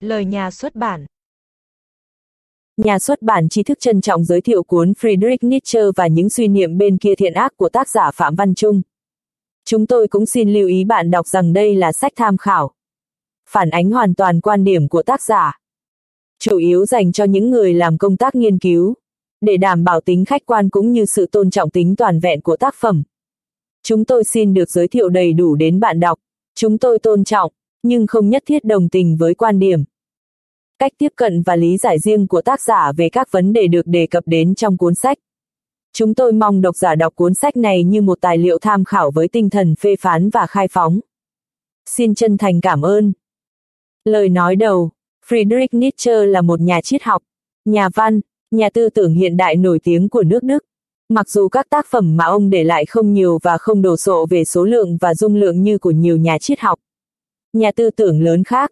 Lời nhà xuất bản Nhà xuất bản tri thức trân trọng giới thiệu cuốn Friedrich Nietzsche và những suy niệm bên kia thiện ác của tác giả Phạm Văn Trung. Chúng tôi cũng xin lưu ý bạn đọc rằng đây là sách tham khảo. Phản ánh hoàn toàn quan điểm của tác giả. Chủ yếu dành cho những người làm công tác nghiên cứu, để đảm bảo tính khách quan cũng như sự tôn trọng tính toàn vẹn của tác phẩm. Chúng tôi xin được giới thiệu đầy đủ đến bạn đọc. Chúng tôi tôn trọng, nhưng không nhất thiết đồng tình với quan điểm. Cách tiếp cận và lý giải riêng của tác giả về các vấn đề được đề cập đến trong cuốn sách. Chúng tôi mong độc giả đọc cuốn sách này như một tài liệu tham khảo với tinh thần phê phán và khai phóng. Xin chân thành cảm ơn. Lời nói đầu, Friedrich Nietzsche là một nhà triết học, nhà văn, nhà tư tưởng hiện đại nổi tiếng của nước Đức. Mặc dù các tác phẩm mà ông để lại không nhiều và không đồ sộ về số lượng và dung lượng như của nhiều nhà triết học, nhà tư tưởng lớn khác,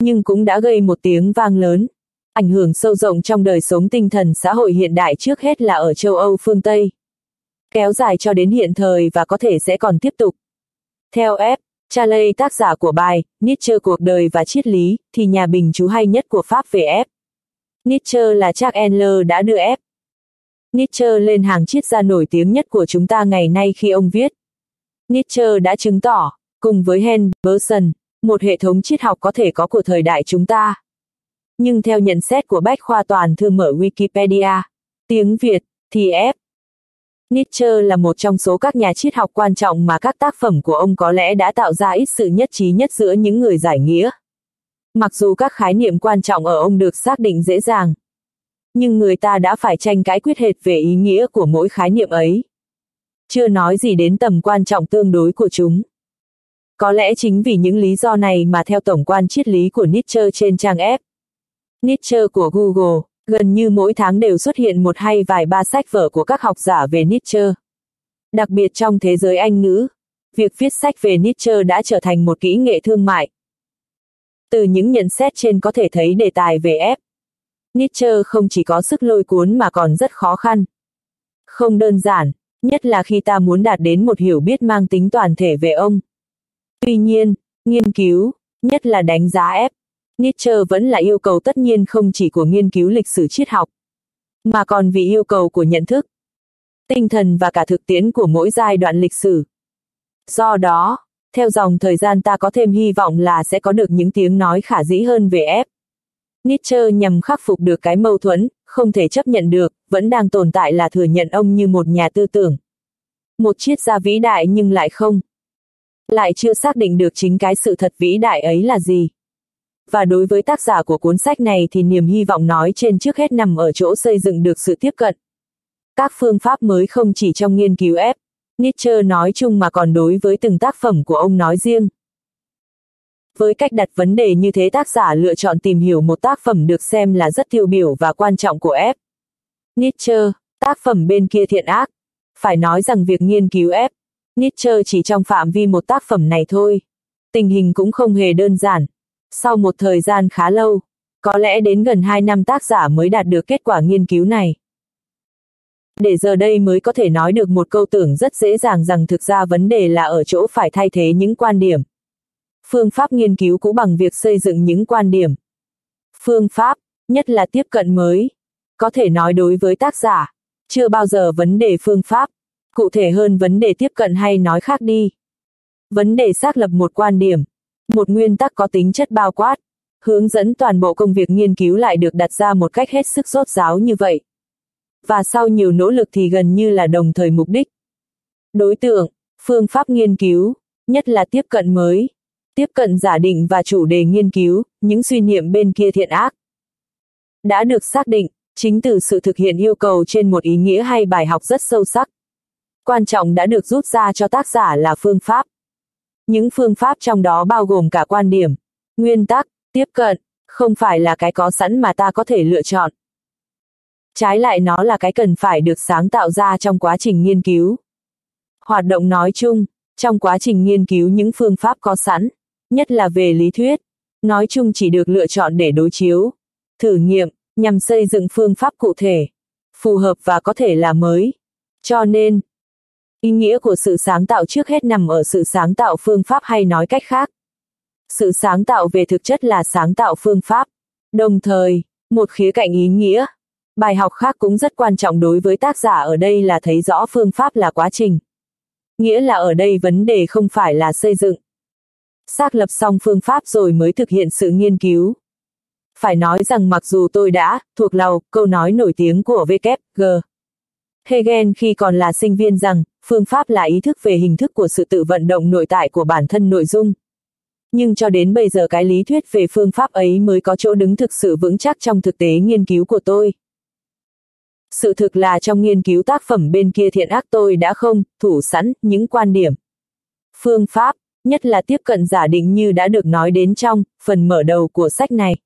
nhưng cũng đã gây một tiếng vang lớn, ảnh hưởng sâu rộng trong đời sống tinh thần xã hội hiện đại trước hết là ở châu Âu phương Tây, kéo dài cho đến hiện thời và có thể sẽ còn tiếp tục. Theo F. Charley tác giả của bài Nietzsche cuộc đời và triết lý, thì nhà bình chú hay nhất của Pháp về F. Nietzsche là Jack Enler đã đưa F. Nietzsche lên hàng triết gia nổi tiếng nhất của chúng ta ngày nay khi ông viết. Nietzsche đã chứng tỏ, cùng với Hen một hệ thống triết học có thể có của thời đại chúng ta. Nhưng theo nhận xét của Bách Khoa Toàn thư mở Wikipedia, tiếng Việt, thì F. Nietzsche là một trong số các nhà triết học quan trọng mà các tác phẩm của ông có lẽ đã tạo ra ít sự nhất trí nhất giữa những người giải nghĩa. Mặc dù các khái niệm quan trọng ở ông được xác định dễ dàng, nhưng người ta đã phải tranh cãi quyết hệt về ý nghĩa của mỗi khái niệm ấy. Chưa nói gì đến tầm quan trọng tương đối của chúng. Có lẽ chính vì những lý do này mà theo tổng quan triết lý của Nietzsche trên trang F. Nietzsche của Google, gần như mỗi tháng đều xuất hiện một hay vài ba sách vở của các học giả về Nietzsche. Đặc biệt trong thế giới Anh ngữ, việc viết sách về Nietzsche đã trở thành một kỹ nghệ thương mại. Từ những nhận xét trên có thể thấy đề tài về F. Nietzsche không chỉ có sức lôi cuốn mà còn rất khó khăn. Không đơn giản, nhất là khi ta muốn đạt đến một hiểu biết mang tính toàn thể về ông. Tuy nhiên, nghiên cứu, nhất là đánh giá ép, Nietzsche vẫn là yêu cầu tất nhiên không chỉ của nghiên cứu lịch sử triết học, mà còn vì yêu cầu của nhận thức, tinh thần và cả thực tiễn của mỗi giai đoạn lịch sử. Do đó, theo dòng thời gian ta có thêm hy vọng là sẽ có được những tiếng nói khả dĩ hơn về ép. Nietzsche nhằm khắc phục được cái mâu thuẫn, không thể chấp nhận được, vẫn đang tồn tại là thừa nhận ông như một nhà tư tưởng. Một triết gia vĩ đại nhưng lại không. Lại chưa xác định được chính cái sự thật vĩ đại ấy là gì. Và đối với tác giả của cuốn sách này thì niềm hy vọng nói trên trước hết nằm ở chỗ xây dựng được sự tiếp cận. Các phương pháp mới không chỉ trong nghiên cứu ép, Nietzsche nói chung mà còn đối với từng tác phẩm của ông nói riêng. Với cách đặt vấn đề như thế tác giả lựa chọn tìm hiểu một tác phẩm được xem là rất tiêu biểu và quan trọng của F. Nietzsche, tác phẩm bên kia thiện ác. Phải nói rằng việc nghiên cứu F. Nietzsche chỉ trong phạm vi một tác phẩm này thôi. Tình hình cũng không hề đơn giản. Sau một thời gian khá lâu, có lẽ đến gần 2 năm tác giả mới đạt được kết quả nghiên cứu này. Để giờ đây mới có thể nói được một câu tưởng rất dễ dàng rằng thực ra vấn đề là ở chỗ phải thay thế những quan điểm phương pháp nghiên cứu cũ bằng việc xây dựng những quan điểm. Phương pháp, nhất là tiếp cận mới. Có thể nói đối với tác giả, chưa bao giờ vấn đề phương pháp, cụ thể hơn vấn đề tiếp cận hay nói khác đi. Vấn đề xác lập một quan điểm, một nguyên tắc có tính chất bao quát, hướng dẫn toàn bộ công việc nghiên cứu lại được đặt ra một cách hết sức rốt ráo như vậy. Và sau nhiều nỗ lực thì gần như là đồng thời mục đích. Đối tượng, phương pháp nghiên cứu, nhất là tiếp cận mới, tiếp cận giả định và chủ đề nghiên cứu, những suy niệm bên kia thiện ác. Đã được xác định, chính từ sự thực hiện yêu cầu trên một ý nghĩa hay bài học rất sâu sắc. Quan trọng đã được rút ra cho tác giả là phương pháp. Những phương pháp trong đó bao gồm cả quan điểm, nguyên tắc, tiếp cận, không phải là cái có sẵn mà ta có thể lựa chọn. Trái lại nó là cái cần phải được sáng tạo ra trong quá trình nghiên cứu. Hoạt động nói chung, trong quá trình nghiên cứu những phương pháp có sẵn, nhất là về lý thuyết, nói chung chỉ được lựa chọn để đối chiếu, thử nghiệm, nhằm xây dựng phương pháp cụ thể, phù hợp và có thể là mới. Cho nên, ý nghĩa của sự sáng tạo trước hết nằm ở sự sáng tạo phương pháp hay nói cách khác. Sự sáng tạo về thực chất là sáng tạo phương pháp. Đồng thời, một khía cạnh ý nghĩa. Bài học khác cũng rất quan trọng đối với tác giả ở đây là thấy rõ phương pháp là quá trình. Nghĩa là ở đây vấn đề không phải là xây dựng. Xác lập xong phương pháp rồi mới thực hiện sự nghiên cứu. Phải nói rằng mặc dù tôi đã, thuộc lòng, câu nói nổi tiếng của WG, Hegel khi còn là sinh viên rằng, phương pháp là ý thức về hình thức của sự tự vận động nội tại của bản thân nội dung. Nhưng cho đến bây giờ cái lý thuyết về phương pháp ấy mới có chỗ đứng thực sự vững chắc trong thực tế nghiên cứu của tôi. Sự thực là trong nghiên cứu tác phẩm bên kia thiện ác tôi đã không, thủ sẵn, những quan điểm. Phương pháp, nhất là tiếp cận giả định như đã được nói đến trong, phần mở đầu của sách này.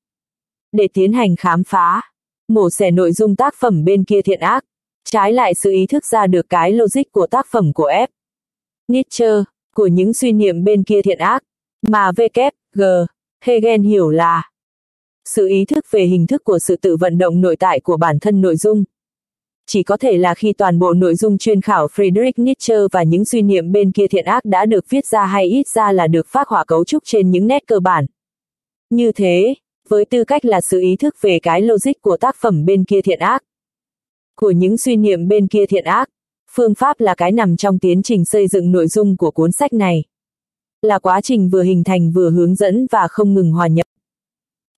Để tiến hành khám phá, mổ xẻ nội dung tác phẩm bên kia thiện ác, trái lại sự ý thức ra được cái logic của tác phẩm của F. Nietzsche, của những suy niệm bên kia thiện ác, mà V. G. Hegel hiểu là sự ý thức về hình thức của sự tự vận động nội tại của bản thân nội dung. Chỉ có thể là khi toàn bộ nội dung chuyên khảo Friedrich Nietzsche và những suy niệm bên kia thiện ác đã được viết ra hay ít ra là được phát họa cấu trúc trên những nét cơ bản. Như thế, với tư cách là sự ý thức về cái logic của tác phẩm bên kia thiện ác, của những suy niệm bên kia thiện ác. Phương pháp là cái nằm trong tiến trình xây dựng nội dung của cuốn sách này. Là quá trình vừa hình thành vừa hướng dẫn và không ngừng hòa nhập.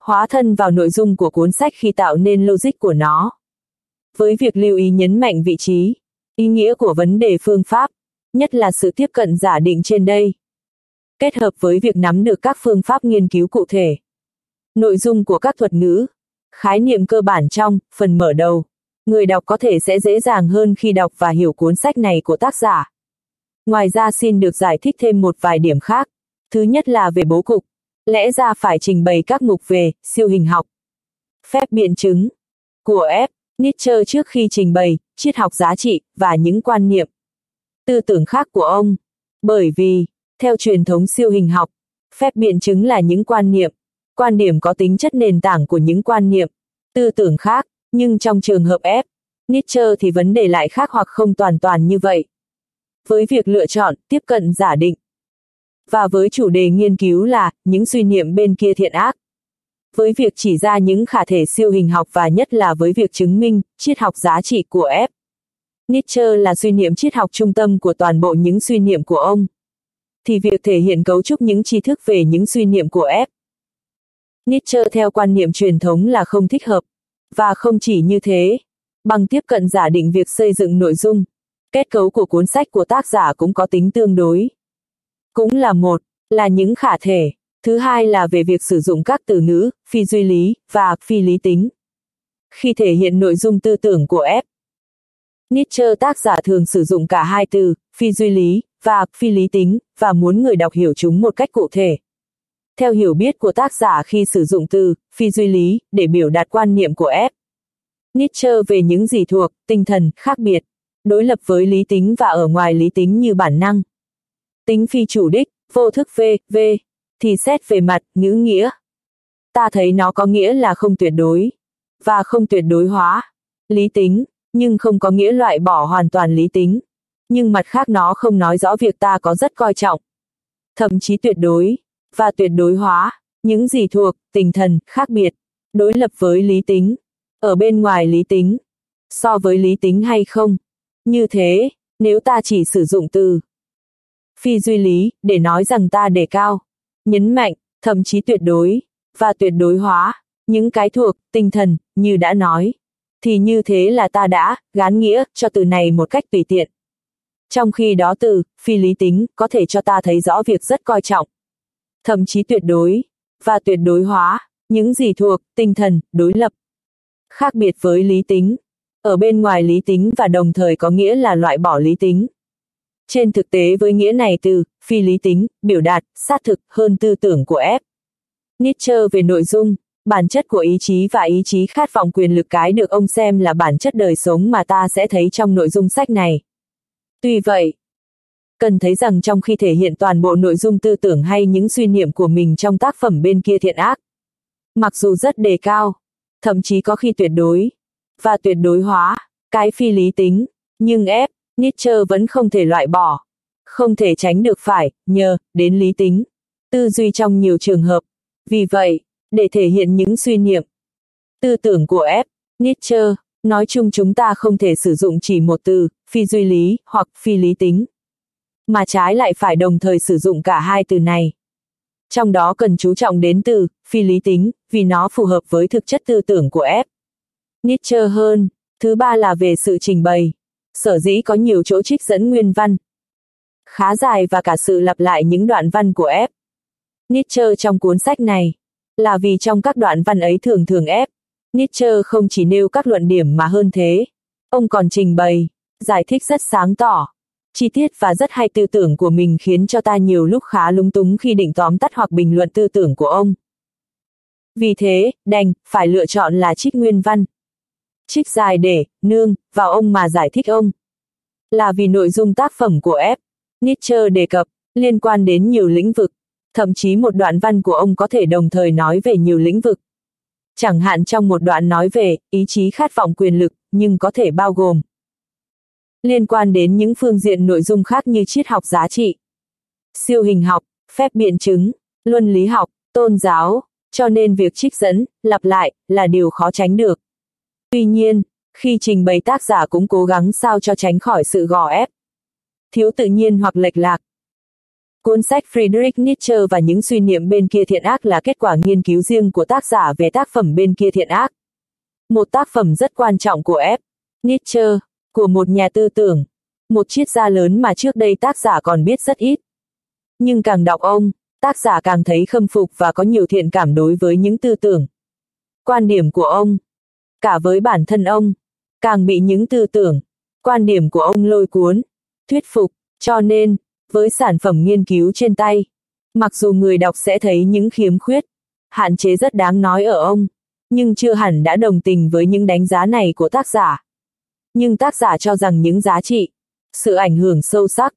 Hóa thân vào nội dung của cuốn sách khi tạo nên logic của nó. Với việc lưu ý nhấn mạnh vị trí, ý nghĩa của vấn đề phương pháp, nhất là sự tiếp cận giả định trên đây. Kết hợp với việc nắm được các phương pháp nghiên cứu cụ thể. Nội dung của các thuật ngữ, khái niệm cơ bản trong phần mở đầu người đọc có thể sẽ dễ dàng hơn khi đọc và hiểu cuốn sách này của tác giả. Ngoài ra xin được giải thích thêm một vài điểm khác. Thứ nhất là về bố cục. Lẽ ra phải trình bày các mục về siêu hình học. Phép biện chứng của F. Nietzsche trước khi trình bày triết học giá trị và những quan niệm tư tưởng khác của ông. Bởi vì, theo truyền thống siêu hình học, phép biện chứng là những quan niệm, quan điểm có tính chất nền tảng của những quan niệm, tư tưởng khác. Nhưng trong trường hợp ép, Nietzsche thì vấn đề lại khác hoặc không toàn toàn như vậy. Với việc lựa chọn, tiếp cận giả định. Và với chủ đề nghiên cứu là, những suy niệm bên kia thiện ác. Với việc chỉ ra những khả thể siêu hình học và nhất là với việc chứng minh, triết học giá trị của F. Nietzsche là suy niệm triết học trung tâm của toàn bộ những suy niệm của ông. Thì việc thể hiện cấu trúc những tri thức về những suy niệm của F. Nietzsche theo quan niệm truyền thống là không thích hợp. Và không chỉ như thế, bằng tiếp cận giả định việc xây dựng nội dung, kết cấu của cuốn sách của tác giả cũng có tính tương đối. Cũng là một, là những khả thể, thứ hai là về việc sử dụng các từ ngữ, phi duy lý, và phi lý tính. Khi thể hiện nội dung tư tưởng của F. Nietzsche tác giả thường sử dụng cả hai từ, phi duy lý, và phi lý tính, và muốn người đọc hiểu chúng một cách cụ thể. Theo hiểu biết của tác giả khi sử dụng từ phi duy lý để biểu đạt quan niệm của F. Nietzsche về những gì thuộc tinh thần khác biệt, đối lập với lý tính và ở ngoài lý tính như bản năng. Tính phi chủ đích, vô thức v, v, thì xét về mặt ngữ nghĩa. Ta thấy nó có nghĩa là không tuyệt đối, và không tuyệt đối hóa, lý tính, nhưng không có nghĩa loại bỏ hoàn toàn lý tính. Nhưng mặt khác nó không nói rõ việc ta có rất coi trọng. Thậm chí tuyệt đối, và tuyệt đối hóa, những gì thuộc, tinh thần, khác biệt, đối lập với lý tính, ở bên ngoài lý tính, so với lý tính hay không. Như thế, nếu ta chỉ sử dụng từ phi duy lý để nói rằng ta đề cao, nhấn mạnh, thậm chí tuyệt đối, và tuyệt đối hóa, những cái thuộc, tinh thần, như đã nói, thì như thế là ta đã gán nghĩa cho từ này một cách tùy tiện. Trong khi đó từ phi lý tính có thể cho ta thấy rõ việc rất coi trọng, thậm chí tuyệt đối, và tuyệt đối hóa, những gì thuộc, tinh thần, đối lập. Khác biệt với lý tính, ở bên ngoài lý tính và đồng thời có nghĩa là loại bỏ lý tính. Trên thực tế với nghĩa này từ, phi lý tính, biểu đạt, sát thực hơn tư tưởng của F. Nietzsche về nội dung, bản chất của ý chí và ý chí khát vọng quyền lực cái được ông xem là bản chất đời sống mà ta sẽ thấy trong nội dung sách này. Tuy vậy, cần thấy rằng trong khi thể hiện toàn bộ nội dung tư tưởng hay những suy niệm của mình trong tác phẩm bên kia thiện ác, mặc dù rất đề cao, thậm chí có khi tuyệt đối, và tuyệt đối hóa, cái phi lý tính, nhưng ép, Nietzsche vẫn không thể loại bỏ, không thể tránh được phải, nhờ, đến lý tính. tư duy trong nhiều trường hợp. Vì vậy, để thể hiện những suy niệm, tư tưởng của F. Nietzsche, nói chung chúng ta không thể sử dụng chỉ một từ, phi duy lý, hoặc phi lý tính. Mà trái lại phải đồng thời sử dụng cả hai từ này. Trong đó cần chú trọng đến từ, phi lý tính, vì nó phù hợp với thực chất tư tưởng của F. Nietzsche hơn. Thứ ba là về sự trình bày. Sở dĩ có nhiều chỗ trích dẫn nguyên văn. Khá dài và cả sự lặp lại những đoạn văn của F. Nietzsche trong cuốn sách này. Là vì trong các đoạn văn ấy thường thường F. Nietzsche không chỉ nêu các luận điểm mà hơn thế. Ông còn trình bày, giải thích rất sáng tỏ, chi tiết và rất hay tư tưởng của mình khiến cho ta nhiều lúc khá lung túng khi định tóm tắt hoặc bình luận tư tưởng của ông. Vì thế, đành, phải lựa chọn là trích nguyên văn. Trích dài để, nương, vào ông mà giải thích ông. Là vì nội dung tác phẩm của F. Nietzsche đề cập, liên quan đến nhiều lĩnh vực. Thậm chí một đoạn văn của ông có thể đồng thời nói về nhiều lĩnh vực. Chẳng hạn trong một đoạn nói về ý chí khát vọng quyền lực, nhưng có thể bao gồm liên quan đến những phương diện nội dung khác như triết học giá trị, siêu hình học, phép biện chứng, luân lý học, tôn giáo, cho nên việc trích dẫn, lặp lại, là điều khó tránh được. Tuy nhiên, khi trình bày tác giả cũng cố gắng sao cho tránh khỏi sự gò ép, thiếu tự nhiên hoặc lệch lạc. Cuốn sách Friedrich Nietzsche và những suy niệm bên kia thiện ác là kết quả nghiên cứu riêng của tác giả về tác phẩm bên kia thiện ác. Một tác phẩm rất quan trọng của F. Nietzsche, của một nhà tư tưởng, một triết gia lớn mà trước đây tác giả còn biết rất ít. Nhưng càng đọc ông, tác giả càng thấy khâm phục và có nhiều thiện cảm đối với những tư tưởng, quan điểm của ông. Cả với bản thân ông, càng bị những tư tưởng, quan điểm của ông lôi cuốn, thuyết phục, cho nên, với sản phẩm nghiên cứu trên tay, mặc dù người đọc sẽ thấy những khiếm khuyết, hạn chế rất đáng nói ở ông, nhưng chưa hẳn đã đồng tình với những đánh giá này của tác giả nhưng tác giả cho rằng những giá trị, sự ảnh hưởng sâu sắc,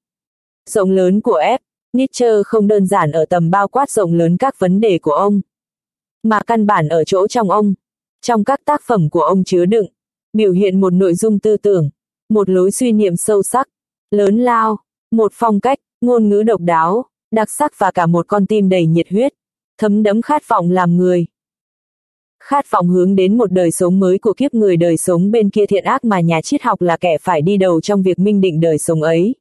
rộng lớn của F. Nietzsche không đơn giản ở tầm bao quát rộng lớn các vấn đề của ông, mà căn bản ở chỗ trong ông. Trong các tác phẩm của ông chứa đựng, biểu hiện một nội dung tư tưởng, một lối suy niệm sâu sắc, lớn lao, một phong cách, ngôn ngữ độc đáo, đặc sắc và cả một con tim đầy nhiệt huyết, thấm đẫm khát vọng làm người khát vọng hướng đến một đời sống mới của kiếp người đời sống bên kia thiện ác mà nhà triết học là kẻ phải đi đầu trong việc minh định đời sống ấy.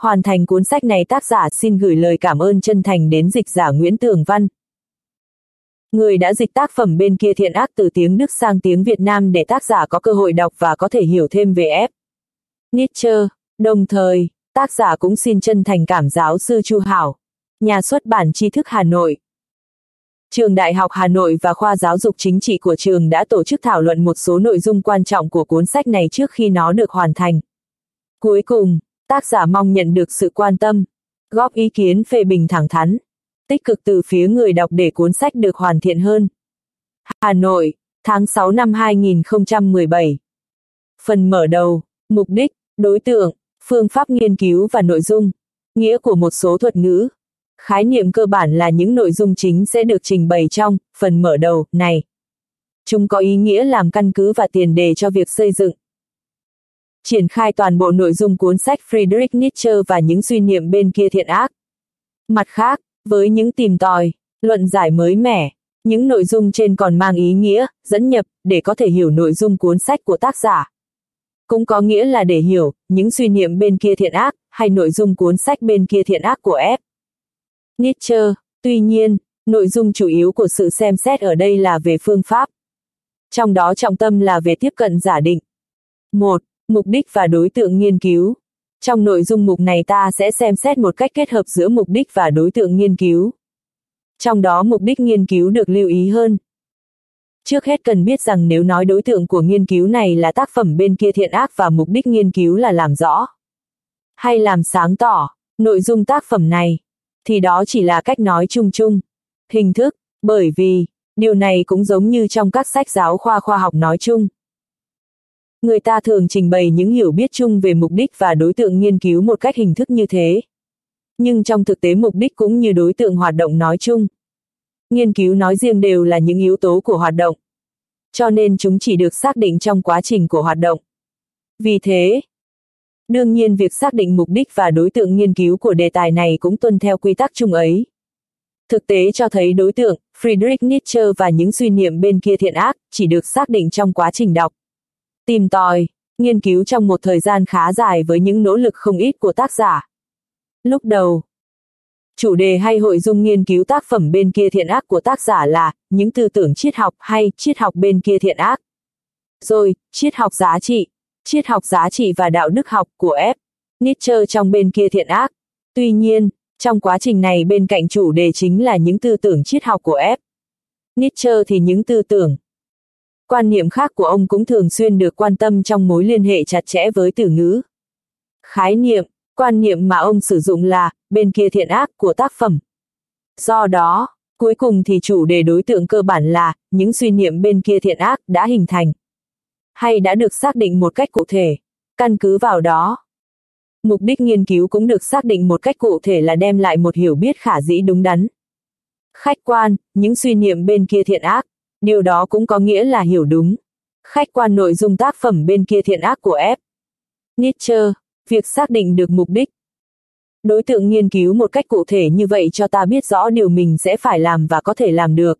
Hoàn thành cuốn sách này tác giả xin gửi lời cảm ơn chân thành đến dịch giả Nguyễn Tường Văn. Người đã dịch tác phẩm bên kia thiện ác từ tiếng Đức sang tiếng Việt Nam để tác giả có cơ hội đọc và có thể hiểu thêm về F. Nietzsche, đồng thời, tác giả cũng xin chân thành cảm giáo sư Chu Hảo, nhà xuất bản tri thức Hà Nội, Trường Đại học Hà Nội và khoa giáo dục chính trị của trường đã tổ chức thảo luận một số nội dung quan trọng của cuốn sách này trước khi nó được hoàn thành. Cuối cùng, tác giả mong nhận được sự quan tâm, góp ý kiến phê bình thẳng thắn, tích cực từ phía người đọc để cuốn sách được hoàn thiện hơn. Hà Nội, tháng 6 năm 2017. Phần mở đầu, mục đích, đối tượng, phương pháp nghiên cứu và nội dung, nghĩa của một số thuật ngữ, khái niệm cơ bản là những nội dung chính sẽ được trình bày trong phần mở đầu này. Chúng có ý nghĩa làm căn cứ và tiền đề cho việc xây dựng. Triển khai toàn bộ nội dung cuốn sách Friedrich Nietzsche và những suy niệm bên kia thiện ác. Mặt khác, với những tìm tòi, luận giải mới mẻ, những nội dung trên còn mang ý nghĩa, dẫn nhập, để có thể hiểu nội dung cuốn sách của tác giả. Cũng có nghĩa là để hiểu, những suy niệm bên kia thiện ác, hay nội dung cuốn sách bên kia thiện ác của F. Nietzsche. Tuy nhiên, nội dung chủ yếu của sự xem xét ở đây là về phương pháp. Trong đó trọng tâm là về tiếp cận giả định. 1. Mục đích và đối tượng nghiên cứu. Trong nội dung mục này ta sẽ xem xét một cách kết hợp giữa mục đích và đối tượng nghiên cứu. Trong đó mục đích nghiên cứu được lưu ý hơn. Trước hết cần biết rằng nếu nói đối tượng của nghiên cứu này là tác phẩm bên kia thiện ác và mục đích nghiên cứu là làm rõ hay làm sáng tỏ nội dung tác phẩm này, thì đó chỉ là cách nói chung chung, hình thức, bởi vì, điều này cũng giống như trong các sách giáo khoa khoa học nói chung. Người ta thường trình bày những hiểu biết chung về mục đích và đối tượng nghiên cứu một cách hình thức như thế. Nhưng trong thực tế mục đích cũng như đối tượng hoạt động nói chung. Nghiên cứu nói riêng đều là những yếu tố của hoạt động. Cho nên chúng chỉ được xác định trong quá trình của hoạt động. Vì thế, Đương nhiên việc xác định mục đích và đối tượng nghiên cứu của đề tài này cũng tuân theo quy tắc chung ấy. Thực tế cho thấy đối tượng, Friedrich Nietzsche và những suy niệm bên kia thiện ác, chỉ được xác định trong quá trình đọc. Tìm tòi, nghiên cứu trong một thời gian khá dài với những nỗ lực không ít của tác giả. Lúc đầu, chủ đề hay hội dung nghiên cứu tác phẩm bên kia thiện ác của tác giả là những tư tưởng triết học hay triết học bên kia thiện ác. Rồi, triết học giá trị, triết học giá trị và đạo đức học của F. Nietzsche trong bên kia thiện ác. Tuy nhiên, trong quá trình này bên cạnh chủ đề chính là những tư tưởng triết học của F. Nietzsche thì những tư tưởng. Quan niệm khác của ông cũng thường xuyên được quan tâm trong mối liên hệ chặt chẽ với từ ngữ. Khái niệm, quan niệm mà ông sử dụng là bên kia thiện ác của tác phẩm. Do đó, cuối cùng thì chủ đề đối tượng cơ bản là những suy niệm bên kia thiện ác đã hình thành hay đã được xác định một cách cụ thể. Căn cứ vào đó, mục đích nghiên cứu cũng được xác định một cách cụ thể là đem lại một hiểu biết khả dĩ đúng đắn. Khách quan, những suy niệm bên kia thiện ác, điều đó cũng có nghĩa là hiểu đúng. Khách quan nội dung tác phẩm bên kia thiện ác của F. Nietzsche, việc xác định được mục đích. Đối tượng nghiên cứu một cách cụ thể như vậy cho ta biết rõ điều mình sẽ phải làm và có thể làm được.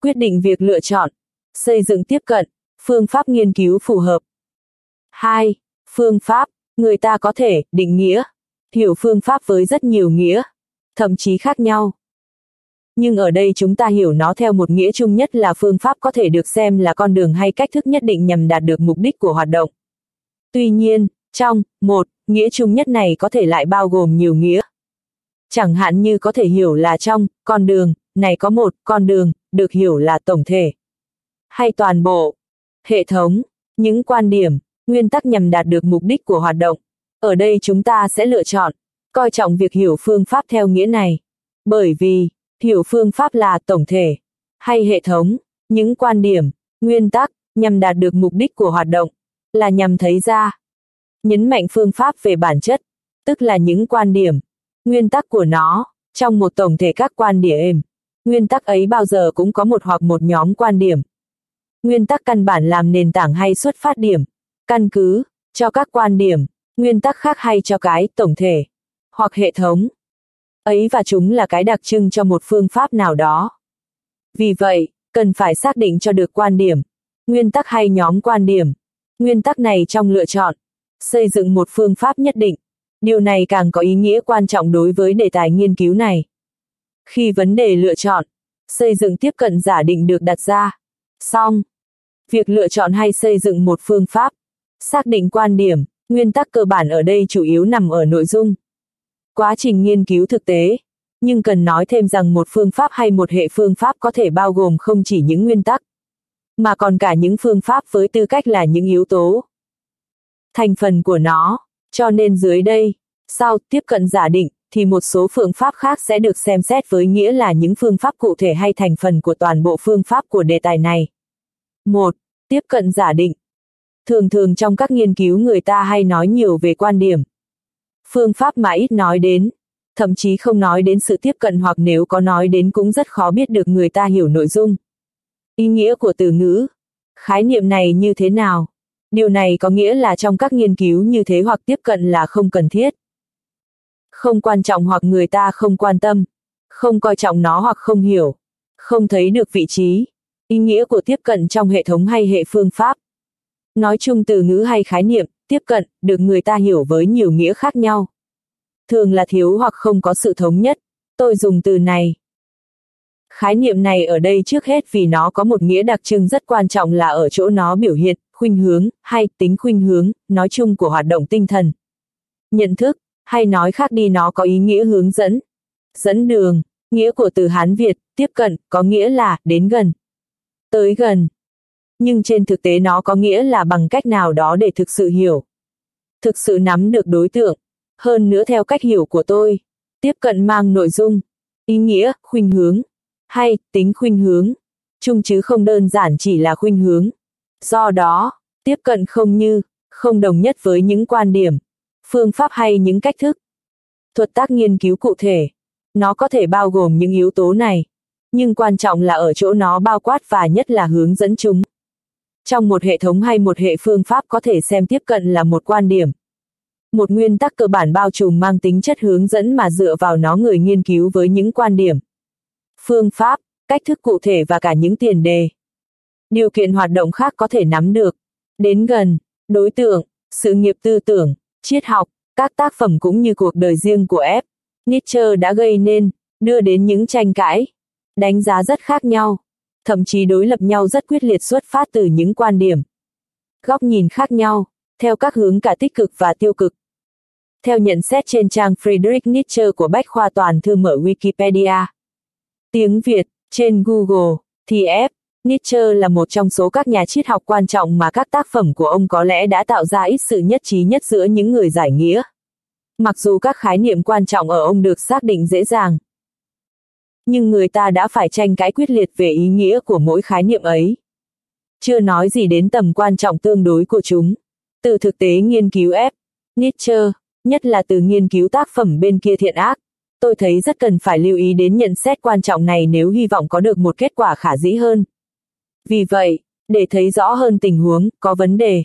Quyết định việc lựa chọn, xây dựng tiếp cận, phương pháp nghiên cứu phù hợp. 2. Phương pháp, người ta có thể định nghĩa, hiểu phương pháp với rất nhiều nghĩa, thậm chí khác nhau. Nhưng ở đây chúng ta hiểu nó theo một nghĩa chung nhất là phương pháp có thể được xem là con đường hay cách thức nhất định nhằm đạt được mục đích của hoạt động. Tuy nhiên, trong một nghĩa chung nhất này có thể lại bao gồm nhiều nghĩa. Chẳng hạn như có thể hiểu là trong con đường này có một con đường, được hiểu là tổng thể. Hay toàn bộ, hệ thống, những quan điểm, nguyên tắc nhằm đạt được mục đích của hoạt động. Ở đây chúng ta sẽ lựa chọn, coi trọng việc hiểu phương pháp theo nghĩa này. Bởi vì, hiểu phương pháp là tổng thể, hay hệ thống, những quan điểm, nguyên tắc, nhằm đạt được mục đích của hoạt động, là nhằm thấy ra. Nhấn mạnh phương pháp về bản chất, tức là những quan điểm, nguyên tắc của nó, trong một tổng thể các quan điểm. Nguyên tắc ấy bao giờ cũng có một hoặc một nhóm quan điểm, nguyên tắc căn bản làm nền tảng hay xuất phát điểm, căn cứ, cho các quan điểm, nguyên tắc khác hay cho cái tổng thể, hoặc hệ thống. Ấy và chúng là cái đặc trưng cho một phương pháp nào đó. Vì vậy, cần phải xác định cho được quan điểm, nguyên tắc hay nhóm quan điểm. Nguyên tắc này trong lựa chọn, xây dựng một phương pháp nhất định. Điều này càng có ý nghĩa quan trọng đối với đề tài nghiên cứu này. Khi vấn đề lựa chọn, xây dựng tiếp cận giả định được đặt ra, xong, Việc lựa chọn hay xây dựng một phương pháp, xác định quan điểm, nguyên tắc cơ bản ở đây chủ yếu nằm ở nội dung. Quá trình nghiên cứu thực tế, nhưng cần nói thêm rằng một phương pháp hay một hệ phương pháp có thể bao gồm không chỉ những nguyên tắc, mà còn cả những phương pháp với tư cách là những yếu tố. Thành phần của nó, cho nên dưới đây, sau tiếp cận giả định, thì một số phương pháp khác sẽ được xem xét với nghĩa là những phương pháp cụ thể hay thành phần của toàn bộ phương pháp của đề tài này. 1. Tiếp cận giả định. Thường thường trong các nghiên cứu người ta hay nói nhiều về quan điểm. Phương pháp mà ít nói đến, thậm chí không nói đến sự tiếp cận hoặc nếu có nói đến cũng rất khó biết được người ta hiểu nội dung. Ý nghĩa của từ ngữ, khái niệm này như thế nào? Điều này có nghĩa là trong các nghiên cứu như thế hoặc tiếp cận là không cần thiết. Không quan trọng hoặc người ta không quan tâm, không coi trọng nó hoặc không hiểu, không thấy được vị trí, Ý nghĩa của tiếp cận trong hệ thống hay hệ phương pháp. Nói chung từ ngữ hay khái niệm, tiếp cận, được người ta hiểu với nhiều nghĩa khác nhau. Thường là thiếu hoặc không có sự thống nhất. Tôi dùng từ này. Khái niệm này ở đây trước hết vì nó có một nghĩa đặc trưng rất quan trọng là ở chỗ nó biểu hiện, khuynh hướng, hay tính khuynh hướng, nói chung của hoạt động tinh thần. Nhận thức, hay nói khác đi nó có ý nghĩa hướng dẫn. Dẫn đường, nghĩa của từ Hán Việt, tiếp cận, có nghĩa là, đến gần tới gần. Nhưng trên thực tế nó có nghĩa là bằng cách nào đó để thực sự hiểu. Thực sự nắm được đối tượng. Hơn nữa theo cách hiểu của tôi. Tiếp cận mang nội dung, ý nghĩa, khuynh hướng, hay tính khuynh hướng. Chung chứ không đơn giản chỉ là khuynh hướng. Do đó, tiếp cận không như, không đồng nhất với những quan điểm, phương pháp hay những cách thức. Thuật tác nghiên cứu cụ thể. Nó có thể bao gồm những yếu tố này nhưng quan trọng là ở chỗ nó bao quát và nhất là hướng dẫn chúng. Trong một hệ thống hay một hệ phương pháp có thể xem tiếp cận là một quan điểm. Một nguyên tắc cơ bản bao trùm mang tính chất hướng dẫn mà dựa vào nó người nghiên cứu với những quan điểm. phương pháp, cách thức cụ thể và cả những tiền đề. Điều kiện hoạt động khác có thể nắm được. Đến gần, đối tượng, sự nghiệp tư tưởng, triết học, các tác phẩm cũng như cuộc đời riêng của F. Nietzsche đã gây nên, đưa đến những tranh cãi, đánh giá rất khác nhau, thậm chí đối lập nhau rất quyết liệt xuất phát từ những quan điểm, góc nhìn khác nhau, theo các hướng cả tích cực và tiêu cực. Theo nhận xét trên trang Friedrich Nietzsche của Bách khoa toàn thư mở Wikipedia. Tiếng Việt, trên Google, thì F. Nietzsche là một trong số các nhà triết học quan trọng mà các tác phẩm của ông có lẽ đã tạo ra ít sự nhất trí nhất giữa những người giải nghĩa. Mặc dù các khái niệm quan trọng ở ông được xác định dễ dàng, nhưng người ta đã phải tranh cãi quyết liệt về ý nghĩa của mỗi khái niệm ấy. Chưa nói gì đến tầm quan trọng tương đối của chúng. Từ thực tế nghiên cứu F. Nietzsche, nhất là từ nghiên cứu tác phẩm bên kia thiện ác, tôi thấy rất cần phải lưu ý đến nhận xét quan trọng này nếu hy vọng có được một kết quả khả dĩ hơn. Vì vậy, để thấy rõ hơn tình huống, có vấn đề,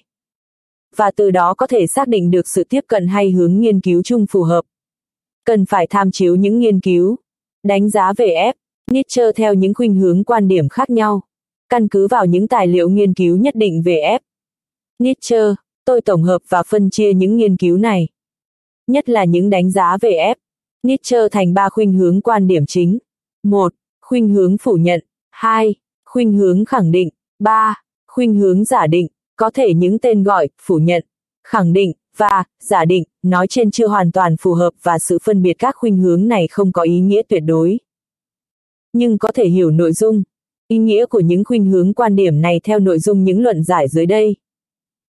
và từ đó có thể xác định được sự tiếp cận hay hướng nghiên cứu chung phù hợp. Cần phải tham chiếu những nghiên cứu, đánh giá về F. Nietzsche theo những khuynh hướng quan điểm khác nhau, căn cứ vào những tài liệu nghiên cứu nhất định về F. Nietzsche, tôi tổng hợp và phân chia những nghiên cứu này. Nhất là những đánh giá về F. Nietzsche thành ba khuynh hướng quan điểm chính. 1. Khuynh hướng phủ nhận. 2. Khuynh hướng khẳng định. 3. Khuynh hướng giả định. Có thể những tên gọi, phủ nhận, khẳng định, và, giả định, nói trên chưa hoàn toàn phù hợp và sự phân biệt các khuynh hướng này không có ý nghĩa tuyệt đối. Nhưng có thể hiểu nội dung, ý nghĩa của những khuynh hướng quan điểm này theo nội dung những luận giải dưới đây.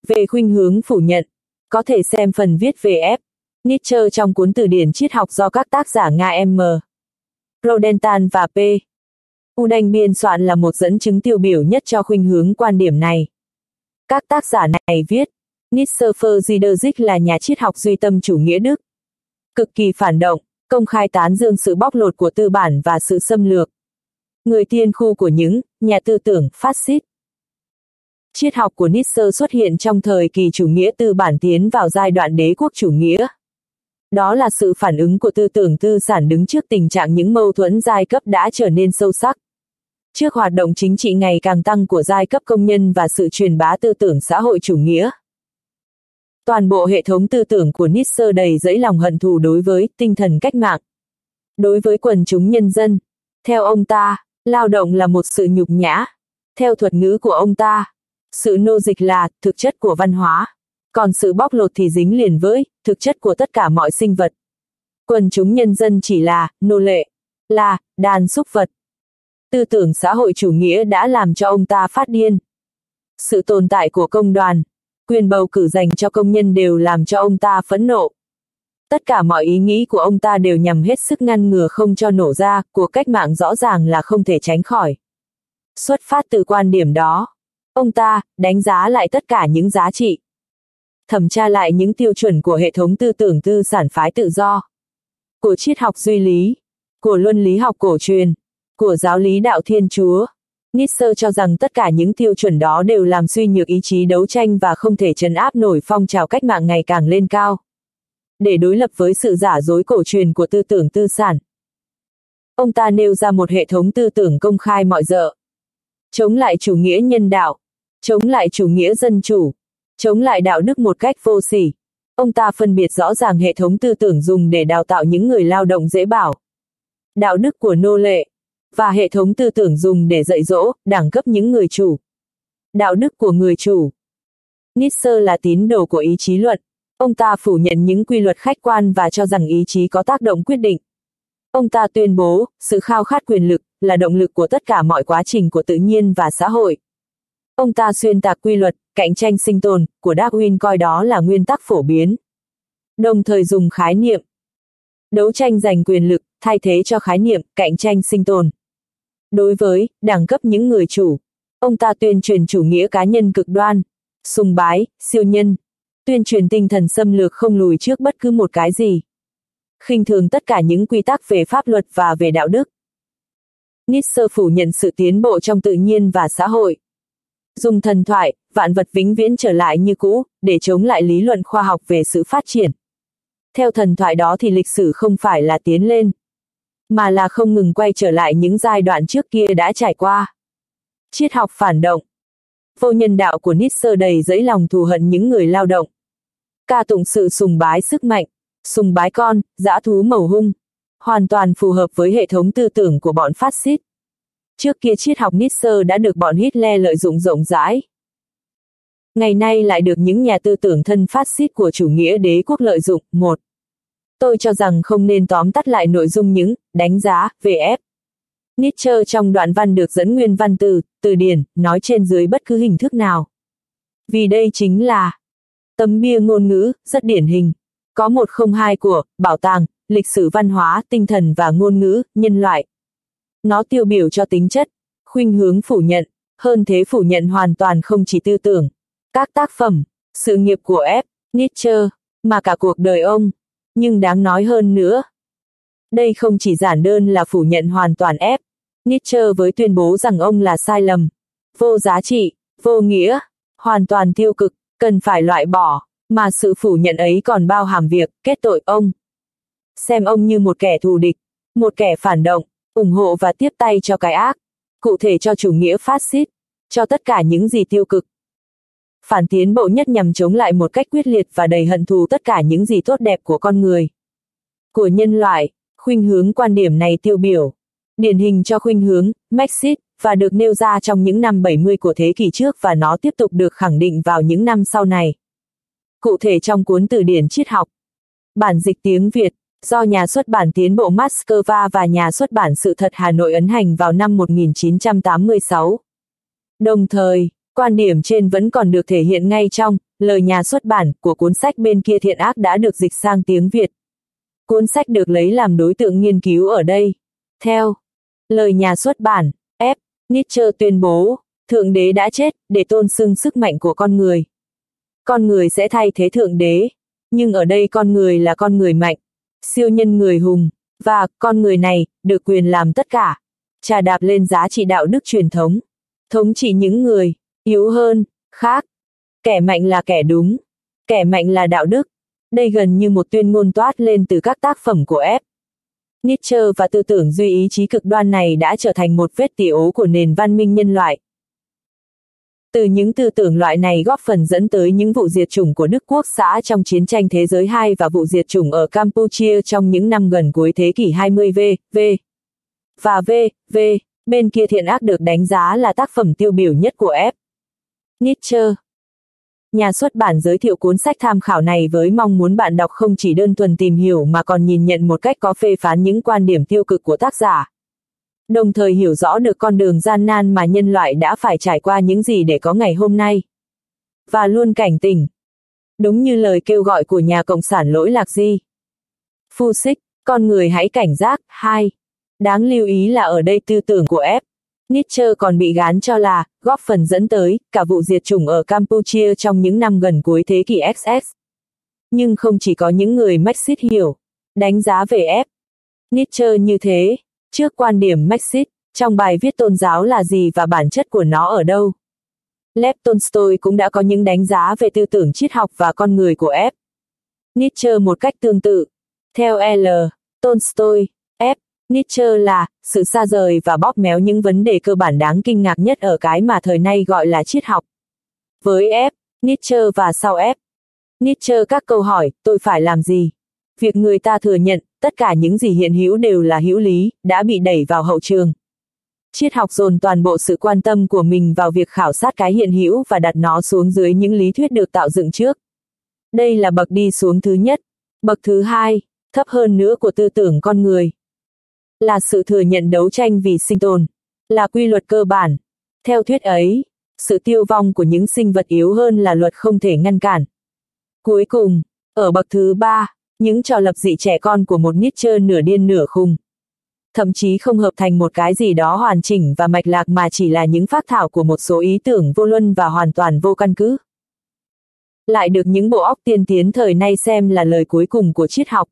Về khuynh hướng phủ nhận, có thể xem phần viết về F. Nietzsche trong cuốn từ điển triết học do các tác giả Nga M. Rodentan và P. Udanh biên soạn là một dẫn chứng tiêu biểu nhất cho khuynh hướng quan điểm này. Các tác giả này viết, Nietzsche Friedrich là nhà triết học duy tâm chủ nghĩa Đức. Cực kỳ phản động, công khai tán dương sự bóc lột của tư bản và sự xâm lược. Người tiên khu của những nhà tư tưởng phát xít. Triết học của Nietzsche xuất hiện trong thời kỳ chủ nghĩa tư bản tiến vào giai đoạn đế quốc chủ nghĩa. Đó là sự phản ứng của tư tưởng tư sản đứng trước tình trạng những mâu thuẫn giai cấp đã trở nên sâu sắc. Trước hoạt động chính trị ngày càng tăng của giai cấp công nhân và sự truyền bá tư tưởng xã hội chủ nghĩa. Toàn bộ hệ thống tư tưởng của Nietzsche đầy dẫy lòng hận thù đối với tinh thần cách mạng. Đối với quần chúng nhân dân, theo ông ta, lao động là một sự nhục nhã. Theo thuật ngữ của ông ta, sự nô dịch là thực chất của văn hóa, còn sự bóc lột thì dính liền với thực chất của tất cả mọi sinh vật. Quần chúng nhân dân chỉ là nô lệ, là đàn súc vật. Tư tưởng xã hội chủ nghĩa đã làm cho ông ta phát điên. Sự tồn tại của công đoàn, quyền bầu cử dành cho công nhân đều làm cho ông ta phẫn nộ. Tất cả mọi ý nghĩ của ông ta đều nhằm hết sức ngăn ngừa không cho nổ ra, của cách mạng rõ ràng là không thể tránh khỏi. Xuất phát từ quan điểm đó, ông ta đánh giá lại tất cả những giá trị, thẩm tra lại những tiêu chuẩn của hệ thống tư tưởng tư sản phái tự do, của triết học duy lý, của luân lý học cổ truyền, của giáo lý đạo Thiên Chúa. Nietzsche cho rằng tất cả những tiêu chuẩn đó đều làm suy nhược ý chí đấu tranh và không thể chấn áp nổi phong trào cách mạng ngày càng lên cao. Để đối lập với sự giả dối cổ truyền của tư tưởng tư sản. Ông ta nêu ra một hệ thống tư tưởng công khai mọi giờ. Chống lại chủ nghĩa nhân đạo, chống lại chủ nghĩa dân chủ, chống lại đạo đức một cách vô sỉ. Ông ta phân biệt rõ ràng hệ thống tư tưởng dùng để đào tạo những người lao động dễ bảo. Đạo đức của nô lệ, và hệ thống tư tưởng dùng để dạy dỗ, đẳng cấp những người chủ. Đạo đức của người chủ. Nietzsche là tín đồ của ý chí luật Ông ta phủ nhận những quy luật khách quan và cho rằng ý chí có tác động quyết định. Ông ta tuyên bố, sự khao khát quyền lực, là động lực của tất cả mọi quá trình của tự nhiên và xã hội. Ông ta xuyên tạc quy luật, cạnh tranh sinh tồn, của Darwin coi đó là nguyên tắc phổ biến. Đồng thời dùng khái niệm đấu tranh giành quyền lực, thay thế cho khái niệm cạnh tranh sinh tồn. Đối với đẳng cấp những người chủ, ông ta tuyên truyền chủ nghĩa cá nhân cực đoan, sùng bái, siêu nhân, tuyên truyền tinh thần xâm lược không lùi trước bất cứ một cái gì. khinh thường tất cả những quy tắc về pháp luật và về đạo đức. Nietzsche phủ nhận sự tiến bộ trong tự nhiên và xã hội. Dùng thần thoại, vạn vật vĩnh viễn trở lại như cũ, để chống lại lý luận khoa học về sự phát triển. Theo thần thoại đó thì lịch sử không phải là tiến lên, mà là không ngừng quay trở lại những giai đoạn trước kia đã trải qua. Triết học phản động Vô nhân đạo của Nietzsche đầy dẫy lòng thù hận những người lao động. Ca tụng sự sùng bái sức mạnh, sùng bái con, dã thú màu hung, hoàn toàn phù hợp với hệ thống tư tưởng của bọn phát xít. Trước kia triết học Nietzsche đã được bọn Hitler lợi dụng rộng rãi. Ngày nay lại được những nhà tư tưởng thân phát xít của chủ nghĩa đế quốc lợi dụng. một Tôi cho rằng không nên tóm tắt lại nội dung những đánh giá, về ép. Nietzsche trong đoạn văn được dẫn nguyên văn từ, từ điển, nói trên dưới bất cứ hình thức nào. Vì đây chính là tấm bia ngôn ngữ, rất điển hình. Có một không hai của, bảo tàng, lịch sử văn hóa, tinh thần và ngôn ngữ, nhân loại. Nó tiêu biểu cho tính chất, khuynh hướng phủ nhận, hơn thế phủ nhận hoàn toàn không chỉ tư tưởng. Các tác phẩm, sự nghiệp của F. Nietzsche, mà cả cuộc đời ông. Nhưng đáng nói hơn nữa. Đây không chỉ giản đơn là phủ nhận hoàn toàn ép Nietzsche với tuyên bố rằng ông là sai lầm, vô giá trị, vô nghĩa, hoàn toàn tiêu cực, cần phải loại bỏ, mà sự phủ nhận ấy còn bao hàm việc kết tội ông. Xem ông như một kẻ thù địch, một kẻ phản động, ủng hộ và tiếp tay cho cái ác, cụ thể cho chủ nghĩa phát xít, cho tất cả những gì tiêu cực. Phản tiến bộ nhất nhằm chống lại một cách quyết liệt và đầy hận thù tất cả những gì tốt đẹp của con người. Của nhân loại, khuynh hướng quan điểm này tiêu biểu. Điển hình cho khuynh hướng, Marxist, và được nêu ra trong những năm 70 của thế kỷ trước và nó tiếp tục được khẳng định vào những năm sau này. Cụ thể trong cuốn từ điển triết học. Bản dịch tiếng Việt, do nhà xuất bản Tiến bộ Moscow và nhà xuất bản Sự thật Hà Nội ấn hành vào năm 1986. Đồng thời, quan điểm trên vẫn còn được thể hiện ngay trong lời nhà xuất bản của cuốn sách bên kia thiện ác đã được dịch sang tiếng Việt. Cuốn sách được lấy làm đối tượng nghiên cứu ở đây. Theo lời nhà xuất bản, F. Nietzsche tuyên bố, Thượng Đế đã chết để tôn xưng sức mạnh của con người. Con người sẽ thay thế Thượng Đế, nhưng ở đây con người là con người mạnh, siêu nhân người hùng, và con người này được quyền làm tất cả, trà đạp lên giá trị đạo đức truyền thống, thống trị những người yếu hơn, khác. Kẻ mạnh là kẻ đúng, kẻ mạnh là đạo đức. Đây gần như một tuyên ngôn toát lên từ các tác phẩm của F. Nietzsche và tư tưởng duy ý chí cực đoan này đã trở thành một vết tỉ ố của nền văn minh nhân loại. Từ những tư tưởng loại này góp phần dẫn tới những vụ diệt chủng của Đức Quốc xã trong chiến tranh thế giới 2 và vụ diệt chủng ở Campuchia trong những năm gần cuối thế kỷ 20 V, V. Và V, V, bên kia thiện ác được đánh giá là tác phẩm tiêu biểu nhất của F. Nietzsche Nhà xuất bản giới thiệu cuốn sách tham khảo này với mong muốn bạn đọc không chỉ đơn thuần tìm hiểu mà còn nhìn nhận một cách có phê phán những quan điểm tiêu cực của tác giả. Đồng thời hiểu rõ được con đường gian nan mà nhân loại đã phải trải qua những gì để có ngày hôm nay. Và luôn cảnh tỉnh. Đúng như lời kêu gọi của nhà Cộng sản lỗi lạc di. Phu xích, con người hãy cảnh giác. hai Đáng lưu ý là ở đây tư tưởng của F. Nietzsche còn bị gán cho là, góp phần dẫn tới, cả vụ diệt chủng ở Campuchia trong những năm gần cuối thế kỷ XX. Nhưng không chỉ có những người Marxist hiểu, đánh giá về F. Nietzsche như thế, trước quan điểm Marxist, trong bài viết tôn giáo là gì và bản chất của nó ở đâu. Lev Tolstoy cũng đã có những đánh giá về tư tưởng triết học và con người của F. Nietzsche một cách tương tự. Theo L. Tolstoy, Nietzsche là, sự xa rời và bóp méo những vấn đề cơ bản đáng kinh ngạc nhất ở cái mà thời nay gọi là triết học. Với F, Nietzsche và sau F. Nietzsche các câu hỏi, tôi phải làm gì? Việc người ta thừa nhận, tất cả những gì hiện hữu đều là hữu lý, đã bị đẩy vào hậu trường. Triết học dồn toàn bộ sự quan tâm của mình vào việc khảo sát cái hiện hữu và đặt nó xuống dưới những lý thuyết được tạo dựng trước. Đây là bậc đi xuống thứ nhất. Bậc thứ hai, thấp hơn nữa của tư tưởng con người là sự thừa nhận đấu tranh vì sinh tồn, là quy luật cơ bản. Theo thuyết ấy, sự tiêu vong của những sinh vật yếu hơn là luật không thể ngăn cản. Cuối cùng, ở bậc thứ ba, những trò lập dị trẻ con của một Nietzsche nửa điên nửa khùng. Thậm chí không hợp thành một cái gì đó hoàn chỉnh và mạch lạc mà chỉ là những phát thảo của một số ý tưởng vô luân và hoàn toàn vô căn cứ. Lại được những bộ óc tiên tiến thời nay xem là lời cuối cùng của triết học.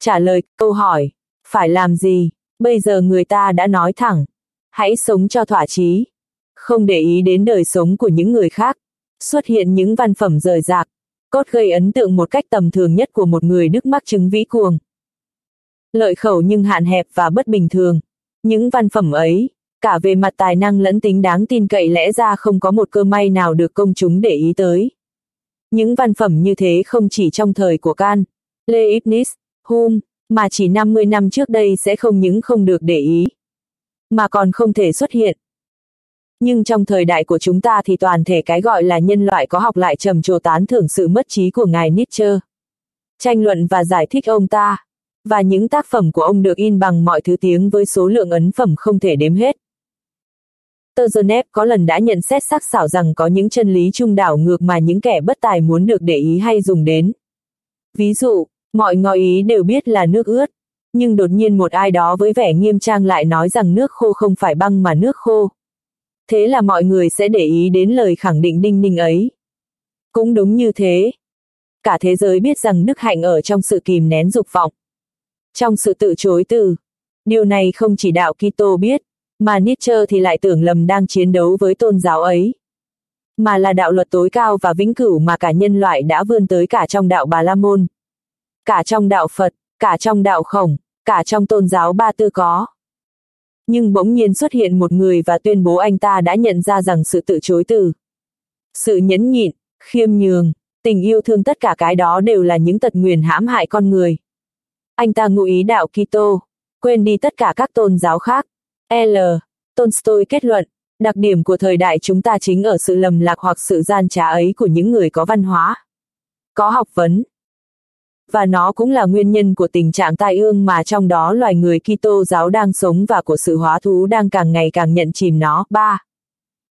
Trả lời câu hỏi, phải làm gì? Bây giờ người ta đã nói thẳng. Hãy sống cho thỏa chí. Không để ý đến đời sống của những người khác. Xuất hiện những văn phẩm rời rạc. Cốt gây ấn tượng một cách tầm thường nhất của một người đức mắc chứng vĩ cuồng. lợi khẩu nhưng hạn hẹp và bất bình thường. Những văn phẩm ấy, cả về mặt tài năng lẫn tính đáng tin cậy lẽ ra không có một cơ may nào được công chúng để ý tới. Những văn phẩm như thế không chỉ trong thời của Can, Leibniz, Hume, mà chỉ 50 năm trước đây sẽ không những không được để ý, mà còn không thể xuất hiện. Nhưng trong thời đại của chúng ta thì toàn thể cái gọi là nhân loại có học lại trầm trồ tán thưởng sự mất trí của ngài Nietzsche. Tranh luận và giải thích ông ta, và những tác phẩm của ông được in bằng mọi thứ tiếng với số lượng ấn phẩm không thể đếm hết. Tờ có lần đã nhận xét sắc sảo rằng có những chân lý trung đảo ngược mà những kẻ bất tài muốn được để ý hay dùng đến. Ví dụ, mọi ngòi ý đều biết là nước ướt, nhưng đột nhiên một ai đó với vẻ nghiêm trang lại nói rằng nước khô không phải băng mà nước khô. Thế là mọi người sẽ để ý đến lời khẳng định đinh ninh ấy. Cũng đúng như thế. Cả thế giới biết rằng đức hạnh ở trong sự kìm nén dục vọng. Trong sự tự chối từ. Điều này không chỉ đạo Kitô biết, mà Nietzsche thì lại tưởng lầm đang chiến đấu với tôn giáo ấy. Mà là đạo luật tối cao và vĩnh cửu mà cả nhân loại đã vươn tới cả trong đạo Bà La Môn. Cả trong đạo Phật, cả trong đạo khổng, cả trong tôn giáo ba tư có. Nhưng bỗng nhiên xuất hiện một người và tuyên bố anh ta đã nhận ra rằng sự tự chối từ, sự nhẫn nhịn, khiêm nhường, tình yêu thương tất cả cái đó đều là những tật nguyền hãm hại con người. Anh ta ngụ ý đạo Kitô, quên đi tất cả các tôn giáo khác. L. Tolstoy kết luận, đặc điểm của thời đại chúng ta chính ở sự lầm lạc hoặc sự gian trá ấy của những người có văn hóa, có học vấn. Và nó cũng là nguyên nhân của tình trạng tai ương mà trong đó loài người Kitô giáo đang sống và của sự hóa thú đang càng ngày càng nhận chìm nó. 3.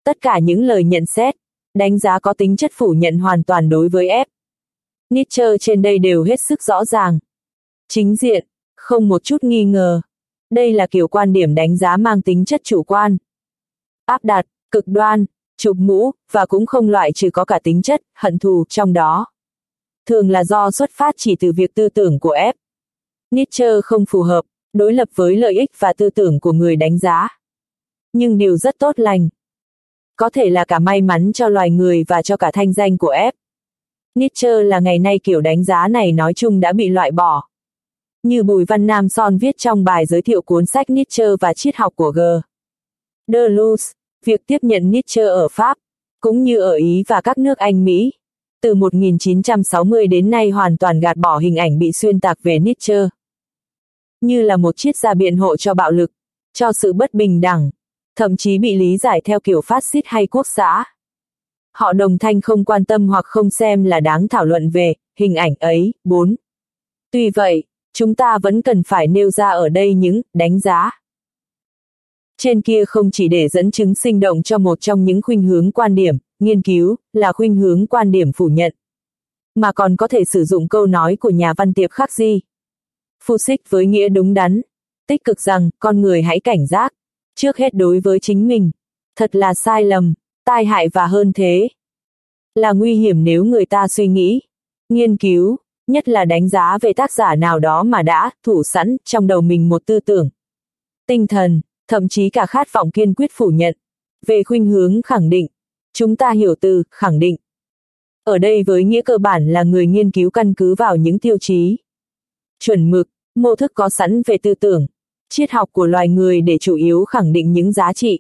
Tất cả những lời nhận xét, đánh giá có tính chất phủ nhận hoàn toàn đối với F. Nietzsche trên đây đều hết sức rõ ràng. Chính diện, không một chút nghi ngờ. Đây là kiểu quan điểm đánh giá mang tính chất chủ quan. Áp đặt, cực đoan, chụp mũ, và cũng không loại trừ có cả tính chất, hận thù trong đó. Thường là do xuất phát chỉ từ việc tư tưởng của F. Nietzsche không phù hợp, đối lập với lợi ích và tư tưởng của người đánh giá. Nhưng điều rất tốt lành. Có thể là cả may mắn cho loài người và cho cả thanh danh của F. Nietzsche là ngày nay kiểu đánh giá này nói chung đã bị loại bỏ. Như Bùi Văn Nam Son viết trong bài giới thiệu cuốn sách Nietzsche và triết học của G. Deleuze, việc tiếp nhận Nietzsche ở Pháp, cũng như ở Ý và các nước Anh Mỹ, từ 1960 đến nay hoàn toàn gạt bỏ hình ảnh bị xuyên tạc về Nietzsche. Như là một chiếc gia biện hộ cho bạo lực, cho sự bất bình đẳng, thậm chí bị lý giải theo kiểu phát xít hay quốc xã. Họ đồng thanh không quan tâm hoặc không xem là đáng thảo luận về hình ảnh ấy. 4. Tuy vậy, chúng ta vẫn cần phải nêu ra ở đây những đánh giá. Trên kia không chỉ để dẫn chứng sinh động cho một trong những khuynh hướng quan điểm, nghiên cứu, là khuynh hướng quan điểm phủ nhận. Mà còn có thể sử dụng câu nói của nhà văn tiệp khắc di. Phu xích với nghĩa đúng đắn, tích cực rằng, con người hãy cảnh giác, trước hết đối với chính mình. Thật là sai lầm, tai hại và hơn thế. Là nguy hiểm nếu người ta suy nghĩ, nghiên cứu, nhất là đánh giá về tác giả nào đó mà đã thủ sẵn trong đầu mình một tư tưởng. Tinh thần, thậm chí cả khát vọng kiên quyết phủ nhận. Về khuynh hướng khẳng định, chúng ta hiểu từ khẳng định. Ở đây với nghĩa cơ bản là người nghiên cứu căn cứ vào những tiêu chí. Chuẩn mực, mô thức có sẵn về tư tưởng, triết học của loài người để chủ yếu khẳng định những giá trị.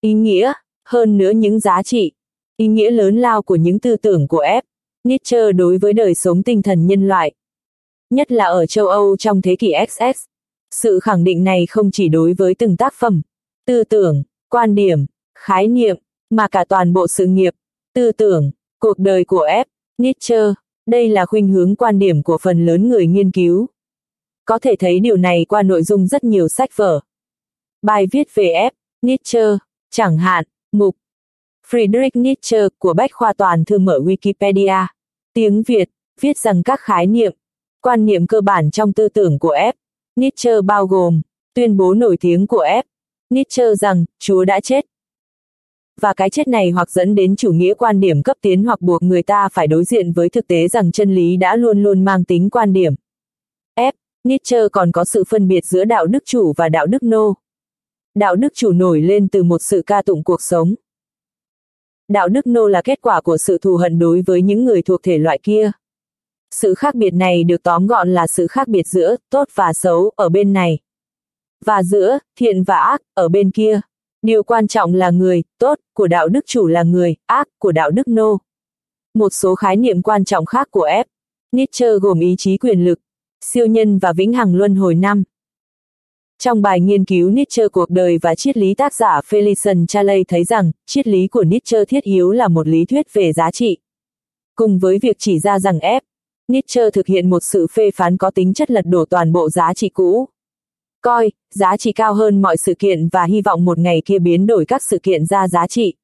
Ý nghĩa, hơn nữa những giá trị, ý nghĩa lớn lao của những tư tưởng của F. Nietzsche đối với đời sống tinh thần nhân loại. Nhất là ở châu Âu trong thế kỷ XX. Sự khẳng định này không chỉ đối với từng tác phẩm, tư tưởng, quan điểm, khái niệm, mà cả toàn bộ sự nghiệp, tư tưởng, cuộc đời của F. Nietzsche. Đây là khuynh hướng quan điểm của phần lớn người nghiên cứu. Có thể thấy điều này qua nội dung rất nhiều sách vở. Bài viết về F. Nietzsche, chẳng hạn, mục Friedrich Nietzsche của Bách Khoa Toàn thư mở Wikipedia. Tiếng Việt, viết rằng các khái niệm, quan niệm cơ bản trong tư tưởng của F. Nietzsche bao gồm, tuyên bố nổi tiếng của F. Nietzsche rằng, Chúa đã chết. Và cái chết này hoặc dẫn đến chủ nghĩa quan điểm cấp tiến hoặc buộc người ta phải đối diện với thực tế rằng chân lý đã luôn luôn mang tính quan điểm. F. Nietzsche còn có sự phân biệt giữa đạo đức chủ và đạo đức nô. Đạo đức chủ nổi lên từ một sự ca tụng cuộc sống. Đạo đức nô là kết quả của sự thù hận đối với những người thuộc thể loại kia. Sự khác biệt này được tóm gọn là sự khác biệt giữa tốt và xấu ở bên này. Và giữa thiện và ác ở bên kia. Điều quan trọng là người, tốt, của đạo đức chủ là người, ác, của đạo đức nô. Một số khái niệm quan trọng khác của F. Nietzsche gồm ý chí quyền lực, siêu nhân và vĩnh hằng luân hồi năm. Trong bài nghiên cứu Nietzsche cuộc đời và triết lý tác giả Felician Chaley thấy rằng, triết lý của Nietzsche thiết yếu là một lý thuyết về giá trị. Cùng với việc chỉ ra rằng F. Nietzsche thực hiện một sự phê phán có tính chất lật đổ toàn bộ giá trị cũ. Coi, giá trị cao hơn mọi sự kiện và hy vọng một ngày kia biến đổi các sự kiện ra giá trị.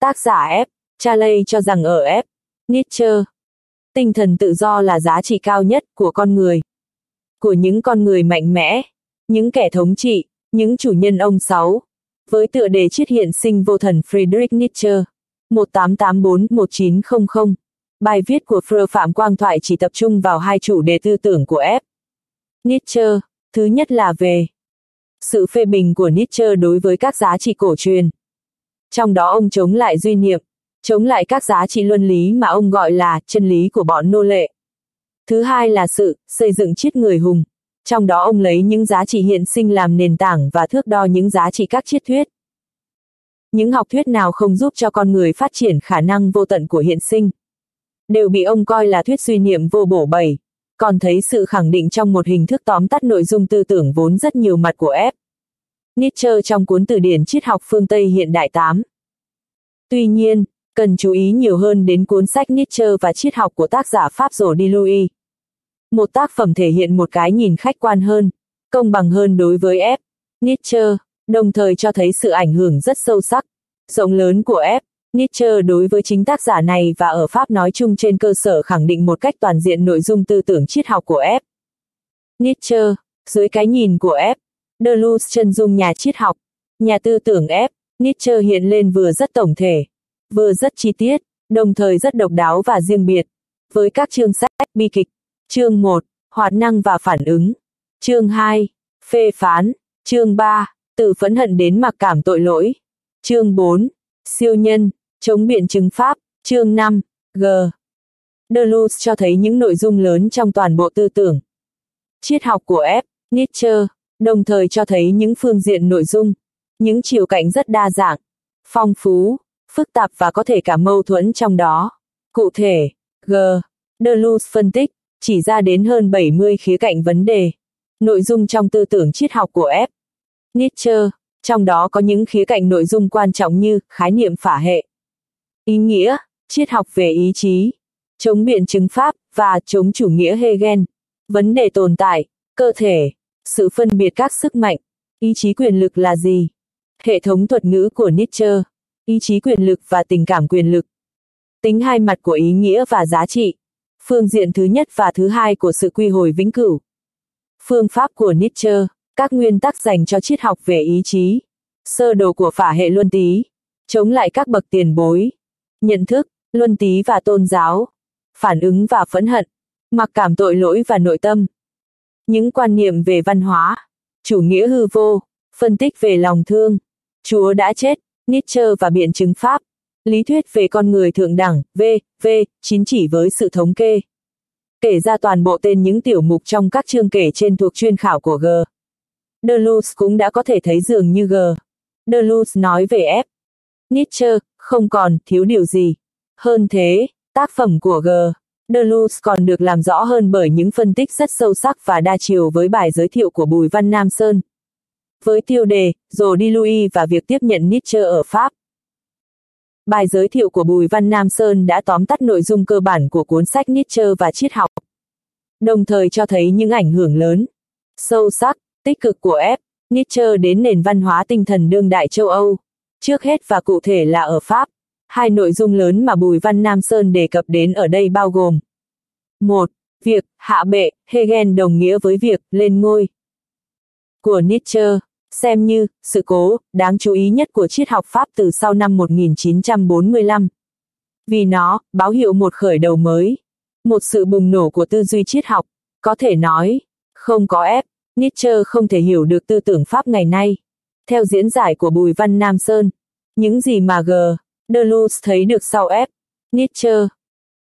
Tác giả F. Chaley cho rằng ở F. Nietzsche, tinh thần tự do là giá trị cao nhất của con người. Của những con người mạnh mẽ, những kẻ thống trị, những chủ nhân ông Sáu. Với tựa đề triết hiện sinh vô thần Friedrich Nietzsche, 1884-1900, bài viết của Freud Phạm Quang Thoại chỉ tập trung vào hai chủ đề tư tưởng của F. Nietzsche, thứ nhất là về sự phê bình của Nietzsche đối với các giá trị cổ truyền. Trong đó ông chống lại duy niệm, chống lại các giá trị luân lý mà ông gọi là chân lý của bọn nô lệ. Thứ hai là sự xây dựng triết người hùng. Trong đó ông lấy những giá trị hiện sinh làm nền tảng và thước đo những giá trị các triết thuyết. Những học thuyết nào không giúp cho con người phát triển khả năng vô tận của hiện sinh, đều bị ông coi là thuyết suy niệm vô bổ bẩy, còn thấy sự khẳng định trong một hình thức tóm tắt nội dung tư tưởng vốn rất nhiều mặt của F. Nietzsche trong cuốn từ điển triết học phương Tây hiện đại 8. Tuy nhiên, cần chú ý nhiều hơn đến cuốn sách Nietzsche và triết học của tác giả Pháp Rổ Di Louis. Một tác phẩm thể hiện một cái nhìn khách quan hơn, công bằng hơn đối với F. Nietzsche, đồng thời cho thấy sự ảnh hưởng rất sâu sắc, rộng lớn của F. Nietzsche đối với chính tác giả này và ở Pháp nói chung trên cơ sở khẳng định một cách toàn diện nội dung tư tưởng triết học của F. Nietzsche, dưới cái nhìn của F. Deleuze chân dung nhà triết học, nhà tư tưởng F. Nietzsche hiện lên vừa rất tổng thể, vừa rất chi tiết, đồng thời rất độc đáo và riêng biệt. Với các chương sách bi kịch, chương 1, hoạt năng và phản ứng, chương 2, phê phán, chương 3, tự phẫn hận đến mặc cảm tội lỗi, chương 4, siêu nhân, chống biện chứng pháp, chương 5, G. Deleuze cho thấy những nội dung lớn trong toàn bộ tư tưởng. Triết học của F. Nietzsche, đồng thời cho thấy những phương diện nội dung, những chiều cạnh rất đa dạng, phong phú, phức tạp và có thể cả mâu thuẫn trong đó. Cụ thể, G. Deleuze phân tích, chỉ ra đến hơn 70 khía cạnh vấn đề. Nội dung trong tư tưởng triết học của F. Nietzsche, trong đó có những khía cạnh nội dung quan trọng như khái niệm phả hệ, ý nghĩa, triết học về ý chí, chống biện chứng pháp và chống chủ nghĩa Hegel, vấn đề tồn tại, cơ thể, sự phân biệt các sức mạnh, ý chí quyền lực là gì, hệ thống thuật ngữ của Nietzsche, ý chí quyền lực và tình cảm quyền lực, tính hai mặt của ý nghĩa và giá trị, phương diện thứ nhất và thứ hai của sự quy hồi vĩnh cửu. Phương pháp của Nietzsche, các nguyên tắc dành cho triết học về ý chí, sơ đồ của phả hệ luân tí, chống lại các bậc tiền bối, nhận thức, luân tí và tôn giáo, phản ứng và phẫn hận, mặc cảm tội lỗi và nội tâm. Những quan niệm về văn hóa, chủ nghĩa hư vô, phân tích về lòng thương, Chúa đã chết, Nietzsche và biện chứng pháp, lý thuyết về con người thượng đẳng, V, V, chín chỉ với sự thống kê. Kể ra toàn bộ tên những tiểu mục trong các chương kể trên thuộc chuyên khảo của G. Deleuze cũng đã có thể thấy dường như G. Deleuze nói về F. Nietzsche, không còn thiếu điều gì. Hơn thế, tác phẩm của G. Deleuze còn được làm rõ hơn bởi những phân tích rất sâu sắc và đa chiều với bài giới thiệu của Bùi Văn Nam Sơn. Với tiêu đề, Rồi đi Louis và việc tiếp nhận Nietzsche ở Pháp. Bài giới thiệu của Bùi Văn Nam Sơn đã tóm tắt nội dung cơ bản của cuốn sách Nietzsche và triết học. Đồng thời cho thấy những ảnh hưởng lớn, sâu sắc, tích cực của F. Nietzsche đến nền văn hóa tinh thần đương đại châu Âu. Trước hết và cụ thể là ở Pháp, hai nội dung lớn mà Bùi Văn Nam Sơn đề cập đến ở đây bao gồm một Việc, hạ bệ, Hegel đồng nghĩa với việc, lên ngôi. Của Nietzsche, xem như, sự cố, đáng chú ý nhất của triết học Pháp từ sau năm 1945. Vì nó, báo hiệu một khởi đầu mới. Một sự bùng nổ của tư duy triết học, có thể nói, không có ép, Nietzsche không thể hiểu được tư tưởng Pháp ngày nay. Theo diễn giải của Bùi Văn Nam Sơn, những gì mà G. Deleuze thấy được sau F. Nietzsche.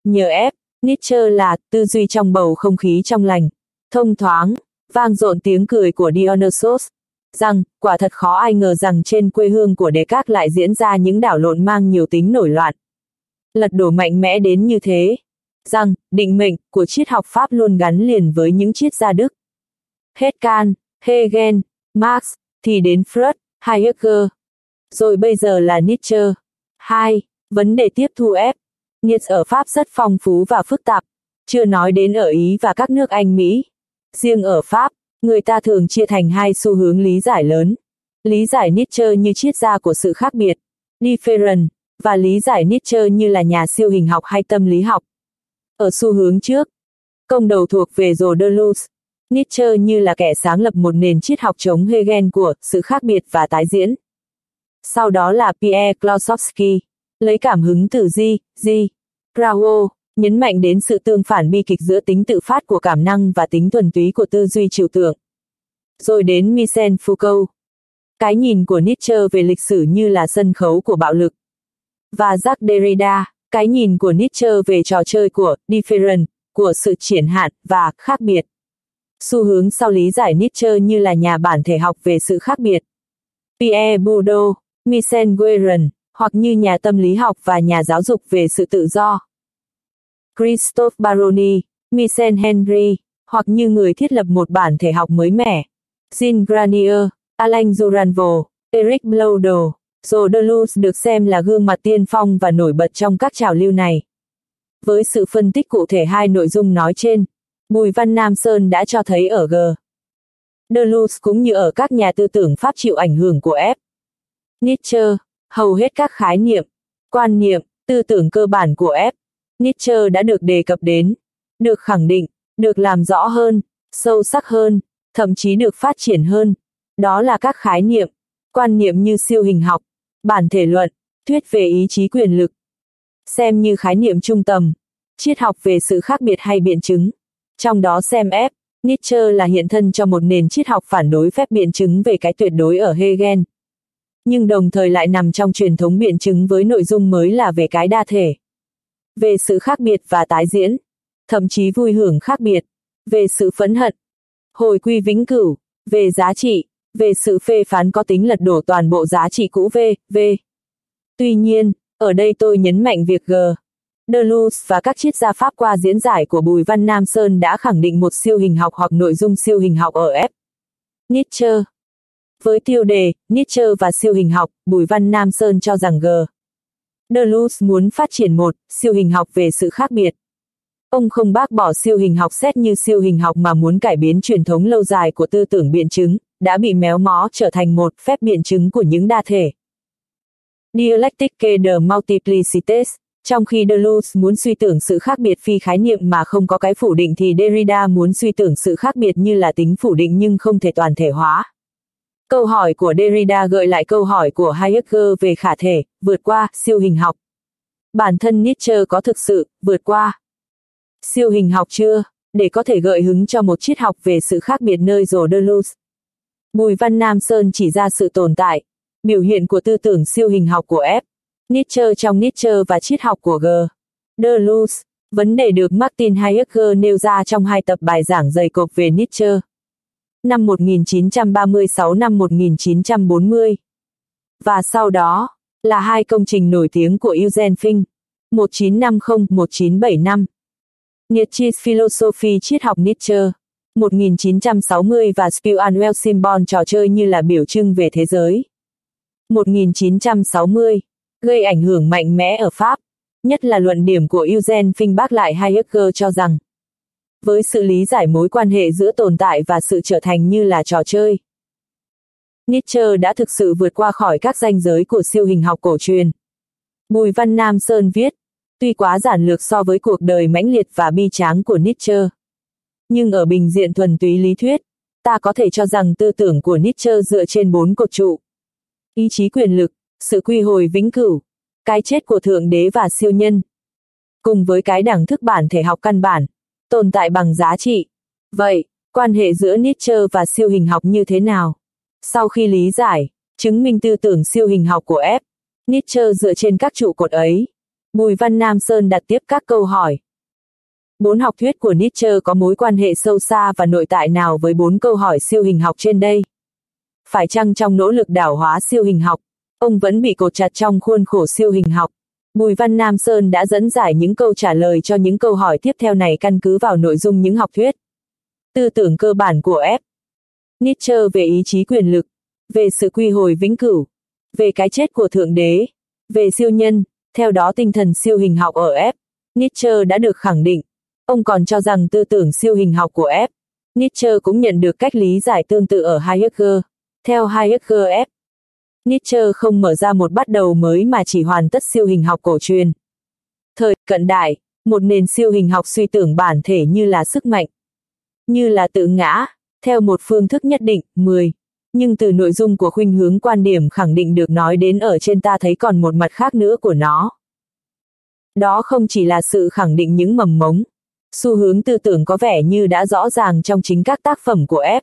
Nhờ F. Nietzsche là tư duy trong bầu không khí trong lành, thông thoáng, vang dội tiếng cười của Dionysos, rằng, quả thật khó ai ngờ rằng trên quê hương của Descartes lại diễn ra những đảo lộn mang nhiều tính nổi loạn. Lật đổ mạnh mẽ đến như thế, rằng, định mệnh của triết học Pháp luôn gắn liền với những triết gia Đức. Hết can, Hegel, Marx, thì đến Freud, Heidegger. Rồi bây giờ là Nietzsche. 2. Vấn đề tiếp thu ép. Nietzsche ở Pháp rất phong phú và phức tạp, chưa nói đến ở Ý và các nước Anh Mỹ. Riêng ở Pháp, người ta thường chia thành hai xu hướng lý giải lớn. Lý giải Nietzsche như triết gia của sự khác biệt, different, và lý giải Nietzsche như là nhà siêu hình học hay tâm lý học. Ở xu hướng trước, công đầu thuộc về Rồ Nietzsche như là kẻ sáng lập một nền triết học chống Hegel của sự khác biệt và tái diễn. Sau đó là Pierre Klosowski, lấy cảm hứng từ G, G, Bravo, nhấn mạnh đến sự tương phản bi kịch giữa tính tự phát của cảm năng và tính thuần túy của tư duy trừu tượng. Rồi đến Michel Foucault. Cái nhìn của Nietzsche về lịch sử như là sân khấu của bạo lực. Và Jacques Derrida, cái nhìn của Nietzsche về trò chơi của different, của sự triển hạn và khác biệt. Xu hướng sau lý giải Nietzsche như là nhà bản thể học về sự khác biệt. Pierre Bourdieu, Michel Guérin, hoặc như nhà tâm lý học và nhà giáo dục về sự tự do. Christophe Baroni, Michel Henry, hoặc như người thiết lập một bản thể học mới mẻ. Jean Granier, Alain Duranvo, Eric Bloudel, Joe Deleuze được xem là gương mặt tiên phong và nổi bật trong các trào lưu này. Với sự phân tích cụ thể hai nội dung nói trên, Bùi Văn Nam Sơn đã cho thấy ở G. Deleuze cũng như ở các nhà tư tưởng Pháp chịu ảnh hưởng của F. Nietzsche, hầu hết các khái niệm, quan niệm, tư tưởng cơ bản của F. Nietzsche đã được đề cập đến, được khẳng định, được làm rõ hơn, sâu sắc hơn, thậm chí được phát triển hơn. Đó là các khái niệm, quan niệm như siêu hình học, bản thể luận, thuyết về ý chí quyền lực. Xem như khái niệm trung tâm, triết học về sự khác biệt hay biện chứng. Trong đó xem ép, Nietzsche là hiện thân cho một nền triết học phản đối phép biện chứng về cái tuyệt đối ở Hegel. Nhưng đồng thời lại nằm trong truyền thống biện chứng với nội dung mới là về cái đa thể. Về sự khác biệt và tái diễn, thậm chí vui hưởng khác biệt, về sự phẫn hận, hồi quy vĩnh cửu, về giá trị, về sự phê phán có tính lật đổ toàn bộ giá trị cũ V, V. Tuy nhiên, ở đây tôi nhấn mạnh việc G. Deleuze và các triết gia Pháp qua diễn giải của Bùi Văn Nam Sơn đã khẳng định một siêu hình học hoặc nội dung siêu hình học ở F. Nietzsche Với tiêu đề, Nietzsche và siêu hình học, Bùi Văn Nam Sơn cho rằng G. Deleuze muốn phát triển một siêu hình học về sự khác biệt. Ông không bác bỏ siêu hình học xét như siêu hình học mà muốn cải biến truyền thống lâu dài của tư tưởng biện chứng, đã bị méo mó trở thành một phép biện chứng của những đa thể. Dialectique de multiplicités trong khi Deleuze muốn suy tưởng sự khác biệt phi khái niệm mà không có cái phủ định thì Derrida muốn suy tưởng sự khác biệt như là tính phủ định nhưng không thể toàn thể hóa. Câu hỏi của Derrida gợi lại câu hỏi của Heidegger về khả thể, vượt qua, siêu hình học. Bản thân Nietzsche có thực sự, vượt qua. Siêu hình học chưa, để có thể gợi hứng cho một triết học về sự khác biệt nơi rồ Deleuze. Bùi Văn Nam Sơn chỉ ra sự tồn tại, biểu hiện của tư tưởng siêu hình học của F. Nietzsche trong Nietzsche và triết học của G. Deleuze, vấn đề được Martin Heidegger nêu ra trong hai tập bài giảng dày cộp về Nietzsche. Năm 1936 năm 1940. Và sau đó, là hai công trình nổi tiếng của Eugen Fink, 1950-1975. Nietzsche's Philosophy triết học Nietzsche, 1960 và Spiel Annual Symbol trò chơi như là biểu trưng về thế giới. 1960 gây ảnh hưởng mạnh mẽ ở Pháp, nhất là luận điểm của Eugen Finbach bác lại Hayek cho rằng, với sự lý giải mối quan hệ giữa tồn tại và sự trở thành như là trò chơi. Nietzsche đã thực sự vượt qua khỏi các ranh giới của siêu hình học cổ truyền. Bùi Văn Nam Sơn viết, tuy quá giản lược so với cuộc đời mãnh liệt và bi tráng của Nietzsche. Nhưng ở bình diện thuần túy lý thuyết, ta có thể cho rằng tư tưởng của Nietzsche dựa trên bốn cột trụ. Ý chí quyền lực, sự quy hồi vĩnh cửu, cái chết của Thượng Đế và siêu nhân. Cùng với cái đẳng thức bản thể học căn bản, tồn tại bằng giá trị. Vậy, quan hệ giữa Nietzsche và siêu hình học như thế nào? Sau khi lý giải, chứng minh tư tưởng siêu hình học của F, Nietzsche dựa trên các trụ cột ấy. Bùi Văn Nam Sơn đặt tiếp các câu hỏi. Bốn học thuyết của Nietzsche có mối quan hệ sâu xa và nội tại nào với bốn câu hỏi siêu hình học trên đây? Phải chăng trong nỗ lực đảo hóa siêu hình học, ông vẫn bị cột chặt trong khuôn khổ siêu hình học? Bùi Văn Nam Sơn đã dẫn giải những câu trả lời cho những câu hỏi tiếp theo này căn cứ vào nội dung những học thuyết. Tư tưởng cơ bản của F. Nietzsche về ý chí quyền lực, về sự quy hồi vĩnh cửu, về cái chết của Thượng Đế, về siêu nhân, theo đó tinh thần siêu hình học ở F. Nietzsche đã được khẳng định. Ông còn cho rằng tư tưởng siêu hình học của F. Nietzsche cũng nhận được cách lý giải tương tự ở Heidegger. Theo Heidegger F. Nietzsche không mở ra một bắt đầu mới mà chỉ hoàn tất siêu hình học cổ truyền. Thời cận đại, một nền siêu hình học suy tưởng bản thể như là sức mạnh, như là tự ngã, theo một phương thức nhất định, 10. Nhưng từ nội dung của khuynh hướng quan điểm khẳng định được nói đến ở trên ta thấy còn một mặt khác nữa của nó. Đó không chỉ là sự khẳng định những mầm mống, xu hướng tư tưởng có vẻ như đã rõ ràng trong chính các tác phẩm của F.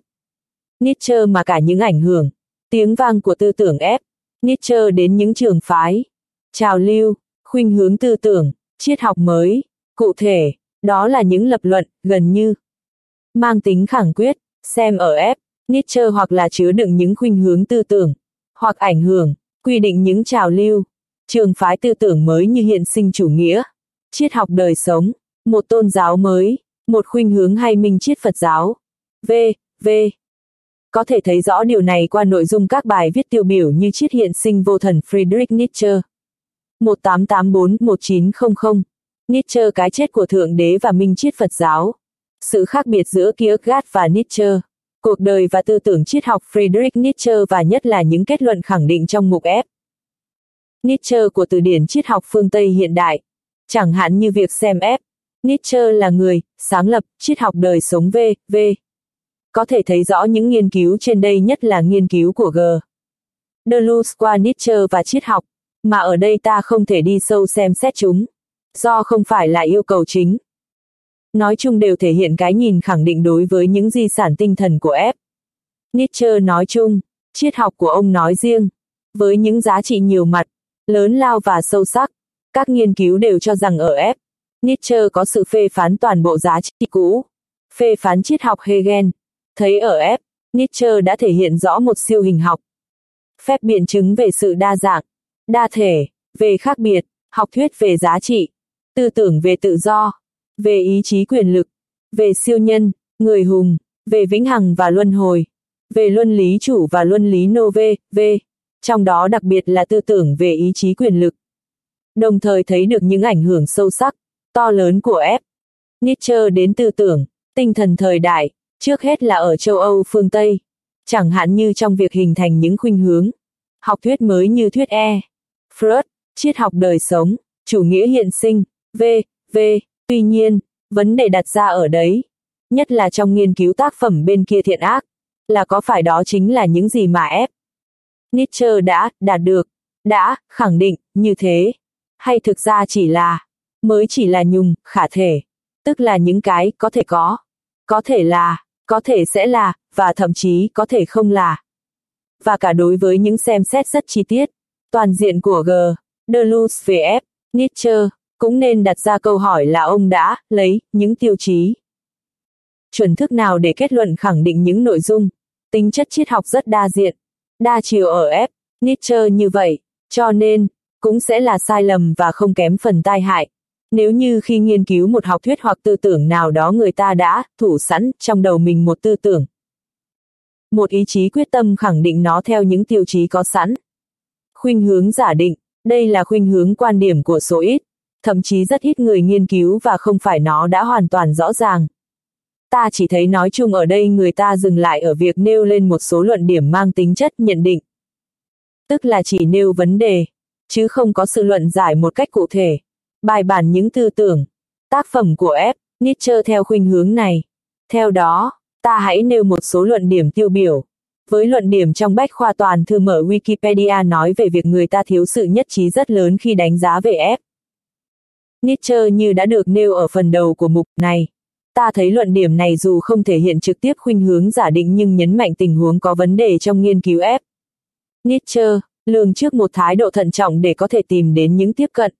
Nietzsche mà cả những ảnh hưởng, tiếng vang của tư tưởng F. Nietzsche đến những trường phái, trào lưu, khuynh hướng tư tưởng, triết học mới, cụ thể, đó là những lập luận, gần như mang tính khẳng quyết, xem ở F. Nietzsche hoặc là chứa đựng những khuynh hướng tư tưởng, hoặc ảnh hưởng, quy định những trào lưu, trường phái tư tưởng mới như hiện sinh chủ nghĩa, triết học đời sống, một tôn giáo mới, một khuynh hướng hay minh triết Phật giáo. V. V. Có thể thấy rõ điều này qua nội dung các bài viết tiêu biểu như triết hiện sinh vô thần Friedrich Nietzsche. 1884-1900 Nietzsche cái chết của Thượng Đế và Minh triết Phật giáo. Sự khác biệt giữa Kierkegaard và Nietzsche. Cuộc đời và tư tưởng triết học Friedrich Nietzsche và nhất là những kết luận khẳng định trong mục F. Nietzsche của từ điển triết học phương Tây hiện đại. Chẳng hạn như việc xem F. Nietzsche là người, sáng lập, triết học đời sống V, V. Có thể thấy rõ những nghiên cứu trên đây nhất là nghiên cứu của G. Deleuze qua Nietzsche và triết học, mà ở đây ta không thể đi sâu xem xét chúng, do không phải là yêu cầu chính. Nói chung đều thể hiện cái nhìn khẳng định đối với những di sản tinh thần của F. Nietzsche nói chung, triết học của ông nói riêng, với những giá trị nhiều mặt, lớn lao và sâu sắc, các nghiên cứu đều cho rằng ở F. Nietzsche có sự phê phán toàn bộ giá trị cũ, phê phán triết học Hegel, thấy ở F. Nietzsche đã thể hiện rõ một siêu hình học. Phép biện chứng về sự đa dạng, đa thể, về khác biệt, học thuyết về giá trị, tư tưởng về tự do, về ý chí quyền lực, về siêu nhân, người hùng, về vĩnh hằng và luân hồi, về luân lý chủ và luân lý nô vê, v, trong đó đặc biệt là tư tưởng về ý chí quyền lực. Đồng thời thấy được những ảnh hưởng sâu sắc, to lớn của F. Nietzsche đến tư tưởng, tinh thần thời đại, trước hết là ở châu Âu phương Tây, chẳng hạn như trong việc hình thành những khuynh hướng, học thuyết mới như thuyết E, Freud, triết học đời sống, chủ nghĩa hiện sinh, V, V, tuy nhiên, vấn đề đặt ra ở đấy, nhất là trong nghiên cứu tác phẩm bên kia thiện ác, là có phải đó chính là những gì mà ép. Nietzsche đã, đạt được, đã, khẳng định, như thế, hay thực ra chỉ là, mới chỉ là nhung, khả thể, tức là những cái có thể có, có thể là, có thể sẽ là, và thậm chí có thể không là. Và cả đối với những xem xét rất chi tiết, toàn diện của G. Deleuze về F. Nietzsche, cũng nên đặt ra câu hỏi là ông đã lấy những tiêu chí chuẩn thức nào để kết luận khẳng định những nội dung, tính chất triết học rất đa diện, đa chiều ở F. Nietzsche như vậy, cho nên, cũng sẽ là sai lầm và không kém phần tai hại. Nếu như khi nghiên cứu một học thuyết hoặc tư tưởng nào đó người ta đã thủ sẵn trong đầu mình một tư tưởng. Một ý chí quyết tâm khẳng định nó theo những tiêu chí có sẵn. Khuynh hướng giả định, đây là khuynh hướng quan điểm của số ít, thậm chí rất ít người nghiên cứu và không phải nó đã hoàn toàn rõ ràng. Ta chỉ thấy nói chung ở đây người ta dừng lại ở việc nêu lên một số luận điểm mang tính chất nhận định. Tức là chỉ nêu vấn đề, chứ không có sự luận giải một cách cụ thể. Bài bản những tư tưởng, tác phẩm của F. Nietzsche theo khuynh hướng này. Theo đó, ta hãy nêu một số luận điểm tiêu biểu. Với luận điểm trong bách khoa toàn thư mở Wikipedia nói về việc người ta thiếu sự nhất trí rất lớn khi đánh giá về F. Nietzsche như đã được nêu ở phần đầu của mục này. Ta thấy luận điểm này dù không thể hiện trực tiếp khuynh hướng giả định nhưng nhấn mạnh tình huống có vấn đề trong nghiên cứu F. Nietzsche, lường trước một thái độ thận trọng để có thể tìm đến những tiếp cận.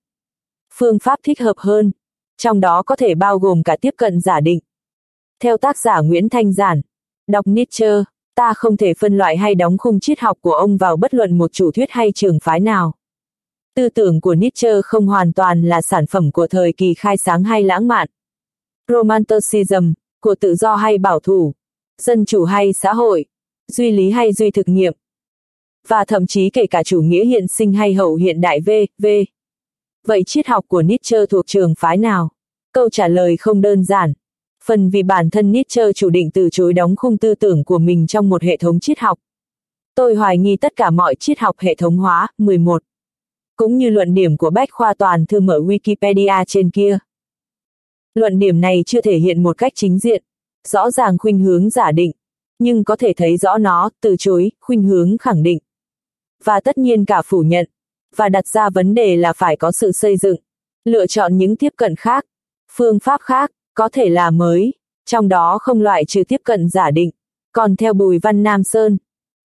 Phương pháp thích hợp hơn. trong đó có thể bao gồm cả tiếp cận giả định. Theo tác giả Nguyễn Thanh Giản, đọc Nietzsche, ta không thể phân loại hay đóng khung triết học của ông vào bất luận một chủ thuyết hay trường phái nào. Tư tưởng của Nietzsche không hoàn toàn là sản phẩm của thời kỳ khai sáng hay lãng mạn. Romanticism, của tự do hay bảo thủ, dân chủ hay xã hội, duy lý hay duy thực nghiệm. Và thậm chí kể cả chủ nghĩa hiện sinh hay hậu hiện đại V, V. Vậy triết học của Nietzsche thuộc trường phái nào? Câu trả lời không đơn giản. Phần vì bản thân Nietzsche chủ định từ chối đóng khung tư tưởng của mình trong một hệ thống triết học. Tôi hoài nghi tất cả mọi triết học hệ thống hóa, 11. Cũng như luận điểm của Bách Khoa Toàn thư mở Wikipedia trên kia. Luận điểm này chưa thể hiện một cách chính diện, rõ ràng khuynh hướng giả định, nhưng có thể thấy rõ nó, từ chối, khuynh hướng khẳng định. Và tất nhiên cả phủ nhận, và đặt ra vấn đề là phải có sự xây dựng, lựa chọn những tiếp cận khác, phương pháp khác, có thể là mới, trong đó không loại trừ tiếp cận giả định. Còn theo Bùi Văn Nam Sơn,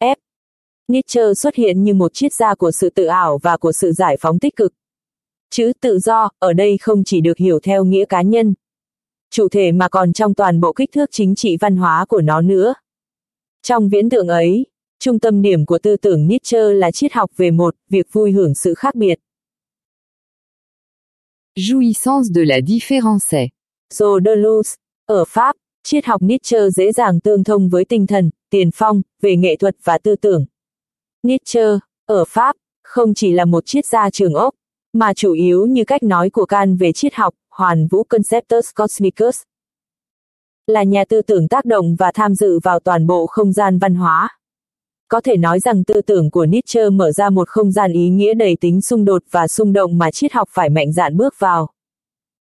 F. Nietzsche xuất hiện như một triết gia của sự tự ảo và của sự giải phóng tích cực. Chữ tự do, ở đây không chỉ được hiểu theo nghĩa cá nhân, chủ thể mà còn trong toàn bộ kích thước chính trị văn hóa của nó nữa. Trong viễn tượng ấy, trung tâm điểm của tư tưởng Nietzsche là triết học về một, việc vui hưởng sự khác biệt. Jouissance de la différence. Joe Deleuze, ở Pháp, triết học Nietzsche dễ dàng tương thông với tinh thần, tiền phong, về nghệ thuật và tư tưởng. Nietzsche, ở Pháp, không chỉ là một triết gia trường ốc, mà chủ yếu như cách nói của Can về triết học, hoàn vũ Conceptus Cosmicus. Là nhà tư tưởng tác động và tham dự vào toàn bộ không gian văn hóa. Có thể nói rằng tư tưởng của Nietzsche mở ra một không gian ý nghĩa đầy tính xung đột và xung động mà triết học phải mạnh dạn bước vào.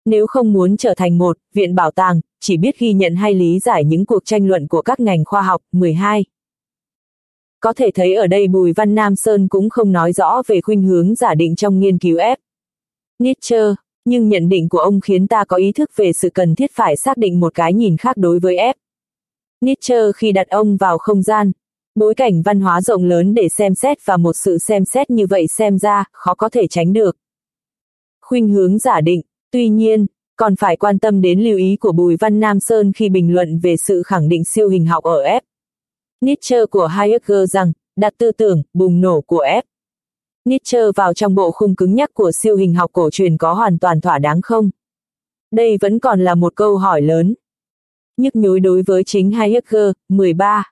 Nếu không muốn trở thành một viện bảo tàng, chỉ biết ghi nhận hay lý giải những cuộc tranh luận của các ngành khoa học, 12. Có thể thấy ở đây Bùi Văn Nam Sơn cũng không nói rõ về khuynh hướng giả định trong nghiên cứu F. Nietzsche, nhưng nhận định của ông khiến ta có ý thức về sự cần thiết phải xác định một cái nhìn khác đối với F. Nietzsche khi đặt ông vào không gian, bối cảnh văn hóa rộng lớn để xem xét và một sự xem xét như vậy xem ra, khó có thể tránh được. Khuynh hướng giả định, tuy nhiên, còn phải quan tâm đến lưu ý của Bùi Văn Nam Sơn khi bình luận về sự khẳng định siêu hình học ở F. Nietzsche của Heidegger rằng, đặt tư tưởng, bùng nổ của F. Nietzsche vào trong bộ khung cứng nhắc của siêu hình học cổ truyền có hoàn toàn thỏa đáng không? Đây vẫn còn là một câu hỏi lớn. Nhức nhối đối với chính Heidegger, 13.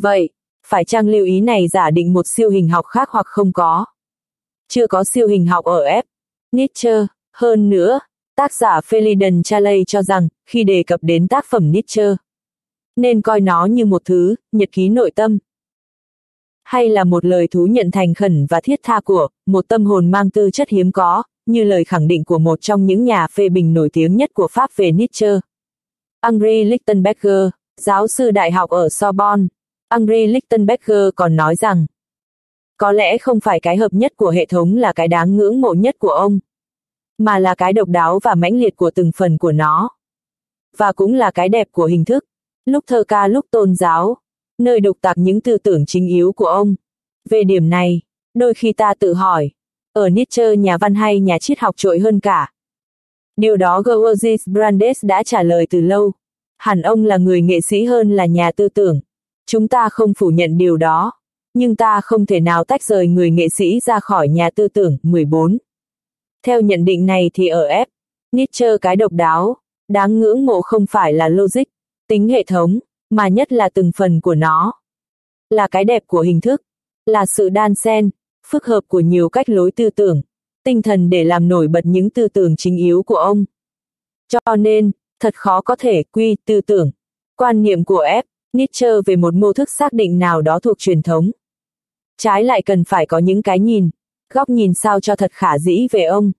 Vậy, phải chăng lưu ý này giả định một siêu hình học khác hoặc không có? Chưa có siêu hình học ở F. Nietzsche, hơn nữa, tác giả Feliden Chaley cho rằng, khi đề cập đến tác phẩm Nietzsche, nên coi nó như một thứ, nhật ký nội tâm. Hay là một lời thú nhận thành khẩn và thiết tha của, một tâm hồn mang tư chất hiếm có, như lời khẳng định của một trong những nhà phê bình nổi tiếng nhất của Pháp về Nietzsche. Henri Lichtenberger, giáo sư đại học ở Sorbonne. Andre Lichtenberger còn nói rằng, có lẽ không phải cái hợp nhất của hệ thống là cái đáng ngưỡng mộ nhất của ông, mà là cái độc đáo và mãnh liệt của từng phần của nó. Và cũng là cái đẹp của hình thức lúc thơ ca lúc tôn giáo, nơi đục tạc những tư tưởng chính yếu của ông. Về điểm này, đôi khi ta tự hỏi, ở Nietzsche nhà văn hay nhà triết học trội hơn cả. Điều đó Georges Brandes đã trả lời từ lâu. Hẳn ông là người nghệ sĩ hơn là nhà tư tưởng. Chúng ta không phủ nhận điều đó. Nhưng ta không thể nào tách rời người nghệ sĩ ra khỏi nhà tư tưởng. 14. Theo nhận định này thì ở F, Nietzsche cái độc đáo, đáng ngưỡng mộ không phải là logic, tính hệ thống, mà nhất là từng phần của nó. Là cái đẹp của hình thức, là sự đan xen, phức hợp của nhiều cách lối tư tưởng, tinh thần để làm nổi bật những tư tưởng chính yếu của ông. Cho nên, thật khó có thể quy tư tưởng, quan niệm của F. Nietzsche về một mô thức xác định nào đó thuộc truyền thống. Trái lại cần phải có những cái nhìn, góc nhìn sao cho thật khả dĩ về ông.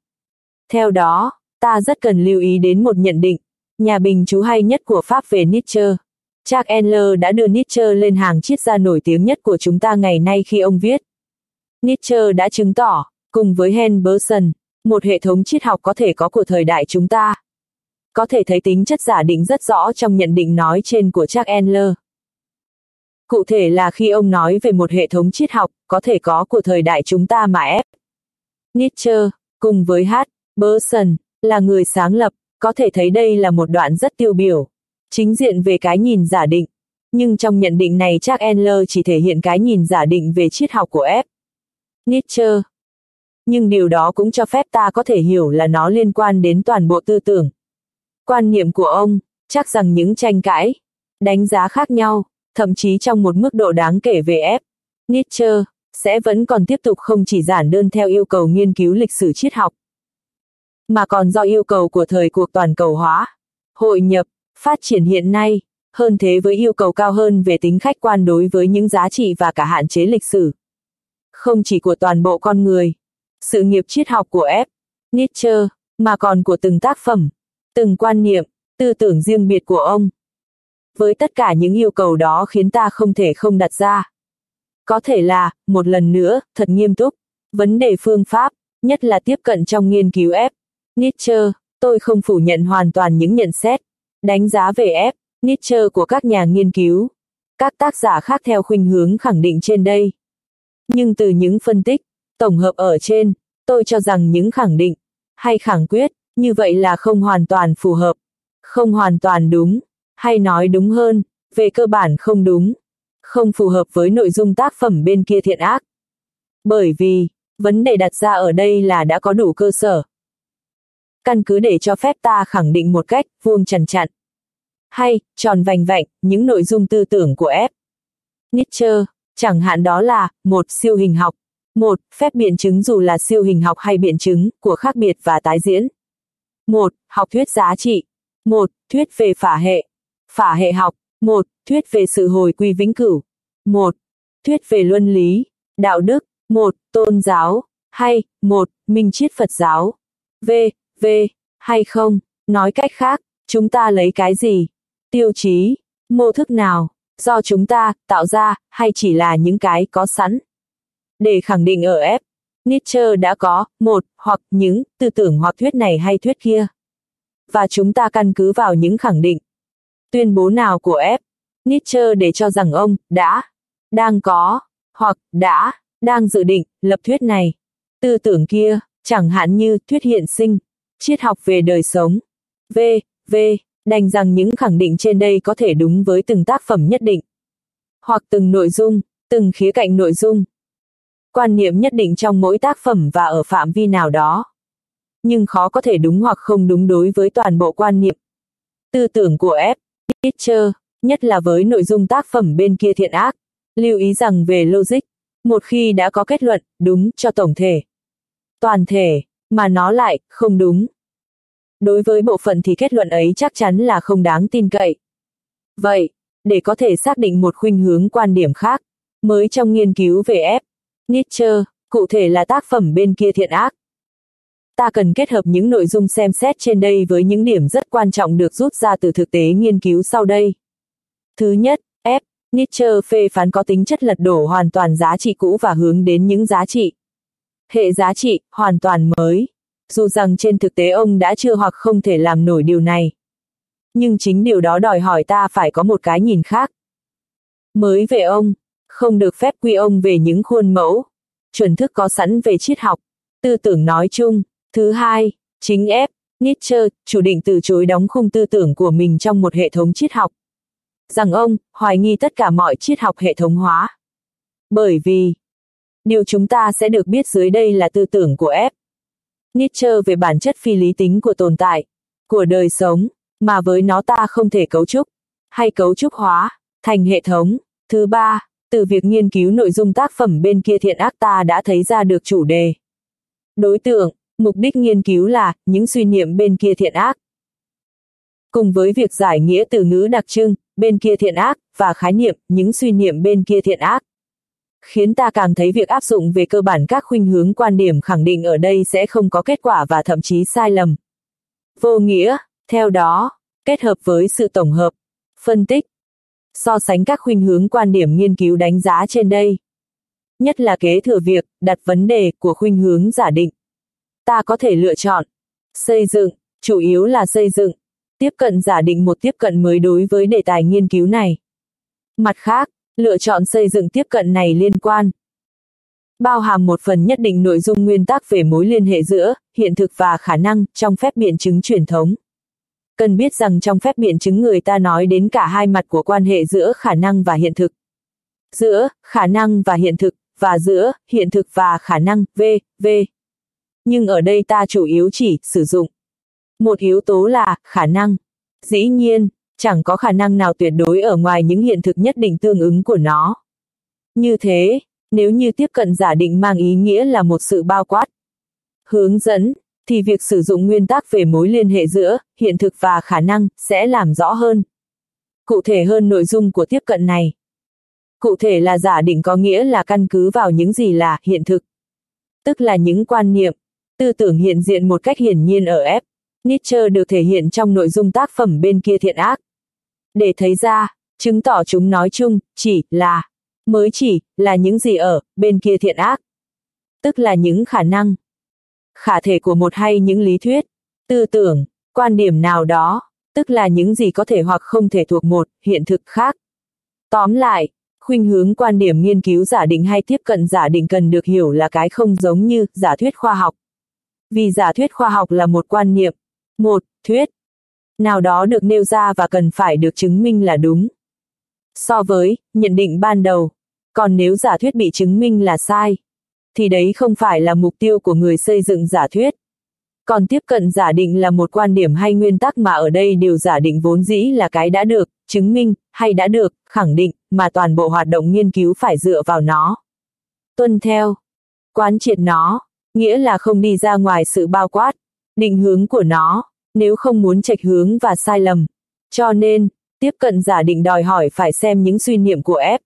Theo đó, ta rất cần lưu ý đến một nhận định, nhà bình chú hay nhất của Pháp về Nietzsche. Jack Enler đã đưa Nietzsche lên hàng triết gia nổi tiếng nhất của chúng ta ngày nay khi ông viết. Nietzsche đã chứng tỏ, cùng với Hen một hệ thống triết học có thể có của thời đại chúng ta. Có thể thấy tính chất giả định rất rõ trong nhận định nói trên của Jack Enler. Cụ thể là khi ông nói về một hệ thống triết học, có thể có của thời đại chúng ta mà ép. Nietzsche, cùng với H. Berson, là người sáng lập, Có thể thấy đây là một đoạn rất tiêu biểu, chính diện về cái nhìn giả định. Nhưng trong nhận định này chắc Enler chỉ thể hiện cái nhìn giả định về triết học của F. Nietzsche. Nhưng điều đó cũng cho phép ta có thể hiểu là nó liên quan đến toàn bộ tư tưởng. Quan niệm của ông, chắc rằng những tranh cãi, đánh giá khác nhau, thậm chí trong một mức độ đáng kể về F. Nietzsche, sẽ vẫn còn tiếp tục không chỉ giản đơn theo yêu cầu nghiên cứu lịch sử triết học, mà còn do yêu cầu của thời cuộc toàn cầu hóa, hội nhập, phát triển hiện nay, hơn thế với yêu cầu cao hơn về tính khách quan đối với những giá trị và cả hạn chế lịch sử. Không chỉ của toàn bộ con người, sự nghiệp triết học của F. Nietzsche, mà còn của từng tác phẩm, từng quan niệm, tư tưởng riêng biệt của ông. Với tất cả những yêu cầu đó khiến ta không thể không đặt ra. Có thể là, một lần nữa, thật nghiêm túc, vấn đề phương pháp, nhất là tiếp cận trong nghiên cứu F. Nietzsche, tôi không phủ nhận hoàn toàn những nhận xét, đánh giá về F. Nietzsche của các nhà nghiên cứu, các tác giả khác theo khuynh hướng khẳng định trên đây. Nhưng từ những phân tích, tổng hợp ở trên, tôi cho rằng những khẳng định, hay khẳng quyết, như vậy là không hoàn toàn phù hợp, không hoàn toàn đúng, hay nói đúng hơn, về cơ bản không đúng, không phù hợp với nội dung tác phẩm bên kia thiện ác. Bởi vì, vấn đề đặt ra ở đây là đã có đủ cơ sở. Căn cứ để cho phép ta khẳng định một cách vuông trần chặn. Hay, tròn vành vạnh, những nội dung tư tưởng của F. Nietzsche, chẳng hạn đó là, một siêu hình học, một phép biện chứng dù là siêu hình học hay biện chứng của khác biệt và tái diễn. một Học thuyết giá trị. một Thuyết về phả hệ. Phả hệ học. một Thuyết về sự hồi quy vĩnh cửu. một Thuyết về luân lý, đạo đức. một Tôn giáo. Hay, một Minh triết Phật giáo. V, V, hay không, nói cách khác, chúng ta lấy cái gì? Tiêu chí, mô thức nào, do chúng ta tạo ra, hay chỉ là những cái có sẵn? Để khẳng định ở F, Nietzsche đã có, một, hoặc những, tư tưởng hoặc thuyết này hay thuyết kia. Và chúng ta căn cứ vào những khẳng định. Tuyên bố nào của F, Nietzsche để cho rằng ông, đã, đang có, hoặc đã, đang dự định, lập thuyết này. Tư tưởng kia, chẳng hạn như thuyết hiện sinh, triết học về đời sống. V, V, đành rằng những khẳng định trên đây có thể đúng với từng tác phẩm nhất định. Hoặc từng nội dung, từng khía cạnh nội dung. Quan niệm nhất định trong mỗi tác phẩm và ở phạm vi nào đó. Nhưng khó có thể đúng hoặc không đúng đối với toàn bộ quan niệm. Tư tưởng của F. Nietzsche, nhất là với nội dung tác phẩm bên kia thiện ác. Lưu ý rằng về logic, một khi đã có kết luận, đúng cho tổng thể. Toàn thể, mà nó lại, không đúng. Đối với bộ phận thì kết luận ấy chắc chắn là không đáng tin cậy. Vậy, để có thể xác định một khuynh hướng quan điểm khác, mới trong nghiên cứu về F. Nietzsche, cụ thể là tác phẩm bên kia thiện ác. Ta cần kết hợp những nội dung xem xét trên đây với những điểm rất quan trọng được rút ra từ thực tế nghiên cứu sau đây. Thứ nhất, F. Nietzsche phê phán có tính chất lật đổ hoàn toàn giá trị cũ và hướng đến những giá trị. Hệ giá trị, hoàn toàn mới. Dù rằng trên thực tế ông đã chưa hoặc không thể làm nổi điều này. Nhưng chính điều đó đòi hỏi ta phải có một cái nhìn khác. Mới về ông, không được phép quy ông về những khuôn mẫu, chuẩn thức có sẵn về triết học, tư tưởng nói chung. Thứ hai, chính ép, Nietzsche, chủ định từ chối đóng khung tư tưởng của mình trong một hệ thống triết học. Rằng ông, hoài nghi tất cả mọi triết học hệ thống hóa. Bởi vì, điều chúng ta sẽ được biết dưới đây là tư tưởng của ép. Nietzsche về bản chất phi lý tính của tồn tại, của đời sống, mà với nó ta không thể cấu trúc, hay cấu trúc hóa, thành hệ thống. Thứ ba, từ việc nghiên cứu nội dung tác phẩm bên kia thiện ác ta đã thấy ra được chủ đề. Đối tượng, mục đích nghiên cứu là những suy niệm bên kia thiện ác. Cùng với việc giải nghĩa từ ngữ đặc trưng, bên kia thiện ác, và khái niệm, những suy niệm bên kia thiện ác. Khiến ta càng thấy việc áp dụng về cơ bản các khuynh hướng quan điểm khẳng định ở đây sẽ không có kết quả và thậm chí sai lầm. Vô nghĩa, theo đó, kết hợp với sự tổng hợp, phân tích, so sánh các khuynh hướng quan điểm nghiên cứu đánh giá trên đây. Nhất là kế thừa việc, đặt vấn đề của khuynh hướng giả định. Ta có thể lựa chọn, xây dựng, chủ yếu là xây dựng, tiếp cận giả định một tiếp cận mới đối với đề tài nghiên cứu này. Mặt khác, lựa chọn xây dựng tiếp cận này liên quan. Bao hàm một phần nhất định nội dung nguyên tắc về mối liên hệ giữa hiện thực và khả năng trong phép biện chứng truyền thống. cần biết rằng trong phép biện chứng người ta nói đến cả hai mặt của quan hệ giữa khả năng và hiện thực. Giữa khả năng và hiện thực, và giữa hiện thực và khả năng, v, v. Nhưng ở đây ta chủ yếu chỉ sử dụng một yếu tố là khả năng. Dĩ nhiên, chẳng có khả năng nào tuyệt đối ở ngoài những hiện thực nhất định tương ứng của nó. Như thế, nếu như tiếp cận giả định mang ý nghĩa là một sự bao quát, hướng dẫn, thì việc sử dụng nguyên tắc về mối liên hệ giữa hiện thực và khả năng sẽ làm rõ hơn. Cụ thể hơn nội dung của tiếp cận này. Cụ thể là giả định có nghĩa là căn cứ vào những gì là hiện thực. Tức là những quan niệm, tư tưởng hiện diện một cách hiển nhiên ở F. Nietzsche được thể hiện trong nội dung tác phẩm bên kia thiện ác. Để thấy ra, chứng tỏ chúng nói chung, chỉ là, mới chỉ, là những gì ở, bên kia thiện ác. Tức là những khả năng, khả thể của một hay những lý thuyết, tư tưởng, quan điểm nào đó, tức là những gì có thể hoặc không thể thuộc một hiện thực khác. Tóm lại, khuynh hướng quan điểm nghiên cứu giả định hay tiếp cận giả định cần được hiểu là cái không giống như giả thuyết khoa học. Vì giả thuyết khoa học là một quan niệm, một thuyết nào đó được nêu ra và cần phải được chứng minh là đúng. So với nhận định ban đầu, còn nếu giả thuyết bị chứng minh là sai, thì đấy không phải là mục tiêu của người xây dựng giả thuyết. Còn tiếp cận giả định là một quan điểm hay nguyên tắc mà ở đây điều giả định vốn dĩ là cái đã được, chứng minh, hay đã được, khẳng định, mà toàn bộ hoạt động nghiên cứu phải dựa vào nó. Tuân theo, quán triệt nó, nghĩa là không đi ra ngoài sự bao quát, định hướng của nó, nếu không muốn trạch hướng và sai lầm. Cho nên, tiếp cận giả định đòi hỏi phải xem những suy niệm của F.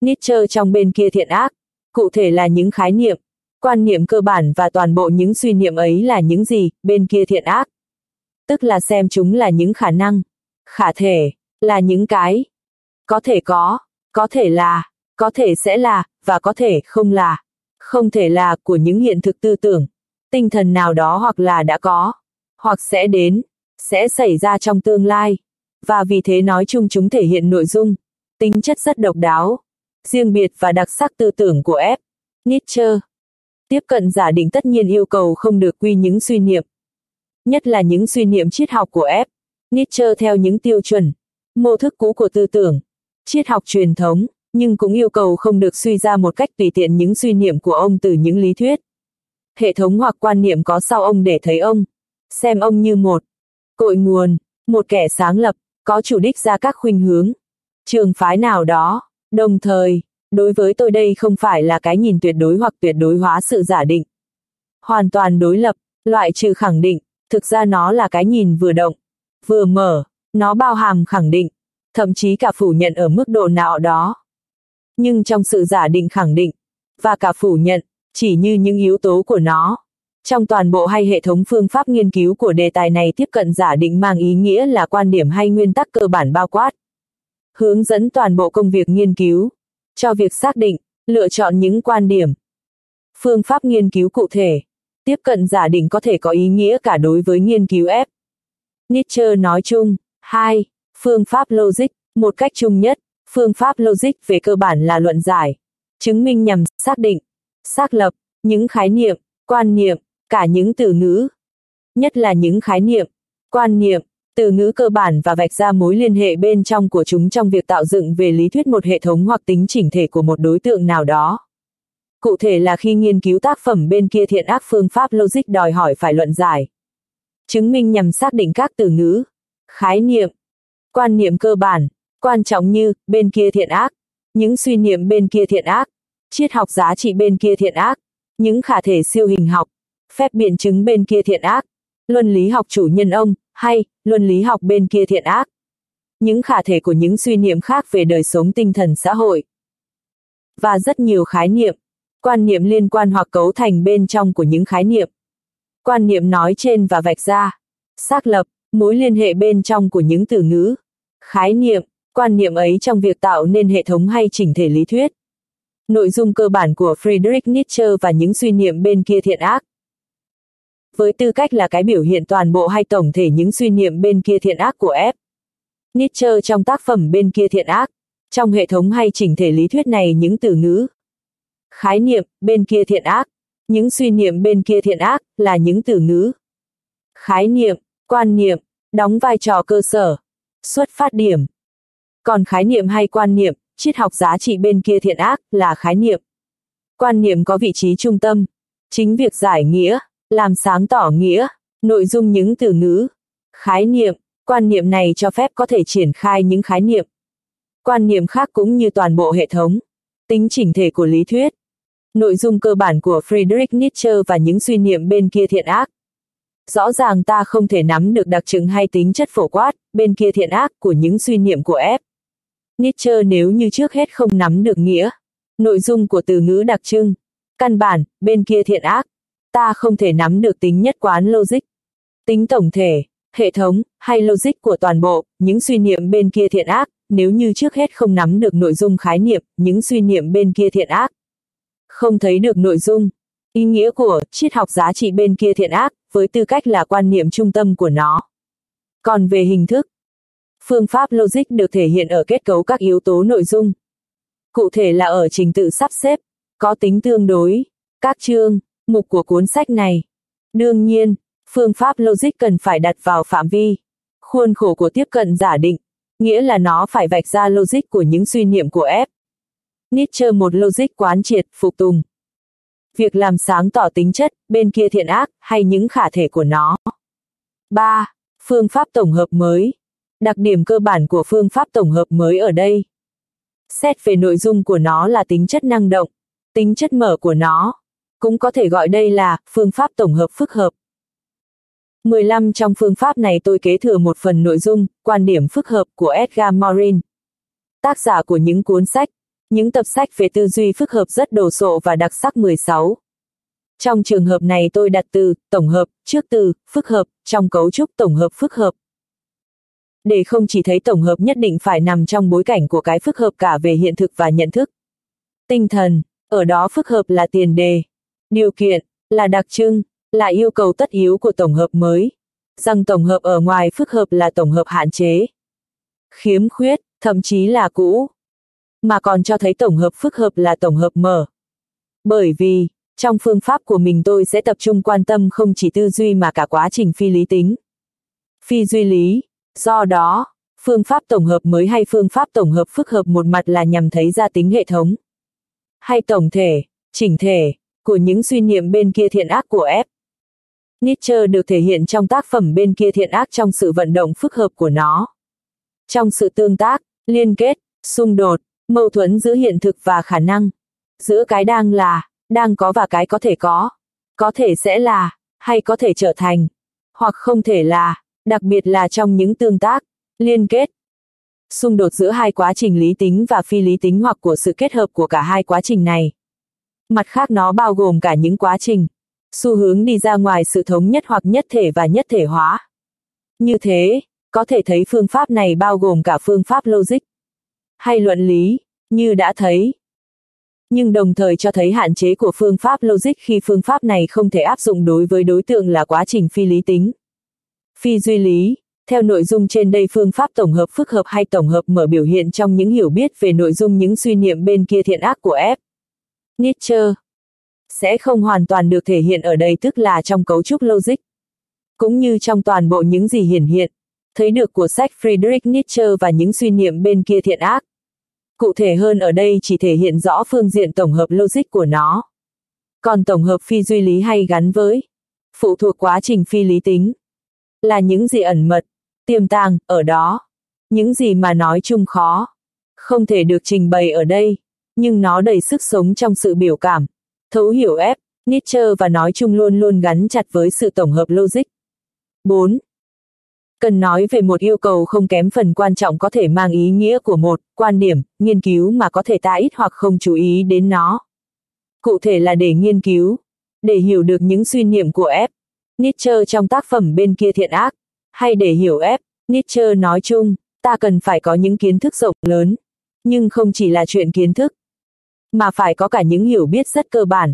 Nietzsche trong bên kia thiện ác, cụ thể là những khái niệm, quan niệm cơ bản và toàn bộ những suy niệm ấy là những gì, bên kia thiện ác. Tức là xem chúng là những khả năng, khả thể, là những cái, có thể có, có thể là, có thể sẽ là, và có thể không là, không thể là của những hiện thực tư tưởng, tinh thần nào đó hoặc là đã có, hoặc sẽ đến, sẽ xảy ra trong tương lai, và vì thế nói chung chúng thể hiện nội dung, tính chất rất độc đáo, riêng biệt và đặc sắc tư tưởng của F. Nietzsche. Tiếp cận giả định tất nhiên yêu cầu không được quy những suy niệm, nhất là những suy niệm triết học của F. Nietzsche theo những tiêu chuẩn, mô thức cũ của tư tưởng, triết học truyền thống, nhưng cũng yêu cầu không được suy ra một cách tùy tiện những suy niệm của ông từ những lý thuyết. Hệ thống hoặc quan niệm có sau ông để thấy ông, xem ông như một cội nguồn, một kẻ sáng lập, có chủ đích ra các khuynh hướng, trường phái nào đó, đồng thời, đối với tôi đây không phải là cái nhìn tuyệt đối hoặc tuyệt đối hóa sự giả định. Hoàn toàn đối lập, loại trừ khẳng định, thực ra nó là cái nhìn vừa động, vừa mở, nó bao hàm khẳng định, thậm chí cả phủ nhận ở mức độ nào đó. Nhưng trong sự giả định khẳng định, và cả phủ nhận, chỉ như những yếu tố của nó. Trong toàn bộ hay hệ thống phương pháp nghiên cứu của đề tài này tiếp cận giả định mang ý nghĩa là quan điểm hay nguyên tắc cơ bản bao quát. Hướng dẫn toàn bộ công việc nghiên cứu, cho việc xác định, lựa chọn những quan điểm. Phương pháp nghiên cứu cụ thể, tiếp cận giả định có thể có ý nghĩa cả đối với nghiên cứu ép. Nietzsche nói chung, 2. Phương pháp logic, một cách chung nhất, phương pháp logic về cơ bản là luận giải, chứng minh nhằm xác định, xác lập, những khái niệm, quan niệm, cả những từ ngữ. Nhất là những khái niệm, quan niệm, từ ngữ cơ bản và vạch ra mối liên hệ bên trong của chúng trong việc tạo dựng về lý thuyết một hệ thống hoặc tính chỉnh thể của một đối tượng nào đó. Cụ thể là khi nghiên cứu tác phẩm bên kia thiện ác phương pháp logic đòi hỏi phải luận giải. Chứng minh nhằm xác định các từ ngữ, khái niệm, quan niệm cơ bản, quan trọng như, bên kia thiện ác, những suy niệm bên kia thiện ác, triết học giá trị bên kia thiện ác, những khả thể siêu hình học, phép biện chứng bên kia thiện ác, luân lý học chủ nhân ông, hay, luân lý học bên kia thiện ác. Những khả thể của những suy niệm khác về đời sống tinh thần xã hội. Và rất nhiều khái niệm, quan niệm liên quan hoặc cấu thành bên trong của những khái niệm. Quan niệm nói trên và vạch ra, xác lập, mối liên hệ bên trong của những từ ngữ, khái niệm, quan niệm ấy trong việc tạo nên hệ thống hay chỉnh thể lý thuyết. Nội dung cơ bản của Friedrich Nietzsche và những suy niệm bên kia thiện ác. Với tư cách là cái biểu hiện toàn bộ hay tổng thể những suy niệm bên kia thiện ác của F. Nietzsche trong tác phẩm bên kia thiện ác, trong hệ thống hay chỉnh thể lý thuyết này những từ ngữ. Khái niệm, bên kia thiện ác, những suy niệm bên kia thiện ác, là những từ ngữ. Khái niệm, quan niệm, đóng vai trò cơ sở, xuất phát điểm. Còn khái niệm hay quan niệm, triết học giá trị bên kia thiện ác là khái niệm. Quan niệm có vị trí trung tâm, chính việc giải nghĩa, làm sáng tỏ nghĩa, nội dung những từ ngữ, khái niệm, quan niệm này cho phép có thể triển khai những khái niệm. Quan niệm khác cũng như toàn bộ hệ thống, tính chỉnh thể của lý thuyết. Nội dung cơ bản của Friedrich Nietzsche và những suy niệm bên kia thiện ác. Rõ ràng ta không thể nắm được đặc trưng hay tính chất phổ quát, bên kia thiện ác của những suy niệm của F. Nietzsche nếu như trước hết không nắm được nghĩa, nội dung của từ ngữ đặc trưng, căn bản, bên kia thiện ác, ta không thể nắm được tính nhất quán logic, tính tổng thể, hệ thống, hay logic của toàn bộ, những suy niệm bên kia thiện ác, nếu như trước hết không nắm được nội dung khái niệm, những suy niệm bên kia thiện ác. Không thấy được nội dung, ý nghĩa của triết học giá trị bên kia thiện ác, với tư cách là quan niệm trung tâm của nó. Còn về hình thức, phương pháp logic được thể hiện ở kết cấu các yếu tố nội dung. Cụ thể là ở trình tự sắp xếp, có tính tương đối, các chương, mục của cuốn sách này. Đương nhiên, phương pháp logic cần phải đặt vào phạm vi, khuôn khổ của tiếp cận giả định, nghĩa là nó phải vạch ra logic của những suy niệm của F. Nietzsche một logic quán triệt, phục tùng. Việc làm sáng tỏ tính chất, bên kia thiện ác, hay những khả thể của nó. 3. Phương pháp tổng hợp mới. Đặc điểm cơ bản của phương pháp tổng hợp mới ở đây. Xét về nội dung của nó là tính chất năng động, tính chất mở của nó. Cũng có thể gọi đây là phương pháp tổng hợp phức hợp. 15 trong phương pháp này tôi kế thừa một phần nội dung, quan điểm phức hợp của Edgar Morin. Tác giả của những cuốn sách, những tập sách về tư duy phức hợp rất đồ sộ và đặc sắc 16. Trong trường hợp này tôi đặt từ, tổng hợp, trước từ, phức hợp, trong cấu trúc tổng hợp phức hợp. Để không chỉ thấy tổng hợp nhất định phải nằm trong bối cảnh của cái phức hợp cả về hiện thực và nhận thức. Tinh thần, ở đó phức hợp là tiền đề, điều kiện, là đặc trưng, là yêu cầu tất yếu của tổng hợp mới. Rằng tổng hợp ở ngoài phức hợp là tổng hợp hạn chế, khiếm khuyết, thậm chí là cũ. Mà còn cho thấy tổng hợp phức hợp là tổng hợp mở. Bởi vì, trong phương pháp của mình tôi sẽ tập trung quan tâm không chỉ tư duy mà cả quá trình phi lý tính. Phi duy lý, do đó, phương pháp tổng hợp mới hay phương pháp tổng hợp phức hợp một mặt là nhằm thấy ra tính hệ thống. Hay tổng thể, chỉnh thể, của những suy niệm bên kia thiện ác của F. Nietzsche được thể hiện trong tác phẩm bên kia thiện ác trong sự vận động phức hợp của nó. Trong sự tương tác, liên kết, xung đột, mâu thuẫn giữa hiện thực và khả năng, giữa cái đang là, đang có và cái có thể có, có thể sẽ là, hay có thể trở thành, hoặc không thể là, đặc biệt là trong những tương tác, liên kết. Xung đột giữa hai quá trình lý tính và phi lý tính hoặc của sự kết hợp của cả hai quá trình này. Mặt khác nó bao gồm cả những quá trình, xu hướng đi ra ngoài sự thống nhất hoặc nhất thể và nhất thể hóa. Như thế, có thể thấy phương pháp này bao gồm cả phương pháp logic hay luận lý, như đã thấy. Nhưng đồng thời cho thấy hạn chế của phương pháp logic khi phương pháp này không thể áp dụng đối với đối tượng là quá trình phi lý tính. Phi duy lý, theo nội dung trên đây phương pháp tổng hợp phức hợp hay tổng hợp mở biểu hiện trong những hiểu biết về nội dung những suy niệm bên kia thiện ác của F. Nietzsche sẽ không hoàn toàn được thể hiện ở đây tức là trong cấu trúc logic. Cũng như trong toàn bộ những gì hiển hiện, thấy được của sách Friedrich Nietzsche và những suy niệm bên kia thiện ác. Cụ thể hơn ở đây chỉ thể hiện rõ phương diện tổng hợp logic của nó. Còn tổng hợp phi duy lý hay gắn với, phụ thuộc quá trình phi lý tính, là những gì ẩn mật, tiềm tàng, ở đó. Những gì mà nói chung khó, không thể được trình bày ở đây, nhưng nó đầy sức sống trong sự biểu cảm, thấu hiểu ép, Nietzsche và nói chung luôn luôn gắn chặt với sự tổng hợp logic. 4. Cần nói về một yêu cầu không kém phần quan trọng có thể mang ý nghĩa của một quan điểm, nghiên cứu mà có thể ta ít hoặc không chú ý đến nó. Cụ thể là để nghiên cứu, để hiểu được những suy niệm của F. Nietzsche trong tác phẩm bên kia thiện ác, hay để hiểu ép, Nietzsche nói chung, ta cần phải có những kiến thức rộng lớn, nhưng không chỉ là chuyện kiến thức, mà phải có cả những hiểu biết rất cơ bản,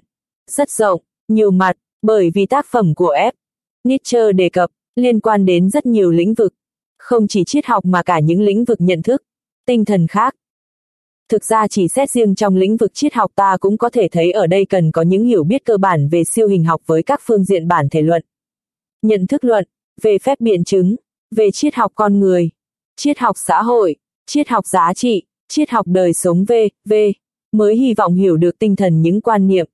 rất rộng, nhiều mặt, bởi vì tác phẩm của F. Nietzsche đề cập, liên quan đến rất nhiều lĩnh vực, không chỉ triết học mà cả những lĩnh vực nhận thức, tinh thần khác. Thực ra chỉ xét riêng trong lĩnh vực triết học ta cũng có thể thấy ở đây cần có những hiểu biết cơ bản về siêu hình học với các phương diện bản thể luận, nhận thức luận, về phép biện chứng, về triết học con người, triết học xã hội, triết học giá trị, triết học đời sống V, V, mới hy vọng hiểu được tinh thần những quan niệm.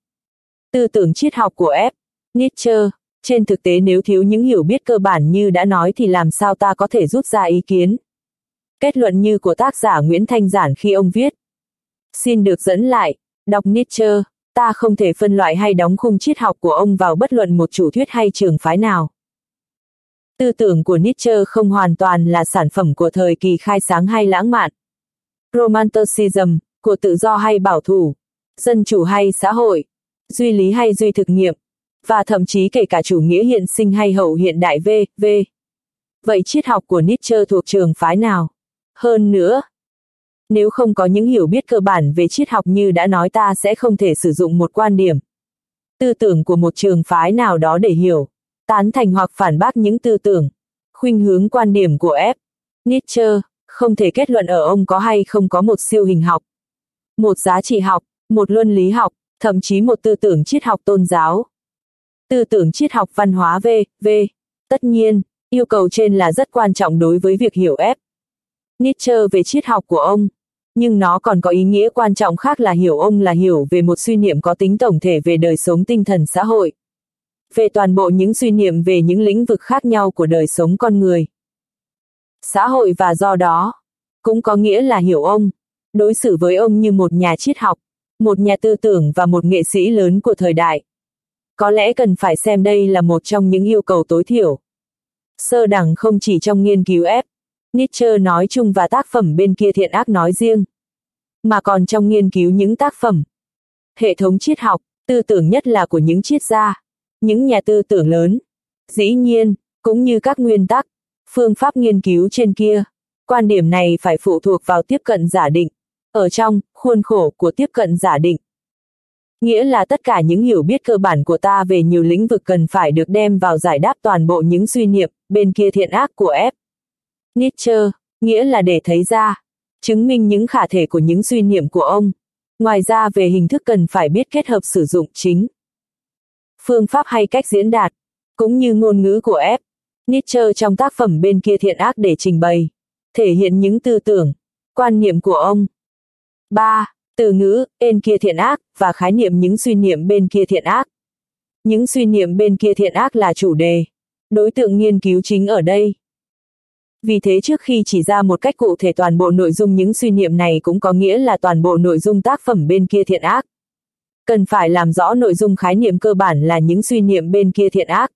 Tư tưởng triết học của F. Nietzsche, trên thực tế nếu thiếu những hiểu biết cơ bản như đã nói thì làm sao ta có thể rút ra ý kiến. Kết luận như của tác giả Nguyễn Thanh Giản khi ông viết. Xin được dẫn lại, đọc Nietzsche, ta không thể phân loại hay đóng khung triết học của ông vào bất luận một chủ thuyết hay trường phái nào. Tư tưởng của Nietzsche không hoàn toàn là sản phẩm của thời kỳ khai sáng hay lãng mạn. Romanticism, của tự do hay bảo thủ, dân chủ hay xã hội, duy lý hay duy thực nghiệm, và thậm chí kể cả chủ nghĩa hiện sinh hay hậu hiện đại V, V. Vậy triết học của Nietzsche thuộc trường phái nào? Hơn nữa, nếu không có những hiểu biết cơ bản về triết học như đã nói ta sẽ không thể sử dụng một quan điểm, tư tưởng của một trường phái nào đó để hiểu, tán thành hoặc phản bác những tư tưởng, khuynh hướng quan điểm của F. Nietzsche, không thể kết luận ở ông có hay không có một siêu hình học, một giá trị học, một luân lý học, thậm chí một tư tưởng triết học tôn giáo. Tư tưởng triết học văn hóa V, V. Tất nhiên, yêu cầu trên là rất quan trọng đối với việc hiểu F. Nietzsche về triết học của ông, nhưng nó còn có ý nghĩa quan trọng khác là hiểu ông là hiểu về một suy niệm có tính tổng thể về đời sống tinh thần xã hội. Về toàn bộ những suy niệm về những lĩnh vực khác nhau của đời sống con người. Xã hội và do đó, cũng có nghĩa là hiểu ông, đối xử với ông như một nhà triết học, một nhà tư tưởng và một nghệ sĩ lớn của thời đại. Có lẽ cần phải xem đây là một trong những yêu cầu tối thiểu. Sơ đẳng không chỉ trong nghiên cứu ép, Nietzsche nói chung và tác phẩm bên kia thiện ác nói riêng, mà còn trong nghiên cứu những tác phẩm. Hệ thống triết học, tư tưởng nhất là của những triết gia, những nhà tư tưởng lớn. Dĩ nhiên, cũng như các nguyên tắc, phương pháp nghiên cứu trên kia, quan điểm này phải phụ thuộc vào tiếp cận giả định, ở trong khuôn khổ của tiếp cận giả định. Nghĩa là tất cả những hiểu biết cơ bản của ta về nhiều lĩnh vực cần phải được đem vào giải đáp toàn bộ những suy niệm bên kia thiện ác của F. Nietzsche, nghĩa là để thấy ra, chứng minh những khả thể của những suy niệm của ông. Ngoài ra về hình thức cần phải biết kết hợp sử dụng chính. Phương pháp hay cách diễn đạt, cũng như ngôn ngữ của F. Nietzsche trong tác phẩm bên kia thiện ác để trình bày, thể hiện những tư tưởng, quan niệm của ông. 3. Từ ngữ, bên kia thiện ác, và khái niệm những suy niệm bên kia thiện ác. Những suy niệm bên kia thiện ác là chủ đề. Đối tượng nghiên cứu chính ở đây. Vì thế trước khi chỉ ra một cách cụ thể toàn bộ nội dung những suy niệm này cũng có nghĩa là toàn bộ nội dung tác phẩm bên kia thiện ác. Cần phải làm rõ nội dung khái niệm cơ bản là những suy niệm bên kia thiện ác.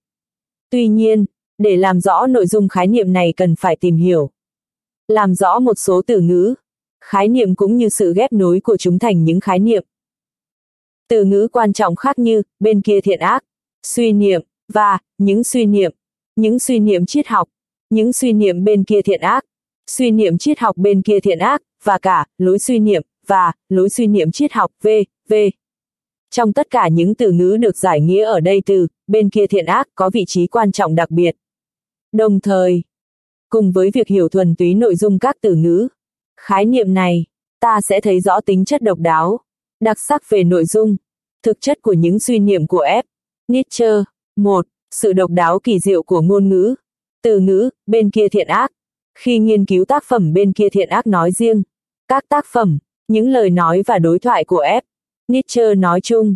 Tuy nhiên, để làm rõ nội dung khái niệm này cần phải tìm hiểu. Làm rõ một số từ ngữ, khái niệm cũng như sự ghép nối của chúng thành những khái niệm. Từ ngữ quan trọng khác như, bên kia thiện ác, suy niệm, và, những suy niệm, những suy niệm triết học, những suy niệm bên kia thiện ác, suy niệm triết học bên kia thiện ác, và cả, lối suy niệm, và, lối suy niệm triết học, v, v. Trong tất cả những từ ngữ được giải nghĩa ở đây từ, bên kia thiện ác có vị trí quan trọng đặc biệt. Đồng thời, cùng với việc hiểu thuần túy nội dung các từ ngữ, khái niệm này, ta sẽ thấy rõ tính chất độc đáo, đặc sắc về nội dung, thực chất của những suy niệm của F. Nietzsche. một Sự độc đáo kỳ diệu của ngôn ngữ. Từ ngữ, bên kia thiện ác. Khi nghiên cứu tác phẩm bên kia thiện ác nói riêng, các tác phẩm, những lời nói và đối thoại của F. Nietzsche nói chung,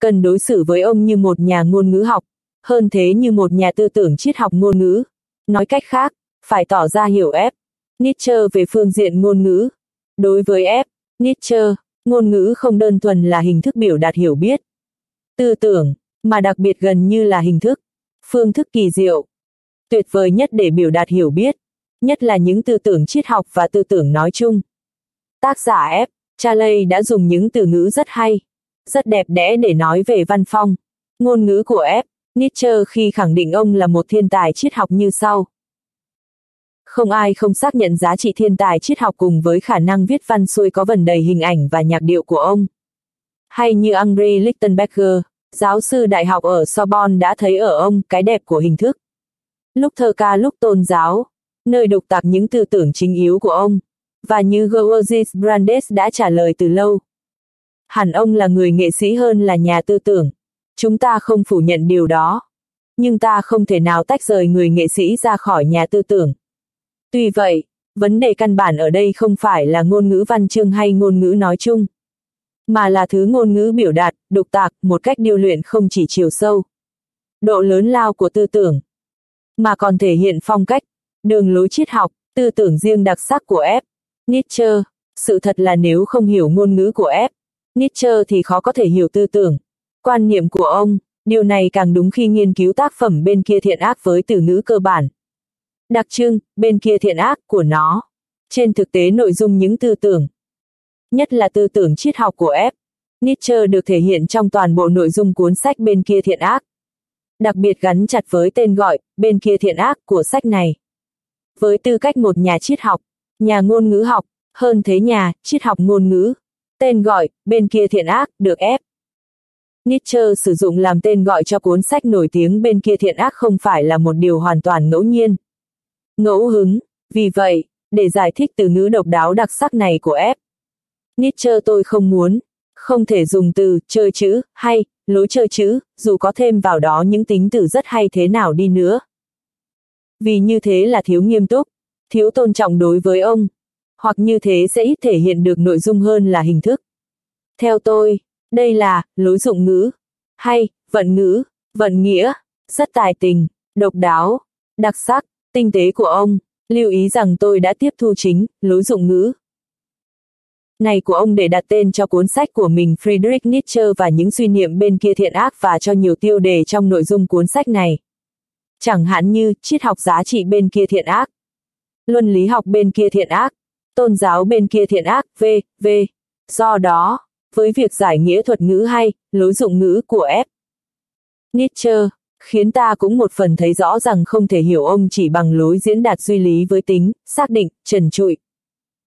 cần đối xử với ông như một nhà ngôn ngữ học, hơn thế như một nhà tư tưởng triết học ngôn ngữ. Nói cách khác, phải tỏ ra hiểu F. Nietzsche về phương diện ngôn ngữ. Đối với F. Nietzsche, ngôn ngữ không đơn thuần là hình thức biểu đạt hiểu biết, tư tưởng, mà đặc biệt gần như là hình thức, phương thức kỳ diệu, tuyệt vời nhất để biểu đạt hiểu biết, nhất là những tư tưởng triết học và tư tưởng nói chung. Tác giả F. Charley đã dùng những từ ngữ rất hay, rất đẹp đẽ để nói về văn phong, ngôn ngữ của F. Nietzsche khi khẳng định ông là một thiên tài triết học như sau. Không ai không xác nhận giá trị thiên tài triết học cùng với khả năng viết văn xuôi có vần đầy hình ảnh và nhạc điệu của ông. Hay như Henri Lichtenberger, giáo sư đại học ở Sorbonne đã thấy ở ông cái đẹp của hình thức. Lúc thơ ca lúc tôn giáo, nơi đục tạc những tư tưởng chính yếu của ông, và như Georges Brandes đã trả lời từ lâu. Hẳn ông là người nghệ sĩ hơn là nhà tư tưởng. Chúng ta không phủ nhận điều đó. nhưng ta không thể nào tách rời người nghệ sĩ ra khỏi nhà tư tưởng. Tuy vậy, vấn đề căn bản ở đây không phải là ngôn ngữ văn chương hay ngôn ngữ nói chung, mà là thứ ngôn ngữ biểu đạt, đục tạc, một cách điêu luyện không chỉ chiều sâu, độ lớn lao của tư tưởng, mà còn thể hiện phong cách, đường lối triết học, tư tưởng riêng đặc sắc của F. Nietzsche. Sự thật là nếu không hiểu ngôn ngữ của F. Nietzsche thì khó có thể hiểu tư tưởng, quan niệm của ông. Điều này càng đúng khi nghiên cứu tác phẩm bên kia thiện ác với từ ngữ cơ bản. Đặc trưng, bên kia thiện ác của nó. Trên thực tế nội dung những tư tưởng. Nhất là tư tưởng triết học của F. Nietzsche được thể hiện trong toàn bộ nội dung cuốn sách bên kia thiện ác. Đặc biệt gắn chặt với tên gọi, bên kia thiện ác của sách này. Với tư cách một nhà triết học, nhà ngôn ngữ học, hơn thế nhà, triết học ngôn ngữ. Tên gọi, bên kia thiện ác, được ép. Nietzsche sử dụng làm tên gọi cho cuốn sách nổi tiếng bên kia thiện ác không phải là một điều hoàn toàn ngẫu nhiên. Ngẫu hứng, vì vậy, để giải thích từ ngữ độc đáo đặc sắc này của ép. Nietzsche tôi không muốn, không thể dùng từ chơi chữ hay lối chơi chữ, dù có thêm vào đó những tính từ rất hay thế nào đi nữa. Vì như thế là thiếu nghiêm túc, thiếu tôn trọng đối với ông, hoặc như thế sẽ ít thể hiện được nội dung hơn là hình thức. Theo tôi, đây là lối dụng ngữ, hay vận ngữ, vận nghĩa, rất tài tình, độc đáo, đặc sắc, tinh tế của ông. Lưu ý rằng tôi đã tiếp thu chính lối dụng ngữ này của ông để đặt tên cho cuốn sách của mình Friedrich Nietzsche và những suy niệm bên kia thiện ác và cho nhiều tiêu đề trong nội dung cuốn sách này. Chẳng hạn như triết học giá trị bên kia thiện ác, luân lý học bên kia thiện ác, tôn giáo bên kia thiện ác, v, v. Do đó, với việc giải nghĩa thuật ngữ hay, lối dụng ngữ của F. Nietzsche, khiến ta cũng một phần thấy rõ rằng không thể hiểu ông chỉ bằng lối diễn đạt duy lý với tính, xác định, trần trụi.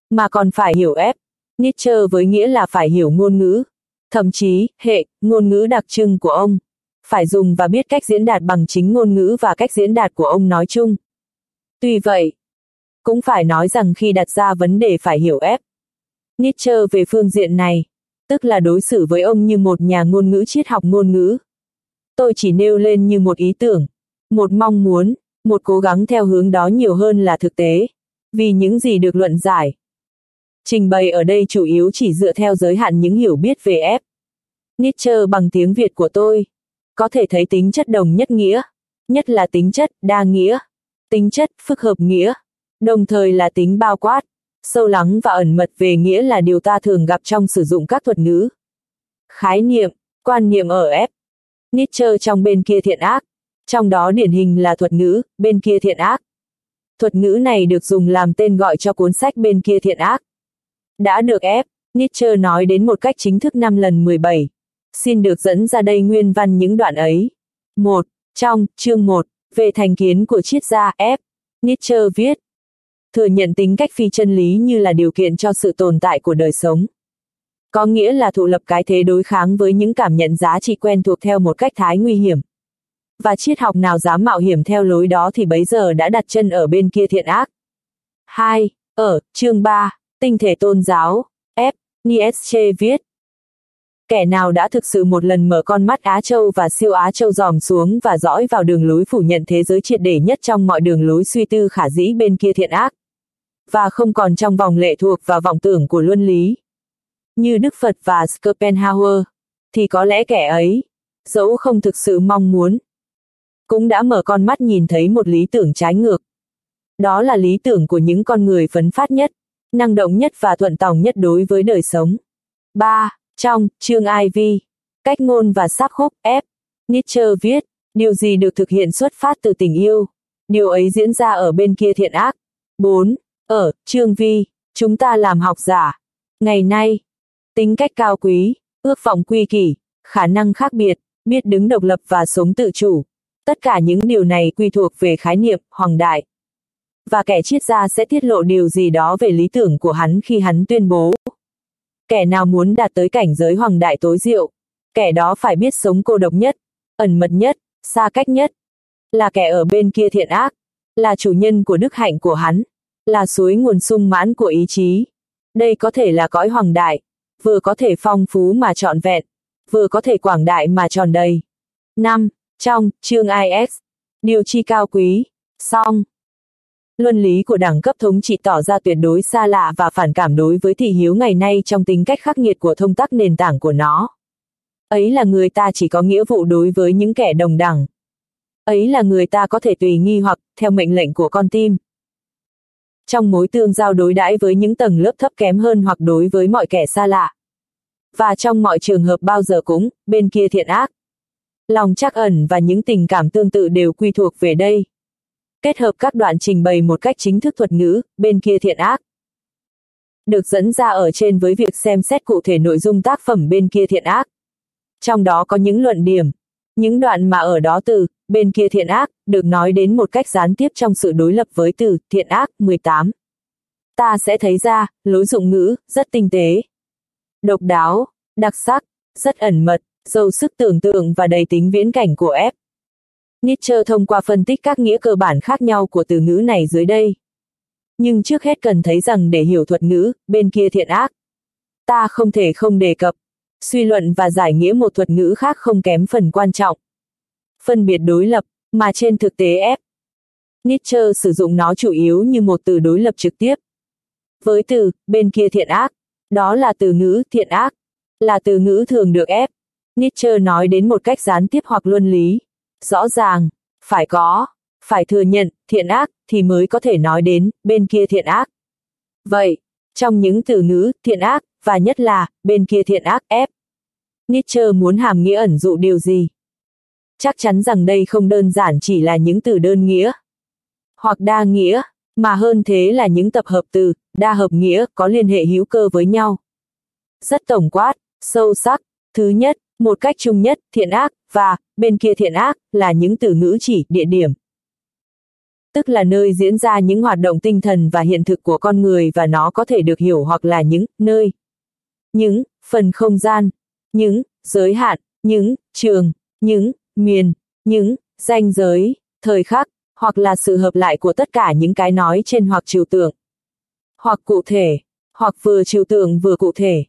Mà còn phải hiểu F. Nietzsche với nghĩa là phải hiểu ngôn ngữ, thậm chí, hệ, ngôn ngữ đặc trưng của ông. Phải dùng và biết cách diễn đạt bằng chính ngôn ngữ và cách diễn đạt của ông nói chung. Tuy vậy, cũng phải nói rằng khi đặt ra vấn đề phải hiểu ép. Nietzsche về phương diện này, tức là đối xử với ông như một nhà ngôn ngữ triết học ngôn ngữ. Tôi chỉ nêu lên như một ý tưởng, một mong muốn, một cố gắng theo hướng đó nhiều hơn là thực tế. Vì những gì được luận giải, trình bày ở đây chủ yếu chỉ dựa theo giới hạn những hiểu biết về ép. Nietzsche bằng tiếng Việt của tôi, có thể thấy tính chất đồng nhất nghĩa, nhất là tính chất đa nghĩa, tính chất phức hợp nghĩa, đồng thời là tính bao quát, sâu lắng và ẩn mật về nghĩa là điều ta thường gặp trong sử dụng các thuật ngữ. Khái niệm, quan niệm ở ép. Nietzsche trong bên kia thiện ác, trong đó điển hình là thuật ngữ, bên kia thiện ác. Thuật ngữ này được dùng làm tên gọi cho cuốn sách bên kia thiện ác. Đã được ép, Nietzsche nói đến một cách chính thức năm lần 17. Xin được dẫn ra đây nguyên văn những đoạn ấy. 1. Trong, chương 1, về thành kiến của triết gia F. Nietzsche viết. Thừa nhận tính cách phi chân lý như là điều kiện cho sự tồn tại của đời sống. Có nghĩa là thụ lập cái thế đối kháng với những cảm nhận giá trị quen thuộc theo một cách thái nguy hiểm. Và triết học nào dám mạo hiểm theo lối đó thì bấy giờ đã đặt chân ở bên kia thiện ác. 2. Ở, chương 3, Tinh thể tôn giáo, F. Nietzsche viết. Kẻ nào đã thực sự một lần mở con mắt Á Châu và siêu Á Châu dòm xuống và dõi vào đường lối phủ nhận thế giới triệt để nhất trong mọi đường lối suy tư khả dĩ bên kia thiện ác. Và không còn trong vòng lệ thuộc và vọng tưởng của luân lý. Như Đức Phật và Schopenhauer, thì có lẽ kẻ ấy, dẫu không thực sự mong muốn, cũng đã mở con mắt nhìn thấy một lý tưởng trái ngược. Đó là lý tưởng của những con người phấn phát nhất năng động nhất và thuận tòng nhất đối với đời sống. 3. Trong, chương IV, cách ngôn và sắp khúc, F. Nietzsche viết, điều gì được thực hiện xuất phát từ tình yêu, điều ấy diễn ra ở bên kia thiện ác. 4. Ở, chương vi, chúng ta làm học giả. Ngày nay, tính cách cao quý, ước vọng quy kỷ, khả năng khác biệt, biết đứng độc lập và sống tự chủ. Tất cả những điều này quy thuộc về khái niệm, hoàng đại và kẻ triết gia sẽ tiết lộ điều gì đó về lý tưởng của hắn khi hắn tuyên bố. Kẻ nào muốn đạt tới cảnh giới hoàng đại tối diệu, kẻ đó phải biết sống cô độc nhất, ẩn mật nhất, xa cách nhất, là kẻ ở bên kia thiện ác, là chủ nhân của đức hạnh của hắn, là suối nguồn sung mãn của ý chí. Đây có thể là cõi hoàng đại, vừa có thể phong phú mà trọn vẹn, vừa có thể quảng đại mà tròn đầy. 5. Trong, chương IS, điều chi cao quý, song. Luân lý của đẳng cấp thống trị tỏ ra tuyệt đối xa lạ và phản cảm đối với thị hiếu ngày nay trong tính cách khắc nghiệt của thông tắc nền tảng của nó. Ấy là người ta chỉ có nghĩa vụ đối với những kẻ đồng đẳng. Ấy là người ta có thể tùy nghi hoặc, theo mệnh lệnh của con tim. Trong mối tương giao đối đãi với những tầng lớp thấp kém hơn hoặc đối với mọi kẻ xa lạ. Và trong mọi trường hợp bao giờ cũng, bên kia thiện ác. Lòng chắc ẩn và những tình cảm tương tự đều quy thuộc về đây. Kết hợp các đoạn trình bày một cách chính thức thuật ngữ, bên kia thiện ác. Được dẫn ra ở trên với việc xem xét cụ thể nội dung tác phẩm bên kia thiện ác. Trong đó có những luận điểm, những đoạn mà ở đó từ, bên kia thiện ác, được nói đến một cách gián tiếp trong sự đối lập với từ, thiện ác, 18. Ta sẽ thấy ra, lối dụng ngữ, rất tinh tế. Độc đáo, đặc sắc, rất ẩn mật, giàu sức tưởng tượng và đầy tính viễn cảnh của ép. Nietzsche thông qua phân tích các nghĩa cơ bản khác nhau của từ ngữ này dưới đây. Nhưng trước hết cần thấy rằng để hiểu thuật ngữ, bên kia thiện ác, ta không thể không đề cập, suy luận và giải nghĩa một thuật ngữ khác không kém phần quan trọng. Phân biệt đối lập, mà trên thực tế ép. Nietzsche sử dụng nó chủ yếu như một từ đối lập trực tiếp. Với từ, bên kia thiện ác, đó là từ ngữ thiện ác, là từ ngữ thường được ép. Nietzsche nói đến một cách gián tiếp hoặc luân lý. Rõ ràng, phải có, phải thừa nhận, thiện ác, thì mới có thể nói đến, bên kia thiện ác. Vậy, trong những từ ngữ, thiện ác, và nhất là, bên kia thiện ác ép. Nietzsche muốn hàm nghĩa ẩn dụ điều gì? Chắc chắn rằng đây không đơn giản chỉ là những từ đơn nghĩa, hoặc đa nghĩa, mà hơn thế là những tập hợp từ, đa hợp nghĩa có liên hệ hữu cơ với nhau. Rất tổng quát, sâu sắc. Thứ nhất, một cách chung nhất, thiện ác, và, bên kia thiện ác, là những từ ngữ chỉ, địa điểm. Tức là nơi diễn ra những hoạt động tinh thần và hiện thực của con người và nó có thể được hiểu hoặc là những, nơi. Những, phần không gian. Những, giới hạn, những, trường, những, miền, những, danh giới, thời khắc, hoặc là sự hợp lại của tất cả những cái nói trên hoặc trừu tượng. Hoặc cụ thể, hoặc vừa trừu tượng vừa cụ thể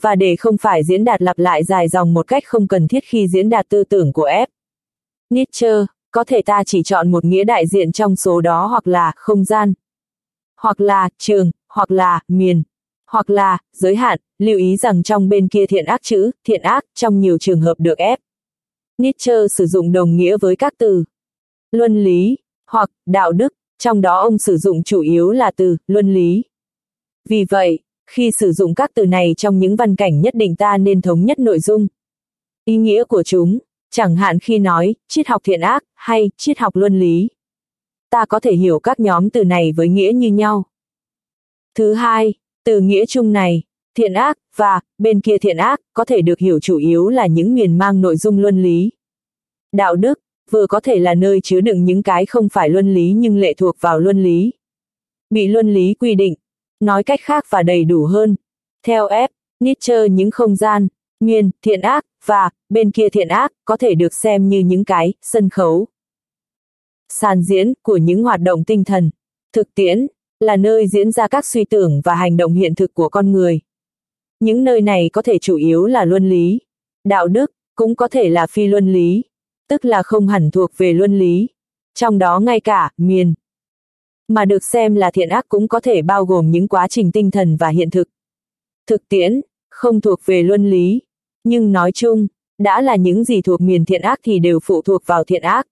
và để không phải diễn đạt lặp lại dài dòng một cách không cần thiết khi diễn đạt tư tưởng của F. Nietzsche, có thể ta chỉ chọn một nghĩa đại diện trong số đó hoặc là không gian, hoặc là trường, hoặc là miền, hoặc là giới hạn, lưu ý rằng trong bên kia thiện ác chữ, thiện ác, trong nhiều trường hợp được ép. Nietzsche sử dụng đồng nghĩa với các từ luân lý, hoặc đạo đức, trong đó ông sử dụng chủ yếu là từ luân lý. Vì vậy, khi sử dụng các từ này trong những văn cảnh nhất định ta nên thống nhất nội dung. Ý nghĩa của chúng, chẳng hạn khi nói, triết học thiện ác, hay triết học luân lý. Ta có thể hiểu các nhóm từ này với nghĩa như nhau. Thứ hai, từ nghĩa chung này, thiện ác, và, bên kia thiện ác, có thể được hiểu chủ yếu là những miền mang nội dung luân lý. Đạo đức, vừa có thể là nơi chứa đựng những cái không phải luân lý nhưng lệ thuộc vào luân lý. Bị luân lý quy định, nói cách khác và đầy đủ hơn. Theo F. Nietzsche những không gian, miền, thiện ác, và, bên kia thiện ác, có thể được xem như những cái, sân khấu. Sàn diễn, của những hoạt động tinh thần. Thực tiễn, là nơi diễn ra các suy tưởng và hành động hiện thực của con người. Những nơi này có thể chủ yếu là luân lý. Đạo đức, cũng có thể là phi luân lý. Tức là không hẳn thuộc về luân lý. Trong đó ngay cả, miền, mà được xem là thiện ác cũng có thể bao gồm những quá trình tinh thần và hiện thực. Thực tiễn, không thuộc về luân lý, nhưng nói chung, đã là những gì thuộc miền thiện ác thì đều phụ thuộc vào thiện ác.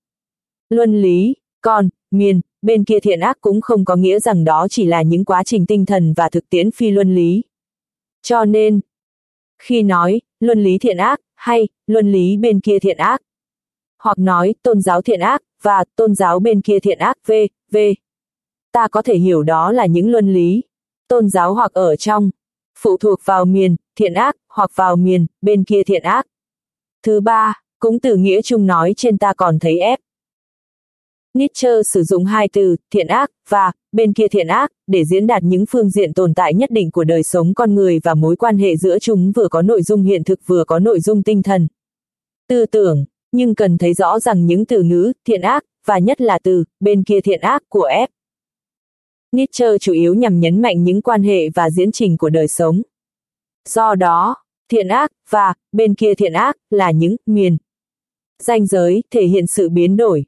Luân lý, còn, miền, bên kia thiện ác cũng không có nghĩa rằng đó chỉ là những quá trình tinh thần và thực tiễn phi luân lý. Cho nên, khi nói, luân lý thiện ác, hay, luân lý bên kia thiện ác, hoặc nói, tôn giáo thiện ác, và, tôn giáo bên kia thiện ác, v, v, ta có thể hiểu đó là những luân lý, tôn giáo hoặc ở trong, phụ thuộc vào miền, thiện ác, hoặc vào miền, bên kia thiện ác. Thứ ba, cũng từ nghĩa chung nói trên ta còn thấy ép. Nietzsche sử dụng hai từ, thiện ác, và, bên kia thiện ác, để diễn đạt những phương diện tồn tại nhất định của đời sống con người và mối quan hệ giữa chúng vừa có nội dung hiện thực vừa có nội dung tinh thần. Tư tưởng, nhưng cần thấy rõ rằng những từ ngữ, thiện ác, và nhất là từ, bên kia thiện ác của F. Nietzsche chủ yếu nhằm nhấn mạnh những quan hệ và diễn trình của đời sống. Do đó, thiện ác, và, bên kia thiện ác, là những, miền. Danh giới, thể hiện sự biến đổi.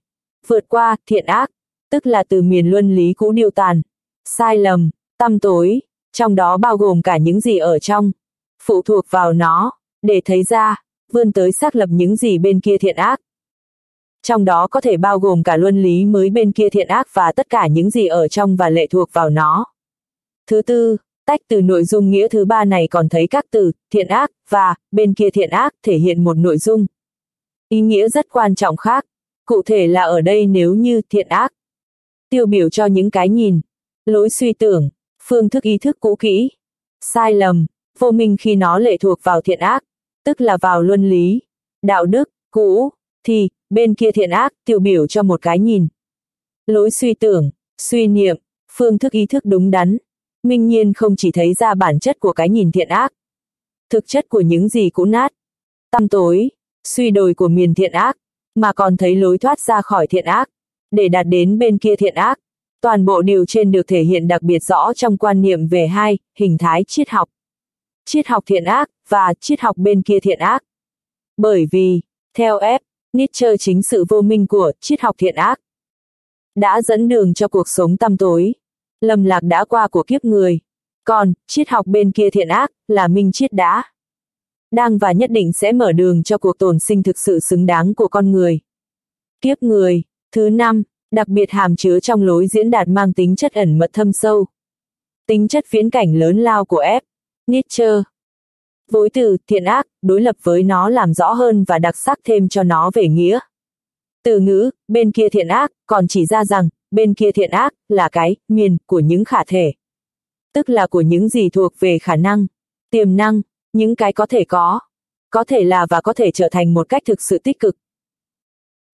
Vượt qua, thiện ác, tức là từ miền luân lý cũ điêu tàn. Sai lầm, tăm tối, trong đó bao gồm cả những gì ở trong. Phụ thuộc vào nó, để thấy ra, vươn tới xác lập những gì bên kia thiện ác. Trong đó có thể bao gồm cả luân lý mới bên kia thiện ác và tất cả những gì ở trong và lệ thuộc vào nó. Thứ tư, tách từ nội dung nghĩa thứ ba này còn thấy các từ thiện ác và bên kia thiện ác thể hiện một nội dung. Ý nghĩa rất quan trọng khác, cụ thể là ở đây nếu như thiện ác tiêu biểu cho những cái nhìn, lối suy tưởng, phương thức ý thức cũ kỹ, sai lầm, vô minh khi nó lệ thuộc vào thiện ác, tức là vào luân lý, đạo đức, cũ, thì, bên kia thiện ác tiêu biểu cho một cái nhìn. Lối suy tưởng, suy niệm, phương thức ý thức đúng đắn, minh nhiên không chỉ thấy ra bản chất của cái nhìn thiện ác, thực chất của những gì cũ nát, tăm tối, suy đồi của miền thiện ác, mà còn thấy lối thoát ra khỏi thiện ác, để đạt đến bên kia thiện ác. Toàn bộ điều trên được thể hiện đặc biệt rõ trong quan niệm về hai hình thái triết học. Triết học thiện ác và triết học bên kia thiện ác. Bởi vì, theo F, Nietzsche chính sự vô minh của triết học thiện ác đã dẫn đường cho cuộc sống tăm tối, lầm lạc đã qua của kiếp người. Còn, triết học bên kia thiện ác là minh triết đã đang và nhất định sẽ mở đường cho cuộc tồn sinh thực sự xứng đáng của con người. Kiếp người, thứ năm, đặc biệt hàm chứa trong lối diễn đạt mang tính chất ẩn mật thâm sâu. Tính chất viễn cảnh lớn lao của F. Nietzsche. Vối từ thiện ác đối lập với nó làm rõ hơn và đặc sắc thêm cho nó về nghĩa. Từ ngữ, bên kia thiện ác, còn chỉ ra rằng, bên kia thiện ác, là cái, miền, của những khả thể. Tức là của những gì thuộc về khả năng, tiềm năng, những cái có thể có, có thể là và có thể trở thành một cách thực sự tích cực.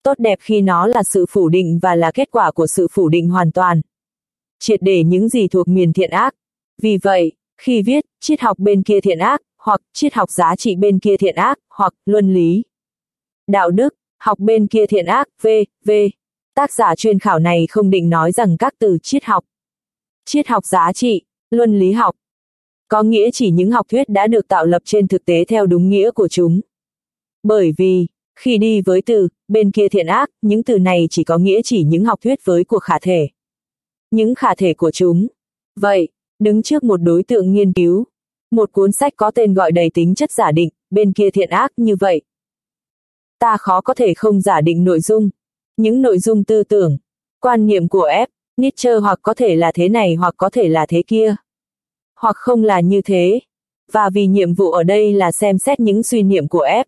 Tốt đẹp khi nó là sự phủ định và là kết quả của sự phủ định hoàn toàn. Triệt để những gì thuộc miền thiện ác. Vì vậy, khi viết, triết học bên kia thiện ác, hoặc triết học giá trị bên kia thiện ác, hoặc luân lý. Đạo đức, học bên kia thiện ác, v, v. Tác giả chuyên khảo này không định nói rằng các từ triết học, triết học giá trị, luân lý học, có nghĩa chỉ những học thuyết đã được tạo lập trên thực tế theo đúng nghĩa của chúng. Bởi vì, khi đi với từ, bên kia thiện ác, những từ này chỉ có nghĩa chỉ những học thuyết với của khả thể. Những khả thể của chúng. Vậy, đứng trước một đối tượng nghiên cứu, một cuốn sách có tên gọi đầy tính chất giả định, bên kia thiện ác như vậy. Ta khó có thể không giả định nội dung, những nội dung tư tưởng, quan niệm của F, Nietzsche hoặc có thể là thế này hoặc có thể là thế kia hoặc không là như thế. Và vì nhiệm vụ ở đây là xem xét những suy niệm của F.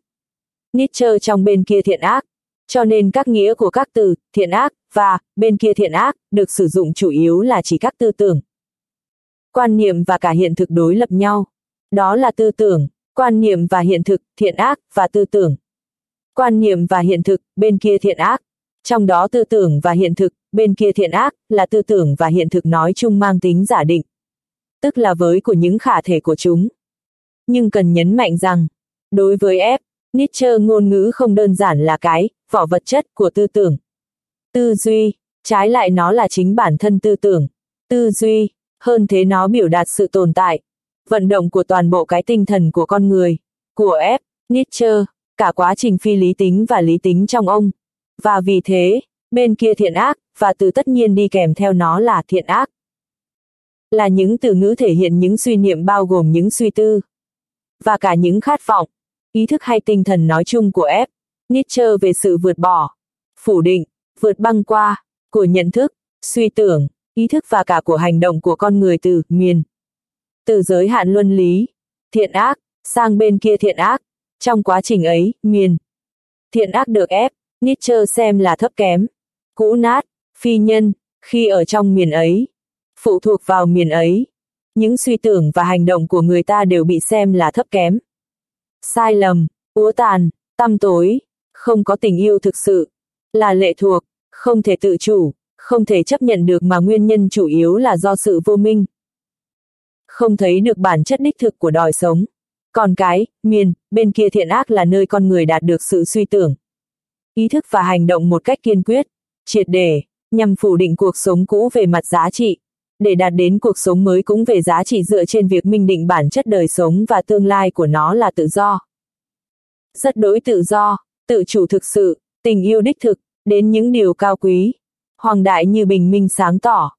Nietzsche trong bên kia thiện ác, cho nên các nghĩa của các từ thiện ác và bên kia thiện ác được sử dụng chủ yếu là chỉ các tư tưởng. Quan niệm và cả hiện thực đối lập nhau. Đó là tư tưởng, quan niệm và hiện thực, thiện ác và tư tưởng. Quan niệm và hiện thực, bên kia thiện ác. Trong đó tư tưởng và hiện thực, bên kia thiện ác, là tư tưởng và hiện thực nói chung mang tính giả định tức là với của những khả thể của chúng. Nhưng cần nhấn mạnh rằng, đối với F, Nietzsche ngôn ngữ không đơn giản là cái, vỏ vật chất của tư tưởng. Tư duy, trái lại nó là chính bản thân tư tưởng. Tư duy, hơn thế nó biểu đạt sự tồn tại, vận động của toàn bộ cái tinh thần của con người, của F, Nietzsche, cả quá trình phi lý tính và lý tính trong ông. Và vì thế, bên kia thiện ác, và từ tất nhiên đi kèm theo nó là thiện ác là những từ ngữ thể hiện những suy niệm bao gồm những suy tư và cả những khát vọng, ý thức hay tinh thần nói chung của F. Nietzsche về sự vượt bỏ, phủ định, vượt băng qua, của nhận thức, suy tưởng, ý thức và cả của hành động của con người từ miền. Từ giới hạn luân lý, thiện ác, sang bên kia thiện ác. Trong quá trình ấy, miền. Thiện ác được ép, Nietzsche xem là thấp kém, cũ nát, phi nhân, khi ở trong miền ấy, phụ thuộc vào miền ấy. Những suy tưởng và hành động của người ta đều bị xem là thấp kém. Sai lầm, úa tàn, tăm tối, không có tình yêu thực sự, là lệ thuộc, không thể tự chủ, không thể chấp nhận được mà nguyên nhân chủ yếu là do sự vô minh. Không thấy được bản chất đích thực của đòi sống. Còn cái, miền, bên kia thiện ác là nơi con người đạt được sự suy tưởng. Ý thức và hành động một cách kiên quyết, triệt để, nhằm phủ định cuộc sống cũ về mặt giá trị, để đạt đến cuộc sống mới cũng về giá trị dựa trên việc minh định bản chất đời sống và tương lai của nó là tự do. Rất đối tự do, tự chủ thực sự, tình yêu đích thực, đến những điều cao quý, hoàng đại như bình minh sáng tỏ.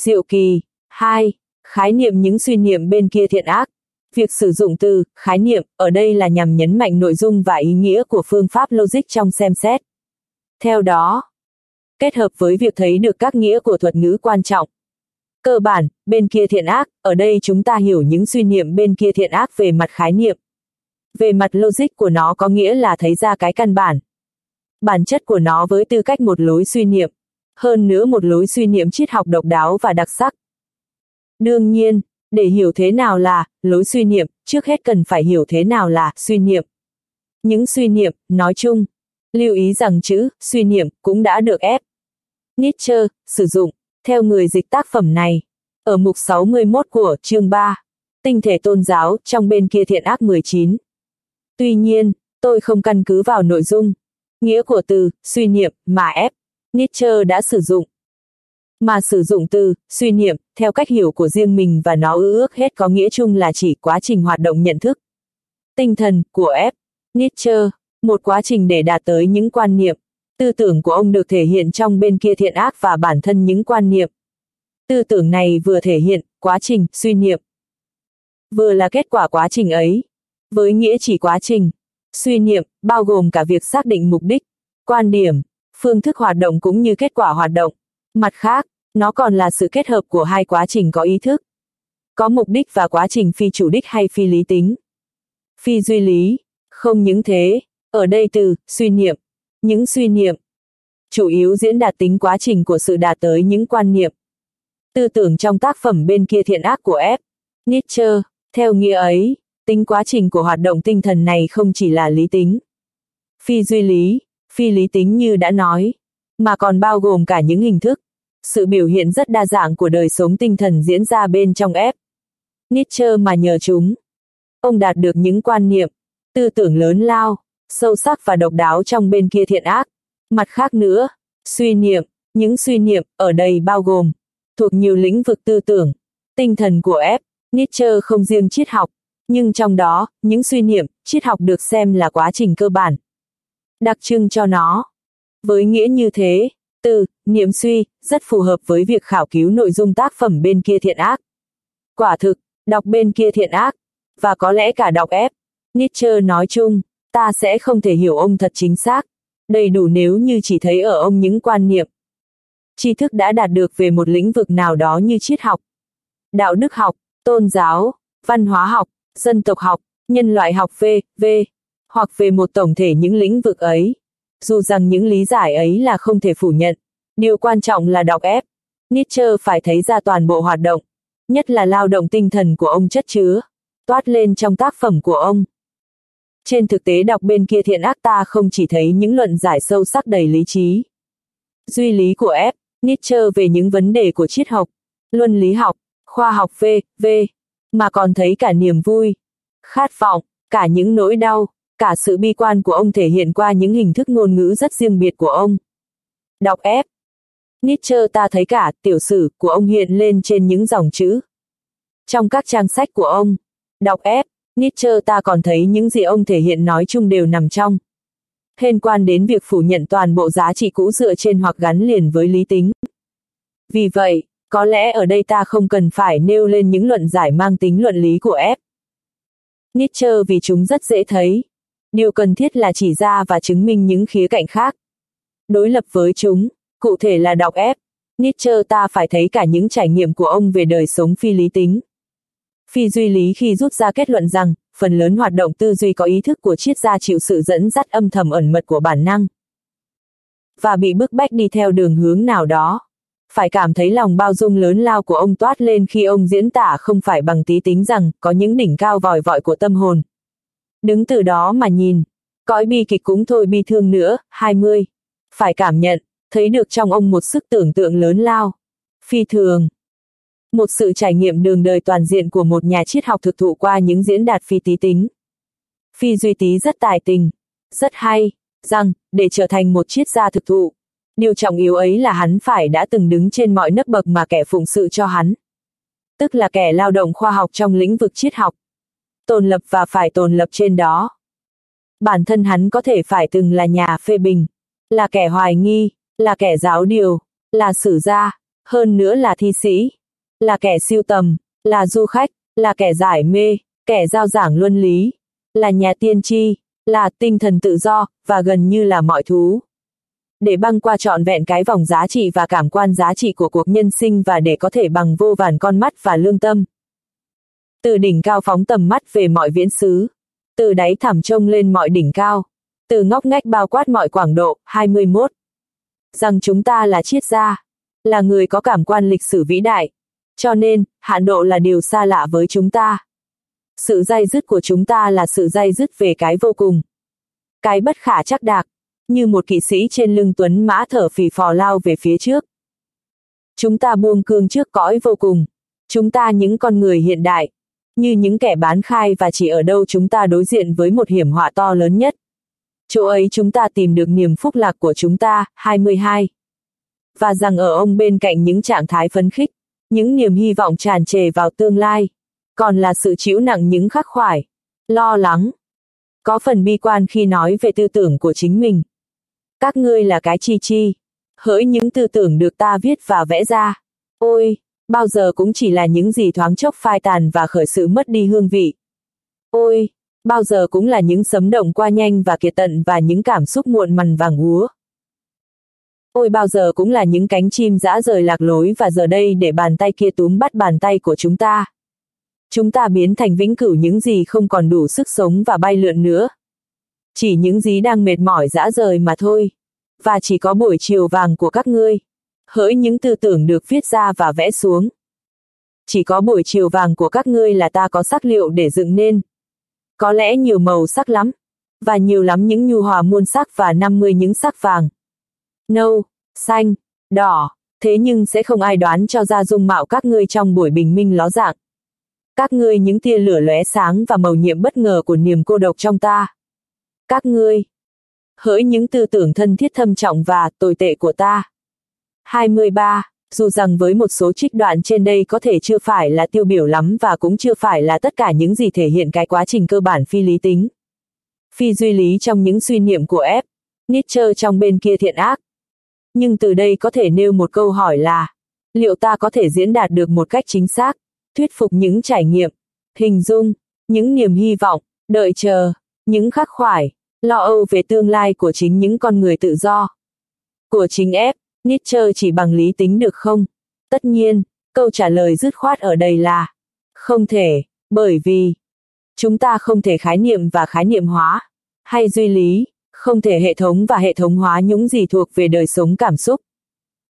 Diệu kỳ, hai, khái niệm những suy niệm bên kia thiện ác. Việc sử dụng từ khái niệm ở đây là nhằm nhấn mạnh nội dung và ý nghĩa của phương pháp logic trong xem xét. Theo đó, kết hợp với việc thấy được các nghĩa của thuật ngữ quan trọng. Cơ bản, bên kia thiện ác, ở đây chúng ta hiểu những suy niệm bên kia thiện ác về mặt khái niệm. Về mặt logic của nó có nghĩa là thấy ra cái căn bản. Bản chất của nó với tư cách một lối suy niệm. Hơn nữa một lối suy niệm triết học độc đáo và đặc sắc. Đương nhiên, để hiểu thế nào là lối suy niệm, trước hết cần phải hiểu thế nào là suy niệm. Những suy niệm, nói chung, lưu ý rằng chữ suy niệm cũng đã được ép. Nietzsche sử dụng theo người dịch tác phẩm này, ở mục 61 của chương 3, tinh thể tôn giáo trong bên kia thiện ác 19. Tuy nhiên, tôi không căn cứ vào nội dung, nghĩa của từ suy niệm mà ép Nietzsche đã sử dụng mà sử dụng từ suy niệm theo cách hiểu của riêng mình và nó ước hết có nghĩa chung là chỉ quá trình hoạt động nhận thức. Tinh thần của F. Nietzsche, một quá trình để đạt tới những quan niệm, tư tưởng của ông được thể hiện trong bên kia thiện ác và bản thân những quan niệm. Tư tưởng này vừa thể hiện quá trình suy niệm, vừa là kết quả quá trình ấy. Với nghĩa chỉ quá trình, suy niệm bao gồm cả việc xác định mục đích, quan điểm, phương thức hoạt động cũng như kết quả hoạt động. Mặt khác, nó còn là sự kết hợp của hai quá trình có ý thức. Có mục đích và quá trình phi chủ đích hay phi lý tính. Phi duy lý, không những thế, ở đây từ, suy niệm, những suy niệm, chủ yếu diễn đạt tính quá trình của sự đạt tới những quan niệm. Tư tưởng trong tác phẩm bên kia thiện ác của F. Nietzsche, theo nghĩa ấy, tính quá trình của hoạt động tinh thần này không chỉ là lý tính. Phi duy lý, phi lý tính như đã nói, mà còn bao gồm cả những hình thức, sự biểu hiện rất đa dạng của đời sống tinh thần diễn ra bên trong ép. Nietzsche mà nhờ chúng, ông đạt được những quan niệm, tư tưởng lớn lao, sâu sắc và độc đáo trong bên kia thiện ác. Mặt khác nữa, suy niệm, những suy niệm ở đây bao gồm, thuộc nhiều lĩnh vực tư tưởng, tinh thần của ép. Nietzsche không riêng triết học, nhưng trong đó, những suy niệm, triết học được xem là quá trình cơ bản. Đặc trưng cho nó. Với nghĩa như thế, từ, niệm suy, rất phù hợp với việc khảo cứu nội dung tác phẩm bên kia thiện ác. Quả thực, đọc bên kia thiện ác, và có lẽ cả đọc ép. Nietzsche nói chung, ta sẽ không thể hiểu ông thật chính xác, đầy đủ nếu như chỉ thấy ở ông những quan niệm. tri thức đã đạt được về một lĩnh vực nào đó như triết học, đạo đức học, tôn giáo, văn hóa học, dân tộc học, nhân loại học v, v, hoặc về một tổng thể những lĩnh vực ấy dù rằng những lý giải ấy là không thể phủ nhận. Điều quan trọng là đọc ép. Nietzsche phải thấy ra toàn bộ hoạt động, nhất là lao động tinh thần của ông chất chứa, toát lên trong tác phẩm của ông. Trên thực tế đọc bên kia thiện ác ta không chỉ thấy những luận giải sâu sắc đầy lý trí. Duy lý của F. Nietzsche về những vấn đề của triết học, luân lý học, khoa học V, V, mà còn thấy cả niềm vui, khát vọng, cả những nỗi đau, cả sự bi quan của ông thể hiện qua những hình thức ngôn ngữ rất riêng biệt của ông. Đọc ép. Nietzsche ta thấy cả tiểu sử của ông hiện lên trên những dòng chữ. Trong các trang sách của ông, đọc ép, Nietzsche ta còn thấy những gì ông thể hiện nói chung đều nằm trong. Liên quan đến việc phủ nhận toàn bộ giá trị cũ dựa trên hoặc gắn liền với lý tính. Vì vậy, có lẽ ở đây ta không cần phải nêu lên những luận giải mang tính luận lý của ép. Nietzsche vì chúng rất dễ thấy. Điều cần thiết là chỉ ra và chứng minh những khía cạnh khác. Đối lập với chúng, cụ thể là đọc ép, Nietzsche ta phải thấy cả những trải nghiệm của ông về đời sống phi lý tính. Phi duy lý khi rút ra kết luận rằng, phần lớn hoạt động tư duy có ý thức của triết gia chịu sự dẫn dắt âm thầm ẩn mật của bản năng. Và bị bức bách đi theo đường hướng nào đó. Phải cảm thấy lòng bao dung lớn lao của ông toát lên khi ông diễn tả không phải bằng tí tính rằng có những đỉnh cao vòi vọi của tâm hồn, Đứng từ đó mà nhìn, cõi bi kịch cũng thôi bi thương nữa, 20. Phải cảm nhận, thấy được trong ông một sức tưởng tượng lớn lao, phi thường. Một sự trải nghiệm đường đời toàn diện của một nhà triết học thực thụ qua những diễn đạt phi tí tính. Phi duy tí rất tài tình, rất hay, rằng, để trở thành một triết gia thực thụ, điều trọng yếu ấy là hắn phải đã từng đứng trên mọi nấc bậc mà kẻ phụng sự cho hắn. Tức là kẻ lao động khoa học trong lĩnh vực triết học tồn lập và phải tồn lập trên đó. bản thân hắn có thể phải từng là nhà phê bình, là kẻ hoài nghi, là kẻ giáo điều, là sử gia, hơn nữa là thi sĩ, là kẻ siêu tầm, là du khách, là kẻ giải mê, kẻ giao giảng luân lý, là nhà tiên tri, là tinh thần tự do, và gần như là mọi thú. Để băng qua trọn vẹn cái vòng giá trị và cảm quan giá trị của cuộc nhân sinh và để có thể bằng vô vàn con mắt và lương tâm. Từ đỉnh cao phóng tầm mắt về mọi viễn xứ. Từ đáy thẳm trông lên mọi đỉnh cao. Từ ngóc ngách bao quát mọi quảng độ, 21. Rằng chúng ta là triết gia, là người có cảm quan lịch sử vĩ đại. Cho nên, hạn độ là điều xa lạ với chúng ta. Sự dây dứt của chúng ta là sự dây dứt về cái vô cùng. Cái bất khả chắc đạc, như một kỵ sĩ trên lưng tuấn mã thở phì phò lao về phía trước. Chúng ta buông cương trước cõi vô cùng. Chúng ta những con người hiện đại, như những kẻ bán khai và chỉ ở đâu chúng ta đối diện với một hiểm họa to lớn nhất. Chỗ ấy chúng ta tìm được niềm phúc lạc của chúng ta, 22. Và rằng ở ông bên cạnh những trạng thái phấn khích, những niềm hy vọng tràn trề vào tương lai, còn là sự chịu nặng những khắc khoải, lo lắng. Có phần bi quan khi nói về tư tưởng của chính mình. Các ngươi là cái chi chi, hỡi những tư tưởng được ta viết và vẽ ra. Ôi, bao giờ cũng chỉ là những gì thoáng chốc phai tàn và khởi sự mất đi hương vị. Ôi, bao giờ cũng là những sấm động qua nhanh và kiệt tận và những cảm xúc muộn mằn vàng úa. Ôi bao giờ cũng là những cánh chim dã rời lạc lối và giờ đây để bàn tay kia túm bắt bàn tay của chúng ta. Chúng ta biến thành vĩnh cửu những gì không còn đủ sức sống và bay lượn nữa. Chỉ những gì đang mệt mỏi dã rời mà thôi. Và chỉ có buổi chiều vàng của các ngươi hỡi những tư tưởng được viết ra và vẽ xuống. Chỉ có buổi chiều vàng của các ngươi là ta có sắc liệu để dựng nên. Có lẽ nhiều màu sắc lắm, và nhiều lắm những nhu hòa muôn sắc và 50 những sắc vàng. Nâu, xanh, đỏ, thế nhưng sẽ không ai đoán cho ra dung mạo các ngươi trong buổi bình minh ló dạng. Các ngươi những tia lửa lóe sáng và màu nhiệm bất ngờ của niềm cô độc trong ta. Các ngươi, hỡi những tư tưởng thân thiết thâm trọng và tồi tệ của ta. 23. Dù rằng với một số trích đoạn trên đây có thể chưa phải là tiêu biểu lắm và cũng chưa phải là tất cả những gì thể hiện cái quá trình cơ bản phi lý tính. Phi duy lý trong những suy niệm của F. Nietzsche trong bên kia thiện ác. Nhưng từ đây có thể nêu một câu hỏi là, liệu ta có thể diễn đạt được một cách chính xác, thuyết phục những trải nghiệm, hình dung, những niềm hy vọng, đợi chờ, những khắc khoải, lo âu về tương lai của chính những con người tự do. Của chính F. Nietzsche chỉ bằng lý tính được không? Tất nhiên, câu trả lời dứt khoát ở đây là không thể, bởi vì chúng ta không thể khái niệm và khái niệm hóa, hay duy lý, không thể hệ thống và hệ thống hóa những gì thuộc về đời sống cảm xúc.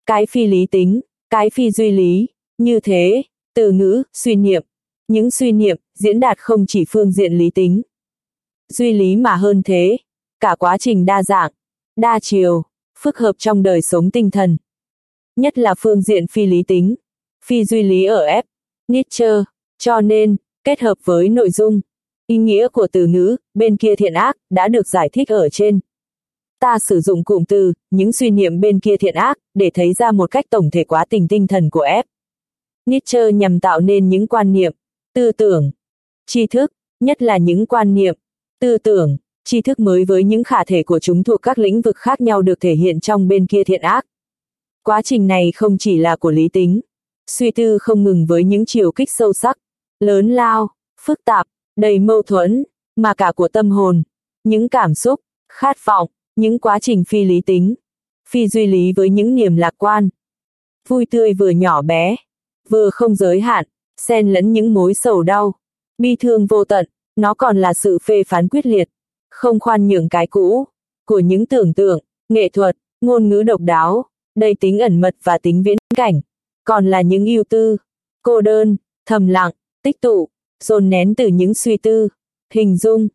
Cái phi lý tính, cái phi duy lý, như thế, từ ngữ, suy niệm, những suy niệm, diễn đạt không chỉ phương diện lý tính. Duy lý mà hơn thế, cả quá trình đa dạng, đa chiều, phức hợp trong đời sống tinh thần. Nhất là phương diện phi lý tính, phi duy lý ở F, Nietzsche, cho nên, kết hợp với nội dung, ý nghĩa của từ ngữ, bên kia thiện ác, đã được giải thích ở trên. Ta sử dụng cụm từ, những suy niệm bên kia thiện ác, để thấy ra một cách tổng thể quá tình tinh thần của F. Nietzsche nhằm tạo nên những quan niệm, tư tưởng, tri thức, nhất là những quan niệm, tư tưởng, tri thức mới với những khả thể của chúng thuộc các lĩnh vực khác nhau được thể hiện trong bên kia thiện ác. Quá trình này không chỉ là của lý tính, suy tư không ngừng với những chiều kích sâu sắc, lớn lao, phức tạp, đầy mâu thuẫn, mà cả của tâm hồn, những cảm xúc, khát vọng, những quá trình phi lý tính, phi duy lý với những niềm lạc quan. Vui tươi vừa nhỏ bé, vừa không giới hạn, xen lẫn những mối sầu đau, bi thương vô tận, nó còn là sự phê phán quyết liệt, không khoan nhượng cái cũ, của những tưởng tượng, nghệ thuật, ngôn ngữ độc đáo, đầy tính ẩn mật và tính viễn cảnh, còn là những ưu tư, cô đơn, thầm lặng, tích tụ, dồn nén từ những suy tư, hình dung,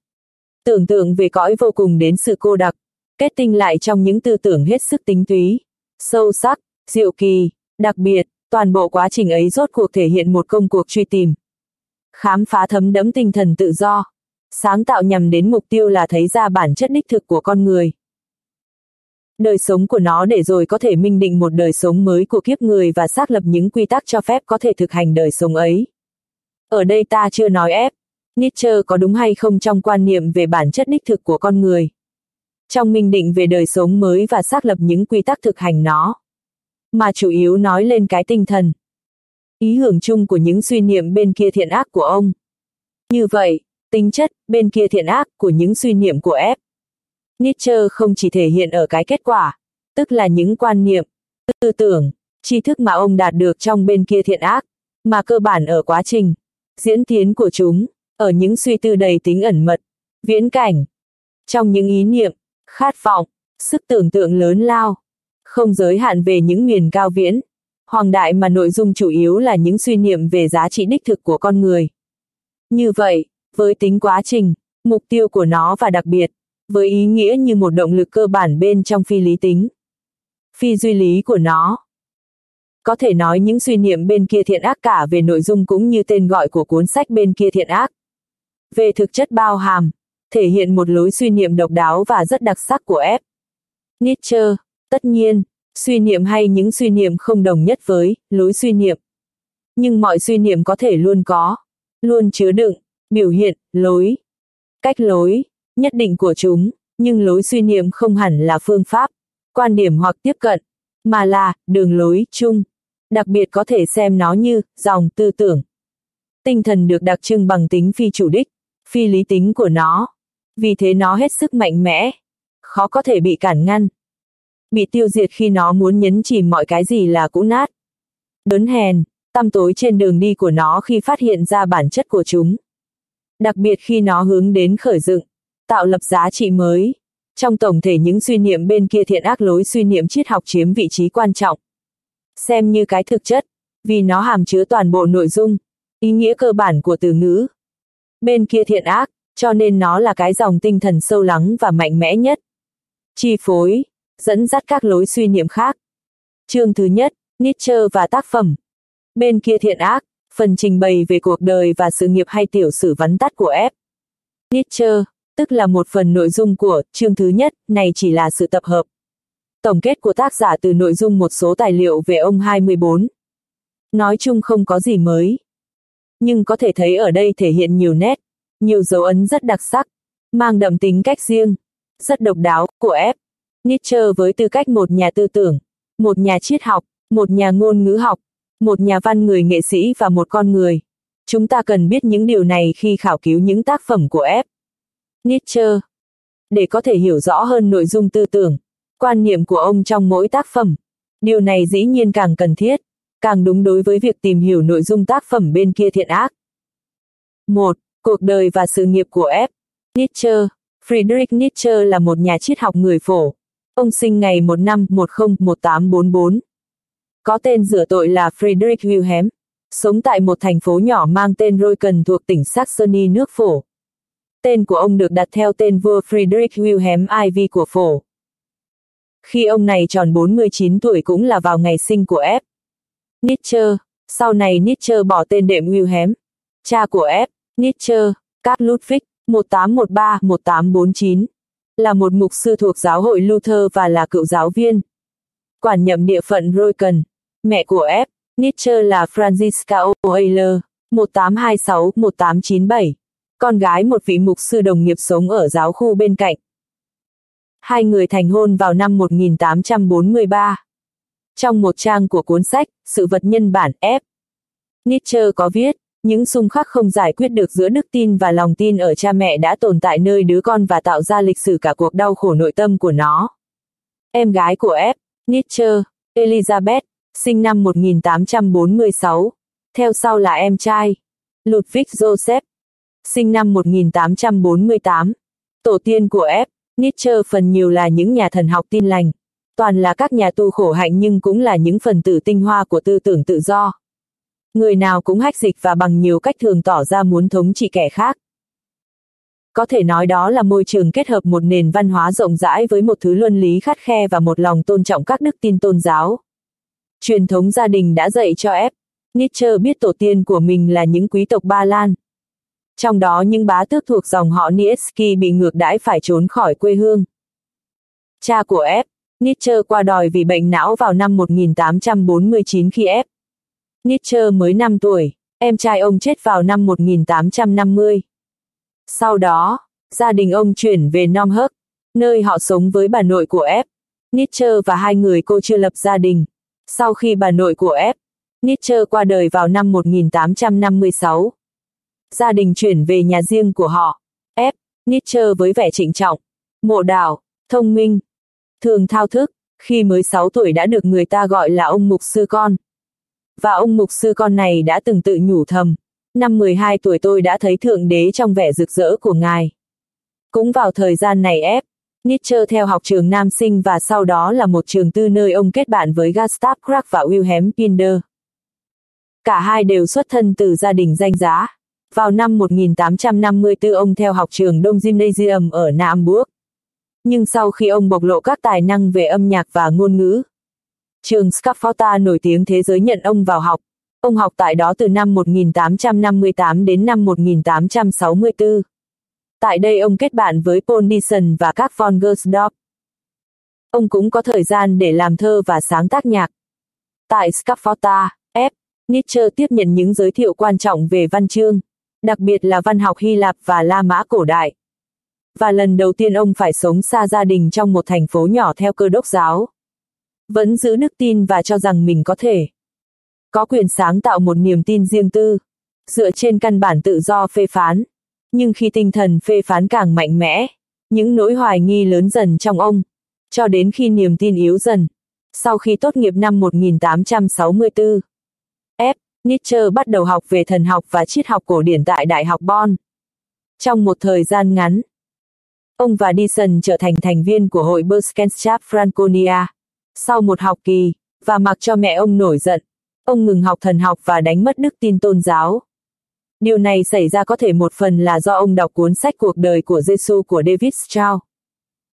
tưởng tượng về cõi vô cùng đến sự cô đặc, kết tinh lại trong những tư tưởng hết sức tính túy, sâu sắc, diệu kỳ, đặc biệt, toàn bộ quá trình ấy rốt cuộc thể hiện một công cuộc truy tìm. Khám phá thấm đẫm tinh thần tự do sáng tạo nhằm đến mục tiêu là thấy ra bản chất đích thực của con người. Đời sống của nó để rồi có thể minh định một đời sống mới của kiếp người và xác lập những quy tắc cho phép có thể thực hành đời sống ấy. Ở đây ta chưa nói ép, Nietzsche có đúng hay không trong quan niệm về bản chất đích thực của con người. Trong minh định về đời sống mới và xác lập những quy tắc thực hành nó. Mà chủ yếu nói lên cái tinh thần. Ý hưởng chung của những suy niệm bên kia thiện ác của ông. Như vậy, tính chất bên kia thiện ác của những suy niệm của F. Nietzsche không chỉ thể hiện ở cái kết quả, tức là những quan niệm, tư tưởng, tri thức mà ông đạt được trong bên kia thiện ác, mà cơ bản ở quá trình, diễn tiến của chúng, ở những suy tư đầy tính ẩn mật, viễn cảnh, trong những ý niệm, khát vọng, sức tưởng tượng lớn lao, không giới hạn về những miền cao viễn, hoàng đại mà nội dung chủ yếu là những suy niệm về giá trị đích thực của con người. Như vậy, với tính quá trình, mục tiêu của nó và đặc biệt, với ý nghĩa như một động lực cơ bản bên trong phi lý tính. Phi duy lý của nó. Có thể nói những suy niệm bên kia thiện ác cả về nội dung cũng như tên gọi của cuốn sách bên kia thiện ác. Về thực chất bao hàm, thể hiện một lối suy niệm độc đáo và rất đặc sắc của F. Nietzsche, tất nhiên, suy niệm hay những suy niệm không đồng nhất với lối suy niệm. Nhưng mọi suy niệm có thể luôn có, luôn chứa đựng, biểu hiện, lối, cách lối, nhất định của chúng, nhưng lối suy niệm không hẳn là phương pháp, quan điểm hoặc tiếp cận, mà là đường lối chung. Đặc biệt có thể xem nó như dòng tư tưởng. Tinh thần được đặc trưng bằng tính phi chủ đích, phi lý tính của nó. Vì thế nó hết sức mạnh mẽ, khó có thể bị cản ngăn. Bị tiêu diệt khi nó muốn nhấn chìm mọi cái gì là cũ nát. Đớn hèn, tăm tối trên đường đi của nó khi phát hiện ra bản chất của chúng. Đặc biệt khi nó hướng đến khởi dựng, tạo lập giá trị mới. Trong tổng thể những suy niệm bên kia thiện ác lối suy niệm triết học chiếm vị trí quan trọng. Xem như cái thực chất, vì nó hàm chứa toàn bộ nội dung, ý nghĩa cơ bản của từ ngữ. Bên kia thiện ác, cho nên nó là cái dòng tinh thần sâu lắng và mạnh mẽ nhất. Chi phối, dẫn dắt các lối suy niệm khác. Chương thứ nhất, Nietzsche và tác phẩm. Bên kia thiện ác, phần trình bày về cuộc đời và sự nghiệp hay tiểu sử vắn tắt của F. Nietzsche, tức là một phần nội dung của chương thứ nhất, này chỉ là sự tập hợp. Tổng kết của tác giả từ nội dung một số tài liệu về ông 24. Nói chung không có gì mới. Nhưng có thể thấy ở đây thể hiện nhiều nét, nhiều dấu ấn rất đặc sắc, mang đậm tính cách riêng, rất độc đáo của F. Nietzsche với tư cách một nhà tư tưởng, một nhà triết học, một nhà ngôn ngữ học, một nhà văn người nghệ sĩ và một con người. Chúng ta cần biết những điều này khi khảo cứu những tác phẩm của F. Nietzsche. Để có thể hiểu rõ hơn nội dung tư tưởng, quan niệm của ông trong mỗi tác phẩm. Điều này dĩ nhiên càng cần thiết, càng đúng đối với việc tìm hiểu nội dung tác phẩm bên kia thiện ác. 1. Cuộc đời và sự nghiệp của F. Nietzsche. Friedrich Nietzsche là một nhà triết học người phổ. Ông sinh ngày 1 năm 101844. Có tên rửa tội là Friedrich Wilhelm. Sống tại một thành phố nhỏ mang tên Royken thuộc tỉnh Saxony nước phổ. Tên của ông được đặt theo tên vua Friedrich Wilhelm IV của phổ. Khi ông này tròn 49 tuổi cũng là vào ngày sinh của F. Nietzsche, sau này Nietzsche bỏ tên đệm Wilhelm. Cha của F. Nietzsche, Karl Ludwig, 1813-1849, là một mục sư thuộc giáo hội Luther và là cựu giáo viên. Quản nhậm địa phận Royken, mẹ của F. Nietzsche là Franziska Oehler 1826-1897, con gái một vị mục sư đồng nghiệp sống ở giáo khu bên cạnh. Hai người thành hôn vào năm 1843. Trong một trang của cuốn sách, Sự vật nhân bản F. Nietzsche có viết, những xung khắc không giải quyết được giữa đức tin và lòng tin ở cha mẹ đã tồn tại nơi đứa con và tạo ra lịch sử cả cuộc đau khổ nội tâm của nó. Em gái của F. Nietzsche, Elizabeth, sinh năm 1846, theo sau là em trai, Ludwig Joseph, sinh năm 1848. Tổ tiên của F. Nietzsche phần nhiều là những nhà thần học tin lành, toàn là các nhà tu khổ hạnh nhưng cũng là những phần tử tinh hoa của tư tưởng tự do. Người nào cũng hách dịch và bằng nhiều cách thường tỏ ra muốn thống trị kẻ khác. Có thể nói đó là môi trường kết hợp một nền văn hóa rộng rãi với một thứ luân lý khắt khe và một lòng tôn trọng các đức tin tôn giáo. Truyền thống gia đình đã dạy cho F. Nietzsche biết tổ tiên của mình là những quý tộc Ba Lan. Trong đó những bá tước thuộc dòng họ Nietzsche bị ngược đãi phải trốn khỏi quê hương. Cha của F. Nietzsche qua đòi vì bệnh não vào năm 1849 khi F. Nietzsche mới 5 tuổi, em trai ông chết vào năm 1850. Sau đó, gia đình ông chuyển về Nomhurk, nơi họ sống với bà nội của F. Nietzsche và hai người cô chưa lập gia đình. Sau khi bà nội của F. Nietzsche qua đời vào năm 1856, gia đình chuyển về nhà riêng của họ. F. Nietzsche với vẻ trịnh trọng, mộ đạo, thông minh, thường thao thức, khi mới 6 tuổi đã được người ta gọi là ông mục sư con. Và ông mục sư con này đã từng tự nhủ thầm, năm 12 tuổi tôi đã thấy Thượng Đế trong vẻ rực rỡ của Ngài. Cũng vào thời gian này ép, Nietzsche theo học trường nam sinh và sau đó là một trường tư nơi ông kết bạn với Gustav Krach và Wilhelm Pinder. Cả hai đều xuất thân từ gia đình danh giá. Vào năm 1854 ông theo học trường Đông Gymnasium ở Naumburg. Nhưng sau khi ông bộc lộ các tài năng về âm nhạc và ngôn ngữ, trường Scafota nổi tiếng thế giới nhận ông vào học. Ông học tại đó từ năm 1858 đến năm 1864. Tại đây ông kết bạn với Paul Dixon và các von Gersdorp. Ông cũng có thời gian để làm thơ và sáng tác nhạc. Tại Scafota, F. Nietzsche tiếp nhận những giới thiệu quan trọng về văn chương, đặc biệt là văn học Hy Lạp và La Mã cổ đại. Và lần đầu tiên ông phải sống xa gia đình trong một thành phố nhỏ theo cơ đốc giáo. Vẫn giữ đức tin và cho rằng mình có thể có quyền sáng tạo một niềm tin riêng tư, dựa trên căn bản tự do phê phán. Nhưng khi tinh thần phê phán càng mạnh mẽ, những nỗi hoài nghi lớn dần trong ông, cho đến khi niềm tin yếu dần. Sau khi tốt nghiệp năm 1864, F. Nietzsche bắt đầu học về thần học và triết học cổ điển tại Đại học Bonn. Trong một thời gian ngắn, ông và Dyson trở thành thành viên của hội Berskenschaft Franconia. Sau một học kỳ, và mặc cho mẹ ông nổi giận, ông ngừng học thần học và đánh mất đức tin tôn giáo. Điều này xảy ra có thể một phần là do ông đọc cuốn sách Cuộc đời của Giêsu của David Strauss.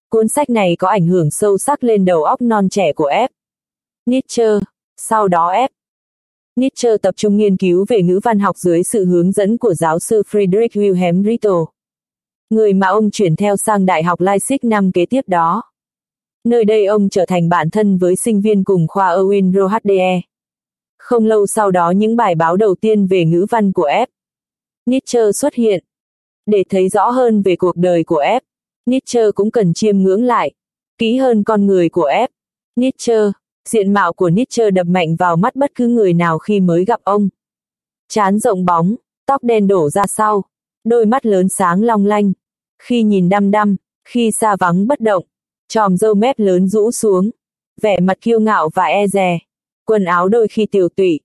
Cuốn sách này có ảnh hưởng sâu sắc lên đầu óc non trẻ của F. Nietzsche. Sau đó F. Nietzsche tập trung nghiên cứu về ngữ văn học dưới sự hướng dẫn của giáo sư Friedrich Wilhelm Ritter. Người mà ông chuyển theo sang Đại học Leipzig năm kế tiếp đó. Nơi đây ông trở thành bạn thân với sinh viên cùng khoa Erwin Rohde. Không lâu sau đó, những bài báo đầu tiên về ngữ văn của F. Nietzsche xuất hiện. Để thấy rõ hơn về cuộc đời của F. Nietzsche cũng cần chiêm ngưỡng lại, kỹ hơn con người của F. Nietzsche, diện mạo của Nietzsche đập mạnh vào mắt bất cứ người nào khi mới gặp ông. Chán rộng bóng, tóc đen đổ ra sau, đôi mắt lớn sáng long lanh. Khi nhìn đăm đăm, khi xa vắng bất động, tròm râu mép lớn rũ xuống, vẻ mặt kiêu ngạo và e dè, quần áo đôi khi tiểu tụy.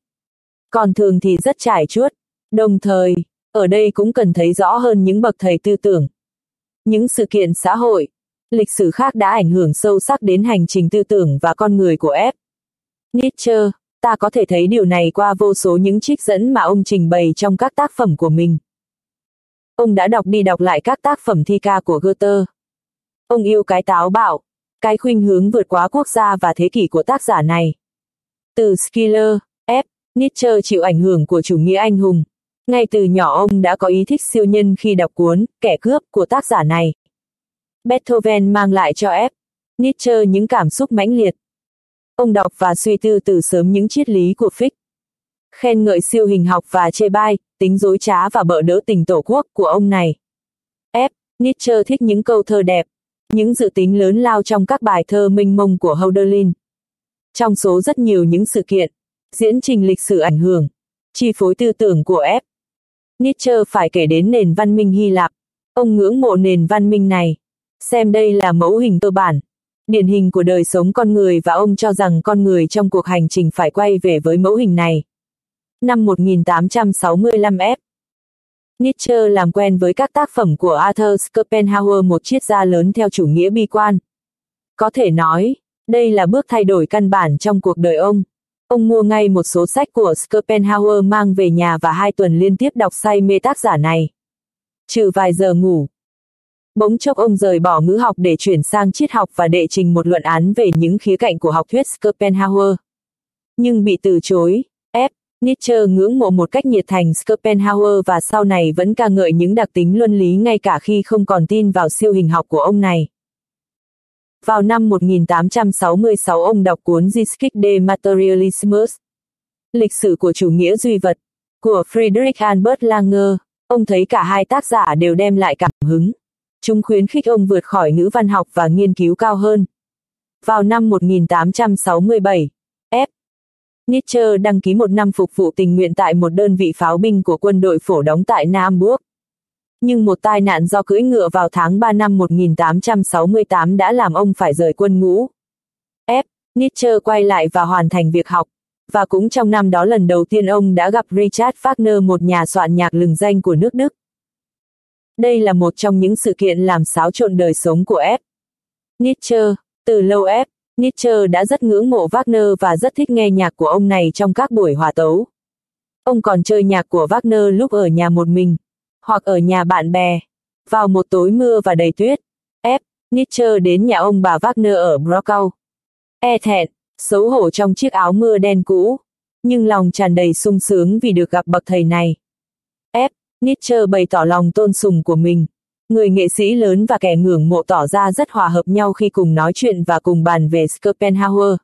Còn thường thì rất trải chuốt, đồng thời, ở đây cũng cần thấy rõ hơn những bậc thầy tư tưởng. Những sự kiện xã hội, lịch sử khác đã ảnh hưởng sâu sắc đến hành trình tư tưởng và con người của F. Nietzsche, ta có thể thấy điều này qua vô số những trích dẫn mà ông trình bày trong các tác phẩm của mình. Ông đã đọc đi đọc lại các tác phẩm thi ca của Goethe. Ông yêu cái táo bạo, cái khuynh hướng vượt quá quốc gia và thế kỷ của tác giả này. Từ Schiller, F. Nietzsche chịu ảnh hưởng của chủ nghĩa anh hùng. Ngay từ nhỏ ông đã có ý thích siêu nhân khi đọc cuốn Kẻ cướp của tác giả này. Beethoven mang lại cho F. Nietzsche những cảm xúc mãnh liệt. Ông đọc và suy tư từ sớm những triết lý của Fichte. Khen ngợi siêu hình học và chê bai, tính dối trá và bợ đỡ tình tổ quốc của ông này. F. Nietzsche thích những câu thơ đẹp, những dự tính lớn lao trong các bài thơ minh mông của Hölderlin. Trong số rất nhiều những sự kiện, diễn trình lịch sử ảnh hưởng, chi phối tư tưởng của F. Nietzsche phải kể đến nền văn minh Hy Lạp. Ông ngưỡng mộ nền văn minh này. Xem đây là mẫu hình cơ bản, điển hình của đời sống con người và ông cho rằng con người trong cuộc hành trình phải quay về với mẫu hình này. Năm 1865 F. Nietzsche làm quen với các tác phẩm của Arthur Schopenhauer một triết gia lớn theo chủ nghĩa bi quan. Có thể nói, đây là bước thay đổi căn bản trong cuộc đời ông. Ông mua ngay một số sách của Schopenhauer mang về nhà và hai tuần liên tiếp đọc say mê tác giả này. Trừ vài giờ ngủ. Bỗng chốc ông rời bỏ ngữ học để chuyển sang triết học và đệ trình một luận án về những khía cạnh của học thuyết Schopenhauer. Nhưng bị từ chối, ép, Nietzsche ngưỡng mộ một cách nhiệt thành Schopenhauer và sau này vẫn ca ngợi những đặc tính luân lý ngay cả khi không còn tin vào siêu hình học của ông này. Vào năm 1866 ông đọc cuốn Geschichte des Materialismus, Lịch sử của chủ nghĩa duy vật, của Friedrich Albert Langer. Ông thấy cả hai tác giả đều đem lại cảm hứng. Chúng khuyến khích ông vượt khỏi ngữ văn học và nghiên cứu cao hơn. Vào năm 1867, F. Nietzsche đăng ký một năm phục vụ tình nguyện tại một đơn vị pháo binh của quân đội phổ đóng tại Nam Burg. Nhưng một tai nạn do cưỡi ngựa vào tháng 3 năm 1868 đã làm ông phải rời quân ngũ. F. Nietzsche quay lại và hoàn thành việc học. Và cũng trong năm đó lần đầu tiên ông đã gặp Richard Wagner một nhà soạn nhạc lừng danh của nước Đức. Đây là một trong những sự kiện làm xáo trộn đời sống của F. Nietzsche, từ lâu F. Nietzsche đã rất ngưỡng mộ Wagner và rất thích nghe nhạc của ông này trong các buổi hòa tấu. Ông còn chơi nhạc của Wagner lúc ở nhà một mình, hoặc ở nhà bạn bè. Vào một tối mưa và đầy tuyết, F. Nietzsche đến nhà ông bà Wagner ở Brockau. E thẹn, xấu hổ trong chiếc áo mưa đen cũ, nhưng lòng tràn đầy sung sướng vì được gặp bậc thầy này. F. Nietzsche bày tỏ lòng tôn sùng của mình. Người nghệ sĩ lớn và kẻ ngưỡng mộ tỏ ra rất hòa hợp nhau khi cùng nói chuyện và cùng bàn về Schopenhauer.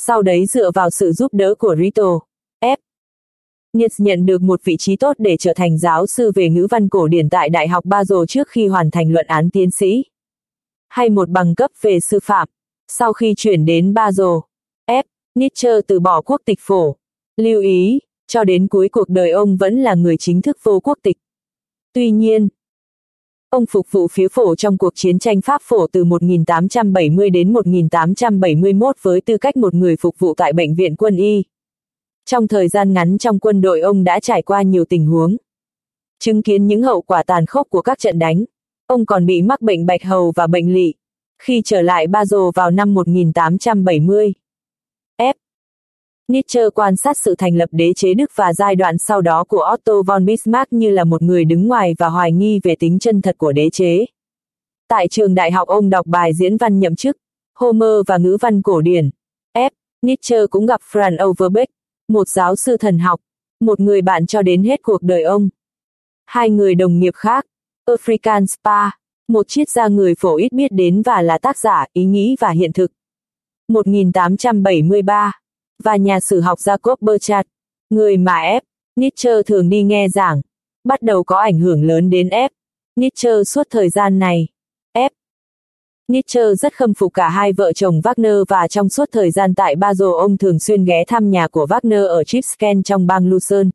Sau đấy dựa vào sự giúp đỡ của Rito, Nietz nhận được một vị trí tốt để trở thành giáo sư về ngữ văn cổ điển tại Đại học Basel trước khi hoàn thành luận án tiến sĩ. Hay một bằng cấp về sư phạm. Sau khi chuyển đến Basel, F. Nietzsche từ bỏ quốc tịch phổ. Lưu ý, cho đến cuối cuộc đời ông vẫn là người chính thức vô quốc tịch. Tuy nhiên, ông phục vụ phía phổ trong cuộc chiến tranh Pháp phổ từ 1870 đến 1871 với tư cách một người phục vụ tại bệnh viện quân y. Trong thời gian ngắn trong quân đội ông đã trải qua nhiều tình huống. Chứng kiến những hậu quả tàn khốc của các trận đánh, ông còn bị mắc bệnh bạch hầu và bệnh lỵ. Khi trở lại Ba Dồ vào năm 1870, F. Nietzsche quan sát sự thành lập đế chế Đức và giai đoạn sau đó của Otto von Bismarck như là một người đứng ngoài và hoài nghi về tính chân thật của đế chế. Tại trường đại học ông đọc bài diễn văn nhậm chức, Homer và ngữ văn cổ điển. F. Nietzsche cũng gặp Franz Overbeck, một giáo sư thần học, một người bạn cho đến hết cuộc đời ông. Hai người đồng nghiệp khác, African Spa, một triết gia người phổ ít biết đến và là tác giả ý nghĩ và hiện thực. 1873 và nhà sử học Jacob Burchard, người mà F. Nietzsche thường đi nghe giảng, bắt đầu có ảnh hưởng lớn đến F. Nietzsche suốt thời gian này. F. Nietzsche rất khâm phục cả hai vợ chồng Wagner và trong suốt thời gian tại Basel ông thường xuyên ghé thăm nhà của Wagner ở Chipsken trong bang Lucerne.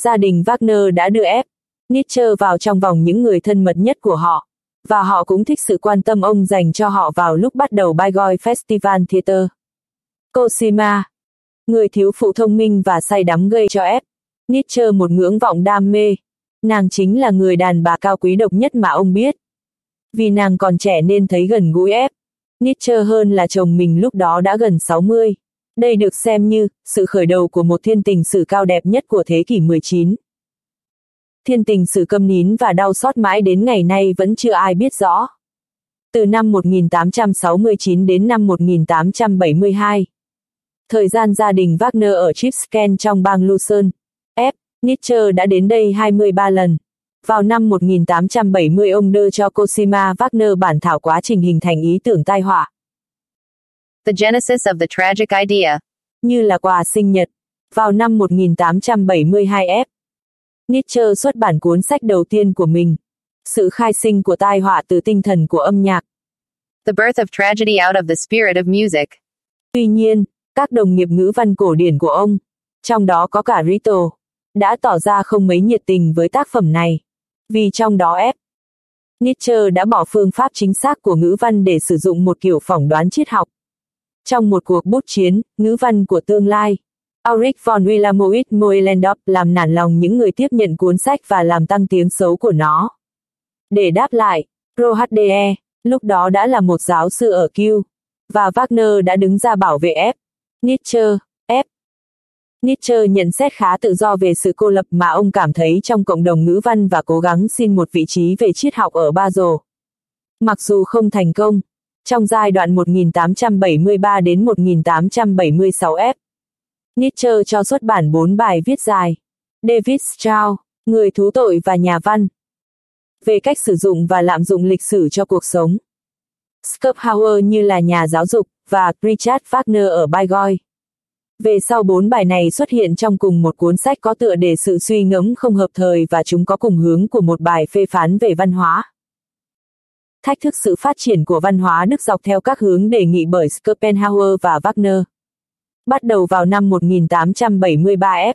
Gia đình Wagner đã đưa ép Nietzsche vào trong vòng những người thân mật nhất của họ, và họ cũng thích sự quan tâm ông dành cho họ vào lúc bắt đầu Bayreuth Festival Theater. Cosima, người thiếu phụ thông minh và say đắm gây cho ép. Nietzsche một ngưỡng vọng đam mê. Nàng chính là người đàn bà cao quý độc nhất mà ông biết. Vì nàng còn trẻ nên thấy gần gũi ép. Nietzsche hơn là chồng mình lúc đó đã gần 60. Đây được xem như sự khởi đầu của một thiên tình sử cao đẹp nhất của thế kỷ 19. Thiên tình sử câm nín và đau xót mãi đến ngày nay vẫn chưa ai biết rõ. Từ năm 1869 đến năm 1872 thời gian gia đình Wagner ở Chipsken trong bang Luzern. F. Nietzsche đã đến đây 23 lần. Vào năm 1870 ông đưa cho Cosima Wagner bản thảo quá trình hình thành ý tưởng tai họa. The Genesis of the Tragic Idea. Như là quà sinh nhật. Vào năm 1872 F. Nietzsche xuất bản cuốn sách đầu tiên của mình. Sự khai sinh của tai họa từ tinh thần của âm nhạc. The Birth of Tragedy Out of the Spirit of Music. Tuy nhiên, các đồng nghiệp ngữ văn cổ điển của ông, trong đó có cả Rito, đã tỏ ra không mấy nhiệt tình với tác phẩm này. Vì trong đó ép, Nietzsche đã bỏ phương pháp chính xác của ngữ văn để sử dụng một kiểu phỏng đoán triết học. Trong một cuộc bút chiến, ngữ văn của tương lai, Auric von Wilamowitz Moellendorf làm nản lòng những người tiếp nhận cuốn sách và làm tăng tiếng xấu của nó. Để đáp lại, Rohde, lúc đó đã là một giáo sư ở Kiel và Wagner đã đứng ra bảo vệ F. Nietzsche, Nietzsche nhận xét khá tự do về sự cô lập mà ông cảm thấy trong cộng đồng ngữ văn và cố gắng xin một vị trí về triết học ở Basel. Mặc dù không thành công, trong giai đoạn 1873 đến 1876 F. Nietzsche cho xuất bản bốn bài viết dài. David Strauss, Người thú tội và nhà văn. Về cách sử dụng và lạm dụng lịch sử cho cuộc sống. Schopenhauer như là nhà giáo dục, và Richard Wagner ở Bayreuth. Về sau bốn bài này xuất hiện trong cùng một cuốn sách có tựa đề sự suy ngẫm không hợp thời và chúng có cùng hướng của một bài phê phán về văn hóa. Thách thức sự phát triển của văn hóa Đức dọc theo các hướng đề nghị bởi Schopenhauer và Wagner. Bắt đầu vào năm 1873 F.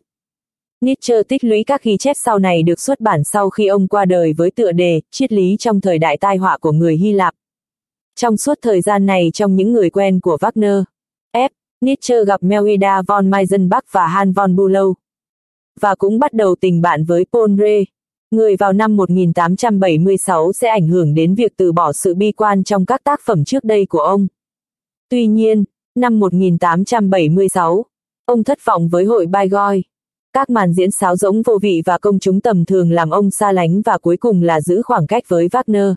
Nietzsche tích lũy các ghi chép sau này được xuất bản sau khi ông qua đời với tựa đề Triết lý trong thời đại tai họa của người Hy Lạp. Trong suốt thời gian này trong những người quen của Wagner, Nietzsche gặp Melida von Meisenbach và Han von Bülow. Và cũng bắt đầu tình bạn với Paul Ré, người vào năm 1876 sẽ ảnh hưởng đến việc từ bỏ sự bi quan trong các tác phẩm trước đây của ông. Tuy nhiên, năm 1876, ông thất vọng với hội Baigoi. Các màn diễn sáo rỗng vô vị và công chúng tầm thường làm ông xa lánh và cuối cùng là giữ khoảng cách với Wagner.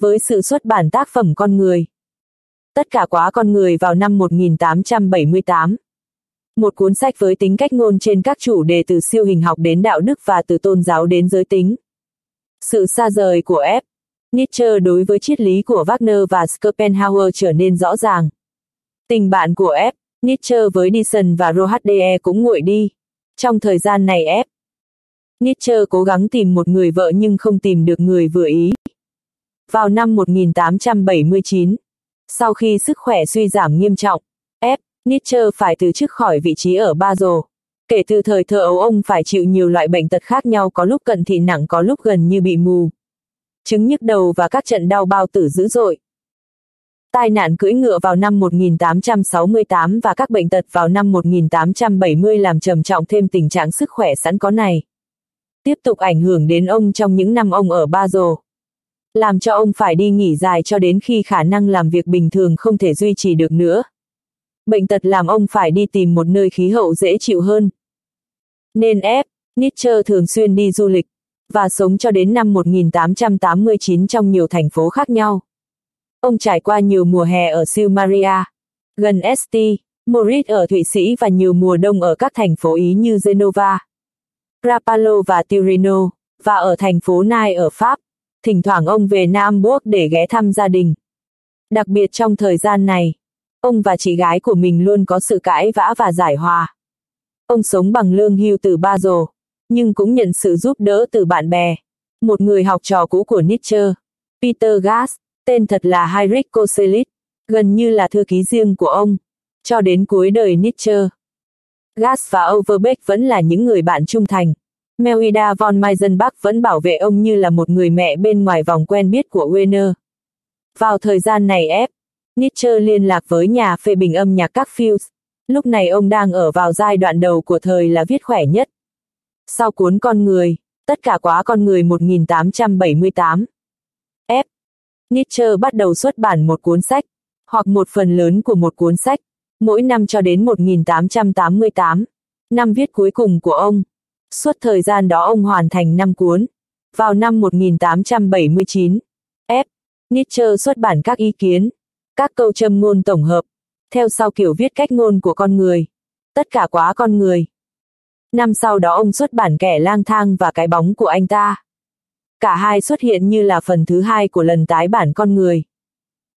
Với sự xuất bản tác phẩm Con Người. Tất cả quá con người vào năm 1878. Một cuốn sách với tính cách ngôn trên các chủ đề từ siêu hình học đến đạo đức và từ tôn giáo đến giới tính. Sự xa rời của F. Nietzsche đối với triết lý của Wagner và Schopenhauer trở nên rõ ràng. Tình bạn của F. Nietzsche với Dyson và Rohde cũng nguội đi. Trong thời gian này F. Nietzsche cố gắng tìm một người vợ nhưng không tìm được người vừa ý. Vào năm 1879, sau khi sức khỏe suy giảm nghiêm trọng, F. Nietzsche phải từ chức khỏi vị trí ở Basel. Kể từ thời thơ ấu ông phải chịu nhiều loại bệnh tật khác nhau có lúc cận thị nặng có lúc gần như bị mù. Chứng nhức đầu và các trận đau bao tử dữ dội. Tai nạn cưỡi ngựa vào năm 1868 và các bệnh tật vào năm 1870 làm trầm trọng thêm tình trạng sức khỏe sẵn có này. Tiếp tục ảnh hưởng đến ông trong những năm ông ở Basel. Làm cho ông phải đi nghỉ dài cho đến khi khả năng làm việc bình thường không thể duy trì được nữa. Bệnh tật làm ông phải đi tìm một nơi khí hậu dễ chịu hơn. Nên ép, Nietzsche thường xuyên đi du lịch, và sống cho đến năm 1889 trong nhiều thành phố khác nhau. Ông trải qua nhiều mùa hè ở Siêu Maria, gần St. Moritz ở Thụy Sĩ và nhiều mùa đông ở các thành phố Ý như Genova, Rapallo và Tirino, và ở thành phố Nai ở Pháp. Thỉnh thoảng ông về Nam Burg để ghé thăm gia đình. Đặc biệt trong thời gian này, ông và chị gái của mình luôn có sự cãi vã và giải hòa. Ông sống bằng lương hưu từ ba rồ, nhưng cũng nhận sự giúp đỡ từ bạn bè. Một người học trò cũ của Nietzsche, Peter Gass, tên thật là Heinrich Koselleck, gần như là thư ký riêng của ông, cho đến cuối đời Nietzsche. Gass và Overbeck vẫn là những người bạn trung thành. Melida von Meisenbach vẫn bảo vệ ông như là một người mẹ bên ngoài vòng quen biết của Werner. Vào thời gian này ép, Nietzsche liên lạc với nhà phê bình âm nhạc các Fields. Lúc này ông đang ở vào giai đoạn đầu của thời là viết khỏe nhất. Sau cuốn Con Người, tất cả quá con người 1878. F. Nietzsche bắt đầu xuất bản một cuốn sách, hoặc một phần lớn của một cuốn sách, mỗi năm cho đến 1888, năm viết cuối cùng của ông. Suốt thời gian đó ông hoàn thành 5 cuốn. Vào năm 1879, F. Nietzsche xuất bản các ý kiến, các câu châm ngôn tổng hợp, theo sau kiểu viết cách ngôn của con người. Tất cả quá con người. Năm sau đó ông xuất bản kẻ lang thang và cái bóng của anh ta. Cả hai xuất hiện như là phần thứ hai của lần tái bản con người.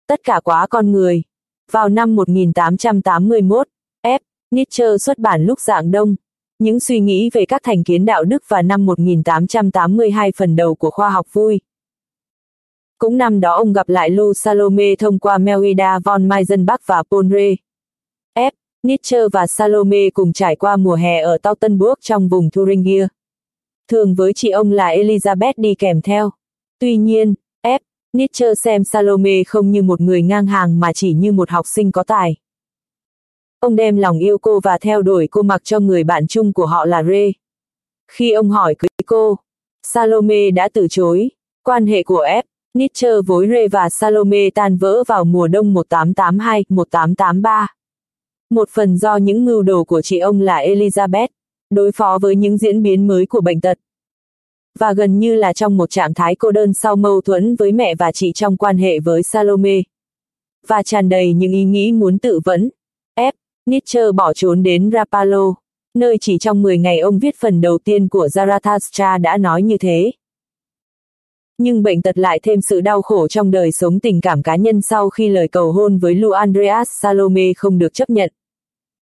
Tất cả quá con người. Vào năm 1881, F. Nietzsche xuất bản lúc dạng đông. Những suy nghĩ về các thành kiến đạo đức và năm 1882 phần đầu của khoa học vui. Cũng năm đó ông gặp lại Lou Salome thông qua Melida von Meisenbach và Paul F. Nietzsche và Salome cùng trải qua mùa hè ở Tautenburg trong vùng Thuringia. Thường với chị ông là Elizabeth đi kèm theo. Tuy nhiên, F. Nietzsche xem Salome không như một người ngang hàng mà chỉ như một học sinh có tài. Ông đem lòng yêu cô và theo đuổi cô mặc cho người bạn chung của họ là Rê. Khi ông hỏi cưới cô, Salome đã từ chối. Quan hệ của F. Nietzsche với Rê và Salome tan vỡ vào mùa đông 1882-1883. Một phần do những mưu đồ của chị ông là Elizabeth, đối phó với những diễn biến mới của bệnh tật. Và gần như là trong một trạng thái cô đơn sau mâu thuẫn với mẹ và chị trong quan hệ với Salome. Và tràn đầy những ý nghĩ muốn tự vấn. Nietzsche bỏ trốn đến Rapallo, nơi chỉ trong 10 ngày ông viết phần đầu tiên của Zarathustra đã nói như thế. Nhưng bệnh tật lại thêm sự đau khổ trong đời sống tình cảm cá nhân sau khi lời cầu hôn với Lu Andreas Salome không được chấp nhận.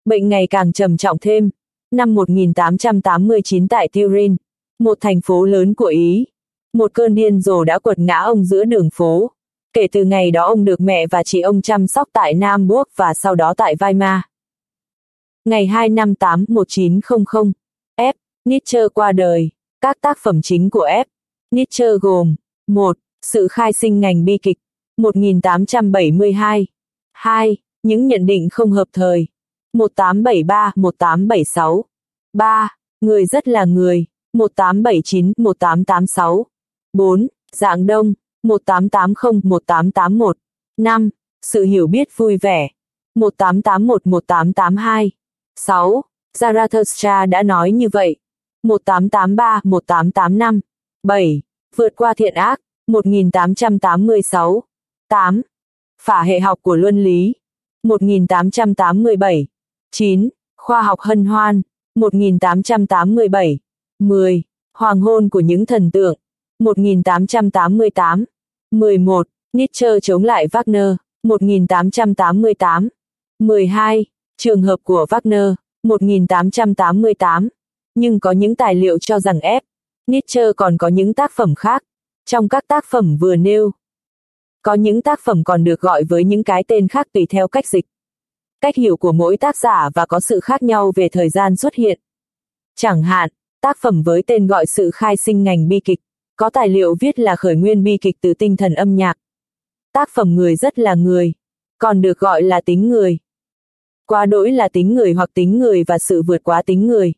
Bệnh ngày càng trầm trọng thêm. Năm 1889 tại Turin, một thành phố lớn của Ý, một cơn điên rồ đã quật ngã ông giữa đường phố. Kể từ ngày đó ông được mẹ và chị ông chăm sóc tại Nam Burg và sau đó tại Weimar. Ngày 2 năm 8 1900, F. Nietzsche qua đời. Các tác phẩm chính của F. Nietzsche gồm 1. Sự khai sinh ngành bi kịch 1872 2. Những nhận định không hợp thời 1873 1876 3. Người rất là người 1879 1886 4. Dạng đông 1880 1881 5. Sự hiểu biết vui vẻ 1881 1882 6. Zarathustra đã nói như vậy 1883 1885 7. Vượt qua thiện ác 1886 8. Phả hệ học của luân lý 1887 9. Khoa học hân hoan 1887 10. Hoàng hôn của những thần tượng 1888 11. Nietzsche chống lại Wagner 1888 12. Trường hợp của Wagner 1888 Nhưng có những tài liệu cho rằng F. Nietzsche còn có những tác phẩm khác. Trong các tác phẩm vừa nêu, có những tác phẩm còn được gọi với những cái tên khác tùy theo cách dịch. Cách hiểu của mỗi tác giả và có sự khác nhau về thời gian xuất hiện. Chẳng hạn, tác phẩm với tên gọi sự khai sinh ngành bi kịch, có tài liệu viết là khởi nguyên bi kịch từ tinh thần âm nhạc. Tác phẩm người rất là người, còn được gọi là tính người. Quá đỗi là tính người hoặc tính người và sự vượt quá tính người.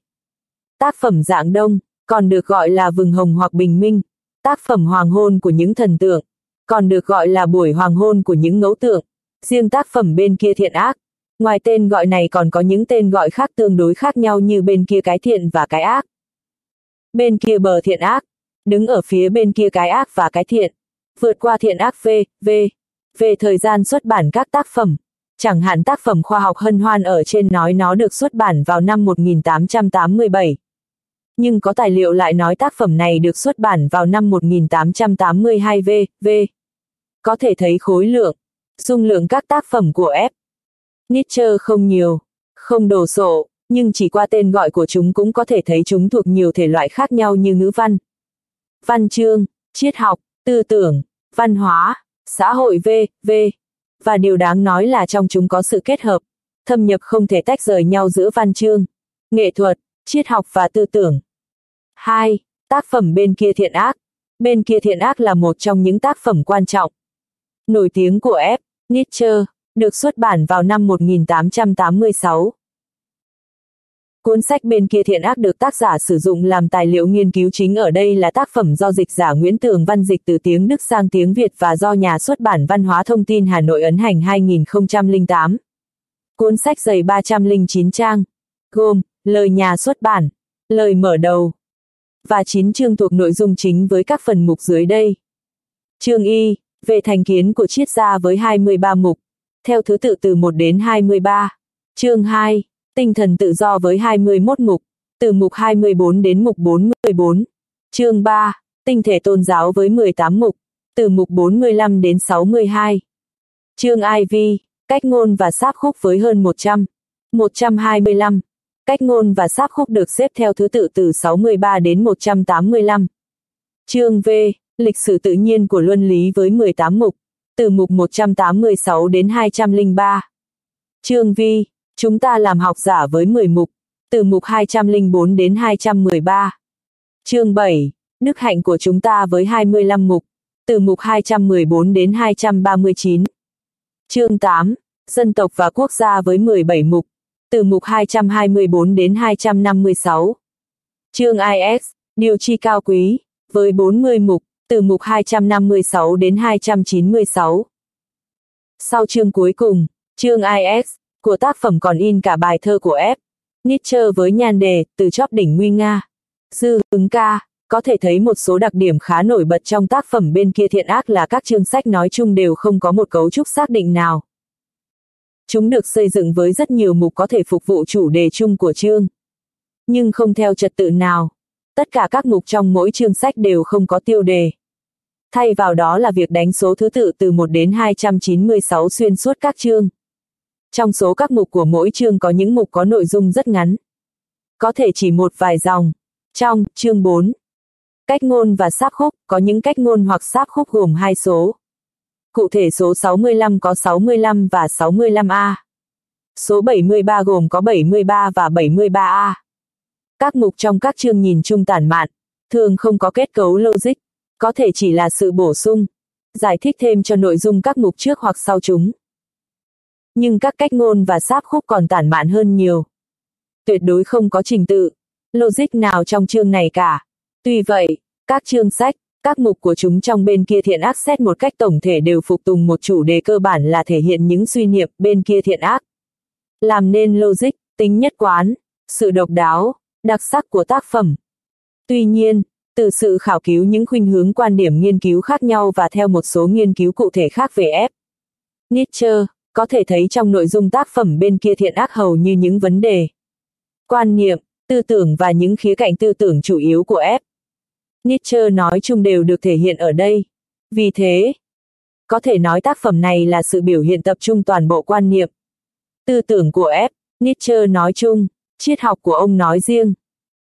Tác phẩm dạng đông, còn được gọi là vừng hồng hoặc bình minh. Tác phẩm hoàng hôn của những thần tượng, còn được gọi là buổi hoàng hôn của những ngẫu tượng. Riêng tác phẩm bên kia thiện ác, ngoài tên gọi này còn có những tên gọi khác tương đối khác nhau như bên kia cái thiện và cái ác. Bên kia bờ thiện ác, đứng ở phía bên kia cái ác và cái thiện, vượt qua thiện ác V, V, về thời gian xuất bản các tác phẩm. Chẳng hạn tác phẩm khoa học hân hoan ở trên nói nó được xuất bản vào năm 1887. Nhưng có tài liệu lại nói tác phẩm này được xuất bản vào năm 1882 V, V. Có thể thấy khối lượng, dung lượng các tác phẩm của F. Nietzsche không nhiều, không đồ sộ, nhưng chỉ qua tên gọi của chúng cũng có thể thấy chúng thuộc nhiều thể loại khác nhau như ngữ văn, văn chương, triết học, tư tưởng, văn hóa, xã hội v, v. Và điều đáng nói là trong chúng có sự kết hợp, thâm nhập không thể tách rời nhau giữa văn chương, nghệ thuật, triết học và tư tưởng. 2. Tác phẩm Bên kia thiện ác. Bên kia thiện ác là một trong những tác phẩm quan trọng. Nổi tiếng của F. Nietzsche, được xuất bản vào năm 1886. Cuốn sách bên kia thiện ác được tác giả sử dụng làm tài liệu nghiên cứu chính ở đây là tác phẩm do dịch giả Nguyễn Tường Văn dịch từ tiếng Đức sang tiếng Việt và do nhà xuất bản Văn hóa Thông tin Hà Nội ấn hành 2008. Cuốn sách dày 309 trang, gồm lời nhà xuất bản, lời mở đầu và 9 chương thuộc nội dung chính với các phần mục dưới đây. Chương Y, về thành kiến của triết gia với 23 mục, theo thứ tự từ 1 đến 23. Chương 2, Tinh thần tự do với 21 mục, từ mục 24 đến mục 44. Chương 3, Tinh thể tôn giáo với 18 mục, từ mục 45 đến 62. Chương IV, Cách ngôn và sáp khúc với hơn 100. 125. Cách ngôn và sáp khúc được xếp theo thứ tự từ 63 đến 185. Chương V, Lịch sử tự nhiên của luân lý với 18 mục, từ mục 186 đến 203. Chương V, Chúng ta làm học giả với 10 mục, từ mục 204 đến 213. Chương 7, Đức hạnh của chúng ta với 25 mục, từ mục 214 đến 239. Chương 8, Dân tộc và quốc gia với 17 mục, từ mục 224 đến 256. Chương IS, Điều chi cao quý, với 40 mục, từ mục 256 đến 296. Sau chương cuối cùng, chương IS, của tác phẩm còn in cả bài thơ của F. Nietzsche với nhan đề, từ chóp đỉnh nguy nga. Dư ứng ca, có thể thấy một số đặc điểm khá nổi bật trong tác phẩm bên kia thiện ác là các chương sách nói chung đều không có một cấu trúc xác định nào. Chúng được xây dựng với rất nhiều mục có thể phục vụ chủ đề chung của chương. Nhưng không theo trật tự nào. Tất cả các mục trong mỗi chương sách đều không có tiêu đề. Thay vào đó là việc đánh số thứ tự từ 1 đến 296 xuyên suốt các chương. Trong số các mục của mỗi chương có những mục có nội dung rất ngắn. Có thể chỉ một vài dòng. Trong chương 4, cách ngôn và sáp khúc có những cách ngôn hoặc sáp khúc gồm hai số. Cụ thể số 65 có 65 và 65A. Số 73 gồm có 73 và 73A. Các mục trong các chương nhìn chung tản mạn, thường không có kết cấu logic, có thể chỉ là sự bổ sung, giải thích thêm cho nội dung các mục trước hoặc sau chúng. Nhưng các cách ngôn và sáp khúc còn tản mạn hơn nhiều. Tuyệt đối không có trình tự, logic nào trong chương này cả. Tuy vậy, các chương sách, các mục của chúng trong bên kia thiện ác xét một cách tổng thể đều phục tùng một chủ đề cơ bản là thể hiện những suy niệm bên kia thiện ác. Làm nên logic, tính nhất quán, sự độc đáo, đặc sắc của tác phẩm. Tuy nhiên, từ sự khảo cứu những khuynh hướng quan điểm nghiên cứu khác nhau và theo một số nghiên cứu cụ thể khác về F. Nietzsche, có thể thấy trong nội dung tác phẩm bên kia thiện ác hầu như những vấn đề, quan niệm, tư tưởng và những khía cạnh tư tưởng chủ yếu của F. Nietzsche nói chung đều được thể hiện ở đây. Vì thế, có thể nói tác phẩm này là sự biểu hiện tập trung toàn bộ quan niệm, tư tưởng của F. Nietzsche nói chung, triết học của ông nói riêng.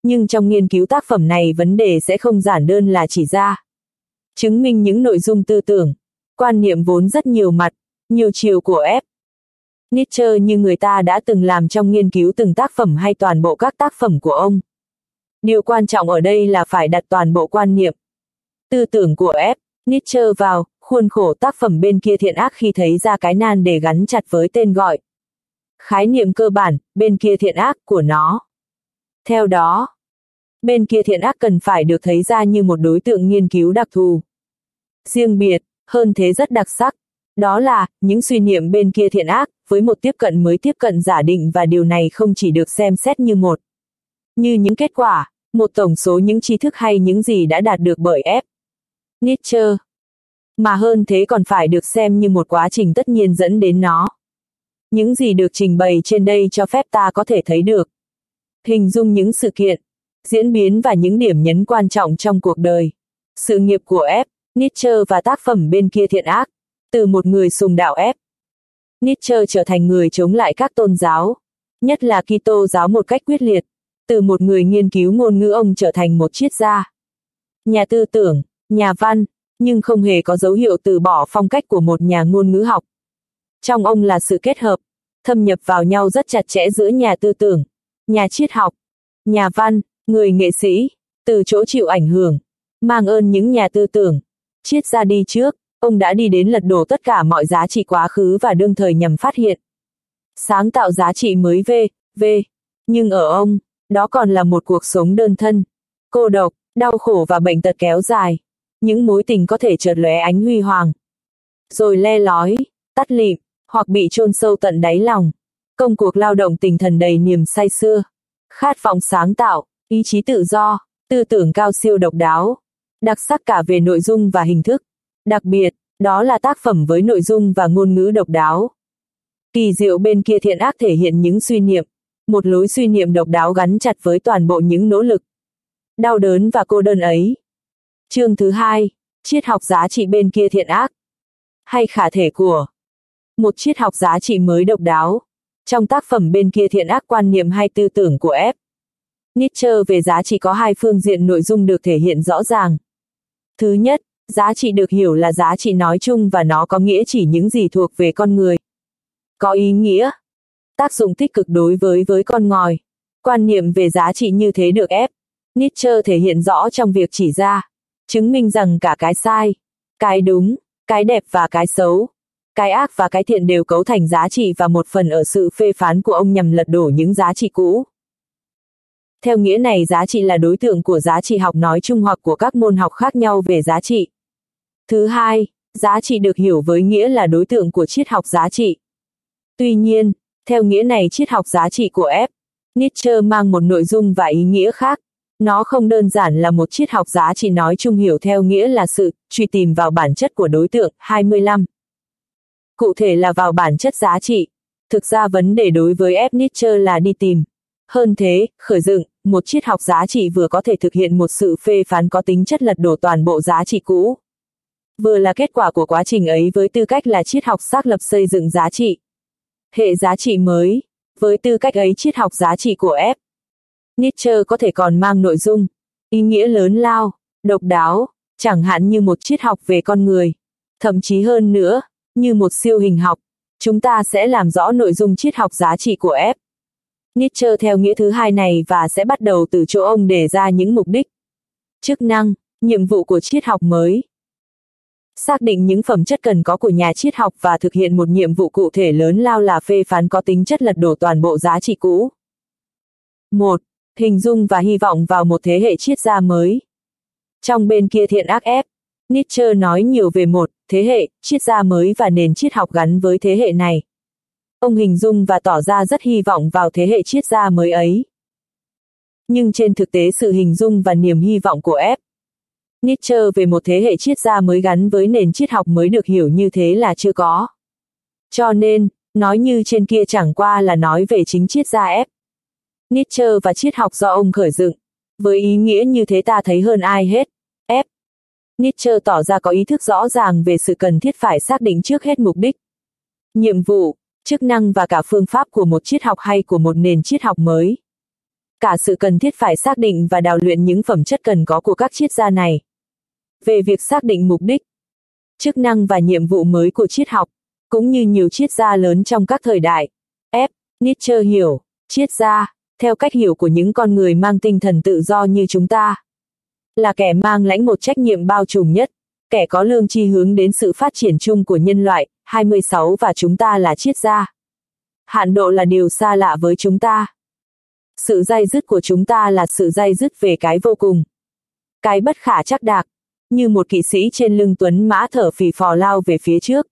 Nhưng trong nghiên cứu tác phẩm này vấn đề sẽ không giản đơn là chỉ ra. Chứng minh những nội dung tư tưởng, quan niệm vốn rất nhiều mặt, nhiều chiều của F. Nietzsche như người ta đã từng làm trong nghiên cứu từng tác phẩm hay toàn bộ các tác phẩm của ông. Điều quan trọng ở đây là phải đặt toàn bộ quan niệm, tư tưởng của F. Nietzsche vào, khuôn khổ tác phẩm bên kia thiện ác khi thấy ra cái nan để gắn chặt với tên gọi. Khái niệm cơ bản, bên kia thiện ác của nó. Theo đó, bên kia thiện ác cần phải được thấy ra như một đối tượng nghiên cứu đặc thù. Riêng biệt, hơn thế rất đặc sắc. Đó là, những suy niệm bên kia thiện ác, với một tiếp cận mới tiếp cận giả định và điều này không chỉ được xem xét như một. Như những kết quả, một tổng số những tri thức hay những gì đã đạt được bởi F. Nietzsche. Mà hơn thế còn phải được xem như một quá trình tất nhiên dẫn đến nó. Những gì được trình bày trên đây cho phép ta có thể thấy được. Hình dung những sự kiện, diễn biến và những điểm nhấn quan trọng trong cuộc đời. Sự nghiệp của F. Nietzsche và tác phẩm bên kia thiện ác. Từ một người sùng đạo F. Nietzsche trở thành người chống lại các tôn giáo, nhất là Kitô giáo một cách quyết liệt. Từ một người nghiên cứu ngôn ngữ ông trở thành một triết gia, nhà tư tưởng, nhà văn, nhưng không hề có dấu hiệu từ bỏ phong cách của một nhà ngôn ngữ học. Trong ông là sự kết hợp, thâm nhập vào nhau rất chặt chẽ giữa nhà tư tưởng, nhà triết học, nhà văn, người nghệ sĩ, từ chỗ chịu ảnh hưởng, mang ơn những nhà tư tưởng, triết gia đi trước, ông đã đi đến lật đổ tất cả mọi giá trị quá khứ và đương thời nhằm phát hiện. Sáng tạo giá trị mới V, V. Nhưng ở ông, đó còn là một cuộc sống đơn thân, cô độc, đau khổ và bệnh tật kéo dài. Những mối tình có thể chợt lóe ánh huy hoàng. Rồi le lói, tắt lịm, hoặc bị chôn sâu tận đáy lòng. Công cuộc lao động tinh thần đầy niềm say xưa. Khát vọng sáng tạo, ý chí tự do, tư tưởng cao siêu độc đáo. Đặc sắc cả về nội dung và hình thức. Đặc biệt, đó là tác phẩm với nội dung và ngôn ngữ độc đáo. Kỳ diệu bên kia thiện ác thể hiện những suy niệm, một lối suy niệm độc đáo gắn chặt với toàn bộ những nỗ lực. Đau đớn và cô đơn ấy. Chương thứ hai, triết học giá trị bên kia thiện ác. Hay khả thể của một triết học giá trị mới độc đáo. Trong tác phẩm bên kia thiện ác quan niệm hay tư tưởng của F. Nietzsche về giá trị có hai phương diện nội dung được thể hiện rõ ràng. Thứ nhất, giá trị được hiểu là giá trị nói chung và nó có nghĩa chỉ những gì thuộc về con người. Có ý nghĩa, tác dụng tích cực đối với với con ngòi. Quan niệm về giá trị như thế được ép. Nietzsche thể hiện rõ trong việc chỉ ra, chứng minh rằng cả cái sai, cái đúng, cái đẹp và cái xấu, cái ác và cái thiện đều cấu thành giá trị và một phần ở sự phê phán của ông nhằm lật đổ những giá trị cũ. Theo nghĩa này giá trị là đối tượng của giá trị học nói chung hoặc của các môn học khác nhau về giá trị. Thứ hai, giá trị được hiểu với nghĩa là đối tượng của triết học giá trị. Tuy nhiên, theo nghĩa này triết học giá trị của F. Nietzsche mang một nội dung và ý nghĩa khác. Nó không đơn giản là một triết học giá trị nói chung hiểu theo nghĩa là sự truy tìm vào bản chất của đối tượng 25. Cụ thể là vào bản chất giá trị. Thực ra vấn đề đối với F. Nietzsche là đi tìm. Hơn thế, khởi dựng, một triết học giá trị vừa có thể thực hiện một sự phê phán có tính chất lật đổ toàn bộ giá trị cũ. Vừa là kết quả của quá trình ấy với tư cách là triết học xác lập xây dựng giá trị. Hệ giá trị mới. Với tư cách ấy triết học giá trị của F. Nietzsche có thể còn mang nội dung, ý nghĩa lớn lao, độc đáo, chẳng hạn như một triết học về con người. Thậm chí hơn nữa, như một siêu hình học, chúng ta sẽ làm rõ nội dung triết học giá trị của F. Nietzsche theo nghĩa thứ hai này và sẽ bắt đầu từ chỗ ông đề ra những mục đích, chức năng, nhiệm vụ của triết học mới. Xác định những phẩm chất cần có của nhà triết học và thực hiện một nhiệm vụ cụ thể lớn lao là phê phán có tính chất lật đổ toàn bộ giá trị cũ. 1. Hình dung và hy vọng vào một thế hệ triết gia mới. Trong bên kia thiện ác ép, Nietzsche nói nhiều về một thế hệ triết gia mới và nền triết học gắn với thế hệ này. Ông hình dung và tỏ ra rất hy vọng vào thế hệ triết gia mới ấy. Nhưng trên thực tế sự hình dung và niềm hy vọng của F. Nietzsche về một thế hệ triết gia mới gắn với nền triết học mới được hiểu như thế là chưa có. Cho nên, nói như trên kia chẳng qua là nói về chính triết gia F. Nietzsche và triết học do ông khởi dựng. Với ý nghĩa như thế ta thấy hơn ai hết. F. Nietzsche tỏ ra có ý thức rõ ràng về sự cần thiết phải xác định trước hết mục đích, nhiệm vụ, chức năng và cả phương pháp của một triết học hay của một nền triết học mới. Cả sự cần thiết phải xác định và đào luyện những phẩm chất cần có của các triết gia này. Về việc xác định mục đích, chức năng và nhiệm vụ mới của triết học, cũng như nhiều triết gia lớn trong các thời đại. F. Nietzsche hiểu, triết gia, theo cách hiểu của những con người mang tinh thần tự do như chúng ta, là kẻ mang lãnh một trách nhiệm bao trùm nhất, kẻ có lương chi hướng đến sự phát triển chung của nhân loại, 26 và chúng ta là triết gia. Hạn độ là điều xa lạ với chúng ta. Sự dây dứt của chúng ta là sự dây dứt về cái vô cùng. Cái bất khả chắc đạc, như một kỵ sĩ trên lưng tuấn mã thở phì phò lao về phía trước.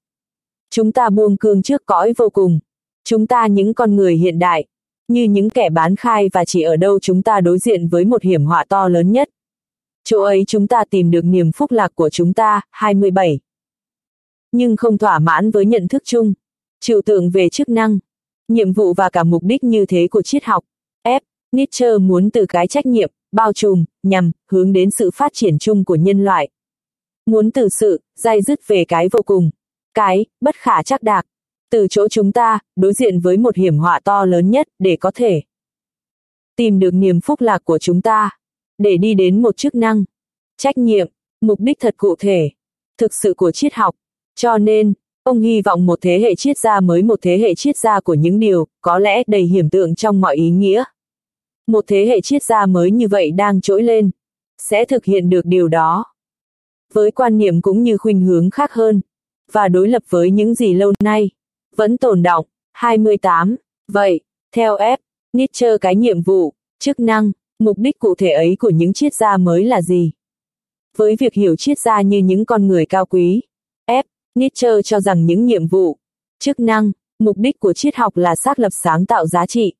Chúng ta buông cương trước cõi vô cùng. Chúng ta những con người hiện đại, như những kẻ bán khai và chỉ ở đâu chúng ta đối diện với một hiểm họa to lớn nhất. Chỗ ấy chúng ta tìm được niềm phúc lạc của chúng ta, 27. Nhưng không thỏa mãn với nhận thức chung, trừu tượng về chức năng, nhiệm vụ và cả mục đích như thế của triết học. F. Nietzsche muốn từ cái trách nhiệm, bao trùm, nhằm, hướng đến sự phát triển chung của nhân loại. Muốn từ sự, dai dứt về cái vô cùng, cái, bất khả chắc đạc, từ chỗ chúng ta, đối diện với một hiểm họa to lớn nhất, để có thể tìm được niềm phúc lạc của chúng ta, để đi đến một chức năng, trách nhiệm, mục đích thật cụ thể, thực sự của triết học. Cho nên, ông hy vọng một thế hệ triết gia mới một thế hệ triết gia của những điều, có lẽ đầy hiểm tượng trong mọi ý nghĩa. Một thế hệ triết gia mới như vậy đang trỗi lên, sẽ thực hiện được điều đó. Với quan niệm cũng như khuynh hướng khác hơn, và đối lập với những gì lâu nay, vẫn tồn động. 28. Vậy, theo F, Nietzsche cái nhiệm vụ, chức năng, mục đích cụ thể ấy của những triết gia mới là gì? Với việc hiểu triết gia như những con người cao quý, F, Nietzsche cho rằng những nhiệm vụ, chức năng, mục đích của triết học là xác lập sáng tạo giá trị.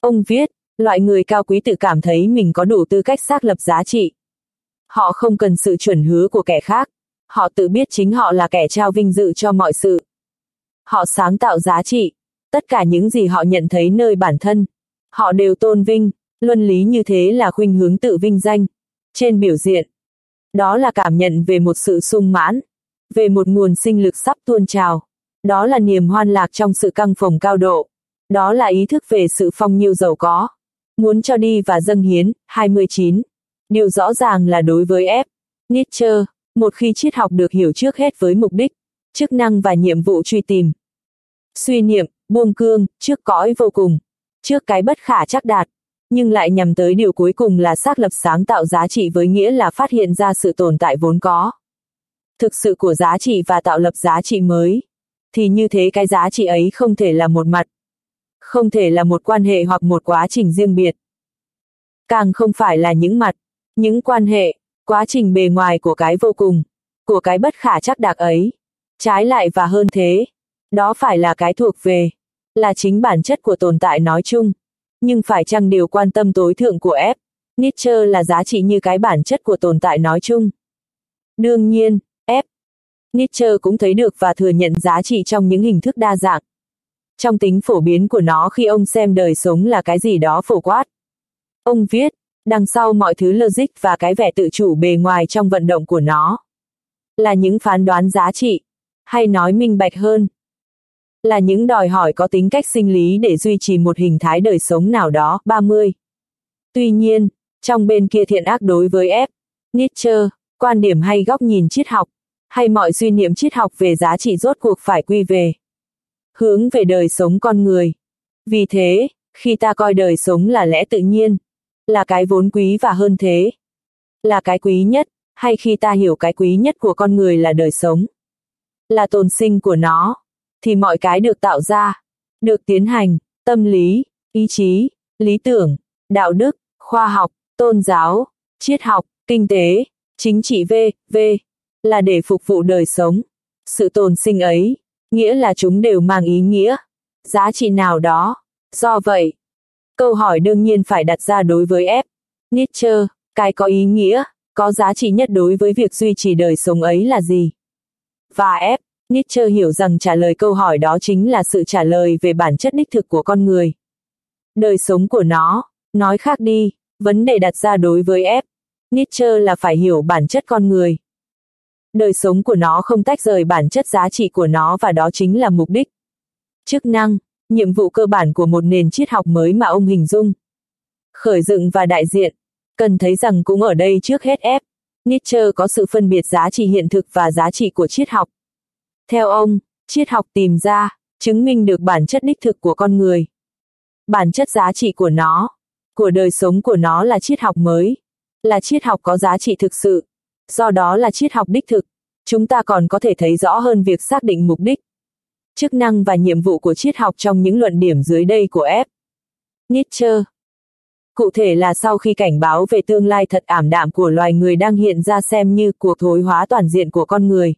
Ông viết, loại người cao quý tự cảm thấy mình có đủ tư cách xác lập giá trị. Họ không cần sự chuẩn hứa của kẻ khác, họ tự biết chính họ là kẻ trao vinh dự cho mọi sự. Họ sáng tạo giá trị, tất cả những gì họ nhận thấy nơi bản thân, họ đều tôn vinh, luân lý như thế là khuynh hướng tự vinh danh. Trên biểu diện, đó là cảm nhận về một sự sung mãn, về một nguồn sinh lực sắp tuôn trào. Đó là niềm hoan lạc trong sự căng phồng cao độ. Đó là ý thức về sự phong nhiêu giàu có. Muốn cho đi và dâng hiến, 29. Điều rõ ràng là đối với F. Nietzsche, một khi triết học được hiểu trước hết với mục đích, chức năng và nhiệm vụ truy tìm. Suy niệm, buông cương, trước cõi vô cùng, trước cái bất khả chắc đạt, nhưng lại nhằm tới điều cuối cùng là xác lập sáng tạo giá trị với nghĩa là phát hiện ra sự tồn tại vốn có. Thực sự của giá trị và tạo lập giá trị mới. Thì như thế cái giá trị ấy không thể là một mặt. Không thể là một quan hệ hoặc một quá trình riêng biệt. Càng không phải là những mặt, những quan hệ, quá trình bề ngoài của cái vô cùng, của cái bất khả chắc đặc ấy. Trái lại và hơn thế, đó phải là cái thuộc về, là chính bản chất của tồn tại nói chung. Nhưng phải chăng điều quan tâm tối thượng của F. Nietzsche là giá trị như cái bản chất của tồn tại nói chung. Đương nhiên, F. Nietzsche cũng thấy được và thừa nhận giá trị trong những hình thức đa dạng. Trong tính phổ biến của nó khi ông xem đời sống là cái gì đó phổ quát. Ông viết, đằng sau mọi thứ logic và cái vẻ tự chủ bề ngoài trong vận động của nó. Là những phán đoán giá trị, hay nói minh bạch hơn, là những đòi hỏi có tính cách sinh lý để duy trì một hình thái đời sống nào đó. 30. Tuy nhiên, trong bên kia thiện ác đối với F. Nietzsche, quan điểm hay góc nhìn triết học, hay mọi suy niệm triết học về giá trị rốt cuộc phải quy về hướng về đời sống con người. Vì thế, khi ta coi đời sống là lẽ tự nhiên, là cái vốn quý và hơn thế, là cái quý nhất, hay khi ta hiểu cái quý nhất của con người là đời sống, là tồn sinh của nó, thì mọi cái được tạo ra, được tiến hành, tâm lý, ý chí, lý tưởng, đạo đức, khoa học, tôn giáo, triết học, kinh tế, chính trị v, v, là để phục vụ đời sống. Sự tồn sinh ấy, nghĩa là chúng đều mang ý nghĩa, giá trị nào đó. Do vậy, câu hỏi đương nhiên phải đặt ra đối với F. Nietzsche, cái có ý nghĩa, có giá trị nhất đối với việc duy trì đời sống ấy là gì? Và F. Nietzsche hiểu rằng trả lời câu hỏi đó chính là sự trả lời về bản chất đích thực của con người. Đời sống của nó, nói khác đi, vấn đề đặt ra đối với F. Nietzsche là phải hiểu bản chất con người. Đời sống của nó không tách rời bản chất giá trị của nó và đó chính là mục đích. Chức năng, nhiệm vụ cơ bản của một nền triết học mới mà ông hình dung. Khởi dựng và đại diện, cần thấy rằng cũng ở đây trước hết ép. Nietzsche có sự phân biệt giá trị hiện thực và giá trị của triết học. Theo ông, triết học tìm ra, chứng minh được bản chất đích thực của con người. Bản chất giá trị của nó, của đời sống của nó là triết học mới, là triết học có giá trị thực sự, do đó là triết học đích thực. Chúng ta còn có thể thấy rõ hơn việc xác định mục đích, chức năng và nhiệm vụ của triết học trong những luận điểm dưới đây của F. Nietzsche. Cụ thể là sau khi cảnh báo về tương lai thật ảm đạm của loài người đang hiện ra xem như cuộc thối hóa toàn diện của con người.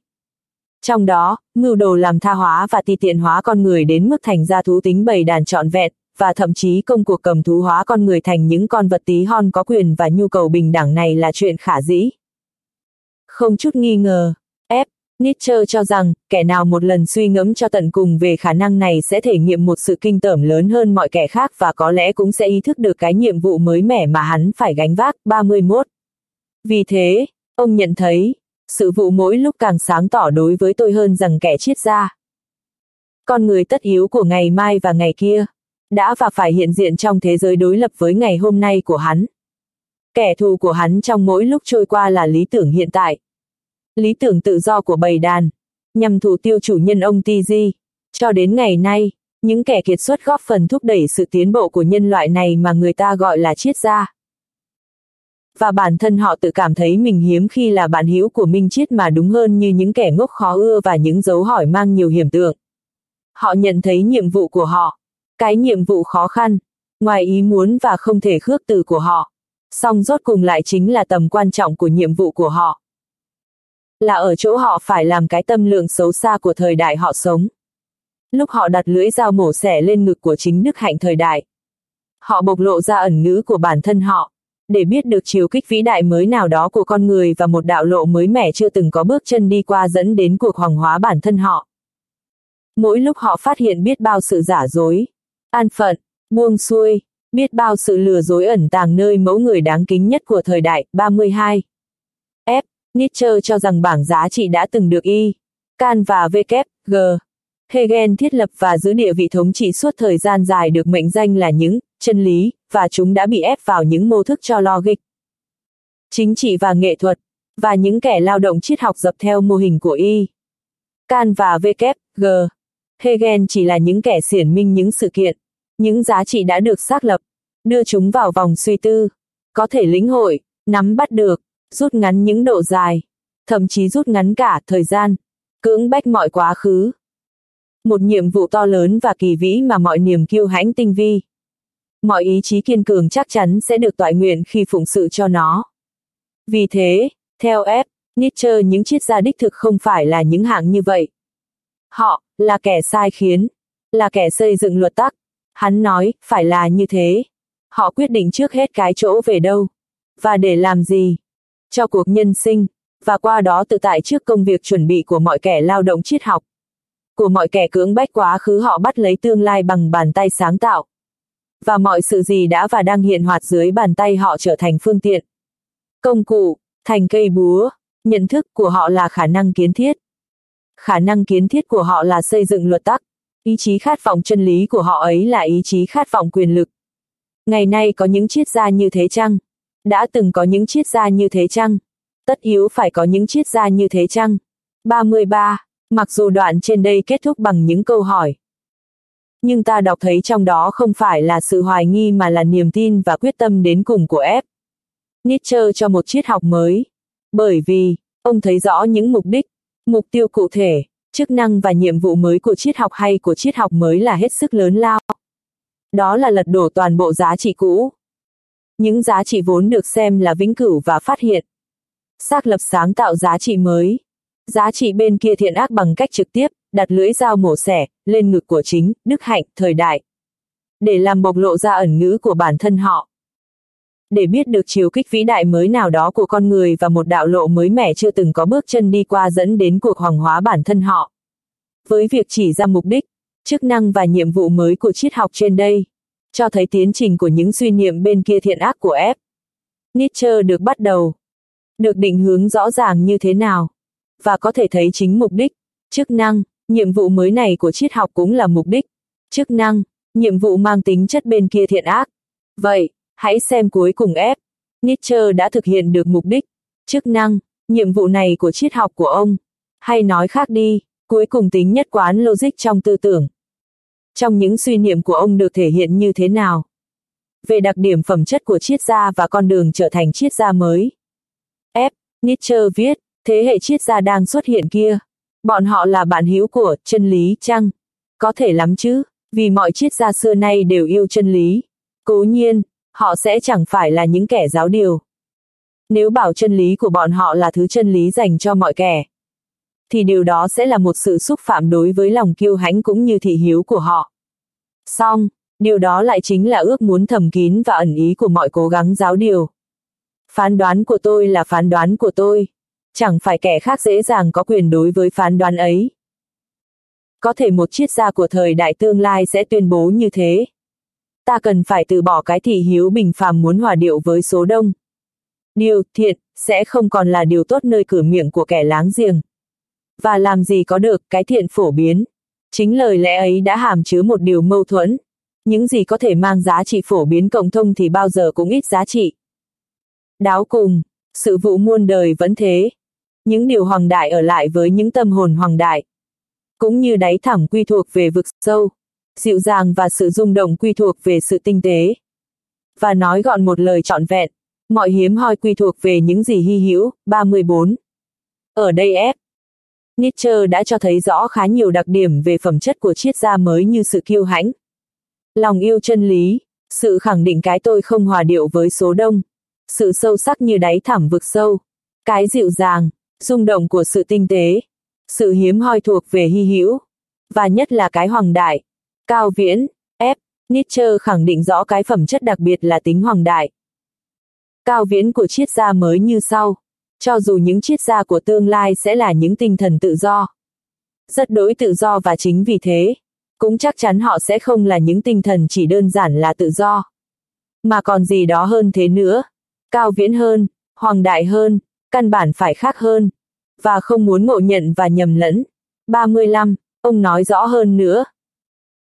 Trong đó, mưu đồ làm tha hóa và ti tiện hóa con người đến mức thành ra thú tính bầy đàn trọn vẹn, và thậm chí công cuộc cầm thú hóa con người thành những con vật tí hon có quyền và nhu cầu bình đẳng này là chuyện khả dĩ. Không chút nghi ngờ, F. Nietzsche cho rằng, kẻ nào một lần suy ngẫm cho tận cùng về khả năng này sẽ thể nghiệm một sự kinh tởm lớn hơn mọi kẻ khác và có lẽ cũng sẽ ý thức được cái nhiệm vụ mới mẻ mà hắn phải gánh vác. 31. Vì thế, ông nhận thấy, sự vụ mỗi lúc càng sáng tỏ đối với tôi hơn rằng kẻ triết gia. Con người tất yếu của ngày mai và ngày kia, đã và phải hiện diện trong thế giới đối lập với ngày hôm nay của hắn. Kẻ thù của hắn trong mỗi lúc trôi qua là lý tưởng hiện tại. Lý tưởng tự do của bầy đàn, nhằm thủ tiêu chủ nhân ông TG. Cho đến ngày nay, những kẻ kiệt xuất góp phần thúc đẩy sự tiến bộ của nhân loại này mà người ta gọi là triết gia. Và bản thân họ tự cảm thấy mình hiếm khi là bạn hữu của Minh Triết mà đúng hơn như những kẻ ngốc khó ưa và những dấu hỏi mang nhiều hiểm tượng. Họ nhận thấy nhiệm vụ của họ, cái nhiệm vụ khó khăn, ngoài ý muốn và không thể khước từ của họ, song rốt cùng lại chính là tầm quan trọng của nhiệm vụ của họ. Là ở chỗ họ phải làm cái tâm lượng xấu xa của thời đại họ sống. Lúc họ đặt lưỡi dao mổ xẻ lên ngực của chính đức hạnh thời đại. Họ bộc lộ ra ẩn ngữ của bản thân họ, để biết được chiều kích vĩ đại mới nào đó của con người và một đạo lộ mới mẻ chưa từng có bước chân đi qua dẫn đến cuộc hoàng hóa bản thân họ. Mỗi lúc họ phát hiện biết bao sự giả dối, an phận, buông xuôi, biết bao sự lừa dối ẩn tàng nơi mẫu người đáng kính nhất của thời đại, 32. Nietzsche cho rằng bảng giá trị đã từng được Y, Can và V. G. Hegel thiết lập và giữ địa vị thống trị suốt thời gian dài được mệnh danh là những chân lý, và chúng đã bị ép vào những mô thức cho logic. Chính trị và nghệ thuật, và những kẻ lao động triết học dập theo mô hình của Y. Can và V. G. Hegel chỉ là những kẻ xiển minh những sự kiện, những giá trị đã được xác lập, đưa chúng vào vòng suy tư, có thể lĩnh hội, nắm bắt được, rút ngắn những độ dài, thậm chí rút ngắn cả thời gian, cưỡng bách mọi quá khứ. Một nhiệm vụ to lớn và kỳ vĩ mà mọi niềm kiêu hãnh tinh vi. Mọi ý chí kiên cường chắc chắn sẽ được tọa nguyện khi phụng sự cho nó. Vì thế, theo F. Nietzsche những triết gia đích thực không phải là những hạng như vậy. Họ, là kẻ sai khiến, là kẻ xây dựng luật tắc, Hắn nói, phải là như thế. Họ quyết định trước hết cái chỗ về đâu. Và để làm gì? Cho cuộc nhân sinh. Và qua đó tự tại trước công việc chuẩn bị của mọi kẻ lao động triết học. Của mọi kẻ cưỡng bách quá khứ họ bắt lấy tương lai bằng bàn tay sáng tạo. Và mọi sự gì đã và đang hiện hoạt dưới bàn tay họ trở thành phương tiện. Công cụ, thành cây búa, nhận thức của họ là khả năng kiến thiết. Khả năng kiến thiết của họ là xây dựng luật tắc, Ý chí khát vọng chân lý của họ ấy là ý chí khát vọng quyền lực. Ngày nay có những triết gia như thế chăng? Đã từng có những triết gia như thế chăng? Tất yếu phải có những triết gia như thế chăng? 33. Mặc dù đoạn trên đây kết thúc bằng những câu hỏi. Nhưng ta đọc thấy trong đó không phải là sự hoài nghi mà là niềm tin và quyết tâm đến cùng của ép. Nietzsche cho một triết học mới. Bởi vì, ông thấy rõ những mục đích, mục tiêu cụ thể, chức năng và nhiệm vụ mới của triết học hay của triết học mới là hết sức lớn lao. Đó là lật đổ toàn bộ giá trị cũ. Những giá trị vốn được xem là vĩnh cửu và phát hiện. Xác lập sáng tạo giá trị mới. Giá trị bên kia thiện ác bằng cách trực tiếp, đặt lưỡi dao mổ xẻ, lên ngực của chính, đức hạnh, thời đại. Để làm bộc lộ ra ẩn ngữ của bản thân họ. Để biết được chiều kích vĩ đại mới nào đó của con người và một đạo lộ mới mẻ chưa từng có bước chân đi qua dẫn đến cuộc hoàng hóa bản thân họ. Với việc chỉ ra mục đích, chức năng và nhiệm vụ mới của triết học trên đây, cho thấy tiến trình của những suy niệm bên kia thiện ác của F. Nietzsche được bắt đầu, được định hướng rõ ràng như thế nào, và có thể thấy chính mục đích, chức năng, nhiệm vụ mới này của triết học cũng là mục đích, chức năng, nhiệm vụ mang tính chất bên kia thiện ác. Vậy, hãy xem cuối cùng F. Nietzsche đã thực hiện được mục đích, chức năng, nhiệm vụ này của triết học của ông. Hay nói khác đi, cuối cùng tính nhất quán logic trong tư tưởng. Trong những suy niệm của ông được thể hiện như thế nào? Về đặc điểm phẩm chất của triết gia và con đường trở thành triết gia mới. F. Nietzsche viết, thế hệ triết gia đang xuất hiện kia. Bọn họ là bạn hữu của chân lý chăng? Có thể lắm chứ, vì mọi triết gia xưa nay đều yêu chân lý. Cố nhiên, họ sẽ chẳng phải là những kẻ giáo điều. Nếu bảo chân lý của bọn họ là thứ chân lý dành cho mọi kẻ, thì điều đó sẽ là một sự xúc phạm đối với lòng kiêu hãnh cũng như thị hiếu của họ. Song, điều đó lại chính là ước muốn thầm kín và ẩn ý của mọi cố gắng giáo điều. Phán đoán của tôi là phán đoán của tôi, chẳng phải kẻ khác dễ dàng có quyền đối với phán đoán ấy. Có thể một triết gia của thời đại tương lai sẽ tuyên bố như thế. Ta cần phải từ bỏ cái thị hiếu bình phàm muốn hòa điệu với số đông. Điều thiện sẽ không còn là điều tốt nơi cửa miệng của kẻ láng giềng. Và làm gì có được cái thiện phổ biến. Chính lời lẽ ấy đã hàm chứa một điều mâu thuẫn. Những gì có thể mang giá trị phổ biến cộng thông thì bao giờ cũng ít giá trị. Đáo cùng, sự vụ muôn đời vẫn thế. Những điều hoàng đại ở lại với những tâm hồn hoàng đại. Cũng như đáy thẳm quy thuộc về vực sâu, dịu dàng và sự rung động quy thuộc về sự tinh tế. Và nói gọn một lời trọn vẹn, mọi hiếm hoi quy thuộc về những gì hy hữu, 34. Ở đây F. Nietzsche đã cho thấy rõ khá nhiều đặc điểm về phẩm chất của triết gia mới như sự kiêu hãnh, lòng yêu chân lý, sự khẳng định cái tôi không hòa điệu với số đông, sự sâu sắc như đáy thẳm vực sâu, cái dịu dàng, rung động của sự tinh tế, sự hiếm hoi thuộc về hy hữu, và nhất là cái hoàng đại, cao viễn, ép, Nietzsche khẳng định rõ cái phẩm chất đặc biệt là tính hoàng đại. Cao viễn của triết gia mới như sau, cho dù những triết gia của tương lai sẽ là những tinh thần tự do. Rất đối tự do và chính vì thế, cũng chắc chắn họ sẽ không là những tinh thần chỉ đơn giản là tự do. Mà còn gì đó hơn thế nữa, cao viễn hơn, hoàng đại hơn, căn bản phải khác hơn, và không muốn ngộ nhận và nhầm lẫn. 35, ông nói rõ hơn nữa.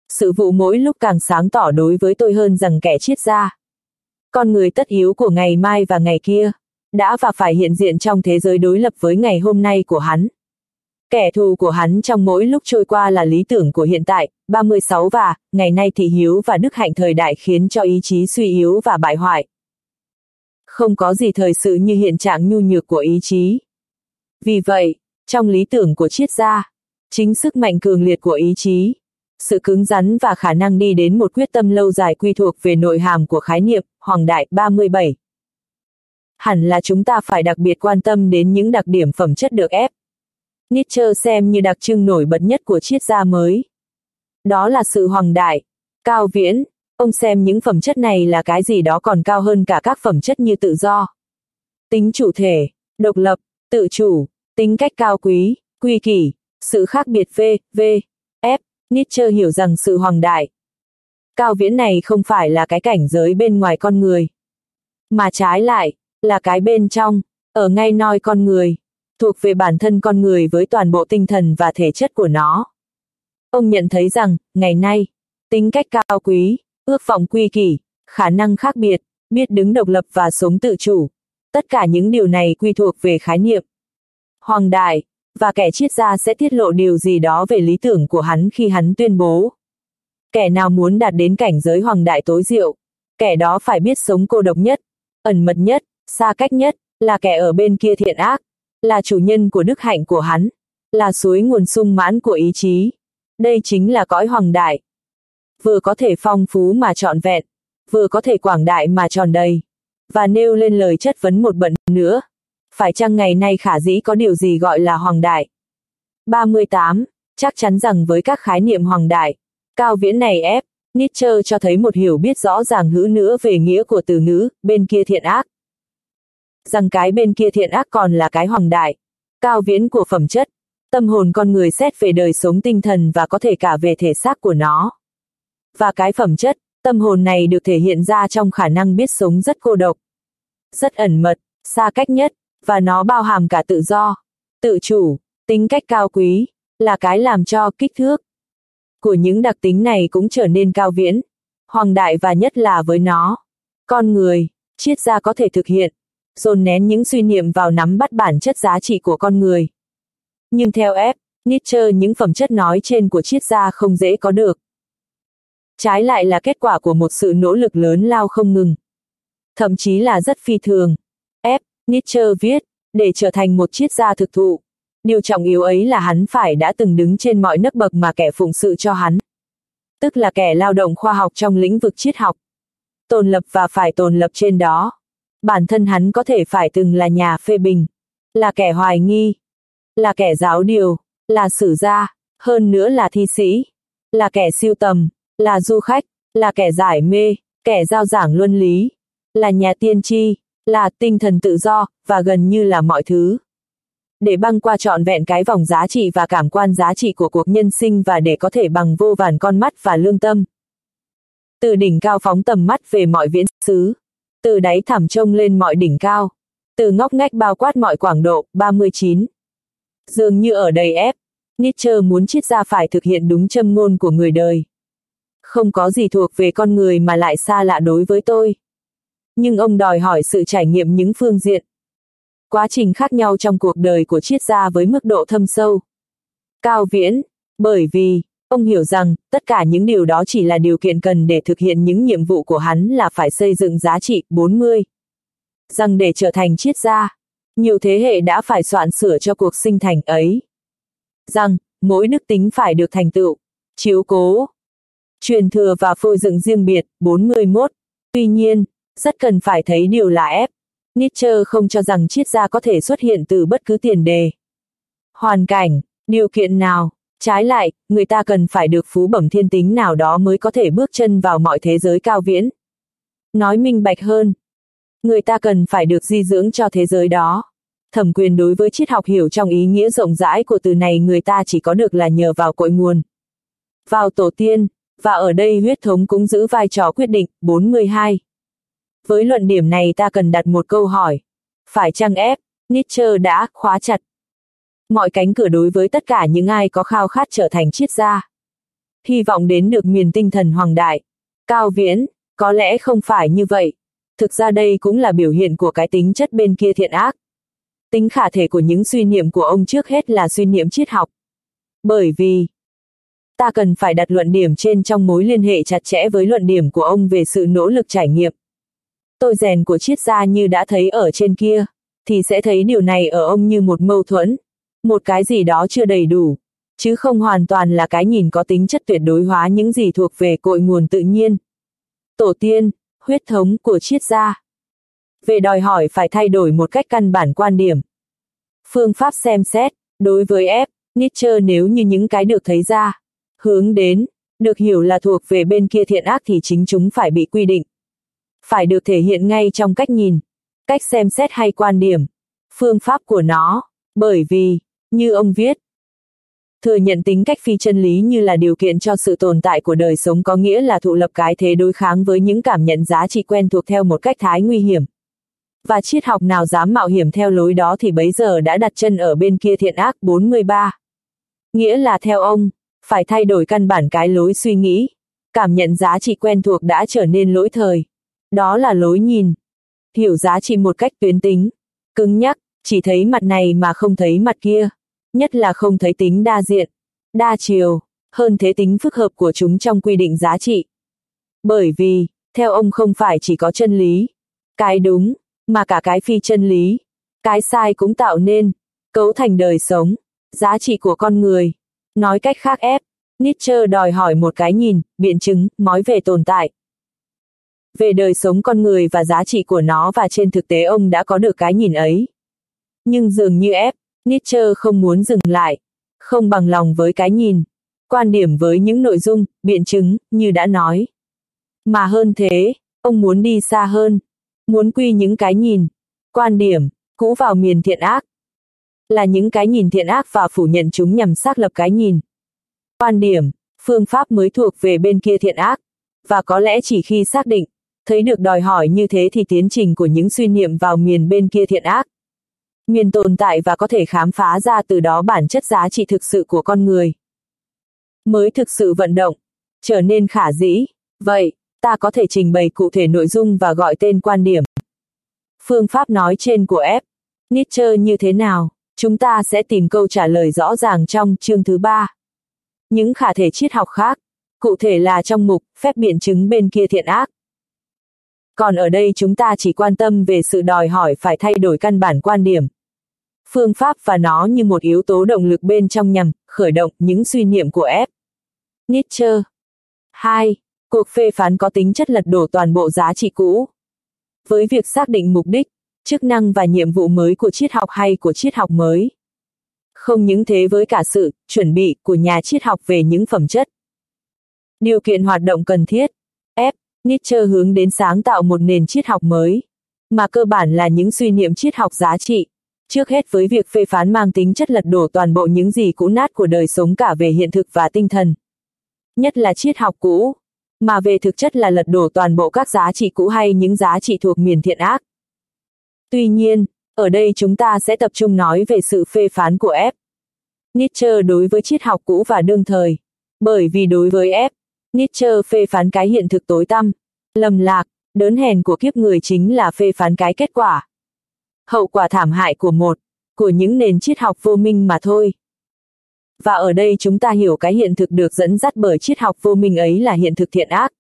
Sự vụ mỗi lúc càng sáng tỏ đối với tôi hơn rằng kẻ triết gia. Con người tất yếu của ngày mai và ngày kia, đã và phải hiện diện trong thế giới đối lập với ngày hôm nay của hắn. Kẻ thù của hắn trong mỗi lúc trôi qua là lý tưởng của hiện tại, 36 và, ngày nay thị hiếu và đức hạnh thời đại khiến cho ý chí suy yếu và bại hoại. Không có gì thời sự như hiện trạng nhu nhược của ý chí. Vì vậy, trong lý tưởng của triết gia, chính sức mạnh cường liệt của ý chí, sự cứng rắn và khả năng đi đến một quyết tâm lâu dài quy thuộc về nội hàm của khái niệm, Hoàng Đại 37. Hẳn là chúng ta phải đặc biệt quan tâm đến những đặc điểm phẩm chất được ép. Nietzsche xem như đặc trưng nổi bật nhất của triết gia mới. Đó là sự hoàng đại, cao viễn, ông xem những phẩm chất này là cái gì đó còn cao hơn cả các phẩm chất như tự do. Tính chủ thể, độc lập, tự chủ, tính cách cao quý, quy kỷ, sự khác biệt V, V, F, Nietzsche hiểu rằng sự hoàng đại. Cao viễn này không phải là cái cảnh giới bên ngoài con người, mà trái lại, là cái bên trong, ở ngay noi con người thuộc về bản thân con người với toàn bộ tinh thần và thể chất của nó. Ông nhận thấy rằng, ngày nay, tính cách cao quý, ước vọng quy kỷ, khả năng khác biệt, biết đứng độc lập và sống tự chủ. Tất cả những điều này quy thuộc về khái niệm. Hoàng đại, và kẻ triết gia sẽ tiết lộ điều gì đó về lý tưởng của hắn khi hắn tuyên bố. Kẻ nào muốn đạt đến cảnh giới hoàng đại tối diệu, kẻ đó phải biết sống cô độc nhất, ẩn mật nhất, xa cách nhất, là kẻ ở bên kia thiện ác, là chủ nhân của đức hạnh của hắn, là suối nguồn sung mãn của ý chí. Đây chính là cõi hoàng đại. Vừa có thể phong phú mà trọn vẹn, vừa có thể quảng đại mà tròn đầy. Và nêu lên lời chất vấn một bận nữa. Phải chăng ngày nay khả dĩ có điều gì gọi là hoàng đại? 38. Chắc chắn rằng với các khái niệm hoàng đại, cao viễn này ép, Nietzsche cho thấy một hiểu biết rõ ràng hữu nữa về nghĩa của từ ngữ, bên kia thiện ác. Rằng cái bên kia thiện ác còn là cái hoàng đại, cao viễn của phẩm chất, tâm hồn con người xét về đời sống tinh thần và có thể cả về thể xác của nó. Và cái phẩm chất, tâm hồn này được thể hiện ra trong khả năng biết sống rất cô độc, rất ẩn mật, xa cách nhất, và nó bao hàm cả tự do, tự chủ, tính cách cao quý, là cái làm cho kích thước của những đặc tính này cũng trở nên cao viễn, hoàng đại và nhất là với nó. Con người, triết gia có thể thực hiện, dồn nén những suy niệm vào nắm bắt bản chất giá trị của con người. Nhưng theo F, Nietzsche những phẩm chất nói trên của triết gia không dễ có được. Trái lại là kết quả của một sự nỗ lực lớn lao không ngừng. Thậm chí là rất phi thường. F, Nietzsche viết, để trở thành một triết gia thực thụ, điều trọng yếu ấy là hắn phải đã từng đứng trên mọi nấc bậc mà kẻ phụng sự cho hắn. Tức là kẻ lao động khoa học trong lĩnh vực triết học. Tồn lập và phải tồn lập trên đó. Bản thân hắn có thể phải từng là nhà phê bình, là kẻ hoài nghi, là kẻ giáo điều, là sử gia, hơn nữa là thi sĩ, là kẻ siêu tầm, là du khách, là kẻ giải mê, kẻ giao giảng luân lý, là nhà tiên tri, là tinh thần tự do, và gần như là mọi thứ. Để băng qua trọn vẹn cái vòng giá trị và cảm quan giá trị của cuộc nhân sinh và để có thể bằng vô vàn con mắt và lương tâm. Từ đỉnh cao phóng tầm mắt về mọi viễn xứ, từ đáy thẳm trông lên mọi đỉnh cao, từ ngóc ngách bao quát mọi quảng độ, 39. Dường như ở đầy ép, Nietzsche muốn triết gia phải thực hiện đúng châm ngôn của người đời. Không có gì thuộc về con người mà lại xa lạ đối với tôi nhưng ông đòi hỏi sự trải nghiệm những phương diện. Quá trình khác nhau trong cuộc đời của triết gia với mức độ thâm sâu. Cao viễn, bởi vì, ông hiểu rằng, tất cả những điều đó chỉ là điều kiện cần để thực hiện những nhiệm vụ của hắn là phải xây dựng giá trị 40. Rằng để trở thành triết gia, nhiều thế hệ đã phải soạn sửa cho cuộc sinh thành ấy. Rằng, mỗi đức tính phải được thành tựu, chiếu cố, truyền thừa và phôi dựng riêng biệt, 41. Tuy nhiên, rất cần phải thấy điều là ép. Nietzsche không cho rằng triết gia có thể xuất hiện từ bất cứ tiền đề. Hoàn cảnh, điều kiện nào, trái lại, người ta cần phải được phú bẩm thiên tính nào đó mới có thể bước chân vào mọi thế giới cao viễn. Nói minh bạch hơn, người ta cần phải được di dưỡng cho thế giới đó. Thẩm quyền đối với triết học hiểu trong ý nghĩa rộng rãi của từ này người ta chỉ có được là nhờ vào cội nguồn. Vào tổ tiên, và ở đây huyết thống cũng giữ vai trò quyết định, 42. Với luận điểm này ta cần đặt một câu hỏi. Phải chăng ép, Nietzsche đã khóa chặt mọi cánh cửa đối với tất cả những ai có khao khát trở thành triết gia. Hy vọng đến được miền tinh thần hoàng đại. Cao viễn, có lẽ không phải như vậy. Thực ra đây cũng là biểu hiện của cái tính chất bên kia thiện ác. Tính khả thể của những suy niệm của ông trước hết là suy niệm triết học. Bởi vì, ta cần phải đặt luận điểm trên trong mối liên hệ chặt chẽ với luận điểm của ông về sự nỗ lực trải nghiệm tôi rèn của triết gia như đã thấy ở trên kia, thì sẽ thấy điều này ở ông như một mâu thuẫn, một cái gì đó chưa đầy đủ, chứ không hoàn toàn là cái nhìn có tính chất tuyệt đối hóa những gì thuộc về cội nguồn tự nhiên. Tổ tiên, huyết thống của triết gia. Về đòi hỏi phải thay đổi một cách căn bản quan điểm. Phương pháp xem xét, đối với F, Nietzsche nếu như những cái được thấy ra, hướng đến, được hiểu là thuộc về bên kia thiện ác thì chính chúng phải bị quy định phải được thể hiện ngay trong cách nhìn, cách xem xét hay quan điểm, phương pháp của nó, bởi vì, như ông viết, thừa nhận tính cách phi chân lý như là điều kiện cho sự tồn tại của đời sống có nghĩa là thụ lập cái thế đối kháng với những cảm nhận giá trị quen thuộc theo một cách thái nguy hiểm. Và triết học nào dám mạo hiểm theo lối đó thì bấy giờ đã đặt chân ở bên kia thiện ác 43. Nghĩa là theo ông, phải thay đổi căn bản cái lối suy nghĩ. Cảm nhận giá trị quen thuộc đã trở nên lỗi thời. Đó là lối nhìn. Hiểu giá trị một cách tuyến tính. Cứng nhắc, chỉ thấy mặt này mà không thấy mặt kia. Nhất là không thấy tính đa diện, đa chiều, hơn thế tính phức hợp của chúng trong quy định giá trị. Bởi vì, theo ông không phải chỉ có chân lý, cái đúng, mà cả cái phi chân lý, cái sai cũng tạo nên, cấu thành đời sống, giá trị của con người. Nói cách khác ép, Nietzsche đòi hỏi một cái nhìn, biện chứng, nói về tồn tại. Về đời sống con người và giá trị của nó và trên thực tế ông đã có được cái nhìn ấy. Nhưng dường như ép, Nietzsche không muốn dừng lại, không bằng lòng với cái nhìn, quan điểm với những nội dung, biện chứng, như đã nói. Mà hơn thế, ông muốn đi xa hơn, muốn quy những cái nhìn, quan điểm, cũ vào miền thiện ác. Là những cái nhìn thiện ác và phủ nhận chúng nhằm xác lập cái nhìn. Quan điểm, phương pháp mới thuộc về bên kia thiện ác. Và có lẽ chỉ khi xác định, thấy được đòi hỏi như thế thì tiến trình của những suy niệm vào miền bên kia thiện ác. Miền tồn tại và có thể khám phá ra từ đó bản chất giá trị thực sự của con người. Mới thực sự vận động, trở nên khả dĩ. Vậy, ta có thể trình bày cụ thể nội dung và gọi tên quan điểm. Phương pháp nói trên của F. Nietzsche như thế nào? Chúng ta sẽ tìm câu trả lời rõ ràng trong chương thứ ba. Những khả thể triết học khác, cụ thể là trong mục phép biện chứng bên kia thiện ác. Còn ở đây chúng ta chỉ quan tâm về sự đòi hỏi phải thay đổi căn bản quan điểm. Phương pháp và nó như một yếu tố động lực bên trong nhằm khởi động những suy niệm của F. Nietzsche. 2. Cuộc phê phán có tính chất lật đổ toàn bộ giá trị cũ. Với việc xác định mục đích, chức năng và nhiệm vụ mới của triết học hay của triết học mới. Không những thế với cả sự chuẩn bị của nhà triết học về những phẩm chất. Điều kiện hoạt động cần thiết. Nietzsche hướng đến sáng tạo một nền triết học mới, mà cơ bản là những suy niệm triết học giá trị. Trước hết với việc phê phán mang tính chất lật đổ toàn bộ những gì cũ nát của đời sống cả về hiện thực và tinh thần. Nhất là triết học cũ, mà về thực chất là lật đổ toàn bộ các giá trị cũ hay những giá trị thuộc miền thiện ác. Tuy nhiên, ở đây chúng ta sẽ tập trung nói về sự phê phán của F. Nietzsche đối với triết học cũ và đương thời. Bởi vì đối với F, Nietzsche phê phán cái hiện thực tối tăm, lầm lạc, đớn hèn của kiếp người chính là phê phán cái kết quả. Hậu quả thảm hại của một, của những nền triết học vô minh mà thôi. Và ở đây chúng ta hiểu cái hiện thực được dẫn dắt bởi triết học vô minh ấy là hiện thực thiện ác.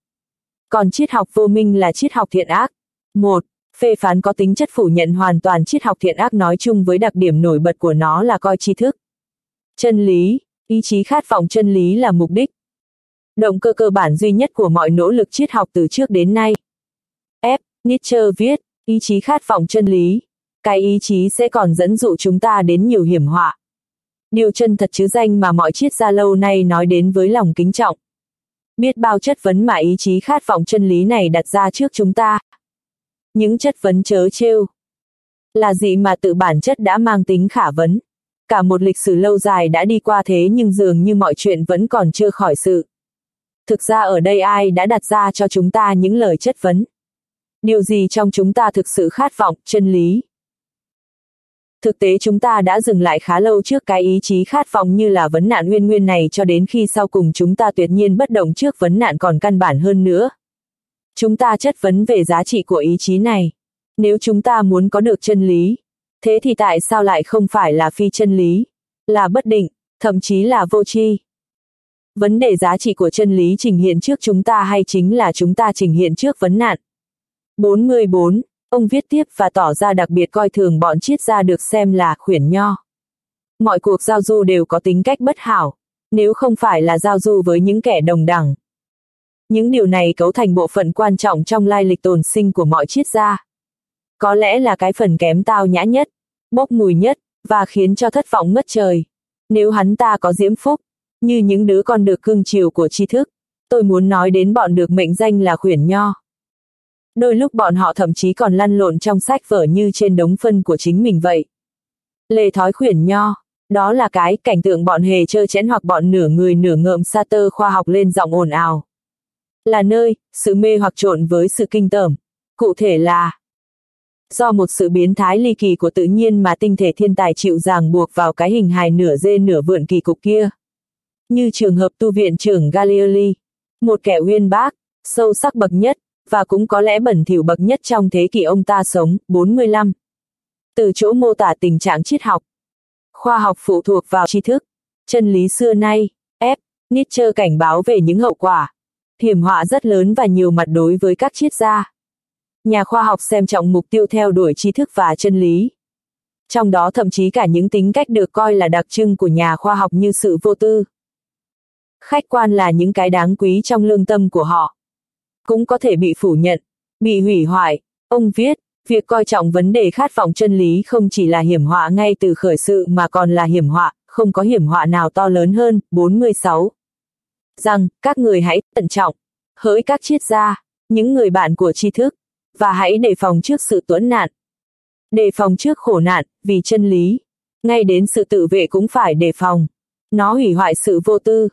Còn triết học vô minh là triết học thiện ác. Một, phê phán có tính chất phủ nhận hoàn toàn triết học thiện ác nói chung với đặc điểm nổi bật của nó là coi tri thức. Chân lý, ý chí khát vọng chân lý là mục đích. Động cơ cơ bản duy nhất của mọi nỗ lực triết học từ trước đến nay. F. Nietzsche viết, ý chí khát vọng chân lý. Cái ý chí sẽ còn dẫn dụ chúng ta đến nhiều hiểm họa. Điều chân thật chứ danh mà mọi triết gia lâu nay nói đến với lòng kính trọng. Biết bao chất vấn mà ý chí khát vọng chân lý này đặt ra trước chúng ta. Những chất vấn chớ trêu. Là gì mà tự bản chất đã mang tính khả vấn. Cả một lịch sử lâu dài đã đi qua thế nhưng dường như mọi chuyện vẫn còn chưa khỏi sự. Thực ra ở đây ai đã đặt ra cho chúng ta những lời chất vấn? Điều gì trong chúng ta thực sự khát vọng, chân lý? Thực tế chúng ta đã dừng lại khá lâu trước cái ý chí khát vọng như là vấn nạn nguyên nguyên này cho đến khi sau cùng chúng ta tuyệt nhiên bất động trước vấn nạn còn căn bản hơn nữa. Chúng ta chất vấn về giá trị của ý chí này. Nếu chúng ta muốn có được chân lý, thế thì tại sao lại không phải là phi chân lý, là bất định, thậm chí là vô tri? Vấn đề giá trị của chân lý trình hiện trước chúng ta hay chính là chúng ta trình hiện trước vấn nạn? 44. Ông viết tiếp và tỏ ra đặc biệt coi thường bọn triết gia được xem là khuyển nho. Mọi cuộc giao du đều có tính cách bất hảo, nếu không phải là giao du với những kẻ đồng đẳng. Những điều này cấu thành bộ phận quan trọng trong lai lịch tồn sinh của mọi triết gia. Có lẽ là cái phần kém tao nhã nhất, bốc mùi nhất, và khiến cho thất vọng mất trời. Nếu hắn ta có diễm phúc, như những đứa con được cưng chiều của tri thức, tôi muốn nói đến bọn được mệnh danh là khuyển nho. Đôi lúc bọn họ thậm chí còn lăn lộn trong sách vở như trên đống phân của chính mình vậy. Lề thói khuyển nho, đó là cái cảnh tượng bọn hề chơi chẽn hoặc bọn nửa người nửa ngợm sa tơ khoa học lên giọng ồn ào. Là nơi, sự mê hoặc trộn với sự kinh tởm. Cụ thể là do một sự biến thái ly kỳ của tự nhiên mà tinh thể thiên tài chịu ràng buộc vào cái hình hài nửa dê nửa vượn kỳ cục kia như trường hợp tu viện trưởng Galilei, một kẻ uyên bác, sâu sắc bậc nhất, và cũng có lẽ bẩn thỉu bậc nhất trong thế kỷ ông ta sống, 45. Từ chỗ mô tả tình trạng triết học, khoa học phụ thuộc vào tri thức, chân lý xưa nay, F. Nietzsche cảnh báo về những hậu quả, hiểm họa rất lớn và nhiều mặt đối với các triết gia. Nhà khoa học xem trọng mục tiêu theo đuổi tri thức và chân lý. Trong đó thậm chí cả những tính cách được coi là đặc trưng của nhà khoa học như sự vô tư. Khách quan là những cái đáng quý trong lương tâm của họ. Cũng có thể bị phủ nhận, bị hủy hoại. Ông viết, việc coi trọng vấn đề khát vọng chân lý không chỉ là hiểm họa ngay từ khởi sự mà còn là hiểm họa, không có hiểm họa nào to lớn hơn. 46. Rằng, các người hãy tận trọng, hỡi các triết gia, những người bạn của tri thức, và hãy đề phòng trước sự tuấn nạn. Đề phòng trước khổ nạn, vì chân lý. Ngay đến sự tự vệ cũng phải đề phòng. Nó hủy hoại sự vô tư,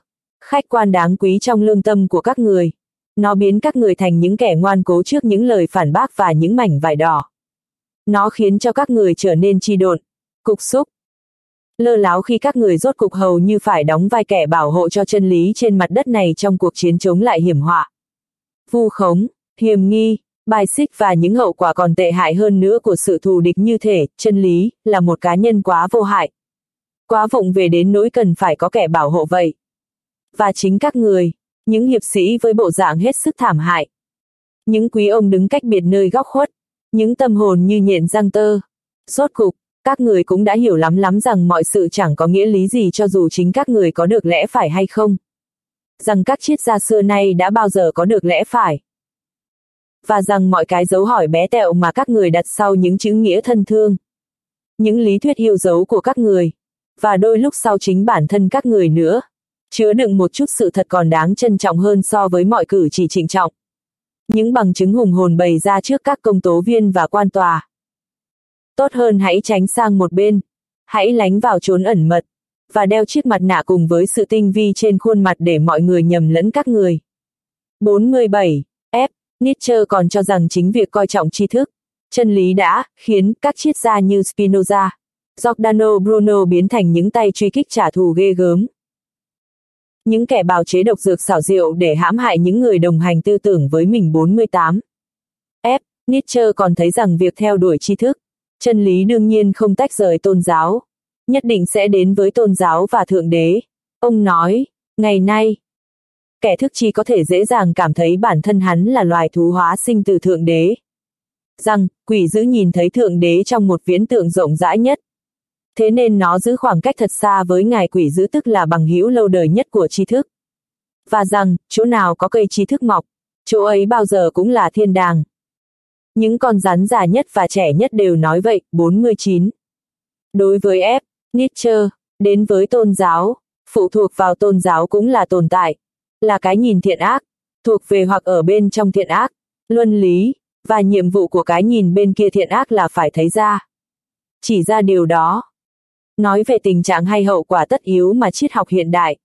khách quan đáng quý trong lương tâm của các người. Nó biến các người thành những kẻ ngoan cố trước những lời phản bác và những mảnh vải đỏ. Nó khiến cho các người trở nên chi độn, cục xúc. Lơ láo khi các người rốt cục hầu như phải đóng vai kẻ bảo hộ cho chân lý trên mặt đất này trong cuộc chiến chống lại hiểm họa. Vu khống, hiểm nghi, bài xích và những hậu quả còn tệ hại hơn nữa của sự thù địch như thể, chân lý, là một cá nhân quá vô hại. Quá vụng về đến nỗi cần phải có kẻ bảo hộ vậy. Và chính các người, những hiệp sĩ với bộ dạng hết sức thảm hại. Những quý ông đứng cách biệt nơi góc khuất, những tâm hồn như nhện răng tơ. Rốt cục, các người cũng đã hiểu lắm lắm rằng mọi sự chẳng có nghĩa lý gì cho dù chính các người có được lẽ phải hay không. Rằng các triết gia xưa nay đã bao giờ có được lẽ phải và rằng mọi cái dấu hỏi bé tẹo mà các người đặt sau những chữ nghĩa thân thương. Những lý thuyết yêu dấu của các người, và đôi lúc sau chính bản thân các người nữa, chứa đựng một chút sự thật còn đáng trân trọng hơn so với mọi cử chỉ trịnh trọng. Những bằng chứng hùng hồn bày ra trước các công tố viên và quan tòa. Tốt hơn hãy tránh sang một bên, hãy lánh vào trốn ẩn mật, và đeo chiếc mặt nạ cùng với sự tinh vi trên khuôn mặt để mọi người nhầm lẫn các người. 47. F. Nietzsche còn cho rằng chính việc coi trọng tri thức, chân lý đã khiến các triết gia như Spinoza, Giordano Bruno biến thành những tay truy kích trả thù ghê gớm. Những kẻ bào chế độc dược xảo diệu để hãm hại những người đồng hành tư tưởng với mình 48. F. Nietzsche còn thấy rằng việc theo đuổi tri thức, chân lý đương nhiên không tách rời tôn giáo, nhất định sẽ đến với tôn giáo và thượng đế. Ông nói, ngày nay, kẻ thức chi có thể dễ dàng cảm thấy bản thân hắn là loài thú hóa sinh từ thượng đế. Rằng, quỷ dữ nhìn thấy thượng đế trong một viễn tượng rộng rãi nhất. Thế nên nó giữ khoảng cách thật xa với ngài quỷ dữ tức là bằng hữu lâu đời nhất của tri thức. Và rằng, chỗ nào có cây tri thức mọc, chỗ ấy bao giờ cũng là thiên đàng. Những con rắn già nhất và trẻ nhất đều nói vậy, 49. Đối với F, Nietzsche, đến với tôn giáo, phụ thuộc vào tôn giáo cũng là tồn tại, là cái nhìn thiện ác, thuộc về hoặc ở bên trong thiện ác, luân lý, và nhiệm vụ của cái nhìn bên kia thiện ác là phải thấy ra. Chỉ ra điều đó. Nói về tình trạng hay hậu quả tất yếu mà triết học hiện đại.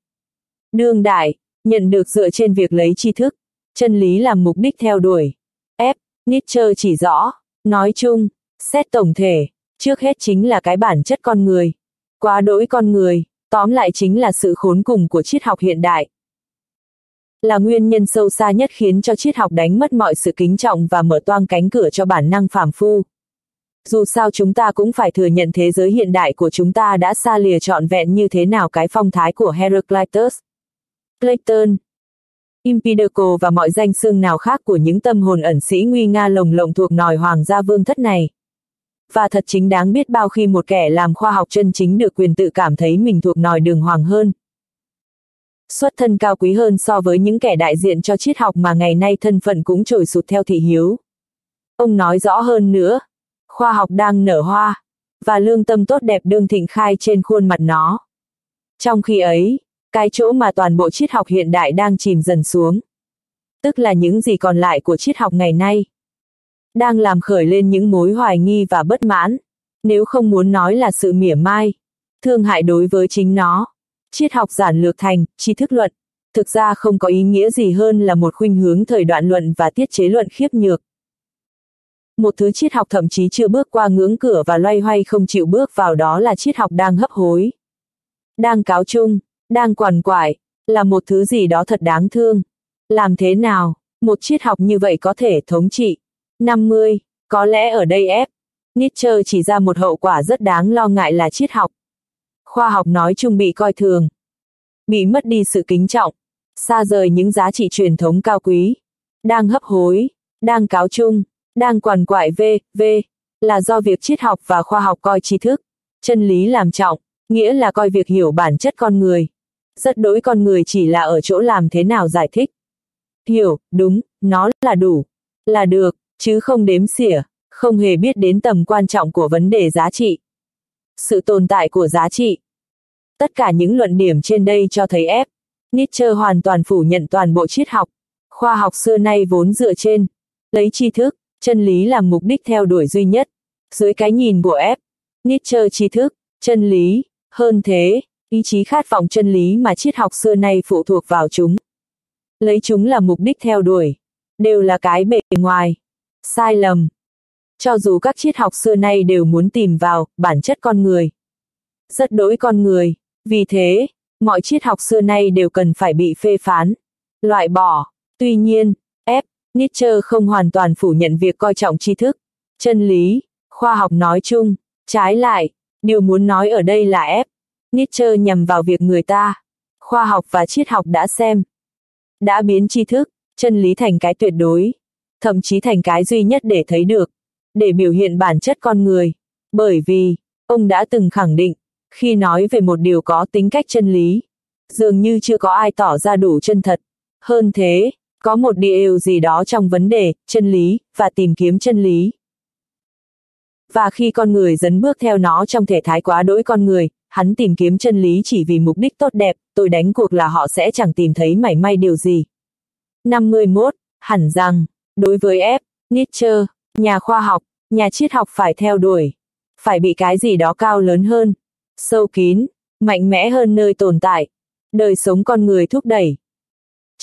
Đương đại, nhận được dựa trên việc lấy tri thức, chân lý làm mục đích theo đuổi. F. Nietzsche chỉ rõ, nói chung, xét tổng thể, trước hết chính là cái bản chất con người. Quá đỗi con người, tóm lại chính là sự khốn cùng của triết học hiện đại là nguyên nhân sâu xa nhất khiến cho triết học đánh mất mọi sự kính trọng và mở toang cánh cửa cho bản năng phàm phu. Dù sao chúng ta cũng phải thừa nhận thế giới hiện đại của chúng ta đã xa lìa trọn vẹn như thế nào cái phong thái của Heraclitus, Platon, Empedocles và mọi danh xương nào khác của những tâm hồn ẩn sĩ nguy nga lồng lộng thuộc nòi hoàng gia vương thất này. Và thật chính đáng biết bao khi một kẻ làm khoa học chân chính được quyền tự cảm thấy mình thuộc nòi đường hoàng hơn xuất thân cao quý hơn so với những kẻ đại diện cho triết học mà ngày nay thân phận cũng trồi sụt theo thị hiếu. Ông nói rõ hơn nữa, khoa học đang nở hoa, và lương tâm tốt đẹp đương thịnh khai trên khuôn mặt nó. Trong khi ấy, cái chỗ mà toàn bộ triết học hiện đại đang chìm dần xuống, tức là những gì còn lại của triết học ngày nay, đang làm khởi lên những mối hoài nghi và bất mãn, nếu không muốn nói là sự mỉa mai, thương hại đối với chính nó triết học giản lược thành, tri thức luận, thực ra không có ý nghĩa gì hơn là một khuynh hướng thời đoạn luận và tiết chế luận khiếp nhược. Một thứ triết học thậm chí chưa bước qua ngưỡng cửa và loay hoay không chịu bước vào đó là triết học đang hấp hối. Đang cáo chung, đang quằn quại, là một thứ gì đó thật đáng thương. Làm thế nào, một triết học như vậy có thể thống trị? 50, có lẽ ở đây ép. Nietzsche chỉ ra một hậu quả rất đáng lo ngại là triết học. Khoa học nói chung bị coi thường. Bị mất đi sự kính trọng. Xa rời những giá trị truyền thống cao quý. Đang hấp hối, đang cáo chung, đang quằn quại v, v, là do việc triết học và khoa học coi tri thức, chân lý làm trọng, nghĩa là coi việc hiểu bản chất con người. Rất đối con người chỉ là ở chỗ làm thế nào giải thích. Hiểu, đúng, nó là đủ, là được, chứ không đếm xỉa, không hề biết đến tầm quan trọng của vấn đề giá trị. Sự tồn tại của giá trị. Tất cả những luận điểm trên đây cho thấy ép. Nietzsche hoàn toàn phủ nhận toàn bộ triết học. Khoa học xưa nay vốn dựa trên, lấy tri thức, chân lý làm mục đích theo đuổi duy nhất. Dưới cái nhìn của ép, Nietzsche tri thức, chân lý, hơn thế, ý chí khát vọng chân lý mà triết học xưa nay phụ thuộc vào chúng. Lấy chúng là mục đích theo đuổi, đều là cái bề ngoài. Sai lầm. Cho dù các triết học xưa nay đều muốn tìm vào bản chất con người. Rất đối con người, vì thế, mọi triết học xưa nay đều cần phải bị phê phán, loại bỏ. Tuy nhiên, Nietzsche không hoàn toàn phủ nhận việc coi trọng tri thức, chân lý, khoa học nói chung. Trái lại, điều muốn nói ở đây là ép Nietzsche nhằm vào việc người ta, khoa học và triết học đã xem, đã biến tri thức, chân lý thành cái tuyệt đối, thậm chí thành cái duy nhất để thấy được, để biểu hiện bản chất con người. Bởi vì, ông đã từng khẳng định, khi nói về một điều có tính cách chân lý, dường như chưa có ai tỏ ra đủ chân thật. Hơn thế, có một điều gì đó trong vấn đề, chân lý, và tìm kiếm chân lý. Và khi con người dấn bước theo nó trong thể thái quá đỗi con người, hắn tìm kiếm chân lý chỉ vì mục đích tốt đẹp, tôi đánh cuộc là họ sẽ chẳng tìm thấy mảy may điều gì. 51. Hẳn rằng, đối với F. Nietzsche, nhà khoa học, nhà triết học phải theo đuổi, phải bị cái gì đó cao lớn hơn, sâu kín, mạnh mẽ hơn nơi tồn tại, đời sống con người thúc đẩy.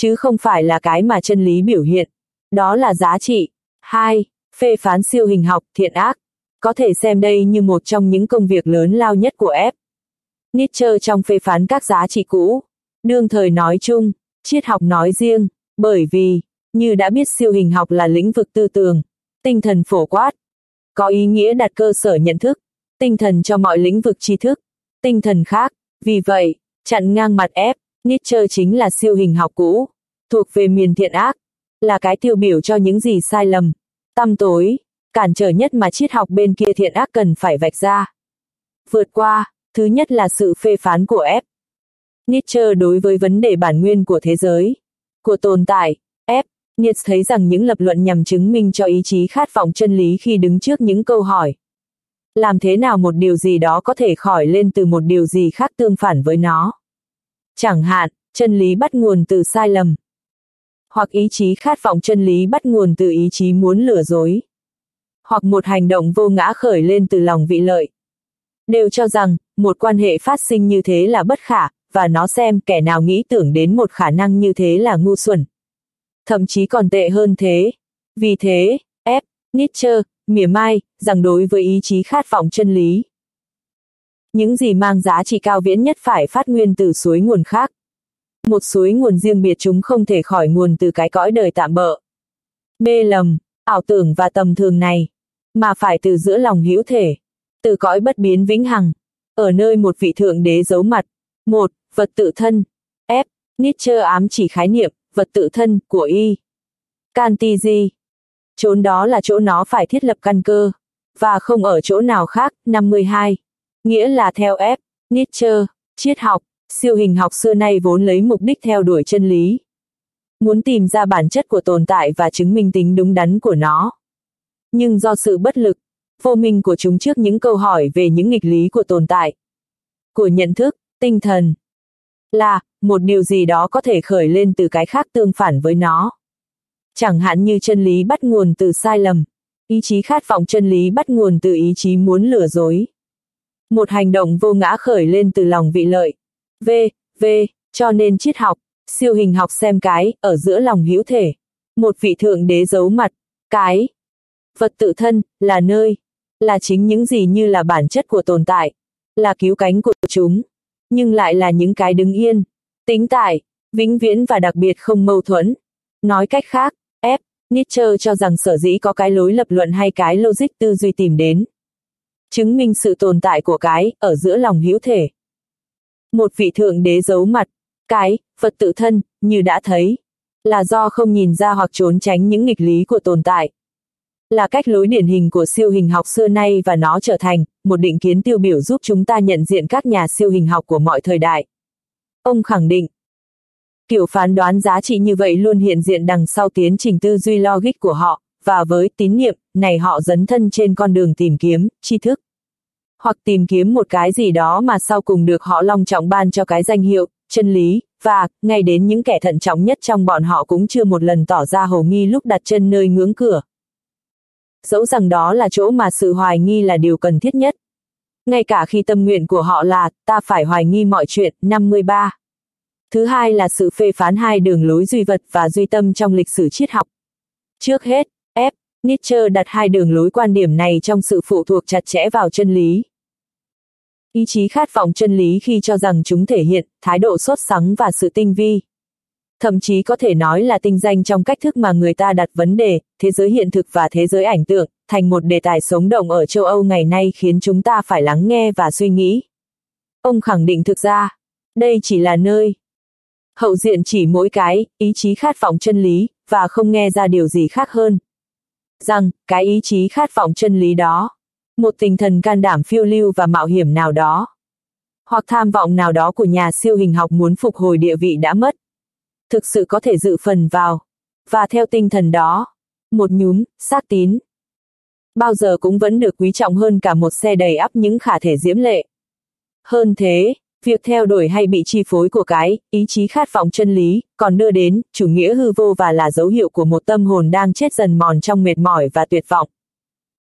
Chứ không phải là cái mà chân lý biểu hiện, đó là giá trị. 2. Phê phán siêu hình học, thiện ác. Có thể xem đây như một trong những công việc lớn lao nhất của F. Nietzsche trong phê phán các giá trị cũ, đương thời nói chung, triết học nói riêng, bởi vì, như đã biết siêu hình học là lĩnh vực tư tưởng, tinh thần phổ quát, có ý nghĩa đặt cơ sở nhận thức, tinh thần cho mọi lĩnh vực tri thức, tinh thần khác, vì vậy, chặn ngang mặt ép, Nietzsche chính là siêu hình học cũ, thuộc về miền thiện ác, là cái tiêu biểu cho những gì sai lầm, tăm tối, cản trở nhất mà triết học bên kia thiện ác cần phải vạch ra. Vượt qua, thứ nhất là sự phê phán của F. Nietzsche đối với vấn đề bản nguyên của thế giới, của tồn tại, F. Nietzsche thấy rằng những lập luận nhằm chứng minh cho ý chí khát vọng chân lý khi đứng trước những câu hỏi. Làm thế nào một điều gì đó có thể khỏi lên từ một điều gì khác tương phản với nó? Chẳng hạn, chân lý bắt nguồn từ sai lầm. Hoặc ý chí khát vọng chân lý bắt nguồn từ ý chí muốn lừa dối hoặc một hành động vô ngã khởi lên từ lòng vị lợi. Đều cho rằng, một quan hệ phát sinh như thế là bất khả, và nó xem kẻ nào nghĩ tưởng đến một khả năng như thế là ngu xuẩn. Thậm chí còn tệ hơn thế. Vì thế, F. Nietzsche, mỉa mai, rằng đối với ý chí khát vọng chân lý. Những gì mang giá trị cao viễn nhất phải phát nguyên từ suối nguồn khác. Một suối nguồn riêng biệt chúng không thể khỏi nguồn từ cái cõi đời tạm bợ. Mê lầm, ảo tưởng và tầm thường này mà phải từ giữa lòng hữu thể, từ cõi bất biến vĩnh hằng, ở nơi một vị thượng đế giấu mặt. Một, vật tự thân. F. Nietzsche ám chỉ khái niệm, vật tự thân, của y. Cantigi. Chốn đó là chỗ nó phải thiết lập căn cơ, và không ở chỗ nào khác. 52. Nghĩa là theo F. Nietzsche, triết học, siêu hình học xưa nay vốn lấy mục đích theo đuổi chân lý. Muốn tìm ra bản chất của tồn tại và chứng minh tính đúng đắn của nó nhưng do sự bất lực, vô minh của chúng trước những câu hỏi về những nghịch lý của tồn tại, của nhận thức, tinh thần, là, một điều gì đó có thể khởi lên từ cái khác tương phản với nó. Chẳng hạn như chân lý bắt nguồn từ sai lầm, ý chí khát vọng chân lý bắt nguồn từ ý chí muốn lừa dối. Một hành động vô ngã khởi lên từ lòng vị lợi. V, V, cho nên triết học, siêu hình học xem cái, ở giữa lòng hữu thể. Một vị thượng đế giấu mặt, cái, Vật tự thân, là nơi, là chính những gì như là bản chất của tồn tại, là cứu cánh của chúng, nhưng lại là những cái đứng yên, tính tại, vĩnh viễn và đặc biệt không mâu thuẫn. Nói cách khác, F. Nietzsche cho rằng sở dĩ có cái lối lập luận hay cái logic tư duy tìm đến. Chứng minh sự tồn tại của cái, ở giữa lòng hữu thể. Một vị thượng đế giấu mặt, cái, Phật tự thân, như đã thấy, là do không nhìn ra hoặc trốn tránh những nghịch lý của tồn tại. Là cách lối điển hình của siêu hình học xưa nay và nó trở thành một định kiến tiêu biểu giúp chúng ta nhận diện các nhà siêu hình học của mọi thời đại. Ông khẳng định, kiểu phán đoán giá trị như vậy luôn hiện diện đằng sau tiến trình tư duy logic của họ, và với tín niệm này họ dấn thân trên con đường tìm kiếm tri thức hoặc tìm kiếm một cái gì đó mà sau cùng được họ long trọng ban cho cái danh hiệu chân lý và ngay đến những kẻ thận trọng nhất trong bọn họ cũng chưa một lần tỏ ra hồ nghi lúc đặt chân nơi ngưỡng cửa dẫu rằng đó là chỗ mà sự hoài nghi là điều cần thiết nhất ngay cả khi tâm nguyện của họ là ta phải hoài nghi mọi chuyện 53. Thứ hai là sự phê phán hai đường lối duy vật và duy tâm trong lịch sử triết học. Trước hết, Nietzsche đặt hai đường lối quan điểm này trong sự phụ thuộc chặt chẽ vào chân lý. Ý chí khát vọng chân lý khi cho rằng chúng thể hiện thái độ sốt sắng và sự tinh vi. Thậm chí có thể nói là tinh danh trong cách thức mà người ta đặt vấn đề, thế giới hiện thực và thế giới ảnh tượng, thành một đề tài sống động ở châu Âu ngày nay khiến chúng ta phải lắng nghe và suy nghĩ. Ông khẳng định thực ra, đây chỉ là nơi. Hậu diện chỉ mỗi cái, ý chí khát vọng chân lý, và không nghe ra điều gì khác hơn rằng, cái ý chí khát vọng chân lý đó, một tinh thần can đảm phiêu lưu và mạo hiểm nào đó, hoặc tham vọng nào đó của nhà siêu hình học muốn phục hồi địa vị đã mất, thực sự có thể dự phần vào, và theo tinh thần đó, một nhúm, sát tín, bao giờ cũng vẫn được quý trọng hơn cả một xe đầy ắp những khả thể diễm lệ. Hơn thế, Việc theo đuổi hay bị chi phối của cái, ý chí khát vọng chân lý, còn đưa đến, chủ nghĩa hư vô và là dấu hiệu của một tâm hồn đang chết dần mòn trong mệt mỏi và tuyệt vọng.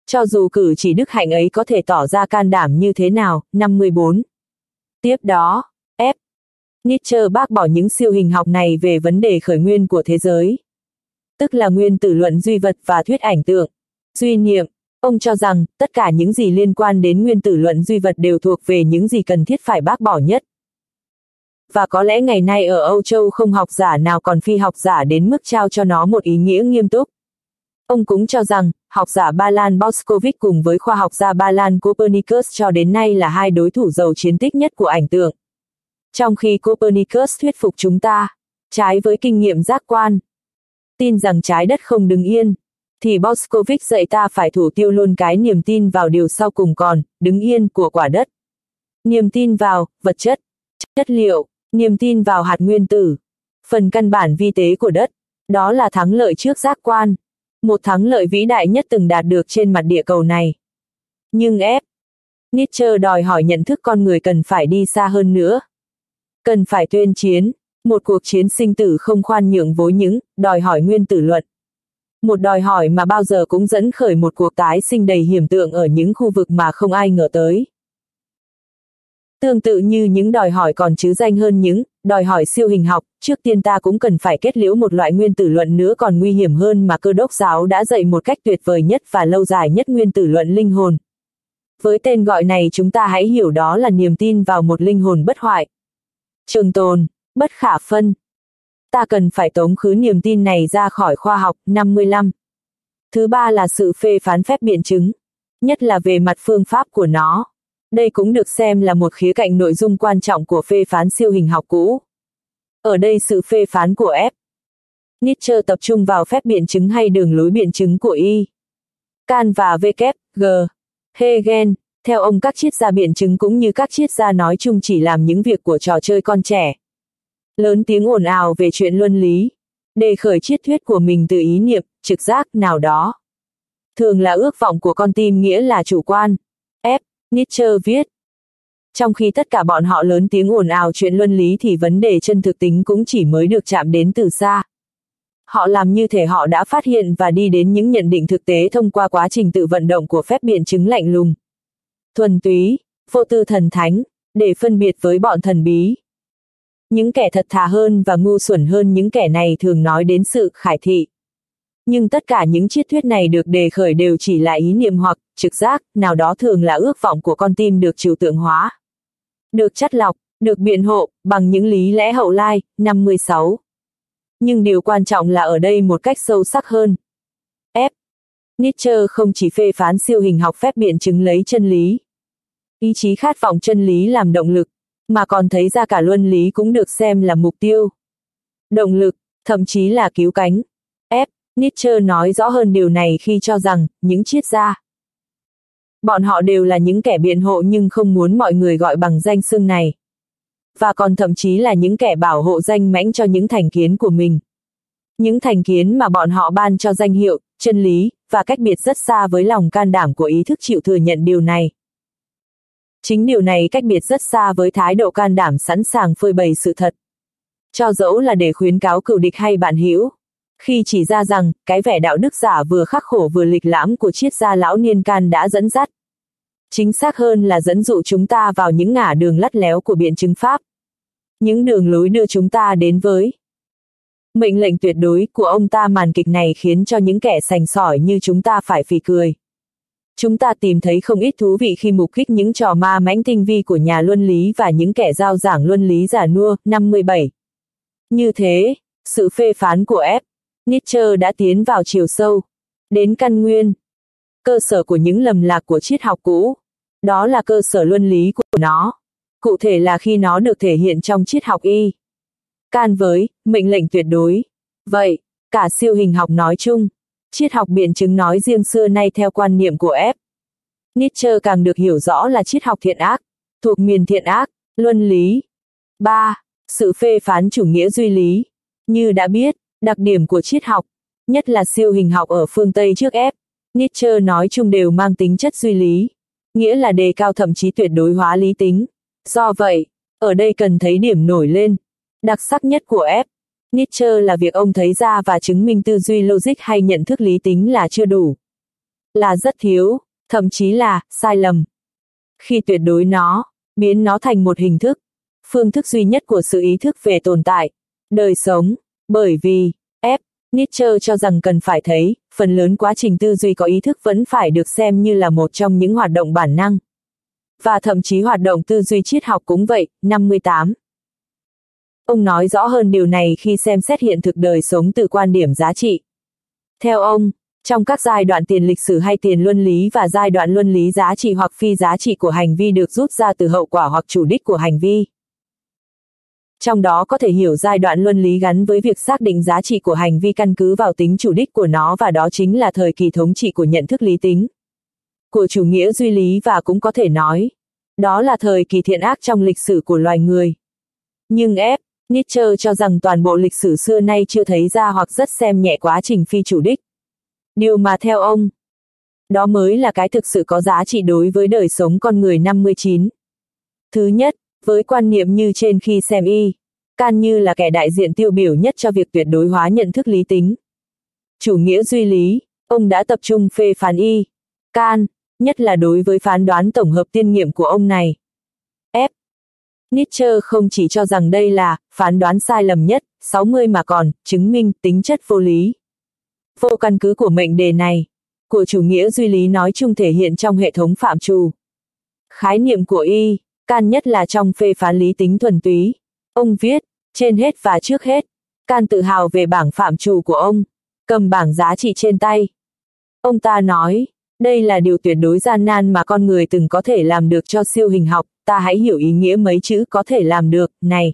Cho dù cử chỉ đức hạnh ấy có thể tỏ ra can đảm như thế nào, 54. Tiếp đó, F. Nietzsche bác bỏ những siêu hình học này về vấn đề khởi nguyên của thế giới. Tức là nguyên tử luận duy vật và thuyết ảnh tượng. Duy niệm, Ông cho rằng, tất cả những gì liên quan đến nguyên tử luận duy vật đều thuộc về những gì cần thiết phải bác bỏ nhất. Và có lẽ ngày nay ở Âu Châu không học giả nào còn phi học giả đến mức trao cho nó một ý nghĩa nghiêm túc. Ông cũng cho rằng, học giả Ba Lan Boskovic cùng với khoa học gia Ba Lan Copernicus cho đến nay là hai đối thủ giàu chiến tích nhất của ảnh tượng. Trong khi Copernicus thuyết phục chúng ta, trái với kinh nghiệm giác quan, tin rằng trái đất không đứng yên, thì Boskovic dạy ta phải thủ tiêu luôn cái niềm tin vào điều sau cùng còn, đứng yên của quả đất. Niềm tin vào, vật chất, chất liệu, niềm tin vào hạt nguyên tử, phần căn bản vi tế của đất, đó là thắng lợi trước giác quan. Một thắng lợi vĩ đại nhất từng đạt được trên mặt địa cầu này. Nhưng ép, Nietzsche đòi hỏi nhận thức con người cần phải đi xa hơn nữa. Cần phải tuyên chiến, một cuộc chiến sinh tử không khoan nhượng với những, đòi hỏi nguyên tử luận. Một đòi hỏi mà bao giờ cũng dẫn khởi một cuộc tái sinh đầy hiểm tượng ở những khu vực mà không ai ngờ tới. Tương tự như những đòi hỏi còn chứ danh hơn những đòi hỏi siêu hình học, trước tiên ta cũng cần phải kết liễu một loại nguyên tử luận nữa còn nguy hiểm hơn mà cơ đốc giáo đã dạy một cách tuyệt vời nhất và lâu dài nhất nguyên tử luận linh hồn. Với tên gọi này chúng ta hãy hiểu đó là niềm tin vào một linh hồn bất hoại. Trường tồn, bất khả phân, ta cần phải tống khứ niềm tin này ra khỏi khoa học, 55. Thứ ba là sự phê phán phép biện chứng, nhất là về mặt phương pháp của nó. Đây cũng được xem là một khía cạnh nội dung quan trọng của phê phán siêu hình học cũ. Ở đây sự phê phán của F. Nietzsche tập trung vào phép biện chứng hay đường lối biện chứng của Y. Can và V G. Hegel, theo ông các triết gia biện chứng cũng như các triết gia nói chung chỉ làm những việc của trò chơi con trẻ lớn tiếng ồn ào về chuyện luân lý, đề khởi triết thuyết của mình từ ý niệm, trực giác nào đó. Thường là ước vọng của con tim nghĩa là chủ quan. F. Nietzsche viết. Trong khi tất cả bọn họ lớn tiếng ồn ào chuyện luân lý thì vấn đề chân thực tính cũng chỉ mới được chạm đến từ xa. Họ làm như thể họ đã phát hiện và đi đến những nhận định thực tế thông qua quá trình tự vận động của phép biện chứng lạnh lùng. Thuần túy, vô tư thần thánh, để phân biệt với bọn thần bí, những kẻ thật thà hơn và ngu xuẩn hơn những kẻ này thường nói đến sự khải thị. Nhưng tất cả những triết thuyết này được đề khởi đều chỉ là ý niệm hoặc trực giác, nào đó thường là ước vọng của con tim được trừu tượng hóa. Được chắt lọc, được biện hộ, bằng những lý lẽ hậu lai, năm 16. Nhưng điều quan trọng là ở đây một cách sâu sắc hơn. F. Nietzsche không chỉ phê phán siêu hình học phép biện chứng lấy chân lý. Ý chí khát vọng chân lý làm động lực, mà còn thấy ra cả luân lý cũng được xem là mục tiêu. Động lực, thậm chí là cứu cánh. F. Nietzsche nói rõ hơn điều này khi cho rằng, những triết gia. Bọn họ đều là những kẻ biện hộ nhưng không muốn mọi người gọi bằng danh xưng này. Và còn thậm chí là những kẻ bảo hộ danh mãnh cho những thành kiến của mình. Những thành kiến mà bọn họ ban cho danh hiệu, chân lý, và cách biệt rất xa với lòng can đảm của ý thức chịu thừa nhận điều này. Chính điều này cách biệt rất xa với thái độ can đảm sẵn sàng phơi bày sự thật. Cho dẫu là để khuyến cáo cựu địch hay bạn hữu. Khi chỉ ra rằng, cái vẻ đạo đức giả vừa khắc khổ vừa lịch lãm của triết gia lão niên can đã dẫn dắt. Chính xác hơn là dẫn dụ chúng ta vào những ngả đường lắt léo của biện chứng pháp. Những đường lối đưa chúng ta đến với mệnh lệnh tuyệt đối của ông ta màn kịch này khiến cho những kẻ sành sỏi như chúng ta phải phì cười. Chúng ta tìm thấy không ít thú vị khi mục kích những trò ma mãnh tinh vi của nhà luân lý và những kẻ giao giảng luân lý giả nua, năm 17. Như thế, sự phê phán của F. Nietzsche đã tiến vào chiều sâu, đến căn nguyên, cơ sở của những lầm lạc của triết học cũ. Đó là cơ sở luân lý của nó. Cụ thể là khi nó được thể hiện trong triết học y. Can với, mệnh lệnh tuyệt đối. Vậy, cả siêu hình học nói chung, triết học biện chứng nói riêng xưa nay theo quan niệm của F. Nietzsche càng được hiểu rõ là triết học thiện ác, thuộc miền thiện ác, luân lý. 3. Sự phê phán chủ nghĩa duy lý. Như đã biết, đặc điểm của triết học, nhất là siêu hình học ở phương Tây trước F. Nietzsche nói chung đều mang tính chất duy lý, nghĩa là đề cao thậm chí tuyệt đối hóa lý tính. Do vậy, ở đây cần thấy điểm nổi lên, đặc sắc nhất của F. Nietzsche là việc ông thấy ra và chứng minh tư duy logic hay nhận thức lý tính là chưa đủ. Là rất thiếu, thậm chí là sai lầm. Khi tuyệt đối nó, biến nó thành một hình thức, phương thức duy nhất của sự ý thức về tồn tại, đời sống, bởi vì, F. Nietzsche cho rằng cần phải thấy, phần lớn quá trình tư duy có ý thức vẫn phải được xem như là một trong những hoạt động bản năng. Và thậm chí hoạt động tư duy triết học cũng vậy, 58. Ông nói rõ hơn điều này khi xem xét hiện thực đời sống từ quan điểm giá trị. Theo ông, trong các giai đoạn tiền lịch sử hay tiền luân lý và giai đoạn luân lý giá trị hoặc phi giá trị của hành vi được rút ra từ hậu quả hoặc chủ đích của hành vi. Trong đó có thể hiểu giai đoạn luân lý gắn với việc xác định giá trị của hành vi căn cứ vào tính chủ đích của nó và đó chính là thời kỳ thống trị của nhận thức lý tính. Của chủ nghĩa duy lý và cũng có thể nói, đó là thời kỳ thiện ác trong lịch sử của loài người. Nhưng F. Nietzsche cho rằng toàn bộ lịch sử xưa nay chưa thấy ra hoặc rất xem nhẹ quá trình phi chủ đích. Điều mà theo ông, đó mới là cái thực sự có giá trị đối với đời sống con người 59. Thứ nhất, với quan niệm như trên khi xem y, can như là kẻ đại diện tiêu biểu nhất cho việc tuyệt đối hóa nhận thức lý tính. Chủ nghĩa duy lý, ông đã tập trung phê phán y, can, nhất là đối với phán đoán tổng hợp tiên nghiệm của ông này. Nietzsche không chỉ cho rằng đây là phán đoán sai lầm nhất, 60 mà còn chứng minh tính chất vô lý. Vô căn cứ của mệnh đề này, của chủ nghĩa duy lý nói chung thể hiện trong hệ thống phạm trù. Khái niệm của y, can nhất là trong phê phán lý tính thuần túy. Ông viết, trên hết và trước hết, can tự hào về bảng phạm trù của ông, cầm bảng giá trị trên tay. Ông ta nói, đây là điều tuyệt đối gian nan mà con người từng có thể làm được cho siêu hình học, ta hãy hiểu ý nghĩa mấy chữ có thể làm được, này.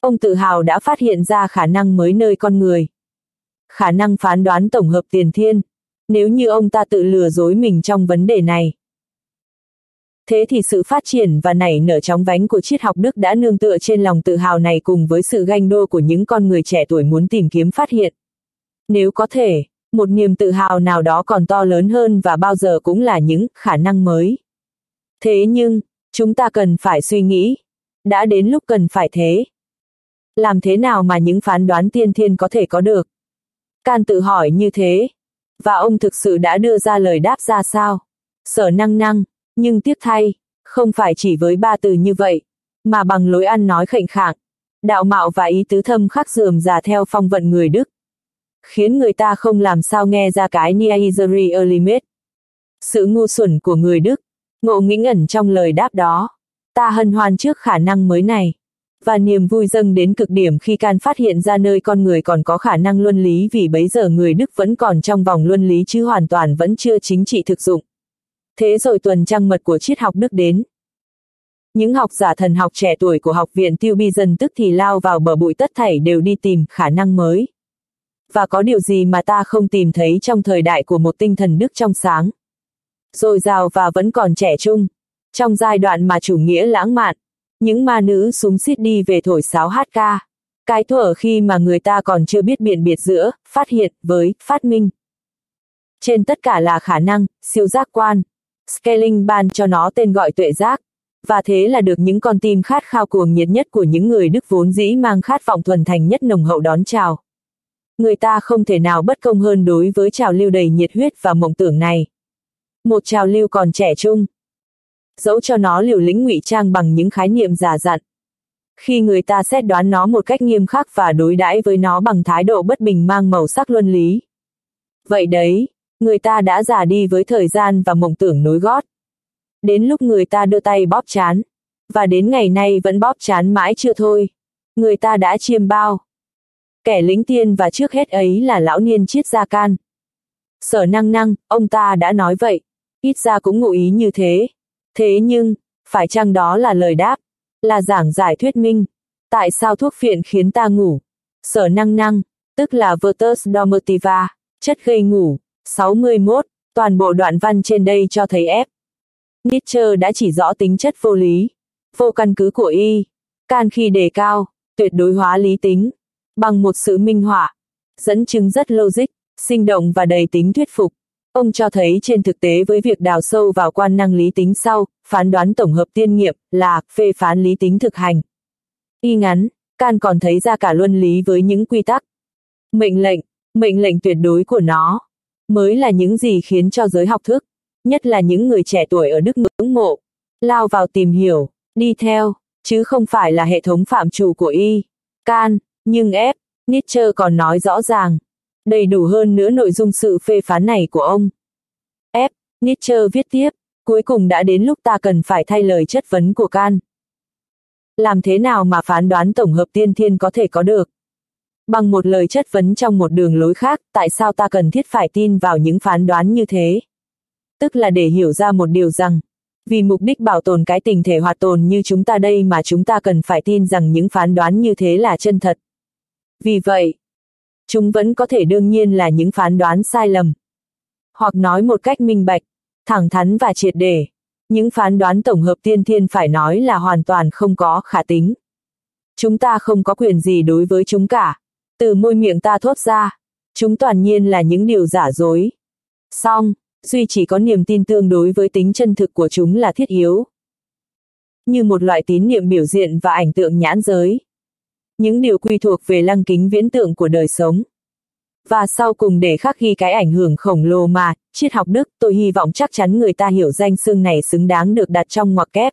Ông tự hào đã phát hiện ra khả năng mới nơi con người. Khả năng phán đoán tổng hợp tiền thiên. Nếu như ông ta tự lừa dối mình trong vấn đề này. Thế thì sự phát triển và nảy nở chóng vánh của triết học Đức đã nương tựa trên lòng tự hào này cùng với sự ganh đô của những con người trẻ tuổi muốn tìm kiếm phát hiện. Nếu có thể, một niềm tự hào nào đó còn to lớn hơn và bao giờ cũng là những khả năng mới. Thế nhưng, chúng ta cần phải suy nghĩ, đã đến lúc cần phải thế. Làm thế nào mà những phán đoán tiên thiên có thể có được? Can tự hỏi như thế, và ông thực sự đã đưa ra lời đáp ra sao? Sở năng năng, nhưng tiếc thay, không phải chỉ với ba từ như vậy, mà bằng lối ăn nói khệnh khạng, đạo mạo và ý tứ thâm khắc dườm già theo phong vận người Đức khiến người ta không làm sao nghe ra cái Niaizeri Elimet. Sự ngu xuẩn của người Đức, ngộ nghĩnh ẩn trong lời đáp đó. Ta hân hoan trước khả năng mới này. Và niềm vui dâng đến cực điểm khi can phát hiện ra nơi con người còn có khả năng luân lý vì bấy giờ người Đức vẫn còn trong vòng luân lý chứ hoàn toàn vẫn chưa chính trị thực dụng. Thế rồi tuần trăng mật của triết học Đức đến. Những học giả thần học trẻ tuổi của học viện Tiêu Bi dần tức thì lao vào bờ bụi tất thảy đều đi tìm khả năng mới. Và có điều gì mà ta không tìm thấy trong thời đại của một tinh thần đức trong sáng. Rồi giàu và vẫn còn trẻ trung. Trong giai đoạn mà chủ nghĩa lãng mạn, những ma nữ súng xít đi về thổi sáo hát ca. Cái thuở khi mà người ta còn chưa biết biện biệt giữa, phát hiện, với, phát minh. Trên tất cả là khả năng, siêu giác quan. Scaling ban cho nó tên gọi tuệ giác. Và thế là được những con tim khát khao cuồng nhiệt nhất của những người Đức vốn dĩ mang khát vọng thuần thành nhất nồng hậu đón chào. Người ta không thể nào bất công hơn đối với trào lưu đầy nhiệt huyết và mộng tưởng này. Một trào lưu còn trẻ trung, dẫu cho nó liều lĩnh ngụy trang bằng những khái niệm giả dặn. Khi người ta xét đoán nó một cách nghiêm khắc và đối đãi với nó bằng thái độ bất bình mang màu sắc luân lý. Vậy đấy, người ta đã già đi với thời gian và mộng tưởng nối gót. Đến lúc người ta đưa tay bóp chán, và đến ngày nay vẫn bóp chán mãi chưa thôi. Người ta đã chiêm bao. Kẻ lính tiên và trước hết ấy là lão niên chiết gia can. Sở năng năng, ông ta đã nói vậy, ít ra cũng ngụ ý như thế. Thế nhưng, phải chăng đó là lời đáp, là giảng giải thuyết minh, tại sao thuốc phiện khiến ta ngủ? Sở năng năng, tức là Vertus Dormitiva, chất gây ngủ, 61, toàn bộ đoạn văn trên đây cho thấy ép. Nietzsche đã chỉ rõ tính chất vô lý, vô căn cứ của y, can khi đề cao, tuyệt đối hóa lý tính, bằng một sự minh họa, dẫn chứng rất logic, sinh động và đầy tính thuyết phục. Ông cho thấy trên thực tế với việc đào sâu vào quan năng lý tính sau, phán đoán tổng hợp tiên nghiệm, là phê phán lý tính thực hành. Y ngắn, Can còn thấy ra cả luân lý với những quy tắc. Mệnh lệnh, mệnh lệnh tuyệt đối của nó, mới là những gì khiến cho giới học thức, nhất là những người trẻ tuổi ở Đức ngưỡng mộ, lao vào tìm hiểu, đi theo, chứ không phải là hệ thống phạm trù của Y. Can, nhưng ép, Nietzsche còn nói rõ ràng, Đầy đủ hơn nữa nội dung sự phê phán này của ông. F. Nietzsche viết tiếp, cuối cùng đã đến lúc ta cần phải thay lời chất vấn của Can. Làm thế nào mà phán đoán tổng hợp tiên thiên có thể có được? Bằng một lời chất vấn trong một đường lối khác, tại sao ta cần thiết phải tin vào những phán đoán như thế? Tức là để hiểu ra một điều rằng, vì mục đích bảo tồn cái tình thể hoạt tồn như chúng ta đây mà chúng ta cần phải tin rằng những phán đoán như thế là chân thật. Vì vậy, chúng vẫn có thể đương nhiên là những phán đoán sai lầm. Hoặc nói một cách minh bạch, thẳng thắn và triệt để, những phán đoán tổng hợp tiên thiên phải nói là hoàn toàn không có khả tính. Chúng ta không có quyền gì đối với chúng cả. Từ môi miệng ta thốt ra, chúng toàn nhiên là những điều giả dối. Song, duy chỉ có niềm tin tương đối với tính chân thực của chúng là thiết yếu. Như một loại tín niệm biểu diện và ảnh tượng nhãn giới những điều quy thuộc về lăng kính viễn tượng của đời sống. Và sau cùng để khắc ghi cái ảnh hưởng khổng lồ mà, triết học Đức tôi hy vọng chắc chắn người ta hiểu danh xương này xứng đáng được đặt trong ngoặc kép.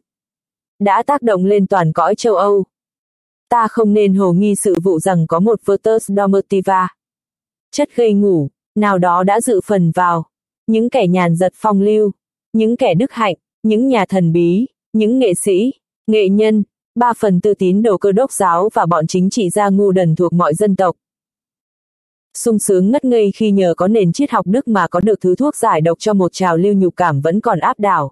Đã tác động lên toàn cõi châu Âu. Ta không nên hồ nghi sự vụ rằng có một Virtus dormitiva Chất gây ngủ, nào đó đã dự phần vào. Những kẻ nhàn giật phong lưu, những kẻ đức hạnh, những nhà thần bí, những nghệ sĩ, nghệ nhân, ba phần tư tín đồ cơ đốc giáo và bọn chính trị gia ngu đần thuộc mọi dân tộc. sung sướng ngất ngây khi nhờ có nền triết học Đức mà có được thứ thuốc giải độc cho một trào lưu nhục cảm vẫn còn áp đảo.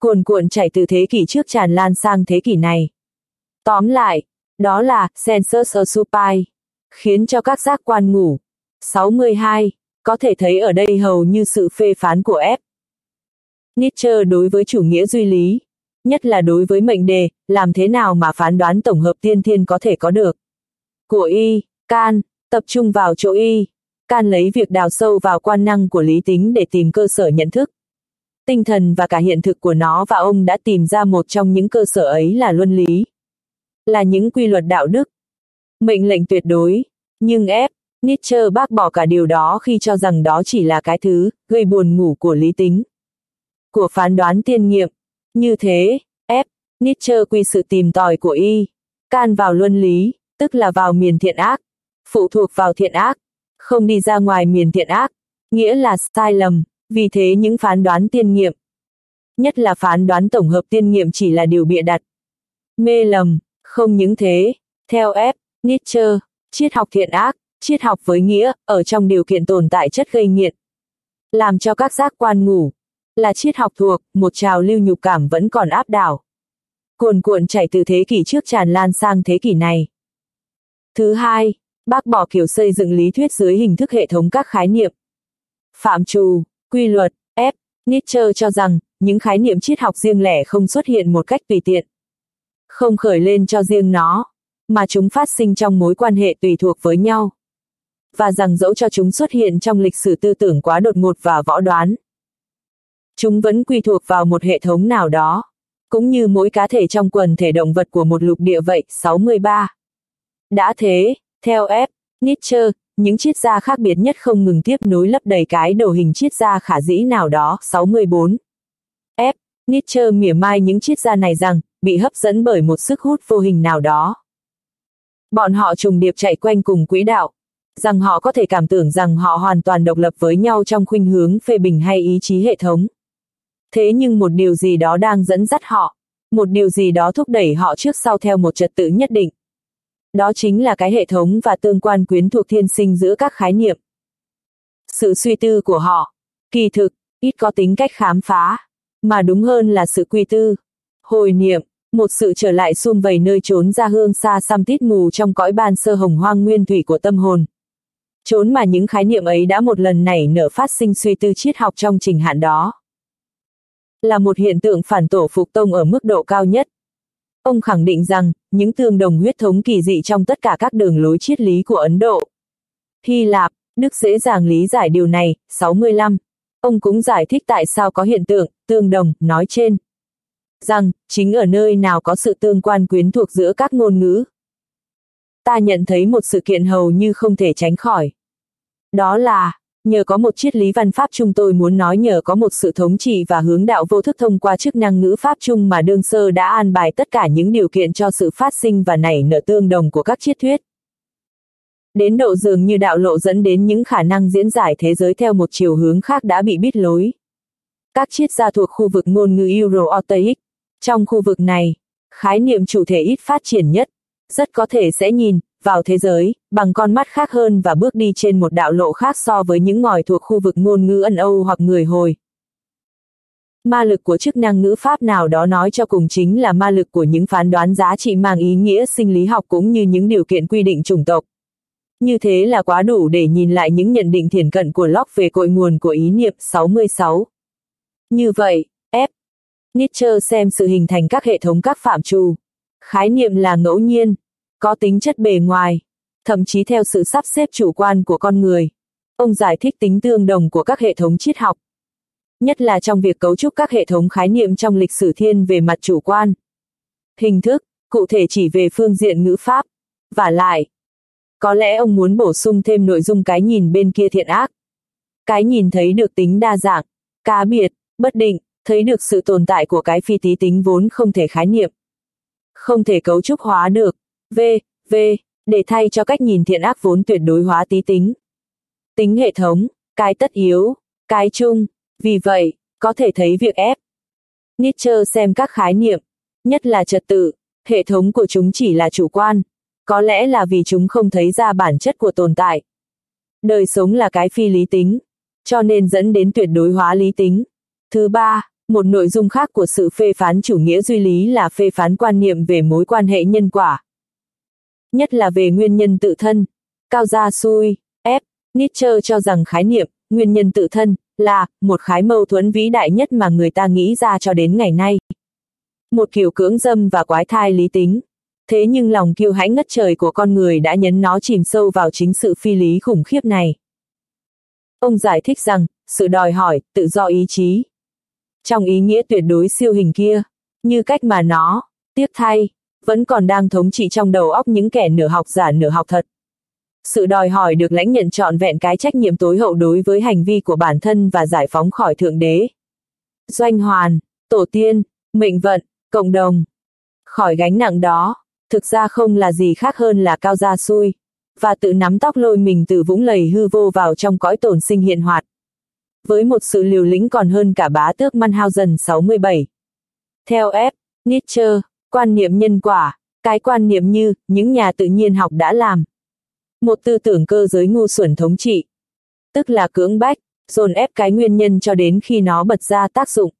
Cuồn cuộn chảy từ thế kỷ trước tràn lan sang thế kỷ này. Tóm lại, đó là Sensus Supai, khiến cho các giác quan ngủ. 62, có thể thấy ở đây hầu như sự phê phán của F. Nietzsche đối với chủ nghĩa duy lý, nhất là đối với mệnh đề, làm thế nào mà phán đoán tổng hợp tiên thiên có thể có được. Của y, can, tập trung vào chỗ y, can lấy việc đào sâu vào quan năng của lý tính để tìm cơ sở nhận thức. Tinh thần và cả hiện thực của nó và ông đã tìm ra một trong những cơ sở ấy là luân lý. Là những quy luật đạo đức. Mệnh lệnh tuyệt đối, nhưng ép, Nietzsche bác bỏ cả điều đó khi cho rằng đó chỉ là cái thứ, gây buồn ngủ của lý tính. Của phán đoán tiên nghiệm, như thế, F. Nietzsche quy sự tìm tòi của y, can vào luân lý, tức là vào miền thiện ác, phụ thuộc vào thiện ác, không đi ra ngoài miền thiện ác, nghĩa là sai lầm, vì thế những phán đoán tiên nghiệm. nhất là phán đoán tổng hợp tiên nghiệm chỉ là điều bịa đặt. Mê lầm, không những thế, theo F. Nietzsche, triết học thiện ác, triết học với nghĩa, ở trong điều kiện tồn tại chất gây nghiện. Làm cho các giác quan ngủ, là triết học thuộc, một trào lưu nhục cảm vẫn còn áp đảo. Cuồn cuộn chảy từ thế kỷ trước tràn lan sang thế kỷ này. Thứ hai, bác bỏ kiểu xây dựng lý thuyết dưới hình thức hệ thống các khái niệm. Phạm trù, quy luật, F. Nietzsche cho rằng, những khái niệm triết học riêng lẻ không xuất hiện một cách tùy tiện. Không khởi lên cho riêng nó, mà chúng phát sinh trong mối quan hệ tùy thuộc với nhau. Và rằng dẫu cho chúng xuất hiện trong lịch sử tư tưởng quá đột ngột và võ đoán. Chúng vẫn quy thuộc vào một hệ thống nào đó, cũng như mỗi cá thể trong quần thể động vật của một lục địa vậy. 63. Đã thế, theo F. Nietzsche, những triết gia khác biệt nhất không ngừng tiếp nối lấp đầy cái đầu hình triết gia khả dĩ nào đó. 64. F. Nietzsche mỉa mai những triết gia này rằng, bị hấp dẫn bởi một sức hút vô hình nào đó. Bọn họ trùng điệp chạy quanh cùng quỹ đạo, rằng họ có thể cảm tưởng rằng họ hoàn toàn độc lập với nhau trong khuynh hướng phê bình hay ý chí hệ thống. Thế nhưng một điều gì đó đang dẫn dắt họ, một điều gì đó thúc đẩy họ trước sau theo một trật tự nhất định. Đó chính là cái hệ thống và tương quan quyến thuộc thiên sinh giữa các khái niệm. Sự suy tư của họ, kỳ thực, ít có tính cách khám phá, mà đúng hơn là sự quy tư, hồi niệm, một sự trở lại xung vầy nơi trốn ra hương xa xăm tít mù trong cõi ban sơ hồng hoang nguyên thủy của tâm hồn. Trốn mà những khái niệm ấy đã một lần nảy nở phát sinh suy tư triết học trong trình hạn đó. Là một hiện tượng phản tổ phục tông ở mức độ cao nhất. Ông khẳng định rằng, những tương đồng huyết thống kỳ dị trong tất cả các đường lối triết lý của Ấn Độ. Hy Lạp, Đức dễ dàng lý giải điều này, 65. Ông cũng giải thích tại sao có hiện tượng, tương đồng, nói trên rằng, chính ở nơi nào có sự tương quan quyến thuộc giữa các ngôn ngữ. Ta nhận thấy một sự kiện hầu như không thể tránh khỏi. Đó là, nhờ có một triết lý văn pháp chung tôi muốn nói nhờ có một sự thống trị và hướng đạo vô thức thông qua chức năng ngữ pháp chung mà đương sơ đã an bài tất cả những điều kiện cho sự phát sinh và nảy nở tương đồng của các triết thuyết. Đến độ dường như đạo lộ dẫn đến những khả năng diễn giải thế giới theo một chiều hướng khác đã bị bít lối. Các triết gia thuộc khu vực ngôn ngữ Euro-Otaic, trong khu vực này, khái niệm chủ thể ít phát triển nhất, rất có thể sẽ nhìn vào thế giới bằng con mắt khác hơn và bước đi trên một đạo lộ khác so với những ngòi thuộc khu vực ngôn ngữ ân Âu hoặc người hồi. Ma lực của chức năng ngữ pháp nào đó nói cho cùng chính là ma lực của những phán đoán giá trị mang ý nghĩa sinh lý học cũng như những điều kiện quy định chủng tộc. Như thế là quá đủ để nhìn lại những nhận định thiển cận của Locke về cội nguồn của ý niệm 66. Như vậy, F. Nietzsche xem sự hình thành các hệ thống các phạm trù. Khái niệm là ngẫu nhiên, có tính chất bề ngoài, thậm chí theo sự sắp xếp chủ quan của con người. Ông giải thích tính tương đồng của các hệ thống triết học. Nhất là trong việc cấu trúc các hệ thống khái niệm trong lịch sử thiên về mặt chủ quan. Hình thức, cụ thể chỉ về phương diện ngữ pháp. Và lại, có lẽ ông muốn bổ sung thêm nội dung cái nhìn bên kia thiện ác. Cái nhìn thấy được tính đa dạng, cá biệt, bất định, thấy được sự tồn tại của cái phi tí tính vốn không thể khái niệm. Không thể cấu trúc hóa được. V, V, để thay cho cách nhìn thiện ác vốn tuyệt đối hóa tí tính. Tính hệ thống, cái tất yếu, cái chung, vì vậy, có thể thấy việc ép. Nietzsche xem các khái niệm, nhất là trật tự, hệ thống của chúng chỉ là chủ quan, có lẽ là vì chúng không thấy ra bản chất của tồn tại. Đời sống là cái phi lý tính, cho nên dẫn đến tuyệt đối hóa lý tính. Thứ ba, một nội dung khác của sự phê phán chủ nghĩa duy lý là phê phán quan niệm về mối quan hệ nhân quả. Nhất là về nguyên nhân tự thân. Cao gia Sui, F. Nietzsche cho rằng khái niệm, nguyên nhân tự thân, là một khái mâu thuẫn vĩ đại nhất mà người ta nghĩ ra cho đến ngày nay. Một kiểu cưỡng dâm và quái thai lý tính. Thế nhưng lòng kiêu hãnh ngất trời của con người đã nhấn nó chìm sâu vào chính sự phi lý khủng khiếp này. Ông giải thích rằng, sự đòi hỏi, tự do ý chí, trong ý nghĩa tuyệt đối siêu hình kia, như cách mà nó, tiếc thay, vẫn còn đang thống trị trong đầu óc những kẻ nửa học giả nửa học thật. Sự đòi hỏi được lãnh nhận trọn vẹn cái trách nhiệm tối hậu đối với hành vi của bản thân và giải phóng khỏi Thượng Đế. Doanh hoàn, tổ tiên, mệnh vận, cộng đồng. Khỏi gánh nặng đó, thực ra không là gì khác hơn là cao gia xui, và tự nắm tóc lôi mình từ vũng lầy hư vô vào trong cõi tổn sinh hiện hoạt. với một sự liều lĩnh còn hơn cả bá tước Mannhausen 67. Theo F. Nietzsche, quan niệm nhân quả, cái quan niệm như những nhà tự nhiên học đã làm. Một tư tưởng cơ giới ngu xuẩn thống trị, tức là cưỡng bách, dồn ép cái nguyên nhân cho đến khi nó bật ra tác dụng.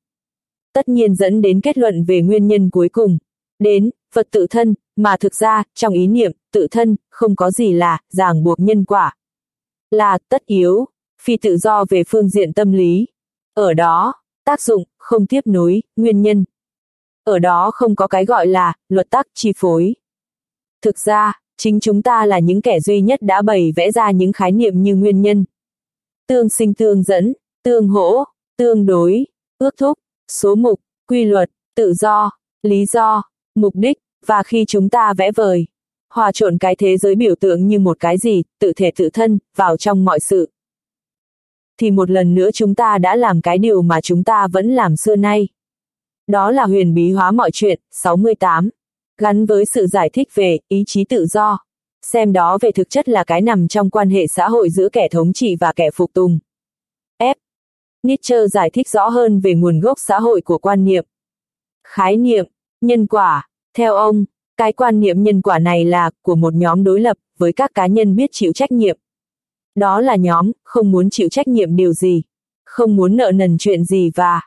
Tất nhiên dẫn đến kết luận về nguyên nhân cuối cùng, đến vật tự thân, mà thực ra, trong ý niệm, tự thân, không có gì là, ràng buộc nhân quả. Là, tất yếu, phi tự do về phương diện tâm lý. Ở đó, tác dụng, không tiếp nối, nguyên nhân. Ở đó không có cái gọi là, luật tắc chi phối. Thực ra, chính chúng ta là những kẻ duy nhất đã bày vẽ ra những khái niệm như nguyên nhân. Tương sinh tương dẫn, tương hỗ, tương đối, ước thúc, số mục, quy luật, tự do, lý do, mục đích, và khi chúng ta vẽ vời, hòa trộn cái thế giới biểu tượng như một cái gì, tự thể tự thân, vào trong mọi sự. Thì một lần nữa chúng ta đã làm cái điều mà chúng ta vẫn làm xưa nay. Đó là huyền bí hóa mọi chuyện, 68, gắn với sự giải thích về ý chí tự do. Xem đó về thực chất là cái nằm trong quan hệ xã hội giữa kẻ thống trị và kẻ phục tùng. F. Nietzsche giải thích rõ hơn về nguồn gốc xã hội của quan niệm. Khái niệm, nhân quả, theo ông, cái quan niệm nhân quả này là của một nhóm đối lập với các cá nhân biết chịu trách nhiệm. Đó là nhóm không muốn chịu trách nhiệm điều gì, không muốn nợ nần chuyện gì và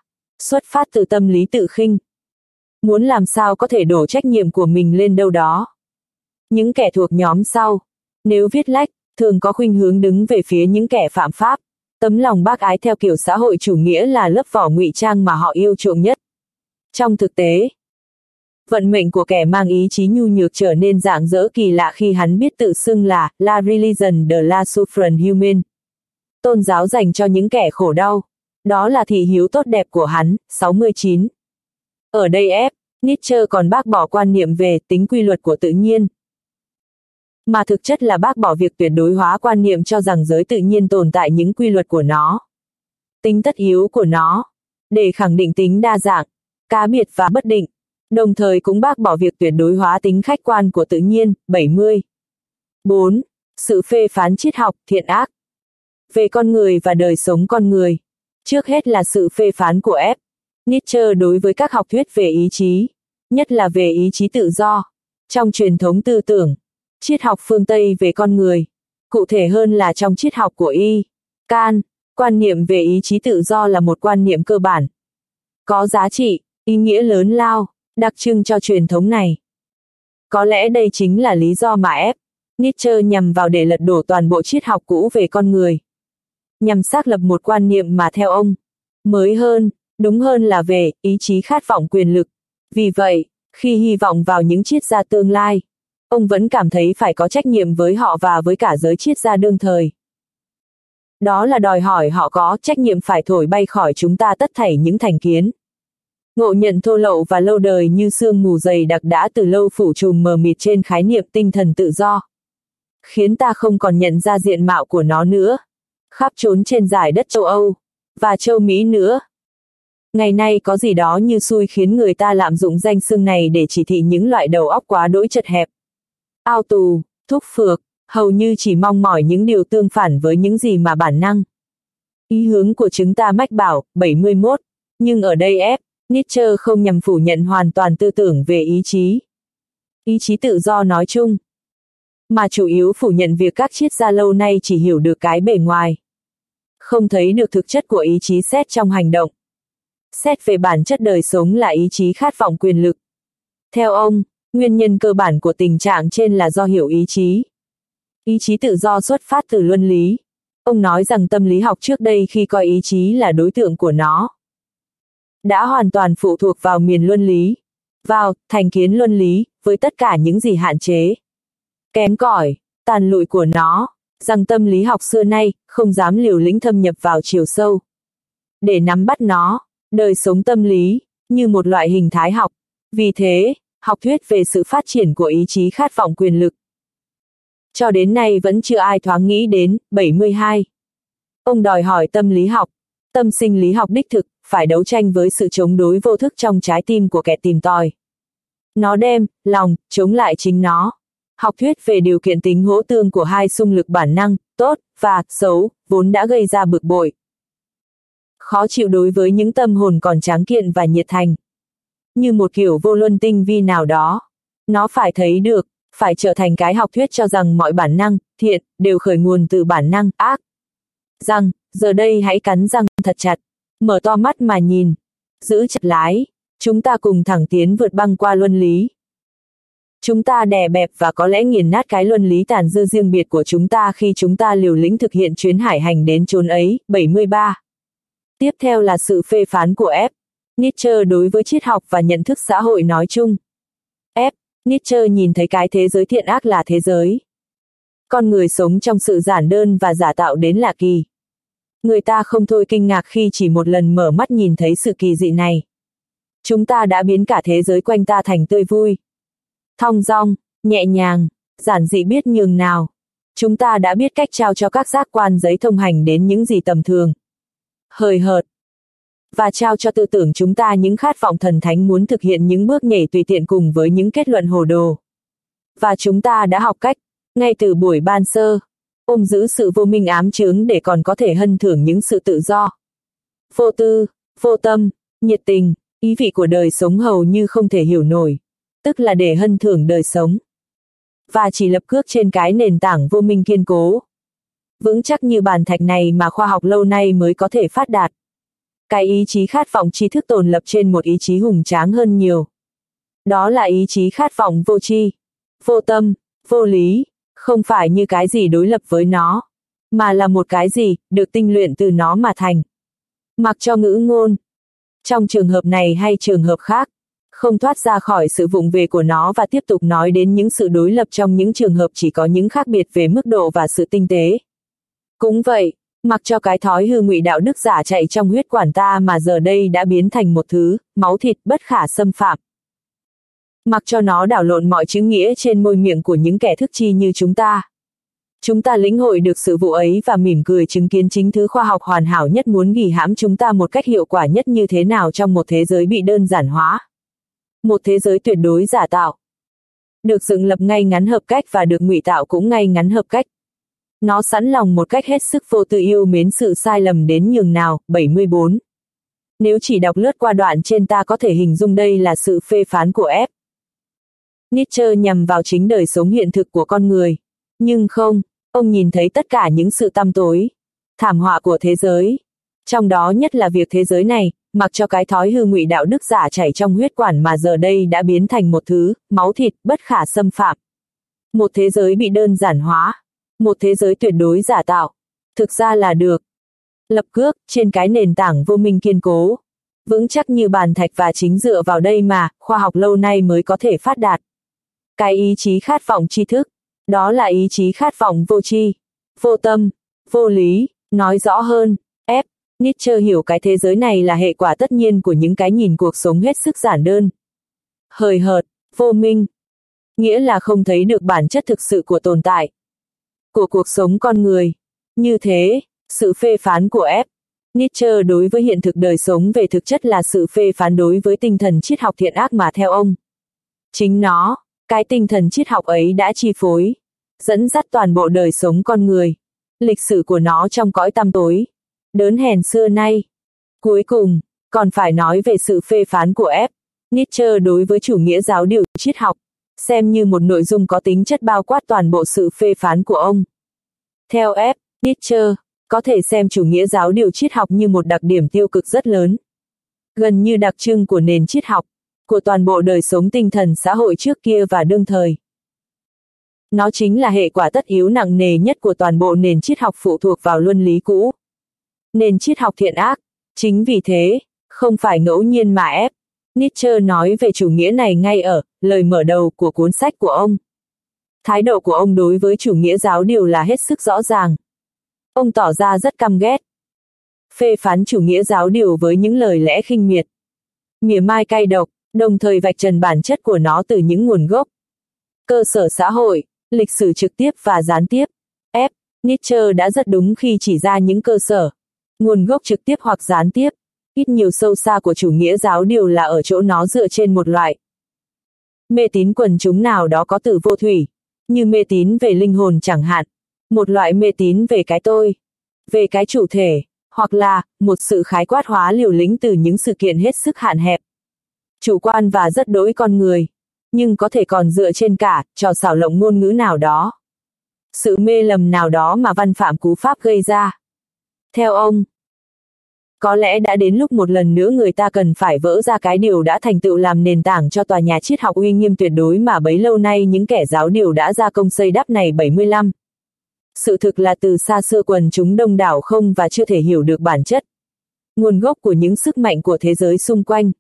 xuất phát từ tâm lý tự khinh. Muốn làm sao có thể đổ trách nhiệm của mình lên đâu đó. Những kẻ thuộc nhóm sau, nếu viết lách, thường có khuynh hướng đứng về phía những kẻ phạm pháp. Tấm lòng bác ái theo kiểu xã hội chủ nghĩa là lớp vỏ ngụy trang mà họ yêu chuộng nhất. Trong thực tế, vận mệnh của kẻ mang ý chí nhu nhược trở nên dạng dỡ kỳ lạ khi hắn biết tự xưng là La Religion de la Suffren Human. Tôn giáo dành cho những kẻ khổ đau. Đó là thị hiếu tốt đẹp của hắn, 69. Ở đây ép, Nietzsche còn bác bỏ quan niệm về tính quy luật của tự nhiên. Mà thực chất là bác bỏ việc tuyệt đối hóa quan niệm cho rằng giới tự nhiên tồn tại những quy luật của nó. Tính tất yếu của nó. Để khẳng định tính đa dạng, cá biệt và bất định đồng thời cũng bác bỏ việc tuyệt đối hóa tính khách quan của tự nhiên, 70. 4. Sự phê phán triết học, thiện ác. Về con người và đời sống con người. Trước hết là sự phê phán của F. Nietzsche đối với các học thuyết về ý chí, nhất là về ý chí tự do. Trong truyền thống tư tưởng, triết học phương Tây về con người, cụ thể hơn là trong triết học của Y. Can, quan niệm về ý chí tự do là một quan niệm cơ bản. Có giá trị, ý nghĩa lớn lao, đặc trưng cho truyền thống này. Có lẽ đây chính là lý do mà F. Nietzsche nhằm vào để lật đổ toàn bộ triết học cũ về con người. Nhằm xác lập một quan niệm mà theo ông, mới hơn, đúng hơn là về ý chí khát vọng quyền lực. Vì vậy, khi hy vọng vào những triết gia tương lai, ông vẫn cảm thấy phải có trách nhiệm với họ và với cả giới triết gia đương thời. Đó là đòi hỏi họ có trách nhiệm phải thổi bay khỏi chúng ta tất thảy những thành kiến. Ngộ nhận thô lậu và lâu đời như sương mù dày đặc đã từ lâu phủ trùm mờ mịt trên khái niệm tinh thần tự do. Khiến ta không còn nhận ra diện mạo của nó nữa. Khắp trốn trên giải đất châu Âu, và châu Mỹ nữa. Ngày nay có gì đó như xui khiến người ta lạm dụng danh xưng này để chỉ thị những loại đầu óc quá đỗi chật hẹp. Ao tù, thúc phược, hầu như chỉ mong mỏi những điều tương phản với những gì mà bản năng. Ý hướng của chúng ta mách bảo, 71, nhưng ở đây ép, Nietzsche không nhằm phủ nhận hoàn toàn tư tưởng về ý chí. Ý chí tự do nói chung. Mà chủ yếu phủ nhận việc các triết gia lâu nay chỉ hiểu được cái bề ngoài. Không thấy được thực chất của ý chí xét trong hành động. Xét về bản chất đời sống là ý chí khát vọng quyền lực. Theo ông, nguyên nhân cơ bản của tình trạng trên là do hiểu ý chí. Ý chí tự do xuất phát từ luân lý. Ông nói rằng tâm lý học trước đây khi coi ý chí là đối tượng của nó, đã hoàn toàn phụ thuộc vào miền luân lý, vào thành kiến luân lý, với tất cả những gì hạn chế, kém cỏi, tàn lụi của nó, rằng tâm lý học xưa nay không dám liều lĩnh thâm nhập vào chiều sâu. Để nắm bắt nó, đời sống tâm lý, như một loại hình thái học. Vì thế, học thuyết về sự phát triển của ý chí khát vọng quyền lực. Cho đến nay vẫn chưa ai thoáng nghĩ đến, 72. Ông đòi hỏi tâm lý học, tâm sinh lý học đích thực, phải đấu tranh với sự chống đối vô thức trong trái tim của kẻ tìm tòi. Nó đem, lòng, chống lại chính nó. Học thuyết về điều kiện tính hỗ tương của hai xung lực bản năng, tốt, và, xấu, vốn đã gây ra bực bội. khó chịu đối với những tâm hồn còn tráng kiện và nhiệt thành. Như một kiểu vô luân tinh vi nào đó. Nó phải thấy được, phải trở thành cái học thuyết cho rằng mọi bản năng, thiện, đều khởi nguồn từ bản năng, ác. Rằng, giờ đây hãy cắn răng thật chặt, mở to mắt mà nhìn, giữ chặt lái, chúng ta cùng thẳng tiến vượt băng qua luân lý. Chúng ta đè bẹp và có lẽ nghiền nát cái luân lý tàn dư riêng biệt của chúng ta khi chúng ta liều lĩnh thực hiện chuyến hải hành đến chốn ấy, 73. Tiếp theo là sự phê phán của F. Nietzsche đối với triết học và nhận thức xã hội nói chung. F. Nietzsche nhìn thấy cái thế giới thiện ác là thế giới. Con người sống trong sự giản đơn và giả tạo đến lạ kỳ. Người ta không thôi kinh ngạc khi chỉ một lần mở mắt nhìn thấy sự kỳ dị này. Chúng ta đã biến cả thế giới quanh ta thành tươi vui. Thong dong, nhẹ nhàng, giản dị biết nhường nào. Chúng ta đã biết cách trao cho các giác quan giấy thông hành đến những gì tầm thường. Hời hợt. Và trao cho tư tưởng chúng ta những khát vọng thần thánh muốn thực hiện những bước nhảy tùy tiện cùng với những kết luận hồ đồ. Và chúng ta đã học cách, ngay từ buổi ban sơ, ôm giữ sự vô minh ám chướng để còn có thể hân thưởng những sự tự do. Vô tư, vô tâm, nhiệt tình, ý vị của đời sống hầu như không thể hiểu nổi, tức là để hân thưởng đời sống. Và chỉ lập cước trên cái nền tảng vô minh kiên cố. Vững chắc như bàn thạch này mà khoa học lâu nay mới có thể phát đạt. Cái ý chí khát vọng tri thức tồn lập trên một ý chí hùng tráng hơn nhiều. Đó là ý chí khát vọng vô tri, vô tâm, vô lý, không phải như cái gì đối lập với nó, mà là một cái gì, được tinh luyện từ nó mà thành. Mặc cho ngữ ngôn. Trong trường hợp này hay trường hợp khác, không thoát ra khỏi sự vụng về của nó và tiếp tục nói đến những sự đối lập trong những trường hợp chỉ có những khác biệt về mức độ và sự tinh tế. Cũng vậy, mặc cho cái thói hư ngụy đạo đức giả chạy trong huyết quản ta mà giờ đây đã biến thành một thứ, máu thịt bất khả xâm phạm. Mặc cho nó đảo lộn mọi chữ nghĩa trên môi miệng của những kẻ thức chi như chúng ta. Chúng ta lĩnh hội được sự vụ ấy và mỉm cười chứng kiến chính thứ khoa học hoàn hảo nhất muốn ghi hãm chúng ta một cách hiệu quả nhất như thế nào trong một thế giới bị đơn giản hóa. Một thế giới tuyệt đối giả tạo. Được dựng lập ngay ngắn hợp cách và được ngụy tạo cũng ngay ngắn hợp cách. Nó sẵn lòng một cách hết sức vô tư yêu mến sự sai lầm đến nhường nào, 74. Nếu chỉ đọc lướt qua đoạn trên ta có thể hình dung đây là sự phê phán của F. Nietzsche nhằm vào chính đời sống hiện thực của con người. Nhưng không, ông nhìn thấy tất cả những sự tăm tối, thảm họa của thế giới. Trong đó nhất là việc thế giới này, mặc cho cái thói hư ngụy đạo đức giả chảy trong huyết quản mà giờ đây đã biến thành một thứ, máu thịt, bất khả xâm phạm. Một thế giới bị đơn giản hóa. Một thế giới tuyệt đối giả tạo. Thực ra là được. Lập cước, trên cái nền tảng vô minh kiên cố. Vững chắc như bàn thạch và chính dựa vào đây mà, khoa học lâu nay mới có thể phát đạt. Cái ý chí khát vọng tri thức, đó là ý chí khát vọng vô tri, vô tâm, vô lý, nói rõ hơn, Nietzsche hiểu cái thế giới này là hệ quả tất nhiên của những cái nhìn cuộc sống hết sức giản đơn. Hời hợt, vô minh. Nghĩa là không thấy được bản chất thực sự của tồn tại. Của cuộc sống con người. Như thế, sự phê phán của F. Nietzsche đối với hiện thực đời sống về thực chất là sự phê phán đối với tinh thần triết học thiện ác mà theo ông. Chính nó, cái tinh thần triết học ấy đã chi phối, dẫn dắt toàn bộ đời sống con người, lịch sử của nó trong cõi tăm tối, đớn hèn xưa nay. Cuối cùng, còn phải nói về sự phê phán của F. Nietzsche đối với chủ nghĩa giáo điều triết học, xem như một nội dung có tính chất bao quát toàn bộ sự phê phán của ông. Theo F. Nietzsche, có thể xem chủ nghĩa giáo điều triết học như một đặc điểm tiêu cực rất lớn. Gần như đặc trưng của nền triết học, của toàn bộ đời sống tinh thần xã hội trước kia và đương thời. Nó chính là hệ quả tất yếu nặng nề nhất của toàn bộ nền triết học phụ thuộc vào luân lý cũ. Nền triết học thiện ác, chính vì thế, không phải ngẫu nhiên mà ép. Nietzsche nói về chủ nghĩa này ngay ở lời mở đầu của cuốn sách của ông. Thái độ của ông đối với chủ nghĩa giáo điều là hết sức rõ ràng. Ông tỏ ra rất căm ghét. Phê phán chủ nghĩa giáo điều với những lời lẽ khinh miệt. Mỉa mai cay độc, đồng thời vạch trần bản chất của nó từ những nguồn gốc. Cơ sở xã hội, lịch sử trực tiếp và gián tiếp. F. Nietzsche đã rất đúng khi chỉ ra những cơ sở, nguồn gốc trực tiếp hoặc gián tiếp, ít nhiều sâu xa của chủ nghĩa giáo điều là ở chỗ nó dựa trên một loại. Mê tín quần chúng nào đó có từ vô thủy, như mê tín về linh hồn chẳng hạn, một loại mê tín về cái tôi, về cái chủ thể, hoặc là một sự khái quát hóa liều lĩnh từ những sự kiện hết sức hạn hẹp. Chủ quan và rất đối con người, nhưng có thể còn dựa trên cả trò xảo lộng ngôn ngữ nào đó. Sự mê lầm nào đó mà văn phạm cú pháp gây ra. Theo ông, có lẽ đã đến lúc một lần nữa người ta cần phải vỡ ra cái điều đã thành tựu làm nền tảng cho tòa nhà triết học uy nghiêm tuyệt đối mà bấy lâu nay những kẻ giáo điều đã ra công xây đắp này 75. Sự thực là từ xa xưa quần chúng đông đảo không và chưa thể hiểu được bản chất, nguồn gốc của những sức mạnh của thế giới xung quanh.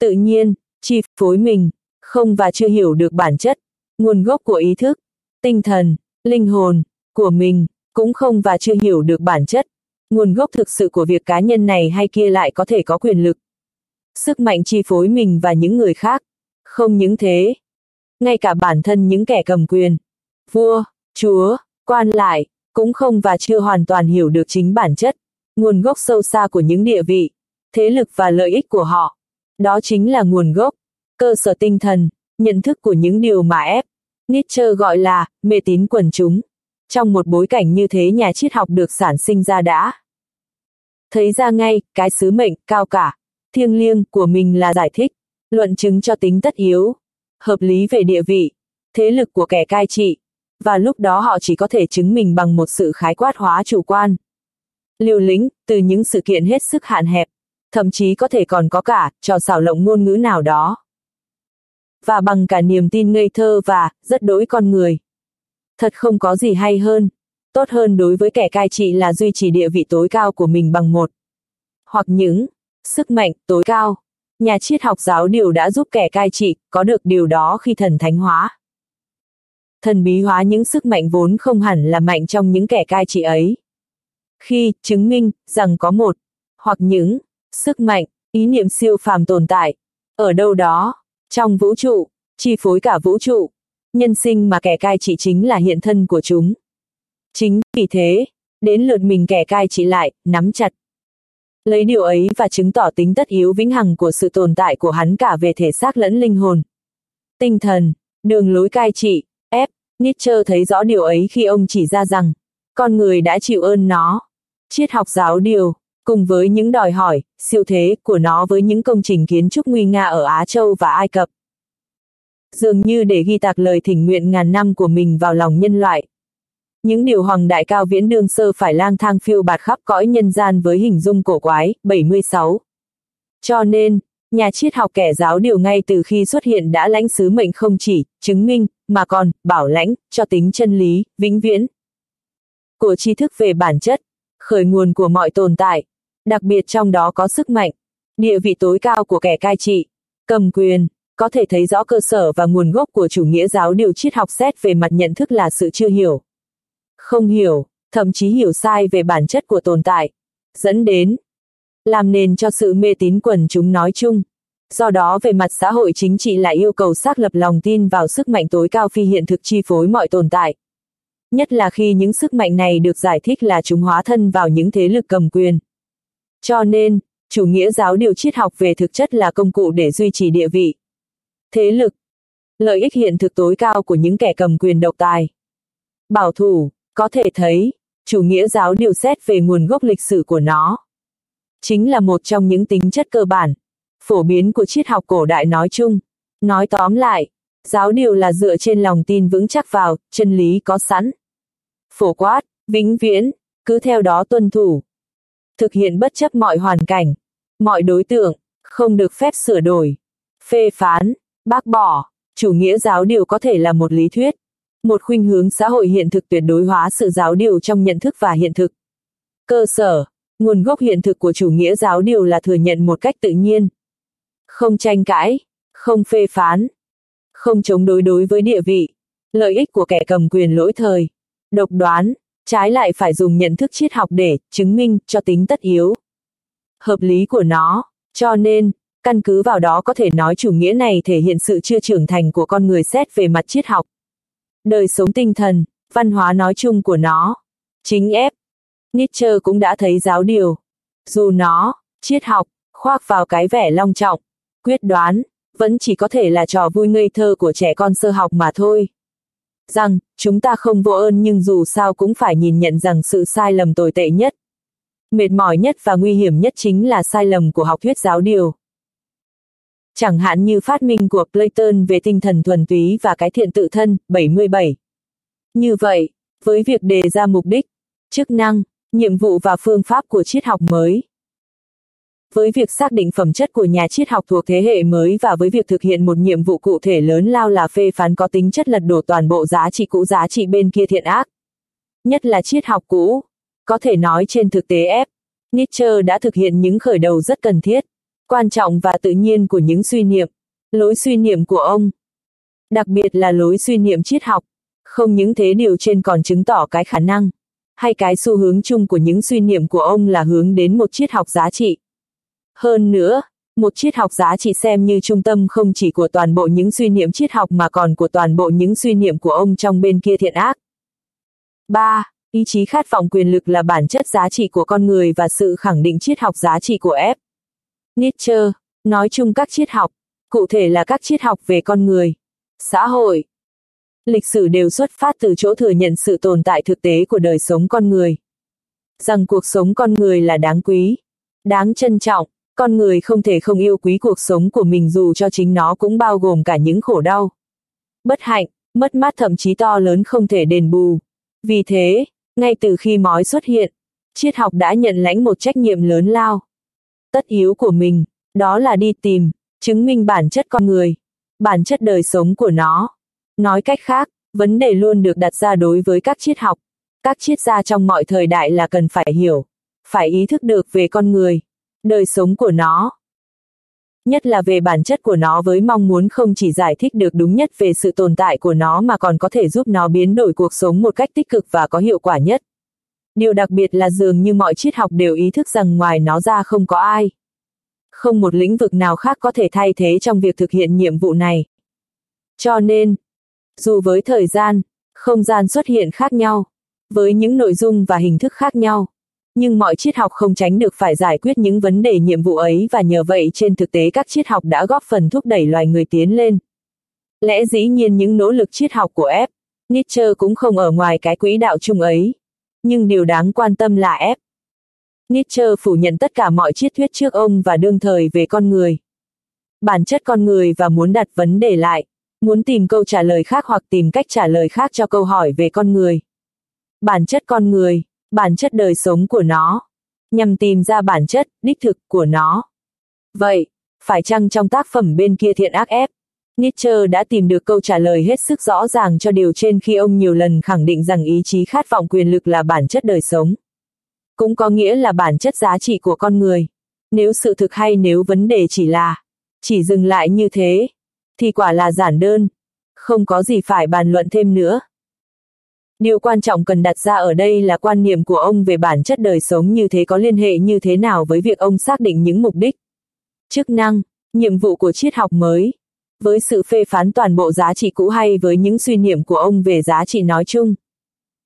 Tự nhiên, chi phối mình, không và chưa hiểu được bản chất, nguồn gốc của ý thức, tinh thần, linh hồn, của mình, cũng không và chưa hiểu được bản chất, nguồn gốc thực sự của việc cá nhân này hay kia lại có thể có quyền lực. Sức mạnh chi phối mình và những người khác. Không những thế. Ngay cả bản thân những kẻ cầm quyền, vua, chúa, quan lại, cũng không và chưa hoàn toàn hiểu được chính bản chất, nguồn gốc sâu xa của những địa vị, thế lực và lợi ích của họ. Đó chính là nguồn gốc, cơ sở tinh thần, nhận thức của những điều mà ép. Nietzsche gọi là mê tín quần chúng. Trong một bối cảnh như thế nhà triết học được sản sinh ra đã. Thấy ra ngay, cái sứ mệnh, cao cả, thiêng liêng của mình là giải thích, luận chứng cho tính tất yếu, hợp lý về địa vị, thế lực của kẻ cai trị, và lúc đó họ chỉ có thể chứng mình bằng một sự khái quát hóa chủ quan. Liều lĩnh, từ những sự kiện hết sức hạn hẹp, thậm chí có thể còn có cả, trò xảo lộng ngôn ngữ nào đó. Và bằng cả niềm tin ngây thơ và, rất đối con người. Thật không có gì hay hơn. Tốt hơn đối với kẻ cai trị là duy trì địa vị tối cao của mình bằng một. Hoặc những, sức mạnh tối cao. Nhà triết học giáo điều đã giúp kẻ cai trị có được điều đó khi thần thánh hóa. Thần bí hóa những sức mạnh vốn không hẳn là mạnh trong những kẻ cai trị ấy. Khi chứng minh rằng có một hoặc những sức mạnh, ý niệm siêu phàm tồn tại ở đâu đó trong vũ trụ, chi phối cả vũ trụ, nhân sinh mà kẻ cai trị chính là hiện thân của chúng. Chính vì thế, đến lượt mình kẻ cai trị lại, nắm chặt. Lấy điều ấy và chứng tỏ tính tất yếu vĩnh hằng của sự tồn tại của hắn cả về thể xác lẫn linh hồn. Tinh thần, đường lối cai trị, ép, Nietzsche thấy rõ điều ấy khi ông chỉ ra rằng, con người đã chịu ơn nó. Triết học giáo điều, cùng với những đòi hỏi, siêu thế của nó với những công trình kiến trúc nguy nga ở Á Châu và Ai Cập. Dường như để ghi tạc lời thỉnh nguyện ngàn năm của mình vào lòng nhân loại. Những điều hoàng đại cao viễn đương sơ phải lang thang phiêu bạt khắp cõi nhân gian với hình dung cổ quái, 76. Cho nên, nhà triết học kẻ giáo điều ngay từ khi xuất hiện đã lãnh sứ mệnh không chỉ, chứng minh, mà còn, bảo lãnh, cho tính chân lý, vĩnh viễn. Của tri thức về bản chất, khởi nguồn của mọi tồn tại, đặc biệt trong đó có sức mạnh, địa vị tối cao của kẻ cai trị, cầm quyền, có thể thấy rõ cơ sở và nguồn gốc của chủ nghĩa giáo điều triết học xét về mặt nhận thức là sự chưa hiểu. Không hiểu, thậm chí hiểu sai về bản chất của tồn tại, dẫn đến làm nền cho sự mê tín quần chúng nói chung. Do đó về mặt xã hội chính trị lại yêu cầu xác lập lòng tin vào sức mạnh tối cao phi hiện thực chi phối mọi tồn tại. Nhất là khi những sức mạnh này được giải thích là chúng hóa thân vào những thế lực cầm quyền. Cho nên, chủ nghĩa giáo điều triết học về thực chất là công cụ để duy trì địa vị, thế lực, lợi ích hiện thực tối cao của những kẻ cầm quyền độc tài. Bảo thủ, có thể thấy, chủ nghĩa giáo điều xét về nguồn gốc lịch sử của nó. Chính là một trong những tính chất cơ bản, phổ biến của triết học cổ đại nói chung. Nói tóm lại, giáo điều là dựa trên lòng tin vững chắc vào, chân lý có sẵn. Phổ quát, vĩnh viễn, cứ theo đó tuân thủ. Thực hiện bất chấp mọi hoàn cảnh, mọi đối tượng, không được phép sửa đổi, phê phán, bác bỏ, chủ nghĩa giáo điều có thể là một lý thuyết, một khuynh hướng xã hội hiện thực tuyệt đối hóa sự giáo điều trong nhận thức và hiện thực. Cơ sở, nguồn gốc hiện thực của chủ nghĩa giáo điều là thừa nhận một cách tự nhiên. Không tranh cãi, không phê phán, không chống đối đối với địa vị, lợi ích của kẻ cầm quyền lỗi thời, độc đoán, trái lại phải dùng nhận thức triết học để chứng minh cho tính tất yếu. Hợp lý của nó, cho nên, Căn cứ vào đó có thể nói chủ nghĩa này thể hiện sự chưa trưởng thành của con người xét về mặt triết học. Đời sống tinh thần, văn hóa nói chung của nó. Chính ép. Nietzsche cũng đã thấy giáo điều. Dù nó, triết học, khoác vào cái vẻ long trọng, quyết đoán, vẫn chỉ có thể là trò vui ngây thơ của trẻ con sơ học mà thôi. Rằng, chúng ta không vô ơn nhưng dù sao cũng phải nhìn nhận rằng sự sai lầm tồi tệ nhất. Mệt mỏi nhất và nguy hiểm nhất chính là sai lầm của học thuyết giáo điều. Chẳng hạn như phát minh của Platon về tinh thần thuần túy và cái thiện tự thân, 77. Như vậy, với việc đề ra mục đích, chức năng, nhiệm vụ và phương pháp của triết học mới, với việc xác định phẩm chất của nhà triết học thuộc thế hệ mới và với việc thực hiện một nhiệm vụ cụ thể lớn lao là phê phán có tính chất lật đổ toàn bộ giá trị cũ giá trị bên kia thiện ác. Nhất là triết học cũ. Có thể nói trên thực tế ép, Nietzsche đã thực hiện những khởi đầu rất cần thiết, quan trọng và tự nhiên của những suy niệm, lối suy niệm của ông. Đặc biệt là lối suy niệm triết học. Không những thế điều trên còn chứng tỏ cái khả năng, hay cái xu hướng chung của những suy niệm của ông là hướng đến một triết học giá trị. Hơn nữa, một triết học giá trị xem như trung tâm không chỉ của toàn bộ những suy niệm triết học mà còn của toàn bộ những suy niệm của ông trong bên kia thiện ác. 3. Ý chí khát vọng quyền lực là bản chất giá trị của con người và sự khẳng định triết học giá trị của F. Nietzsche, nói chung các triết học, cụ thể là các triết học về con người, xã hội. Lịch sử đều xuất phát từ chỗ thừa nhận sự tồn tại thực tế của đời sống con người. Rằng cuộc sống con người là đáng quý, đáng trân trọng, con người không thể không yêu quý cuộc sống của mình dù cho chính nó cũng bao gồm cả những khổ đau. Bất hạnh, mất mát thậm chí to lớn không thể đền bù. Vì thế, ngay từ khi mói xuất hiện, triết học đã nhận lãnh một trách nhiệm lớn lao. Tất yếu của mình, đó là đi tìm, chứng minh bản chất con người, bản chất đời sống của nó. Nói cách khác, vấn đề luôn được đặt ra đối với các triết học. Các triết gia trong mọi thời đại là cần phải hiểu, phải ý thức được về con người, đời sống của nó. Nhất là về bản chất của nó với mong muốn không chỉ giải thích được đúng nhất về sự tồn tại của nó mà còn có thể giúp nó biến đổi cuộc sống một cách tích cực và có hiệu quả nhất. Điều đặc biệt là dường như mọi triết học đều ý thức rằng ngoài nó ra không có ai. Không một lĩnh vực nào khác có thể thay thế trong việc thực hiện nhiệm vụ này. Cho nên, dù với thời gian, không gian xuất hiện khác nhau, với những nội dung và hình thức khác nhau, nhưng mọi triết học không tránh được phải giải quyết những vấn đề nhiệm vụ ấy và nhờ vậy trên thực tế các triết học đã góp phần thúc đẩy loài người tiến lên. Lẽ dĩ nhiên những nỗ lực triết học của F. Nietzsche cũng không ở ngoài cái quỹ đạo chung ấy. Nhưng điều đáng quan tâm là F. Nietzsche phủ nhận tất cả mọi triết thuyết trước ông và đương thời về con người. Bản chất con người và muốn đặt vấn đề lại, muốn tìm câu trả lời khác hoặc tìm cách trả lời khác cho câu hỏi về con người. Bản chất con người, bản chất đời sống của nó, nhằm tìm ra bản chất, đích thực của nó. Vậy, phải chăng trong tác phẩm bên kia thiện ác ép, Nietzsche đã tìm được câu trả lời hết sức rõ ràng cho điều trên khi ông nhiều lần khẳng định rằng ý chí khát vọng quyền lực là bản chất đời sống. Cũng có nghĩa là bản chất giá trị của con người. Nếu sự thực hay nếu vấn đề chỉ là, chỉ dừng lại như thế, thì quả là giản đơn, không có gì phải bàn luận thêm nữa. Điều quan trọng cần đặt ra ở đây là quan niệm của ông về bản chất đời sống như thế có liên hệ như thế nào với việc ông xác định những mục đích, chức năng, nhiệm vụ của triết học mới. Với sự phê phán toàn bộ giá trị cũ hay với những suy niệm của ông về giá trị nói chung.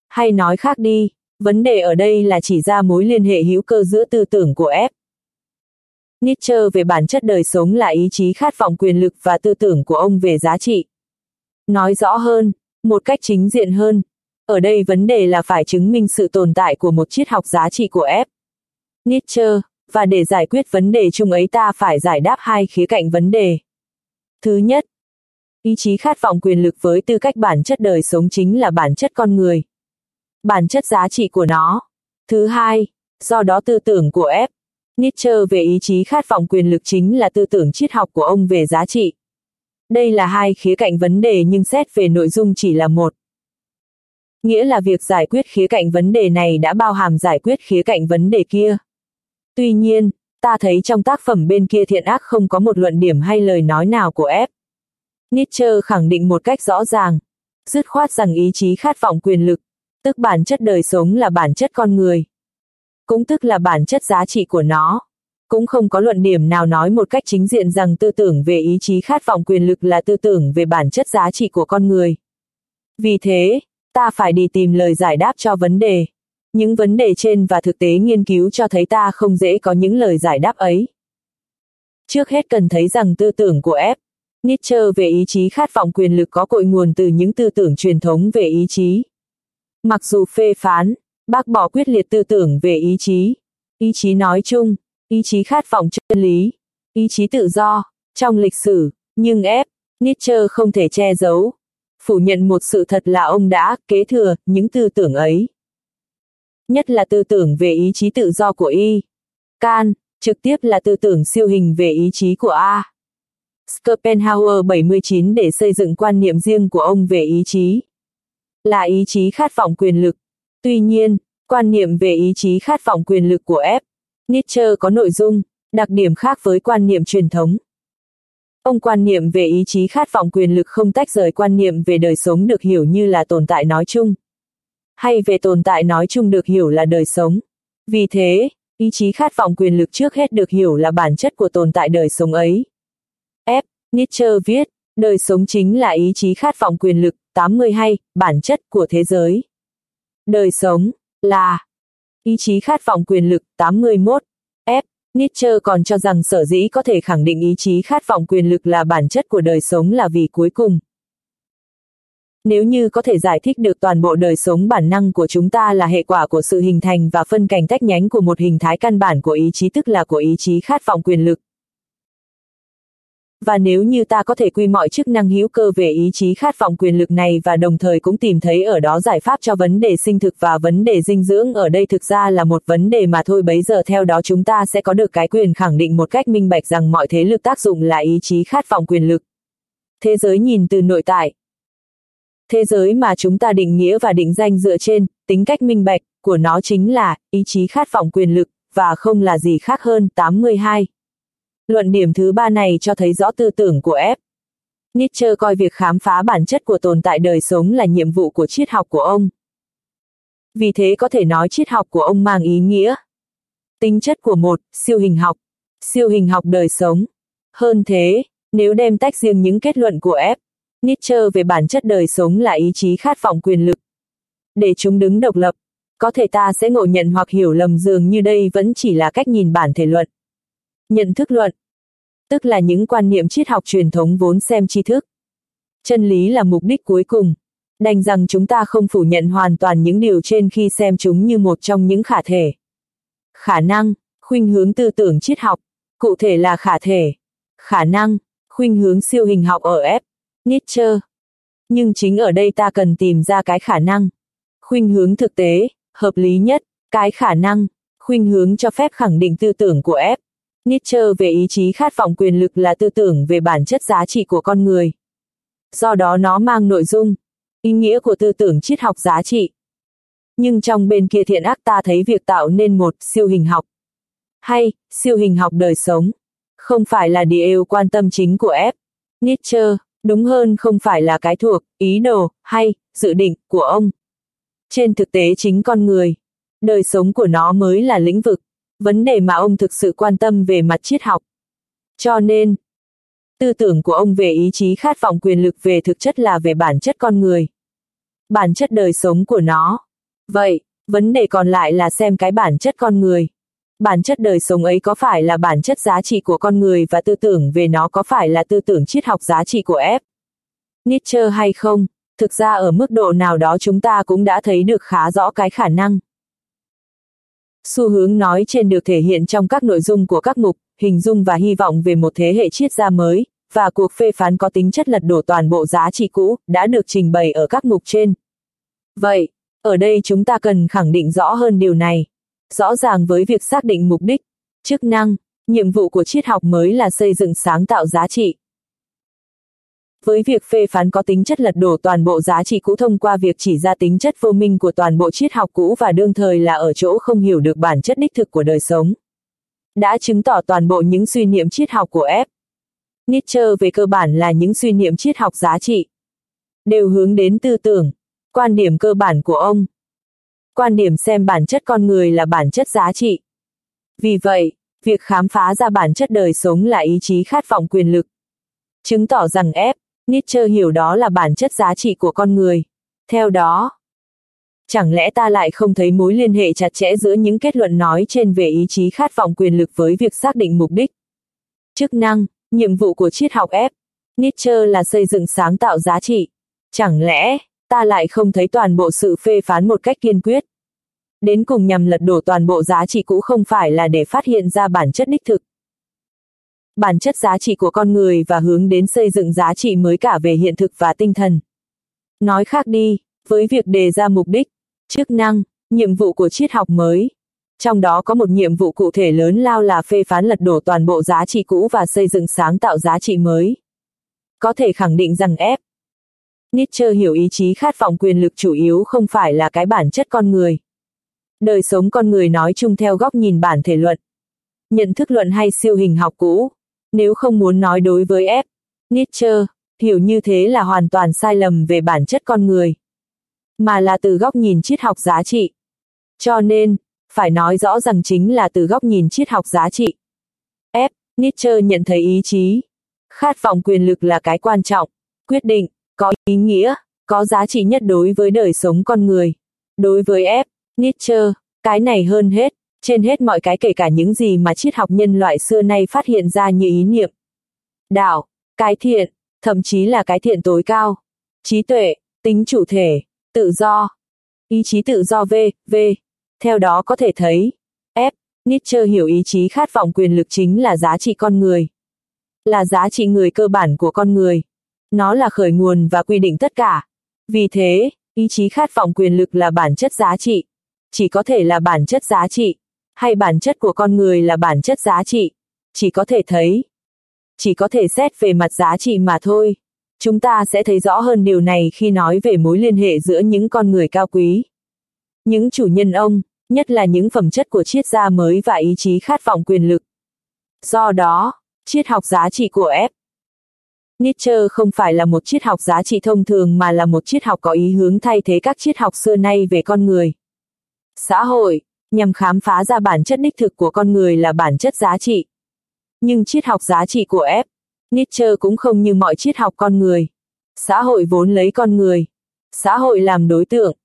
Hay nói khác đi, vấn đề ở đây là chỉ ra mối liên hệ hữu cơ giữa tư tưởng của F. Nietzsche về bản chất đời sống là ý chí khát vọng quyền lực và tư tưởng của ông về giá trị. Nói rõ hơn, một cách chính diện hơn, ở đây vấn đề là phải chứng minh sự tồn tại của một triết học giá trị của F. Nietzsche, và để giải quyết vấn đề chung ấy ta phải giải đáp hai khía cạnh vấn đề. Thứ nhất, ý chí khát vọng quyền lực với tư cách bản chất đời sống chính là bản chất con người. Bản chất giá trị của nó. Thứ hai, do đó tư tưởng của F. Nietzsche về ý chí khát vọng quyền lực chính là tư tưởng triết học của ông về giá trị. Đây là hai khía cạnh vấn đề nhưng xét về nội dung chỉ là một nghĩa là việc giải quyết khía cạnh vấn đề này đã bao hàm giải quyết khía cạnh vấn đề kia. Tuy nhiên, ta thấy trong tác phẩm bên kia thiện ác không có một luận điểm hay lời nói nào của F. Nietzsche khẳng định một cách rõ ràng, dứt khoát rằng ý chí khát vọng quyền lực, tức bản chất đời sống là bản chất con người. Cũng tức là bản chất giá trị của nó. Cũng không có luận điểm nào nói một cách chính diện rằng tư tưởng về ý chí khát vọng quyền lực là tư tưởng về bản chất giá trị của con người. Vì thế, ta phải đi tìm lời giải đáp cho vấn đề. Những vấn đề trên và thực tế nghiên cứu cho thấy ta không dễ có những lời giải đáp ấy. Trước hết cần thấy rằng tư tưởng của F. Nietzsche về ý chí khát vọng quyền lực có cội nguồn từ những tư tưởng truyền thống về ý chí. Mặc dù phê phán, bác bỏ quyết liệt tư tưởng về ý chí, ý chí nói chung, ý chí khát vọng chân lý, ý chí tự do, trong lịch sử, nhưng F. Nietzsche không thể che giấu, phủ nhận một sự thật là ông đã kế thừa những tư tưởng ấy. Nhất là tư tưởng về ý chí tự do của Y. Can, trực tiếp là tư tưởng siêu hình về ý chí của A. Schopenhauer 79 để xây dựng quan niệm riêng của ông về ý chí. Là ý chí khát vọng quyền lực. Tuy nhiên, quan niệm về ý chí khát vọng quyền lực của F. Nietzsche có nội dung, đặc điểm khác với quan niệm truyền thống. Ông quan niệm về ý chí khát vọng quyền lực không tách rời quan niệm về đời sống được hiểu như là tồn tại nói chung. Hay về tồn tại nói chung được hiểu là đời sống. Vì thế, ý chí khát vọng quyền lực trước hết được hiểu là bản chất của tồn tại đời sống ấy. F. Nietzsche viết, đời sống chính là ý chí khát vọng quyền lực, 82, bản chất của thế giới. Đời sống, là ý chí khát vọng quyền lực, 81, F. Nietzsche còn cho rằng sở dĩ có thể khẳng định ý chí khát vọng quyền lực là bản chất của đời sống là vì cuối cùng. Nếu như có thể giải thích được toàn bộ đời sống bản năng của chúng ta là hệ quả của sự hình thành và phân cảnh tách nhánh của một hình thái căn bản của ý chí tức là của ý chí khát vọng quyền lực, và nếu như ta có thể quy mọi chức năng hữu cơ về ý chí khát vọng quyền lực này và đồng thời cũng tìm thấy ở đó giải pháp cho vấn đề sinh thực và vấn đề dinh dưỡng ở đây thực ra là một vấn đề mà thôi bấy giờ theo đó chúng ta sẽ có được cái quyền khẳng định một cách minh bạch rằng mọi thế lực tác dụng là ý chí khát vọng quyền lực. Thế giới nhìn từ nội tại. Thế giới mà chúng ta định nghĩa và định danh dựa trên tính cách minh bạch của nó chính là ý chí khát vọng quyền lực và không là gì khác hơn 82. Luận điểm thứ ba này cho thấy rõ tư tưởng của F. Nietzsche coi việc khám phá bản chất của tồn tại đời sống là nhiệm vụ của triết học của ông. Vì thế có thể nói triết học của ông mang ý nghĩa. Tính chất của một, siêu hình học. Siêu hình học đời sống. Hơn thế, nếu đem tách riêng những kết luận của F. Nietzsche về bản chất đời sống là ý chí khát vọng quyền lực. Để chúng đứng độc lập, có thể ta sẽ ngộ nhận hoặc hiểu lầm dường như đây vẫn chỉ là cách nhìn bản thể luận. Nhận thức luận, tức là những quan niệm triết học truyền thống vốn xem tri thức. Chân lý là mục đích cuối cùng. Đành rằng chúng ta không phủ nhận hoàn toàn những điều trên khi xem chúng như một trong những khả thể. Khả năng, khuynh hướng tư tưởng triết học, cụ thể là khả thể. Khả năng, khuynh hướng siêu hình học ở F. Nietzsche. Nhưng chính ở đây ta cần tìm ra cái khả năng. Khuynh hướng thực tế, hợp lý nhất, cái khả năng, khuynh hướng cho phép khẳng định tư tưởng của F. Nietzsche về ý chí khát vọng quyền lực là tư tưởng về bản chất giá trị của con người. Do đó nó mang nội dung, ý nghĩa của tư tưởng triết học giá trị. Nhưng trong bên kia thiện ác ta thấy việc tạo nên một siêu hình học hay siêu hình học đời sống không phải là điều quan tâm chính của F. Nietzsche, đúng hơn không phải là cái thuộc, ý đồ, hay, dự định của ông. Trên thực tế chính con người, đời sống của nó mới là lĩnh vực vấn đề mà ông thực sự quan tâm về mặt triết học. Cho nên, tư tưởng của ông về ý chí khát vọng quyền lực về thực chất là về bản chất con người. Bản chất đời sống của nó. Vậy, vấn đề còn lại là xem cái bản chất con người. Bản chất đời sống ấy có phải là bản chất giá trị của con người và tư tưởng về nó có phải là tư tưởng triết học giá trị của F. Nietzsche hay không? Thực ra ở mức độ nào đó chúng ta cũng đã thấy được khá rõ cái khả năng. Xu hướng nói trên được thể hiện trong các nội dung của các mục, hình dung và hy vọng về một thế hệ triết gia mới, và cuộc phê phán có tính chất lật đổ toàn bộ giá trị cũ, đã được trình bày ở các mục trên. Vậy, ở đây chúng ta cần khẳng định rõ hơn điều này. Rõ ràng với việc xác định mục đích, chức năng, nhiệm vụ của triết học mới là xây dựng sáng tạo giá trị, với việc phê phán có tính chất lật đổ toàn bộ giá trị cũ thông qua việc chỉ ra tính chất vô minh của toàn bộ triết học cũ và đương thời là ở chỗ không hiểu được bản chất đích thực của đời sống. Đã chứng tỏ toàn bộ những suy niệm triết học của F. Nietzsche về cơ bản là những suy niệm triết học giá trị. Đều hướng đến tư tưởng, quan điểm cơ bản của ông. Quan điểm xem bản chất con người là bản chất giá trị. Vì vậy, việc khám phá ra bản chất đời sống là ý chí khát vọng quyền lực. Chứng tỏ rằng ép Nietzsche hiểu đó là bản chất giá trị của con người. Theo đó, chẳng lẽ ta lại không thấy mối liên hệ chặt chẽ giữa những kết luận nói trên về ý chí khát vọng quyền lực với việc xác định mục đích, chức năng, nhiệm vụ của triết học ép Nietzsche là xây dựng sáng tạo giá trị. Chẳng lẽ, ta lại không thấy toàn bộ sự phê phán một cách kiên quyết? đến cùng nhằm lật đổ toàn bộ giá trị cũ không phải là để phát hiện ra bản chất đích thực. Bản chất giá trị của con người và hướng đến xây dựng giá trị mới cả về hiện thực và tinh thần. Nói khác đi, với việc đề ra mục đích, chức năng, nhiệm vụ của triết học mới. Trong đó có một nhiệm vụ cụ thể lớn lao là phê phán lật đổ toàn bộ giá trị cũ và xây dựng sáng tạo giá trị mới. Có thể khẳng định rằng ép. Nietzsche hiểu ý chí khát vọng quyền lực chủ yếu không phải là cái bản chất con người. Đời sống con người nói chung theo góc nhìn bản thể luận. Nhận thức luận hay siêu hình học cũ. Nếu không muốn nói đối với F. Nietzsche, hiểu như thế là hoàn toàn sai lầm về bản chất con người. Mà là từ góc nhìn triết học giá trị. Cho nên, phải nói rõ rằng chính là từ góc nhìn triết học giá trị. F. Nietzsche nhận thấy ý chí, khát vọng quyền lực là cái quan trọng, quyết định, có ý nghĩa, có giá trị nhất đối với đời sống con người. Đối với F. Nietzsche, cái này hơn hết, trên hết mọi cái kể cả những gì mà triết học nhân loại xưa nay phát hiện ra như ý niệm. Đạo, cái thiện, thậm chí là cái thiện tối cao, trí tuệ, tính chủ thể, tự do, ý chí tự do V, V. Theo đó có thể thấy, F. Nietzsche hiểu ý chí khát vọng quyền lực chính là giá trị con người. Là giá trị người cơ bản của con người. Nó là khởi nguồn và quy định tất cả. Vì thế, ý chí khát vọng quyền lực là bản chất giá trị. Chỉ có thể là bản chất giá trị. Hay bản chất của con người là bản chất giá trị. Chỉ có thể thấy. Chỉ có thể xét về mặt giá trị mà thôi. Chúng ta sẽ thấy rõ hơn điều này khi nói về mối liên hệ giữa những con người cao quý. Những chủ nhân ông, nhất là những phẩm chất của triết gia mới và ý chí khát vọng quyền lực. Do đó, triết học giá trị của F. Nietzsche không phải là một triết học giá trị thông thường mà là một triết học có ý hướng thay thế các triết học xưa nay về con người. Xã hội, nhằm khám phá ra bản chất đích thực của con người là bản chất giá trị. Nhưng triết học giá trị của F. Nietzsche cũng không như mọi triết học con người. Xã hội vốn lấy con người. Xã hội làm đối tượng.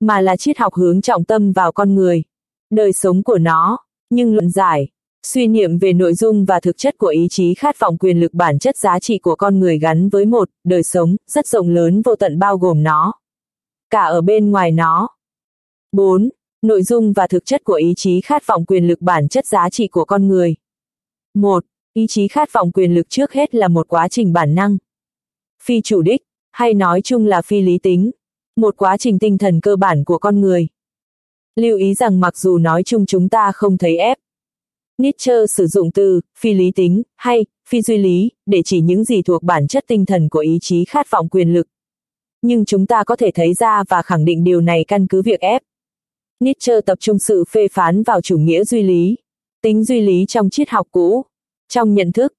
Mà là triết học hướng trọng tâm vào con người. Đời sống của nó. Nhưng luận giải, suy niệm về nội dung và thực chất của ý chí khát vọng quyền lực bản chất giá trị của con người gắn với một đời sống rất rộng lớn vô tận bao gồm nó. Cả ở bên ngoài nó. 4. Nội dung và thực chất của ý chí khát vọng quyền lực bản chất giá trị của con người. 1. Ý chí khát vọng quyền lực trước hết là một quá trình bản năng. Phi chủ đích, hay nói chung là phi lý tính. Một quá trình tinh thần cơ bản của con người. Lưu ý rằng mặc dù nói chung chúng ta không thấy ép. Nietzsche sử dụng từ phi lý tính hay phi duy lý để chỉ những gì thuộc bản chất tinh thần của ý chí khát vọng quyền lực. Nhưng chúng ta có thể thấy ra và khẳng định điều này căn cứ việc ép. Nietzsche tập trung sự phê phán vào chủ nghĩa duy lý, tính duy lý trong triết học cũ, trong nhận thức,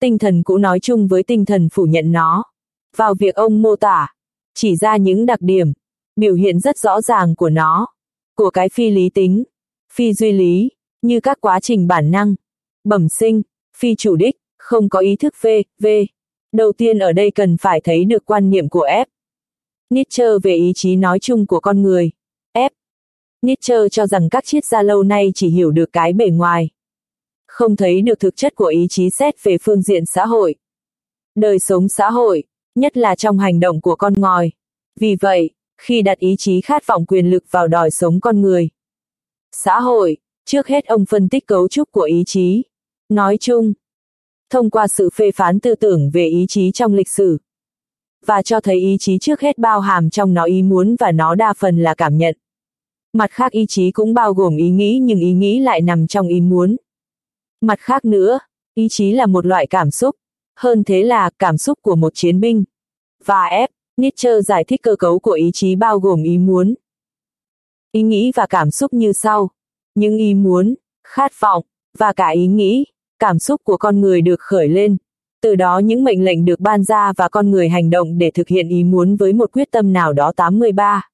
tinh thần cũ nói chung với tinh thần phủ nhận nó. Vào việc ông mô tả, chỉ ra những đặc điểm, biểu hiện rất rõ ràng của nó, của cái phi lý tính, phi duy lý, như các quá trình bản năng, bẩm sinh, phi chủ đích, không có ý thức V, V. Đầu tiên ở đây cần phải thấy được quan niệm của F. Nietzsche về ý chí nói chung của con người. F. Nietzsche cho rằng các triết gia lâu nay chỉ hiểu được cái bề ngoài không thấy được thực chất của ý chí xét về phương diện xã hội. Đời sống xã hội, nhất là trong hành động của con ngòi. Vì vậy, khi đặt ý chí khát vọng quyền lực vào đòi sống con người. Xã hội, trước hết ông phân tích cấu trúc của ý chí. Nói chung, thông qua sự phê phán tư tưởng về ý chí trong lịch sử. Và cho thấy ý chí trước hết bao hàm trong nó ý muốn và nó đa phần là cảm nhận. Mặt khác ý chí cũng bao gồm ý nghĩ nhưng ý nghĩ lại nằm trong ý muốn. Mặt khác nữa, ý chí là một loại cảm xúc, hơn thế là cảm xúc của một chiến binh. Và F. Nietzsche giải thích cơ cấu của ý chí bao gồm ý muốn, ý nghĩ và cảm xúc như sau. Những ý muốn, khát vọng, và cả ý nghĩ, cảm xúc của con người được khởi lên. Từ đó những mệnh lệnh được ban ra và con người hành động để thực hiện ý muốn với một quyết tâm nào đó 83.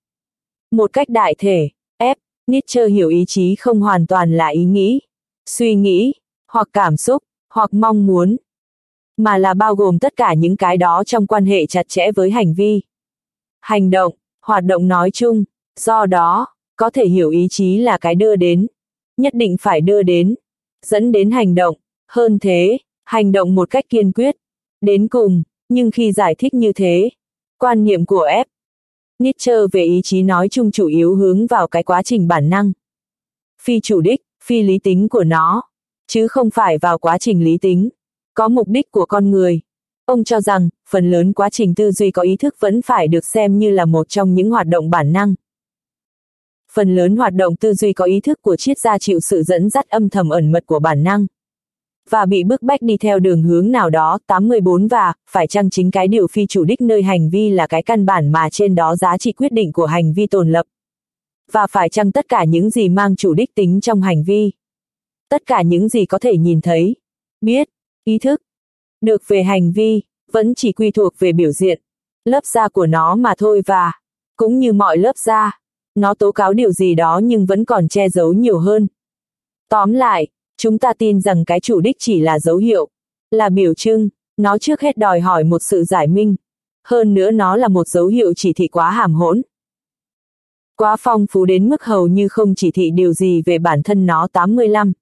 Một cách đại thể, F. Nietzsche hiểu ý chí không hoàn toàn là ý nghĩ, suy nghĩ, hoặc cảm xúc, hoặc mong muốn, mà là bao gồm tất cả những cái đó trong quan hệ chặt chẽ với hành vi. Hành động, hoạt động nói chung, do đó, có thể hiểu ý chí là cái đưa đến, nhất định phải đưa đến, dẫn đến hành động, hơn thế, hành động một cách kiên quyết, đến cùng, nhưng khi giải thích như thế, quan niệm của F. Nietzsche về ý chí nói chung chủ yếu hướng vào cái quá trình bản năng. Phi chủ đích, phi lý tính của nó, chứ không phải vào quá trình lý tính, có mục đích của con người. Ông cho rằng, phần lớn quá trình tư duy có ý thức vẫn phải được xem như là một trong những hoạt động bản năng. Phần lớn hoạt động tư duy có ý thức của triết gia chịu sự dẫn dắt âm thầm ẩn mật của bản năng. Và bị bức bách đi theo đường hướng nào đó, 84 và, phải chăng chính cái điều phi chủ đích nơi hành vi là cái căn bản mà trên đó giá trị quyết định của hành vi tồn lập. Và phải chăng tất cả những gì mang chủ đích tính trong hành vi. Tất cả những gì có thể nhìn thấy, biết, ý thức, được về hành vi, vẫn chỉ quy thuộc về biểu diện, lớp da của nó mà thôi và, cũng như mọi lớp da, nó tố cáo điều gì đó nhưng vẫn còn che giấu nhiều hơn. Tóm lại, chúng ta tin rằng cái chủ đích chỉ là dấu hiệu, là biểu trưng, nó trước hết đòi hỏi một sự giải minh. Hơn nữa nó là một dấu hiệu chỉ thị quá hàm hỗn. Quá phong phú đến mức hầu như không chỉ thị điều gì về bản thân nó 85.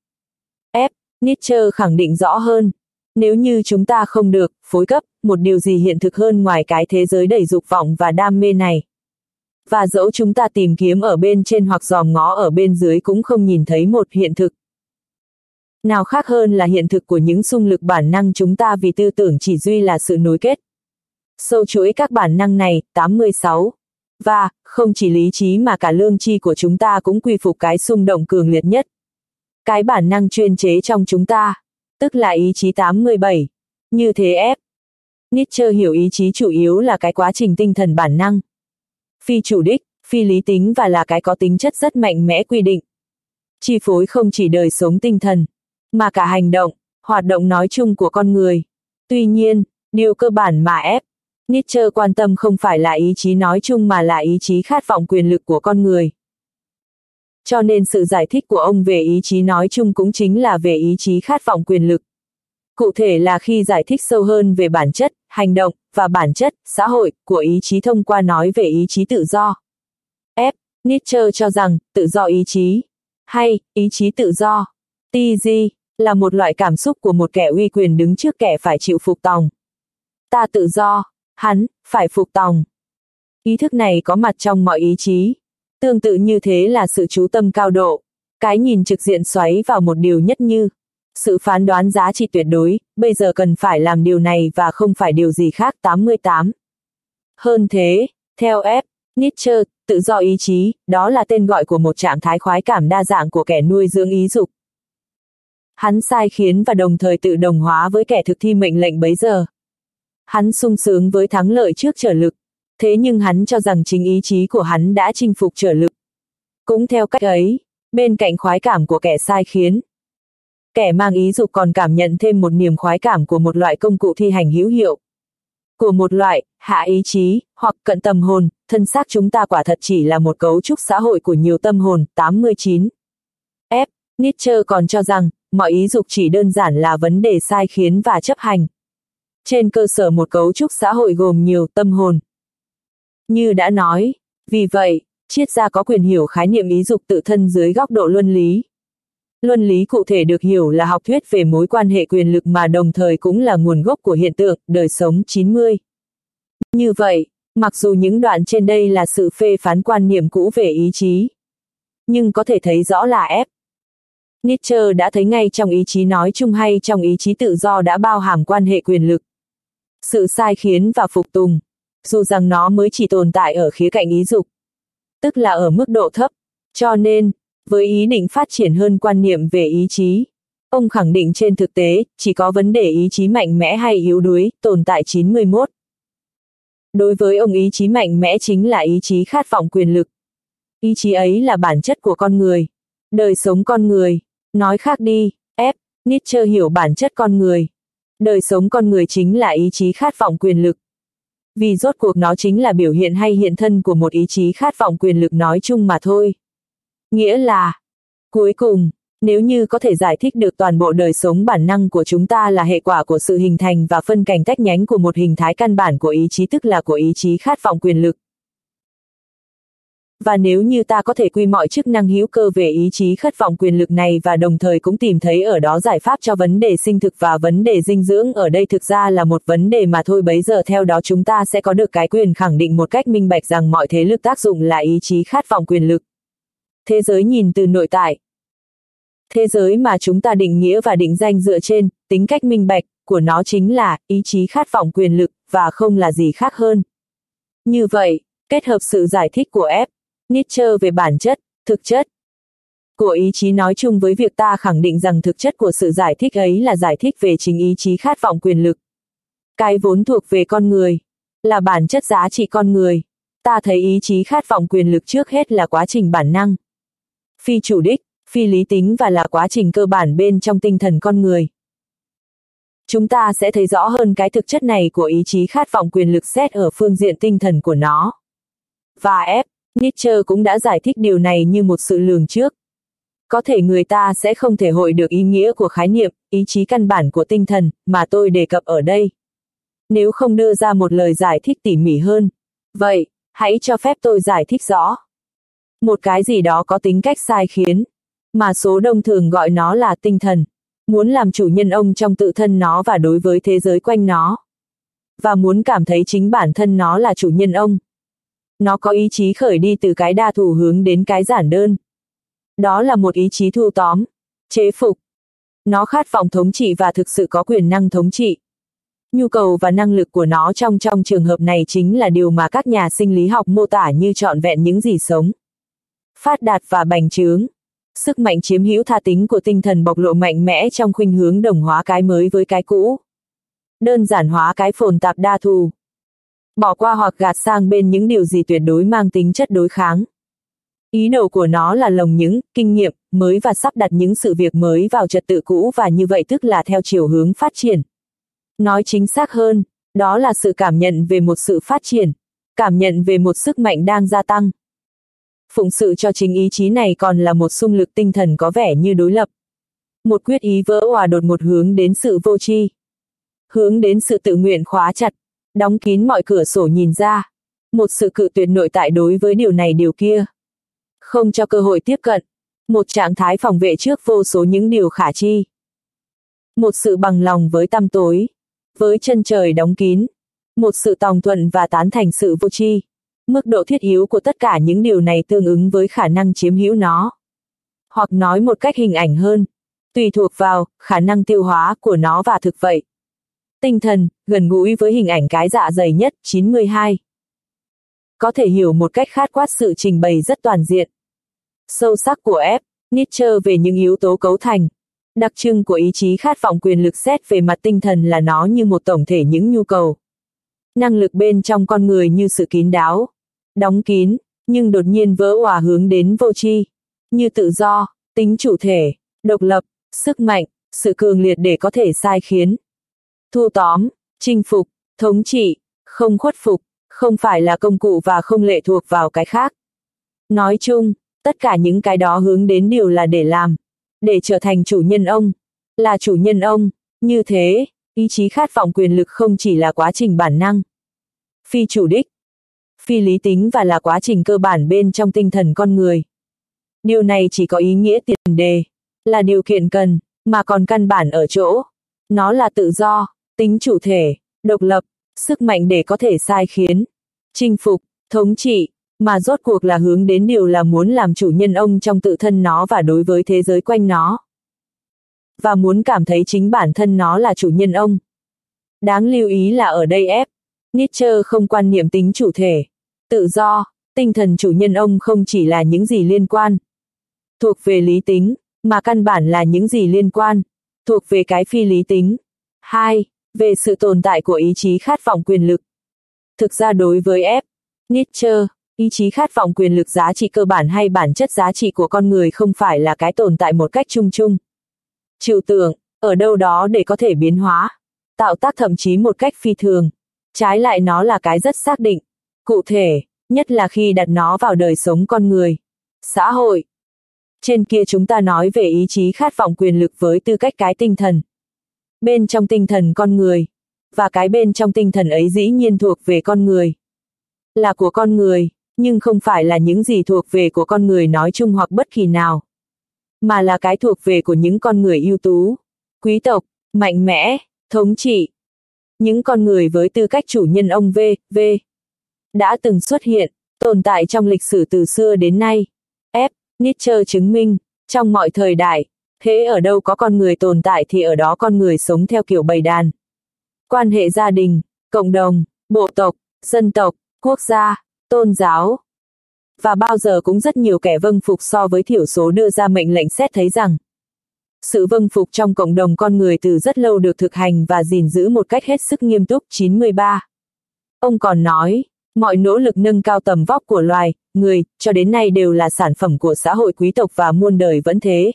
F. Nietzsche khẳng định rõ hơn. Nếu như chúng ta không được, phối cấp, một điều gì hiện thực hơn ngoài cái thế giới đầy dục vọng và đam mê này. Và dẫu chúng ta tìm kiếm ở bên trên hoặc dòm ngó ở bên dưới cũng không nhìn thấy một hiện thực. Nào khác hơn là hiện thực của những xung lực bản năng chúng ta vì tư tưởng chỉ duy là sự nối kết. Sâu chuỗi các bản năng này, 86. Và, không chỉ lý trí mà cả lương chi của chúng ta cũng quy phục cái xung động cường liệt nhất. Cái bản năng chuyên chế trong chúng ta, tức là ý chí 87. Như thế ép. Nietzsche hiểu ý chí chủ yếu là cái quá trình tinh thần bản năng. Phi chủ đích, phi lý tính và là cái có tính chất rất mạnh mẽ quy định. Chi phối không chỉ đời sống tinh thần, mà cả hành động, hoạt động nói chung của con người. Tuy nhiên, điều cơ bản mà ép, Nietzsche quan tâm không phải là ý chí nói chung mà là ý chí khát vọng quyền lực của con người. Cho nên sự giải thích của ông về ý chí nói chung cũng chính là về ý chí khát vọng quyền lực. Cụ thể là khi giải thích sâu hơn về bản chất, hành động, và bản chất, xã hội, của ý chí thông qua nói về ý chí tự do. F. Nietzsche cho rằng, tự do ý chí, hay, ý chí tự do, TG, là một loại cảm xúc của một kẻ uy quyền đứng trước kẻ phải chịu phục tòng. Ta tự do, hắn, phải phục tòng. Ý thức này có mặt trong mọi ý chí. Tương tự như thế là sự chú tâm cao độ, cái nhìn trực diện xoáy vào một điều nhất như sự phán đoán giá trị tuyệt đối, bây giờ cần phải làm điều này và không phải điều gì khác 88. Hơn thế, theo F. Nietzsche, tự do ý chí, đó là tên gọi của một trạng thái khoái cảm đa dạng của kẻ nuôi dưỡng ý dục. Hắn sai khiến và đồng thời tự đồng hóa với kẻ thực thi mệnh lệnh bấy giờ. Hắn sung sướng với thắng lợi trước trở lực, thế nhưng hắn cho rằng chính ý chí của hắn đã chinh phục trở lực. Cũng theo cách ấy, bên cạnh khoái cảm của kẻ sai khiến, kẻ mang ý dục còn cảm nhận thêm một niềm khoái cảm của một loại công cụ thi hành hữu hiệu. Của một loại, hạ ý chí, hoặc cận tâm hồn, thân xác chúng ta quả thật chỉ là một cấu trúc xã hội của nhiều tâm hồn, 89. F. Nietzsche còn cho rằng, mọi ý dục chỉ đơn giản là vấn đề sai khiến và chấp hành. Trên cơ sở một cấu trúc xã hội gồm nhiều tâm hồn. Như đã nói, vì vậy, triết gia có quyền hiểu khái niệm ý dục tự thân dưới góc độ luân lý. Luân lý cụ thể được hiểu là học thuyết về mối quan hệ quyền lực mà đồng thời cũng là nguồn gốc của hiện tượng, đời sống 90. Như vậy, mặc dù những đoạn trên đây là sự phê phán quan niệm cũ về ý chí, nhưng có thể thấy rõ là ép. Nietzsche đã thấy ngay trong ý chí nói chung hay trong ý chí tự do đã bao hàm quan hệ quyền lực. Sự sai khiến và phục tùng, dù rằng nó mới chỉ tồn tại ở khía cạnh ý dục, tức là ở mức độ thấp. Cho nên, với ý định phát triển hơn quan niệm về ý chí. Ông khẳng định trên thực tế, chỉ có vấn đề ý chí mạnh mẽ hay yếu đuối, tồn tại 91. Đối với ông ý chí mạnh mẽ chính là ý chí khát vọng quyền lực. Ý chí ấy là bản chất của con người. Đời sống con người. Nói khác đi, F. Nietzsche hiểu bản chất con người. Đời sống con người chính là ý chí khát vọng quyền lực. Vì rốt cuộc nó chính là biểu hiện hay hiện thân của một ý chí khát vọng quyền lực nói chung mà thôi. Nghĩa là, cuối cùng, nếu như có thể giải thích được toàn bộ đời sống bản năng của chúng ta là hệ quả của sự hình thành và phân cảnh tách nhánh của một hình thái căn bản của ý chí tức là của ý chí khát vọng quyền lực, Và nếu như ta có thể quy mọi chức năng hữu cơ về ý chí khát vọng quyền lực này và đồng thời cũng tìm thấy ở đó giải pháp cho vấn đề sinh thực và vấn đề dinh dưỡng ở đây thực ra là một vấn đề mà thôi bấy giờ theo đó chúng ta sẽ có được cái quyền khẳng định một cách minh bạch rằng mọi thế lực tác dụng là ý chí khát vọng quyền lực. Thế giới nhìn từ nội tại Thế giới mà chúng ta định nghĩa và định danh dựa trên tính cách minh bạch của nó chính là ý chí khát vọng quyền lực và không là gì khác hơn. Như vậy, kết hợp sự giải thích của F. Nietzsche về bản chất, thực chất của ý chí nói chung với việc ta khẳng định rằng thực chất của sự giải thích ấy là giải thích về chính ý chí khát vọng quyền lực. Cái vốn thuộc về con người, là bản chất giá trị con người. Ta thấy ý chí khát vọng quyền lực trước hết là quá trình bản năng. Phi chủ đích, phi lý tính và là quá trình cơ bản bên trong tinh thần con người. Chúng ta sẽ thấy rõ hơn cái thực chất này của ý chí khát vọng quyền lực xét ở phương diện tinh thần của nó. Và F. Nietzsche cũng đã giải thích điều này như một sự lường trước. Có thể người ta sẽ không thể hội được ý nghĩa của khái niệm, ý chí căn bản của tinh thần, mà tôi đề cập ở đây. Nếu không đưa ra một lời giải thích tỉ mỉ hơn. Vậy, hãy cho phép tôi giải thích rõ. Một cái gì đó có tính cách sai khiến, mà số đông thường gọi nó là tinh thần, muốn làm chủ nhân ông trong tự thân nó và đối với thế giới quanh nó. Và muốn cảm thấy chính bản thân nó là chủ nhân ông. Nó có ý chí khởi đi từ cái đa thủ hướng đến cái giản đơn. Đó là một ý chí thu tóm, chế phục. Nó khát vọng thống trị và thực sự có quyền năng thống trị. Nhu cầu và năng lực của nó trong trong trường hợp này chính là điều mà các nhà sinh lý học mô tả như trọn vẹn những gì sống. Phát đạt và bành trướng. Sức mạnh chiếm hữu tha tính của tinh thần bộc lộ mạnh mẽ trong khuynh hướng đồng hóa cái mới với cái cũ. Đơn giản hóa cái phồn tạp đa thù. Bỏ qua hoặc gạt sang bên những điều gì tuyệt đối mang tính chất đối kháng. Ý đồ của nó là lồng những kinh nghiệm mới và sắp đặt những sự việc mới vào trật tự cũ và như vậy tức là theo chiều hướng phát triển. Nói chính xác hơn, đó là sự cảm nhận về một sự phát triển, cảm nhận về một sức mạnh đang gia tăng. Phụng sự cho chính ý chí này còn là một xung lực tinh thần có vẻ như đối lập. Một quyết ý vỡ hòa đột một hướng đến sự vô tri. Hướng đến sự tự nguyện khóa chặt, đóng kín mọi cửa sổ nhìn ra. Một sự cự tuyệt nội tại đối với điều này điều kia. Không cho cơ hội tiếp cận. Một trạng thái phòng vệ trước vô số những điều khả chi. Một sự bằng lòng với tăm tối. Với chân trời đóng kín. Một sự tòng thuận và tán thành sự vô tri. Mức độ thiết hữu của tất cả những điều này tương ứng với khả năng chiếm hữu nó. Hoặc nói một cách hình ảnh hơn, tùy thuộc vào khả năng tiêu hóa của nó và thực vậy. Tinh thần, gần gũi với hình ảnh cái dạ dày nhất, 92. Có thể hiểu một cách khát quát sự trình bày rất toàn diện. Sâu sắc của F. Nietzsche về những yếu tố cấu thành. Đặc trưng của ý chí khát vọng quyền lực xét về mặt tinh thần là nó như một tổng thể những nhu cầu. Năng lực bên trong con người như sự kín đáo, đóng kín, nhưng đột nhiên vỡ hòa hướng đến vô tri, như tự do, tính chủ thể, độc lập, sức mạnh, sự cường liệt để có thể sai khiến. Thu tóm, chinh phục, thống trị, không khuất phục, không phải là công cụ và không lệ thuộc vào cái khác. Nói chung, tất cả những cái đó hướng đến điều là để làm, để trở thành chủ nhân ông, là chủ nhân ông, như thế, ý chí khát vọng quyền lực không chỉ là quá trình bản năng. Phi chủ đích, phi lý tính và là quá trình cơ bản bên trong tinh thần con người. Điều này chỉ có ý nghĩa tiền đề, là điều kiện cần, mà còn căn bản ở chỗ. Nó là tự do, tính chủ thể, độc lập, sức mạnh để có thể sai khiến, chinh phục, thống trị, mà rốt cuộc là hướng đến điều là muốn làm chủ nhân ông trong tự thân nó và đối với thế giới quanh nó. Và muốn cảm thấy chính bản thân nó là chủ nhân ông. Đáng lưu ý là ở đây ép, Nietzsche không quan niệm tính chủ thể, Tự do, tinh thần chủ nhân ông không chỉ là những gì liên quan thuộc về lý tính, mà căn bản là những gì liên quan thuộc về cái phi lý tính. 2. Về sự tồn tại của ý chí khát vọng quyền lực. Thực ra đối với F. Nietzsche, ý chí khát vọng quyền lực giá trị cơ bản hay bản chất giá trị của con người không phải là cái tồn tại một cách chung chung. Trừu tưởng, ở đâu đó để có thể biến hóa, tạo tác thậm chí một cách phi thường. Trái lại nó là cái rất xác định, Cụ thể, nhất là khi đặt nó vào đời sống con người, xã hội. Trên kia chúng ta nói về ý chí khát vọng quyền lực với tư cách cái tinh thần. Bên trong tinh thần con người, và cái bên trong tinh thần ấy dĩ nhiên thuộc về con người. Là của con người, nhưng không phải là những gì thuộc về của con người nói chung hoặc bất kỳ nào, mà là cái thuộc về của những con người ưu tú, quý tộc, mạnh mẽ, thống trị. Những con người với tư cách chủ nhân ông V, V đã từng xuất hiện, tồn tại trong lịch sử từ xưa đến nay. F. Nietzsche chứng minh, trong mọi thời đại, thế ở đâu có con người tồn tại thì ở đó con người sống theo kiểu bầy đàn. Quan hệ gia đình, cộng đồng, bộ tộc, dân tộc, quốc gia, tôn giáo. Và bao giờ cũng rất nhiều kẻ vâng phục so với thiểu số đưa ra mệnh lệnh xét thấy rằng sự vâng phục trong cộng đồng con người từ rất lâu được thực hành và gìn giữ một cách hết sức nghiêm túc 93. Ông còn nói, mọi nỗ lực nâng cao tầm vóc của loài, người, cho đến nay đều là sản phẩm của xã hội quý tộc và muôn đời vẫn thế.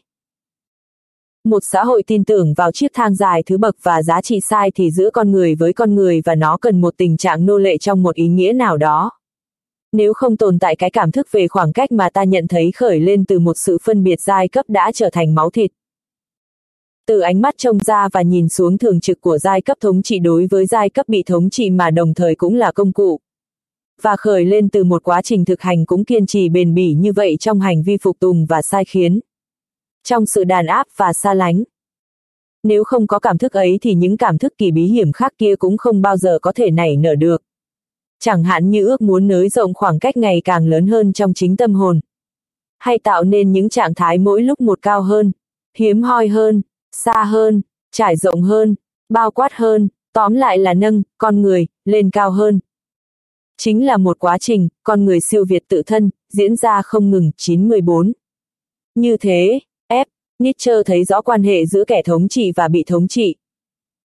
Một xã hội tin tưởng vào chiếc thang dài thứ bậc và giá trị sai thì giữa con người với con người và nó cần một tình trạng nô lệ trong một ý nghĩa nào đó. Nếu không tồn tại cái cảm thức về khoảng cách mà ta nhận thấy khởi lên từ một sự phân biệt giai cấp đã trở thành máu thịt. Từ ánh mắt trông ra và nhìn xuống thường trực của giai cấp thống trị đối với giai cấp bị thống trị mà đồng thời cũng là công cụ. Và khởi lên từ một quá trình thực hành cũng kiên trì bền bỉ như vậy trong hành vi phục tùng và sai khiến. Trong sự đàn áp và xa lánh. Nếu không có cảm thức ấy thì những cảm thức kỳ bí hiểm khác kia cũng không bao giờ có thể nảy nở được. Chẳng hạn như ước muốn nới rộng khoảng cách ngày càng lớn hơn trong chính tâm hồn. Hay tạo nên những trạng thái mỗi lúc một cao hơn, hiếm hoi hơn, xa hơn, trải rộng hơn, bao quát hơn, tóm lại là nâng con người lên cao hơn. Chính là một quá trình, con người siêu việt tự thân, diễn ra không ngừng 914. Như thế, F. Nietzsche thấy rõ quan hệ giữa kẻ thống trị và bị thống trị.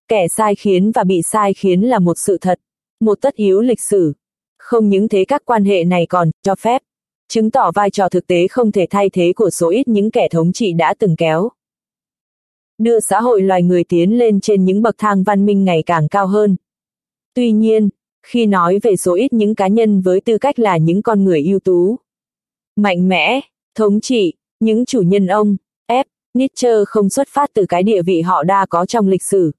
Kẻ sai khiến và bị sai khiến là một sự thật, một tất yếu lịch sử. Không những thế các quan hệ này còn cho phép, chứng tỏ vai trò thực tế không thể thay thế của số ít những kẻ thống trị đã từng kéo đưa xã hội loài người tiến lên trên những bậc thang văn minh ngày càng cao hơn. Tuy nhiên, khi nói về số ít những cá nhân với tư cách là những con người ưu tú, mạnh mẽ, thống trị, những chủ nhân ông, ép, Nietzsche không xuất phát từ cái địa vị họ đa có trong lịch sử.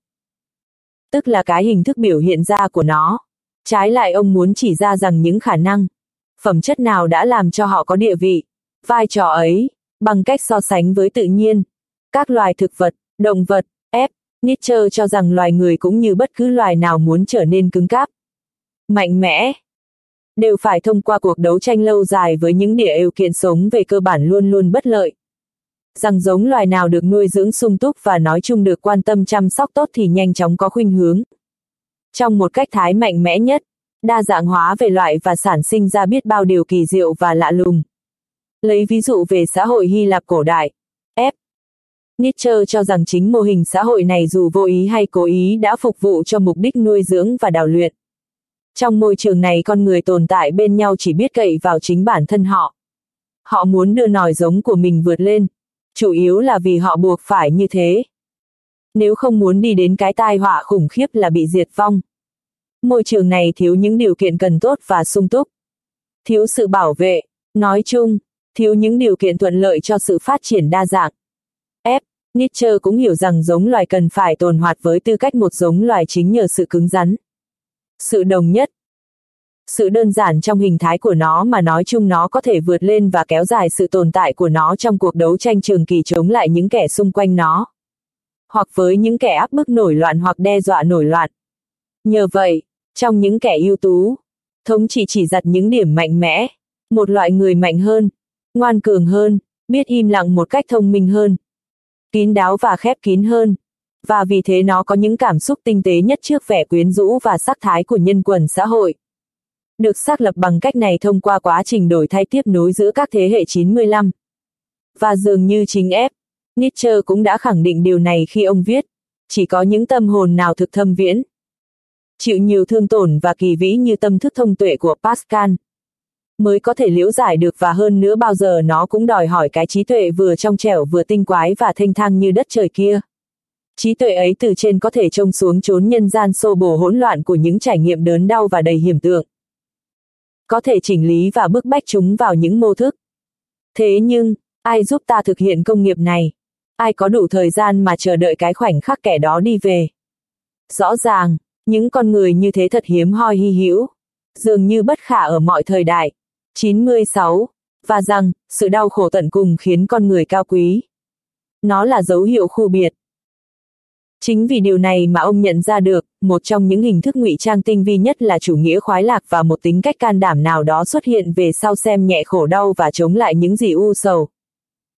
Tức là cái hình thức biểu hiện ra của nó. Trái lại ông muốn chỉ ra rằng những khả năng, phẩm chất nào đã làm cho họ có địa vị, vai trò ấy, bằng cách so sánh với tự nhiên. Các loài thực vật, Động vật, ép, Nietzsche cho rằng loài người cũng như bất cứ loài nào muốn trở nên cứng cáp, mạnh mẽ, đều phải thông qua cuộc đấu tranh lâu dài với những địa điều kiện sống về cơ bản luôn luôn bất lợi. Rằng giống loài nào được nuôi dưỡng sung túc và nói chung được quan tâm chăm sóc tốt thì nhanh chóng có khuynh hướng. Trong một cách thái mạnh mẽ nhất, đa dạng hóa về loại và sản sinh ra biết bao điều kỳ diệu và lạ lùng. Lấy ví dụ về xã hội Hy Lạp cổ đại, F. Nietzsche cho rằng chính mô hình xã hội này dù vô ý hay cố ý đã phục vụ cho mục đích nuôi dưỡng và đào luyện. Trong môi trường này con người tồn tại bên nhau chỉ biết cậy vào chính bản thân họ. Họ muốn đưa nòi giống của mình vượt lên, chủ yếu là vì họ buộc phải như thế. Nếu không muốn đi đến cái tai họa khủng khiếp là bị diệt vong. Môi trường này thiếu những điều kiện cần tốt và sung túc. Thiếu sự bảo vệ, nói chung, thiếu những điều kiện thuận lợi cho sự phát triển đa dạng. F. Nietzsche cũng hiểu rằng giống loài cần phải tồn hoạt với tư cách một giống loài chính nhờ sự cứng rắn. Sự đồng nhất. Sự đơn giản trong hình thái của nó mà nói chung nó có thể vượt lên và kéo dài sự tồn tại của nó trong cuộc đấu tranh trường kỳ chống lại những kẻ xung quanh nó. Hoặc với những kẻ áp bức nổi loạn hoặc đe dọa nổi loạn. Nhờ vậy, trong những kẻ ưu tú, thống trị chỉ giặt những điểm mạnh mẽ, một loại người mạnh hơn, ngoan cường hơn, biết im lặng một cách thông minh hơn kín đáo và khép kín hơn. Và vì thế nó có những cảm xúc tinh tế nhất trước vẻ quyến rũ và sắc thái của nhân quần xã hội. Được xác lập bằng cách này thông qua quá trình đổi thay tiếp nối giữa các thế hệ 95. Và dường như chính ép, Nietzsche cũng đã khẳng định điều này khi ông viết, chỉ có những tâm hồn nào thực thâm viễn, chịu nhiều thương tổn và kỳ vĩ như tâm thức thông tuệ của Pascal, mới có thể liễu giải được và hơn nữa bao giờ nó cũng đòi hỏi cái trí tuệ vừa trong trẻo vừa tinh quái và thanh thang như đất trời kia. Trí tuệ ấy từ trên có thể trông xuống chốn nhân gian xô bồ hỗn loạn của những trải nghiệm đớn đau và đầy hiểm tượng. Có thể chỉnh lý và bức bách chúng vào những mô thức. Thế nhưng, ai giúp ta thực hiện công nghiệp này? Ai có đủ thời gian mà chờ đợi cái khoảnh khắc kẻ đó đi về? Rõ ràng, những con người như thế thật hiếm hoi hy hữu, dường như bất khả ở mọi thời đại 96. Và rằng, sự đau khổ tận cùng khiến con người cao quý. Nó là dấu hiệu khu biệt. Chính vì điều này mà ông nhận ra được, một trong những hình thức ngụy trang tinh vi nhất là chủ nghĩa khoái lạc và một tính cách can đảm nào đó xuất hiện về sau xem nhẹ khổ đau và chống lại những gì u sầu.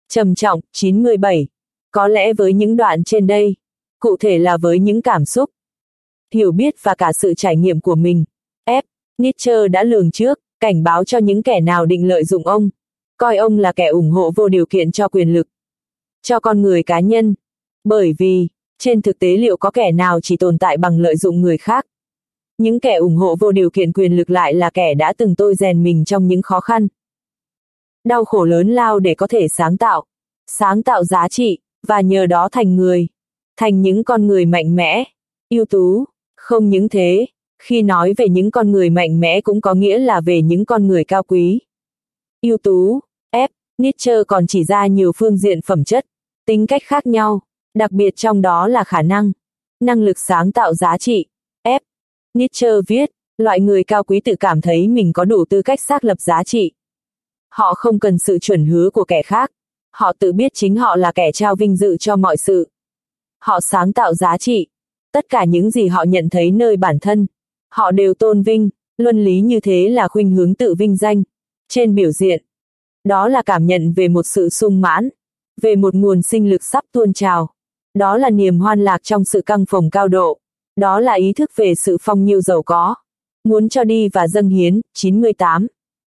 Trầm trọng, 97. Có lẽ với những đoạn trên đây, cụ thể là với những cảm xúc, hiểu biết và cả sự trải nghiệm của mình. F. Nietzsche đã lường trước, cảnh báo cho những kẻ nào định lợi dụng ông, coi ông là kẻ ủng hộ vô điều kiện cho quyền lực, cho con người cá nhân. Bởi vì, trên thực tế liệu có kẻ nào chỉ tồn tại bằng lợi dụng người khác? Những kẻ ủng hộ vô điều kiện quyền lực lại là kẻ đã từng tôi rèn mình trong những khó khăn. Đau khổ lớn lao để có thể sáng tạo, sáng tạo giá trị, và nhờ đó thành người, thành những con người mạnh mẽ, ưu tú. Không những thế, khi nói về những con người mạnh mẽ cũng có nghĩa là về những con người cao quý. ưu tú, F. Nietzsche còn chỉ ra nhiều phương diện phẩm chất, tính cách khác nhau, đặc biệt trong đó là khả năng, năng lực sáng tạo giá trị. F. Nietzsche viết, loại người cao quý tự cảm thấy mình có đủ tư cách xác lập giá trị. Họ không cần sự chuẩn hứa của kẻ khác, họ tự biết chính họ là kẻ trao vinh dự cho mọi sự. Họ sáng tạo giá trị, tất cả những gì họ nhận thấy nơi bản thân, họ đều tôn vinh, luân lý như thế là khuynh hướng tự vinh danh, trên biểu diện. Đó là cảm nhận về một sự sung mãn, về một nguồn sinh lực sắp tuôn trào. Đó là niềm hoan lạc trong sự căng phồng cao độ. Đó là ý thức về sự phong nhiêu giàu có. Muốn cho đi và dâng hiến, 98.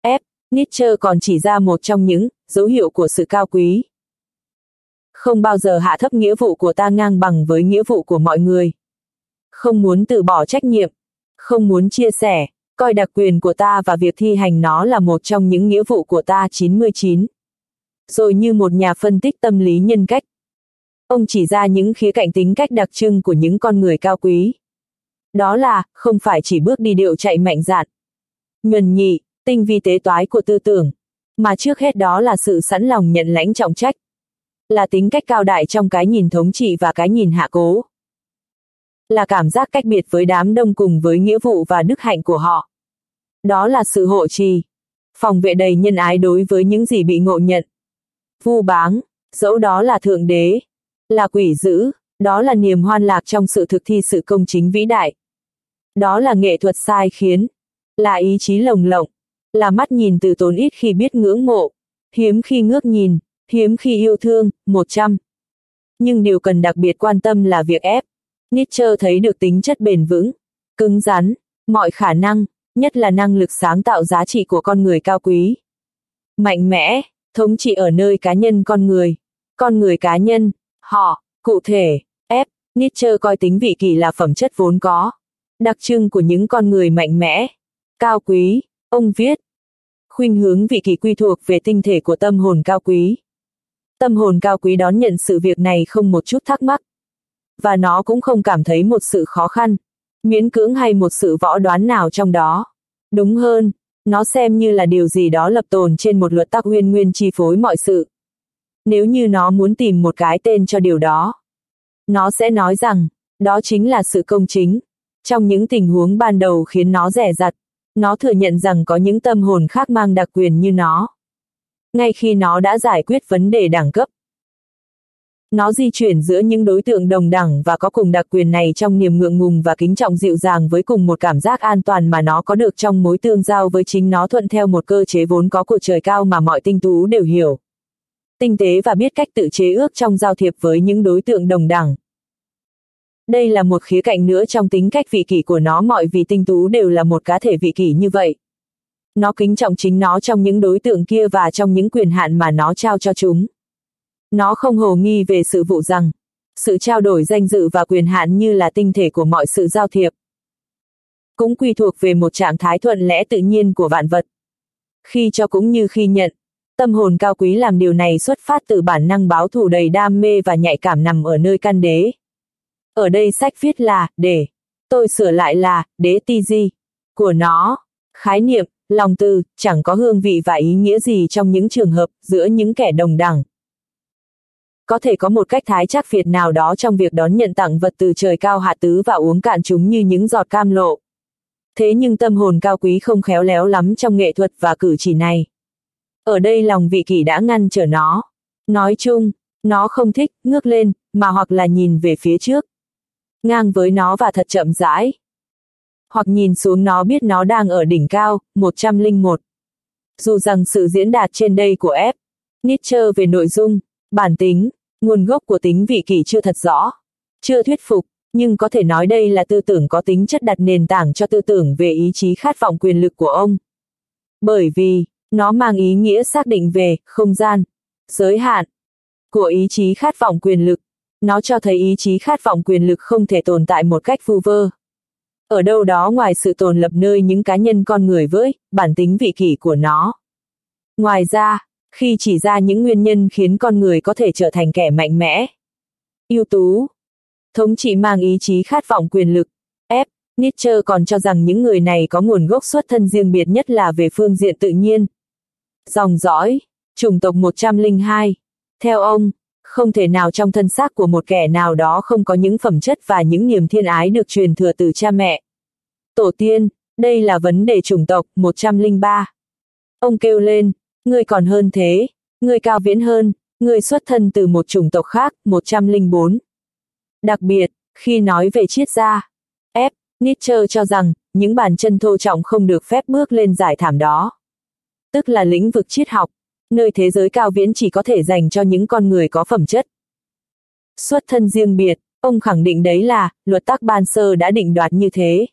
F. Nietzsche còn chỉ ra một trong những dấu hiệu của sự cao quý. Không bao giờ hạ thấp nghĩa vụ của ta ngang bằng với nghĩa vụ của mọi người. Không muốn từ bỏ trách nhiệm. Không muốn chia sẻ, coi đặc quyền của ta và việc thi hành nó là một trong những nghĩa vụ của ta 99. Rồi như một nhà phân tích tâm lý nhân cách, Ông chỉ ra những khía cạnh tính cách đặc trưng của những con người cao quý. Đó là, không phải chỉ bước đi điệu chạy mạnh dạn, nhuần nhị, tinh vi tế toái của tư tưởng, mà trước hết đó là sự sẵn lòng nhận lãnh trọng trách. Là tính cách cao đại trong cái nhìn thống trị và cái nhìn hạ cố. Là cảm giác cách biệt với đám đông cùng với nghĩa vụ và đức hạnh của họ. Đó là sự hộ trì, phòng vệ đầy nhân ái đối với những gì bị ngộ nhận. Vu báng, dẫu đó là thượng đế, là quỷ dữ, đó là niềm hoan lạc trong sự thực thi sự công chính vĩ đại. Đó là nghệ thuật sai khiến, là ý chí lồng lộng, là mắt nhìn từ tốn ít khi biết ngưỡng mộ, hiếm khi ngước nhìn, hiếm khi yêu thương, 100. Nhưng điều cần đặc biệt quan tâm là việc ép. Nietzsche thấy được tính chất bền vững, cứng rắn, mọi khả năng, nhất là năng lực sáng tạo giá trị của con người cao quý. Mạnh mẽ, thống trị ở nơi cá nhân con người. Con người cá nhân, Họ, cụ thể, F. Nietzsche coi tính vị kỷ là phẩm chất vốn có, đặc trưng của những con người mạnh mẽ, cao quý, ông viết. Khuynh hướng vị kỷ quy thuộc về tinh thể của tâm hồn cao quý. Tâm hồn cao quý đón nhận sự việc này không một chút thắc mắc. Và nó cũng không cảm thấy một sự khó khăn, miễn cưỡng hay một sự võ đoán nào trong đó. Đúng hơn, nó xem như là điều gì đó lập tồn trên một luật tắc nguyên nguyên chi phối mọi sự nếu như nó muốn tìm một cái tên cho điều đó. Nó sẽ nói rằng, đó chính là sự công chính. Trong những tình huống ban đầu khiến nó rẻ rặt, nó thừa nhận rằng có những tâm hồn khác mang đặc quyền như nó. Ngay khi nó đã giải quyết vấn đề đẳng cấp, nó di chuyển giữa những đối tượng đồng đẳng và có cùng đặc quyền này trong niềm ngượng ngùng và kính trọng dịu dàng với cùng một cảm giác an toàn mà nó có được trong mối tương giao với chính nó thuận theo một cơ chế vốn có của trời cao mà mọi tinh tú đều hiểu tinh tế và biết cách tự chế ước trong giao thiệp với những đối tượng đồng đẳng. Đây là một khía cạnh nữa trong tính cách vị kỷ của nó mọi vị tinh tú đều là một cá thể vị kỷ như vậy. Nó kính trọng chính nó trong những đối tượng kia và trong những quyền hạn mà nó trao cho chúng. Nó không hồ nghi về sự vụ rằng, sự trao đổi danh dự và quyền hạn như là tinh thể của mọi sự giao thiệp. Cũng quy thuộc về một trạng thái thuận lẽ tự nhiên của vạn vật. Khi cho cũng như khi nhận, Tâm hồn cao quý làm điều này xuất phát từ bản năng báo thù đầy đam mê và nhạy cảm nằm ở nơi căn đế. Ở đây sách viết là, để, tôi sửa lại là, đế ti di, của nó. Khái niệm, lòng từ, chẳng có hương vị và ý nghĩa gì trong những trường hợp giữa những kẻ đồng đẳng. Có thể có một cách thái chắc Việt nào đó trong việc đón nhận tặng vật từ trời cao hạ tứ và uống cạn chúng như những giọt cam lộ. Thế nhưng tâm hồn cao quý không khéo léo lắm trong nghệ thuật và cử chỉ này. Ở đây lòng vị kỷ đã ngăn trở nó. Nói chung, nó không thích, ngước lên, mà hoặc là nhìn về phía trước. Ngang với nó và thật chậm rãi. Hoặc nhìn xuống nó biết nó đang ở đỉnh cao, 101. Dù rằng sự diễn đạt trên đây của F. Nietzsche về nội dung, bản tính, nguồn gốc của tính vị kỷ chưa thật rõ, chưa thuyết phục, nhưng có thể nói đây là tư tưởng có tính chất đặt nền tảng cho tư tưởng về ý chí khát vọng quyền lực của ông. Bởi vì, nó mang ý nghĩa xác định về không gian, giới hạn của ý chí khát vọng quyền lực. Nó cho thấy ý chí khát vọng quyền lực không thể tồn tại một cách vu vơ. Ở đâu đó ngoài sự tồn lập nơi những cá nhân con người với bản tính vị kỷ của nó. Ngoài ra, khi chỉ ra những nguyên nhân khiến con người có thể trở thành kẻ mạnh mẽ, ưu tú, thống trị mang ý chí khát vọng quyền lực, F. Nietzsche còn cho rằng những người này có nguồn gốc xuất thân riêng biệt nhất là về phương diện tự nhiên. Dòng dõi, chủng tộc 102. Theo ông, không thể nào trong thân xác của một kẻ nào đó không có những phẩm chất và những niềm thiên ái được truyền thừa từ cha mẹ. Tổ tiên, đây là vấn đề chủng tộc 103. Ông kêu lên, ngươi còn hơn thế, ngươi cao viễn hơn, ngươi xuất thân từ một chủng tộc khác 104. Đặc biệt, khi nói về triết gia, F. Nietzsche cho rằng, những bàn chân thô trọng không được phép bước lên giải thảm đó. Tức là lĩnh vực triết học, nơi thế giới cao viễn chỉ có thể dành cho những con người có phẩm chất. Xuất thân riêng biệt, ông khẳng định đấy là, luật tắc ban sơ đã định đoạt như thế.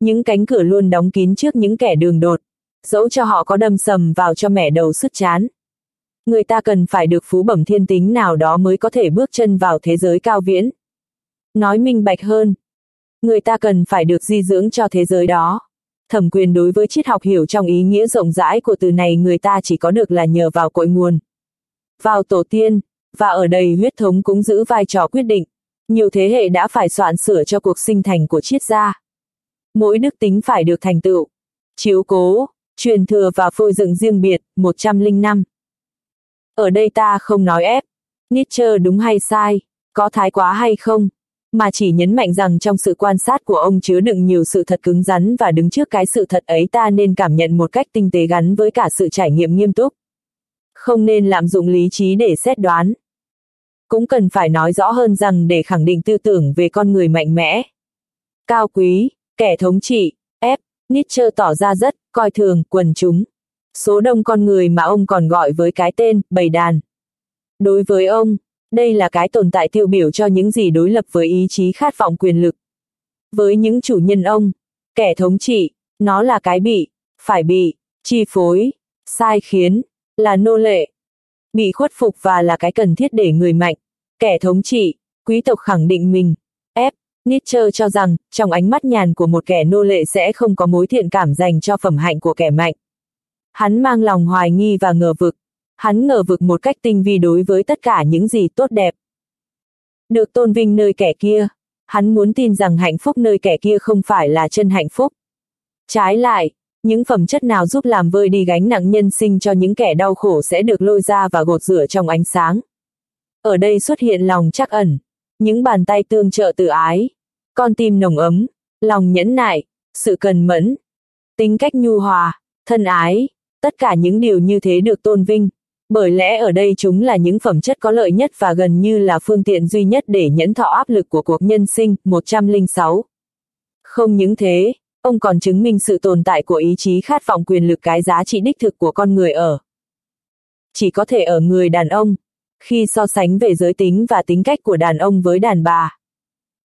Những cánh cửa luôn đóng kín trước những kẻ đường đột, dẫu cho họ có đâm sầm vào cho mẻ đầu sứt chán. Người ta cần phải được phú bẩm thiên tính nào đó mới có thể bước chân vào thế giới cao viễn. Nói minh bạch hơn, người ta cần phải được di dưỡng cho thế giới đó. Thẩm quyền đối với triết học hiểu trong ý nghĩa rộng rãi của từ này người ta chỉ có được là nhờ vào cội nguồn. Vào tổ tiên, và ở đây huyết thống cũng giữ vai trò quyết định. Nhiều thế hệ đã phải soạn sửa cho cuộc sinh thành của triết gia. Mỗi đức tính phải được thành tựu, chiếu cố, truyền thừa và phôi dựng riêng biệt, 105. Ở đây ta không nói ép, Nietzsche đúng hay sai, có thái quá hay không, mà chỉ nhấn mạnh rằng trong sự quan sát của ông chứa đựng nhiều sự thật cứng rắn và đứng trước cái sự thật ấy ta nên cảm nhận một cách tinh tế gắn với cả sự trải nghiệm nghiêm túc. Không nên lạm dụng lý trí để xét đoán. Cũng cần phải nói rõ hơn rằng để khẳng định tư tưởng về con người mạnh mẽ, cao quý, kẻ thống trị, ép, Nietzsche tỏ ra rất coi thường quần chúng. Số đông con người mà ông còn gọi với cái tên bầy đàn. Đối với ông, đây là cái tồn tại tiêu biểu cho những gì đối lập với ý chí khát vọng quyền lực. Với những chủ nhân ông, kẻ thống trị, nó là cái bị, phải bị, chi phối, sai khiến, là nô lệ, bị khuất phục và là cái cần thiết để người mạnh, kẻ thống trị, quý tộc khẳng định mình, F. Nietzsche cho rằng, trong ánh mắt nhàn của một kẻ nô lệ sẽ không có mối thiện cảm dành cho phẩm hạnh của kẻ mạnh. Hắn mang lòng hoài nghi và ngờ vực, hắn ngờ vực một cách tinh vi đối với tất cả những gì tốt đẹp. Được tôn vinh nơi kẻ kia, hắn muốn tin rằng hạnh phúc nơi kẻ kia không phải là chân hạnh phúc. Trái lại, những phẩm chất nào giúp làm vơi đi gánh nặng nhân sinh cho những kẻ đau khổ sẽ được lôi ra và gột rửa trong ánh sáng. Ở đây xuất hiện lòng chắc ẩn, những bàn tay tương trợ tự ái, con tim nồng ấm, lòng nhẫn nại, sự cần mẫn, tính cách nhu hòa, thân ái, tất cả những điều như thế được tôn vinh, bởi lẽ ở đây chúng là những phẩm chất có lợi nhất và gần như là phương tiện duy nhất để nhẫn thọ áp lực của cuộc nhân sinh, 106. Không những thế, ông còn chứng minh sự tồn tại của ý chí khát vọng quyền lực cái giá trị đích thực của con người ở. Chỉ có thể ở người đàn ông, khi so sánh về giới tính và tính cách của đàn ông với đàn bà.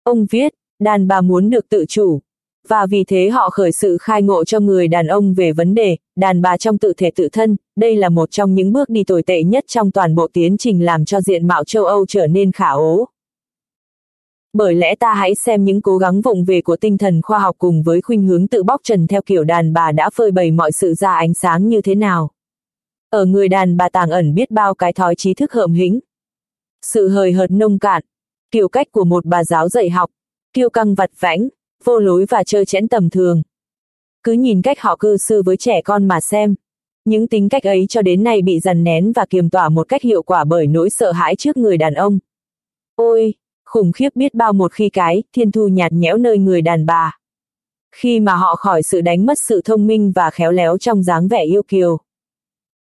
Ông viết, đàn bà muốn được tự chủ, và vì thế họ khởi sự khai ngộ cho người đàn ông về vấn đề, đàn bà trong tự thể tự thân, đây là một trong những bước đi tồi tệ nhất trong toàn bộ tiến trình làm cho diện mạo châu Âu trở nên khả ố. Bởi lẽ ta hãy xem những cố gắng vụng về của tinh thần khoa học cùng với khuynh hướng tự bóc trần theo kiểu đàn bà đã phơi bày mọi sự ra ánh sáng như thế nào. Ở người đàn bà tàng ẩn biết bao cái thói trí thức hợm hĩnh. Sự hời hợt nông cạn, kiểu cách của một bà giáo dạy học, kiêu căng vặt vãnh, vô lối và chơi chẽn tầm thường. Cứ nhìn cách họ cư xử với trẻ con mà xem. Những tính cách ấy cho đến nay bị dằn nén và kiềm tỏa một cách hiệu quả bởi nỗi sợ hãi trước người đàn ông. Ôi, khủng khiếp biết bao một khi cái, thiên thu nhạt nhẽo nơi người đàn bà. Khi mà họ khỏi sự đánh mất sự thông minh và khéo léo trong dáng vẻ yêu kiều.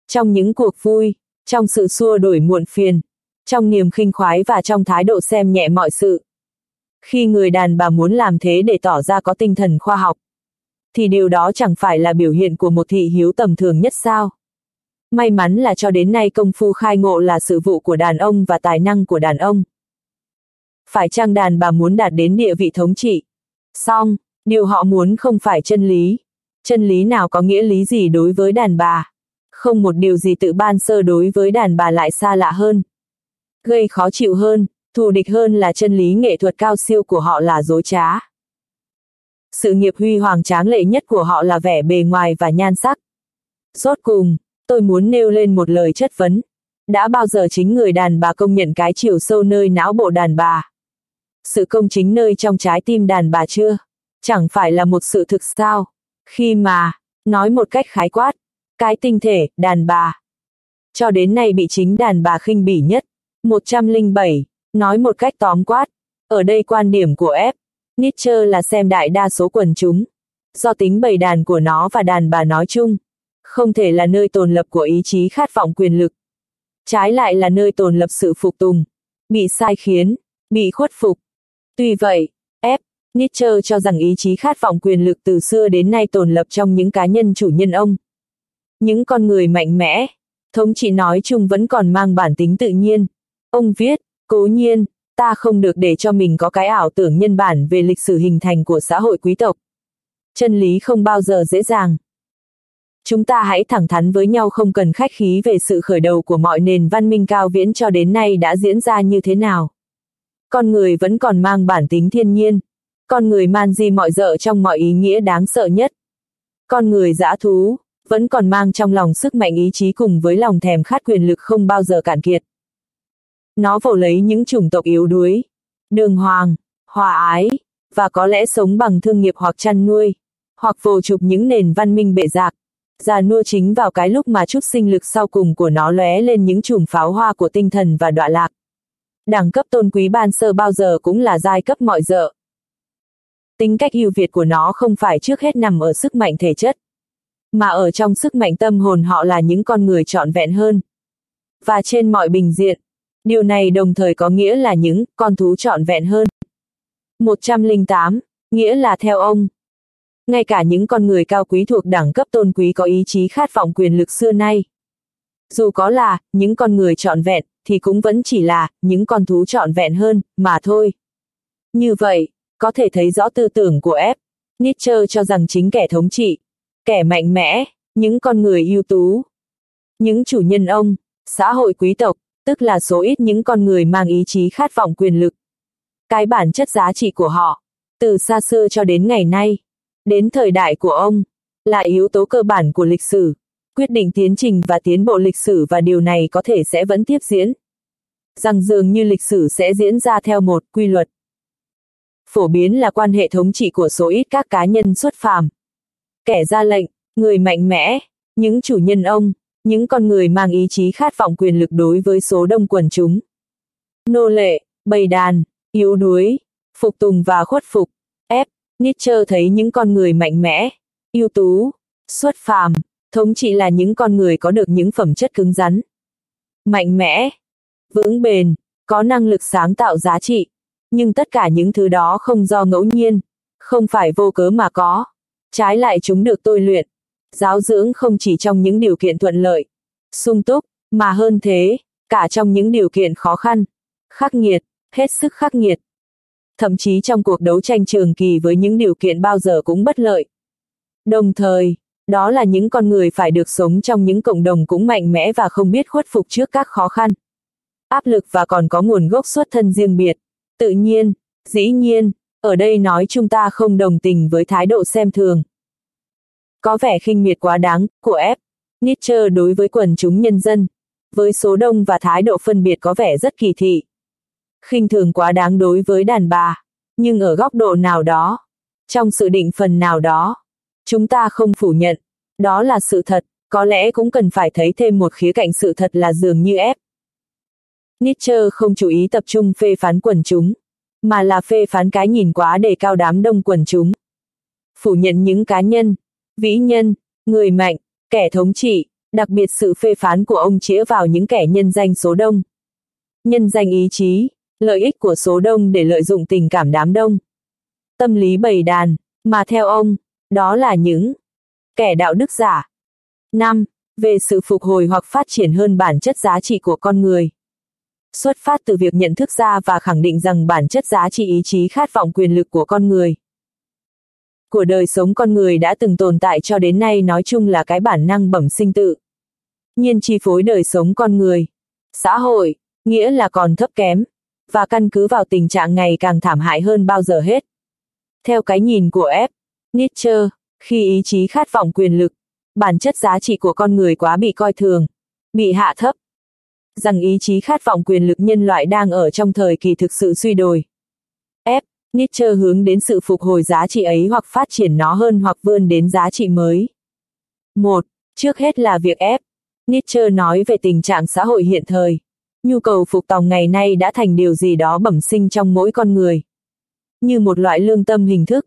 Trong những cuộc vui, trong sự xua đuổi muộn phiền, trong niềm khinh khoái và trong thái độ xem nhẹ mọi sự. Khi người đàn bà muốn làm thế để tỏ ra có tinh thần khoa học, thì điều đó chẳng phải là biểu hiện của một thị hiếu tầm thường nhất sao. May mắn là cho đến nay công phu khai ngộ là sự vụ của đàn ông và tài năng của đàn ông. Phải chăng đàn bà muốn đạt đến địa vị thống trị? Xong, điều họ muốn không phải chân lý. Chân lý nào có nghĩa lý gì đối với đàn bà? Không một điều gì tự ban sơ đối với đàn bà lại xa lạ hơn. Gây khó chịu hơn, thù địch hơn là chân lý nghệ thuật cao siêu của họ là dối trá. Sự nghiệp huy hoàng tráng lệ nhất của họ là vẻ bề ngoài và nhan sắc. Rốt cùng, tôi muốn nêu lên một lời chất vấn. Đã bao giờ chính người đàn bà công nhận cái chiều sâu nơi não bộ đàn bà? Sự công chính nơi trong trái tim đàn bà chưa? Chẳng phải là một sự thực sao? Khi mà, nói một cách khái quát, cái tinh thể, đàn bà. Cho đến nay bị chính đàn bà khinh bỉ nhất. 107, nói một cách tóm quát. Ở đây quan điểm của F. Nietzsche là xem đại đa số quần chúng. Do tính bầy đàn của nó và đàn bà nói chung, không thể là nơi tồn lập của ý chí khát vọng quyền lực. Trái lại là nơi tồn lập sự phục tùng, bị sai khiến, bị khuất phục. Tuy vậy, F. Nietzsche cho rằng ý chí khát vọng quyền lực từ xưa đến nay tồn lập trong những cá nhân chủ nhân ông. Những con người mạnh mẽ, thống trị nói chung vẫn còn mang bản tính tự nhiên. Ông viết, cố nhiên, ta không được để cho mình có cái ảo tưởng nhân bản về lịch sử hình thành của xã hội quý tộc. Chân lý không bao giờ dễ dàng. Chúng ta hãy thẳng thắn với nhau không cần khách khí về sự khởi đầu của mọi nền văn minh cao viễn cho đến nay đã diễn ra như thế nào. Con người vẫn còn mang bản tính thiên nhiên. Con người man di mọi dợ trong mọi ý nghĩa đáng sợ nhất. Con người dã thú, vẫn còn mang trong lòng sức mạnh ý chí cùng với lòng thèm khát quyền lực không bao giờ cạn kiệt. Nó vồ lấy những chủng tộc yếu đuối, đường hoàng, hòa ái, và có lẽ sống bằng thương nghiệp hoặc chăn nuôi, hoặc vồ chụp những nền văn minh bệ giạc, già nua chính vào cái lúc mà chút sinh lực sau cùng của nó lóe lên những chùm pháo hoa của tinh thần và đọa lạc. Đẳng cấp tôn quý ban sơ bao giờ cũng là giai cấp mọi dợ. Tính cách ưu việt của nó không phải trước hết nằm ở sức mạnh thể chất, mà ở trong sức mạnh tâm hồn họ là những con người trọn vẹn hơn. Và trên mọi bình diện, điều này đồng thời có nghĩa là những con thú trọn vẹn hơn. 108, nghĩa là theo ông, ngay cả những con người cao quý thuộc đẳng cấp tôn quý có ý chí khát vọng quyền lực xưa nay. Dù có là, những con người trọn vẹn, thì cũng vẫn chỉ là, những con thú trọn vẹn hơn, mà thôi. Như vậy, có thể thấy rõ tư tưởng của F. Nietzsche cho rằng chính kẻ thống trị, kẻ mạnh mẽ, những con người ưu tú, những chủ nhân ông, xã hội quý tộc, tức là số ít những con người mang ý chí khát vọng quyền lực. Cái bản chất giá trị của họ, từ xa xưa cho đến ngày nay, đến thời đại của ông, là yếu tố cơ bản của lịch sử, quyết định tiến trình và tiến bộ lịch sử và điều này có thể sẽ vẫn tiếp diễn. Rằng dường như lịch sử sẽ diễn ra theo một quy luật. Phổ biến là quan hệ thống trị của số ít các cá nhân xuất phàm. Kẻ ra lệnh, người mạnh mẽ, những chủ nhân ông, những con người mang ý chí khát vọng quyền lực đối với số đông quần chúng. Nô lệ, bầy đàn, yếu đuối, phục tùng và khuất phục, ép, Nietzsche thấy những con người mạnh mẽ, ưu tú, xuất phàm, thống trị là những con người có được những phẩm chất cứng rắn, mạnh mẽ, vững bền, có năng lực sáng tạo giá trị. Nhưng tất cả những thứ đó không do ngẫu nhiên, không phải vô cớ mà có. Trái lại chúng được tôi luyện, giáo dưỡng không chỉ trong những điều kiện thuận lợi, sung túc, mà hơn thế, cả trong những điều kiện khó khăn, khắc nghiệt, hết sức khắc nghiệt thậm chí trong cuộc đấu tranh trường kỳ với những điều kiện bao giờ cũng bất lợi. Đồng thời, đó là những con người phải được sống trong những cộng đồng cũng mạnh mẽ và không biết khuất phục trước các khó khăn. Áp lực và còn có nguồn gốc xuất thân riêng biệt. Tự nhiên, dĩ nhiên, ở đây nói chúng ta không đồng tình với thái độ xem thường. Có vẻ khinh miệt quá đáng của F. Nietzsche đối với quần chúng nhân dân, với số đông và thái độ phân biệt có vẻ rất kỳ thị khinh thường quá đáng đối với đàn bà, nhưng ở góc độ nào đó, trong sự định phần nào đó, chúng ta không phủ nhận, đó là sự thật, có lẽ cũng cần phải thấy thêm một khía cạnh sự thật là dường như ép. Nietzsche không chú ý tập trung phê phán quần chúng, mà là phê phán cái nhìn quá đề cao đám đông quần chúng. phủ nhận những cá nhân, vĩ nhân, người mạnh, kẻ thống trị, đặc biệt sự phê phán của ông chĩa vào những kẻ nhân danh số đông. Nhân danh ý chí, lợi ích của số đông để lợi dụng tình cảm đám đông. Tâm lý bầy đàn, mà theo ông, đó là những kẻ đạo đức giả. 5. Về sự phục hồi hoặc phát triển hơn bản chất giá trị của con người. Xuất phát từ việc nhận thức ra và khẳng định rằng bản chất giá trị ý chí khát vọng quyền lực của con người. Của đời sống con người đã từng tồn tại cho đến nay nói chung là cái bản năng bẩm sinh tự. Nhiên chi phối đời sống con người. Xã hội, nghĩa là còn thấp kém, và căn cứ vào tình trạng ngày càng thảm hại hơn bao giờ hết. Theo cái nhìn của F. Nietzsche, khi ý chí khát vọng quyền lực, bản chất giá trị của con người quá bị coi thường, bị hạ thấp. Rằng ý chí khát vọng quyền lực nhân loại đang ở trong thời kỳ thực sự suy đồi. Nietzsche hướng đến sự phục hồi giá trị ấy hoặc phát triển nó hơn hoặc vươn đến giá trị mới. Một, Trước hết là việc ép. Nietzsche nói về tình trạng xã hội hiện thời. Nhu cầu phục tòng ngày nay đã thành điều gì đó bẩm sinh trong mỗi con người. Như một loại lương tâm hình thức.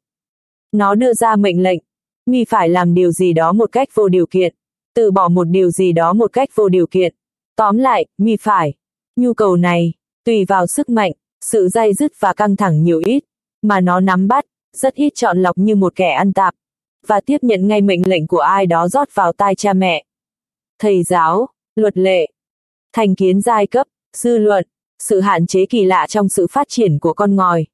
Nó đưa ra mệnh lệnh, mi phải làm điều gì đó một cách vô điều kiện, từ bỏ một điều gì đó một cách vô điều kiện. Tóm lại, mi phải. Nhu cầu này, tùy vào sức mạnh, sự dây dứt và căng thẳng nhiều ít, mà nó nắm bắt, rất ít chọn lọc như một kẻ ăn tạp, và tiếp nhận ngay mệnh lệnh của ai đó rót vào tai cha mẹ. Thầy giáo, luật lệ, thành kiến giai cấp, dư luận, sự hạn chế kỳ lạ trong sự phát triển của con ngòi.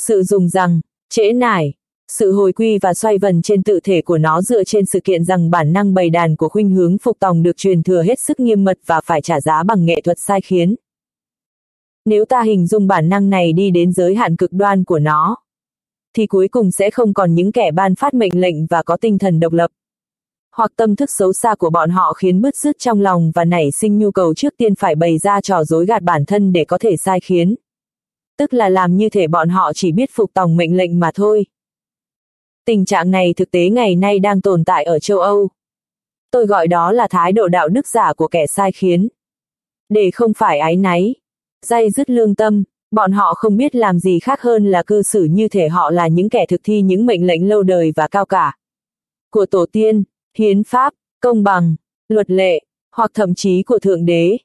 Sự dùng rằng, trễ nải, sự hồi quy và xoay vần trên tự thể của nó dựa trên sự kiện rằng bản năng bày đàn của khuynh hướng phục tòng được truyền thừa hết sức nghiêm mật và phải trả giá bằng nghệ thuật sai khiến. Nếu ta hình dung bản năng này đi đến giới hạn cực đoan của nó, thì cuối cùng sẽ không còn những kẻ ban phát mệnh lệnh và có tinh thần độc lập. Hoặc tâm thức xấu xa của bọn họ khiến bứt rứt trong lòng và nảy sinh nhu cầu trước tiên phải bày ra trò dối gạt bản thân để có thể sai khiến. Tức là làm như thể bọn họ chỉ biết phục tòng mệnh lệnh mà thôi. Tình trạng này thực tế ngày nay đang tồn tại ở châu Âu. Tôi gọi đó là thái độ đạo đức giả của kẻ sai khiến. Để không phải ái náy, dây dứt lương tâm, bọn họ không biết làm gì khác hơn là cư xử như thể họ là những kẻ thực thi những mệnh lệnh lâu đời và cao cả. Của tổ tiên, hiến pháp, công bằng, luật lệ, hoặc thậm chí của thượng đế.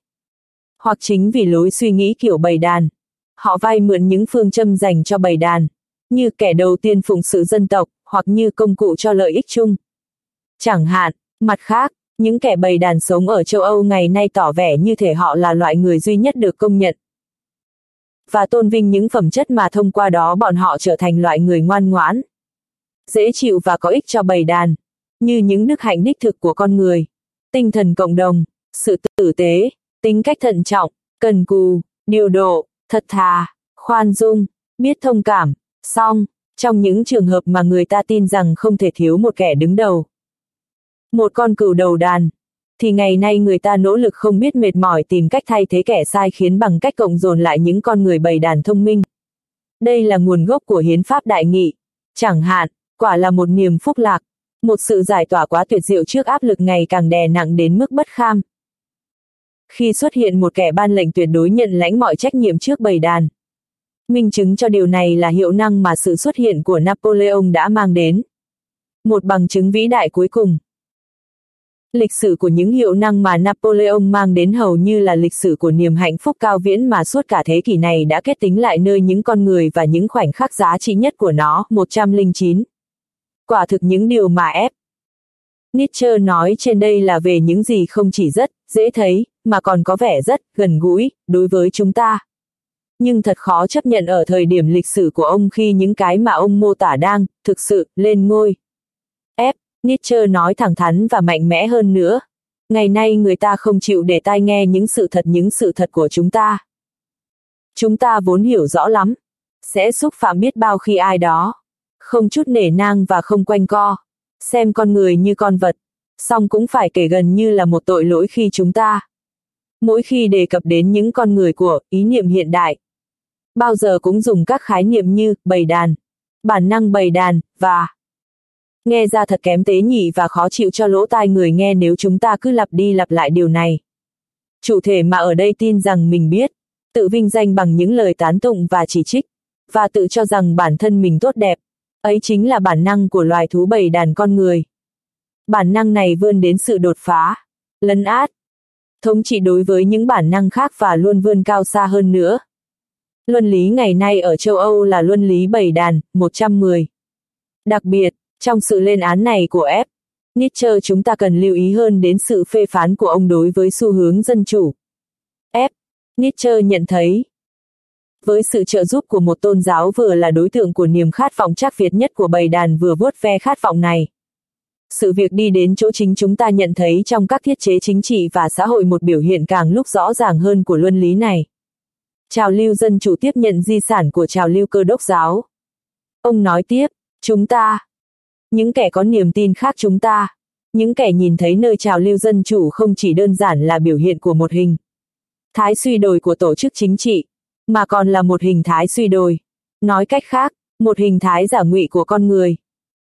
Hoặc chính vì lối suy nghĩ kiểu bầy đàn. Họ vay mượn những phương châm dành cho bầy đàn, như kẻ đầu tiên phụng sự dân tộc, hoặc như công cụ cho lợi ích chung. Chẳng hạn, mặt khác, những kẻ bầy đàn sống ở châu Âu ngày nay tỏ vẻ như thể họ là loại người duy nhất được công nhận. Và tôn vinh những phẩm chất mà thông qua đó bọn họ trở thành loại người ngoan ngoãn. Dễ chịu và có ích cho bầy đàn, như những đức hạnh đích thực của con người. Tinh thần cộng đồng, sự tử tế, tính cách thận trọng, cần cù, điều độ, thật thà, khoan dung, biết thông cảm, song, trong những trường hợp mà người ta tin rằng không thể thiếu một kẻ đứng đầu. Một con cừu đầu đàn, thì ngày nay người ta nỗ lực không biết mệt mỏi tìm cách thay thế kẻ sai khiến bằng cách cộng dồn lại những con người bầy đàn thông minh. Đây là nguồn gốc của hiến pháp đại nghị. Chẳng hạn, quả là một niềm phúc lạc, một sự giải tỏa quá tuyệt diệu trước áp lực ngày càng đè nặng đến mức bất kham. Khi xuất hiện một kẻ ban lệnh tuyệt đối nhận lãnh mọi trách nhiệm trước bầy đàn. Minh chứng cho điều này là hiệu năng mà sự xuất hiện của Napoleon đã mang đến. Một bằng chứng vĩ đại cuối cùng. Lịch sử của những hiệu năng mà Napoleon mang đến hầu như là lịch sử của niềm hạnh phúc cao viễn mà suốt cả thế kỷ này đã kết tính lại nơi những con người và những khoảnh khắc giá trị nhất của nó, 109. Quả thực những điều mà ép. Nietzsche nói trên đây là về những gì không chỉ rất, dễ thấy, mà còn có vẻ rất, gần gũi, đối với chúng ta nhưng thật khó chấp nhận ở thời điểm lịch sử của ông khi những cái mà ông mô tả đang, thực sự, lên ngôi. Nietzsche nói thẳng thắn và mạnh mẽ hơn nữa. Ngày nay người ta không chịu để tai nghe những sự thật những sự thật của chúng ta. Chúng ta vốn hiểu rõ lắm. Sẽ xúc phạm biết bao khi ai đó. Không chút nể nang và không quanh co. Xem con người như con vật. Song cũng phải kể gần như là một tội lỗi khi chúng ta. Mỗi khi đề cập đến những con người của ý niệm hiện đại, bao giờ cũng dùng các khái niệm như bầy đàn, bản năng bầy đàn, và nghe ra thật kém tế nhị và khó chịu cho lỗ tai người nghe nếu chúng ta cứ lặp đi lặp lại điều này. Chủ thể mà ở đây tin rằng mình biết, tự vinh danh bằng những lời tán tụng và chỉ trích, và tự cho rằng bản thân mình tốt đẹp, Ấy chính là bản năng của loài thú bầy đàn con người. Bản năng này vươn đến sự đột phá, lấn át, thống trị đối với những bản năng khác và luôn vươn cao xa hơn nữa. Luân lý ngày nay ở châu Âu là luân lý bầy đàn, 110. Đặc biệt, trong sự lên án này của F. Nietzsche chúng ta cần lưu ý hơn đến sự phê phán của ông đối với xu hướng dân chủ. F. Nietzsche nhận thấy, với sự trợ giúp của một tôn giáo vừa là đối tượng của niềm khát vọng chắc Việt nhất của bầy đàn vừa vuốt ve khát vọng này. Sự việc đi đến chỗ chính chúng ta nhận thấy trong các thiết chế chính trị và xã hội một biểu hiện càng lúc rõ ràng hơn của luân lý này. Trào lưu dân chủ tiếp nhận di sản của trào lưu cơ đốc giáo. Ông nói tiếp, chúng ta, những kẻ có niềm tin khác chúng ta, những kẻ nhìn thấy nơi trào lưu dân chủ không chỉ đơn giản là biểu hiện của một hình thái suy đồi của tổ chức chính trị, mà còn là một hình thái suy đồi. Nói cách khác, một hình thái giả ngụy của con người.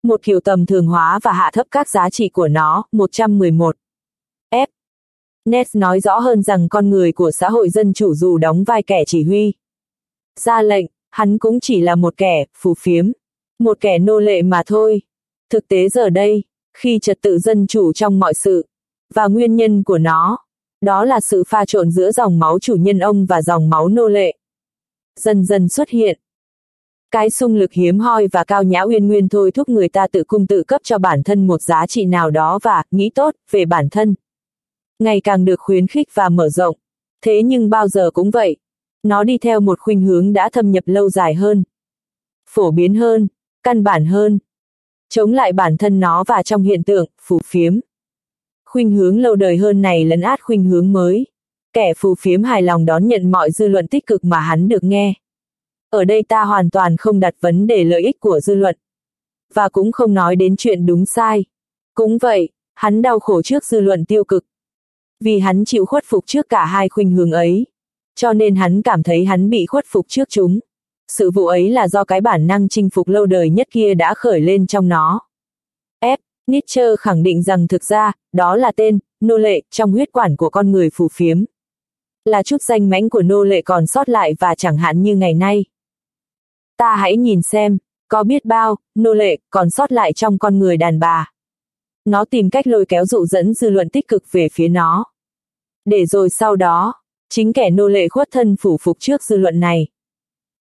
Một kiểu tầm thường hóa và hạ thấp các giá trị của nó, 111. F. Ness nói rõ hơn rằng con người của xã hội dân chủ dù đóng vai kẻ chỉ huy. Ra lệnh, hắn cũng chỉ là một kẻ, phù phiếm. Một kẻ nô lệ mà thôi. Thực tế giờ đây, khi trật tự dân chủ trong mọi sự, và nguyên nhân của nó, đó là sự pha trộn giữa dòng máu chủ nhân ông và dòng máu nô lệ. Dần dần xuất hiện. Cái xung lực hiếm hoi và cao nhã uyên nguyên thôi thúc người ta tự cung tự cấp cho bản thân một giá trị nào đó và nghĩ tốt về bản thân. Ngày càng được khuyến khích và mở rộng. Thế nhưng bao giờ cũng vậy. Nó đi theo một khuynh hướng đã thâm nhập lâu dài hơn. Phổ biến hơn, căn bản hơn. Chống lại bản thân nó và trong hiện tượng, phù phiếm khuynh hướng lâu đời hơn này lấn át khuynh hướng mới. Kẻ phù phiếm hài lòng đón nhận mọi dư luận tích cực mà hắn được nghe. Ở đây ta hoàn toàn không đặt vấn đề lợi ích của dư luận. Và cũng không nói đến chuyện đúng sai. Cũng vậy, hắn đau khổ trước dư luận tiêu cực. Vì hắn chịu khuất phục trước cả hai khuynh hướng ấy. Cho nên hắn cảm thấy hắn bị khuất phục trước chúng. Sự vụ ấy là do cái bản năng chinh phục lâu đời nhất kia đã khởi lên trong nó. F. Nietzsche khẳng định rằng thực ra, đó là tên, nô lệ, trong huyết quản của con người phù phiếm. Là chút danh mãnh của nô lệ còn sót lại và chẳng hạn như ngày nay. Ta hãy nhìn xem, có biết bao, nô lệ, còn sót lại trong con người đàn bà. Nó tìm cách lôi kéo dụ dẫn dư luận tích cực về phía nó. Để rồi sau đó, chính kẻ nô lệ khuất thân phủ phục trước dư luận này.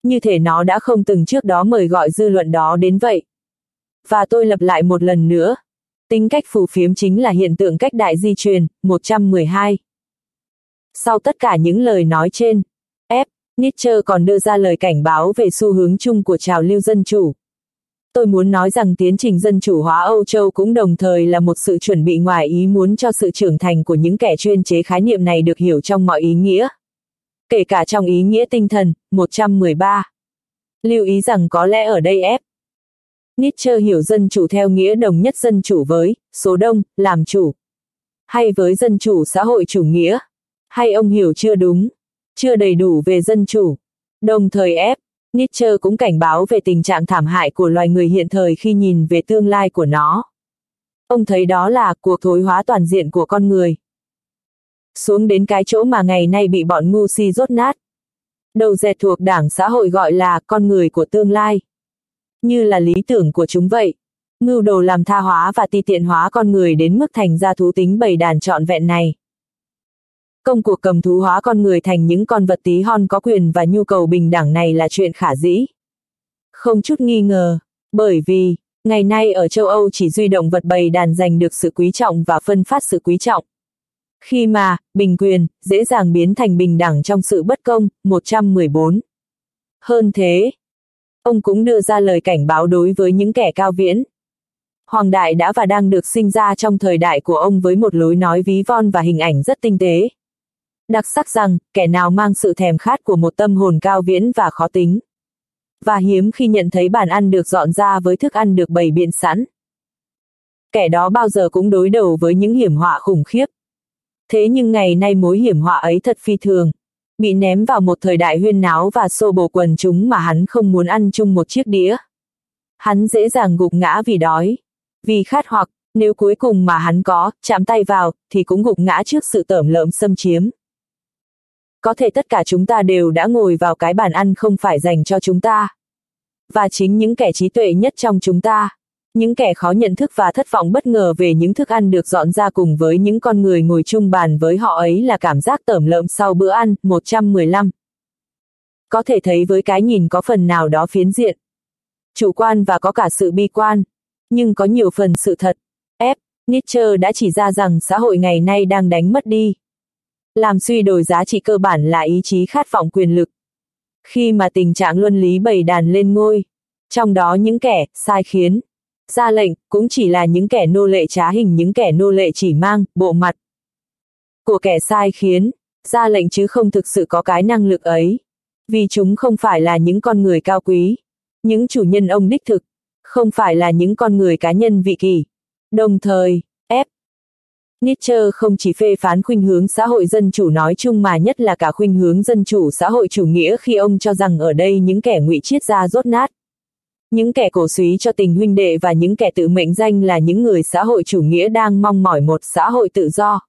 Như thể nó đã không từng trước đó mời gọi dư luận đó đến vậy. Và tôi lặp lại một lần nữa, Tính cách phù phiếm chính là hiện tượng cách đại di truyền, 112. Sau tất cả những lời nói trên, F. Nietzsche còn đưa ra lời cảnh báo về xu hướng chung của trào lưu dân chủ. Tôi muốn nói rằng tiến trình dân chủ hóa Âu Châu cũng đồng thời là một sự chuẩn bị ngoài ý muốn cho sự trưởng thành của những kẻ chuyên chế khái niệm này được hiểu trong mọi ý nghĩa. Kể cả trong ý nghĩa tinh thần, 113. Lưu ý rằng có lẽ ở đây ép Nietzsche hiểu dân chủ theo nghĩa đồng nhất dân chủ với, số đông, làm chủ. Hay với dân chủ xã hội chủ nghĩa. Hay ông hiểu chưa đúng, chưa đầy đủ về dân chủ. Đồng thời ép, Nietzsche cũng cảnh báo về tình trạng thảm hại của loài người hiện thời khi nhìn về tương lai của nó. Ông thấy đó là cuộc thối hóa toàn diện của con người. Xuống đến cái chỗ mà ngày nay bị bọn ngu si rốt nát. Đầu dệt thuộc đảng xã hội gọi là con người của tương lai như là lý tưởng của chúng vậy. Ngưu đồ làm tha hóa và ti tiện hóa con người đến mức thành ra thú tính bầy đàn trọn vẹn này. Công cuộc cầm thú hóa con người thành những con vật tí hon có quyền và nhu cầu bình đẳng này là chuyện khả dĩ. Không chút nghi ngờ, bởi vì, ngày nay ở châu Âu chỉ duy động vật bầy đàn giành được sự quý trọng và phân phát sự quý trọng. Khi mà, bình quyền, dễ dàng biến thành bình đẳng trong sự bất công, 114. Hơn thế, Ông cũng đưa ra lời cảnh báo đối với những kẻ cao viễn. Hoàng đại đã và đang được sinh ra trong thời đại của ông với một lối nói ví von và hình ảnh rất tinh tế. Đặc sắc rằng, kẻ nào mang sự thèm khát của một tâm hồn cao viễn và khó tính. Và hiếm khi nhận thấy bàn ăn được dọn ra với thức ăn được bày biện sẵn. Kẻ đó bao giờ cũng đối đầu với những hiểm họa khủng khiếp. Thế nhưng ngày nay mối hiểm họa ấy thật phi thường bị ném vào một thời đại huyên náo và xô bồ quần chúng mà hắn không muốn ăn chung một chiếc đĩa. Hắn dễ dàng gục ngã vì đói, vì khát hoặc, nếu cuối cùng mà hắn có, chạm tay vào, thì cũng gục ngã trước sự tởm lợm xâm chiếm. Có thể tất cả chúng ta đều đã ngồi vào cái bàn ăn không phải dành cho chúng ta. Và chính những kẻ trí tuệ nhất trong chúng ta, những kẻ khó nhận thức và thất vọng bất ngờ về những thức ăn được dọn ra cùng với những con người ngồi chung bàn với họ ấy là cảm giác tởm lợm sau bữa ăn, 115. Có thể thấy với cái nhìn có phần nào đó phiến diện, chủ quan và có cả sự bi quan, nhưng có nhiều phần sự thật. F. Nietzsche đã chỉ ra rằng xã hội ngày nay đang đánh mất đi. Làm suy đổi giá trị cơ bản là ý chí khát vọng quyền lực. Khi mà tình trạng luân lý bầy đàn lên ngôi, trong đó những kẻ sai khiến, ra lệnh cũng chỉ là những kẻ nô lệ trá hình những kẻ nô lệ chỉ mang bộ mặt của kẻ sai khiến, ra lệnh chứ không thực sự có cái năng lực ấy. Vì chúng không phải là những con người cao quý, những chủ nhân ông đích thực, không phải là những con người cá nhân vị kỳ. Đồng thời, ép Nietzsche không chỉ phê phán khuynh hướng xã hội dân chủ nói chung mà nhất là cả khuynh hướng dân chủ xã hội chủ nghĩa khi ông cho rằng ở đây những kẻ ngụy triết ra rốt nát. Những kẻ cổ suý cho tình huynh đệ và những kẻ tự mệnh danh là những người xã hội chủ nghĩa đang mong mỏi một xã hội tự do.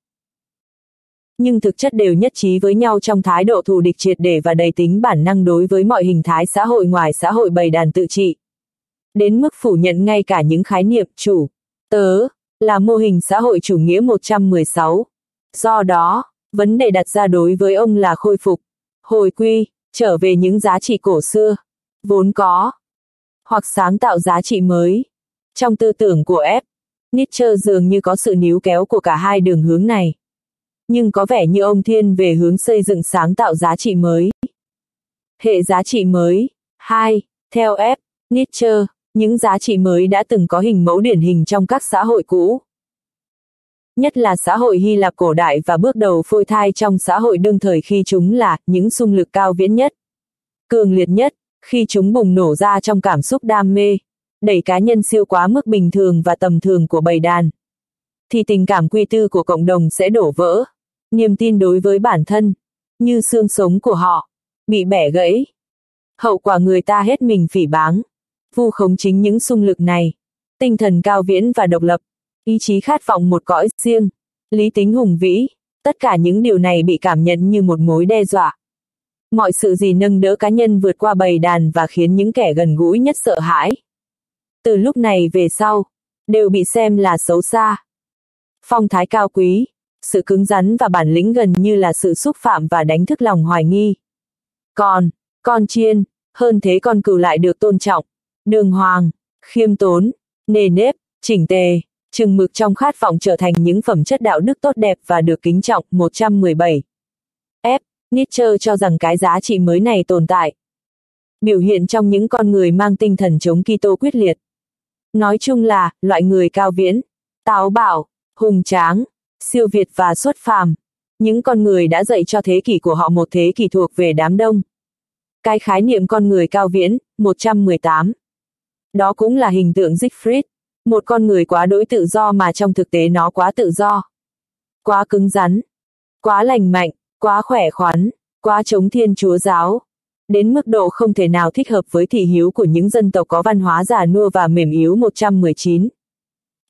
Nhưng thực chất đều nhất trí với nhau trong thái độ thù địch triệt để và đầy tính bản năng đối với mọi hình thái xã hội ngoài xã hội bầy đàn tự trị. Đến mức phủ nhận ngay cả những khái niệm chủ, tớ, là mô hình xã hội chủ nghĩa 116. Do đó, vấn đề đặt ra đối với ông là khôi phục, hồi quy, trở về những giá trị cổ xưa, vốn có, hoặc sáng tạo giá trị mới. Trong tư tưởng của F, Nietzsche dường như có sự níu kéo của cả hai đường hướng này. Nhưng có vẻ như ông thiên về hướng xây dựng sáng tạo giá trị mới. Hệ giá trị mới. 2. Theo F, Nietzsche, những giá trị mới đã từng có hình mẫu điển hình trong các xã hội cũ. Nhất là xã hội Hy Lạp cổ đại và bước đầu phôi thai trong xã hội đương thời khi chúng là những xung lực cao viễn nhất, cường liệt nhất, khi chúng bùng nổ ra trong cảm xúc đam mê, đẩy cá nhân siêu quá mức bình thường và tầm thường của bầy đàn, thì tình cảm quy tư của cộng đồng sẽ đổ vỡ, niềm tin đối với bản thân, như xương sống của họ, bị bẻ gãy. Hậu quả người ta hết mình phỉ báng, vu khống chính những xung lực này, tinh thần cao viễn và độc lập, ý chí khát vọng một cõi riêng, lý tính hùng vĩ, tất cả những điều này bị cảm nhận như một mối đe dọa. Mọi sự gì nâng đỡ cá nhân vượt qua bầy đàn và khiến những kẻ gần gũi nhất sợ hãi. Từ lúc này về sau, đều bị xem là xấu xa. Phong thái cao quý, sự cứng rắn và bản lĩnh gần như là sự xúc phạm và đánh thức lòng hoài nghi. Còn, con chiên, hơn thế con cừu lại được tôn trọng, đường hoàng, khiêm tốn, nề nếp, chỉnh tề, chừng mực trong khát vọng trở thành những phẩm chất đạo đức tốt đẹp và được kính trọng 117. Nietzsche cho rằng cái giá trị mới này tồn tại. Biểu hiện trong những con người mang tinh thần chống Kitô quyết liệt. Nói chung là, loại người cao viễn, táo bạo, hùng tráng, siêu việt và xuất phàm. Những con người đã dạy cho thế kỷ của họ một thế kỷ thuộc về đám đông. Cái khái niệm con người cao viễn, 118. Đó cũng là hình tượng Siegfried, một con người quá đối tự do mà trong thực tế nó quá tự do. Quá cứng rắn, quá lành mạnh, quá khỏe khoắn, quá chống thiên chúa giáo. Đến mức độ không thể nào thích hợp với thị hiếu của những dân tộc có văn hóa già nua và mềm yếu 119.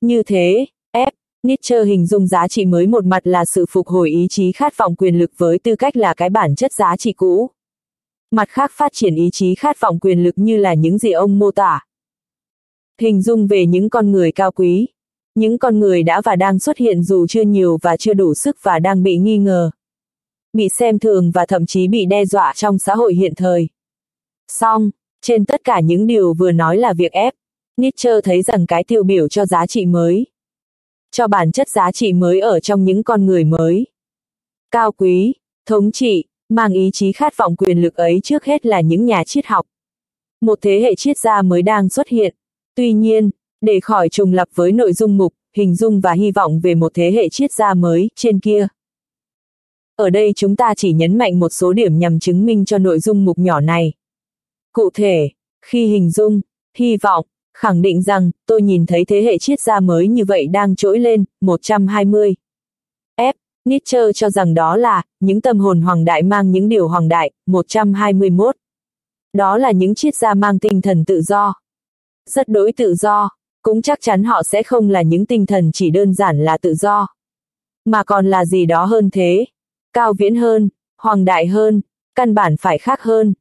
Như thế, F. Nietzsche hình dung giá trị mới một mặt là sự phục hồi ý chí khát vọng quyền lực với tư cách là cái bản chất giá trị cũ. Mặt khác phát triển ý chí khát vọng quyền lực như là những gì ông mô tả. Hình dung về những con người cao quý, những con người đã và đang xuất hiện dù chưa nhiều và chưa đủ sức và đang bị nghi ngờ bị xem thường và thậm chí bị đe dọa trong xã hội hiện thời. Song, trên tất cả những điều vừa nói là việc ép, Nietzsche thấy rằng cái tiêu biểu cho giá trị mới. Cho bản chất giá trị mới ở trong những con người mới. Cao quý, thống trị, mang ý chí khát vọng quyền lực ấy trước hết là những nhà triết học. Một thế hệ triết gia mới đang xuất hiện. Tuy nhiên, để khỏi trùng lập với nội dung mục, hình dung và hy vọng về một thế hệ triết gia mới trên kia. Ở đây chúng ta chỉ nhấn mạnh một số điểm nhằm chứng minh cho nội dung mục nhỏ này. Cụ thể, khi hình dung, hy vọng, khẳng định rằng, tôi nhìn thấy thế hệ triết gia mới như vậy đang trỗi lên, 120. F. Nietzsche cho rằng đó là, những tâm hồn hoàng đại mang những điều hoàng đại, 121. Đó là những triết gia mang tinh thần tự do. Rất đối tự do, cũng chắc chắn họ sẽ không là những tinh thần chỉ đơn giản là tự do. Mà còn là gì đó hơn thế cao viễn hơn, hoàng đại hơn, căn bản phải khác hơn,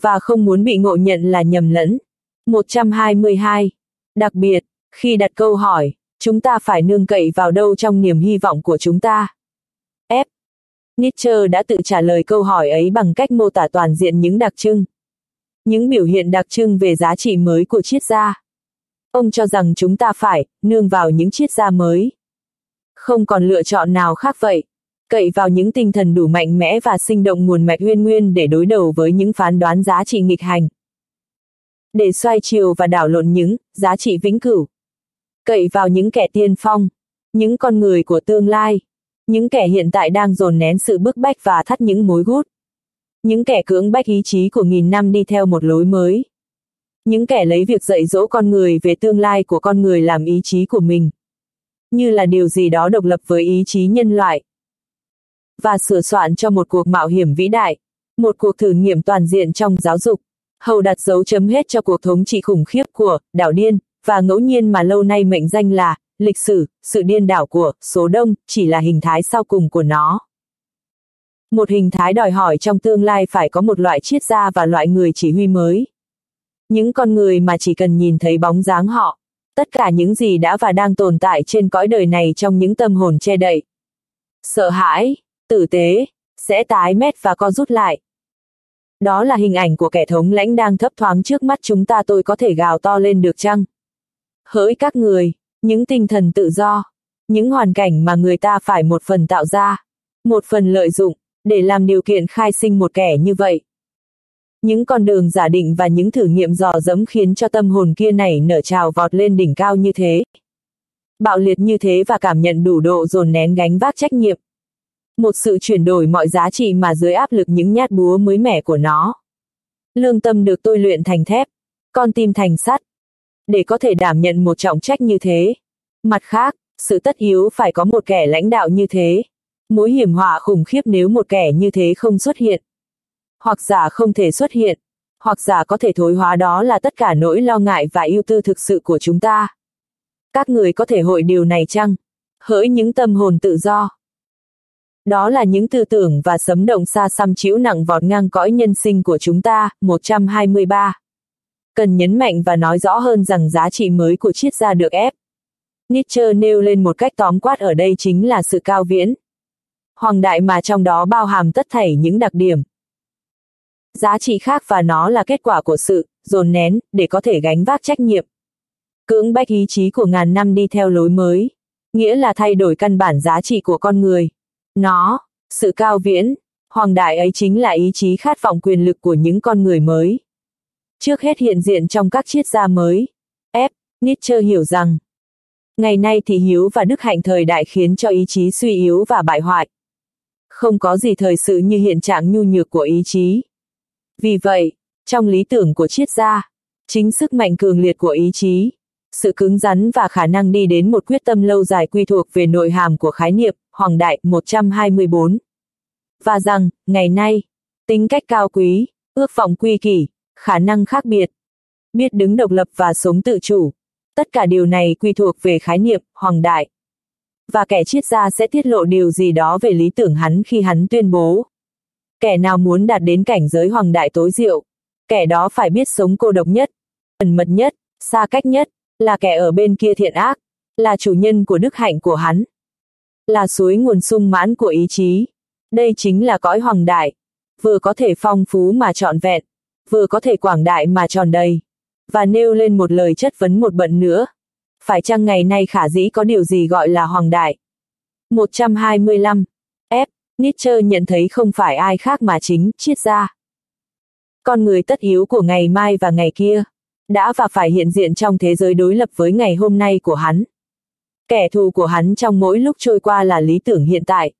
và không muốn bị ngộ nhận là nhầm lẫn. 122. Đặc biệt, khi đặt câu hỏi, chúng ta phải nương cậy vào đâu trong niềm hy vọng của chúng ta? F. Nietzsche đã tự trả lời câu hỏi ấy bằng cách mô tả toàn diện những đặc trưng. Những biểu hiện đặc trưng về giá trị mới của triết gia. Ông cho rằng chúng ta phải nương vào những triết gia mới. Không còn lựa chọn nào khác vậy. Cậy vào những tinh thần đủ mạnh mẽ và sinh động nguồn mạch huyên nguyên để đối đầu với những phán đoán giá trị nghịch hành. Để xoay chiều và đảo lộn những giá trị vĩnh cửu. Cậy vào những kẻ tiên phong, những con người của tương lai, những kẻ hiện tại đang dồn nén sự bức bách và thắt những mối gút. Những kẻ cưỡng bách ý chí của nghìn năm đi theo một lối mới. Những kẻ lấy việc dạy dỗ con người về tương lai của con người làm ý chí của mình. Như là điều gì đó độc lập với ý chí nhân loại. Và sửa soạn cho một cuộc mạo hiểm vĩ đại. Một cuộc thử nghiệm toàn diện trong giáo dục. Hầu đặt dấu chấm hết cho cuộc thống trị khủng khiếp của đảo điên, và ngẫu nhiên mà lâu nay mệnh danh là lịch sử, sự điên đảo của số đông chỉ là hình thái sau cùng của nó. Một hình thái đòi hỏi trong tương lai phải có một loại triết gia và loại người chỉ huy mới. Những con người mà chỉ cần nhìn thấy bóng dáng họ, tất cả những gì đã và đang tồn tại trên cõi đời này trong những tâm hồn che đậy. Sợ hãi, tử tế, sẽ tái mét và co rút lại. Đó là hình ảnh của kẻ thống lãnh đang thấp thoáng trước mắt chúng ta tôi có thể gào to lên được chăng? Hỡi các người, những tinh thần tự do, những hoàn cảnh mà người ta phải một phần tạo ra, một phần lợi dụng, để làm điều kiện khai sinh một kẻ như vậy. Những con đường giả định và những thử nghiệm dò dẫm khiến cho tâm hồn kia nảy nở trào vọt lên đỉnh cao như thế. Bạo liệt như thế và cảm nhận đủ độ dồn nén gánh vác trách nhiệm. Một sự chuyển đổi mọi giá trị mà dưới áp lực những nhát búa mới mẻ của nó. Lương tâm được tôi luyện thành thép, con tim thành sắt, để có thể đảm nhận một trọng trách như thế. Mặt khác, sự tất yếu phải có một kẻ lãnh đạo như thế. Mối hiểm họa khủng khiếp nếu một kẻ như thế không xuất hiện. Hoặc giả không thể xuất hiện, hoặc giả có thể thối hóa đó là tất cả nỗi lo ngại và ưu tư thực sự của chúng ta. Các người có thể hội điều này chăng? Hỡi những tâm hồn tự do. Đó là những tư tưởng và sấm động xa xăm chịu nặng vọt ngang cõi nhân sinh của chúng ta, 123 cần nhấn mạnh và nói rõ hơn rằng giá trị mới của triết gia được ép. Nietzsche nêu lên một cách tóm quát ở đây chính là sự cao viễn. Hoàng đại mà trong đó bao hàm tất thảy những đặc điểm. Giá trị khác và nó là kết quả của sự, dồn nén, để có thể gánh vác trách nhiệm. Cưỡng bách ý chí của ngàn năm đi theo lối mới, nghĩa là thay đổi căn bản giá trị của con người. Nó, sự cao viễn, hoàng đại ấy chính là ý chí khát vọng quyền lực của những con người mới trước hết hiện diện trong các triết gia mới. F. Nietzsche hiểu rằng, ngày nay thì hiếu và đức hạnh thời đại khiến cho ý chí suy yếu và bại hoại. Không có gì thời sự như hiện trạng nhu nhược của ý chí. Vì vậy, trong lý tưởng của triết gia, chính sức mạnh cường liệt của ý chí, sự cứng rắn và khả năng đi đến một quyết tâm lâu dài quy thuộc về nội hàm của khái niệm Hoàng Đại 124. Và rằng, ngày nay, tính cách cao quý, ước vọng quy kỷ, khả năng khác biệt, biết đứng độc lập và sống tự chủ. Tất cả điều này quy thuộc về khái niệm hoàng đại. Và kẻ triết gia sẽ tiết lộ điều gì đó về lý tưởng hắn khi hắn tuyên bố. Kẻ nào muốn đạt đến cảnh giới hoàng đại tối diệu, kẻ đó phải biết sống cô độc nhất, ẩn mật nhất, xa cách nhất, là kẻ ở bên kia thiện ác, là chủ nhân của đức hạnh của hắn, là suối nguồn sung mãn của ý chí. Đây chính là cõi hoàng đại, vừa có thể phong phú mà trọn vẹn, vừa có thể quảng đại mà tròn đầy. Và nêu lên một lời chất vấn một bận nữa. Phải chăng ngày nay khả dĩ có điều gì gọi là hoàng đại? 125. F. Nietzsche nhận thấy không phải ai khác mà chính, triết gia. Con người tất yếu của ngày mai và ngày kia, đã và phải hiện diện trong thế giới đối lập với ngày hôm nay của hắn. Kẻ thù của hắn trong mỗi lúc trôi qua là lý tưởng hiện tại.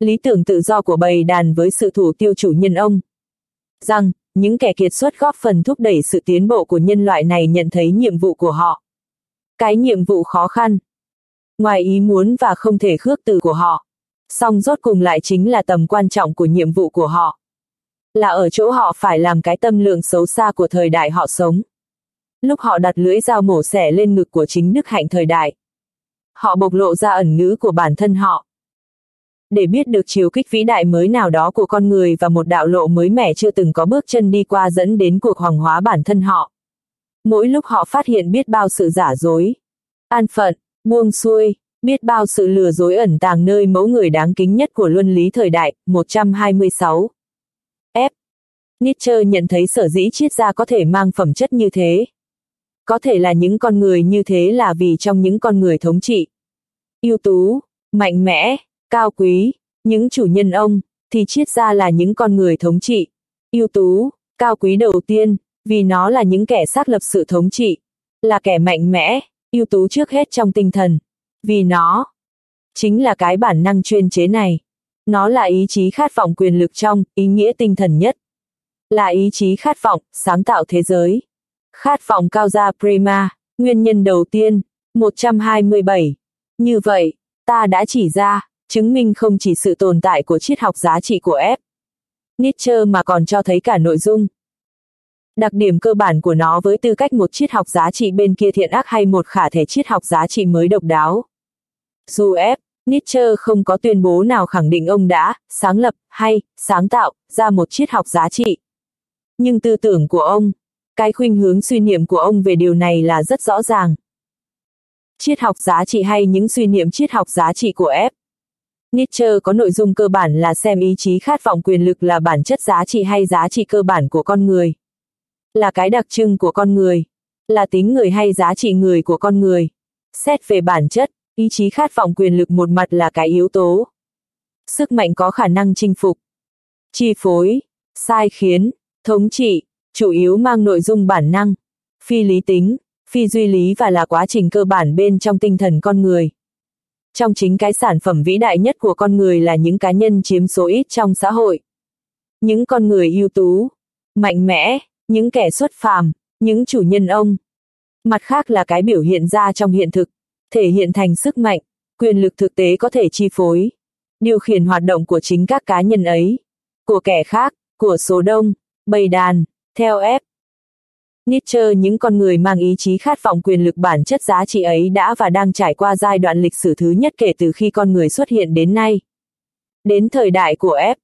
Lý tưởng tự do của bầy đàn với sự thủ tiêu chủ nhân ông. Rằng, những kẻ kiệt xuất góp phần thúc đẩy sự tiến bộ của nhân loại này nhận thấy nhiệm vụ của họ. Cái nhiệm vụ khó khăn, ngoài ý muốn và không thể khước từ của họ. Song rốt cùng lại chính là tầm quan trọng của nhiệm vụ của họ. Là ở chỗ họ phải làm cái tâm lượng xấu xa của thời đại họ sống. Lúc họ đặt lưỡi dao mổ xẻ lên ngực của chính đức hạnh thời đại. Họ bộc lộ ra ẩn ngữ của bản thân họ để biết được chiều kích vĩ đại mới nào đó của con người và một đạo lộ mới mẻ chưa từng có bước chân đi qua dẫn đến cuộc hoàng hóa bản thân họ. Mỗi lúc họ phát hiện biết bao sự giả dối, an phận, buông xuôi, biết bao sự lừa dối ẩn tàng nơi mẫu người đáng kính nhất của luân lý thời đại, 126. F. Nietzsche nhận thấy sở dĩ triết gia có thể mang phẩm chất như thế. Có thể là những con người như thế là vì trong những con người thống trị, ưu tú, mạnh mẽ, cao quý, những chủ nhân ông, thì triết ra là những con người thống trị, ưu tú, cao quý đầu tiên, vì nó là những kẻ xác lập sự thống trị, là kẻ mạnh mẽ, ưu tú trước hết trong tinh thần, vì nó chính là cái bản năng chuyên chế này. Nó là ý chí khát vọng quyền lực trong ý nghĩa tinh thần nhất. Là ý chí khát vọng sáng tạo thế giới. Khát vọng cao gia prima, nguyên nhân đầu tiên, 127. Như vậy, ta đã chỉ ra, chứng minh không chỉ sự tồn tại của triết học giá trị của F. Nietzsche mà còn cho thấy cả nội dung. Đặc điểm cơ bản của nó với tư cách một triết học giá trị bên kia thiện ác hay một khả thể triết học giá trị mới độc đáo. Dù F. Nietzsche không có tuyên bố nào khẳng định ông đã sáng lập hay sáng tạo ra một triết học giá trị. Nhưng tư tưởng của ông, cái khuynh hướng suy niệm của ông về điều này là rất rõ ràng. Triết học giá trị hay những suy niệm triết học giá trị của F. Nietzsche có nội dung cơ bản là xem ý chí khát vọng quyền lực là bản chất giá trị hay giá trị cơ bản của con người. Là cái đặc trưng của con người. Là tính người hay giá trị người của con người. Xét về bản chất, ý chí khát vọng quyền lực một mặt là cái yếu tố. Sức mạnh có khả năng chinh phục, chi phối, sai khiến, thống trị, chủ yếu mang nội dung bản năng, phi lý tính, phi duy lý và là quá trình cơ bản bên trong tinh thần con người. Trong chính cái sản phẩm vĩ đại nhất của con người là những cá nhân chiếm số ít trong xã hội. Những con người ưu tú, mạnh mẽ, những kẻ xuất phàm, những chủ nhân ông. Mặt khác là cái biểu hiện ra trong hiện thực, thể hiện thành sức mạnh, quyền lực thực tế có thể chi phối, điều khiển hoạt động của chính các cá nhân ấy, của kẻ khác, của số đông, bầy đàn, theo ép, Nietzsche những con người mang ý chí khát vọng quyền lực bản chất giá trị ấy đã và đang trải qua giai đoạn lịch sử thứ nhất kể từ khi con người xuất hiện đến nay. Đến thời đại của F.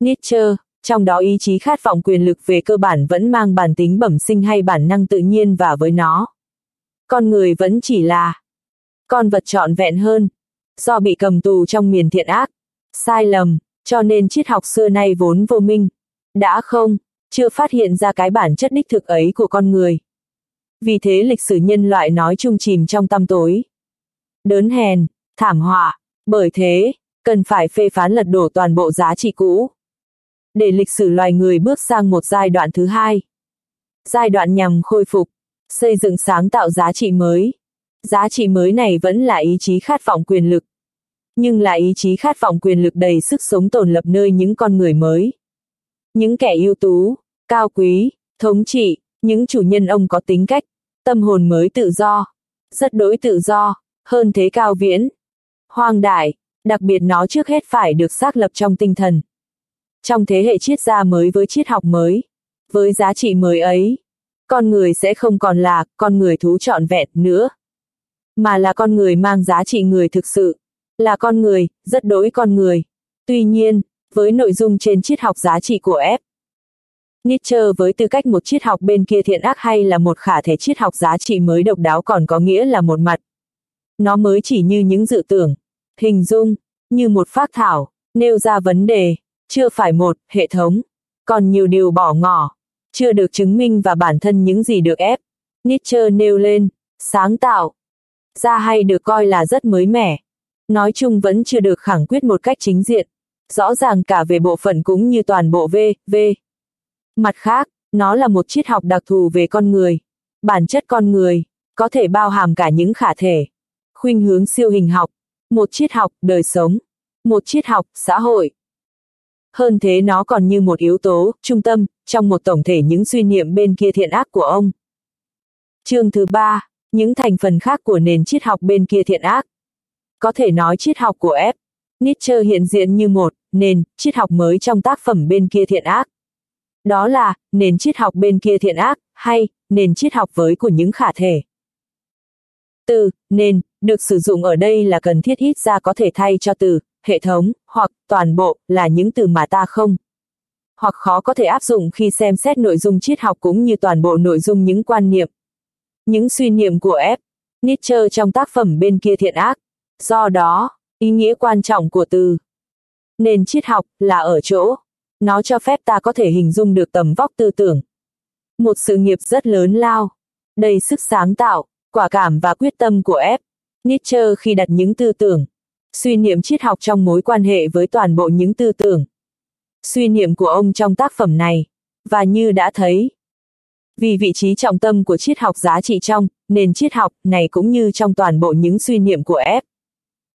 Nietzsche, trong đó ý chí khát vọng quyền lực về cơ bản vẫn mang bản tính bẩm sinh hay bản năng tự nhiên và với nó. Con người vẫn chỉ là con vật trọn vẹn hơn, do bị cầm tù trong miền thiện ác, sai lầm, cho nên triết học xưa nay vốn vô minh. Đã không, chưa phát hiện ra cái bản chất đích thực ấy của con người. Vì thế lịch sử nhân loại nói chung chìm trong tăm tối. Đớn hèn, thảm họa, bởi thế, cần phải phê phán lật đổ toàn bộ giá trị cũ. Để lịch sử loài người bước sang một giai đoạn thứ hai. Giai đoạn nhằm khôi phục, xây dựng sáng tạo giá trị mới. Giá trị mới này vẫn là ý chí khát vọng quyền lực. Nhưng là ý chí khát vọng quyền lực đầy sức sống tồn lập nơi những con người mới. Những kẻ ưu tú, cao quý, thống trị, những chủ nhân ông có tính cách, tâm hồn mới tự do, rất đối tự do, hơn thế cao viễn. Hoang đại, đặc biệt nó trước hết phải được xác lập trong tinh thần. Trong thế hệ triết gia mới với triết học mới, với giá trị mới ấy, con người sẽ không còn là con người thú trọn vẹn nữa, mà là con người mang giá trị người thực sự, là con người, rất đối con người. Tuy nhiên, với nội dung trên triết học giá trị của F, Nietzsche với tư cách một triết học bên kia thiện ác hay là một khả thể triết học giá trị mới độc đáo còn có nghĩa là một mặt. Nó mới chỉ như những dự tưởng, hình dung, như một phác thảo, nêu ra vấn đề, chưa phải một hệ thống, còn nhiều điều bỏ ngỏ, chưa được chứng minh và bản thân những gì được ép. Nietzsche nêu lên, sáng tạo, ra hay được coi là rất mới mẻ. Nói chung vẫn chưa được khẳng quyết một cách chính diện, rõ ràng cả về bộ phận cũng như toàn bộ V, V. Mặt khác, nó là một triết học đặc thù về con người. Bản chất con người, có thể bao hàm cả những khả thể. Khuynh hướng siêu hình học, một triết học, đời sống, một triết học, xã hội. Hơn thế nó còn như một yếu tố, trung tâm, trong một tổng thể những suy niệm bên kia thiện ác của ông. Chương thứ ba, những thành phần khác của nền triết học bên kia thiện ác. Có thể nói triết học của F. Nietzsche hiện diện như một nền triết học mới trong tác phẩm bên kia thiện ác. Đó là, nền triết học bên kia thiện ác, hay, nền triết học với của những khả thể. Từ, nền, được sử dụng ở đây là cần thiết ít ra có thể thay cho từ, hệ thống, hoặc, toàn bộ, là những từ mà ta không. Hoặc khó có thể áp dụng khi xem xét nội dung triết học cũng như toàn bộ nội dung những quan niệm. những suy niệm của F. Nietzsche trong tác phẩm bên kia thiện ác. Do đó, ý nghĩa quan trọng của từ nền triết học là ở chỗ, nó cho phép ta có thể hình dung được tầm vóc tư tưởng. Một sự nghiệp rất lớn lao, đầy sức sáng tạo, quả cảm và quyết tâm của F. Nietzsche khi đặt những tư tưởng, suy niệm triết học trong mối quan hệ với toàn bộ những tư tưởng. Suy niệm của ông trong tác phẩm này, và như đã thấy, vì vị trí trọng tâm của triết học giá trị trong nền triết học này cũng như trong toàn bộ những suy niệm của F.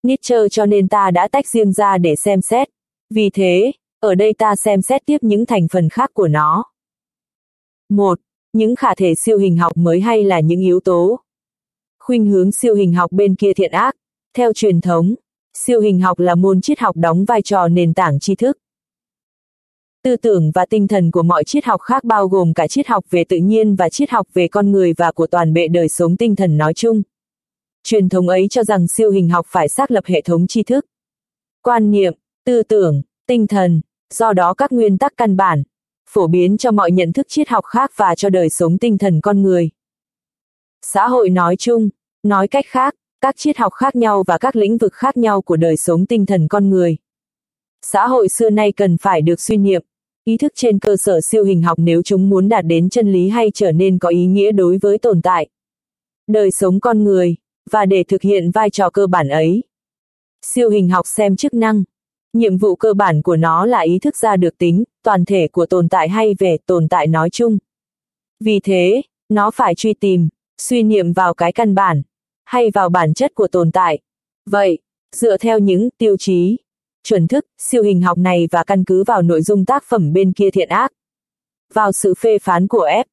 Nietzsche cho nên ta đã tách riêng ra để xem xét. Vì thế, ở đây ta xem xét tiếp những thành phần khác của nó. một Những khả thể siêu hình học mới hay là những yếu tố. Khuynh hướng siêu hình học bên kia thiện ác. Theo truyền thống, siêu hình học là môn triết học đóng vai trò nền tảng tri thức. Tư tưởng và tinh thần của mọi triết học khác bao gồm cả triết học về tự nhiên và triết học về con người và của toàn bệ đời sống tinh thần nói chung. Truyền thống ấy cho rằng siêu hình học phải xác lập hệ thống tri thức, quan niệm, tư tưởng, tinh thần, do đó các nguyên tắc căn bản, phổ biến cho mọi nhận thức triết học khác và cho đời sống tinh thần con người. Xã hội nói chung, nói cách khác, các triết học khác nhau và các lĩnh vực khác nhau của đời sống tinh thần con người. Xã hội xưa nay cần phải được suy niệm, ý thức trên cơ sở siêu hình học nếu chúng muốn đạt đến chân lý hay trở nên có ý nghĩa đối với tồn tại. Đời sống con người, và để thực hiện vai trò cơ bản ấy. Siêu hình học xem chức năng. Nhiệm vụ cơ bản của nó là ý thức ra được tính, toàn thể của tồn tại hay về tồn tại nói chung. Vì thế, nó phải truy tìm, suy niệm vào cái căn bản, hay vào bản chất của tồn tại. Vậy, dựa theo những tiêu chí, chuẩn thức, siêu hình học này và căn cứ vào nội dung tác phẩm bên kia thiện ác. Vào sự phê phán của F.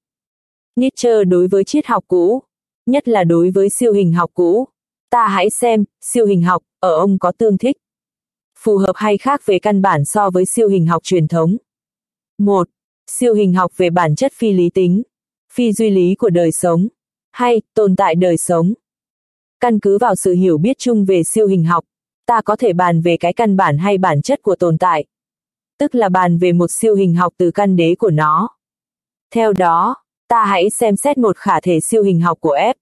Nietzsche đối với triết học cũ, nhất là đối với siêu hình học cũ. Ta hãy xem, siêu hình học, ở ông có tương thích. Phù hợp hay khác về căn bản so với siêu hình học truyền thống. 1. Siêu hình học về bản chất phi lý tính, phi duy lý của đời sống, hay tồn tại đời sống. Căn cứ vào sự hiểu biết chung về siêu hình học, ta có thể bàn về cái căn bản hay bản chất của tồn tại. Tức là bàn về một siêu hình học từ căn đế của nó. Theo đó, ta hãy xem xét một khả thể siêu hình học của F.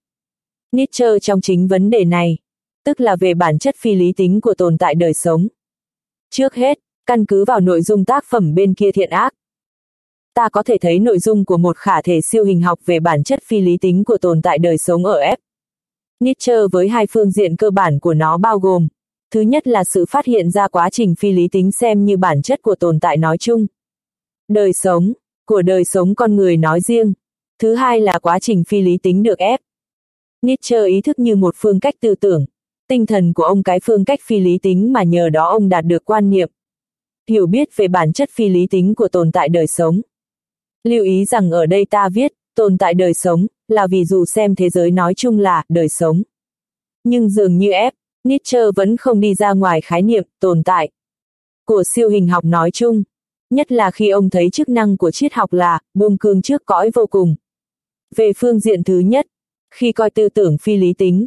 Nietzsche trong chính vấn đề này, tức là về bản chất phi lý tính của tồn tại đời sống. Trước hết, căn cứ vào nội dung tác phẩm bên kia thiện ác. Ta có thể thấy nội dung của một khả thể siêu hình học về bản chất phi lý tính của tồn tại đời sống ở F. Nietzsche với hai phương diện cơ bản của nó bao gồm, thứ nhất là sự phát hiện ra quá trình phi lý tính xem như bản chất của tồn tại nói chung. Đời sống, của đời sống con người nói riêng, Thứ hai là quá trình phi lý tính được ép. Nietzsche ý thức như một phương cách tư tưởng, tinh thần của ông cái phương cách phi lý tính mà nhờ đó ông đạt được quan niệm. Hiểu biết về bản chất phi lý tính của tồn tại đời sống. Lưu ý rằng ở đây ta viết, tồn tại đời sống, là vì dù xem thế giới nói chung là đời sống. Nhưng dường như ép, Nietzsche vẫn không đi ra ngoài khái niệm tồn tại của siêu hình học nói chung, nhất là khi ông thấy chức năng của triết học là buông cương trước cõi vô cùng. Về phương diện thứ nhất, khi coi tư tưởng phi lý tính,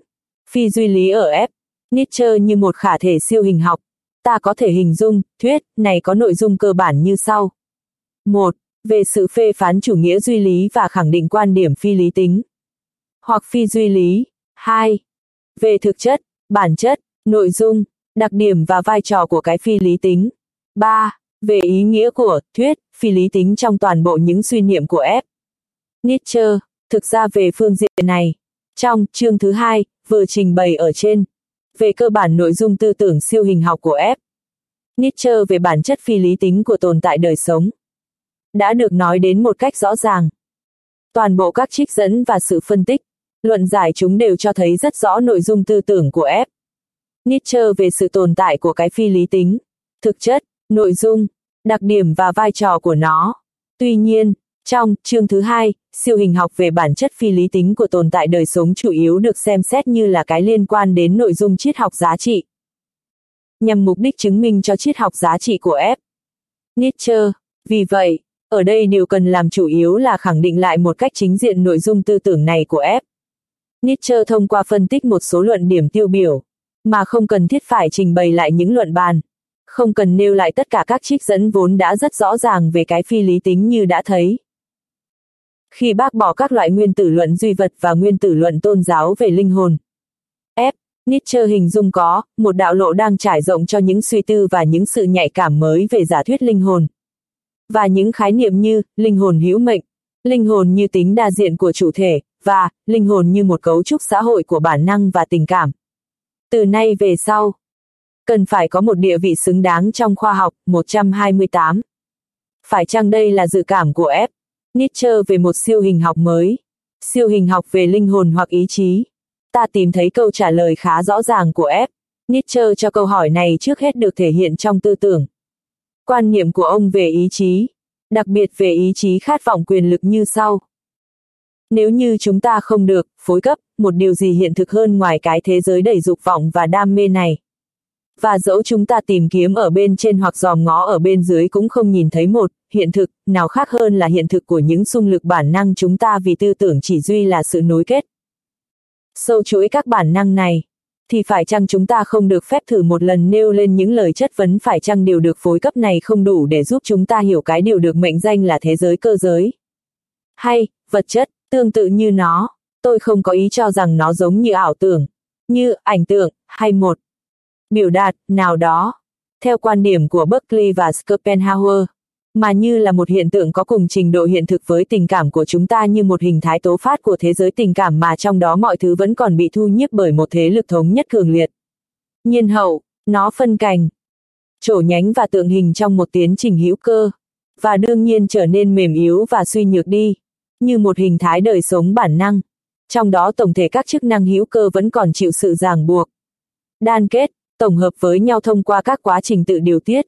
phi duy lý ở ép Nietzsche như một khả thể siêu hình học, ta có thể hình dung, thuyết, này có nội dung cơ bản như sau. 1. Về sự phê phán chủ nghĩa duy lý và khẳng định quan điểm phi lý tính. Hoặc phi duy lý. 2. Về thực chất, bản chất, nội dung, đặc điểm và vai trò của cái phi lý tính. 3. Về ý nghĩa của thuyết, phi lý tính trong toàn bộ những suy niệm của F. Nietzsche Thực ra về phương diện này, trong chương thứ hai, vừa trình bày ở trên, về cơ bản nội dung tư tưởng siêu hình học của F. Nietzsche về bản chất phi lý tính của tồn tại đời sống, đã được nói đến một cách rõ ràng. Toàn bộ các trích dẫn và sự phân tích, luận giải chúng đều cho thấy rất rõ nội dung tư tưởng của F. Nietzsche về sự tồn tại của cái phi lý tính, thực chất, nội dung, đặc điểm và vai trò của nó. Tuy nhiên, trong chương thứ hai, siêu hình học về bản chất phi lý tính của tồn tại đời sống chủ yếu được xem xét như là cái liên quan đến nội dung triết học giá trị. Nhằm mục đích chứng minh cho triết học giá trị của F. Nietzsche. Vì vậy, ở đây điều cần làm chủ yếu là khẳng định lại một cách chính diện nội dung tư tưởng này của F. Nietzsche thông qua phân tích một số luận điểm tiêu biểu, mà không cần thiết phải trình bày lại những luận bàn. Không cần nêu lại tất cả các trích dẫn vốn đã rất rõ ràng về cái phi lý tính như đã thấy khi bác bỏ các loại nguyên tử luận duy vật và nguyên tử luận tôn giáo về linh hồn. F. Nietzsche hình dung có, một đạo lộ đang trải rộng cho những suy tư và những sự nhạy cảm mới về giả thuyết linh hồn. Và những khái niệm như, linh hồn hữu mệnh, linh hồn như tính đa diện của chủ thể, và, linh hồn như một cấu trúc xã hội của bản năng và tình cảm. Từ nay về sau, cần phải có một địa vị xứng đáng trong khoa học, 128. Phải chăng đây là dự cảm của F. Nietzsche về một siêu hình học mới? Siêu hình học về linh hồn hoặc ý chí? Ta tìm thấy câu trả lời khá rõ ràng của F. Nietzsche cho câu hỏi này trước hết được thể hiện trong tư tưởng. Quan niệm của ông về ý chí, đặc biệt về ý chí khát vọng quyền lực như sau. Nếu như chúng ta không được phối cấp một điều gì hiện thực hơn ngoài cái thế giới đầy dục vọng và đam mê này. Và dẫu chúng ta tìm kiếm ở bên trên hoặc dòm ngó ở bên dưới cũng không nhìn thấy một hiện thực nào khác hơn là hiện thực của những xung lực bản năng chúng ta vì tư tưởng chỉ duy là sự nối kết. Sâu chuỗi các bản năng này, thì phải chăng chúng ta không được phép thử một lần nêu lên những lời chất vấn phải chăng điều được phối cấp này không đủ để giúp chúng ta hiểu cái điều được mệnh danh là thế giới cơ giới. Hay, vật chất, tương tự như nó, tôi không có ý cho rằng nó giống như ảo tưởng, như ảnh tượng, hay một biểu đạt nào đó, theo quan điểm của Berkeley và Schopenhauer, mà như là một hiện tượng có cùng trình độ hiện thực với tình cảm của chúng ta như một hình thái tố phát của thế giới tình cảm mà trong đó mọi thứ vẫn còn bị thu nhiếp bởi một thế lực thống nhất cường liệt. Nhiên hậu, nó phân cành, trổ nhánh và tượng hình trong một tiến trình hữu cơ, và đương nhiên trở nên mềm yếu và suy nhược đi, như một hình thái đời sống bản năng. Trong đó tổng thể các chức năng hữu cơ vẫn còn chịu sự ràng buộc. Đan kết, tổng hợp với nhau thông qua các quá trình tự điều tiết.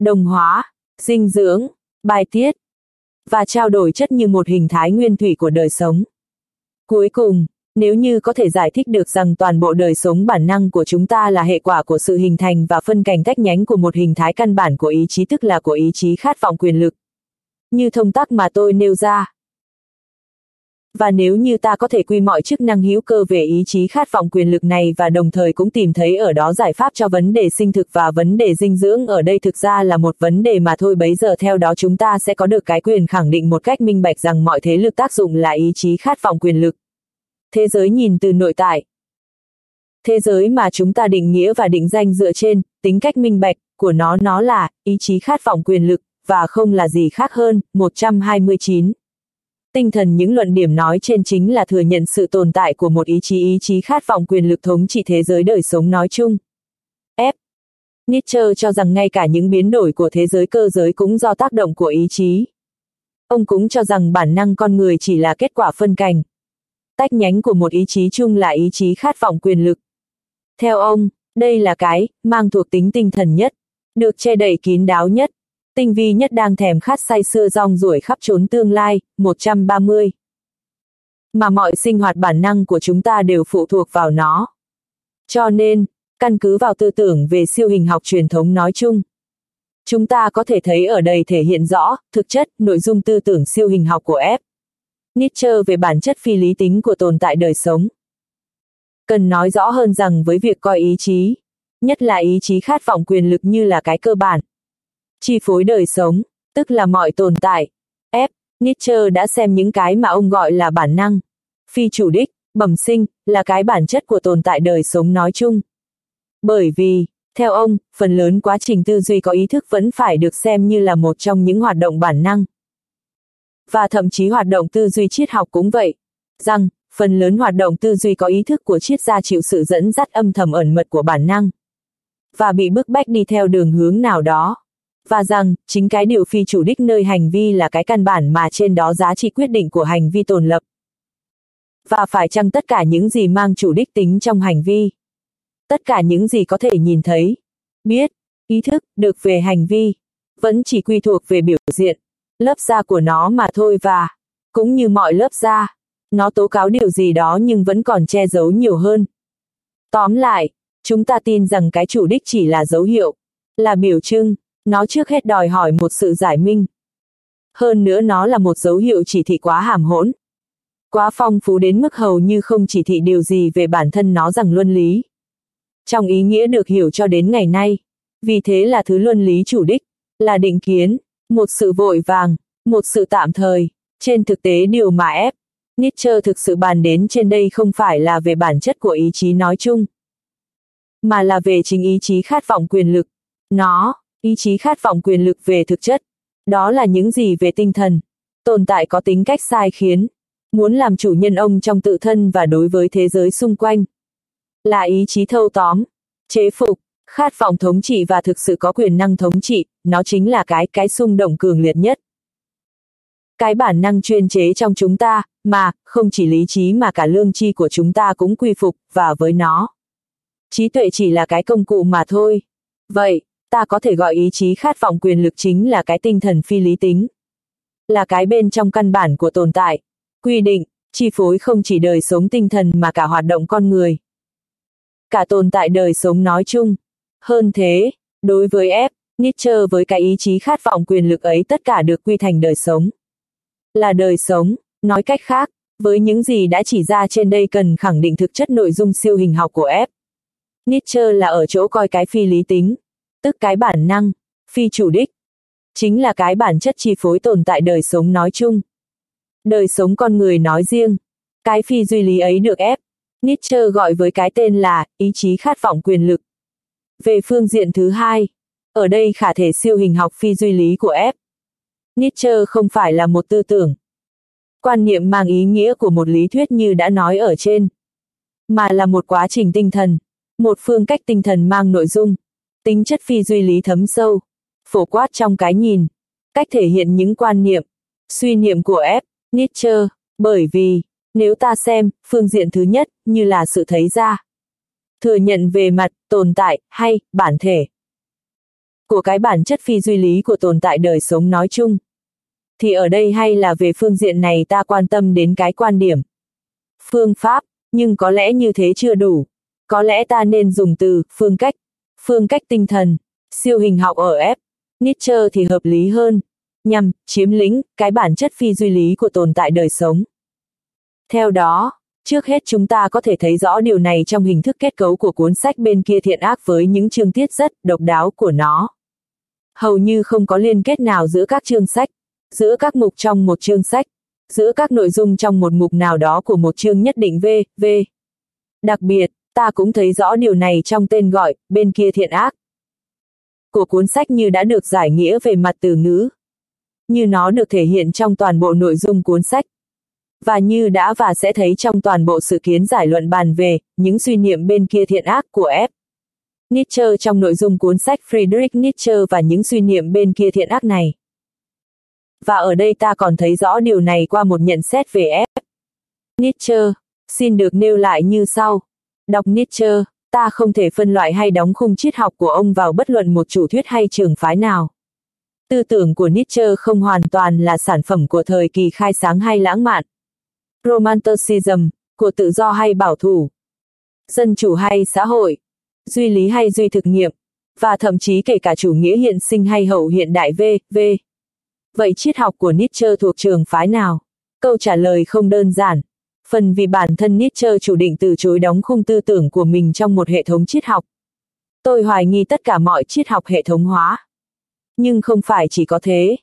Đồng hóa, dinh dưỡng, bài tiết, và trao đổi chất như một hình thái nguyên thủy của đời sống. Cuối cùng, nếu như có thể giải thích được rằng toàn bộ đời sống bản năng của chúng ta là hệ quả của sự hình thành và phân cảnh tách nhánh của một hình thái căn bản của ý chí tức là của ý chí khát vọng quyền lực. Như thông tắc mà tôi nêu ra, và nếu như ta có thể quy mọi chức năng hữu cơ về ý chí khát vọng quyền lực này và đồng thời cũng tìm thấy ở đó giải pháp cho vấn đề sinh thực và vấn đề dinh dưỡng, ở đây thực ra là một vấn đề mà thôi, bấy giờ theo đó chúng ta sẽ có được cái quyền khẳng định một cách minh bạch rằng mọi thế lực tác dụng là ý chí khát vọng quyền lực. Thế giới nhìn từ nội tại. Thế giới mà chúng ta định nghĩa và định danh dựa trên, tính cách minh bạch của nó nó là ý chí khát vọng quyền lực và không là gì khác hơn 129 Tinh thần những luận điểm nói trên chính là thừa nhận sự tồn tại của một ý chí ý chí khát vọng quyền lực thống trị thế giới đời sống nói chung. F. Nietzsche cho rằng ngay cả những biến đổi của thế giới cơ giới cũng do tác động của ý chí. Ông cũng cho rằng bản năng con người chỉ là kết quả phân cành, Tách nhánh của một ý chí chung là ý chí khát vọng quyền lực. Theo ông, đây là cái, mang thuộc tính tinh thần nhất, được che đậy kín đáo nhất, tinh vi nhất đang thèm khát say sưa rong ruổi khắp trốn tương lai, 130. Mà mọi sinh hoạt bản năng của chúng ta đều phụ thuộc vào nó. Cho nên, căn cứ vào tư tưởng về siêu hình học truyền thống nói chung, chúng ta có thể thấy ở đây thể hiện rõ, thực chất, nội dung tư tưởng siêu hình học của F. Nietzsche về bản chất phi lý tính của tồn tại đời sống. Cần nói rõ hơn rằng với việc coi ý chí, nhất là ý chí khát vọng quyền lực như là cái cơ bản, chi phối đời sống, tức là mọi tồn tại. F. Nietzsche đã xem những cái mà ông gọi là bản năng, phi chủ đích, bẩm sinh, là cái bản chất của tồn tại đời sống nói chung. Bởi vì, theo ông, phần lớn quá trình tư duy có ý thức vẫn phải được xem như là một trong những hoạt động bản năng. Và thậm chí hoạt động tư duy triết học cũng vậy, rằng, phần lớn hoạt động tư duy có ý thức của triết gia chịu sự dẫn dắt âm thầm ẩn mật của bản năng. Và bị bức bách đi theo đường hướng nào đó và rằng, chính cái điều phi chủ đích nơi hành vi là cái căn bản mà trên đó giá trị quyết định của hành vi tồn lập. Và phải chăng tất cả những gì mang chủ đích tính trong hành vi? Tất cả những gì có thể nhìn thấy, biết, ý thức, được về hành vi, vẫn chỉ quy thuộc về biểu diện, lớp da của nó mà thôi và, cũng như mọi lớp da, nó tố cáo điều gì đó nhưng vẫn còn che giấu nhiều hơn. Tóm lại, chúng ta tin rằng cái chủ đích chỉ là dấu hiệu, là biểu trưng, nó trước hết đòi hỏi một sự giải minh. Hơn nữa nó là một dấu hiệu chỉ thị quá hàm hỗn. Quá phong phú đến mức hầu như không chỉ thị điều gì về bản thân nó rằng luân lý. Trong ý nghĩa được hiểu cho đến ngày nay, vì thế là thứ luân lý chủ đích, là định kiến, một sự vội vàng, một sự tạm thời, Trên thực tế điều mà F. Nietzsche thực sự bàn đến trên đây không phải là về bản chất của ý chí nói chung, mà là về chính ý chí khát vọng quyền lực. Nó, ý chí khát vọng quyền lực về thực chất, đó là những gì về tinh thần, tồn tại có tính cách sai khiến, muốn làm chủ nhân ông trong tự thân và đối với thế giới xung quanh. Là ý chí thâu tóm, chế phục, khát vọng thống trị và thực sự có quyền năng thống trị, nó chính là cái cái xung động cường liệt nhất. Cái bản năng chuyên chế trong chúng ta, mà, không chỉ lý trí mà cả lương chi của chúng ta cũng quy phục, và với nó. Trí tuệ chỉ là cái công cụ mà thôi. Vậy, ta có thể gọi ý chí khát vọng quyền lực chính là cái tinh thần phi lý tính. Là cái bên trong căn bản của tồn tại, quy định, chi phối không chỉ đời sống tinh thần mà cả hoạt động con người. Cả tồn tại đời sống nói chung. Hơn thế, đối với F, Nietzsche với cái ý chí khát vọng quyền lực ấy tất cả được quy thành đời sống. Là đời sống, nói cách khác, với những gì đã chỉ ra trên đây cần khẳng định thực chất nội dung siêu hình học của F. Nietzsche là ở chỗ coi cái phi lý tính, tức cái bản năng, phi chủ đích, chính là cái bản chất chi phối tồn tại đời sống nói chung. Đời sống con người nói riêng, cái phi duy lý ấy được ép, Nietzsche gọi với cái tên là ý chí khát vọng quyền lực. Về phương diện thứ hai, ở đây khả thể siêu hình học phi duy lý của F. Nietzsche không phải là một tư tưởng. Quan niệm mang ý nghĩa của một lý thuyết như đã nói ở trên, mà là một quá trình tinh thần, một phương cách tinh thần mang nội dung, tính chất phi duy lý thấm sâu, phổ quát trong cái nhìn, cách thể hiện những quan niệm, suy niệm của F. Nietzsche, bởi vì, nếu ta xem, phương diện thứ nhất, như là sự thấy ra, thừa nhận về mặt, tồn tại, hay, bản thể, của cái bản chất phi duy lý của tồn tại đời sống nói chung. Thì ở đây hay là về phương diện này ta quan tâm đến cái quan điểm. Phương pháp, nhưng có lẽ như thế chưa đủ. Có lẽ ta nên dùng từ, phương cách, phương cách tinh thần, siêu hình học ở F. Nietzsche thì hợp lý hơn, nhằm chiếm lĩnh cái bản chất phi duy lý của tồn tại đời sống. Theo đó, trước hết chúng ta có thể thấy rõ điều này trong hình thức kết cấu của cuốn sách bên kia thiện ác với những chương tiết rất độc đáo của nó. Hầu như không có liên kết nào giữa các chương sách, giữa các mục trong một chương sách, giữa các nội dung trong một mục nào đó của một chương nhất định V, V. Đặc biệt, ta cũng thấy rõ điều này trong tên gọi, bên kia thiện ác. Của cuốn sách như đã được giải nghĩa về mặt từ ngữ. Như nó được thể hiện trong toàn bộ nội dung cuốn sách. Và như đã và sẽ thấy trong toàn bộ sự kiến giải luận bàn về những suy niệm bên kia thiện ác của F. Nietzsche trong nội dung cuốn sách Friedrich Nietzsche và những suy niệm bên kia thiện ác này. Và ở đây ta còn thấy rõ điều này qua một nhận xét về F. Nietzsche, xin được nêu lại như sau. Đọc Nietzsche, ta không thể phân loại hay đóng khung triết học của ông vào bất luận một chủ thuyết hay trường phái nào. Tư tưởng của Nietzsche không hoàn toàn là sản phẩm của thời kỳ khai sáng hay lãng mạn. Romanticism, của tự do hay bảo thủ. Dân chủ hay xã hội. Duy lý hay duy thực nghiệm. Và thậm chí kể cả chủ nghĩa hiện sinh hay hậu hiện đại V, V. Vậy triết học của Nietzsche thuộc trường phái nào? Câu trả lời không đơn giản. Phần vì bản thân Nietzsche chủ định từ chối đóng khung tư tưởng của mình trong một hệ thống triết học. Tôi hoài nghi tất cả mọi triết học hệ thống hóa. Nhưng không phải chỉ có thế.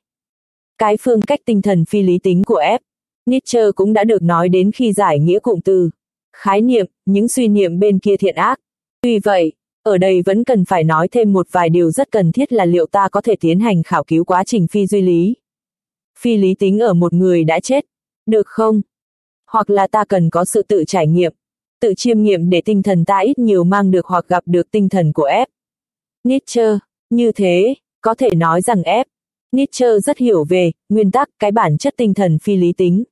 Cái phương cách tinh thần phi lý tính của F. Nietzsche cũng đã được nói đến khi giải nghĩa cụm từ. Khái niệm, những suy niệm bên kia thiện ác. Tuy vậy, ở đây vẫn cần phải nói thêm một vài điều rất cần thiết là liệu ta có thể tiến hành khảo cứu quá trình phi duy lý. Phi lý tính ở một người đã chết. Được không? Hoặc là ta cần có sự tự trải nghiệm, tự chiêm nghiệm để tinh thần ta ít nhiều mang được hoặc gặp được tinh thần của F. Nietzsche, như thế, có thể nói rằng F. Nietzsche rất hiểu về, nguyên tắc, cái bản chất tinh thần phi lý tính.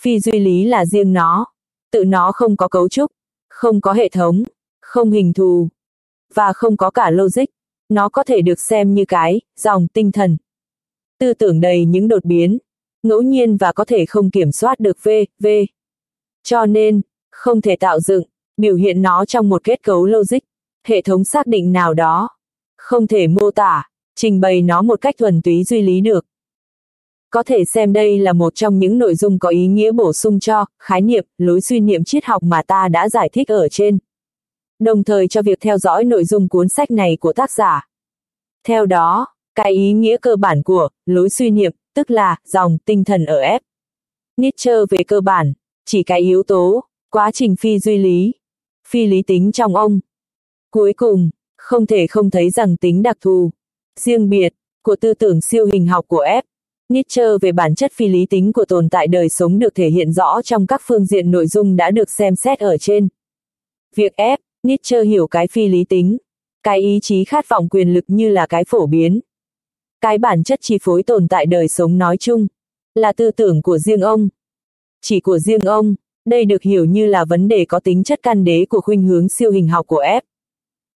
Phi duy lý là riêng nó, tự nó không có cấu trúc, không có hệ thống, không hình thù, và không có cả logic. Nó có thể được xem như cái, dòng tinh thần. Tư tưởng đầy những đột biến, ngẫu nhiên và có thể không kiểm soát được V, V. Cho nên, không thể tạo dựng, biểu hiện nó trong một kết cấu logic, hệ thống xác định nào đó. Không thể mô tả, trình bày nó một cách thuần túy duy lý được. Có thể xem đây là một trong những nội dung có ý nghĩa bổ sung cho khái niệm, lối suy niệm triết học mà ta đã giải thích ở trên. Đồng thời cho việc theo dõi nội dung cuốn sách này của tác giả. Theo đó, cái ý nghĩa cơ bản của lối suy niệm, tức là dòng tinh thần ở F. Nietzsche về cơ bản, chỉ cái yếu tố, quá trình phi duy lý, phi lý tính trong ông. Cuối cùng, không thể không thấy rằng tính đặc thù, riêng biệt, của tư tưởng siêu hình học của F. Nietzsche về bản chất phi lý tính của tồn tại đời sống được thể hiện rõ trong các phương diện nội dung đã được xem xét ở trên. Việc F. Nietzsche hiểu cái phi lý tính, cái ý chí khát vọng quyền lực như là cái phổ biến. Cái bản chất chi phối tồn tại đời sống nói chung, là tư tưởng của riêng ông. Chỉ của riêng ông, đây được hiểu như là vấn đề có tính chất căn đế của khuynh hướng siêu hình học của F.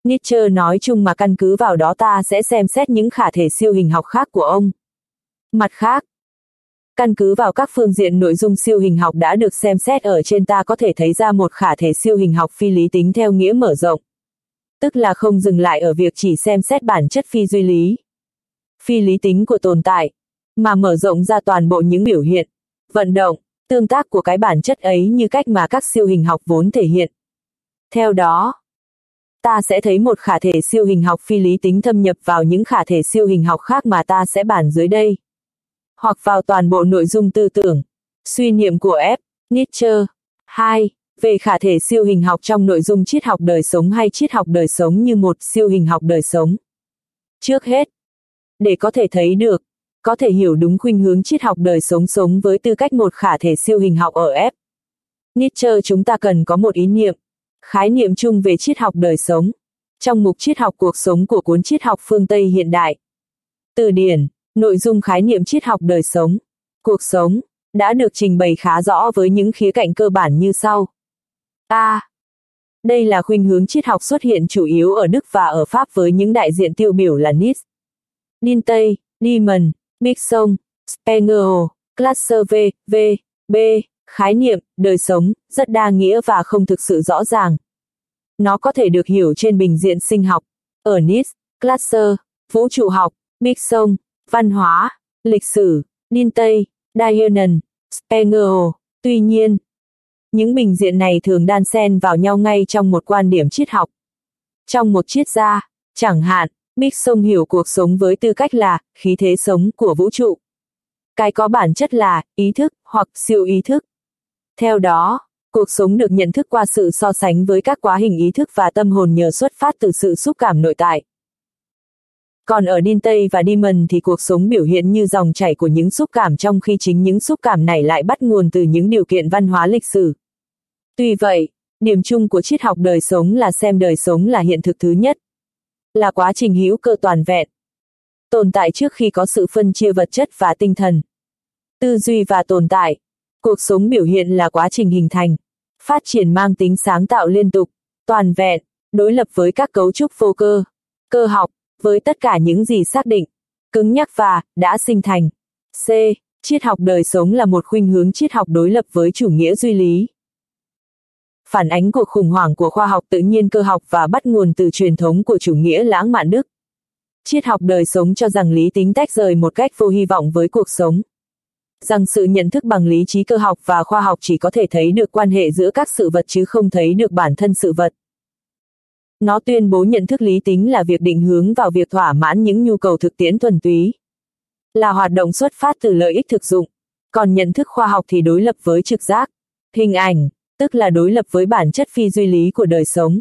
Nietzsche nói chung mà căn cứ vào đó ta sẽ xem xét những khả thể siêu hình học khác của ông. Mặt khác, căn cứ vào các phương diện nội dung siêu hình học đã được xem xét ở trên ta có thể thấy ra một khả thể siêu hình học phi lý tính theo nghĩa mở rộng. Tức là không dừng lại ở việc chỉ xem xét bản chất phi duy lý. Phi lý tính của tồn tại, mà mở rộng ra toàn bộ những biểu hiện, vận động, tương tác của cái bản chất ấy như cách mà các siêu hình học vốn thể hiện. Theo đó, ta sẽ thấy một khả thể siêu hình học phi lý tính thâm nhập vào những khả thể siêu hình học khác mà ta sẽ bản dưới đây. Hoặc vào toàn bộ nội dung tư tưởng, suy niệm của F. Nietzsche. 2. Về khả thể siêu hình học trong nội dung triết học đời sống hay triết học đời sống như một siêu hình học đời sống. Trước hết, để có thể thấy được, có thể hiểu đúng khuynh hướng triết học đời sống sống với tư cách một khả thể siêu hình học ở F. Nietzsche chúng ta cần có một ý niệm, khái niệm chung về triết học đời sống, trong mục triết học cuộc sống của cuốn triết học phương Tây hiện đại. Từ điển, nội dung khái niệm triết học đời sống, cuộc sống, đã được trình bày khá rõ với những khía cạnh cơ bản như sau. A. đây là khuynh hướng triết học xuất hiện chủ yếu ở Đức và ở Pháp với những đại diện tiêu biểu là Nietzsche, Dintey, Demon, Mixon, Spengler, cluster V, V, B, khái niệm, đời sống, rất đa nghĩa và không thực sự rõ ràng. Nó có thể được hiểu trên bình diện sinh học, ở NIS, Cluster, vũ trụ học, Mixon, văn hóa, lịch sử, Dintey, Dianon, Spengler. Tuy nhiên, những bình diện này thường đan xen vào nhau ngay trong một quan điểm triết học. Trong một triết gia, chẳng hạn, Bergson hiểu cuộc sống với tư cách là khí thế sống của vũ trụ. Cái có bản chất là ý thức hoặc siêu ý thức. Theo đó, cuộc sống được nhận thức qua sự so sánh với các quá hình ý thức và tâm hồn nhờ xuất phát từ sự xúc cảm nội tại. Còn ở Đin Tây và Demon thì cuộc sống biểu hiện như dòng chảy của những xúc cảm trong khi chính những xúc cảm này lại bắt nguồn từ những điều kiện văn hóa lịch sử. Tuy vậy, điểm chung của triết học đời sống là xem đời sống là hiện thực thứ nhất. Là quá trình hữu cơ toàn vẹn. Tồn tại trước khi có sự phân chia vật chất và tinh thần. Tư duy và tồn tại. Cuộc sống biểu hiện là quá trình hình thành, phát triển mang tính sáng tạo liên tục, toàn vẹn, đối lập với các cấu trúc vô cơ, cơ học, với tất cả những gì xác định, cứng nhắc và đã sinh thành. C. Triết học đời sống là một khuynh hướng triết học đối lập với chủ nghĩa duy lý. Phản ánh cuộc khủng hoảng của khoa học tự nhiên cơ học và bắt nguồn từ truyền thống của chủ nghĩa lãng mạn Đức. Triết học đời sống cho rằng lý tính tách rời một cách vô hy vọng với cuộc sống rằng sự nhận thức bằng lý trí cơ học và khoa học chỉ có thể thấy được quan hệ giữa các sự vật chứ không thấy được bản thân sự vật. Nó tuyên bố nhận thức lý tính là việc định hướng vào việc thỏa mãn những nhu cầu thực tiễn thuần túy. Là hoạt động xuất phát từ lợi ích thực dụng. Còn nhận thức khoa học thì đối lập với trực giác, hình ảnh, tức là đối lập với bản chất phi duy lý của đời sống.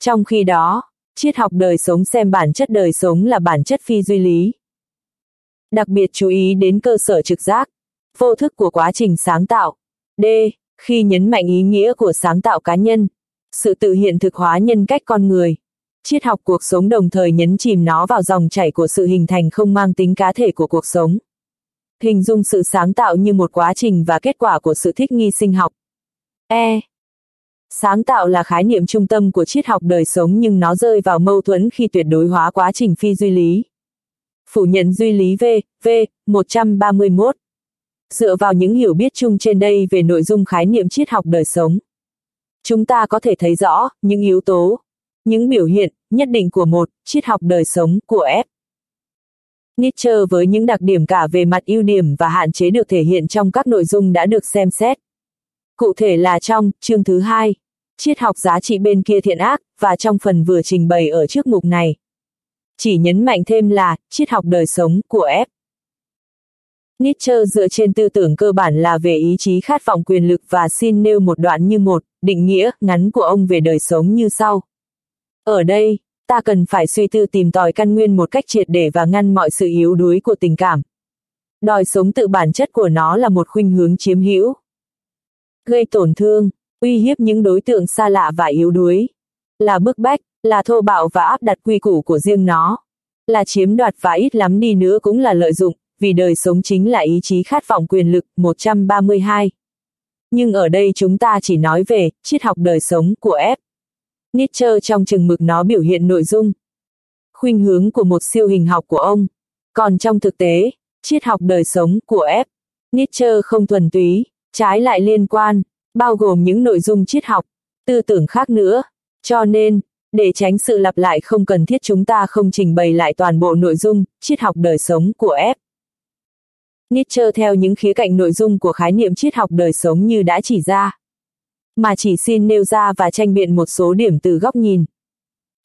Trong khi đó, triết học đời sống xem bản chất đời sống là bản chất phi duy lý đặc biệt chú ý đến cơ sở trực giác, vô thức của quá trình sáng tạo. D. Khi nhấn mạnh ý nghĩa của sáng tạo cá nhân, sự tự hiện thực hóa nhân cách con người. Triết học cuộc sống đồng thời nhấn chìm nó vào dòng chảy của sự hình thành không mang tính cá thể của cuộc sống. Hình dung sự sáng tạo như một quá trình và kết quả của sự thích nghi sinh học. E. Sáng tạo là khái niệm trung tâm của triết học đời sống nhưng nó rơi vào mâu thuẫn khi tuyệt đối hóa quá trình phi duy lý phủ nhận duy lý V, V, 131. Dựa vào những hiểu biết chung trên đây về nội dung khái niệm triết học đời sống. Chúng ta có thể thấy rõ những yếu tố, những biểu hiện nhất định của một triết học đời sống của F. Nietzsche với những đặc điểm cả về mặt ưu điểm và hạn chế được thể hiện trong các nội dung đã được xem xét. Cụ thể là trong chương thứ hai, triết học giá trị bên kia thiện ác, và trong phần vừa trình bày ở trước mục này chỉ nhấn mạnh thêm là triết học đời sống của F. Nietzsche dựa trên tư tưởng cơ bản là về ý chí khát vọng quyền lực và xin nêu một đoạn như một, định nghĩa, ngắn của ông về đời sống như sau. Ở đây, ta cần phải suy tư tìm tòi căn nguyên một cách triệt để và ngăn mọi sự yếu đuối của tình cảm. Đòi sống tự bản chất của nó là một khuynh hướng chiếm hữu. Gây tổn thương, uy hiếp những đối tượng xa lạ và yếu đuối. Là bức bách, là thô bạo và áp đặt quy củ của riêng nó. Là chiếm đoạt và ít lắm đi nữa cũng là lợi dụng, vì đời sống chính là ý chí khát vọng quyền lực 132. Nhưng ở đây chúng ta chỉ nói về triết học đời sống của F. Nietzsche trong chừng mực nó biểu hiện nội dung, khuynh hướng của một siêu hình học của ông. Còn trong thực tế, triết học đời sống của F. Nietzsche không thuần túy, trái lại liên quan, bao gồm những nội dung triết học, tư tưởng khác nữa. Cho nên, để tránh sự lặp lại không cần thiết chúng ta không trình bày lại toàn bộ nội dung, triết học đời sống của F. Nietzsche theo những khía cạnh nội dung của khái niệm triết học đời sống như đã chỉ ra. Mà chỉ xin nêu ra và tranh biện một số điểm từ góc nhìn.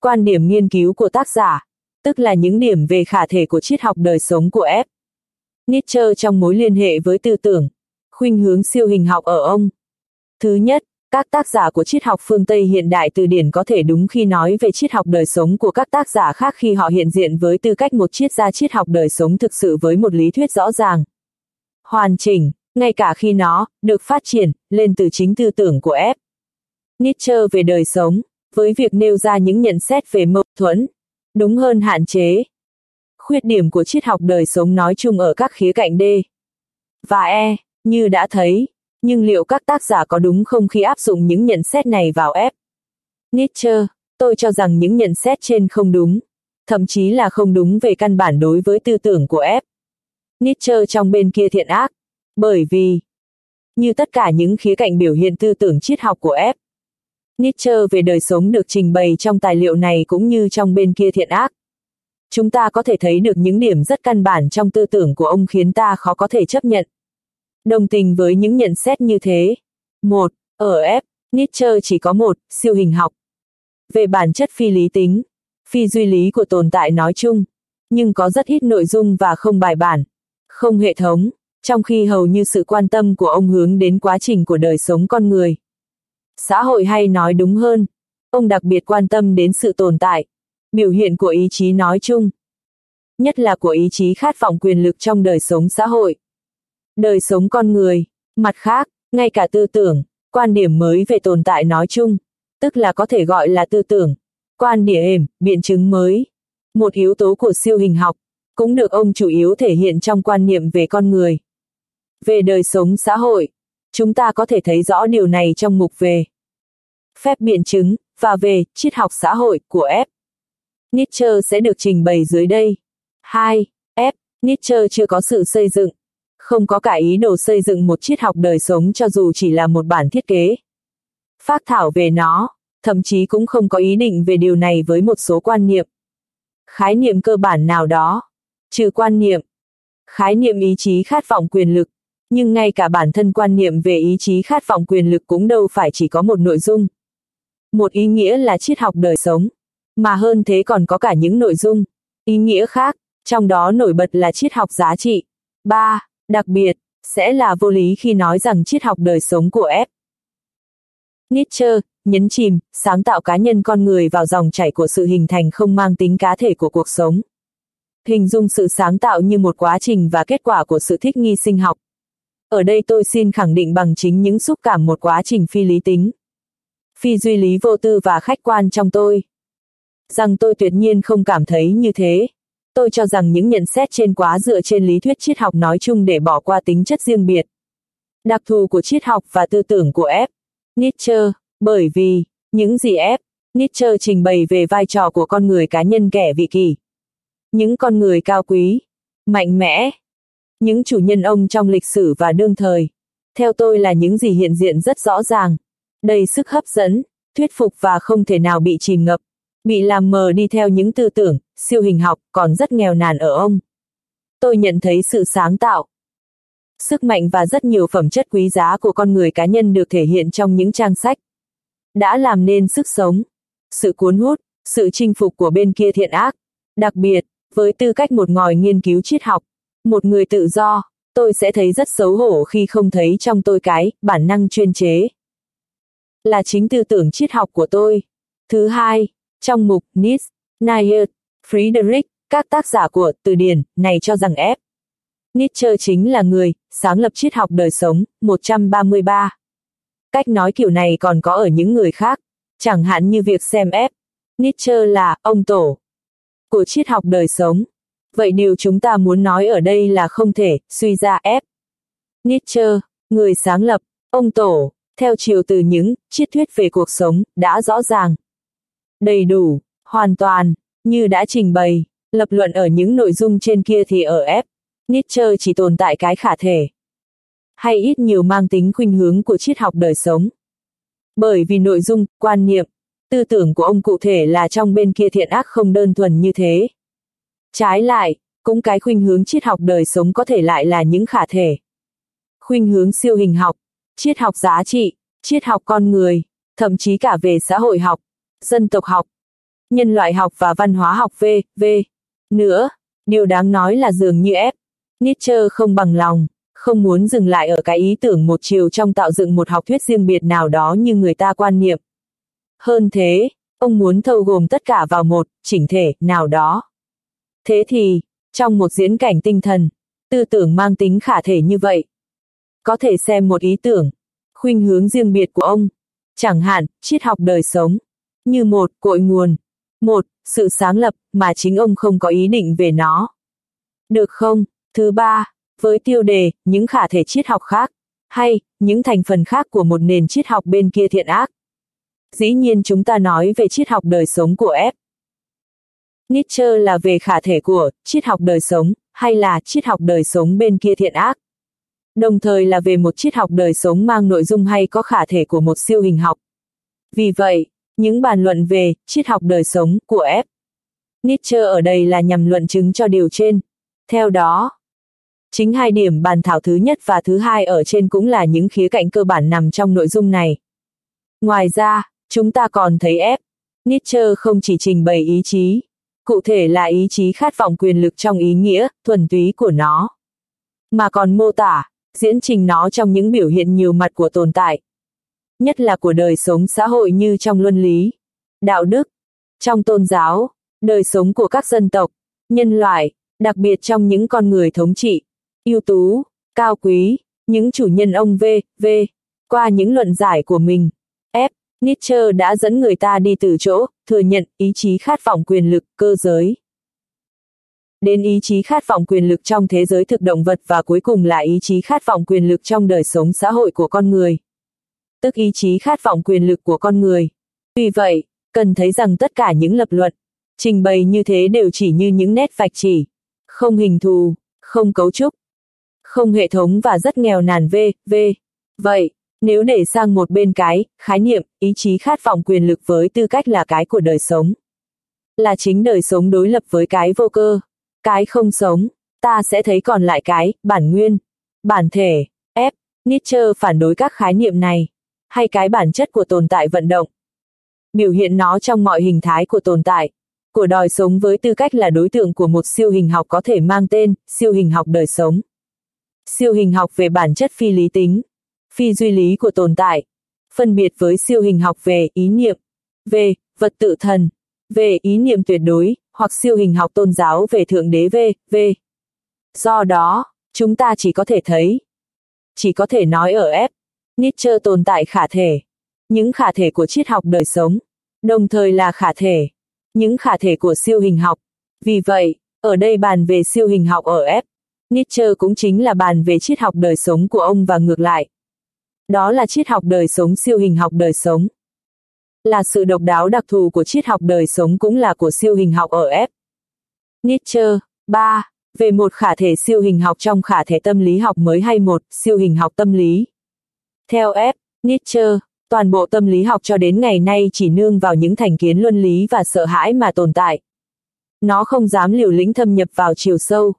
Quan điểm nghiên cứu của tác giả, tức là những điểm về khả thể của triết học đời sống của F. Nietzsche trong mối liên hệ với tư tưởng, khuynh hướng siêu hình học ở ông. Thứ nhất, các tác giả của triết học phương Tây hiện đại từ điển có thể đúng khi nói về triết học đời sống của các tác giả khác khi họ hiện diện với tư cách một triết gia triết học đời sống thực sự với một lý thuyết rõ ràng. Hoàn chỉnh, ngay cả khi nó được phát triển lên từ chính tư tưởng của F. Nietzsche về đời sống, với việc nêu ra những nhận xét về mâu thuẫn, đúng hơn hạn chế. Khuyết điểm của triết học đời sống nói chung ở các khía cạnh D và E, như đã thấy, nhưng liệu các tác giả có đúng không khi áp dụng những nhận xét này vào F? Nietzsche, tôi cho rằng những nhận xét trên không đúng, thậm chí là không đúng về căn bản đối với tư tưởng của F. Nietzsche trong bên kia thiện ác, bởi vì, như tất cả những khía cạnh biểu hiện tư tưởng triết học của F. Nietzsche về đời sống được trình bày trong tài liệu này cũng như trong bên kia thiện ác. Chúng ta có thể thấy được những điểm rất căn bản trong tư tưởng của ông khiến ta khó có thể chấp nhận. Đồng tình với những nhận xét như thế. Một, Ở F, Nietzsche chỉ có một, siêu hình học. Về bản chất phi lý tính, phi duy lý của tồn tại nói chung, nhưng có rất ít nội dung và không bài bản, không hệ thống, trong khi hầu như sự quan tâm của ông hướng đến quá trình của đời sống con người. Xã hội hay nói đúng hơn, ông đặc biệt quan tâm đến sự tồn tại, biểu hiện của ý chí nói chung, nhất là của ý chí khát vọng quyền lực trong đời sống xã hội. Đời sống con người, mặt khác, ngay cả tư tưởng, quan điểm mới về tồn tại nói chung, tức là có thể gọi là tư tưởng, quan điểm, biện chứng mới. Một yếu tố của siêu hình học, cũng được ông chủ yếu thể hiện trong quan niệm về con người. Về đời sống xã hội, chúng ta có thể thấy rõ điều này trong mục về phép biện chứng và về triết học xã hội của F. Nietzsche sẽ được trình bày dưới đây. 2. F. Nietzsche chưa có sự xây dựng, không có cả ý đồ xây dựng một triết học đời sống cho dù chỉ là một bản thiết kế. Phát thảo về nó, thậm chí cũng không có ý định về điều này với một số quan niệm. Khái niệm cơ bản nào đó, trừ quan niệm, khái niệm ý chí khát vọng quyền lực, nhưng ngay cả bản thân quan niệm về ý chí khát vọng quyền lực cũng đâu phải chỉ có một nội dung. Một ý nghĩa là triết học đời sống, mà hơn thế còn có cả những nội dung, ý nghĩa khác, trong đó nổi bật là triết học giá trị. 3. Đặc biệt, sẽ là vô lý khi nói rằng triết học đời sống của F. Nietzsche, nhấn chìm, sáng tạo cá nhân con người vào dòng chảy của sự hình thành không mang tính cá thể của cuộc sống. Hình dung sự sáng tạo như một quá trình và kết quả của sự thích nghi sinh học. Ở đây tôi xin khẳng định bằng chính những xúc cảm một quá trình phi lý tính. Phi duy lý vô tư và khách quan trong tôi. Rằng tôi tuyệt nhiên không cảm thấy như thế. Tôi cho rằng những nhận xét trên quá dựa trên lý thuyết triết học nói chung để bỏ qua tính chất riêng biệt. Đặc thù của triết học và tư tưởng của F. Nietzsche, bởi vì, những gì F. Nietzsche trình bày về vai trò của con người cá nhân kẻ vị kỳ Những con người cao quý, mạnh mẽ, những chủ nhân ông trong lịch sử và đương thời. Theo tôi là những gì hiện diện rất rõ ràng, đầy sức hấp dẫn, thuyết phục và không thể nào bị chìm ngập, bị làm mờ đi theo những tư tưởng, siêu hình học còn rất nghèo nàn ở ông. Tôi nhận thấy sự sáng tạo, sức mạnh và rất nhiều phẩm chất quý giá của con người cá nhân được thể hiện trong những trang sách. Đã làm nên sức sống, sự cuốn hút, sự chinh phục của bên kia thiện ác. Đặc biệt, với tư cách một ngòi nghiên cứu triết học, một người tự do, tôi sẽ thấy rất xấu hổ khi không thấy trong tôi cái bản năng chuyên chế. Là chính tư tưởng triết học của tôi. Thứ hai, trong mục Nietzsche, Nietzsche, Friedrich, các tác giả của từ điển này cho rằng F. Nietzsche chính là người sáng lập triết học đời sống 133. Cách nói kiểu này còn có ở những người khác, chẳng hạn như việc xem F. Nietzsche là ông tổ của triết học đời sống. Vậy điều chúng ta muốn nói ở đây là không thể suy ra F. Nietzsche, người sáng lập, ông tổ, theo chiều từ những triết thuyết về cuộc sống đã rõ ràng, đầy đủ, hoàn toàn, như đã trình bày, lập luận ở những nội dung trên kia thì ở F. Nietzsche chỉ tồn tại cái khả thể, hay ít nhiều mang tính khuynh hướng của triết học đời sống. Bởi vì nội dung, quan niệm, tư tưởng của ông cụ thể là trong bên kia thiện ác không đơn thuần như thế. Trái lại, cũng cái khuynh hướng triết học đời sống có thể lại là những khả thể. Khuynh hướng siêu hình học, triết học giá trị, triết học con người, thậm chí cả về xã hội học, dân tộc học, nhân loại học và văn hóa học v, v. Nữa, điều đáng nói là dường như ép, Nietzsche không bằng lòng, không muốn dừng lại ở cái ý tưởng một chiều trong tạo dựng một học thuyết riêng biệt nào đó như người ta quan niệm. Hơn thế, ông muốn thâu gồm tất cả vào một, chỉnh thể, nào đó. Thế thì, trong một diễn cảnh tinh thần, tư tưởng mang tính khả thể như vậy, có thể xem một ý tưởng, khuynh hướng riêng biệt của ông, chẳng hạn, triết học đời sống, như một cội nguồn, một sự sáng lập mà chính ông không có ý định về nó. Được không? Thứ ba, với tiêu đề, những khả thể triết học khác, hay, những thành phần khác của một nền triết học bên kia thiện ác. Dĩ nhiên chúng ta nói về triết học đời sống của F. Nietzsche là về khả thể của triết học đời sống, hay là triết học đời sống bên kia thiện ác. Đồng thời là về một triết học đời sống mang nội dung hay có khả thể của một siêu hình học. Vì vậy, những bàn luận về triết học đời sống của F. Nietzsche ở đây là nhằm luận chứng cho điều trên. Theo đó, chính hai điểm bàn thảo thứ nhất và thứ hai ở trên cũng là những khía cạnh cơ bản nằm trong nội dung này. Ngoài ra, chúng ta còn thấy F. Nietzsche không chỉ trình bày ý chí, cụ thể là ý chí khát vọng quyền lực trong ý nghĩa, thuần túy của nó, mà còn mô tả, diễn trình nó trong những biểu hiện nhiều mặt của tồn tại, nhất là của đời sống xã hội như trong luân lý, đạo đức, trong tôn giáo, đời sống của các dân tộc, nhân loại, đặc biệt trong những con người thống trị, ưu tú, cao quý, những chủ nhân ông V, V, qua những luận giải của mình. F. Nietzsche đã dẫn người ta đi từ chỗ, thừa nhận ý chí khát vọng quyền lực, cơ giới. Đến ý chí khát vọng quyền lực trong thế giới thực động vật và cuối cùng là ý chí khát vọng quyền lực trong đời sống xã hội của con người tức ý chí khát vọng quyền lực của con người. Vì vậy, cần thấy rằng tất cả những lập luận, trình bày như thế đều chỉ như những nét vạch chỉ, không hình thù, không cấu trúc, không hệ thống và rất nghèo nàn v, v. Vậy, nếu để sang một bên cái, khái niệm, ý chí khát vọng quyền lực với tư cách là cái của đời sống, là chính đời sống đối lập với cái vô cơ, cái không sống, ta sẽ thấy còn lại cái, bản nguyên, bản thể, F. Nietzsche phản đối các khái niệm này hay cái bản chất của tồn tại vận động. Biểu hiện nó trong mọi hình thái của tồn tại, của đòi sống với tư cách là đối tượng của một siêu hình học có thể mang tên siêu hình học đời sống. Siêu hình học về bản chất phi lý tính, phi duy lý của tồn tại, phân biệt với siêu hình học về ý niệm, về vật tự thần, về ý niệm tuyệt đối, hoặc siêu hình học tôn giáo về thượng đế về về Do đó, chúng ta chỉ có thể thấy, chỉ có thể nói ở F, Nietzsche tồn tại khả thể. Những khả thể của triết học đời sống, đồng thời là khả thể. Những khả thể của siêu hình học. Vì vậy, ở đây bàn về siêu hình học ở F. Nietzsche cũng chính là bàn về triết học đời sống của ông và ngược lại. Đó là triết học đời sống siêu hình học đời sống. Là sự độc đáo đặc thù của triết học đời sống cũng là của siêu hình học ở F. Nietzsche 3. Về một khả thể siêu hình học trong khả thể tâm lý học mới hay một siêu hình học tâm lý. Theo F. Nietzsche, toàn bộ tâm lý học cho đến ngày nay chỉ nương vào những thành kiến luân lý và sợ hãi mà tồn tại. Nó không dám liều lĩnh thâm nhập vào chiều sâu.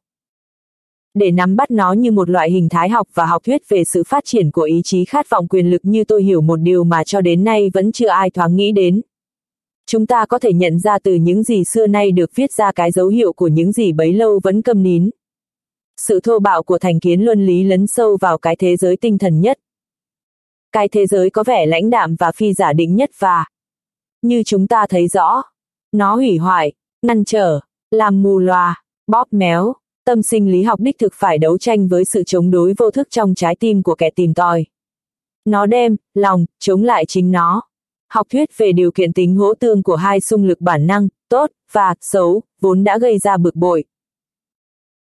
Để nắm bắt nó như một loại hình thái học và học thuyết về sự phát triển của ý chí khát vọng quyền lực như tôi hiểu một điều mà cho đến nay vẫn chưa ai thoáng nghĩ đến. Chúng ta có thể nhận ra từ những gì xưa nay được viết ra cái dấu hiệu của những gì bấy lâu vẫn câm nín. Sự thô bạo của thành kiến luân lý lấn sâu vào cái thế giới tinh thần nhất. Cái thế giới có vẻ lãnh đạm và phi giả định nhất và, như chúng ta thấy rõ, nó hủy hoại, ngăn trở, làm mù loà, bóp méo, tâm sinh lý học đích thực phải đấu tranh với sự chống đối vô thức trong trái tim của kẻ tìm tòi. Nó đem, lòng, chống lại chính nó. Học thuyết về điều kiện tính hỗ tương của hai xung lực bản năng, tốt, và, xấu, vốn đã gây ra bực bội.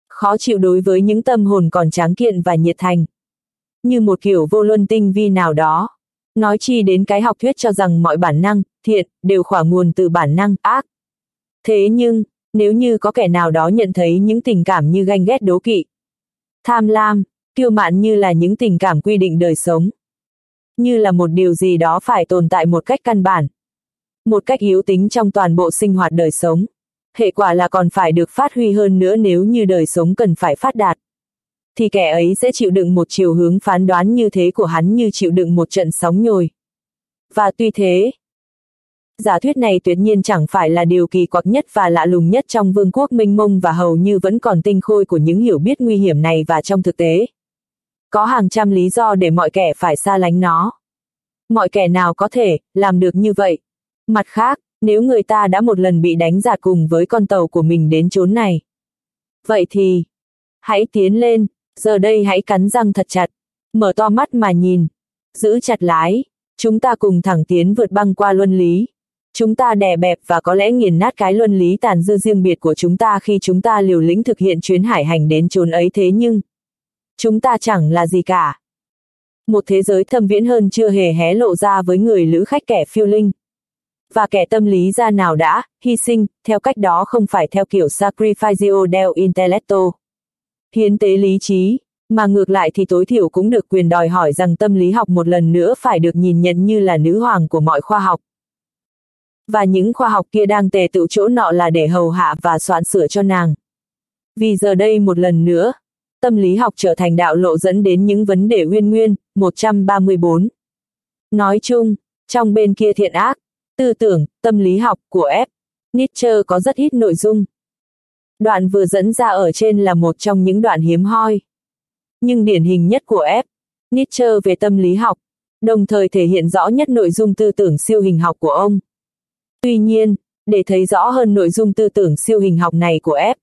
Khó chịu đối với những tâm hồn còn tráng kiện và nhiệt thành. Như một kiểu vô luân tinh vi nào đó. Nói chi đến cái học thuyết cho rằng mọi bản năng, thiện, đều khỏa nguồn từ bản năng, ác. Thế nhưng, nếu như có kẻ nào đó nhận thấy những tình cảm như ganh ghét đố kỵ, tham lam, kiêu mạn như là những tình cảm quy định đời sống, như là một điều gì đó phải tồn tại một cách căn bản, một cách yếu tính trong toàn bộ sinh hoạt đời sống. Hệ quả là còn phải được phát huy hơn nữa nếu như đời sống cần phải phát đạt. Thì kẻ ấy sẽ chịu đựng một chiều hướng phán đoán như thế của hắn như chịu đựng một trận sóng nhồi. Và tuy thế, giả thuyết này tuyệt nhiên chẳng phải là điều kỳ quặc nhất và lạ lùng nhất trong vương quốc minh mông và hầu như vẫn còn tinh khôi của những hiểu biết nguy hiểm này và trong thực tế. Có hàng trăm lý do để mọi kẻ phải xa lánh nó. Mọi kẻ nào có thể, làm được như vậy. Mặt khác, nếu người ta đã một lần bị đánh giạt cùng với con tàu của mình đến chốn này. Vậy thì, hãy tiến lên, giờ đây hãy cắn răng thật chặt, mở to mắt mà nhìn, giữ chặt lái, chúng ta cùng thẳng tiến vượt băng qua luân lý. Chúng ta đè bẹp và có lẽ nghiền nát cái luân lý tàn dư riêng biệt của chúng ta khi chúng ta liều lĩnh thực hiện chuyến hải hành đến chốn ấy thế nhưng, chúng ta chẳng là gì cả. Một thế giới thâm viễn hơn chưa hề hé lộ ra với người lữ khách kẻ phiêu linh. Và kẻ tâm lý ra nào đã, hy sinh, theo cách đó không phải theo kiểu sacrificio del intelletto. Hiến tế lý trí, mà ngược lại thì tối thiểu cũng được quyền đòi hỏi rằng tâm lý học một lần nữa phải được nhìn nhận như là nữ hoàng của mọi khoa học. Và những khoa học kia đang tề tự chỗ nọ là để hầu hạ và soạn sửa cho nàng. Vì giờ đây một lần nữa, tâm lý học trở thành đạo lộ dẫn đến những vấn đề uyên nguyên, 134. Nói chung, trong bên kia thiện ác, tư tưởng, tâm lý học của F. Nietzsche có rất ít nội dung. Đoạn vừa dẫn ra ở trên là một trong những đoạn hiếm hoi. Nhưng điển hình nhất của F. Nietzsche về tâm lý học, đồng thời thể hiện rõ nhất nội dung tư tưởng siêu hình học của ông. Tuy nhiên, để thấy rõ hơn nội dung tư tưởng siêu hình học này của F.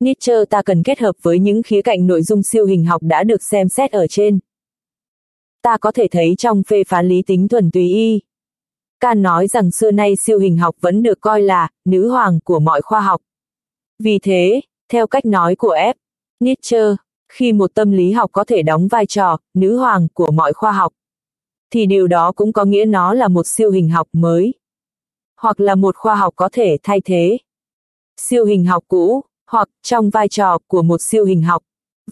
Nietzsche ta cần kết hợp với những khía cạnh nội dung siêu hình học đã được xem xét ở trên. Ta có thể thấy trong phê phán lý tính thuần túy y. Can nói rằng xưa nay siêu hình học vẫn được coi là nữ hoàng của mọi khoa học. Vì thế, theo cách nói của F. Nietzsche, khi một tâm lý học có thể đóng vai trò nữ hoàng của mọi khoa học, thì điều đó cũng có nghĩa nó là một siêu hình học mới, hoặc là một khoa học có thể thay thế siêu hình học cũ, hoặc trong vai trò của một siêu hình học.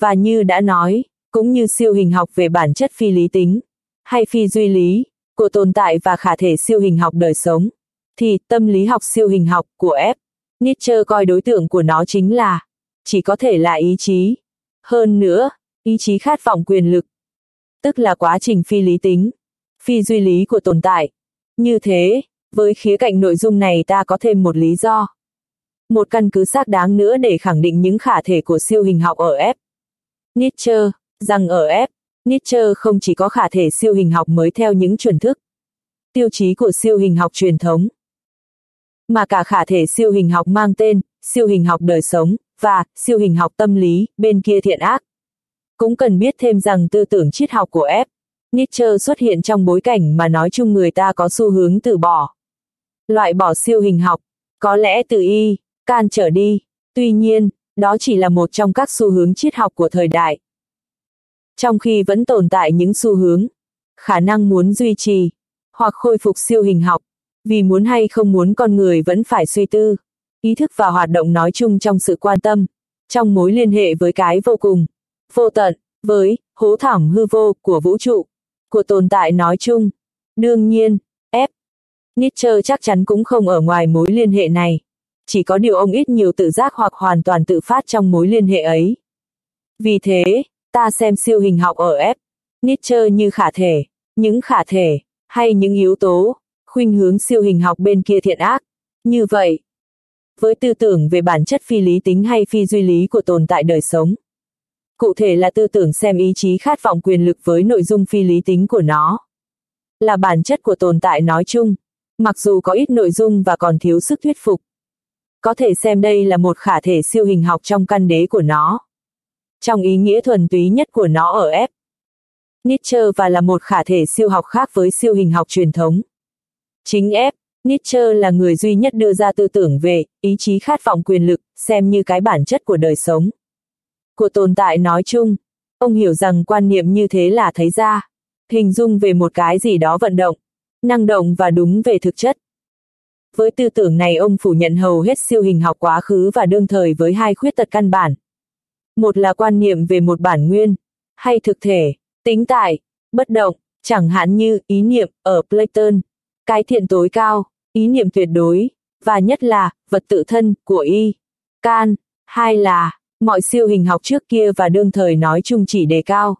Và như đã nói, cũng như siêu hình học về bản chất phi lý tính, hay phi duy lý, của tồn tại và khả thể siêu hình học đời sống, thì tâm lý học siêu hình học của F. Nietzsche coi đối tượng của nó chính là, chỉ có thể là ý chí. Hơn nữa, ý chí khát vọng quyền lực. Tức là quá trình phi lý tính, phi duy lý của tồn tại. Như thế, với khía cạnh nội dung này ta có thêm một lý do. Một căn cứ xác đáng nữa để khẳng định những khả thể của siêu hình học ở F. Nietzsche, rằng ở F, Nietzsche không chỉ có khả thể siêu hình học mới theo những chuẩn thức, tiêu chí của siêu hình học truyền thống, mà cả khả thể siêu hình học mang tên, siêu hình học đời sống, và siêu hình học tâm lý, bên kia thiện ác. Cũng cần biết thêm rằng tư tưởng triết học của F. Nietzsche xuất hiện trong bối cảnh mà nói chung người ta có xu hướng từ bỏ. Loại bỏ siêu hình học, có lẽ từ y, can trở đi, tuy nhiên, đó chỉ là một trong các xu hướng triết học của thời đại. Trong khi vẫn tồn tại những xu hướng, khả năng muốn duy trì, hoặc khôi phục siêu hình học, vì muốn hay không muốn con người vẫn phải suy tư, ý thức và hoạt động nói chung trong sự quan tâm, trong mối liên hệ với cái vô cùng, vô tận, với hố thẳm hư vô của vũ trụ, của tồn tại nói chung. Đương nhiên, F. Nietzsche chắc chắn cũng không ở ngoài mối liên hệ này. Chỉ có điều ông ít nhiều tự giác hoặc hoàn toàn tự phát trong mối liên hệ ấy. Vì thế, ta xem siêu hình học ở F. Nietzsche như khả thể, những khả thể, hay những yếu tố, khuynh hướng siêu hình học bên kia thiện ác. Như vậy, với tư tưởng về bản chất phi lý tính hay phi duy lý của tồn tại đời sống, Cụ thể là tư tưởng xem ý chí khát vọng quyền lực với nội dung phi lý tính của nó. Là bản chất của tồn tại nói chung, mặc dù có ít nội dung và còn thiếu sức thuyết phục. Có thể xem đây là một khả thể siêu hình học trong căn đế của nó. Trong ý nghĩa thuần túy nhất của nó ở F. Nietzsche và là một khả thể siêu học khác với siêu hình học truyền thống. Chính ép Nietzsche là người duy nhất đưa ra tư tưởng về ý chí khát vọng quyền lực, xem như cái bản chất của đời sống. Của tồn tại nói chung, ông hiểu rằng quan niệm như thế là thấy ra, hình dung về một cái gì đó vận động, năng động và đúng về thực chất. Với tư tưởng này ông phủ nhận hầu hết siêu hình học quá khứ và đương thời với hai khuyết tật căn bản. Một là quan niệm về một bản nguyên, hay thực thể, tính tại, bất động, chẳng hạn như ý niệm ở Platon, cái thiện tối cao, ý niệm tuyệt đối, và nhất là vật tự thân của y. Can, hai là mọi siêu hình học trước kia và đương thời nói chung chỉ đề cao.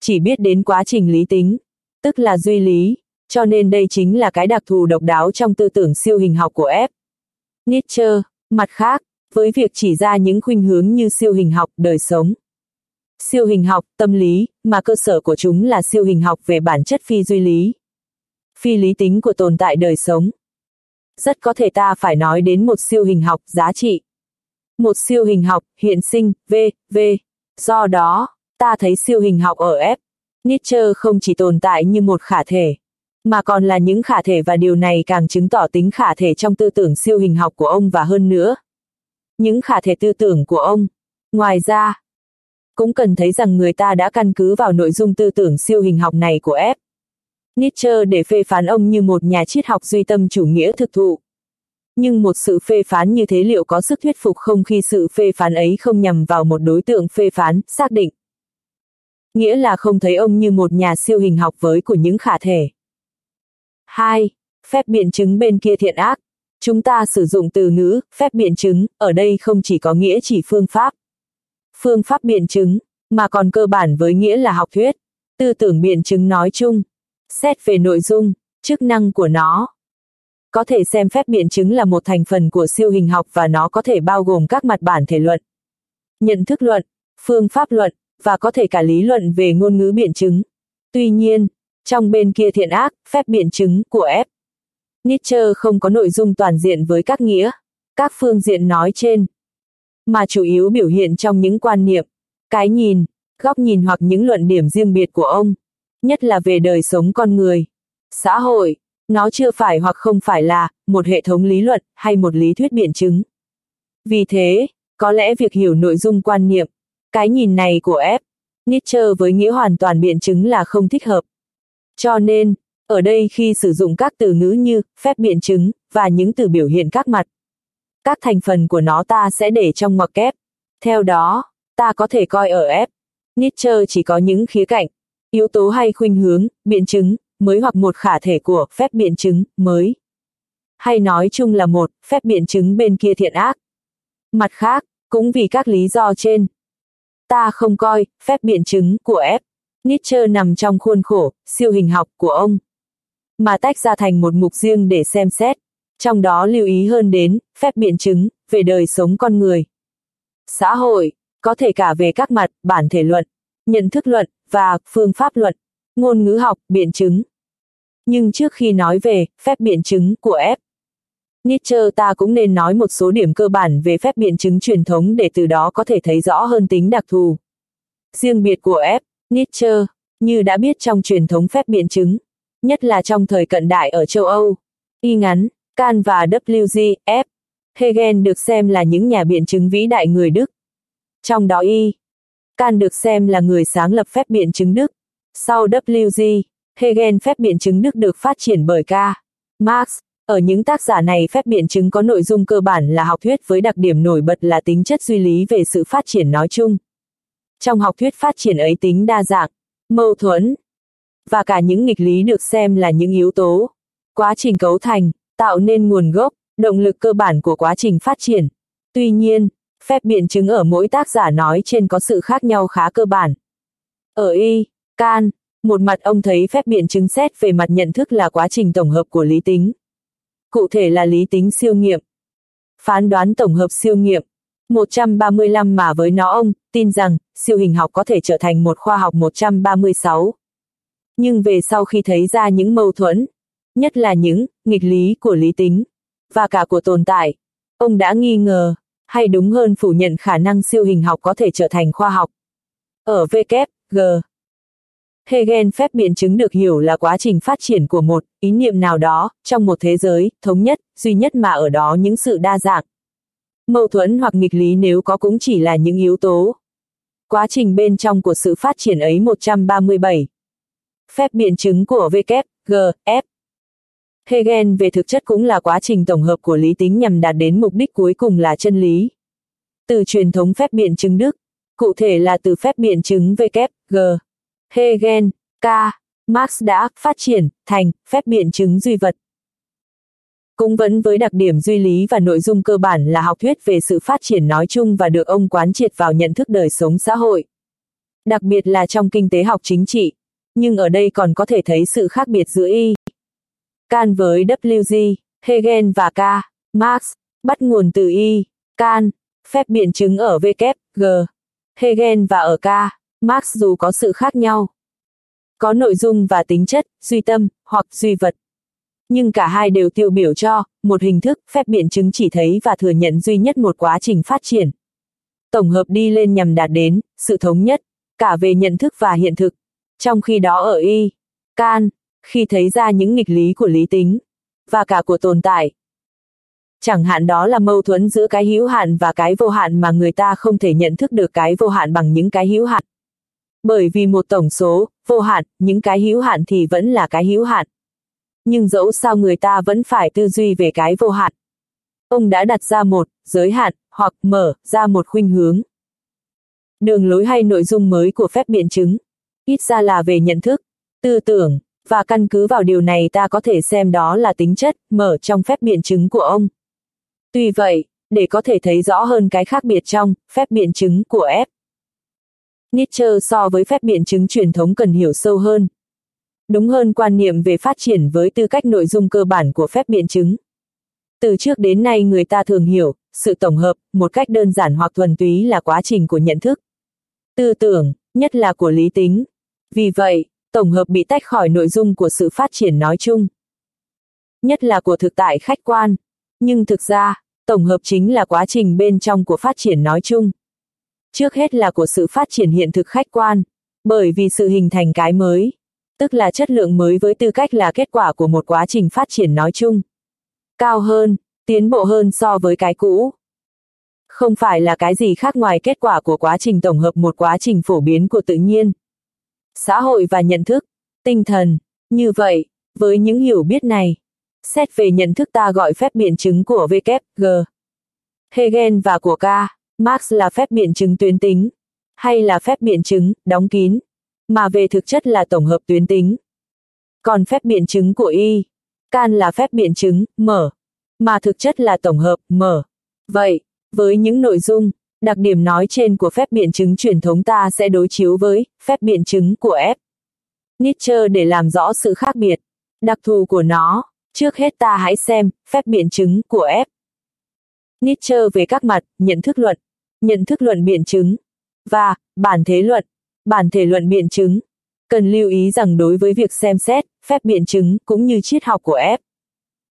Chỉ biết đến quá trình lý tính, tức là duy lý, cho nên đây chính là cái đặc thù độc đáo trong tư tưởng siêu hình học của F. Nietzsche, mặt khác, với việc chỉ ra những khuynh hướng như siêu hình học, đời sống, siêu hình học, tâm lý, mà cơ sở của chúng là siêu hình học về bản chất phi duy lý. Phi lý tính của tồn tại đời sống. Rất có thể ta phải nói đến một siêu hình học, giá trị. Một siêu hình học, hiện sinh, v, v. Do đó, ta thấy siêu hình học ở F. Nietzsche không chỉ tồn tại như một khả thể, mà còn là những khả thể và điều này càng chứng tỏ tính khả thể trong tư tưởng siêu hình học của ông và hơn nữa. Những khả thể tư tưởng của ông. Ngoài ra, cũng cần thấy rằng người ta đã căn cứ vào nội dung tư tưởng siêu hình học này của F. Nietzsche để phê phán ông như một nhà triết học duy tâm chủ nghĩa thực thụ. Nhưng một sự phê phán như thế liệu có sức thuyết phục không khi sự phê phán ấy không nhằm vào một đối tượng phê phán, xác định. Nghĩa là không thấy ông như một nhà siêu hình học với của những khả thể. 2. Phép biện chứng bên kia thiện ác. Chúng ta sử dụng từ ngữ, phép biện chứng, ở đây không chỉ có nghĩa chỉ phương pháp. Phương pháp biện chứng, mà còn cơ bản với nghĩa là học thuyết. Tư tưởng biện chứng nói chung. Xét về nội dung, chức năng của nó. Có thể xem phép biện chứng là một thành phần của siêu hình học và nó có thể bao gồm các mặt bản thể luận, nhận thức luận, phương pháp luận, và có thể cả lý luận về ngôn ngữ biện chứng. Tuy nhiên, trong bên kia thiện ác, phép biện chứng của F. Nietzsche không có nội dung toàn diện với các nghĩa, các phương diện nói trên, mà chủ yếu biểu hiện trong những quan niệm, cái nhìn, góc nhìn hoặc những luận điểm riêng biệt của ông, nhất là về đời sống con người, xã hội, nó chưa phải hoặc không phải là một hệ thống lý luận hay một lý thuyết biện chứng. Vì thế, có lẽ việc hiểu nội dung quan niệm, cái nhìn này của F. Nietzsche với nghĩa hoàn toàn biện chứng là không thích hợp. Cho nên, ở đây khi sử dụng các từ ngữ như phép biện chứng và những từ biểu hiện các mặt, các thành phần của nó ta sẽ để trong ngoặc kép. Theo đó, ta có thể coi ở F. Nietzsche chỉ có những khía cạnh, yếu tố hay khuynh hướng, biện chứng, mới hoặc một khả thể của phép biện chứng, mới. Hay nói chung là một phép biện chứng bên kia thiện ác. Mặt khác, cũng vì các lý do trên. Ta không coi phép biện chứng của F. Nietzsche nằm trong khuôn khổ, siêu hình học của ông. Mà tách ra thành một mục riêng để xem xét. Trong đó lưu ý hơn đến, phép biện chứng, về đời sống con người. Xã hội, có thể cả về các mặt, bản thể luận, nhận thức luận, và phương pháp luận, ngôn ngữ học, biện chứng. Nhưng trước khi nói về phép biện chứng của F. Nietzsche ta cũng nên nói một số điểm cơ bản về phép biện chứng truyền thống để từ đó có thể thấy rõ hơn tính đặc thù. Riêng biệt của F. Nietzsche, như đã biết trong truyền thống phép biện chứng, nhất là trong thời cận đại ở châu Âu, y ngắn, Kant và WG, F. Hegel được xem là những nhà biện chứng vĩ đại người Đức. Trong đó y, Can được xem là người sáng lập phép biện chứng Đức. Sau WG, Hegel phép biện chứng Đức được phát triển bởi K. Marx. Ở những tác giả này phép biện chứng có nội dung cơ bản là học thuyết với đặc điểm nổi bật là tính chất duy lý về sự phát triển nói chung. Trong học thuyết phát triển ấy tính đa dạng, mâu thuẫn, và cả những nghịch lý được xem là những yếu tố. Quá trình cấu thành, tạo nên nguồn gốc, động lực cơ bản của quá trình phát triển. Tuy nhiên, phép biện chứng ở mỗi tác giả nói trên có sự khác nhau khá cơ bản. Ở Y, Can, một mặt ông thấy phép biện chứng xét về mặt nhận thức là quá trình tổng hợp của lý tính. Cụ thể là lý tính siêu nghiệm. Phán đoán tổng hợp siêu nghiệm. 135 mà với nó ông, tin rằng siêu hình học có thể trở thành một khoa học 136. Nhưng về sau khi thấy ra những mâu thuẫn, nhất là những nghịch lý của lý tính, và cả của tồn tại, ông đã nghi ngờ, hay đúng hơn phủ nhận khả năng siêu hình học có thể trở thành khoa học. Ở W, G. Hegel phép biện chứng được hiểu là quá trình phát triển của một ý niệm nào đó trong một thế giới thống nhất, duy nhất mà ở đó những sự đa dạng. Mâu thuẫn hoặc nghịch lý nếu có cũng chỉ là những yếu tố. Quá trình bên trong của sự phát triển ấy 137. Phép biện chứng của W, G, F. Hegel về thực chất cũng là quá trình tổng hợp của lý tính nhằm đạt đến mục đích cuối cùng là chân lý. Từ truyền thống phép biện chứng Đức, cụ thể là từ phép biện chứng W, G, Hegel, K, Marx đã phát triển thành phép biện chứng duy vật. Cũng vẫn với đặc điểm duy lý và nội dung cơ bản là học thuyết về sự phát triển nói chung và được ông quán triệt vào nhận thức đời sống xã hội. Đặc biệt là trong kinh tế học chính trị, nhưng ở đây còn có thể thấy sự khác biệt giữa Y. Can với WG, Hegel và K, Marx, bắt nguồn từ Y, Can, phép biện chứng ở W, G, Hegel và ở K, Marx dù có sự khác nhau. Có nội dung và tính chất, duy tâm, hoặc duy vật. Nhưng cả hai đều tiêu biểu cho, một hình thức, phép biện chứng chỉ thấy và thừa nhận duy nhất một quá trình phát triển. Tổng hợp đi lên nhằm đạt đến, sự thống nhất, cả về nhận thức và hiện thực. Trong khi đó ở Y, Can, khi thấy ra những nghịch lý của lý tính, và cả của tồn tại. Chẳng hạn đó là mâu thuẫn giữa cái hữu hạn và cái vô hạn mà người ta không thể nhận thức được cái vô hạn bằng những cái hữu hạn. Bởi vì một tổng số, vô hạn, những cái hữu hạn thì vẫn là cái hữu hạn. Nhưng dẫu sao người ta vẫn phải tư duy về cái vô hạn. Ông đã đặt ra một, giới hạn, hoặc mở ra một khuynh hướng. Đường lối hay nội dung mới của phép biện chứng, ít ra là về nhận thức, tư tưởng, và căn cứ vào điều này ta có thể xem đó là tính chất, mở trong phép biện chứng của ông. Tuy vậy, để có thể thấy rõ hơn cái khác biệt trong phép biện chứng của F. Nietzsche so với phép biện chứng truyền thống cần hiểu sâu hơn. Đúng hơn quan niệm về phát triển với tư cách nội dung cơ bản của phép biện chứng. Từ trước đến nay người ta thường hiểu, sự tổng hợp, một cách đơn giản hoặc thuần túy là quá trình của nhận thức. Tư tưởng, nhất là của lý tính. Vì vậy, tổng hợp bị tách khỏi nội dung của sự phát triển nói chung. Nhất là của thực tại khách quan. Nhưng thực ra, tổng hợp chính là quá trình bên trong của phát triển nói chung. Trước hết là của sự phát triển hiện thực khách quan, bởi vì sự hình thành cái mới, tức là chất lượng mới với tư cách là kết quả của một quá trình phát triển nói chung. Cao hơn, tiến bộ hơn so với cái cũ. Không phải là cái gì khác ngoài kết quả của quá trình tổng hợp một quá trình phổ biến của tự nhiên. Xã hội và nhận thức, tinh thần, như vậy, với những hiểu biết này, xét về nhận thức ta gọi phép biện chứng của W, G, Hegel và của K, Marx là phép biện chứng tuyến tính, hay là phép biện chứng, đóng kín, mà về thực chất là tổng hợp tuyến tính. Còn phép biện chứng của Y, Can là phép biện chứng, mở, mà thực chất là tổng hợp, mở. Vậy, với những nội dung, đặc điểm nói trên của phép biện chứng truyền thống ta sẽ đối chiếu với phép biện chứng của F. Nietzsche để làm rõ sự khác biệt, đặc thù của nó, trước hết ta hãy xem phép biện chứng của F. Nietzsche về các mặt, nhận thức luận, nhận thức luận biện chứng, và bản thế luận, bản thể luận biện chứng. Cần lưu ý rằng đối với việc xem xét, phép biện chứng cũng như triết học của F.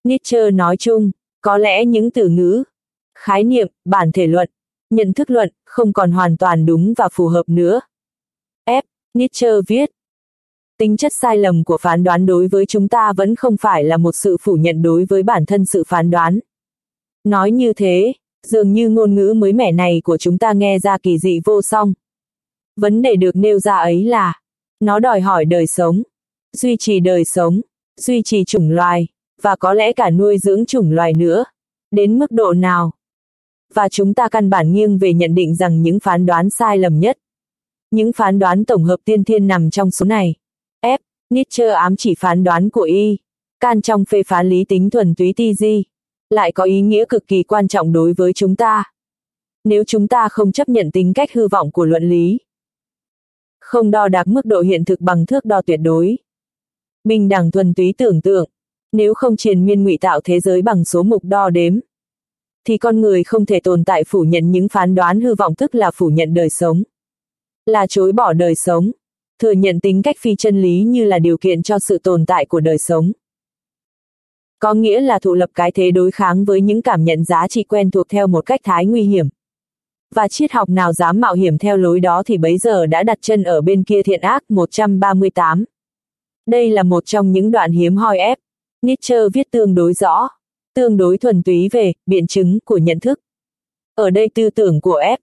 Nietzsche nói chung, có lẽ những từ ngữ, khái niệm, bản thể luận, nhận thức luận không còn hoàn toàn đúng và phù hợp nữa. F. Nietzsche viết, tính chất sai lầm của phán đoán đối với chúng ta vẫn không phải là một sự phủ nhận đối với bản thân sự phán đoán. Nói như thế, dường như ngôn ngữ mới mẻ này của chúng ta nghe ra kỳ dị vô song. Vấn đề được nêu ra ấy là, nó đòi hỏi đời sống, duy trì đời sống, duy trì chủng loài, và có lẽ cả nuôi dưỡng chủng loài nữa. Đến mức độ nào? Và chúng ta căn bản nghiêng về nhận định rằng những phán đoán sai lầm nhất. Những phán đoán tổng hợp tiên thiên nằm trong số này. F. Nietzsche ám chỉ phán đoán của Y. Can trong phê phán lý tính thuần túy ti di lại có ý nghĩa cực kỳ quan trọng đối với chúng ta. Nếu chúng ta không chấp nhận tính cách hư vọng của luận lý, không đo đạc mức độ hiện thực bằng thước đo tuyệt đối, bình đẳng thuần túy tưởng tượng, nếu không triền miên ngụy tạo thế giới bằng số mục đo đếm, thì con người không thể tồn tại phủ nhận những phán đoán hư vọng tức là phủ nhận đời sống. là chối bỏ đời sống, thừa nhận tính cách phi chân lý như là điều kiện cho sự tồn tại của đời sống. Có nghĩa là thụ lập cái thế đối kháng với những cảm nhận giá trị quen thuộc theo một cách thái nguy hiểm. Và triết học nào dám mạo hiểm theo lối đó thì bấy giờ đã đặt chân ở bên kia thiện ác 138. Đây là một trong những đoạn hiếm hoi ép. Nietzsche viết tương đối rõ, tương đối thuần túy về biện chứng của nhận thức. Ở đây tư tưởng của F.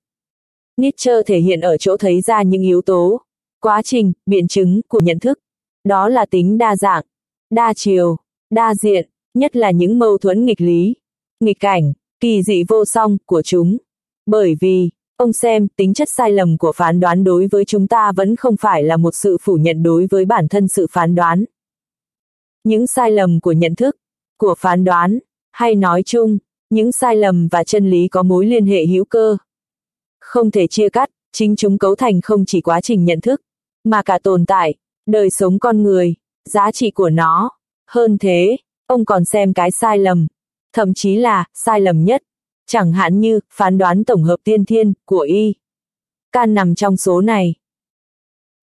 Nietzsche thể hiện ở chỗ thấy ra những yếu tố, quá trình, biện chứng của nhận thức. Đó là tính đa dạng, đa chiều, đa diện, nhất là những mâu thuẫn nghịch lý, nghịch cảnh, kỳ dị vô song của chúng. Bởi vì, ông xem, tính chất sai lầm của phán đoán đối với chúng ta vẫn không phải là một sự phủ nhận đối với bản thân sự phán đoán. Những sai lầm của nhận thức, của phán đoán, hay nói chung, những sai lầm và chân lý có mối liên hệ hữu cơ. Không thể chia cắt, chính chúng cấu thành không chỉ quá trình nhận thức, mà cả tồn tại, đời sống con người, giá trị của nó. Hơn thế, ông còn xem cái sai lầm, thậm chí là sai lầm nhất, chẳng hạn như phán đoán tổng hợp tiên thiên của y. Can nằm trong số này.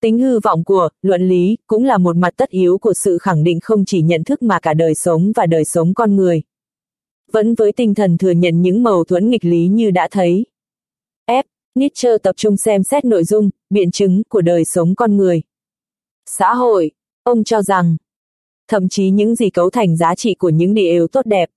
Tính hư vọng của luận lý cũng là một mặt tất yếu của sự khẳng định không chỉ nhận thức mà cả đời sống và đời sống con người. Vẫn với tinh thần thừa nhận những mâu thuẫn nghịch lý như đã thấy. F. Nietzsche tập trung xem xét nội dung, biện chứng của đời sống con người. Xã hội, ông cho rằng, thậm chí những gì cấu thành giá trị của những địa yếu tốt đẹp.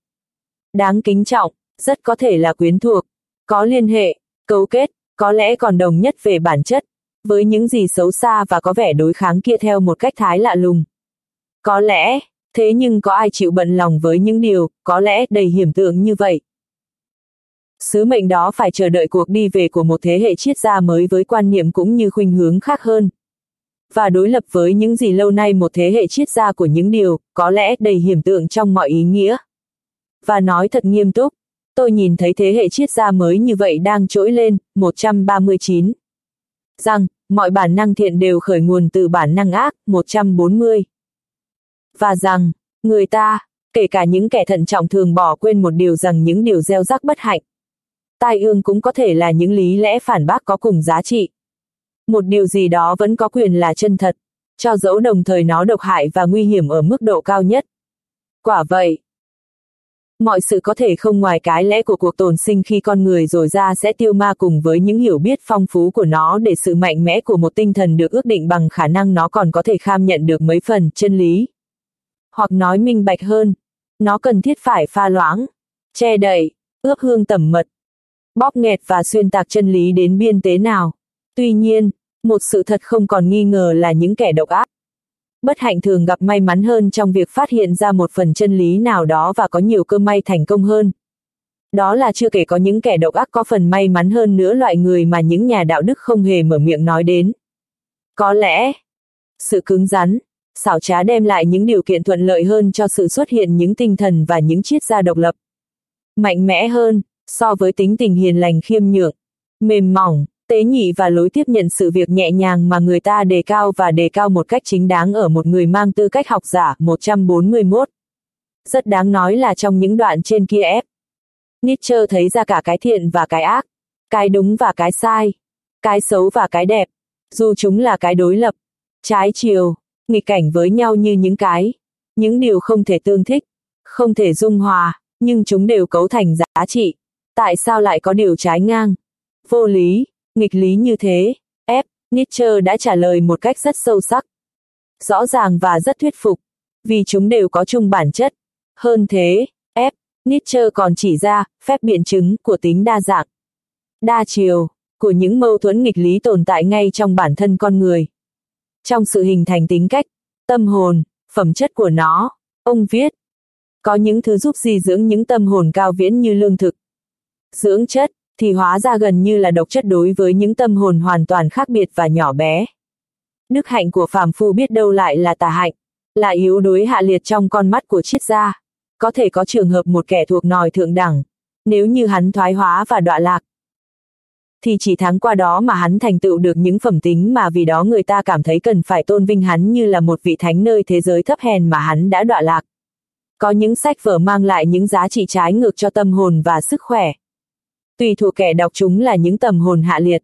Đáng kính trọng, rất có thể là quyến thuộc, có liên hệ, cấu kết, có lẽ còn đồng nhất về bản chất, với những gì xấu xa và có vẻ đối kháng kia theo một cách thái lạ lùng. Có lẽ, thế nhưng có ai chịu bận lòng với những điều, có lẽ đầy hiểm tượng như vậy. Sứ mệnh đó phải chờ đợi cuộc đi về của một thế hệ triết gia mới với quan niệm cũng như khuynh hướng khác hơn. Và đối lập với những gì lâu nay một thế hệ triết gia của những điều, có lẽ đầy hiểm tượng trong mọi ý nghĩa. Và nói thật nghiêm túc, tôi nhìn thấy thế hệ triết gia mới như vậy đang trỗi lên, 139. Rằng, mọi bản năng thiện đều khởi nguồn từ bản năng ác, 140. Và rằng, người ta, kể cả những kẻ thận trọng thường bỏ quên một điều rằng những điều gieo rắc bất hạnh. Tai ương cũng có thể là những lý lẽ phản bác có cùng giá trị. Một điều gì đó vẫn có quyền là chân thật, cho dẫu đồng thời nó độc hại và nguy hiểm ở mức độ cao nhất. Quả vậy, mọi sự có thể không ngoài cái lẽ của cuộc tồn sinh khi con người rồi ra sẽ tiêu ma cùng với những hiểu biết phong phú của nó để sự mạnh mẽ của một tinh thần được ước định bằng khả năng nó còn có thể kham nhận được mấy phần chân lý. Hoặc nói minh bạch hơn, nó cần thiết phải pha loãng, che đậy, ướp hương tẩm mật, bóp nghẹt và xuyên tạc chân lý đến biên tế nào. Tuy nhiên, một sự thật không còn nghi ngờ là những kẻ độc ác, bất hạnh thường gặp may mắn hơn trong việc phát hiện ra một phần chân lý nào đó và có nhiều cơ may thành công hơn. Đó là chưa kể có những kẻ độc ác có phần may mắn hơn nữa loại người mà những nhà đạo đức không hề mở miệng nói đến. Có lẽ, sự cứng rắn, xảo trá đem lại những điều kiện thuận lợi hơn cho sự xuất hiện những tinh thần và những triết gia độc lập. Mạnh mẽ hơn, so với tính tình hiền lành khiêm nhượng, mềm mỏng, tế nhị và lối tiếp nhận sự việc nhẹ nhàng mà người ta đề cao và đề cao một cách chính đáng ở một người mang tư cách học giả 141. Rất đáng nói là trong những đoạn trên kia ép. Nietzsche thấy ra cả cái thiện và cái ác, cái đúng và cái sai, cái xấu và cái đẹp, dù chúng là cái đối lập, trái chiều, nghịch cảnh với nhau như những cái, những điều không thể tương thích, không thể dung hòa, nhưng chúng đều cấu thành giá trị. Tại sao lại có điều trái ngang? Vô lý, nghịch lý như thế, F. Nietzsche đã trả lời một cách rất sâu sắc, rõ ràng và rất thuyết phục, vì chúng đều có chung bản chất. Hơn thế, F. Nietzsche còn chỉ ra phép biện chứng của tính đa dạng, đa chiều, của những mâu thuẫn nghịch lý tồn tại ngay trong bản thân con người. Trong sự hình thành tính cách, tâm hồn, phẩm chất của nó, ông viết, có những thứ giúp di dưỡng những tâm hồn cao viễn như lương thực, dưỡng chất, thì hóa ra gần như là độc chất đối với những tâm hồn hoàn toàn khác biệt và nhỏ bé. Đức hạnh của phàm phu biết đâu lại là tà hạnh, là yếu đuối hạ liệt trong con mắt của triết gia. Có thể có trường hợp một kẻ thuộc nòi thượng đẳng, nếu như hắn thoái hóa và đọa lạc. Thì chỉ tháng qua đó mà hắn thành tựu được những phẩm tính mà vì đó người ta cảm thấy cần phải tôn vinh hắn như là một vị thánh nơi thế giới thấp hèn mà hắn đã đọa lạc. Có những sách vở mang lại những giá trị trái ngược cho tâm hồn và sức khỏe tùy thuộc kẻ đọc chúng là những tâm hồn hạ liệt.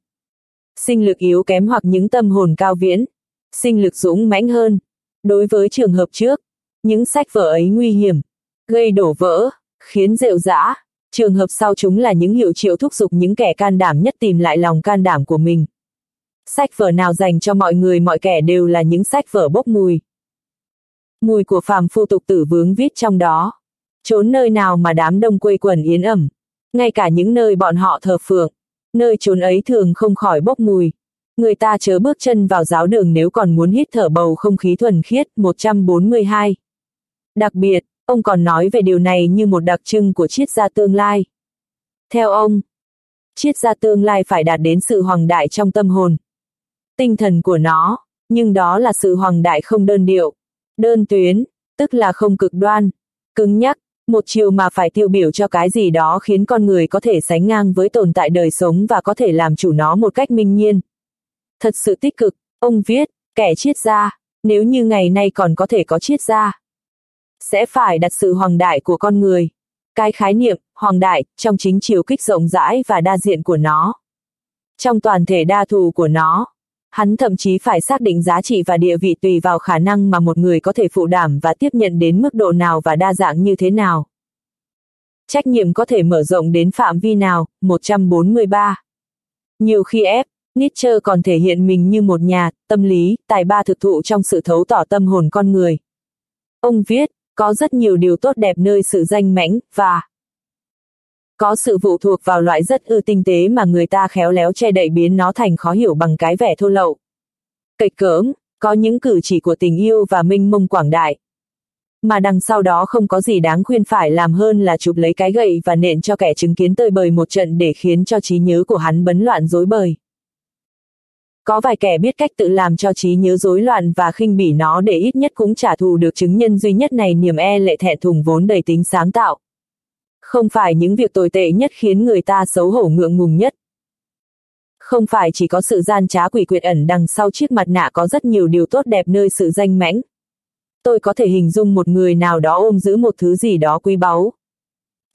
sinh lực yếu kém hoặc những tâm hồn cao viễn, sinh lực dũng mãnh hơn. Đối với trường hợp trước, những sách vở ấy nguy hiểm, gây đổ vỡ, khiến rệu rã. Trường hợp sau chúng là những hiệu triệu thúc giục những kẻ can đảm nhất tìm lại lòng can đảm của mình. Sách vở nào dành cho mọi người mọi kẻ đều là những sách vở bốc mùi. Mùi của phàm phu tục tử vướng viết trong đó. Trốn nơi nào mà đám đông quây quần yến ẩm. Ngay cả những nơi bọn họ thờ phượng. Nơi trốn ấy thường không khỏi bốc mùi. Người ta chớ bước chân vào giáo đường nếu còn muốn hít thở bầu không khí thuần khiết 142. Đặc biệt, ông còn nói về điều này như một đặc trưng của triết gia tương lai. Theo ông, triết gia tương lai phải đạt đến sự hoàng đại trong tâm hồn. Tinh thần của nó, nhưng đó là sự hoàng đại không đơn điệu, đơn tuyến, tức là không cực đoan, cứng nhắc, một chiều mà phải tiêu biểu cho cái gì đó khiến con người có thể sánh ngang với tồn tại đời sống và có thể làm chủ nó một cách minh nhiên. Thật sự tích cực, ông viết, kẻ triết gia, nếu như ngày nay còn có thể có triết gia, sẽ phải đặt sự hoàng đại của con người. Cái khái niệm, hoàng đại, trong chính chiều kích rộng rãi và đa diện của nó. Trong toàn thể đa thù của nó, hắn thậm chí phải xác định giá trị và địa vị tùy vào khả năng mà một người có thể phụ đảm và tiếp nhận đến mức độ nào và đa dạng như thế nào. Trách nhiệm có thể mở rộng đến phạm vi nào, 143. Nhiều khi ép, Nietzsche còn thể hiện mình như một nhà, tâm lý, tài ba thực thụ trong sự thấu tỏ tâm hồn con người. Ông viết, có rất nhiều điều tốt đẹp nơi sự danh mãnh, và có sự phụ thuộc vào loại rất ư tinh tế mà người ta khéo léo che đậy biến nó thành khó hiểu bằng cái vẻ thô lậu. Cạch cỡm, có những cử chỉ của tình yêu và minh mông quảng đại. Mà đằng sau đó không có gì đáng khuyên phải làm hơn là chụp lấy cái gậy và nện cho kẻ chứng kiến tơi bời một trận để khiến cho trí nhớ của hắn bấn loạn rối bời. Có vài kẻ biết cách tự làm cho trí nhớ rối loạn và khinh bỉ nó để ít nhất cũng trả thù được chứng nhân duy nhất này niềm e lệ thẹn thùng vốn đầy tính sáng tạo. Không phải những việc tồi tệ nhất khiến người ta xấu hổ ngượng ngùng nhất. Không phải chỉ có sự gian trá quỷ quyệt ẩn đằng sau chiếc mặt nạ có rất nhiều điều tốt đẹp nơi sự danh mãnh. Tôi có thể hình dung một người nào đó ôm giữ một thứ gì đó quý báu.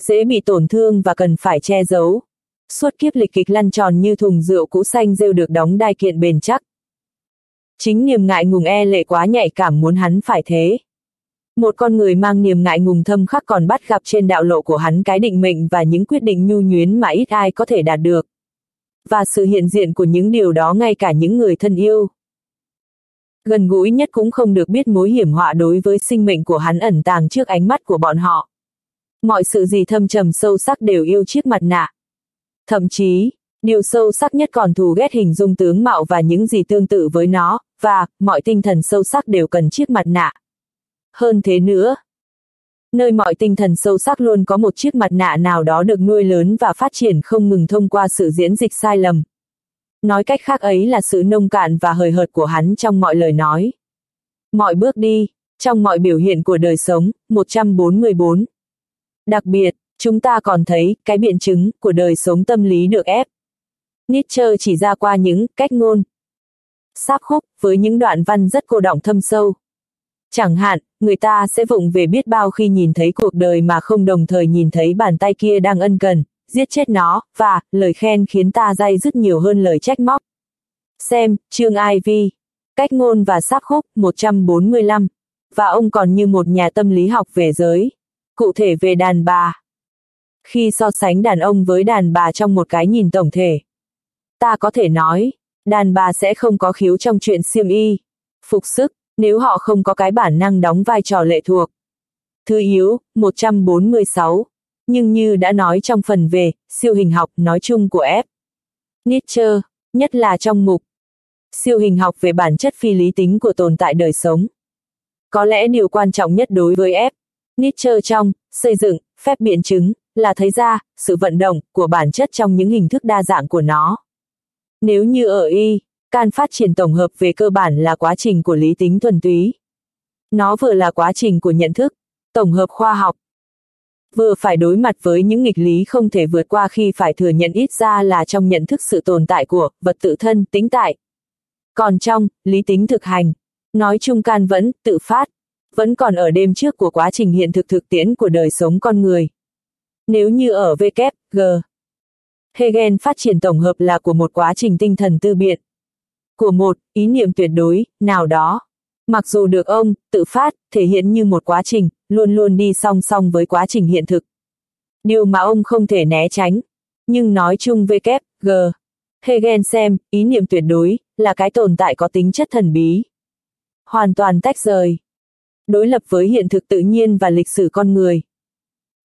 Dễ bị tổn thương và cần phải che giấu. Suốt kiếp lịch kịch lăn tròn như thùng rượu cũ xanh rêu được đóng đai kiện bền chắc. Chính niềm ngại ngùng e lệ quá nhạy cảm muốn hắn phải thế. Một con người mang niềm ngại ngùng thâm khắc còn bắt gặp trên đạo lộ của hắn cái định mệnh và những quyết định nhu nhuyến mà ít ai có thể đạt được. Và sự hiện diện của những điều đó ngay cả những người thân yêu. Gần gũi nhất cũng không được biết mối hiểm họa đối với sinh mệnh của hắn ẩn tàng trước ánh mắt của bọn họ. Mọi sự gì thâm trầm sâu sắc đều yêu chiếc mặt nạ. Thậm chí, điều sâu sắc nhất còn thù ghét hình dung tướng mạo và những gì tương tự với nó, và, mọi tinh thần sâu sắc đều cần chiếc mặt nạ. Hơn thế nữa, nơi mọi tinh thần sâu sắc luôn có một chiếc mặt nạ nào đó được nuôi lớn và phát triển không ngừng thông qua sự diễn dịch sai lầm. Nói cách khác ấy là sự nông cạn và hời hợt của hắn trong mọi lời nói. Mọi bước đi, trong mọi biểu hiện của đời sống, 144. Đặc biệt, chúng ta còn thấy cái biện chứng của đời sống tâm lý được ép. Nietzsche chỉ ra qua những cách ngôn, sáp khúc với những đoạn văn rất cô động thâm sâu. Chẳng hạn, người ta sẽ vụng về biết bao khi nhìn thấy cuộc đời mà không đồng thời nhìn thấy bàn tay kia đang ân cần, giết chết nó, và, lời khen khiến ta day dứt nhiều hơn lời trách móc. Xem, chương IV. Cách ngôn và sáp khúc, 145. Và ông còn như một nhà tâm lý học về giới. Cụ thể về đàn bà. Khi so sánh đàn ông với đàn bà trong một cái nhìn tổng thể. Ta có thể nói, đàn bà sẽ không có khiếu trong chuyện siêm y, phục sức, nếu họ không có cái bản năng đóng vai trò lệ thuộc. Thứ yếu, 146. Nhưng như đã nói trong phần về, siêu hình học nói chung của F. Nietzsche, nhất là trong mục siêu hình học về bản chất phi lý tính của tồn tại đời sống. Có lẽ điều quan trọng nhất đối với F. Nietzsche trong xây dựng, phép biện chứng, là thấy ra, sự vận động của bản chất trong những hình thức đa dạng của nó. Nếu như ở Y, Can phát triển tổng hợp về cơ bản là quá trình của lý tính thuần túy. Nó vừa là quá trình của nhận thức, tổng hợp khoa học, vừa phải đối mặt với những nghịch lý không thể vượt qua khi phải thừa nhận ít ra là trong nhận thức sự tồn tại của vật tự thân, tính tại. Còn trong lý tính thực hành, nói chung can vẫn tự phát, vẫn còn ở đêm trước của quá trình hiện thực thực tiễn của đời sống con người. Nếu như ở W, G, Hegel phát triển tổng hợp là của một quá trình tinh thần tư biện. Của một ý niệm tuyệt đối, nào đó. Mặc dù được ông, tự phát, thể hiện như một quá trình, luôn luôn đi song song với quá trình hiện thực. Điều mà ông không thể né tránh. Nhưng nói chung với kép, G. Hegel xem, ý niệm tuyệt đối, là cái tồn tại có tính chất thần bí. Hoàn toàn tách rời. Đối lập với hiện thực tự nhiên và lịch sử con người.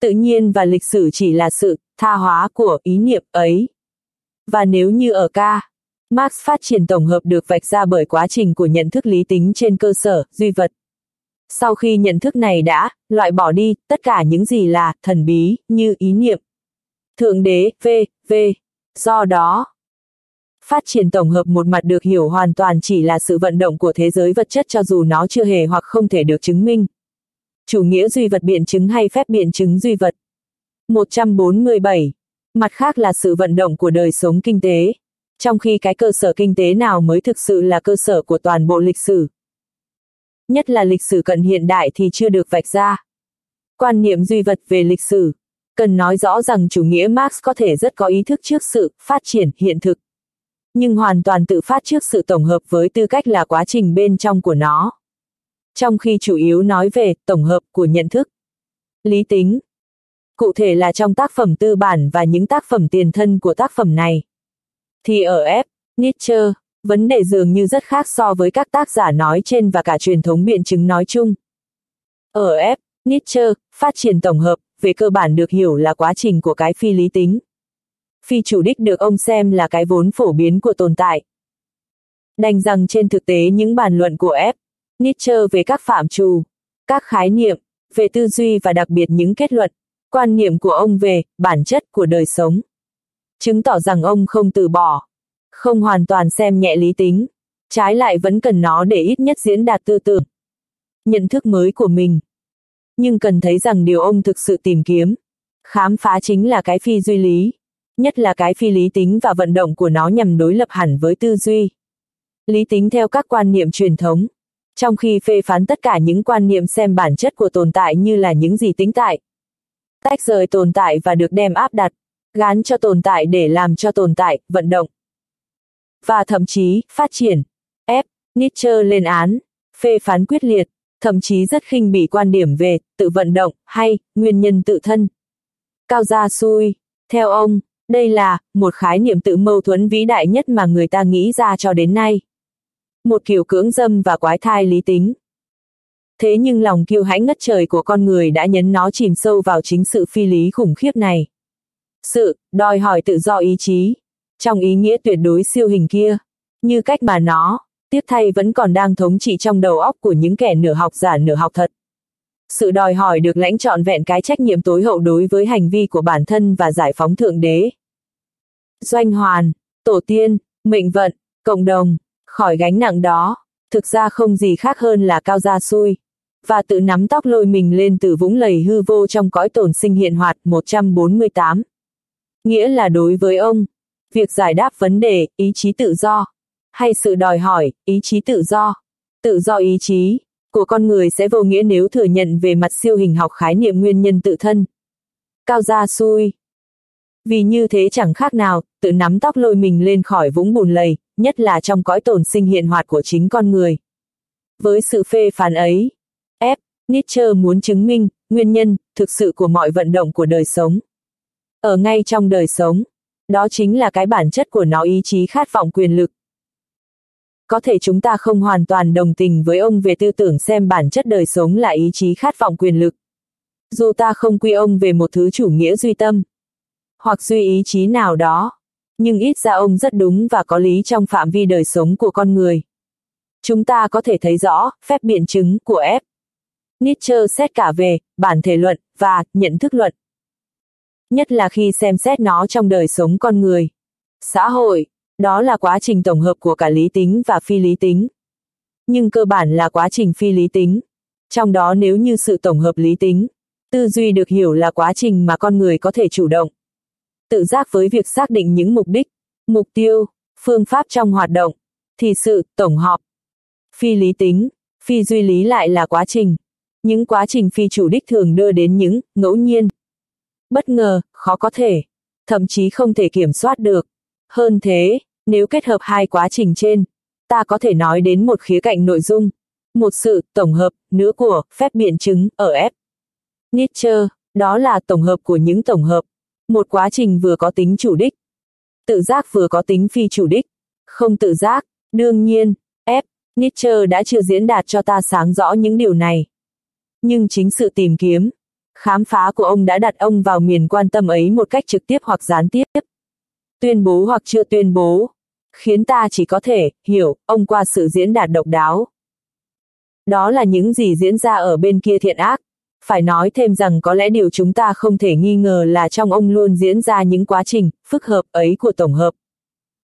Tự nhiên và lịch sử chỉ là sự tha hóa của ý niệm ấy. Và nếu như ở ca, Marx phát triển tổng hợp được vạch ra bởi quá trình của nhận thức lý tính trên cơ sở duy vật. Sau khi nhận thức này đã loại bỏ đi tất cả những gì là thần bí như ý niệm, thượng đế, v, v. Do đó, phát triển tổng hợp một mặt được hiểu hoàn toàn chỉ là sự vận động của thế giới vật chất cho dù nó chưa hề hoặc không thể được chứng minh. Chủ nghĩa duy vật biện chứng hay phép biện chứng duy vật. 147. Mặt khác là sự vận động của đời sống kinh tế. Trong khi cái cơ sở kinh tế nào mới thực sự là cơ sở của toàn bộ lịch sử. Nhất là lịch sử cận hiện đại thì chưa được vạch ra. Quan niệm duy vật về lịch sử. Cần nói rõ rằng chủ nghĩa Marx có thể rất có ý thức trước sự phát triển hiện thực. Nhưng hoàn toàn tự phát trước sự tổng hợp với tư cách là quá trình bên trong của nó. Trong khi chủ yếu nói về tổng hợp của nhận thức. Lý tính, cụ thể là trong tác phẩm tư bản và những tác phẩm tiền thân của tác phẩm này. Thì ở F, Nietzsche, vấn đề dường như rất khác so với các tác giả nói trên và cả truyền thống biện chứng nói chung. Ở F, Nietzsche, phát triển tổng hợp, về cơ bản được hiểu là quá trình của cái phi lý tính. Phi chủ đích được ông xem là cái vốn phổ biến của tồn tại. Đành rằng trên thực tế những bàn luận của F, Nietzsche về các phạm trù, các khái niệm, về tư duy và đặc biệt những kết luận, quan niệm của ông về bản chất của đời sống. Chứng tỏ rằng ông không từ bỏ, không hoàn toàn xem nhẹ lý tính, trái lại vẫn cần nó để ít nhất diễn đạt tư tưởng, nhận thức mới của mình. Nhưng cần thấy rằng điều ông thực sự tìm kiếm, khám phá chính là cái phi duy lý, nhất là cái phi lý tính và vận động của nó nhằm đối lập hẳn với tư duy. Lý tính theo các quan niệm truyền thống, trong khi phê phán tất cả những quan niệm xem bản chất của tồn tại như là những gì tính tại, tách rời tồn tại và được đem áp đặt, gán cho tồn tại để làm cho tồn tại, vận động. Và thậm chí, phát triển. Ép, Nietzsche lên án, phê phán quyết liệt, thậm chí rất khinh bỉ quan điểm về tự vận động hay nguyên nhân tự thân. Cao Gia Xui, theo ông, đây là một khái niệm tự mâu thuẫn vĩ đại nhất mà người ta nghĩ ra cho đến nay. Một kiểu cưỡng dâm và quái thai lý tính, Thế nhưng lòng kiêu hãnh ngất trời của con người đã nhấn nó chìm sâu vào chính sự phi lý khủng khiếp này. Sự, đòi hỏi tự do ý chí, trong ý nghĩa tuyệt đối siêu hình kia, như cách mà nó, tiếc thay vẫn còn đang thống trị trong đầu óc của những kẻ nửa học giả nửa học thật. Sự đòi hỏi được lãnh trọn vẹn cái trách nhiệm tối hậu đối với hành vi của bản thân và giải phóng thượng đế. Doanh hoàn, tổ tiên, mệnh vận, cộng đồng, khỏi gánh nặng đó, thực ra không gì khác hơn là cao gia xui và tự nắm tóc lôi mình lên từ vũng lầy hư vô trong cõi tổn sinh hiện hoạt 148. Nghĩa là đối với ông, việc giải đáp vấn đề, ý chí tự do, hay sự đòi hỏi, ý chí tự do, tự do ý chí, của con người sẽ vô nghĩa nếu thừa nhận về mặt siêu hình học khái niệm nguyên nhân tự thân. Cao gia xui. Vì như thế chẳng khác nào, tự nắm tóc lôi mình lên khỏi vũng bùn lầy, nhất là trong cõi tồn sinh hiện hoạt của chính con người. Với sự phê phán ấy, F. Nietzsche muốn chứng minh, nguyên nhân, thực sự của mọi vận động của đời sống. Ở ngay trong đời sống, đó chính là cái bản chất của nó ý chí khát vọng quyền lực. Có thể chúng ta không hoàn toàn đồng tình với ông về tư tưởng xem bản chất đời sống là ý chí khát vọng quyền lực. Dù ta không quy ông về một thứ chủ nghĩa duy tâm, hoặc duy ý chí nào đó, nhưng ít ra ông rất đúng và có lý trong phạm vi đời sống của con người. Chúng ta có thể thấy rõ phép biện chứng của F. Nietzsche xét cả về bản thể luận và nhận thức luận. Nhất là khi xem xét nó trong đời sống con người, xã hội, đó là quá trình tổng hợp của cả lý tính và phi lý tính. Nhưng cơ bản là quá trình phi lý tính. Trong đó nếu như sự tổng hợp lý tính, tư duy được hiểu là quá trình mà con người có thể chủ động. Tự giác với việc xác định những mục đích, mục tiêu, phương pháp trong hoạt động, thì sự tổng hợp. Phi lý tính, phi duy lý lại là quá trình những quá trình phi chủ đích thường đưa đến những ngẫu nhiên, bất ngờ, khó có thể. thậm chí không thể kiểm soát được. Hơn thế, nếu kết hợp hai quá trình trên, ta có thể nói đến một khía cạnh nội dung, một sự tổng hợp nữa của phép biện chứng ở F. Nietzsche, đó là tổng hợp của những tổng hợp, một quá trình vừa có tính chủ đích, tự giác vừa có tính phi chủ đích, không tự giác, đương nhiên, F. Nietzsche đã chưa diễn đạt cho ta sáng rõ những điều này. Nhưng chính sự tìm kiếm, khám phá của ông đã đặt ông vào miền quan tâm ấy một cách trực tiếp hoặc gián tiếp. Tuyên bố hoặc chưa tuyên bố, khiến ta chỉ có thể hiểu ông qua sự diễn đạt độc đáo. Đó là những gì diễn ra ở bên kia thiện ác. Phải nói thêm rằng có lẽ điều chúng ta không thể nghi ngờ là trong ông luôn diễn ra những quá trình phức hợp ấy của tổng hợp.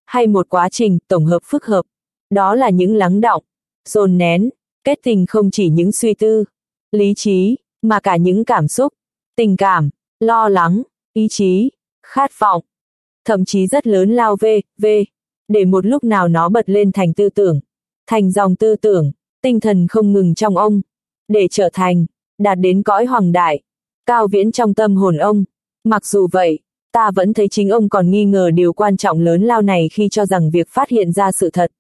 Hay một quá trình tổng hợp phức hợp. Đó là những lắng động, dồn nén, kết tình không chỉ những suy tư, lý trí, mà cả những cảm xúc, tình cảm, lo lắng, ý chí, khát vọng, thậm chí rất lớn lao về, về, để một lúc nào nó bật lên thành tư tưởng, thành dòng tư tưởng, tinh thần không ngừng trong ông, để trở thành, đạt đến cõi hoàng đại, cao viễn trong tâm hồn ông. Mặc dù vậy, ta vẫn thấy chính ông còn nghi ngờ điều quan trọng lớn lao này khi cho rằng việc phát hiện ra sự thật.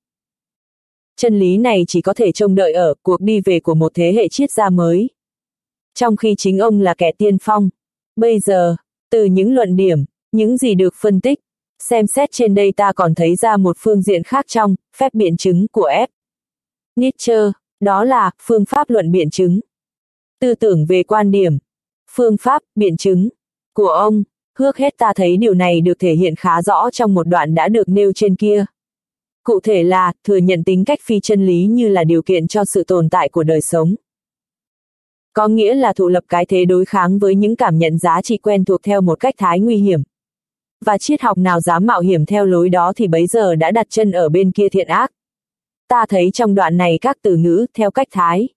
Chân lý này chỉ có thể trông đợi ở cuộc đi về của một thế hệ triết gia mới. Trong khi chính ông là kẻ tiên phong. Bây giờ, từ những luận điểm, những gì được phân tích, xem xét trên đây ta còn thấy ra một phương diện khác trong phép biện chứng của F. Nietzsche, đó là phương pháp luận biện chứng. Tư tưởng về quan điểm, phương pháp biện chứng của ông, hước hết ta thấy điều này được thể hiện khá rõ trong một đoạn đã được nêu trên kia. Cụ thể là thừa nhận tính cách phi chân lý như là điều kiện cho sự tồn tại của đời sống. Có nghĩa là thụ lập cái thế đối kháng với những cảm nhận giá trị quen thuộc theo một cách thái nguy hiểm. Và triết học nào dám mạo hiểm theo lối đó thì bấy giờ đã đặt chân ở bên kia thiện ác. Ta thấy trong đoạn này các từ ngữ theo cách thái.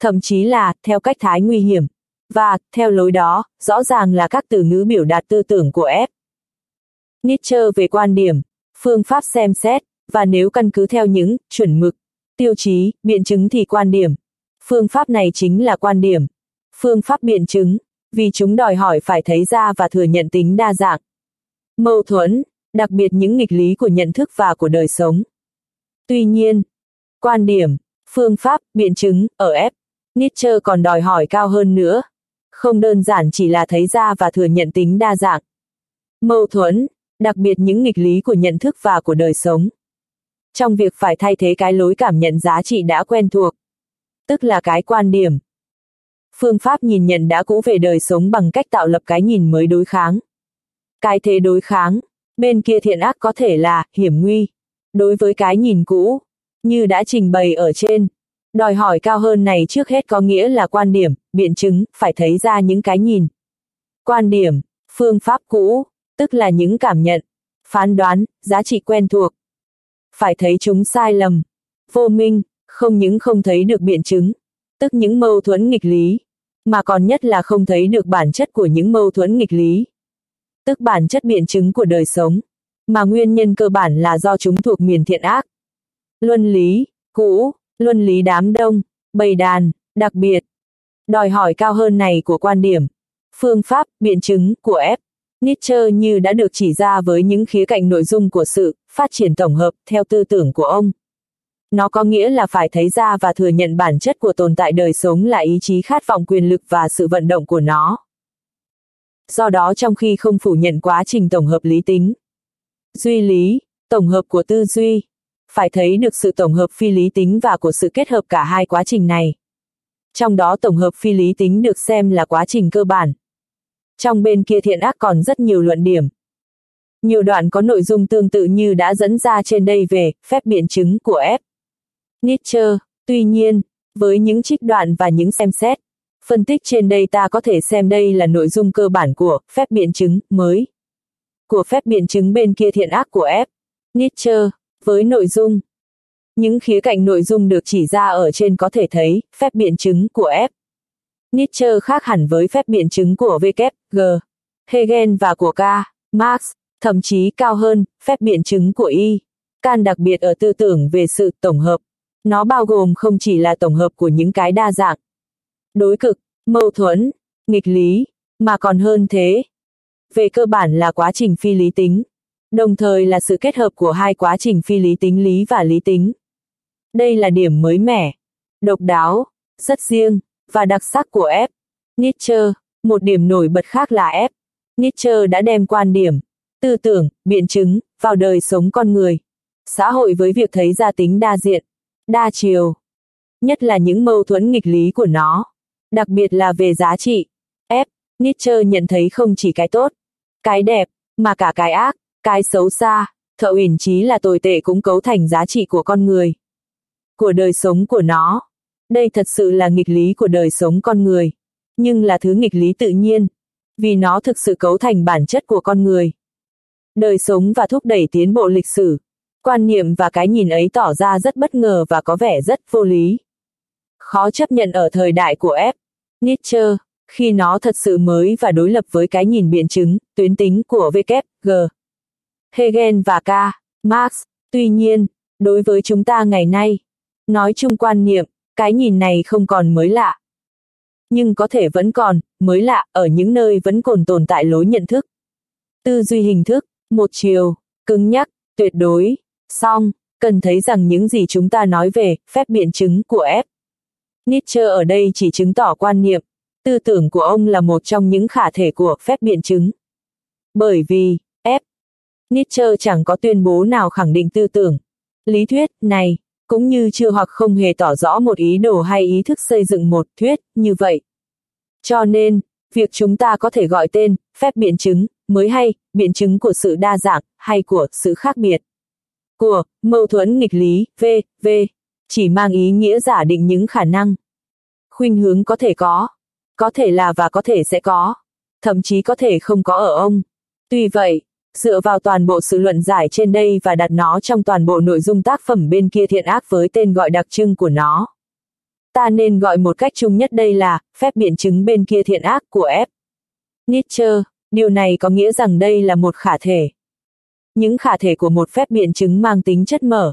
Thậm chí là theo cách thái nguy hiểm. Và, theo lối đó, rõ ràng là các từ ngữ biểu đạt tư tưởng của F. Nietzsche về quan điểm, phương pháp xem xét, và nếu căn cứ theo những chuẩn mực, tiêu chí, biện chứng thì quan điểm, Phương pháp này chính là quan điểm. Phương pháp biện chứng, vì chúng đòi hỏi phải thấy ra và thừa nhận tính đa dạng. Mâu thuẫn, đặc biệt những nghịch lý của nhận thức và của đời sống. Tuy nhiên, quan điểm, phương pháp, biện chứng, ở F, Nietzsche còn đòi hỏi cao hơn nữa. Không đơn giản chỉ là thấy ra và thừa nhận tính đa dạng. Mâu thuẫn, đặc biệt những nghịch lý của nhận thức và của đời sống. Trong việc phải thay thế cái lối cảm nhận giá trị đã quen thuộc, tức là cái quan điểm. Phương pháp nhìn nhận đã cũ về đời sống bằng cách tạo lập cái nhìn mới đối kháng. Cái thế đối kháng, bên kia thiện ác có thể là hiểm nguy. Đối với cái nhìn cũ, như đã trình bày ở trên, đòi hỏi cao hơn này trước hết có nghĩa là quan điểm, biện chứng, phải thấy ra những cái nhìn. Quan điểm, phương pháp cũ, tức là những cảm nhận, phán đoán, giá trị quen thuộc. Phải thấy chúng sai lầm, vô minh, không những không thấy được biện chứng, tức những mâu thuẫn nghịch lý, mà còn nhất là không thấy được bản chất của những mâu thuẫn nghịch lý, tức bản chất biện chứng của đời sống, mà nguyên nhân cơ bản là do chúng thuộc miền thiện ác. Luân lý, cũ, luân lý đám đông, bầy đàn, đặc biệt, đòi hỏi cao hơn này của quan điểm, phương pháp, biện chứng của F. Nietzsche như đã được chỉ ra với những khía cạnh nội dung của sự phát triển tổng hợp theo tư tưởng của ông. Nó có nghĩa là phải thấy ra và thừa nhận bản chất của tồn tại đời sống là ý chí khát vọng quyền lực và sự vận động của nó. Do đó trong khi không phủ nhận quá trình tổng hợp lý tính, duy lý, tổng hợp của tư duy, phải thấy được sự tổng hợp phi lý tính và của sự kết hợp cả hai quá trình này. Trong đó tổng hợp phi lý tính được xem là quá trình cơ bản. Trong bên kia thiện ác còn rất nhiều luận điểm. Nhiều đoạn có nội dung tương tự như đã dẫn ra trên đây về phép biện chứng của F. Nietzsche. Tuy nhiên, với những trích đoạn và những xem xét, phân tích trên đây ta có thể xem đây là nội dung cơ bản của phép biện chứng mới. Của phép biện chứng bên kia thiện ác của F. Nietzsche, với nội dung. Những khía cạnh nội dung được chỉ ra ở trên có thể thấy, phép biện chứng của F. Nietzsche khác hẳn với phép biện chứng của W, G, Hegel và của K, Marx, thậm chí cao hơn, phép biện chứng của Y. Can đặc biệt ở tư tưởng về sự tổng hợp, nó bao gồm không chỉ là tổng hợp của những cái đa dạng, đối cực, mâu thuẫn, nghịch lý, mà còn hơn thế. về cơ bản là quá trình phi lý tính, đồng thời là sự kết hợp của hai quá trình phi lý tính lý và lý tính. Đây là điểm mới mẻ, độc đáo, rất riêng, và đặc sắc của F. Nietzsche. Một điểm nổi bật khác là F. Nietzsche đã đem quan điểm, tư tưởng, biện chứng, vào đời sống con người. Xã hội với việc thấy ra tính đa diện, đa chiều. Nhất là những mâu thuẫn nghịch lý của nó. Đặc biệt là về giá trị. F. Nietzsche nhận thấy không chỉ cái tốt, cái đẹp, mà cả cái ác, cái xấu xa, thợ uyển trí là tồi tệ cũng cấu thành giá trị của con người. Của đời sống của nó. Đây thật sự là nghịch lý của đời sống con người. Nhưng là thứ nghịch lý tự nhiên. Vì nó thực sự cấu thành bản chất của con người. Đời sống và thúc đẩy tiến bộ lịch sử. Quan niệm và cái nhìn ấy tỏ ra rất bất ngờ và có vẻ rất vô lý. Khó chấp nhận ở thời đại của F. Nietzsche, khi nó thật sự mới và đối lập với cái nhìn biện chứng, tuyến tính của WG. Hegel và K. Marx. Tuy nhiên, đối với chúng ta ngày nay, nói chung quan niệm, cái nhìn này không còn mới lạ. Nhưng có thể vẫn còn, mới lạ, ở những nơi vẫn còn tồn tại lối nhận thức. Tư duy hình thức, một chiều, cứng nhắc, tuyệt đối, song, cần thấy rằng những gì chúng ta nói về phép biện chứng của F. Nietzsche ở đây chỉ chứng tỏ quan niệm, tư tưởng của ông là một trong những khả thể của phép biện chứng. Bởi vì, Nietzsche chẳng có tuyên bố nào khẳng định tư tưởng, lý thuyết này, cũng như chưa hoặc không hề tỏ rõ một ý đồ hay ý thức xây dựng một thuyết như vậy. Cho nên, việc chúng ta có thể gọi tên, phép biện chứng, mới hay, biện chứng của sự đa dạng, hay của sự khác biệt. Của, mâu thuẫn nghịch lý, v, v, chỉ mang ý nghĩa giả định những khả năng. Khuynh hướng có thể có, có thể là và có thể sẽ có, thậm chí có thể không có ở ông. Tuy vậy, dựa vào toàn bộ sự luận giải trên đây và đặt nó trong toàn bộ nội dung tác phẩm bên kia thiện ác với tên gọi đặc trưng của nó. Ta nên gọi một cách chung nhất đây là, phép biện chứng bên kia thiện ác của F. Nietzsche, điều này có nghĩa rằng đây là một khả thể. Những khả thể của một phép biện chứng mang tính chất mở.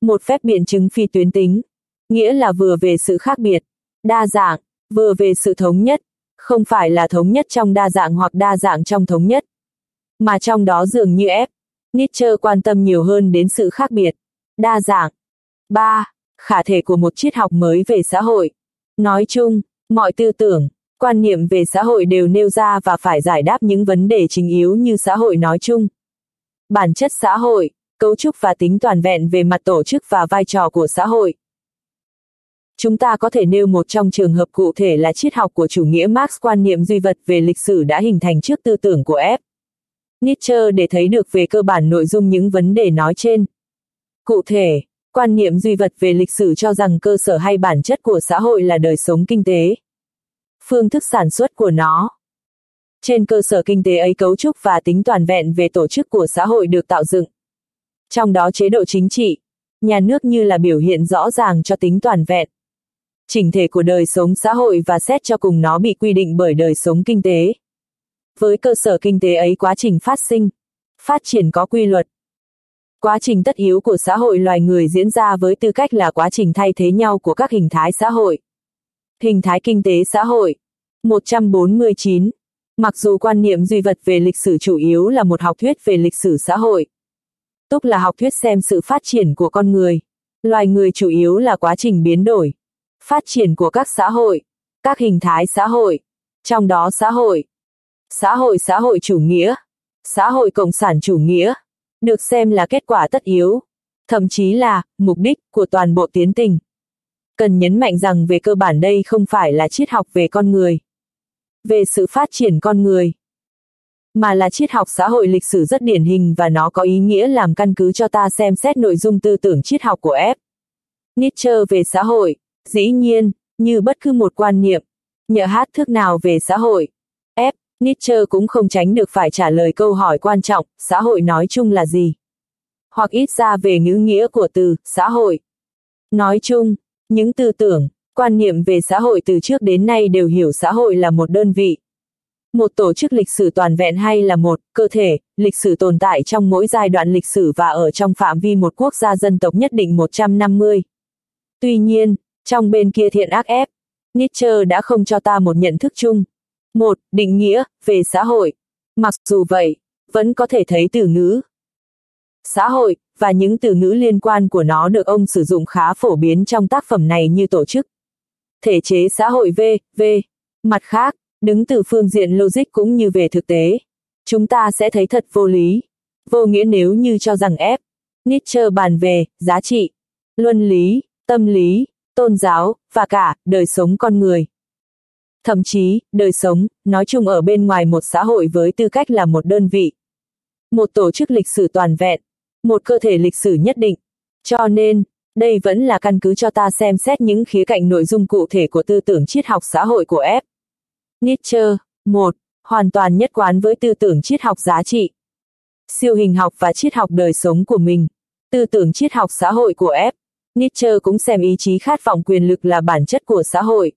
Một phép biện chứng phi tuyến tính, nghĩa là vừa về sự khác biệt, đa dạng, vừa về sự thống nhất, không phải là thống nhất trong đa dạng hoặc đa dạng trong thống nhất mà trong đó dường như ép. Nietzsche quan tâm nhiều hơn đến sự khác biệt, đa dạng. 3. Khả thể của một triết học mới về xã hội. Nói chung, mọi tư tưởng, quan niệm về xã hội đều nêu ra và phải giải đáp những vấn đề chính yếu như xã hội nói chung. Bản chất xã hội, cấu trúc và tính toàn vẹn về mặt tổ chức và vai trò của xã hội. Chúng ta có thể nêu một trong trường hợp cụ thể là triết học của chủ nghĩa Marx quan niệm duy vật về lịch sử đã hình thành trước tư tưởng của F. Nietzsche để thấy được về cơ bản nội dung những vấn đề nói trên. Cụ thể, quan niệm duy vật về lịch sử cho rằng cơ sở hay bản chất của xã hội là đời sống kinh tế. Phương thức sản xuất của nó. Trên cơ sở kinh tế ấy cấu trúc và tính toàn vẹn về tổ chức của xã hội được tạo dựng. Trong đó chế độ chính trị, nhà nước như là biểu hiện rõ ràng cho tính toàn vẹn. Chỉnh thể của đời sống xã hội và xét cho cùng nó bị quy định bởi đời sống kinh tế. Với cơ sở kinh tế ấy quá trình phát sinh, phát triển có quy luật. Quá trình tất yếu của xã hội loài người diễn ra với tư cách là quá trình thay thế nhau của các hình thái xã hội. Hình thái kinh tế xã hội 149. Mặc dù quan niệm duy vật về lịch sử chủ yếu là một học thuyết về lịch sử xã hội. Túc là học thuyết xem sự phát triển của con người. Loài người chủ yếu là quá trình biến đổi. Phát triển của các xã hội, các hình thái xã hội. Trong đó xã hội, xã hội xã hội chủ nghĩa, xã hội cộng sản chủ nghĩa, được xem là kết quả tất yếu, thậm chí là mục đích của toàn bộ tiến trình. Cần nhấn mạnh rằng về cơ bản đây không phải là triết học về con người, về sự phát triển con người, mà là triết học xã hội lịch sử rất điển hình và nó có ý nghĩa làm căn cứ cho ta xem xét nội dung tư tưởng triết học của F. Nietzsche về xã hội, dĩ nhiên, như bất cứ một quan niệm, nhờ hát thước nào về xã hội, Nietzsche cũng không tránh được phải trả lời câu hỏi quan trọng, xã hội nói chung là gì? Hoặc ít ra về ngữ nghĩa của từ, xã hội. Nói chung, những tư tưởng, quan niệm về xã hội từ trước đến nay đều hiểu xã hội là một đơn vị. Một tổ chức lịch sử toàn vẹn hay là một cơ thể, lịch sử tồn tại trong mỗi giai đoạn lịch sử và ở trong phạm vi một quốc gia dân tộc nhất định 150. Tuy nhiên, trong bên kia thiện ác ép, Nietzsche đã không cho ta một nhận thức chung, một Định nghĩa, về xã hội. Mặc dù vậy, vẫn có thể thấy từ ngữ xã hội và những từ ngữ liên quan của nó được ông sử dụng khá phổ biến trong tác phẩm này như tổ chức, thể chế xã hội V, V. Mặt khác, đứng từ phương diện logic cũng như về thực tế, chúng ta sẽ thấy thật vô lý, vô nghĩa nếu như cho rằng F. Nietzsche bàn về giá trị, luân lý, tâm lý, tôn giáo, và cả đời sống con người. Thậm chí, đời sống, nói chung ở bên ngoài một xã hội với tư cách là một đơn vị. Một tổ chức lịch sử toàn vẹn, một cơ thể lịch sử nhất định. Cho nên, đây vẫn là căn cứ cho ta xem xét những khía cạnh nội dung cụ thể của tư tưởng triết học xã hội của F. Nietzsche, 1. Hoàn toàn nhất quán với tư tưởng triết học giá trị. Siêu hình học và triết học đời sống của mình. Tư tưởng triết học xã hội của F. Nietzsche cũng xem ý chí khát vọng quyền lực là bản chất của xã hội.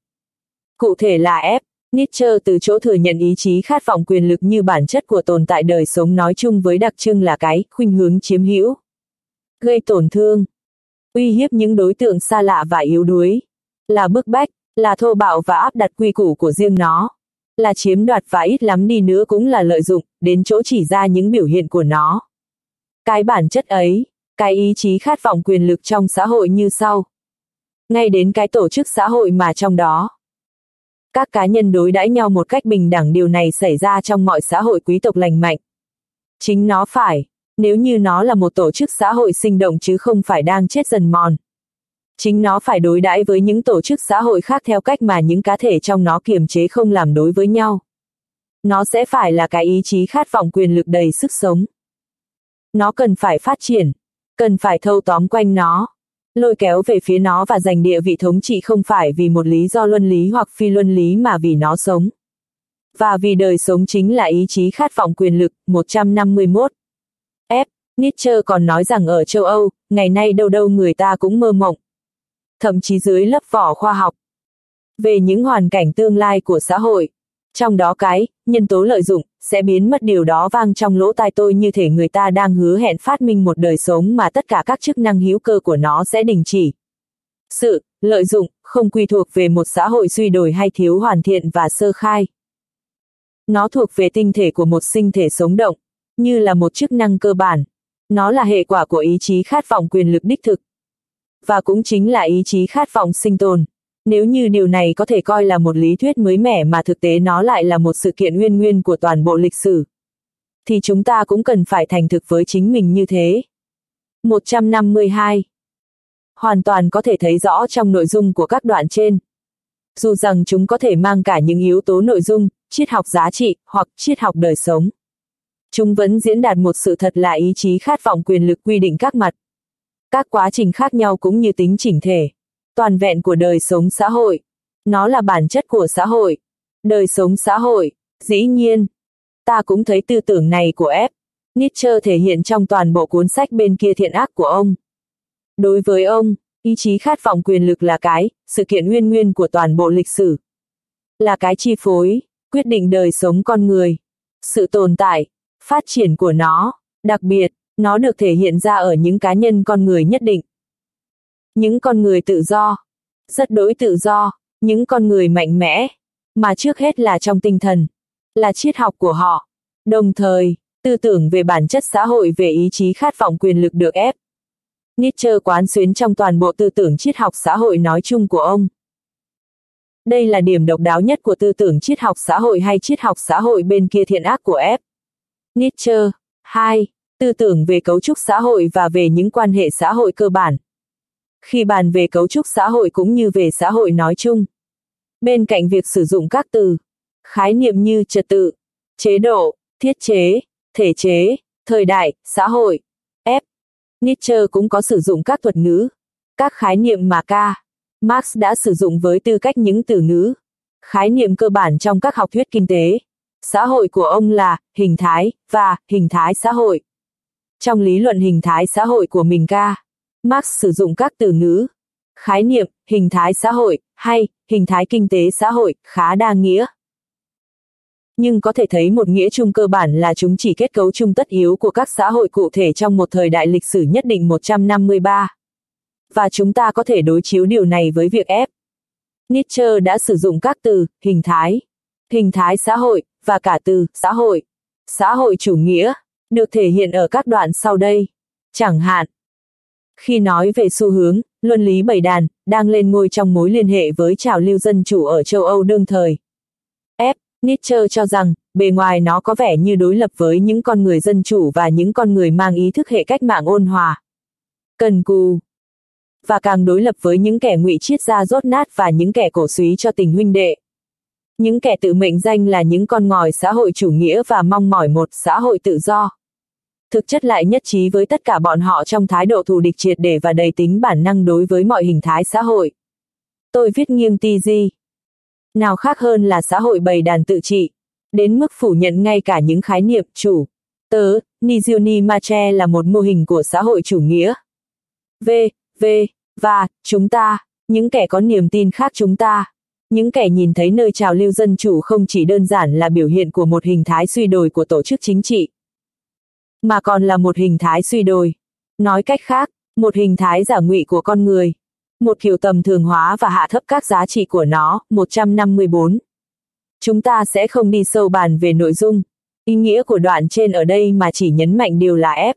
Cụ thể là F. Nietzsche từ chỗ thừa nhận ý chí khát vọng quyền lực như bản chất của tồn tại đời sống nói chung với đặc trưng là cái khuynh hướng chiếm hữu, gây tổn thương, uy hiếp những đối tượng xa lạ và yếu đuối, là bức bách, là thô bạo và áp đặt quy củ của riêng nó, là chiếm đoạt và ít lắm đi nữa cũng là lợi dụng, đến chỗ chỉ ra những biểu hiện của nó. Cái bản chất ấy, cái ý chí khát vọng quyền lực trong xã hội như sau. Ngay đến cái tổ chức xã hội mà trong đó. Các cá nhân đối đãi nhau một cách bình đẳng điều này xảy ra trong mọi xã hội quý tộc lành mạnh. Chính nó phải, nếu như nó là một tổ chức xã hội sinh động chứ không phải đang chết dần mòn. Chính nó phải đối đãi với những tổ chức xã hội khác theo cách mà những cá thể trong nó kiềm chế không làm đối với nhau. Nó sẽ phải là cái ý chí khát vọng quyền lực đầy sức sống. Nó cần phải phát triển, cần phải thâu tóm quanh nó, lôi kéo về phía nó và giành địa vị thống trị không phải vì một lý do luân lý hoặc phi luân lý mà vì nó sống. Và vì đời sống chính là ý chí khát vọng quyền lực, 151. F. Nietzsche còn nói rằng ở châu Âu, ngày nay đâu đâu người ta cũng mơ mộng. Thậm chí dưới lớp vỏ khoa học. Về những hoàn cảnh tương lai của xã hội. Trong đó cái, nhân tố lợi dụng, sẽ biến mất điều đó vang trong lỗ tai tôi như thể người ta đang hứa hẹn phát minh một đời sống mà tất cả các chức năng hữu cơ của nó sẽ đình chỉ. Sự, lợi dụng, không quy thuộc về một xã hội suy đổi hay thiếu hoàn thiện và sơ khai. Nó thuộc về tinh thể của một sinh thể sống động, như là một chức năng cơ bản. Nó là hệ quả của ý chí khát vọng quyền lực đích thực. Và cũng chính là ý chí khát vọng sinh tồn. Nếu như điều này có thể coi là một lý thuyết mới mẻ mà thực tế nó lại là một sự kiện nguyên nguyên của toàn bộ lịch sử. Thì chúng ta cũng cần phải thành thực với chính mình như thế. 152. Hoàn toàn có thể thấy rõ trong nội dung của các đoạn trên. Dù rằng chúng có thể mang cả những yếu tố nội dung, triết học giá trị, hoặc triết học đời sống. Chúng vẫn diễn đạt một sự thật là ý chí khát vọng quyền lực quy định các mặt. Các quá trình khác nhau cũng như tính chỉnh thể toàn vẹn của đời sống xã hội. Nó là bản chất của xã hội. Đời sống xã hội, dĩ nhiên. Ta cũng thấy tư tưởng này của F. Nietzsche thể hiện trong toàn bộ cuốn sách bên kia thiện ác của ông. Đối với ông, ý chí khát vọng quyền lực là cái, sự kiện nguyên nguyên của toàn bộ lịch sử. Là cái chi phối, quyết định đời sống con người. Sự tồn tại, phát triển của nó, đặc biệt, nó được thể hiện ra ở những cá nhân con người nhất định những con người tự do, rất đối tự do, những con người mạnh mẽ, mà trước hết là trong tinh thần, là triết học của họ. Đồng thời, tư tưởng về bản chất xã hội về ý chí khát vọng quyền lực được ép. Nietzsche quán xuyến trong toàn bộ tư tưởng triết học xã hội nói chung của ông. Đây là điểm độc đáo nhất của tư tưởng triết học xã hội hay triết học xã hội bên kia thiện ác của F. Nietzsche. 2. Tư tưởng về cấu trúc xã hội và về những quan hệ xã hội cơ bản. Khi bàn về cấu trúc xã hội cũng như về xã hội nói chung, bên cạnh việc sử dụng các từ, khái niệm như trật tự, chế độ, thiết chế, thể chế, thời đại, xã hội, F. Nietzsche cũng có sử dụng các thuật ngữ, các khái niệm mà K. Marx đã sử dụng với tư cách những từ ngữ, khái niệm cơ bản trong các học thuyết kinh tế. Xã hội của ông là hình thái và hình thái xã hội. Trong lý luận hình thái xã hội của mình ca, Marx sử dụng các từ ngữ, khái niệm, hình thái xã hội, hay, hình thái kinh tế xã hội, khá đa nghĩa. Nhưng có thể thấy một nghĩa chung cơ bản là chúng chỉ kết cấu chung tất yếu của các xã hội cụ thể trong một thời đại lịch sử nhất định 153. Và chúng ta có thể đối chiếu điều này với việc ép. Nietzsche đã sử dụng các từ, hình thái, hình thái xã hội, và cả từ, xã hội. xã hội chủ nghĩa, được thể hiện ở các đoạn sau đây. Chẳng hạn, khi nói về xu hướng, luân lý bảy đàn, đang lên ngôi trong mối liên hệ với trào lưu dân chủ ở châu Âu đương thời. F. Nietzsche cho rằng, bề ngoài nó có vẻ như đối lập với những con người dân chủ và những con người mang ý thức hệ cách mạng ôn hòa. Cần cù. Và càng đối lập với những kẻ ngụy triết gia rốt nát và những kẻ cổ suý cho tình huynh đệ. Những kẻ tự mệnh danh là những con ngòi xã hội chủ nghĩa và mong mỏi một xã hội tự do. Thực chất lại nhất trí với tất cả bọn họ trong thái độ thù địch triệt để và đầy tính bản năng đối với mọi hình thái xã hội. Tôi viết nghiêng ti di. Nào khác hơn là xã hội bầy đàn tự trị, đến mức phủ nhận ngay cả những khái niệm chủ. Tớ, Nizioni Mache là một mô hình của xã hội chủ nghĩa. V, V, và, chúng ta, những kẻ có niềm tin khác chúng ta. Những kẻ nhìn thấy nơi trào lưu dân chủ không chỉ đơn giản là biểu hiện của một hình thái suy đồi của tổ chức chính trị, mà còn là một hình thái suy đồi. Nói cách khác, một hình thái giả ngụy của con người. Một kiểu tầm thường hóa và hạ thấp các giá trị của nó, 154. Chúng ta sẽ không đi sâu bàn về nội dung, ý nghĩa của đoạn trên ở đây mà chỉ nhấn mạnh điều là ép.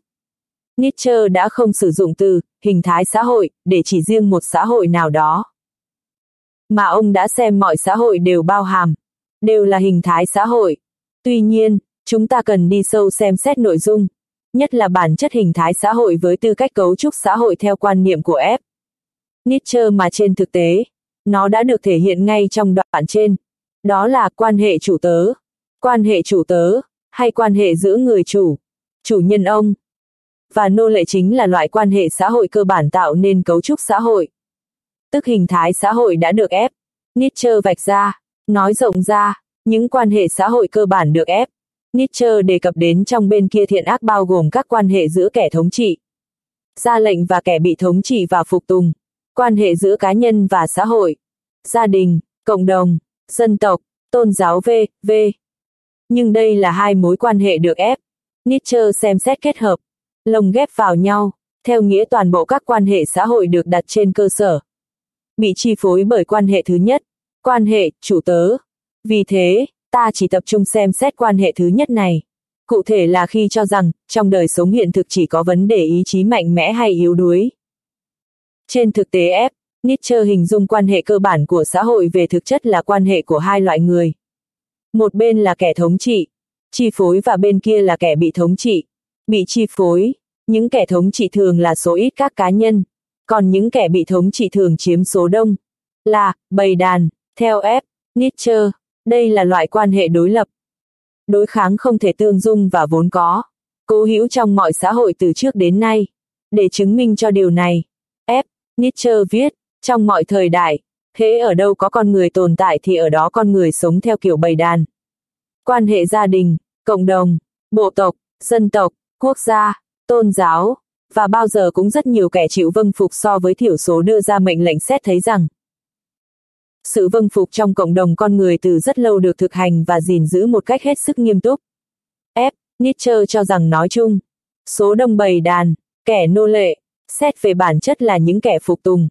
Nietzsche đã không sử dụng từ hình thái xã hội để chỉ riêng một xã hội nào đó. Mà ông đã xem mọi xã hội đều bao hàm, đều là hình thái xã hội. Tuy nhiên, chúng ta cần đi sâu xem xét nội dung, nhất là bản chất hình thái xã hội với tư cách cấu trúc xã hội theo quan niệm của F. Nietzsche mà trên thực tế, nó đã được thể hiện ngay trong đoạn trên. Đó là quan hệ chủ tớ, quan hệ chủ tớ, hay quan hệ giữa người chủ, chủ nhân ông. Và nô lệ chính là loại quan hệ xã hội cơ bản tạo nên cấu trúc xã hội. Tức hình thái xã hội đã được ép. Nietzsche vạch ra, nói rộng ra, những quan hệ xã hội cơ bản được ép. Nietzsche đề cập đến trong bên kia thiện ác bao gồm các quan hệ giữa kẻ thống trị, ra lệnh và kẻ bị thống trị và phục tùng, quan hệ giữa cá nhân và xã hội, gia đình, cộng đồng, dân tộc, tôn giáo v, v. Nhưng đây là hai mối quan hệ được ép. Nietzsche xem xét kết hợp, lồng ghép vào nhau, theo nghĩa toàn bộ các quan hệ xã hội được đặt trên cơ sở. Bị chi phối bởi quan hệ thứ nhất, quan hệ, chủ tớ. Vì thế, ta chỉ tập trung xem xét quan hệ thứ nhất này. Cụ thể là khi cho rằng, trong đời sống hiện thực chỉ có vấn đề ý chí mạnh mẽ hay yếu đuối. Trên thực tế F, Nietzsche hình dung quan hệ cơ bản của xã hội về thực chất là quan hệ của hai loại người. Một bên là kẻ thống trị, chi phối và bên kia là kẻ bị thống trị, bị chi phối. Những kẻ thống trị thường là số ít các cá nhân, còn những kẻ bị thống trị thường chiếm số đông. Là, bầy đàn, theo F, Nietzsche. Đây là loại quan hệ đối lập. Đối kháng không thể tương dung và vốn có. Cố hữu trong mọi xã hội từ trước đến nay. Để chứng minh cho điều này, F. Nietzsche viết, trong mọi thời đại, thế ở đâu có con người tồn tại thì ở đó con người sống theo kiểu bầy đàn. Quan hệ gia đình, cộng đồng, bộ tộc, dân tộc, quốc gia, tôn giáo, và bao giờ cũng rất nhiều kẻ chịu vâng phục so với thiểu số đưa ra mệnh lệnh xét thấy rằng sự vâng phục trong cộng đồng con người từ rất lâu được thực hành và gìn giữ một cách hết sức nghiêm túc. F. Nietzsche cho rằng nói chung, số đông bầy đàn, kẻ nô lệ, xét về bản chất là những kẻ phục tùng,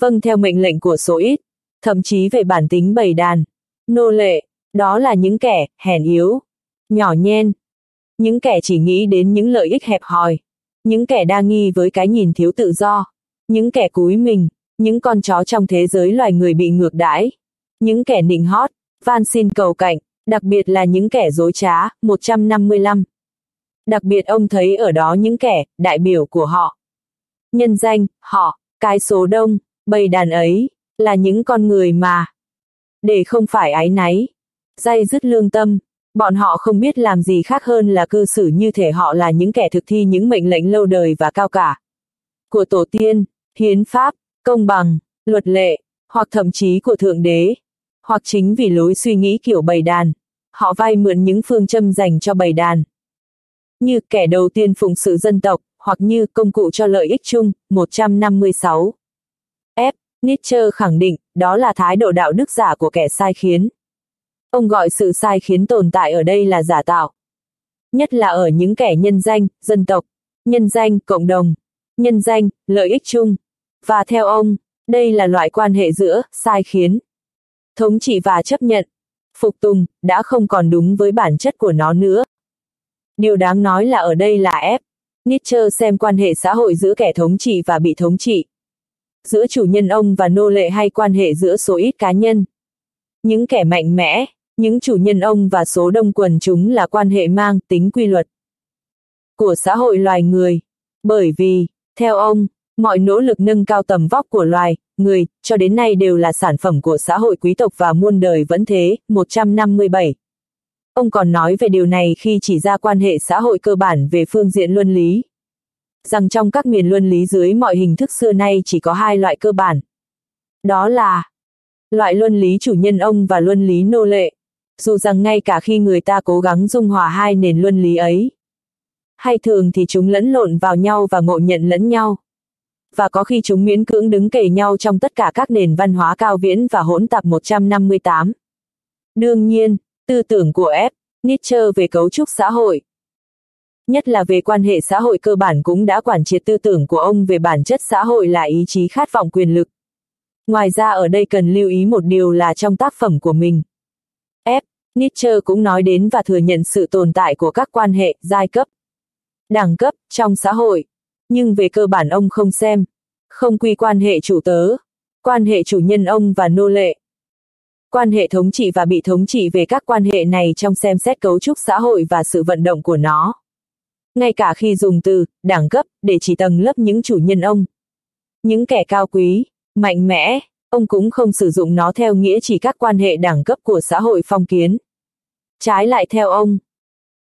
vâng theo mệnh lệnh của số ít, thậm chí về bản tính bầy đàn, nô lệ, đó là những kẻ hèn yếu, nhỏ nhen, những kẻ chỉ nghĩ đến những lợi ích hẹp hòi, những kẻ đa nghi với cái nhìn thiếu tự do, những kẻ cúi mình, những con chó trong thế giới loài người bị ngược đãi, những kẻ nịnh hót, van xin cầu cạnh, đặc biệt là những kẻ dối trá, 155. Đặc biệt ông thấy ở đó những kẻ, đại biểu của họ. Nhân danh, họ, cái số đông, bầy đàn ấy, là những con người mà. Để không phải ái náy, dây dứt lương tâm, bọn họ không biết làm gì khác hơn là cư xử như thể họ là những kẻ thực thi những mệnh lệnh lâu đời và cao cả. Của tổ tiên, hiến pháp, công bằng, luật lệ, hoặc thậm chí của Thượng Đế, hoặc chính vì lối suy nghĩ kiểu bầy đàn, họ vay mượn những phương châm dành cho bầy đàn. Như kẻ đầu tiên phụng sự dân tộc, hoặc như công cụ cho lợi ích chung, 156. F. Nietzsche khẳng định, đó là thái độ đạo đức giả của kẻ sai khiến. Ông gọi sự sai khiến tồn tại ở đây là giả tạo. Nhất là ở những kẻ nhân danh, dân tộc, nhân danh, cộng đồng, nhân danh, lợi ích chung, và theo ông, đây là loại quan hệ giữa sai khiến, thống trị và chấp nhận, phục tùng, đã không còn đúng với bản chất của nó nữa. Điều đáng nói là ở đây là ép. Nietzsche xem quan hệ xã hội giữa kẻ thống trị và bị thống trị. Giữa chủ nhân ông và nô lệ hay quan hệ giữa số ít cá nhân. Những kẻ mạnh mẽ, những chủ nhân ông và số đông quần chúng là quan hệ mang tính quy luật của xã hội loài người. Bởi vì, theo ông, mọi nỗ lực nâng cao tầm vóc của loài, người, cho đến nay đều là sản phẩm của xã hội quý tộc và muôn đời vẫn thế, 157. Ông còn nói về điều này khi chỉ ra quan hệ xã hội cơ bản về phương diện luân lý. Rằng trong các miền luân lý dưới mọi hình thức xưa nay chỉ có hai loại cơ bản. Đó là loại luân lý chủ nhân ông và luân lý nô lệ. Dù rằng ngay cả khi người ta cố gắng dung hòa hai nền luân lý ấy, hay thường thì chúng lẫn lộn vào nhau và ngộ nhận lẫn nhau. Và có khi chúng miễn cưỡng đứng kề nhau trong tất cả các nền văn hóa cao viễn và hỗn tạp 158. Đương nhiên, tư tưởng của F. Nietzsche về cấu trúc xã hội, nhất là về quan hệ xã hội cơ bản cũng đã quản triệt tư tưởng của ông về bản chất xã hội là ý chí khát vọng quyền lực. Ngoài ra ở đây cần lưu ý một điều là trong tác phẩm của mình. F. Nietzsche cũng nói đến và thừa nhận sự tồn tại của các quan hệ giai cấp, đẳng cấp trong xã hội. Nhưng về cơ bản ông không xem, không quy quan hệ chủ tớ, quan hệ chủ nhân ông và nô lệ. Quan hệ thống trị và bị thống trị về các quan hệ này trong xem xét cấu trúc xã hội và sự vận động của nó. Ngay cả khi dùng từ, đẳng cấp, để chỉ tầng lớp những chủ nhân ông. Những kẻ cao quý, mạnh mẽ, ông cũng không sử dụng nó theo nghĩa chỉ các quan hệ đẳng cấp của xã hội phong kiến. Trái lại theo ông,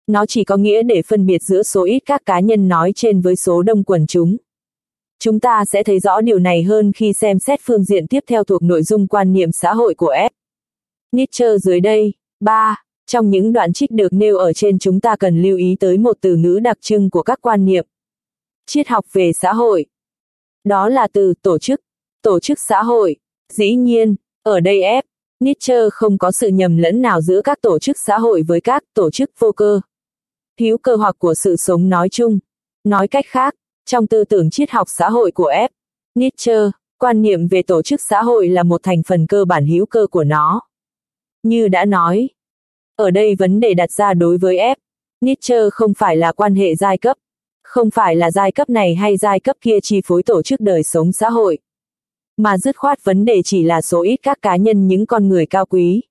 nó chỉ có nghĩa để phân biệt giữa số ít các cá nhân nói trên với số đông quần chúng. Chúng ta sẽ thấy rõ điều này hơn khi xem xét phương diện tiếp theo thuộc nội dung quan niệm xã hội của F. Nietzsche dưới đây. 3. Trong những đoạn trích được nêu ở trên chúng ta cần lưu ý tới một từ ngữ đặc trưng của các quan niệm. Triết học về xã hội. Đó là từ tổ chức, tổ chức xã hội. Dĩ nhiên, ở đây F. Nietzsche không có sự nhầm lẫn nào giữa các tổ chức xã hội với các tổ chức vô cơ hữu cơ hoặc của sự sống nói chung. Nói cách khác, trong tư tưởng triết học xã hội của F. Nietzsche, quan niệm về tổ chức xã hội là một thành phần cơ bản hữu cơ của nó. Như đã nói, ở đây vấn đề đặt ra đối với F. Nietzsche không phải là quan hệ giai cấp, không phải là giai cấp này hay giai cấp kia chi phối tổ chức đời sống xã hội, mà dứt khoát vấn đề chỉ là số ít các cá nhân những con người cao quý,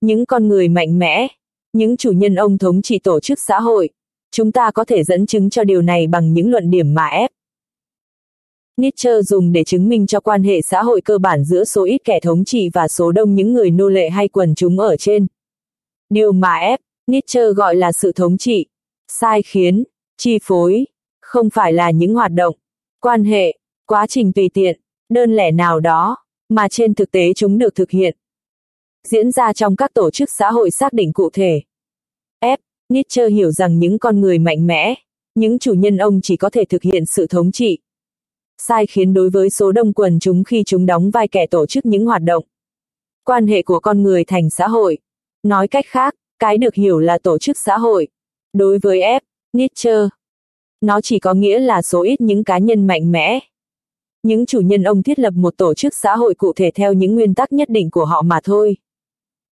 những con người mạnh mẽ, những chủ nhân ông thống trị tổ chức xã hội. Chúng ta có thể dẫn chứng cho điều này bằng những luận điểm mà ép. Nietzsche dùng để chứng minh cho quan hệ xã hội cơ bản giữa số ít kẻ thống trị và số đông những người nô lệ hay quần chúng ở trên. Điều mà ép, Nietzsche gọi là sự thống trị, sai khiến, chi phối, không phải là những hoạt động, quan hệ, quá trình tùy tiện, đơn lẻ nào đó, mà trên thực tế chúng được thực hiện diễn ra trong các tổ chức xã hội xác định cụ thể. F. Nietzsche hiểu rằng những con người mạnh mẽ, những chủ nhân ông chỉ có thể thực hiện sự thống trị. Sai khiến đối với số đông quần chúng khi chúng đóng vai kẻ tổ chức những hoạt động. Quan hệ của con người thành xã hội. Nói cách khác, cái được hiểu là tổ chức xã hội. Đối với F. Nietzsche, nó chỉ có nghĩa là số ít những cá nhân mạnh mẽ. Những chủ nhân ông thiết lập một tổ chức xã hội cụ thể theo những nguyên tắc nhất định của họ mà thôi.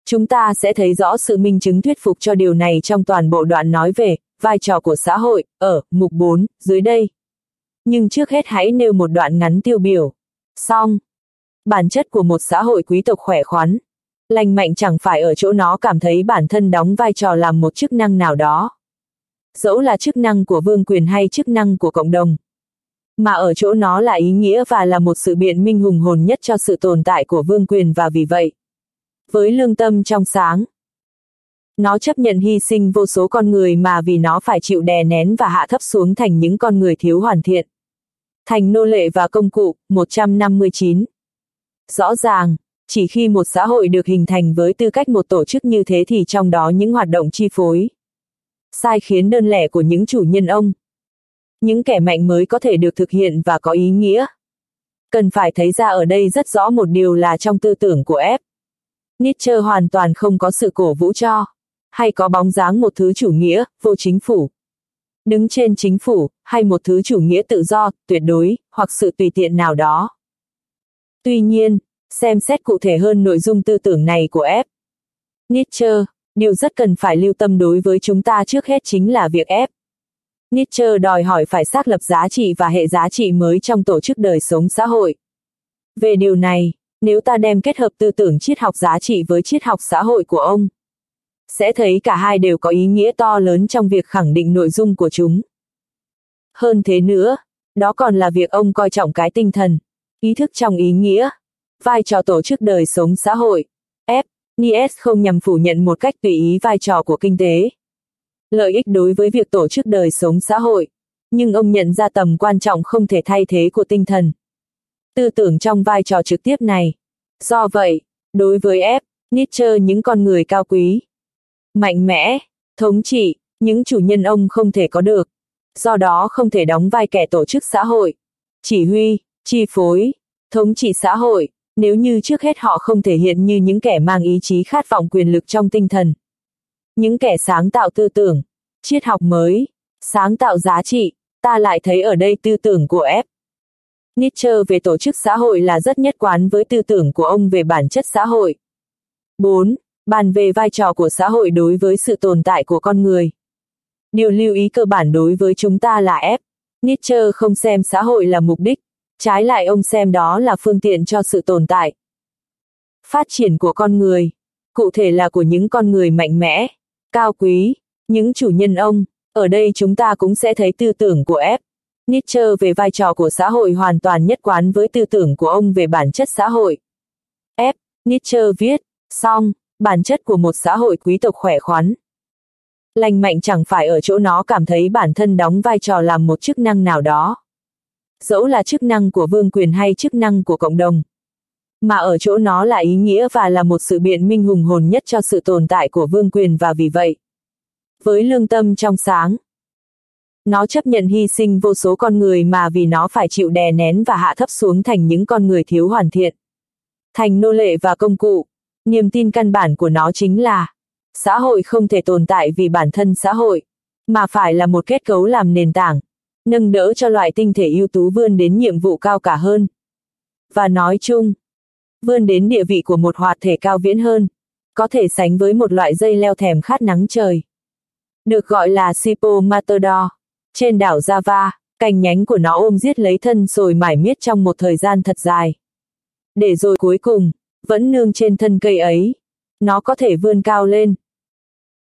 Chúng ta sẽ thấy rõ sự minh chứng thuyết phục cho điều này trong toàn bộ đoạn nói về vai trò của xã hội, ở mục 4, dưới đây. Nhưng trước hết hãy nêu một đoạn ngắn tiêu biểu. Xong. Bản chất của một xã hội quý tộc khỏe khoắn, lành mạnh chẳng phải ở chỗ nó cảm thấy bản thân đóng vai trò làm một chức năng nào đó. Dẫu là chức năng của vương quyền hay chức năng của cộng đồng. Mà ở chỗ nó là ý nghĩa và là một sự biện minh hùng hồn nhất cho sự tồn tại của vương quyền và vì vậy, với lương tâm trong sáng. Nó chấp nhận hy sinh vô số con người mà vì nó phải chịu đè nén và hạ thấp xuống thành những con người thiếu hoàn thiện. Thành nô lệ và công cụ, 159. Rõ ràng, chỉ khi một xã hội được hình thành với tư cách một tổ chức như thế thì trong đó những hoạt động chi phối, sai khiến đơn lẻ của những chủ nhân ông, những kẻ mạnh mới có thể được thực hiện và có ý nghĩa. Cần phải thấy ra ở đây rất rõ một điều là trong tư tưởng của F. Nietzsche hoàn toàn không có sự cổ vũ cho, hay có bóng dáng một thứ chủ nghĩa, vô chính phủ. Đứng trên chính phủ, hay một thứ chủ nghĩa tự do, tuyệt đối, hoặc sự tùy tiện nào đó. Tuy nhiên, xem xét cụ thể hơn nội dung tư tưởng này của F. Nietzsche, điều rất cần phải lưu tâm đối với chúng ta trước hết chính là việc ép. Nietzsche đòi hỏi phải xác lập giá trị và hệ giá trị mới trong tổ chức đời sống xã hội. Về điều này, nếu ta đem kết hợp tư tưởng triết học giá trị với triết học xã hội của ông, sẽ thấy cả hai đều có ý nghĩa to lớn trong việc khẳng định nội dung của chúng. Hơn thế nữa, đó còn là việc ông coi trọng cái tinh thần, ý thức trong ý nghĩa, vai trò tổ chức đời sống xã hội. F. Nies không nhằm phủ nhận một cách tùy ý vai trò của kinh tế. Lợi ích đối với việc tổ chức đời sống xã hội, nhưng ông nhận ra tầm quan trọng không thể thay thế của tinh thần. Tư tưởng trong vai trò trực tiếp này. Do vậy, đối với F. Nietzsche những con người cao quý, mạnh mẽ, thống trị, những chủ nhân ông không thể có được. Do đó không thể đóng vai kẻ tổ chức xã hội, chỉ huy, chi phối, thống trị xã hội, nếu như trước hết họ không thể hiện như những kẻ mang ý chí khát vọng quyền lực trong tinh thần. Những kẻ sáng tạo tư tưởng, triết học mới, sáng tạo giá trị, ta lại thấy ở đây tư tưởng của F. Nietzsche về tổ chức xã hội là rất nhất quán với tư tưởng của ông về bản chất xã hội. 4. Bàn về vai trò của xã hội đối với sự tồn tại của con người. Điều lưu ý cơ bản đối với chúng ta là F. Nietzsche không xem xã hội là mục đích, trái lại ông xem đó là phương tiện cho sự tồn tại. Phát triển của con người, cụ thể là của những con người mạnh mẽ, cao quý, những chủ nhân ông, ở đây chúng ta cũng sẽ thấy tư tưởng của F. Nietzsche về vai trò của xã hội hoàn toàn nhất quán với tư tưởng của ông về bản chất xã hội. F. Nietzsche viết, xong, bản chất của một xã hội quý tộc khỏe khoắn. Lành mạnh chẳng phải ở chỗ nó cảm thấy bản thân đóng vai trò làm một chức năng nào đó. Dẫu là chức năng của vương quyền hay chức năng của cộng đồng. Mà ở chỗ nó là ý nghĩa và là một sự biện minh hùng hồn nhất cho sự tồn tại của vương quyền và vì vậy. Với lương tâm trong sáng, nó chấp nhận hy sinh vô số con người mà vì nó phải chịu đè nén và hạ thấp xuống thành những con người thiếu hoàn thiện. Thành nô lệ và công cụ, niềm tin căn bản của nó chính là xã hội không thể tồn tại vì bản thân xã hội, mà phải là một kết cấu làm nền tảng, nâng đỡ cho loại tinh thể ưu tú vươn đến nhiệm vụ cao cả hơn. Và nói chung, vươn đến địa vị của một hoạt thể cao viễn hơn, có thể sánh với một loại dây leo thèm khát nắng trời. Được gọi là Sipo Matador. Trên đảo Java, cành nhánh của nó ôm giết lấy thân rồi mải miết trong một thời gian thật dài. Để rồi cuối cùng, vẫn nương trên thân cây ấy. Nó có thể vươn cao lên.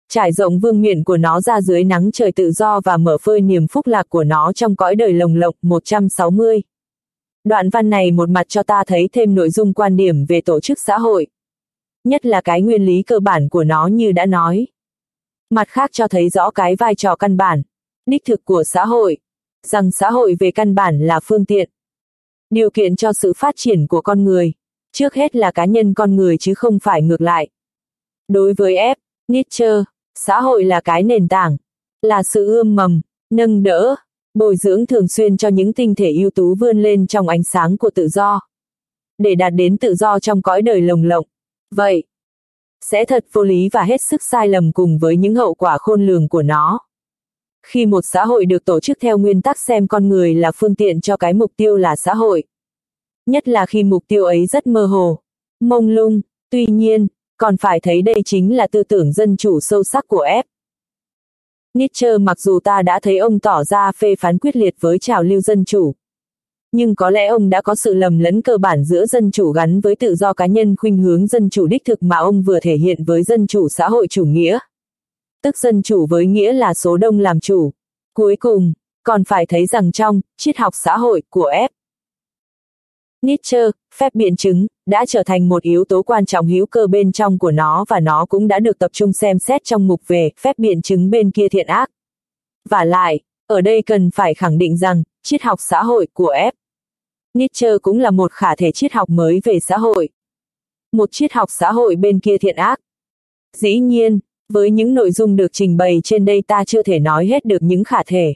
Trải rộng vương miện của nó ra dưới nắng trời tự do và mở phơi niềm phúc lạc của nó trong cõi đời lồng lộng 160. Đoạn văn này một mặt cho ta thấy thêm nội dung quan điểm về tổ chức xã hội. Nhất là cái nguyên lý cơ bản của nó như đã nói. Mặt khác cho thấy rõ cái vai trò căn bản, đích thực của xã hội, rằng xã hội về căn bản là phương tiện. Điều kiện cho sự phát triển của con người, trước hết là cá nhân con người chứ không phải ngược lại. Đối với F. Nietzsche, xã hội là cái nền tảng, là sự ươm mầm, nâng đỡ, bồi dưỡng thường xuyên cho những tinh thể ưu tú vươn lên trong ánh sáng của tự do. Để đạt đến tự do trong cõi đời lồng lộng. Vậy, sẽ thật vô lý và hết sức sai lầm cùng với những hậu quả khôn lường của nó. Khi một xã hội được tổ chức theo nguyên tắc xem con người là phương tiện cho cái mục tiêu là xã hội. Nhất là khi mục tiêu ấy rất mơ hồ, mông lung, tuy nhiên, còn phải thấy đây chính là tư tưởng dân chủ sâu sắc của F. Nietzsche mặc dù ta đã thấy ông tỏ ra phê phán quyết liệt với trào lưu dân chủ. Nhưng có lẽ ông đã có sự lầm lẫn cơ bản giữa dân chủ gắn với tự do cá nhân khuynh hướng dân chủ đích thực mà ông vừa thể hiện với dân chủ xã hội chủ nghĩa tức dân chủ với nghĩa là số đông làm chủ. Cuối cùng, còn phải thấy rằng trong triết học xã hội của F. Nietzsche, phép biện chứng, đã trở thành một yếu tố quan trọng hữu cơ bên trong của nó và nó cũng đã được tập trung xem xét trong mục về phép biện chứng bên kia thiện ác. Và lại, ở đây cần phải khẳng định rằng, triết học xã hội của F. Nietzsche cũng là một khả thể triết học mới về xã hội. Một triết học xã hội bên kia thiện ác. Dĩ nhiên, với những nội dung được trình bày trên đây ta chưa thể nói hết được những khả thể.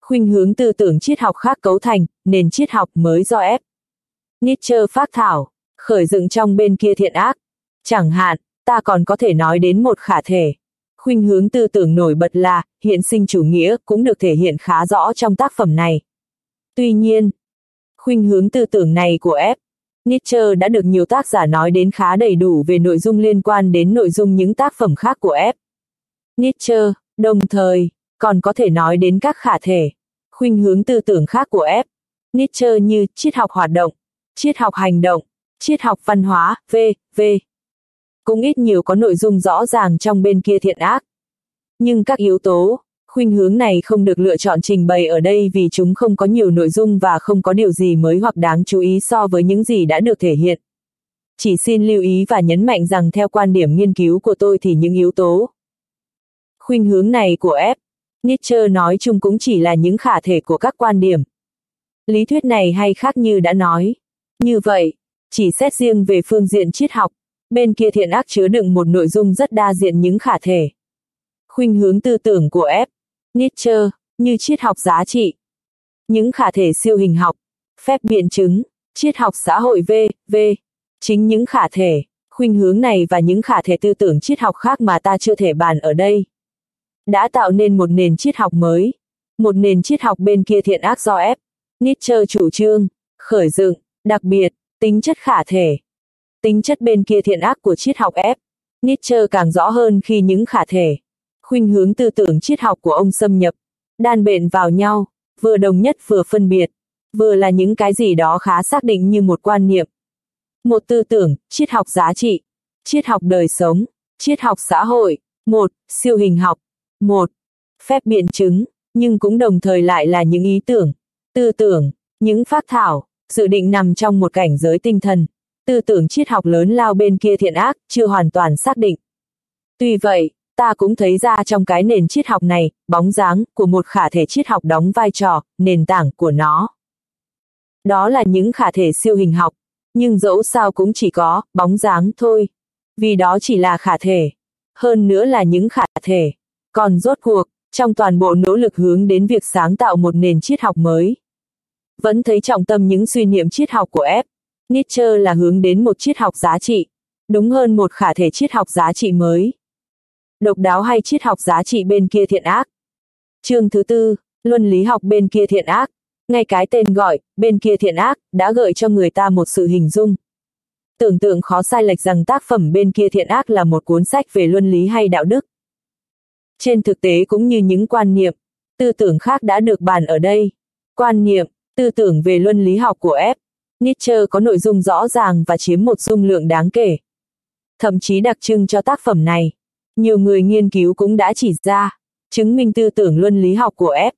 Khuynh hướng tư tưởng triết học khác cấu thành, nền triết học mới do ép. Nietzsche phát thảo, khởi dựng trong bên kia thiện ác. Chẳng hạn, ta còn có thể nói đến một khả thể. Khuynh hướng tư tưởng nổi bật là, hiện sinh chủ nghĩa cũng được thể hiện khá rõ trong tác phẩm này. Tuy nhiên, khuynh hướng tư tưởng này của F. Nietzsche đã được nhiều tác giả nói đến khá đầy đủ về nội dung liên quan đến nội dung những tác phẩm khác của F. Nietzsche, đồng thời, còn có thể nói đến các khả thể, khuynh hướng tư tưởng khác của F. Nietzsche như triết học hoạt động, triết học hành động, triết học văn hóa, v.v. Cũng ít nhiều có nội dung rõ ràng trong bên kia thiện ác. Nhưng các yếu tố, khuynh hướng này không được lựa chọn trình bày ở đây vì chúng không có nhiều nội dung và không có điều gì mới hoặc đáng chú ý so với những gì đã được thể hiện. Chỉ xin lưu ý và nhấn mạnh rằng theo quan điểm nghiên cứu của tôi thì những yếu tố khuynh hướng này của F. Nietzsche nói chung cũng chỉ là những khả thể của các quan điểm. Lý thuyết này hay khác như đã nói. Như vậy, chỉ xét riêng về phương diện triết học, bên kia thiện ác chứa đựng một nội dung rất đa diện những khả thể. Khuynh hướng tư tưởng của F. Nietzsche, như triết học giá trị. Những khả thể siêu hình học, phép biện chứng, triết học xã hội v, v. Chính những khả thể, khuynh hướng này và những khả thể tư tưởng triết học khác mà ta chưa thể bàn ở đây. Đã tạo nên một nền triết học mới. Một nền triết học bên kia thiện ác do ép. Nietzsche chủ trương, khởi dựng, đặc biệt, tính chất khả thể. Tính chất bên kia thiện ác của triết học ép. Nietzsche càng rõ hơn khi những khả thể, khuynh hướng tư tưởng triết học của ông xâm nhập, đan bện vào nhau, vừa đồng nhất vừa phân biệt, vừa là những cái gì đó khá xác định như một quan niệm. Một tư tưởng, triết học giá trị, triết học đời sống, triết học xã hội, một, siêu hình học, một, phép biện chứng, nhưng cũng đồng thời lại là những ý tưởng, tư tưởng, những phát thảo, dự định nằm trong một cảnh giới tinh thần. Tư tưởng triết học lớn lao bên kia thiện ác, chưa hoàn toàn xác định. Tuy vậy, ta cũng thấy ra trong cái nền triết học này, bóng dáng của một khả thể triết học đóng vai trò, nền tảng của nó. Đó là những khả thể siêu hình học, nhưng dẫu sao cũng chỉ có, bóng dáng thôi. Vì đó chỉ là khả thể. Hơn nữa là những khả thể. Còn rốt cuộc, trong toàn bộ nỗ lực hướng đến việc sáng tạo một nền triết học mới. Vẫn thấy trọng tâm những suy niệm triết học của F. Nietzsche là hướng đến một triết học giá trị. Đúng hơn một khả thể triết học giá trị mới độc đáo hay triết học giá trị bên kia thiện ác. Chương thứ tư, luân lý học bên kia thiện ác. Ngay cái tên gọi, bên kia thiện ác, đã gợi cho người ta một sự hình dung. Tưởng tượng khó sai lệch rằng tác phẩm bên kia thiện ác là một cuốn sách về luân lý hay đạo đức. Trên thực tế cũng như những quan niệm, tư tưởng khác đã được bàn ở đây. Quan niệm, tư tưởng về luân lý học của F. Nietzsche có nội dung rõ ràng và chiếm một dung lượng đáng kể. Thậm chí đặc trưng cho tác phẩm này. Nhiều người nghiên cứu cũng đã chỉ ra, chứng minh tư tưởng luân lý học của F.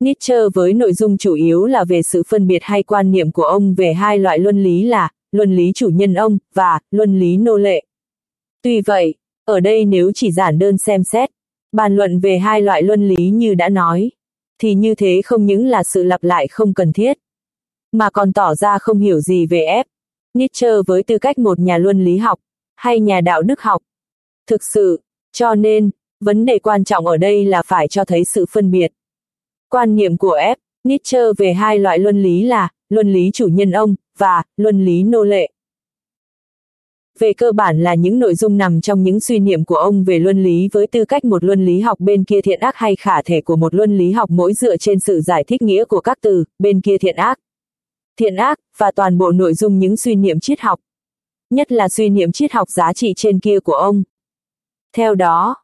Nietzsche với nội dung chủ yếu là về sự phân biệt hay quan niệm của ông về hai loại luân lý là luân lý chủ nhân ông và luân lý nô lệ. Tuy vậy, ở đây nếu chỉ giản đơn xem xét, bàn luận về hai loại luân lý như đã nói, thì như thế không những là sự lặp lại không cần thiết, mà còn tỏ ra không hiểu gì về F. Nietzsche với tư cách một nhà luân lý học, hay nhà đạo đức học, Thực sự, cho nên, vấn đề quan trọng ở đây là phải cho thấy sự phân biệt. Quan niệm của F. Nietzsche về hai loại luân lý là luân lý chủ nhân ông và luân lý nô lệ. Về cơ bản là những nội dung nằm trong những suy niệm của ông về luân lý với tư cách một luân lý học bên kia thiện ác hay khả thể của một luân lý học mỗi dựa trên sự giải thích nghĩa của các từ bên kia thiện ác. Thiện ác và toàn bộ nội dung những suy niệm triết học. Nhất là suy niệm triết học giá trị trên kia của ông. Theo đó,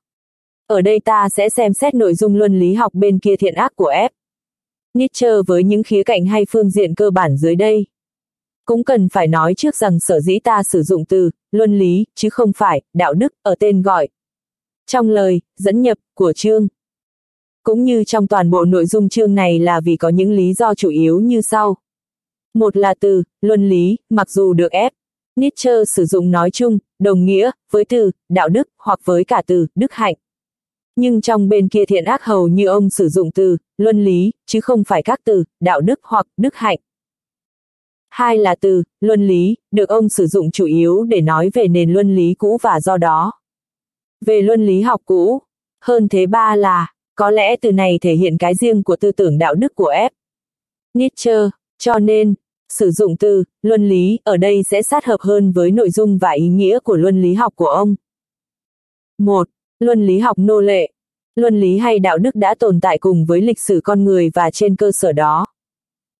ở đây ta sẽ xem xét nội dung luân lý học bên kia thiện ác của F. Nietzsche với những khía cạnh hay phương diện cơ bản dưới đây. Cũng cần phải nói trước rằng sở dĩ ta sử dụng từ luân lý chứ không phải đạo đức ở tên gọi. Trong lời dẫn nhập của chương cũng như trong toàn bộ nội dung chương này là vì có những lý do chủ yếu như sau. Một là từ luân lý, mặc dù được ép Nietzsche sử dụng nói chung, đồng nghĩa, với từ, đạo đức, hoặc với cả từ, đức hạnh. Nhưng trong bên kia thiện ác hầu như ông sử dụng từ, luân lý, chứ không phải các từ, đạo đức hoặc đức hạnh. Hai là từ, luân lý, được ông sử dụng chủ yếu để nói về nền luân lý cũ và do đó. Về luân lý học cũ, hơn thế ba là, có lẽ từ này thể hiện cái riêng của tư tưởng đạo đức của F. Nietzsche, cho nên, Sử dụng từ luân lý ở đây sẽ sát hợp hơn với nội dung và ý nghĩa của luân lý học của ông. 1. Luân lý học nô lệ. Luân lý hay đạo đức đã tồn tại cùng với lịch sử con người và trên cơ sở đó.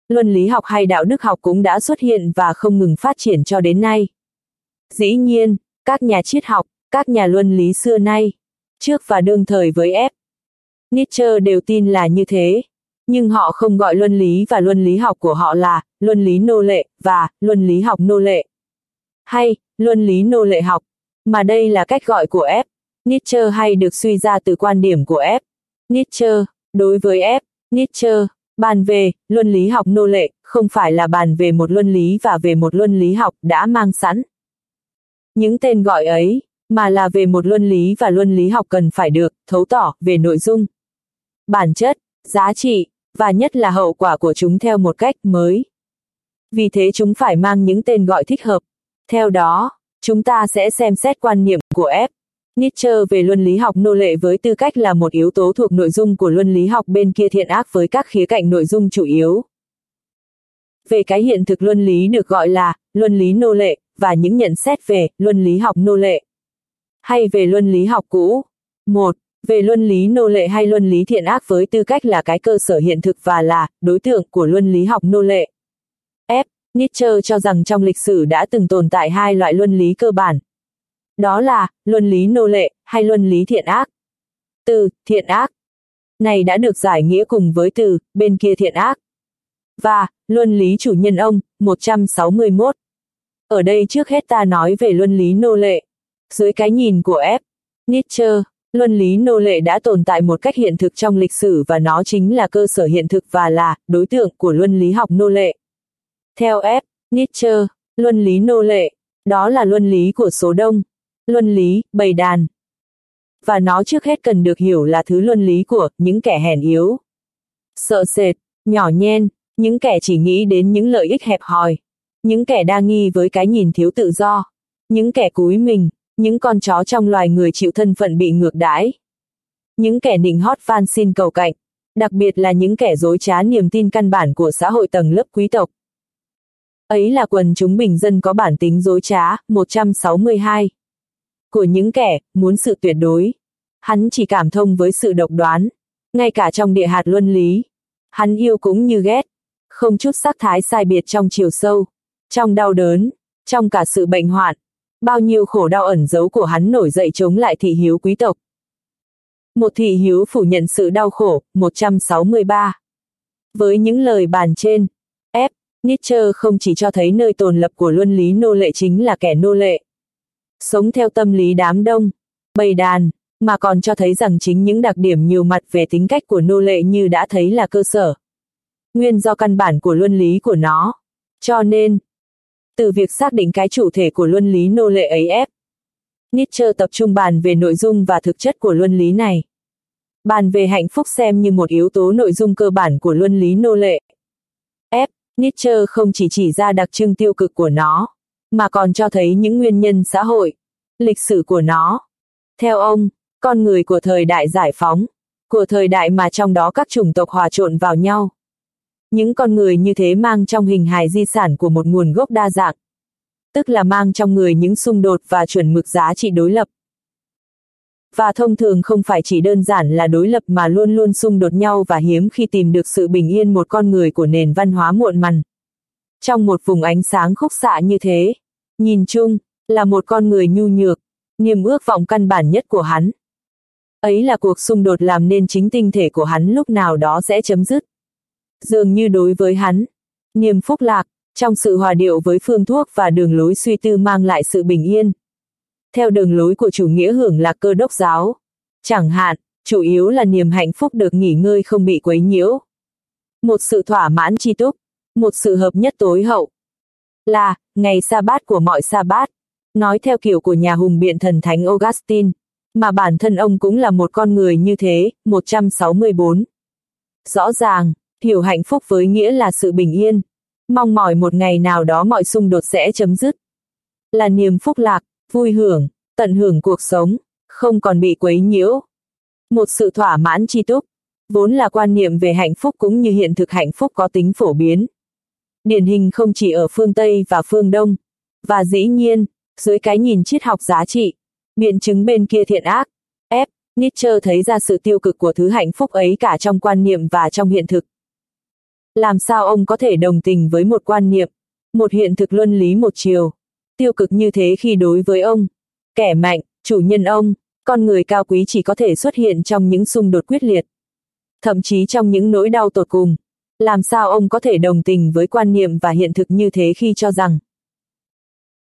luân lý học hay đạo đức học cũng đã xuất hiện và không ngừng phát triển cho đến nay. Dĩ nhiên, các nhà triết học, các nhà luân lý xưa nay, trước và đương thời với F. Nietzsche đều tin là như thế, nhưng họ không gọi luân lý và luân lý học của họ là luân lý nô lệ và luân lý học nô lệ hay luân lý nô lệ học, mà đây là cách gọi của F. Nietzsche hay được suy ra từ quan điểm của F. Nietzsche, đối với F. Nietzsche, bàn về luân lý học nô lệ không phải là bàn về một luân lý và về một luân lý học đã mang sẵn. Những tên gọi ấy, mà là về một luân lý và luân lý học cần phải được thấu tỏ về nội dung, bản chất, giá trị, và nhất là hậu quả của chúng theo một cách mới. Vì thế chúng phải mang những tên gọi thích hợp. Theo đó, chúng ta sẽ xem xét quan niệm của F. Nietzsche về luân lý học nô lệ với tư cách là một yếu tố thuộc nội dung của luân lý học bên kia thiện ác với các khía cạnh nội dung chủ yếu. Về cái hiện thực luân lý được gọi là luân lý nô lệ và những nhận xét về luân lý học nô lệ hay về luân lý học cũ. 1. Về luân lý nô lệ hay luân lý thiện ác với tư cách là cái cơ sở hiện thực và là đối tượng của luân lý học nô lệ. F. Nietzsche cho rằng trong lịch sử đã từng tồn tại hai loại luân lý cơ bản. Đó là luân lý nô lệ hay luân lý thiện ác. Từ thiện ác này đã được giải nghĩa cùng với từ bên kia thiện ác. Và luân lý chủ nhân ông 161. Ở đây trước hết ta nói về luân lý nô lệ. Dưới cái nhìn của F. Nietzsche, luân lý nô lệ đã tồn tại một cách hiện thực trong lịch sử và nó chính là cơ sở hiện thực và là đối tượng của luân lý học nô lệ. Theo F. Nietzsche, luân lý nô lệ, đó là luân lý của số đông, luân lý, bầy đàn. Và nó trước hết cần được hiểu là thứ luân lý của những kẻ hèn yếu. Sợ sệt, nhỏ nhen, những kẻ chỉ nghĩ đến những lợi ích hẹp hòi, những kẻ đa nghi với cái nhìn thiếu tự do, những kẻ cúi mình, những con chó trong loài người chịu thân phận bị ngược đãi. Những kẻ nịnh hót van xin cầu cạnh, đặc biệt là những kẻ dối trá niềm tin căn bản của xã hội tầng lớp quý tộc. Ấy là quần chúng bình dân có bản tính dối trá, 162. Của những kẻ, muốn sự tuyệt đối. Hắn chỉ cảm thông với sự độc đoán. Ngay cả trong địa hạt luân lý. Hắn yêu cũng như ghét. Không chút sắc thái sai biệt trong chiều sâu. Trong đau đớn. Trong cả sự bệnh hoạn bao nhiêu khổ đau ẩn giấu của hắn nổi dậy chống lại thị hiếu quý tộc. Một thị hiếu phủ nhận sự đau khổ, 163. Với những lời bàn trên, F. Nietzsche không chỉ cho thấy nơi tồn lập của luân lý nô lệ chính là kẻ nô lệ. Sống theo tâm lý đám đông, bầy đàn, mà còn cho thấy rằng chính những đặc điểm nhiều mặt về tính cách của nô lệ như đã thấy là cơ sở. Nguyên do căn bản của luân lý của nó. Cho nên, từ việc xác định cái chủ thể của luân lý nô lệ ấy ép. Nietzsche tập trung bàn về nội dung và thực chất của luân lý này. Bàn về hạnh phúc xem như một yếu tố nội dung cơ bản của luân lý nô lệ. F. Nietzsche không chỉ chỉ ra đặc trưng tiêu cực của nó, mà còn cho thấy những nguyên nhân xã hội, lịch sử của nó. Theo ông, con người của thời đại giải phóng, của thời đại mà trong đó các chủng tộc hòa trộn vào nhau, những con người như thế mang trong hình hài di sản của một nguồn gốc đa dạng. Tức là mang trong người những xung đột và chuẩn mực giá trị đối lập. Và thông thường không phải chỉ đơn giản là đối lập mà luôn luôn xung đột nhau và hiếm khi tìm được sự bình yên một con người của nền văn hóa muộn mằn. Trong một vùng ánh sáng khúc xạ như thế, nhìn chung, là một con người nhu nhược, niềm ước vọng căn bản nhất của hắn. Ấy là cuộc xung đột làm nên chính tinh thể của hắn lúc nào đó sẽ chấm dứt dường như đối với hắn. Niềm phúc lạc, trong sự hòa điệu với phương thuốc và đường lối suy tư mang lại sự bình yên. Theo đường lối của chủ nghĩa hưởng lạc cơ đốc giáo. Chẳng hạn, chủ yếu là niềm hạnh phúc được nghỉ ngơi không bị quấy nhiễu. Một sự thỏa mãn chi túc, một sự hợp nhất tối hậu. Là, ngày sa bát của mọi sa bát. Nói theo kiểu của nhà hùng biện thần thánh Augustine, mà bản thân ông cũng là một con người như thế, 164. Rõ ràng, hiểu hạnh phúc với nghĩa là sự bình yên. Mong mỏi một ngày nào đó mọi xung đột sẽ chấm dứt. Là niềm phúc lạc, vui hưởng, tận hưởng cuộc sống, không còn bị quấy nhiễu. Một sự thỏa mãn chi túc, vốn là quan niệm về hạnh phúc cũng như hiện thực hạnh phúc có tính phổ biến. Điển hình không chỉ ở phương Tây và phương Đông, và dĩ nhiên, dưới cái nhìn triết học giá trị, biện chứng bên kia thiện ác, ép Nietzsche thấy ra sự tiêu cực của thứ hạnh phúc ấy cả trong quan niệm và trong hiện thực. Làm sao ông có thể đồng tình với một quan niệm, một hiện thực luân lý một chiều, tiêu cực như thế khi đối với ông, kẻ mạnh, chủ nhân ông, con người cao quý chỉ có thể xuất hiện trong những xung đột quyết liệt. Thậm chí trong những nỗi đau tột cùng. Làm sao ông có thể đồng tình với quan niệm và hiện thực như thế khi cho rằng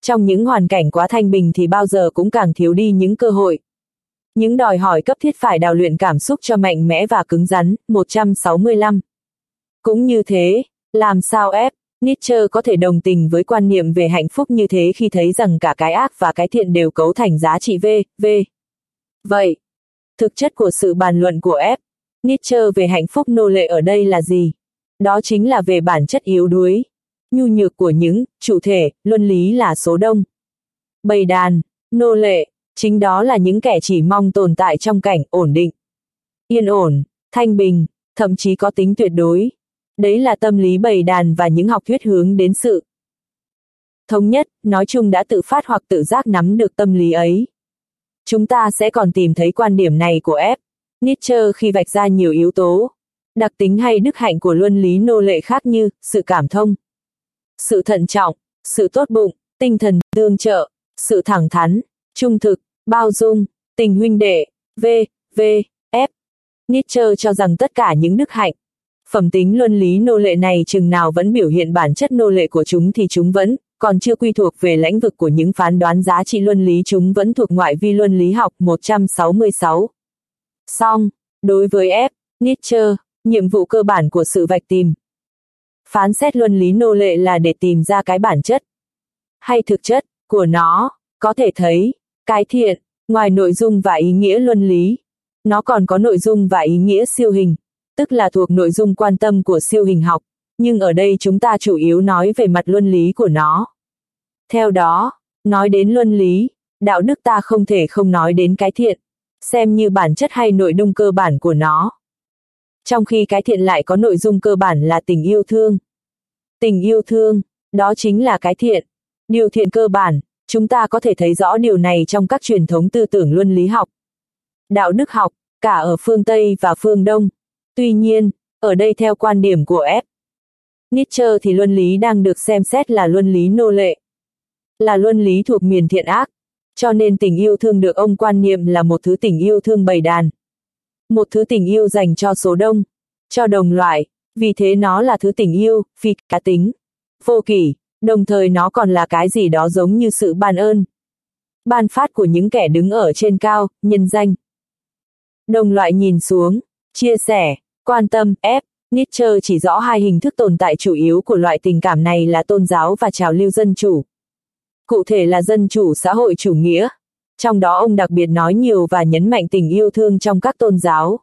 trong những hoàn cảnh quá thanh bình thì bao giờ cũng càng thiếu đi những cơ hội. Những đòi hỏi cấp thiết phải đào luyện cảm xúc cho mạnh mẽ và cứng rắn, 165. Cũng như thế, làm sao ép, Nietzsche có thể đồng tình với quan niệm về hạnh phúc như thế khi thấy rằng cả cái ác và cái thiện đều cấu thành giá trị V, V. Vậy, thực chất của sự bàn luận của F. Nietzsche về hạnh phúc nô lệ ở đây là gì? Đó chính là về bản chất yếu đuối, nhu nhược của những chủ thể, luân lý là số đông. Bầy đàn, nô lệ, chính đó là những kẻ chỉ mong tồn tại trong cảnh ổn định, yên ổn, thanh bình, thậm chí có tính tuyệt đối. Đấy là tâm lý bầy đàn và những học thuyết hướng đến sự thống nhất, nói chung đã tự phát hoặc tự giác nắm được tâm lý ấy. Chúng ta sẽ còn tìm thấy quan điểm này của F. Nietzsche khi vạch ra nhiều yếu tố, đặc tính hay đức hạnh của luân lý nô lệ khác như sự cảm thông, sự thận trọng, sự tốt bụng, tinh thần tương trợ, sự thẳng thắn, trung thực, bao dung, tình huynh đệ, v, v, f. Nietzsche cho rằng tất cả những đức hạnh, phẩm tính luân lý nô lệ này chừng nào vẫn biểu hiện bản chất nô lệ của chúng thì chúng vẫn, còn chưa quy thuộc về lãnh vực của những phán đoán giá trị luân lý chúng vẫn thuộc ngoại vi luân lý học 166. Song, đối với F. Nietzsche, nhiệm vụ cơ bản của sự vạch tìm, phán xét luân lý nô lệ là để tìm ra cái bản chất hay thực chất của nó, có thể thấy, cái thiện, ngoài nội dung và ý nghĩa luân lý, nó còn có nội dung và ý nghĩa siêu hình, tức là thuộc nội dung quan tâm của siêu hình học, nhưng ở đây chúng ta chủ yếu nói về mặt luân lý của nó. Theo đó, nói đến luân lý, đạo đức ta không thể không nói đến cái thiện, xem như bản chất hay nội dung cơ bản của nó trong khi cái thiện lại có nội dung cơ bản là tình yêu thương. Tình yêu thương, đó chính là cái thiện. Điều thiện cơ bản, chúng ta có thể thấy rõ điều này trong các truyền thống tư tưởng luân lý học, đạo đức học, cả ở phương Tây và phương Đông. Tuy nhiên, ở đây theo quan điểm của F. Nietzsche thì luân lý đang được xem xét là luân lý nô lệ, là luân lý thuộc miền thiện ác, cho nên tình yêu thương được ông quan niệm là một thứ tình yêu thương bầy đàn một thứ tình yêu dành cho số đông, cho đồng loại, vì thế nó là thứ tình yêu, phi cá tính, vô kỷ, đồng thời nó còn là cái gì đó giống như sự ban ơn. Ban phát của những kẻ đứng ở trên cao, nhân danh. Đồng loại nhìn xuống, chia sẻ, quan tâm, ép, Nietzsche chỉ rõ hai hình thức tồn tại chủ yếu của loại tình cảm này là tôn giáo và trào lưu dân chủ. Cụ thể là dân chủ xã hội chủ nghĩa, trong đó ông đặc biệt nói nhiều và nhấn mạnh tình yêu thương trong các tôn giáo.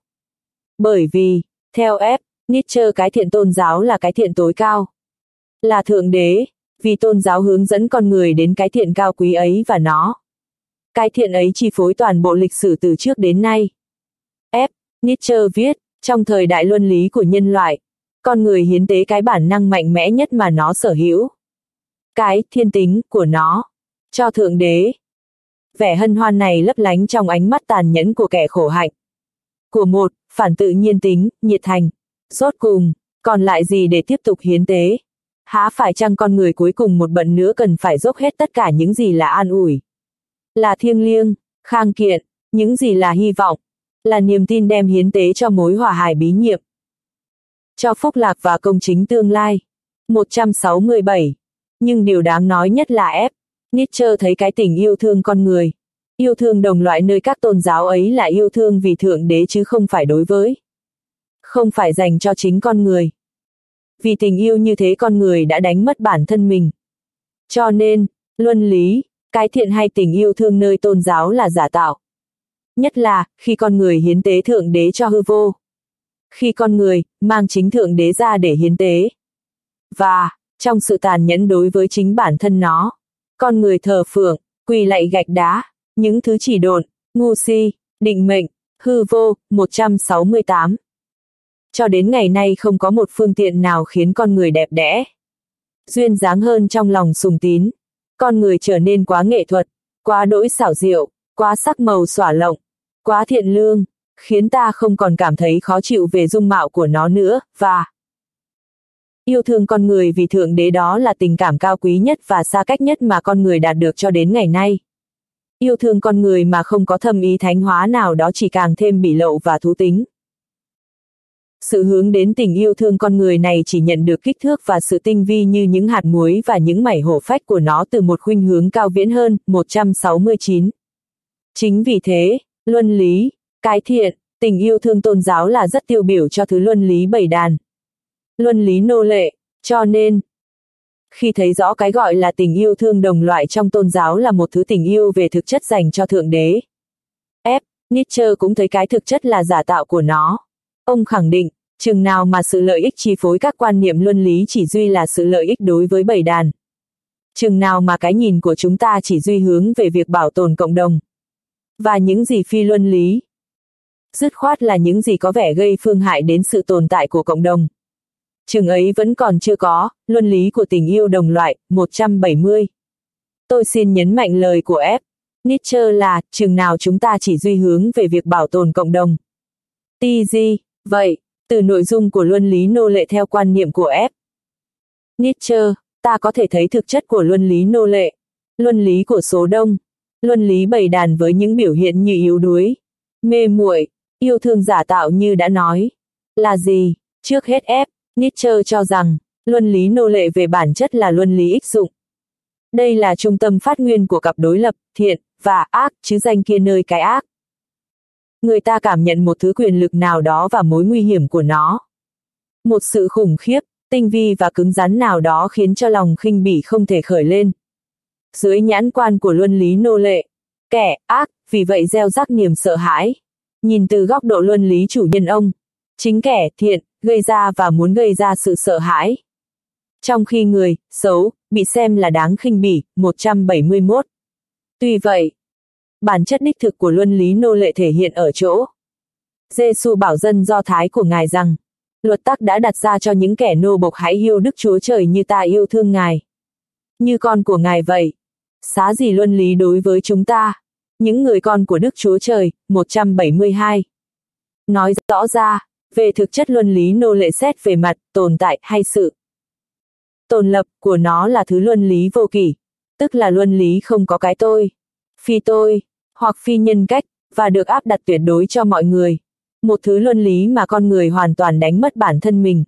Bởi vì, theo F. Nietzsche cái thiện tôn giáo là cái thiện tối cao. Là thượng đế, vì tôn giáo hướng dẫn con người đến cái thiện cao quý ấy và nó. Cái thiện ấy chi phối toàn bộ lịch sử từ trước đến nay. Nietzsche viết, trong thời đại luân lý của nhân loại, con người hiến tế cái bản năng mạnh mẽ nhất mà nó sở hữu. Cái thiên tính của nó, cho thượng đế, vẻ hân hoan này lấp lánh trong ánh mắt tàn nhẫn của kẻ khổ hạnh. Của một, phản tự nhiên tính, nhiệt thành. Rốt cùng, còn lại gì để tiếp tục hiến tế? Há phải chăng con người cuối cùng một bận nữa cần phải dốc hết tất cả những gì là an ủi? Là thiêng liêng, khang kiện, những gì là hy vọng, là niềm tin đem hiến tế cho mối hòa hài bí nhiệm. Cho phúc lạc và công chính tương lai. 167. Nhưng điều đáng nói nhất là ép, Nietzsche thấy cái tình yêu thương con người. Yêu thương đồng loại nơi các tôn giáo ấy là yêu thương vì thượng đế chứ không phải đối với. Không phải dành cho chính con người. Vì tình yêu như thế con người đã đánh mất bản thân mình. Cho nên, luân lý, cái thiện hay tình yêu thương nơi tôn giáo là giả tạo. Nhất là, khi con người hiến tế thượng đế cho hư vô. Khi con người, mang chính thượng đế ra để hiến tế. Và, trong sự tàn nhẫn đối với chính bản thân nó con người thờ phượng, quỳ lạy gạch đá, những thứ chỉ độn, ngu si, định mệnh, hư vô, 168. Cho đến ngày nay không có một phương tiện nào khiến con người đẹp đẽ. Duyên dáng hơn trong lòng sùng tín. Con người trở nên quá nghệ thuật, quá đỗi xảo diệu, quá sắc màu xỏa lộng, quá thiện lương, khiến ta không còn cảm thấy khó chịu về dung mạo của nó nữa, và Yêu thương con người vì thượng đế đó là tình cảm cao quý nhất và xa cách nhất mà con người đạt được cho đến ngày nay. Yêu thương con người mà không có thâm ý thánh hóa nào đó chỉ càng thêm bị lậu và thú tính. Sự hướng đến tình yêu thương con người này chỉ nhận được kích thước và sự tinh vi như những hạt muối và những mảy hổ phách của nó từ một khuynh hướng cao viễn hơn, 169. Chính vì thế, luân lý, cái thiện, tình yêu thương tôn giáo là rất tiêu biểu cho thứ luân lý bảy đàn. Luân lý nô lệ, cho nên, khi thấy rõ cái gọi là tình yêu thương đồng loại trong tôn giáo là một thứ tình yêu về thực chất dành cho Thượng Đế. F. Nietzsche cũng thấy cái thực chất là giả tạo của nó. Ông khẳng định, chừng nào mà sự lợi ích chi phối các quan niệm luân lý chỉ duy là sự lợi ích đối với bảy đàn. Chừng nào mà cái nhìn của chúng ta chỉ duy hướng về việc bảo tồn cộng đồng. Và những gì phi luân lý. Dứt khoát là những gì có vẻ gây phương hại đến sự tồn tại của cộng đồng. trường ấy vẫn còn chưa có, luân lý của tình yêu đồng loại, 170. Tôi xin nhấn mạnh lời của F. Nietzsche là, chừng nào chúng ta chỉ duy hướng về việc bảo tồn cộng đồng. TG, vậy, từ nội dung của luân lý nô lệ theo quan niệm của F. Nietzsche, ta có thể thấy thực chất của luân lý nô lệ, luân lý của số đông, luân lý bầy đàn với những biểu hiện như yếu đuối, mê muội, yêu thương giả tạo như đã nói. Là gì? Trước hết F, Nietzsche cho rằng, luân lý nô lệ về bản chất là luân lý ích dụng. Đây là trung tâm phát nguyên của cặp đối lập, thiện, và ác, chứ danh kia nơi cái ác. Người ta cảm nhận một thứ quyền lực nào đó và mối nguy hiểm của nó. Một sự khủng khiếp, tinh vi và cứng rắn nào đó khiến cho lòng khinh bỉ không thể khởi lên. Dưới nhãn quan của luân lý nô lệ, kẻ ác, vì vậy gieo rắc niềm sợ hãi. Nhìn từ góc độ luân lý chủ nhân ông, chính kẻ thiện, gây ra và muốn gây ra sự sợ hãi. Trong khi người, xấu, bị xem là đáng khinh bỉ, 171. Tuy vậy, bản chất đích thực của luân lý nô lệ thể hiện ở chỗ. Giêsu bảo dân do thái của Ngài rằng, luật tắc đã đặt ra cho những kẻ nô bộc hãy yêu Đức Chúa Trời như ta yêu thương Ngài. Như con của Ngài vậy. Xá gì luân lý đối với chúng ta? Những người con của Đức Chúa Trời, 172. Nói rõ ra, về thực chất luân lý nô lệ xét về mặt tồn tại hay sự tồn lập của nó là thứ luân lý vô kỷ, tức là luân lý không có cái tôi, phi tôi, hoặc phi nhân cách, và được áp đặt tuyệt đối cho mọi người. Một thứ luân lý mà con người hoàn toàn đánh mất bản thân mình.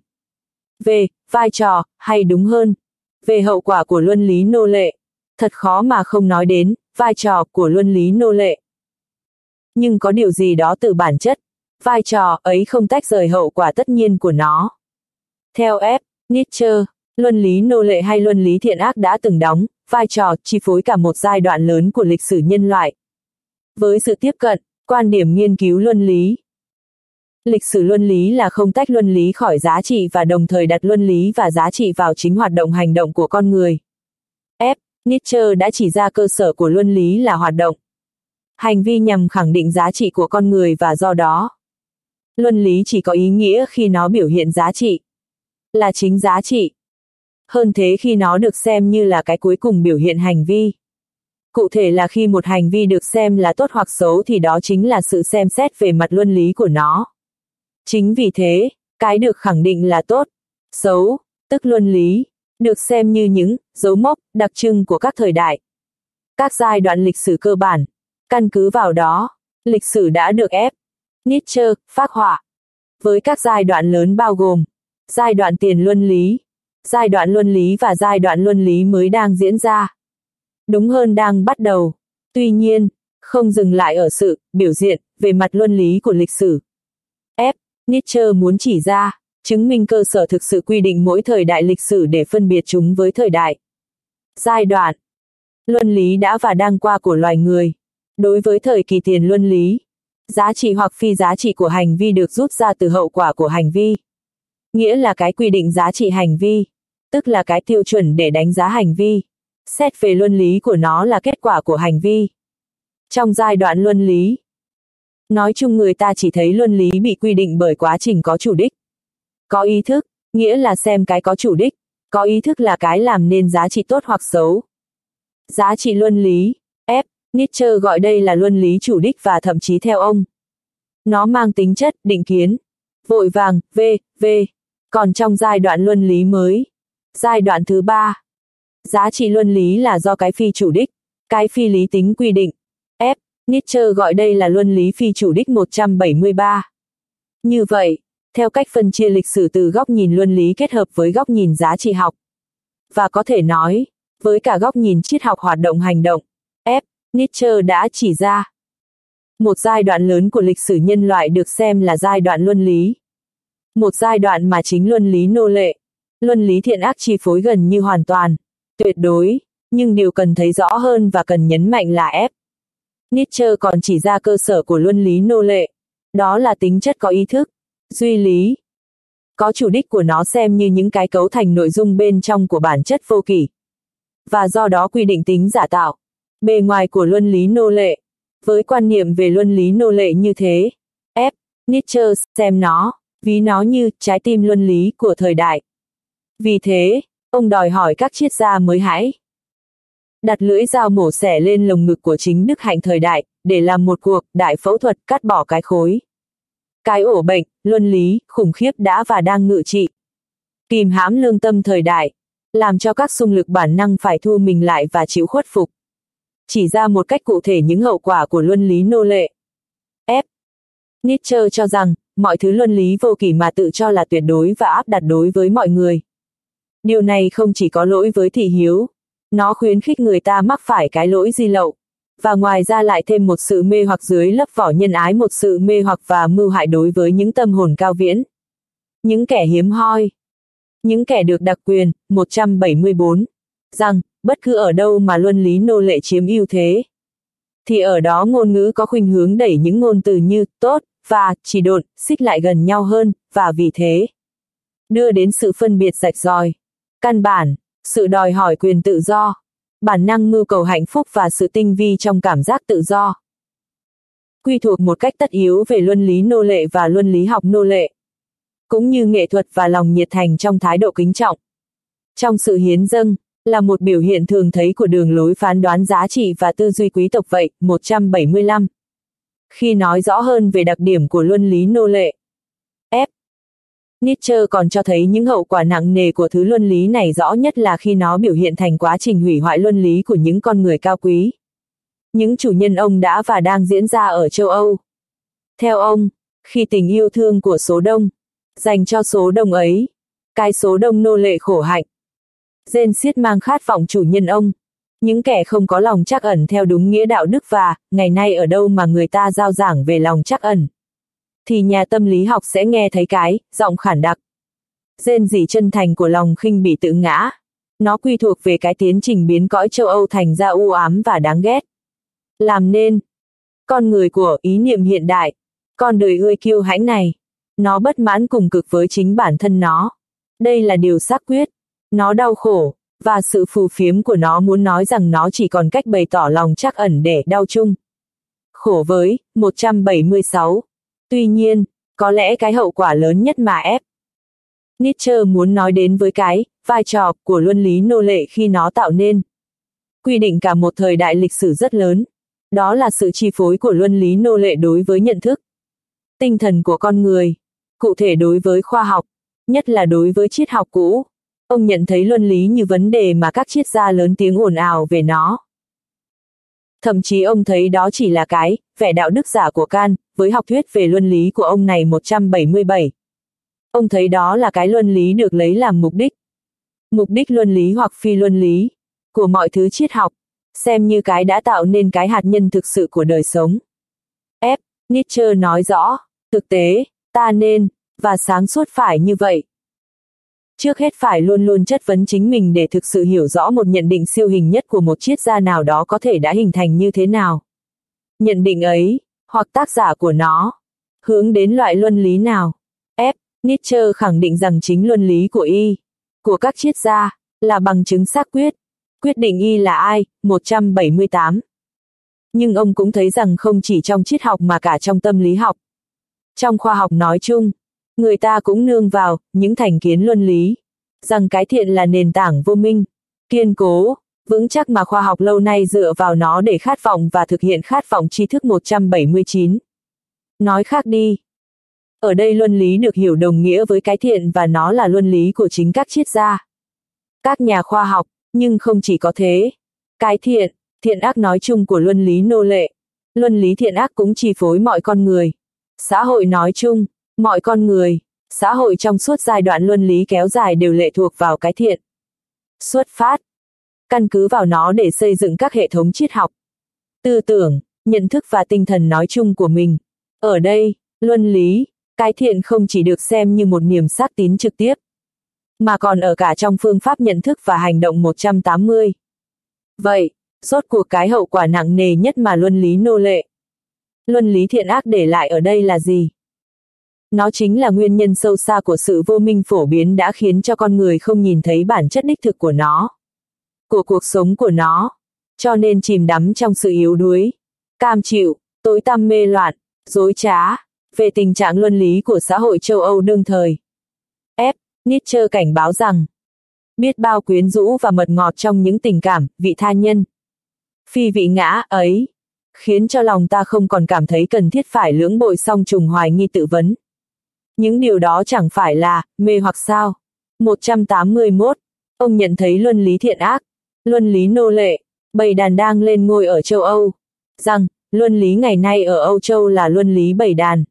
Về, vai trò, hay đúng hơn, về hậu quả của luân lý nô lệ, thật khó mà không nói đến, vai trò của luân lý nô lệ. Nhưng có điều gì đó từ bản chất, vai trò ấy không tách rời hậu quả tất nhiên của nó. Theo F. Nietzsche, luân lý nô lệ hay luân lý thiện ác đã từng đóng, vai trò chi phối cả một giai đoạn lớn của lịch sử nhân loại. Với sự tiếp cận, quan điểm nghiên cứu luân lý. Lịch sử luân lý là không tách luân lý khỏi giá trị và đồng thời đặt luân lý và giá trị vào chính hoạt động hành động của con người. Nietzsche đã chỉ ra cơ sở của luân lý là hoạt động. Hành vi nhằm khẳng định giá trị của con người và do đó, luân lý chỉ có ý nghĩa khi nó biểu hiện giá trị. Là chính giá trị. Hơn thế khi nó được xem như là cái cuối cùng biểu hiện hành vi. Cụ thể là khi một hành vi được xem là tốt hoặc xấu thì đó chính là sự xem xét về mặt luân lý của nó. Chính vì thế, cái được khẳng định là tốt, xấu, tức luân lý, được xem như những dấu mốc đặc trưng của các thời đại. Các giai đoạn lịch sử cơ bản, căn cứ vào đó, lịch sử đã được ép Nietzsche, phác họa. Với các giai đoạn lớn bao gồm giai đoạn tiền luân lý, giai đoạn luân lý và giai đoạn luân lý mới đang diễn ra. Đúng hơn đang bắt đầu. Tuy nhiên, không dừng lại ở sự biểu diện về mặt luân lý của lịch sử. F. Nietzsche muốn chỉ ra, chứng minh cơ sở thực sự quy định mỗi thời đại lịch sử để phân biệt chúng với thời đại. Giai đoạn Luân lý đã và đang qua của loài người. Đối với thời kỳ tiền luân lý, giá trị hoặc phi giá trị của hành vi được rút ra từ hậu quả của hành vi. Nghĩa là cái quy định giá trị hành vi, tức là cái tiêu chuẩn để đánh giá hành vi. Xét về luân lý của nó là kết quả của hành vi. Trong giai đoạn luân lý, nói chung người ta chỉ thấy luân lý bị quy định bởi quá trình có chủ đích. Có ý thức, nghĩa là xem cái có chủ đích, có ý thức là cái làm nên giá trị tốt hoặc xấu. Giá trị luân lý, F, Nietzsche gọi đây là luân lý chủ đích và thậm chí theo ông. Nó mang tính chất, định kiến. Vội vàng, V, V. Còn trong giai đoạn luân lý mới, giai đoạn thứ ba, giá trị luân lý là do cái phi chủ đích, cái phi lý tính quy định. F. Nietzsche gọi đây là luân lý phi chủ đích 173. Như vậy, theo cách phân chia lịch sử từ góc nhìn luân lý kết hợp với góc nhìn giá trị học. Và có thể nói, với cả góc nhìn triết học hoạt động hành động, F. Nietzsche đã chỉ ra. Một giai đoạn lớn của lịch sử nhân loại được xem là giai đoạn luân lý. Một giai đoạn mà chính luân lý nô lệ, luân lý thiện ác chi phối gần như hoàn toàn, tuyệt đối, nhưng điều cần thấy rõ hơn và cần nhấn mạnh là F. Nietzsche còn chỉ ra cơ sở của luân lý nô lệ, đó là tính chất có ý thức, duy lý. Có chủ đích của nó xem như những cái cấu thành nội dung bên trong của bản chất vô kỷ. Và do đó quy định tính giả tạo, bề ngoài của luân lý nô lệ. Với quan niệm về luân lý nô lệ như thế, F. Nietzsche xem nó, ví nó như trái tim luân lý của thời đại. Vì thế, ông đòi hỏi các triết gia mới hãy đặt lưỡi dao mổ xẻ lên lồng ngực của chính đức hạnh thời đại, để làm một cuộc đại phẫu thuật cắt bỏ cái khối. Cái ổ bệnh, luân lý, khủng khiếp đã và đang ngự trị. Kìm hãm lương tâm thời đại, làm cho các xung lực bản năng phải thu mình lại và chịu khuất phục. Chỉ ra một cách cụ thể những hậu quả của luân lý nô lệ. F. Nietzsche cho rằng, mọi thứ luân lý vô kỷ mà tự cho là tuyệt đối và áp đặt đối với mọi người. Điều này không chỉ có lỗi với thị hiếu, nó khuyến khích người ta mắc phải cái lỗi di lậu, và ngoài ra lại thêm một sự mê hoặc dưới lớp vỏ nhân ái một sự mê hoặc và mưu hại đối với những tâm hồn cao viễn. Những kẻ hiếm hoi. Những kẻ được đặc quyền, 174. Rằng, bất cứ ở đâu mà luân lý nô lệ chiếm ưu thế. Thì ở đó ngôn ngữ có khuynh hướng đẩy những ngôn từ như, tốt, và, chỉ độn, xích lại gần nhau hơn, và vì thế. Đưa đến sự phân biệt rạch ròi. Căn bản, sự đòi hỏi quyền tự do, bản năng mưu cầu hạnh phúc và sự tinh vi trong cảm giác tự do. Quy thuộc một cách tất yếu về luân lý nô lệ và luân lý học nô lệ, cũng như nghệ thuật và lòng nhiệt thành trong thái độ kính trọng. Trong sự hiến dâng, là một biểu hiện thường thấy của đường lối phán đoán giá trị và tư duy quý tộc vậy, 175. Khi nói rõ hơn về đặc điểm của luân lý nô lệ, Nietzsche còn cho thấy những hậu quả nặng nề của thứ luân lý này rõ nhất là khi nó biểu hiện thành quá trình hủy hoại luân lý của những con người cao quý. Những chủ nhân ông đã và đang diễn ra ở châu Âu. Theo ông, khi tình yêu thương của số đông, dành cho số đông ấy, cái số đông nô lệ khổ hạnh. dên siết mang khát vọng chủ nhân ông. Những kẻ không có lòng chắc ẩn theo đúng nghĩa đạo đức và, ngày nay ở đâu mà người ta giao giảng về lòng chắc ẩn thì nhà tâm lý học sẽ nghe thấy cái, giọng khản đặc. Rên rỉ chân thành của lòng khinh bị tự ngã. Nó quy thuộc về cái tiến trình biến cõi châu Âu thành ra u ám và đáng ghét. Làm nên, con người của ý niệm hiện đại, con đời hơi kiêu hãnh này, nó bất mãn cùng cực với chính bản thân nó. Đây là điều xác quyết. Nó đau khổ, và sự phù phiếm của nó muốn nói rằng nó chỉ còn cách bày tỏ lòng chắc ẩn để đau chung. Khổ với, 176. Tuy nhiên, có lẽ cái hậu quả lớn nhất mà ép Nietzsche muốn nói đến với cái vai trò của luân lý nô lệ khi nó tạo nên quy định cả một thời đại lịch sử rất lớn. Đó là sự chi phối của luân lý nô lệ đối với nhận thức, tinh thần của con người, cụ thể đối với khoa học, nhất là đối với triết học cũ. Ông nhận thấy luân lý như vấn đề mà các triết gia lớn tiếng ồn ào về nó. Thậm chí ông thấy đó chỉ là cái, vẻ đạo đức giả của Can, với học thuyết về luân lý của ông này 177. Ông thấy đó là cái luân lý được lấy làm mục đích. Mục đích luân lý hoặc phi luân lý, của mọi thứ triết học, xem như cái đã tạo nên cái hạt nhân thực sự của đời sống. F. Nietzsche nói rõ, thực tế, ta nên, và sáng suốt phải như vậy. Trước hết phải luôn luôn chất vấn chính mình để thực sự hiểu rõ một nhận định siêu hình nhất của một triết gia nào đó có thể đã hình thành như thế nào. Nhận định ấy, hoặc tác giả của nó, hướng đến loại luân lý nào. F. Nietzsche khẳng định rằng chính luân lý của y, của các triết gia, là bằng chứng xác quyết. Quyết định y là ai, 178. Nhưng ông cũng thấy rằng không chỉ trong triết học mà cả trong tâm lý học. Trong khoa học nói chung, người ta cũng nương vào những thành kiến luân lý, rằng cái thiện là nền tảng vô minh, kiên cố, vững chắc mà khoa học lâu nay dựa vào nó để khát vọng và thực hiện khát vọng tri thức 179. Nói khác đi. Ở đây luân lý được hiểu đồng nghĩa với cái thiện và nó là luân lý của chính các triết gia. Các nhà khoa học, nhưng không chỉ có thế. Cái thiện, thiện ác nói chung của luân lý nô lệ. Luân lý thiện ác cũng chi phối mọi con người. Xã hội nói chung, mọi con người, xã hội trong suốt giai đoạn luân lý kéo dài đều lệ thuộc vào cái thiện. Xuất phát, căn cứ vào nó để xây dựng các hệ thống triết học, tư tưởng, nhận thức và tinh thần nói chung của mình. Ở đây, luân lý, cái thiện không chỉ được xem như một niềm xác tín trực tiếp, mà còn ở cả trong phương pháp nhận thức và hành động 180. Vậy, rốt cuộc cái hậu quả nặng nề nhất mà luân lý nô lệ, luân lý thiện ác để lại ở đây là gì? Nó chính là nguyên nhân sâu xa của sự vô minh phổ biến đã khiến cho con người không nhìn thấy bản chất đích thực của nó, của cuộc sống của nó, cho nên chìm đắm trong sự yếu đuối, cam chịu, tối tăm mê loạn, dối trá, về tình trạng luân lý của xã hội châu Âu đương thời. F. Nietzsche cảnh báo rằng, biết bao quyến rũ và mật ngọt trong những tình cảm, vị tha nhân. Phi vị ngã ấy, khiến cho lòng ta không còn cảm thấy cần thiết phải lưỡng bội song trùng hoài nghi tự vấn. Những điều đó chẳng phải là, mê hoặc sao. 181. Ông nhận thấy luân lý thiện ác, luân lý nô lệ, bầy đàn đang lên ngôi ở châu Âu, rằng, luân lý ngày nay ở Âu Châu là luân lý bầy đàn.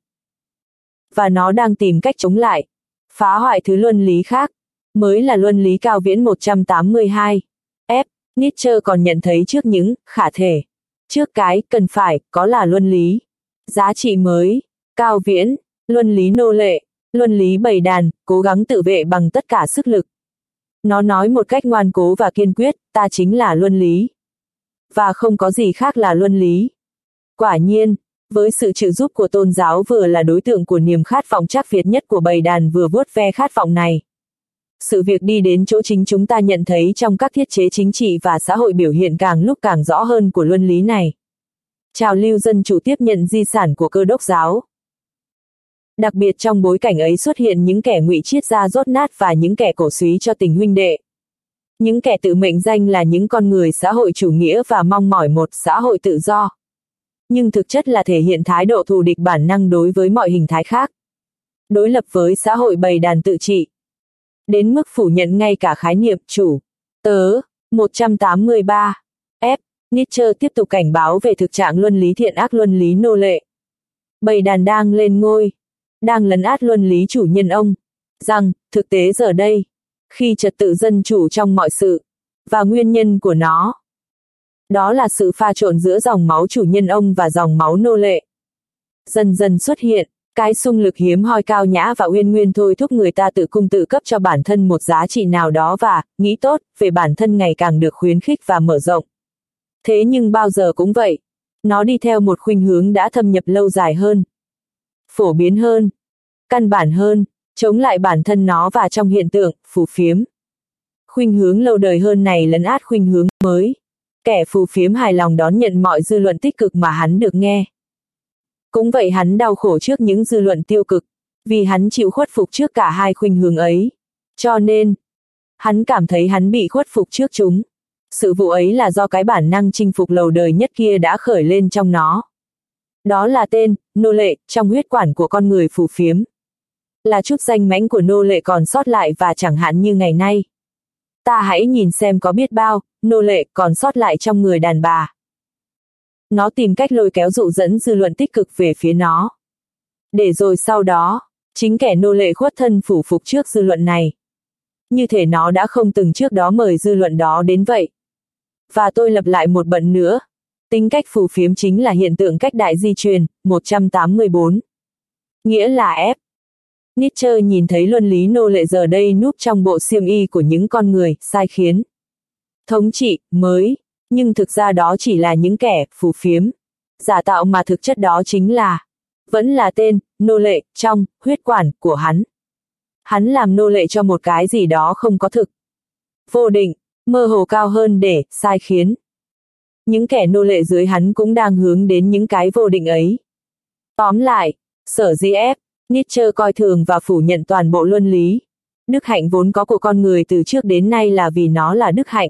Và nó đang tìm cách chống lại, phá hoại thứ luân lý khác, mới là luân lý cao viễn 182. F. Nietzsche còn nhận thấy trước những khả thể, trước cái cần phải có là luân lý, giá trị mới, cao viễn, luân lý nô lệ, luân lý bầy đàn, cố gắng tự vệ bằng tất cả sức lực. Nó nói một cách ngoan cố và kiên quyết, ta chính là luân lý. Và không có gì khác là luân lý. Quả nhiên, với sự trợ giúp của tôn giáo vừa là đối tượng của niềm khát vọng chắc Việt nhất của bầy đàn vừa vuốt ve khát vọng này. Sự việc đi đến chỗ chính chúng ta nhận thấy trong các thiết chế chính trị và xã hội biểu hiện càng lúc càng rõ hơn của luân lý này. Trào lưu dân chủ tiếp nhận di sản của cơ đốc giáo. Đặc biệt trong bối cảnh ấy xuất hiện những kẻ ngụy triết ra rốt nát và những kẻ cổ suý cho tình huynh đệ. Những kẻ tự mệnh danh là những con người xã hội chủ nghĩa và mong mỏi một xã hội tự do. Nhưng thực chất là thể hiện thái độ thù địch bản năng đối với mọi hình thái khác. Đối lập với xã hội bầy đàn tự trị, đến mức phủ nhận ngay cả khái niệm chủ. Tớ, 183. F. Nietzsche tiếp tục cảnh báo về thực trạng luân lý thiện ác luân lý nô lệ. Bầy đàn đang lên ngôi, đang lấn át luân lý chủ nhân ông, rằng, thực tế giờ đây, khi trật tự dân chủ trong mọi sự, và nguyên nhân của nó. Đó là sự pha trộn giữa dòng máu chủ nhân ông và dòng máu nô lệ. Dần dần xuất hiện, cái xung lực hiếm hoi cao nhã và uyên nguyên thôi thúc người ta tự cung tự cấp cho bản thân một giá trị nào đó và, nghĩ tốt, về bản thân ngày càng được khuyến khích và mở rộng. Thế nhưng bao giờ cũng vậy, nó đi theo một khuynh hướng đã thâm nhập lâu dài hơn. Phổ biến hơn, căn bản hơn, chống lại bản thân nó và trong hiện tượng, phù phiếm. Khuynh hướng lâu đời hơn này lấn át khuynh hướng mới. Kẻ phù phiếm hài lòng đón nhận mọi dư luận tích cực mà hắn được nghe. Cũng vậy hắn đau khổ trước những dư luận tiêu cực, vì hắn chịu khuất phục trước cả hai khuynh hướng ấy. Cho nên, hắn cảm thấy hắn bị khuất phục trước chúng. Sự vụ ấy là do cái bản năng chinh phục lầu đời nhất kia đã khởi lên trong nó. Đó là tên, nô lệ, trong huyết quản của con người phù phiếm. Là chút danh mãnh của nô lệ còn sót lại và chẳng hạn như ngày nay. Ta hãy nhìn xem có biết bao, nô lệ còn sót lại trong người đàn bà. Nó tìm cách lôi kéo dụ dẫn dư luận tích cực về phía nó. Để rồi sau đó, chính kẻ nô lệ khuất thân phủ phục trước dư luận này. Như thể nó đã không từng trước đó mời dư luận đó đến vậy. Và tôi lập lại một bận nữa. Tính cách phù phiếm chính là hiện tượng cách đại di truyền, 184. Nghĩa là F. Nietzsche nhìn thấy luân lý nô lệ giờ đây núp trong bộ xiêm y của những con người, sai khiến. Thống trị, mới, nhưng thực ra đó chỉ là những kẻ, phù phiếm. Giả tạo mà thực chất đó chính là, vẫn là tên, nô lệ, trong, huyết quản, của hắn. Hắn làm nô lệ cho một cái gì đó không có thực. Vô định, mơ hồ cao hơn để, sai khiến. Những kẻ nô lệ dưới hắn cũng đang hướng đến những cái vô định ấy. Tóm lại, sở dĩ ép, Nietzsche coi thường và phủ nhận toàn bộ luân lý. Đức hạnh vốn có của con người từ trước đến nay là vì nó là đức hạnh.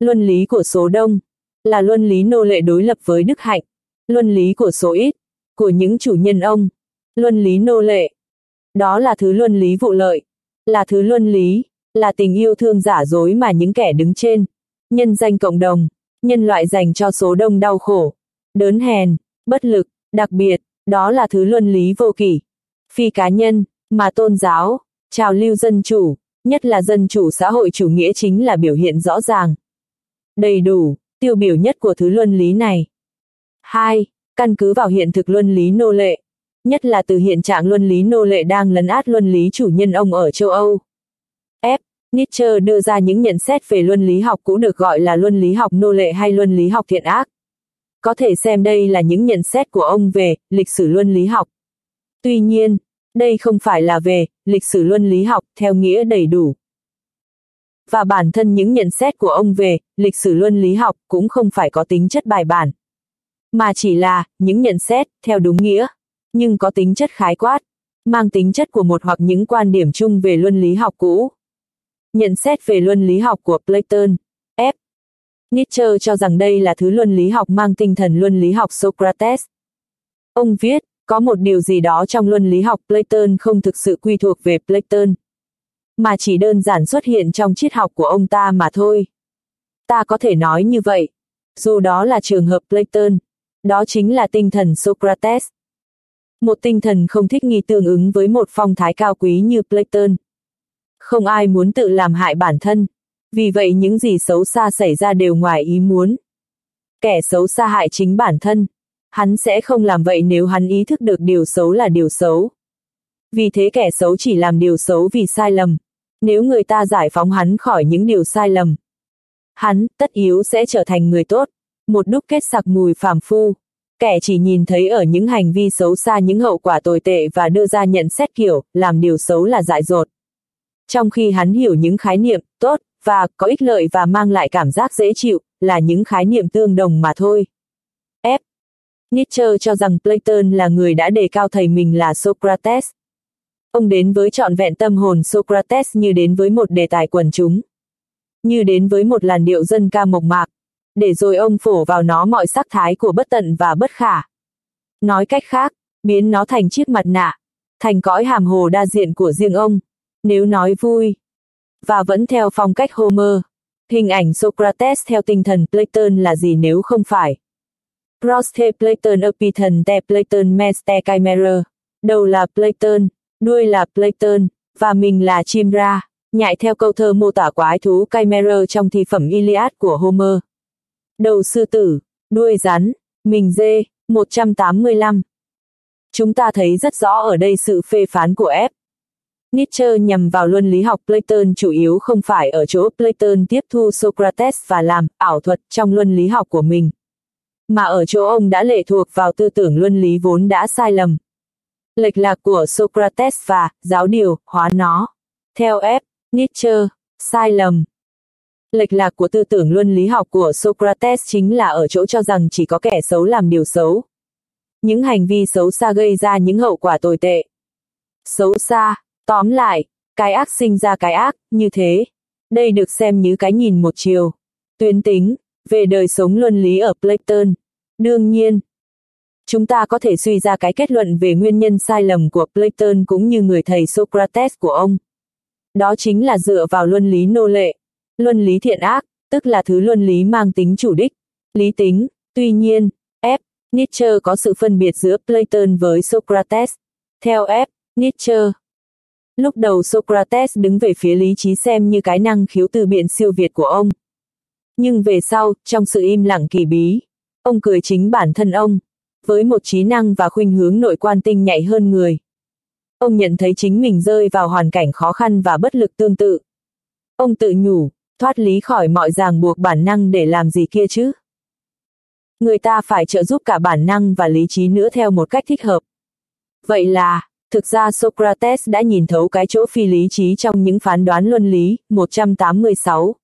Luân lý của số đông, là luân lý nô lệ đối lập với đức hạnh. Luân lý của số ít, của những chủ nhân ông, Luân lý nô lệ. Đó là thứ luân lý vụ lợi, là thứ luân lý, là tình yêu thương giả dối mà những kẻ đứng trên, nhân danh cộng đồng, nhân loại dành cho số đông đau khổ, đớn hèn, bất lực, đặc biệt, đó là thứ luân lý vô kỷ. Phi cá nhân, mà tôn giáo, trào lưu dân chủ, nhất là dân chủ xã hội chủ nghĩa chính là biểu hiện rõ ràng. Đầy đủ, tiêu biểu nhất của thứ luân lý này. 2. Căn cứ vào hiện thực luân lý nô lệ, nhất là từ hiện trạng luân lý nô lệ đang lấn át luân lý chủ nhân ông ở châu Âu. Nietzsche đưa ra những nhận xét về luân lý học cũ được gọi là luân lý học nô lệ hay luân lý học thiện ác. Có thể xem đây là những nhận xét của ông về lịch sử luân lý học. Tuy nhiên, đây không phải là về lịch sử luân lý học theo nghĩa đầy đủ. Và bản thân những nhận xét của ông về lịch sử luân lý học cũng không phải có tính chất bài bản, mà chỉ là những nhận xét theo đúng nghĩa, nhưng có tính chất khái quát, mang tính chất của một hoặc những quan điểm chung về luân lý học cũ. Nhận xét về luân lý học của Platon, F. Nietzsche cho rằng đây là thứ luân lý học mang tinh thần luân lý học Socrates. Ông viết, có một điều gì đó trong luân lý học Platon không thực sự quy thuộc về Platon, mà chỉ đơn giản xuất hiện trong triết học của ông ta mà thôi. Ta có thể nói như vậy, dù đó là trường hợp Platon, đó chính là tinh thần Socrates. Một tinh thần không thích nghi tương ứng với một phong thái cao quý như Platon. Không ai muốn tự làm hại bản thân, vì vậy những gì xấu xa xảy ra đều ngoài ý muốn. Kẻ xấu xa hại chính bản thân, hắn sẽ không làm vậy nếu hắn ý thức được điều xấu là điều xấu. Vì thế kẻ xấu chỉ làm điều xấu vì sai lầm. Nếu người ta giải phóng hắn khỏi những điều sai lầm, hắn tất yếu sẽ trở thành người tốt, một đúc kết sặc mùi phàm phu. Kẻ chỉ nhìn thấy ở những hành vi xấu xa những hậu quả tồi tệ và đưa ra nhận xét kiểu, làm điều xấu là dại dột. Trong khi hắn hiểu những khái niệm, tốt, và có ích lợi và mang lại cảm giác dễ chịu, là những khái niệm tương đồng mà thôi. F. Nietzsche cho rằng Platon là người đã đề cao thầy mình là Socrates. Ông đến với trọn vẹn tâm hồn Socrates như đến với một đề tài quần chúng. Như đến với một làn điệu dân ca mộc mạc, để rồi ông phổ vào nó mọi sắc thái của bất tận và bất khả. Nói cách khác, biến nó thành chiếc mặt nạ, thành cõi hàm hồ đa diện của riêng ông. Nếu nói vui, và vẫn theo phong cách Homer, hình ảnh Socrates theo tinh thần Platon là gì nếu không phải? Proste Platon Epiton te Platon Meste Chimera. Đầu là Platon, đuôi là Platon, và mình là chim ra, nhại theo câu thơ mô tả quái thú Chimera trong thi phẩm Iliad của Homer. Đầu sư tử, đuôi rắn, mình dê, 185. Chúng ta thấy rất rõ ở đây sự phê phán của F. Nietzsche nhằm vào luân lý học Platon chủ yếu không phải ở chỗ Platon tiếp thu Socrates và làm ảo thuật trong luân lý học của mình, mà ở chỗ ông đã lệ thuộc vào tư tưởng luân lý vốn đã sai lầm. Lệch lạc của Socrates và giáo điều hóa nó. Theo F. Nietzsche, sai lầm. Lệch lạc của tư tưởng luân lý học của Socrates chính là ở chỗ cho rằng chỉ có kẻ xấu làm điều xấu. Những hành vi xấu xa gây ra những hậu quả tồi tệ. Xấu xa, tóm lại, cái ác sinh ra cái ác, như thế. Đây được xem như cái nhìn một chiều. Tuyến tính, về đời sống luân lý ở Platon. Đương nhiên, chúng ta có thể suy ra cái kết luận về nguyên nhân sai lầm của Platon cũng như người thầy Socrates của ông. Đó chính là dựa vào luân lý nô lệ. Luân lý thiện ác, tức là thứ luân lý mang tính chủ đích, lý tính, tuy nhiên, F. Nietzsche có sự phân biệt giữa Platon với Socrates. Theo F. Nietzsche, lúc đầu Socrates đứng về phía lý trí xem như cái năng khiếu từ biện siêu việt của ông. Nhưng về sau, trong sự im lặng kỳ bí, ông cười chính bản thân ông, với một trí năng và khuynh hướng nội quan tinh nhạy hơn người. Ông nhận thấy chính mình rơi vào hoàn cảnh khó khăn và bất lực tương tự. Ông tự nhủ, thoát lý khỏi mọi ràng buộc bản năng để làm gì kia chứ. Người ta phải trợ giúp cả bản năng và lý trí nữa theo một cách thích hợp. Vậy là, thực ra Socrates đã nhìn thấu cái chỗ phi lý trí trong những phán đoán luân lý, 186.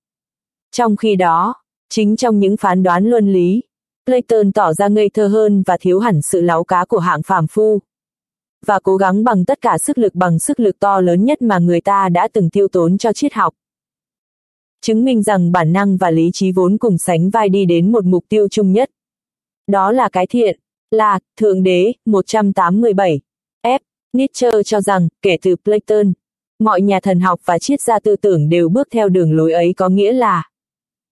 Trong khi đó, chính trong những phán đoán luân lý, Platon tỏ ra ngây thơ hơn và thiếu hẳn sự láo cá của hạng phàm phu. Và cố gắng bằng tất cả sức lực bằng sức lực to lớn nhất mà người ta đã từng tiêu tốn cho triết học chứng minh rằng bản năng và lý trí vốn cùng sánh vai đi đến một mục tiêu chung nhất. Đó là cái thiện, là, Thượng Đế, 187. Nietzsche cho rằng, kể từ Platon, mọi nhà thần học và triết gia tư tưởng đều bước theo đường lối ấy có nghĩa là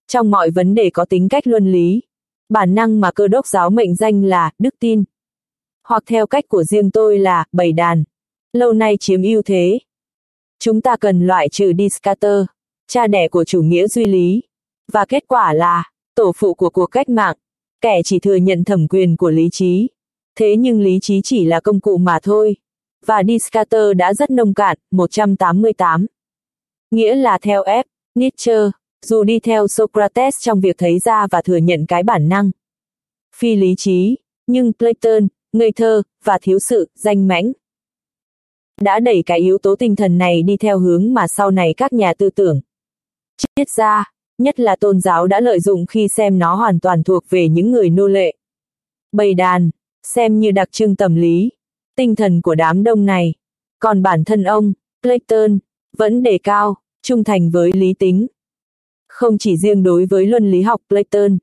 trong mọi vấn đề có tính cách luân lý, bản năng mà cơ đốc giáo mệnh danh là đức tin, hoặc theo cách của riêng tôi là bầy đàn, lâu nay chiếm ưu thế. Chúng ta cần loại trừ Descartes, cha đẻ của chủ nghĩa duy lý, và kết quả là tổ phụ của cuộc cách mạng, kẻ chỉ thừa nhận thẩm quyền của lý trí. Thế nhưng lý trí chỉ là công cụ mà thôi. Và Descartes đã rất nông cạn, 188. Nghĩa là theo F. Nietzsche, dù đi theo Socrates trong việc thấy ra và thừa nhận cái bản năng. Phi lý trí, nhưng Platon, ngây thơ, và thiếu sự, danh mãnh. Đã đẩy cái yếu tố tinh thần này đi theo hướng mà sau này các nhà tư tưởng. Triết gia, nhất là tôn giáo đã lợi dụng khi xem nó hoàn toàn thuộc về những người nô lệ. Bầy đàn, xem như đặc trưng tâm lý, tinh thần của đám đông này. Còn bản thân ông, Clayton, vẫn đề cao, trung thành với lý tính. Không chỉ riêng đối với luân lý học Platon,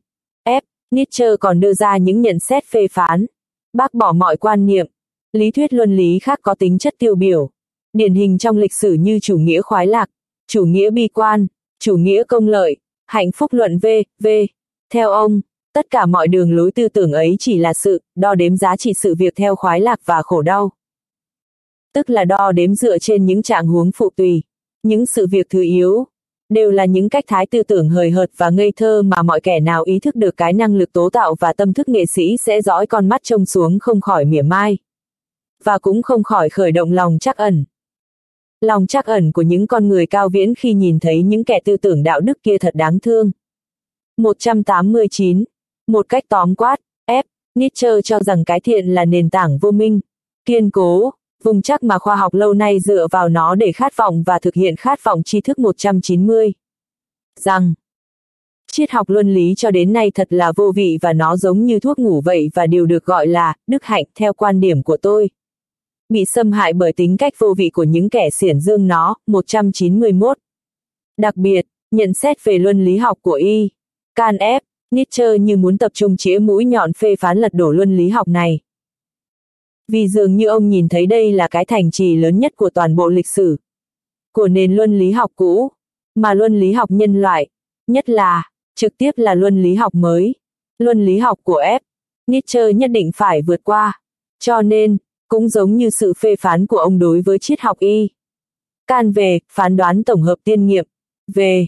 F. Nietzsche còn đưa ra những nhận xét phê phán, bác bỏ mọi quan niệm, lý thuyết luân lý khác có tính chất tiêu biểu, điển hình trong lịch sử như chủ nghĩa khoái lạc, chủ nghĩa bi quan, chủ nghĩa công lợi, hạnh phúc luận V, V. Theo ông, tất cả mọi đường lối tư tưởng ấy chỉ là sự đo đếm giá trị sự việc theo khoái lạc và khổ đau. Tức là đo đếm dựa trên những trạng huống phụ tùy, những sự việc thứ yếu, đều là những cách thái tư tưởng hời hợt và ngây thơ mà mọi kẻ nào ý thức được cái năng lực tố tạo và tâm thức nghệ sĩ sẽ dõi con mắt trông xuống không khỏi mỉa mai. Và cũng không khỏi khởi động lòng chắc ẩn. Lòng chắc ẩn của những con người cao viễn khi nhìn thấy những kẻ tư tưởng đạo đức kia thật đáng thương. 189. Một cách tóm quát, F. Nietzsche cho rằng cái thiện là nền tảng vô minh, kiên cố, vùng chắc mà khoa học lâu nay dựa vào nó để khát vọng và thực hiện khát vọng tri thức 190. Rằng, triết học luân lý cho đến nay thật là vô vị và nó giống như thuốc ngủ vậy và điều được gọi là đức hạnh theo quan điểm của tôi. Bị xâm hại bởi tính cách vô vị của những kẻ xiển dương nó, 191. Đặc biệt, nhận xét về luân lý học của Y. Can F. Nietzsche như muốn tập trung chĩa mũi nhọn phê phán lật đổ luân lý học này. Vì dường như ông nhìn thấy đây là cái thành trì lớn nhất của toàn bộ lịch sử, của nền luân lý học cũ, mà luân lý học nhân loại, nhất là, trực tiếp là luân lý học mới, luân lý học của F. Nietzsche nhất định phải vượt qua. Cho nên, cũng giống như sự phê phán của ông đối với triết học y. Can về, phán đoán tổng hợp tiên nghiệm, về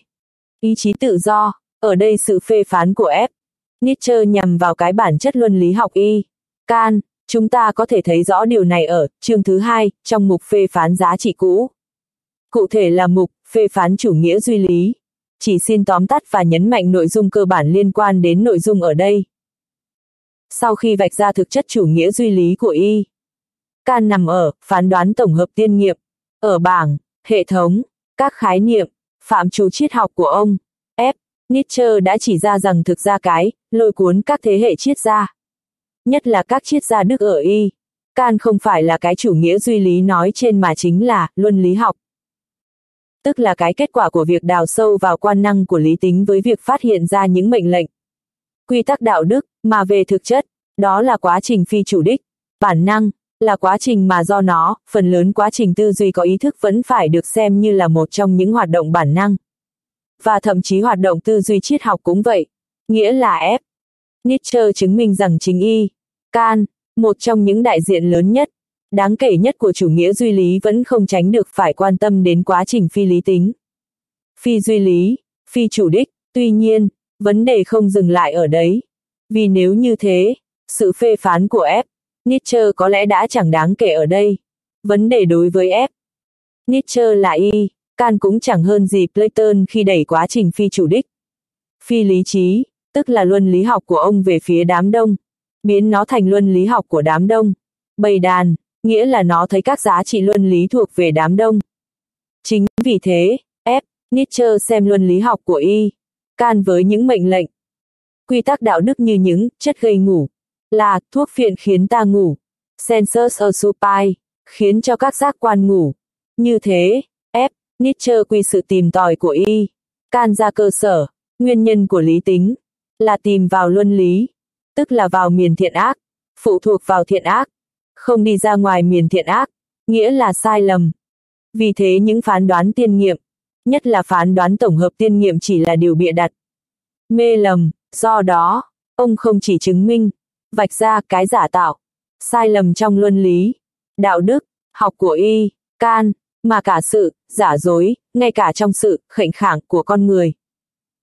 ý chí tự do, ở đây sự phê phán của F. Nietzsche nhằm vào cái bản chất luân lý học y. Can, Chúng ta có thể thấy rõ điều này ở chương thứ hai, trong mục phê phán giá trị cũ. Cụ thể là mục phê phán chủ nghĩa duy lý. Chỉ xin tóm tắt và nhấn mạnh nội dung cơ bản liên quan đến nội dung ở đây. Sau khi vạch ra thực chất chủ nghĩa duy lý của y, can nằm ở phán đoán tổng hợp tiên nghiệp, ở bảng, hệ thống, các khái niệm, phạm trù triết học của ông. Nietzsche đã chỉ ra rằng thực ra cái, lôi cuốn các thế hệ triết gia nhất là các triết gia Đức ở Y. Can không phải là cái chủ nghĩa duy lý nói trên mà chính là luân lý học. Tức là cái kết quả của việc đào sâu vào quan năng của lý tính với việc phát hiện ra những mệnh lệnh. Quy tắc đạo đức, mà về thực chất, đó là quá trình phi chủ đích, bản năng, là quá trình mà do nó, phần lớn quá trình tư duy có ý thức vẫn phải được xem như là một trong những hoạt động bản năng. Và thậm chí hoạt động tư duy triết học cũng vậy, nghĩa là ép, Nietzsche chứng minh rằng chính y, Can, một trong những đại diện lớn nhất, đáng kể nhất của chủ nghĩa duy lý vẫn không tránh được phải quan tâm đến quá trình phi lý tính. Phi duy lý, phi chủ đích, tuy nhiên, vấn đề không dừng lại ở đấy. Vì nếu như thế, sự phê phán của F. Nietzsche có lẽ đã chẳng đáng kể ở đây. Vấn đề đối với F. Nietzsche là y, Can cũng chẳng hơn gì Platon khi đẩy quá trình phi chủ đích. Phi lý trí, tức là luân lý học của ông về phía đám đông, biến nó thành luân lý học của đám đông. Bầy đàn, nghĩa là nó thấy các giá trị luân lý thuộc về đám đông. Chính vì thế, F. Nietzsche xem luân lý học của Y. Can với những mệnh lệnh. Quy tắc đạo đức như những chất gây ngủ, là thuốc phiện khiến ta ngủ. Sensus supine, khiến cho các giác quan ngủ. Như thế, Nietzsche quy sự tìm tòi của Y. Can ra cơ sở, nguyên nhân của lý tính, là tìm vào luân lý, tức là vào miền thiện ác, phụ thuộc vào thiện ác, không đi ra ngoài miền thiện ác, nghĩa là sai lầm. Vì thế những phán đoán tiên nghiệm, nhất là phán đoán tổng hợp tiên nghiệm chỉ là điều bịa đặt. Mê lầm, do đó, ông không chỉ chứng minh, vạch ra cái giả tạo, sai lầm trong luân lý, đạo đức, học của y, can, mà cả sự, giả dối, ngay cả trong sự, khệnh khẳng của con người.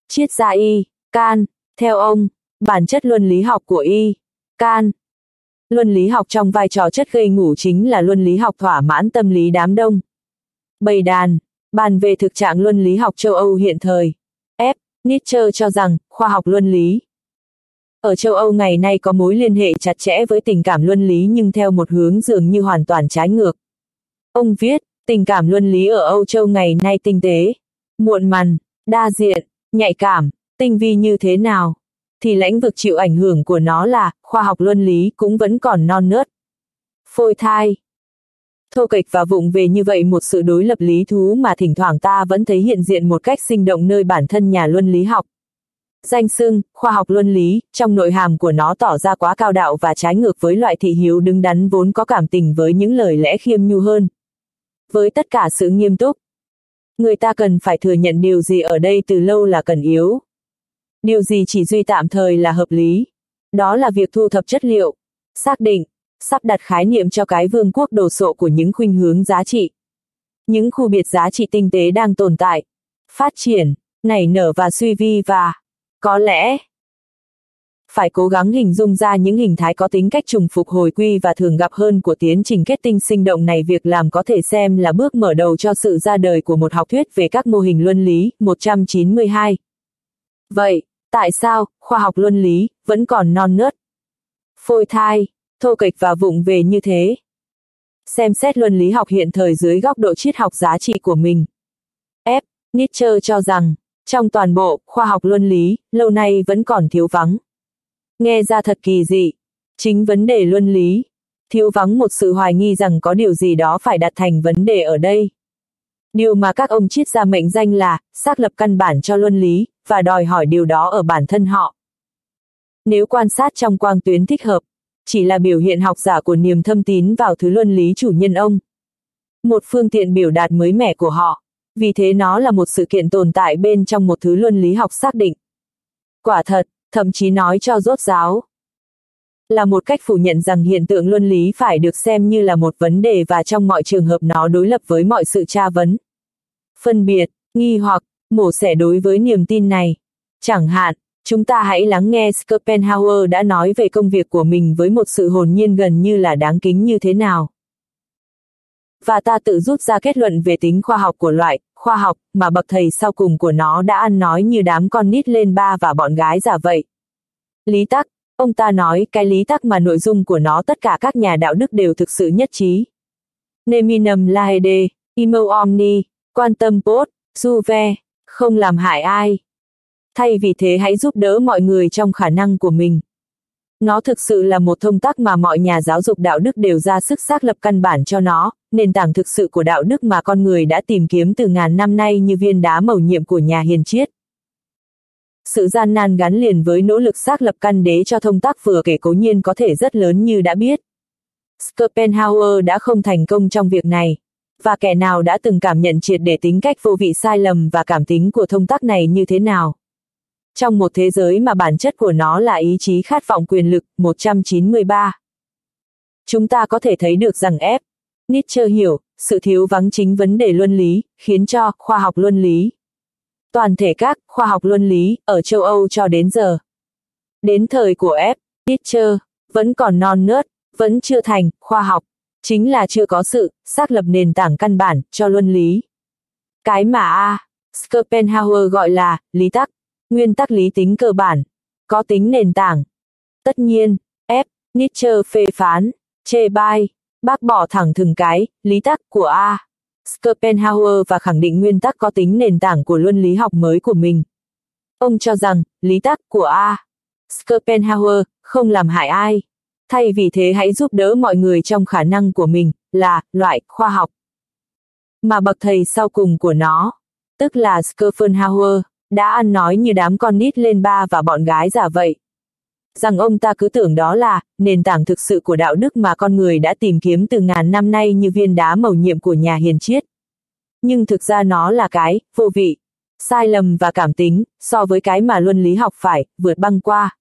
Triết gia y, can, theo ông, bản chất luân lý học của y, can. Luân lý học trong vai trò chất gây ngủ chính là luân lý học thỏa mãn tâm lý đám đông. Bầy đàn, bàn về thực trạng luân lý học châu Âu hiện thời. F. Nietzsche cho rằng, khoa học luân lý. Ở châu Âu ngày nay có mối liên hệ chặt chẽ với tình cảm luân lý nhưng theo một hướng dường như hoàn toàn trái ngược. Ông viết, tình cảm luân lý ở Âu Châu ngày nay tinh tế, muộn mằn, đa diện, nhạy cảm, tinh vi như thế nào, thì lãnh vực chịu ảnh hưởng của nó là, khoa học luân lý cũng vẫn còn non nớt. Phôi thai Thô kịch và vụng về như vậy một sự đối lập lý thú mà thỉnh thoảng ta vẫn thấy hiện diện một cách sinh động nơi bản thân nhà luân lý học. Danh xưng, khoa học luân lý, trong nội hàm của nó tỏ ra quá cao đạo và trái ngược với loại thị hiếu đứng đắn vốn có cảm tình với những lời lẽ khiêm nhu hơn. Với tất cả sự nghiêm túc, người ta cần phải thừa nhận điều gì ở đây từ lâu là cần yếu. Điều gì chỉ duy tạm thời là hợp lý. Đó là việc thu thập chất liệu, xác định, sắp đặt khái niệm cho cái vương quốc đồ sộ của những khuynh hướng giá trị. Những khu biệt giá trị tinh tế đang tồn tại, phát triển, nảy nở và suy vi và, có lẽ, phải cố gắng hình dung ra những hình thái có tính cách trùng phục hồi quy và thường gặp hơn của tiến trình kết tinh sinh động này việc làm có thể xem là bước mở đầu cho sự ra đời của một học thuyết về các mô hình luân lý, 192. Vậy, tại sao, khoa học luân lý, vẫn còn non nớt? Phôi thai, thô kịch và vụng về như thế. Xem xét luân lý học hiện thời dưới góc độ triết học giá trị của mình. F. Nietzsche cho rằng, trong toàn bộ khoa học luân lý, lâu nay vẫn còn thiếu vắng. Nghe ra thật kỳ dị. Chính vấn đề luân lý, thiếu vắng một sự hoài nghi rằng có điều gì đó phải đặt thành vấn đề ở đây. Điều mà các ông triết gia mệnh danh là xác lập căn bản cho luân lý, và đòi hỏi điều đó ở bản thân họ. Nếu quan sát trong quang tuyến thích hợp, chỉ là biểu hiện học giả của niềm thâm tín vào thứ luân lý chủ nhân ông. Một phương tiện biểu đạt mới mẻ của họ, vì thế nó là một sự kiện tồn tại bên trong một thứ luân lý học xác định. Quả thật, thậm chí nói cho rốt giáo. Là một cách phủ nhận rằng hiện tượng luân lý phải được xem như là một vấn đề và trong mọi trường hợp nó đối lập với mọi sự tra vấn. Phân biệt, nghi hoặc, mổ xẻ đối với niềm tin này. Chẳng hạn, chúng ta hãy lắng nghe Schopenhauer đã nói về công việc của mình với một sự hồn nhiên gần như là đáng kính như thế nào. Và ta tự rút ra kết luận về tính khoa học của loại, khoa học, mà bậc thầy sau cùng của nó đã ăn nói như đám con nít lên ba và bọn gái giả vậy. Lý tắc, ông ta nói cái lý tắc mà nội dung của nó tất cả các nhà đạo đức đều thực sự nhất trí. Neminum laede, imo omni, quan tâm post, juve, không làm hại ai. Thay vì thế hãy giúp đỡ mọi người trong khả năng của mình. Nó thực sự là một thông tắc mà mọi nhà giáo dục đạo đức đều ra sức xác lập căn bản cho nó, nền tảng thực sự của đạo đức mà con người đã tìm kiếm từ ngàn năm nay như viên đá mầu nhiệm của nhà hiền triết. Sự gian nan gắn liền với nỗ lực xác lập căn đế cho thông tác vừa kể cố nhiên có thể rất lớn như đã biết. Schopenhauer đã không thành công trong việc này, và kẻ nào đã từng cảm nhận triệt để tính cách vô vị sai lầm và cảm tính của thông tác này như thế nào. Trong một thế giới mà bản chất của nó là ý chí khát vọng quyền lực, 193. Chúng ta có thể thấy được rằng F. Nietzsche hiểu, sự thiếu vắng chính vấn đề luân lý, khiến cho khoa học luân lý. Toàn thể các khoa học luân lý ở châu Âu cho đến giờ. Đến thời của F. Nietzsche, vẫn còn non nớt, vẫn chưa thành khoa học, chính là chưa có sự xác lập nền tảng căn bản cho luân lý. Cái mà A. Schopenhauer gọi là lý tắc, nguyên tắc lý tính cơ bản, có tính nền tảng. Tất nhiên, F. Nietzsche phê phán, chê bai, bác bỏ thẳng thừng cái, lý tắc của A. Schopenhauer và khẳng định nguyên tắc có tính nền tảng của luân lý học mới của mình. Ông cho rằng, lý tắc của A. Schopenhauer không làm hại ai. Thay vì thế hãy giúp đỡ mọi người trong khả năng của mình, là, loại, khoa học. Mà bậc thầy sau cùng của nó, tức là Schopenhauer, đã ăn nói như đám con nít lên ba và bọn gái giả vậy. rằng ông ta cứ tưởng đó là nền tảng thực sự của đạo đức mà con người đã tìm kiếm từ ngàn năm nay như viên đá màu nhiệm của nhà hiền triết. Nhưng thực ra nó là cái, vô vị, sai lầm và cảm tính, so với cái mà luân lý học phải, vượt băng qua.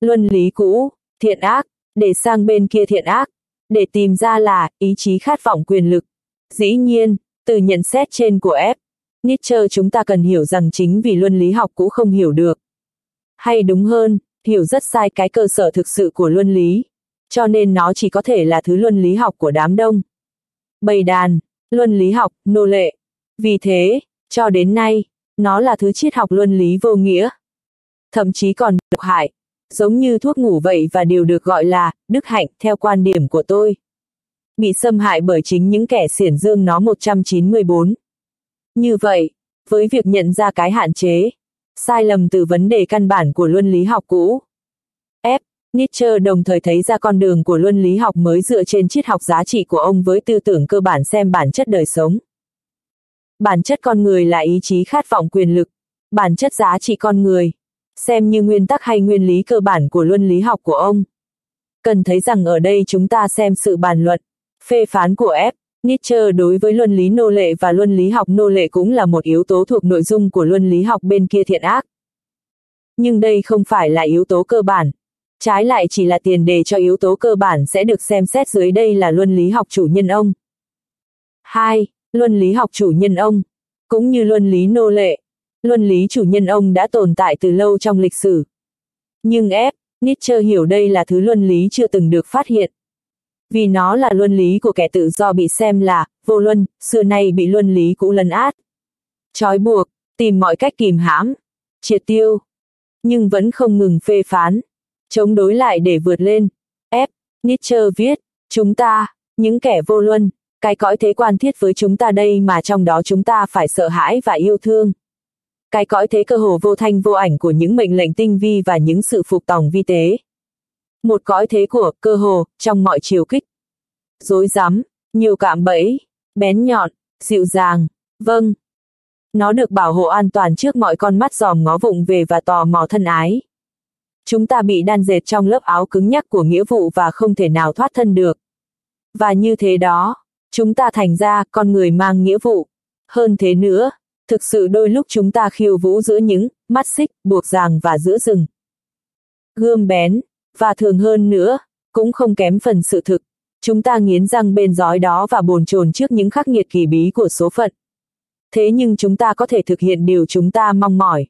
Luân lý cũ, thiện ác, để sang bên kia thiện ác, để tìm ra là ý chí khát vọng quyền lực. Dĩ nhiên, từ nhận xét trên của F. Nietzsche chúng ta cần hiểu rằng chính vì luân lý học cũ không hiểu được. Hay đúng hơn, hiểu rất sai cái cơ sở thực sự của luân lý. Cho nên nó chỉ có thể là thứ luân lý học của đám đông. Bầy đàn, luân lý học, nô lệ. Vì thế, cho đến nay, nó là thứ triết học luân lý vô nghĩa. Thậm chí còn độc hại, giống như thuốc ngủ vậy và điều được gọi là đức hạnh theo quan điểm của tôi. Bị xâm hại bởi chính những kẻ xiển dương nó 194. Như vậy, với việc nhận ra cái hạn chế, sai lầm từ vấn đề căn bản của luân lý học cũ. F. Nietzsche đồng thời thấy ra con đường của luân lý học mới dựa trên triết học giá trị của ông với tư tưởng cơ bản xem bản chất đời sống. Bản chất con người là ý chí khát vọng quyền lực, bản chất giá trị con người, xem như nguyên tắc hay nguyên lý cơ bản của luân lý học của ông. Cần thấy rằng ở đây chúng ta xem sự bàn luận, phê phán của F. Nietzsche đối với luân lý nô lệ và luân lý học nô lệ cũng là một yếu tố thuộc nội dung của luân lý học bên kia thiện ác. Nhưng đây không phải là yếu tố cơ bản. Trái lại chỉ là tiền đề cho yếu tố cơ bản sẽ được xem xét dưới đây là luân lý học chủ nhân ông. 2. Luân lý học chủ nhân ông. Cũng như luân lý nô lệ. Luân lý chủ nhân ông đã tồn tại từ lâu trong lịch sử. Nhưng F. Nietzsche hiểu đây là thứ luân lý chưa từng được phát hiện vì nó là luân lý của kẻ tự do bị xem là vô luân, xưa nay bị luân lý cũ lấn át. Trói buộc, tìm mọi cách kìm hãm, triệt tiêu, nhưng vẫn không ngừng phê phán, chống đối lại để vượt lên. F. Nietzsche viết, chúng ta, những kẻ vô luân, cái cõi thế quan thiết với chúng ta đây mà trong đó chúng ta phải sợ hãi và yêu thương. Cái cõi thế cơ hồ vô thanh vô ảnh của những mệnh lệnh tinh vi và những sự phục tòng vi tế một cõi thế của cơ hồ trong mọi chiều kích. Dối rắm, nhiều cạm bẫy, bén nhọn, dịu dàng, vâng. Nó được bảo hộ an toàn trước mọi con mắt giòm ngó vụng về và tò mò thân ái. Chúng ta bị đan dệt trong lớp áo cứng nhắc của nghĩa vụ và không thể nào thoát thân được. Và như thế đó, chúng ta thành ra con người mang nghĩa vụ. Hơn thế nữa, thực sự đôi lúc chúng ta khiêu vũ giữa những mắt xích, buộc ràng và giữa rừng. Gươm bén, và thường hơn nữa, cũng không kém phần sự thực. Chúng ta nghiến răng bên giói đó và bồn chồn trước những khắc nghiệt kỳ bí của số phận. Thế nhưng chúng ta có thể thực hiện điều chúng ta mong mỏi.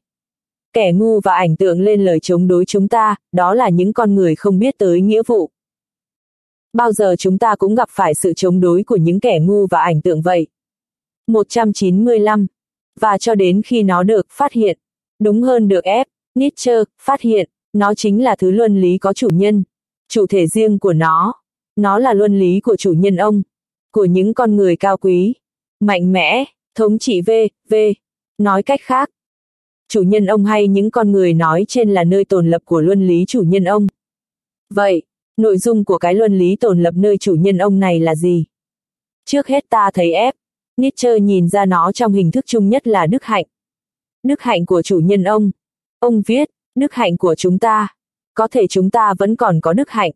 Kẻ ngu và ảnh tượng lên lời chống đối chúng ta, đó là những con người không biết tới nghĩa vụ. Bao giờ chúng ta cũng gặp phải sự chống đối của những kẻ ngu và ảnh tượng vậy. 195. Và cho đến khi nó được phát hiện, đúng hơn được ép, Nietzsche, phát hiện, nó chính là thứ luân lý có chủ nhân, chủ thể riêng của nó. Nó là luân lý của chủ nhân ông, của những con người cao quý, mạnh mẽ, thống trị V, V. Nói cách khác, chủ nhân ông hay những con người nói trên là nơi tồn lập của luân lý chủ nhân ông. Vậy, nội dung của cái luân lý tồn lập nơi chủ nhân ông này là gì? Trước hết ta thấy ép, Nietzsche nhìn ra nó trong hình thức chung nhất là đức hạnh. Đức hạnh của chủ nhân ông. Ông viết, đức hạnh của chúng ta. Có thể chúng ta vẫn còn có đức hạnh.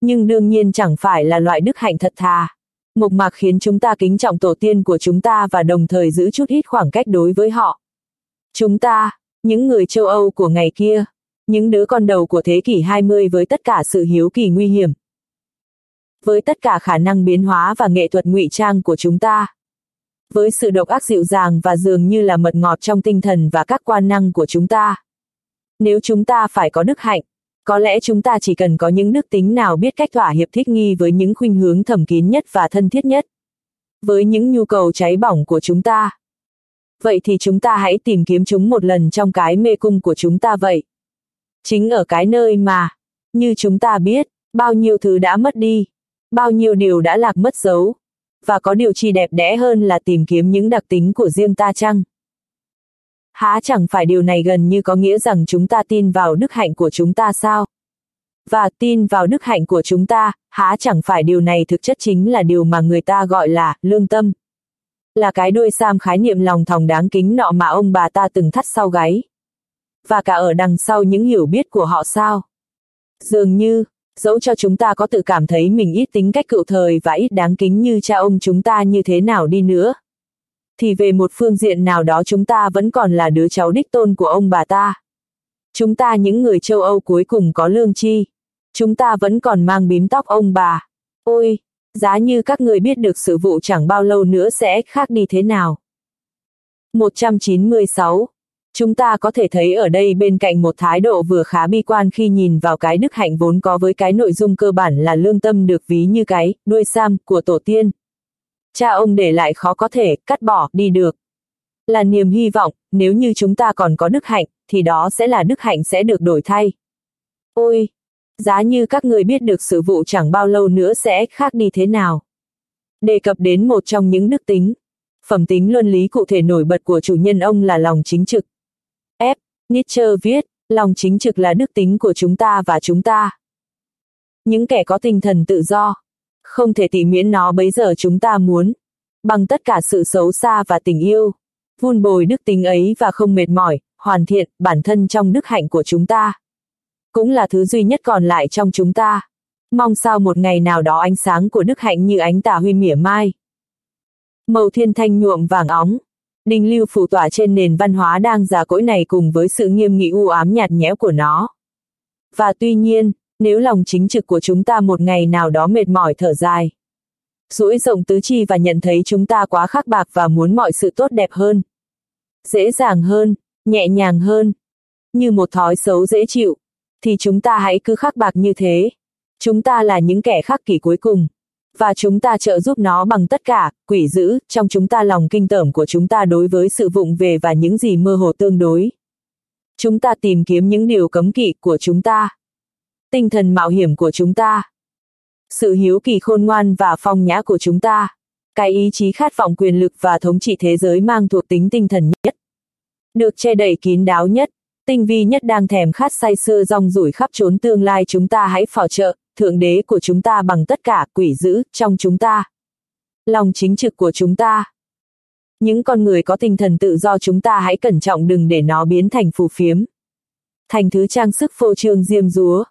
Nhưng đương nhiên chẳng phải là loại đức hạnh thật thà. Mộc mạc khiến chúng ta kính trọng tổ tiên của chúng ta và đồng thời giữ chút ít khoảng cách đối với họ. Chúng ta, những người châu Âu của ngày kia, những đứa con đầu của thế kỷ 20 với tất cả sự hiếu kỳ nguy hiểm. Với tất cả khả năng biến hóa và nghệ thuật ngụy trang của chúng ta. Với sự độc ác dịu dàng và dường như là mật ngọt trong tinh thần và các quan năng của chúng ta. Nếu chúng ta phải có đức hạnh, có lẽ chúng ta chỉ cần có những đức tính nào biết cách thỏa hiệp thích nghi với những khuynh hướng thầm kín nhất và thân thiết nhất. Với những nhu cầu cháy bỏng của chúng ta. Vậy thì chúng ta hãy tìm kiếm chúng một lần trong cái mê cung của chúng ta vậy. Chính ở cái nơi mà, như chúng ta biết, bao nhiêu thứ đã mất đi, bao nhiêu điều đã lạc mất dấu. Và có điều chi đẹp đẽ hơn là tìm kiếm những đặc tính của riêng ta chăng? Há chẳng phải điều này gần như có nghĩa rằng chúng ta tin vào đức hạnh của chúng ta sao? Và tin vào đức hạnh của chúng ta, há chẳng phải điều này thực chất chính là điều mà người ta gọi là lương tâm. Là cái đuôi sam khái niệm lòng thòng đáng kính nọ mà ông bà ta từng thắt sau gáy. và cả ở đằng sau những hiểu biết của họ sao. Dường như, dẫu cho chúng ta có tự cảm thấy mình ít tính cách cựu thời và ít đáng kính như cha ông chúng ta như thế nào đi nữa. Thì về một phương diện nào đó chúng ta vẫn còn là đứa cháu đích tôn của ông bà ta. Chúng ta những người châu Âu cuối cùng có lương chi. Chúng ta vẫn còn mang bím tóc ông bà. Ôi, giá như các người biết được sự vụ chẳng bao lâu nữa sẽ khác đi thế nào. 196. Chúng ta có thể thấy ở đây bên cạnh một thái độ vừa khá bi quan khi nhìn vào cái đức hạnh vốn có với cái nội dung cơ bản là lương tâm được ví như cái đuôi sam của tổ tiên. Cha ông để lại khó có thể cắt bỏ đi được. Là niềm hy vọng, nếu như chúng ta còn có đức hạnh, thì đó sẽ là đức hạnh sẽ được đổi thay. Ôi, giá như các người biết được sự vụ chẳng bao lâu nữa sẽ khác đi thế nào. Đề cập đến một trong những đức tính, phẩm tính luân lý cụ thể nổi bật của chủ nhân ông là lòng chính trực. F. Nietzsche viết, lòng chính trực là đức tính của chúng ta và chúng ta. Những kẻ có tinh thần tự do, không thể tỉ miễn nó bấy giờ chúng ta muốn, bằng tất cả sự xấu xa và tình yêu, vun bồi đức tính ấy và không mệt mỏi, hoàn thiện bản thân trong đức hạnh của chúng ta. Cũng là thứ duy nhất còn lại trong chúng ta. Mong sao một ngày nào đó ánh sáng của đức hạnh như ánh tà huy mỉa mai. Màu thiên thanh nhuộm vàng óng. Đình lưu phủ tỏa trên nền văn hóa đang già cỗi này cùng với sự nghiêm nghị u ám nhạt nhẽo của nó. Và tuy nhiên, nếu lòng chính trực của chúng ta một ngày nào đó mệt mỏi thở dài, duỗi rộng tứ chi và nhận thấy chúng ta quá khắc bạc và muốn mọi sự tốt đẹp hơn, dễ dàng hơn, nhẹ nhàng hơn, như một thói xấu dễ chịu, thì chúng ta hãy cứ khắc bạc như thế. Chúng ta là những kẻ khắc kỷ cuối cùng, và chúng ta trợ giúp nó bằng tất cả, quỷ dữ, trong chúng ta lòng kinh tởm của chúng ta đối với sự vụng về và những gì mơ hồ tương đối. Chúng ta tìm kiếm những điều cấm kỵ của chúng ta. Tinh thần mạo hiểm của chúng ta. Sự hiếu kỳ khôn ngoan và phong nhã của chúng ta. Cái ý chí khát vọng quyền lực và thống trị thế giới mang thuộc tính tinh thần nhất. Được che đậy kín đáo nhất, tinh vi nhất đang thèm khát say sưa rong rủi khắp trốn tương lai chúng ta hãy phò trợ, thượng đế của chúng ta bằng tất cả quỷ dữ trong chúng ta. Lòng chính trực của chúng ta. Những con người có tinh thần tự do chúng ta hãy cẩn trọng đừng để nó biến thành phù phiếm. Thành thứ trang sức phô trương diêm dúa.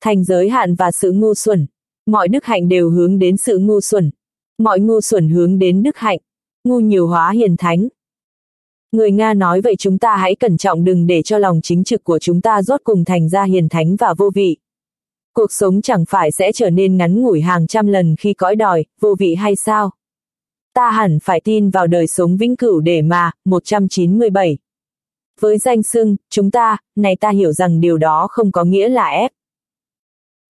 Thành giới hạn và sự ngu xuẩn. Mọi đức hạnh đều hướng đến sự ngu xuẩn. Mọi ngu xuẩn hướng đến đức hạnh. Ngu nhiều hóa hiền thánh. Người Nga nói vậy chúng ta hãy cẩn trọng đừng để cho lòng chính trực của chúng ta rốt cùng thành ra hiền thánh và vô vị cuộc sống chẳng phải sẽ trở nên ngắn ngủi hàng trăm lần khi cõi đòi, vô vị hay sao? Ta hẳn phải tin vào đời sống vĩnh cửu để mà, 197. Với danh xưng, chúng ta, này ta hiểu rằng điều đó không có nghĩa là ép.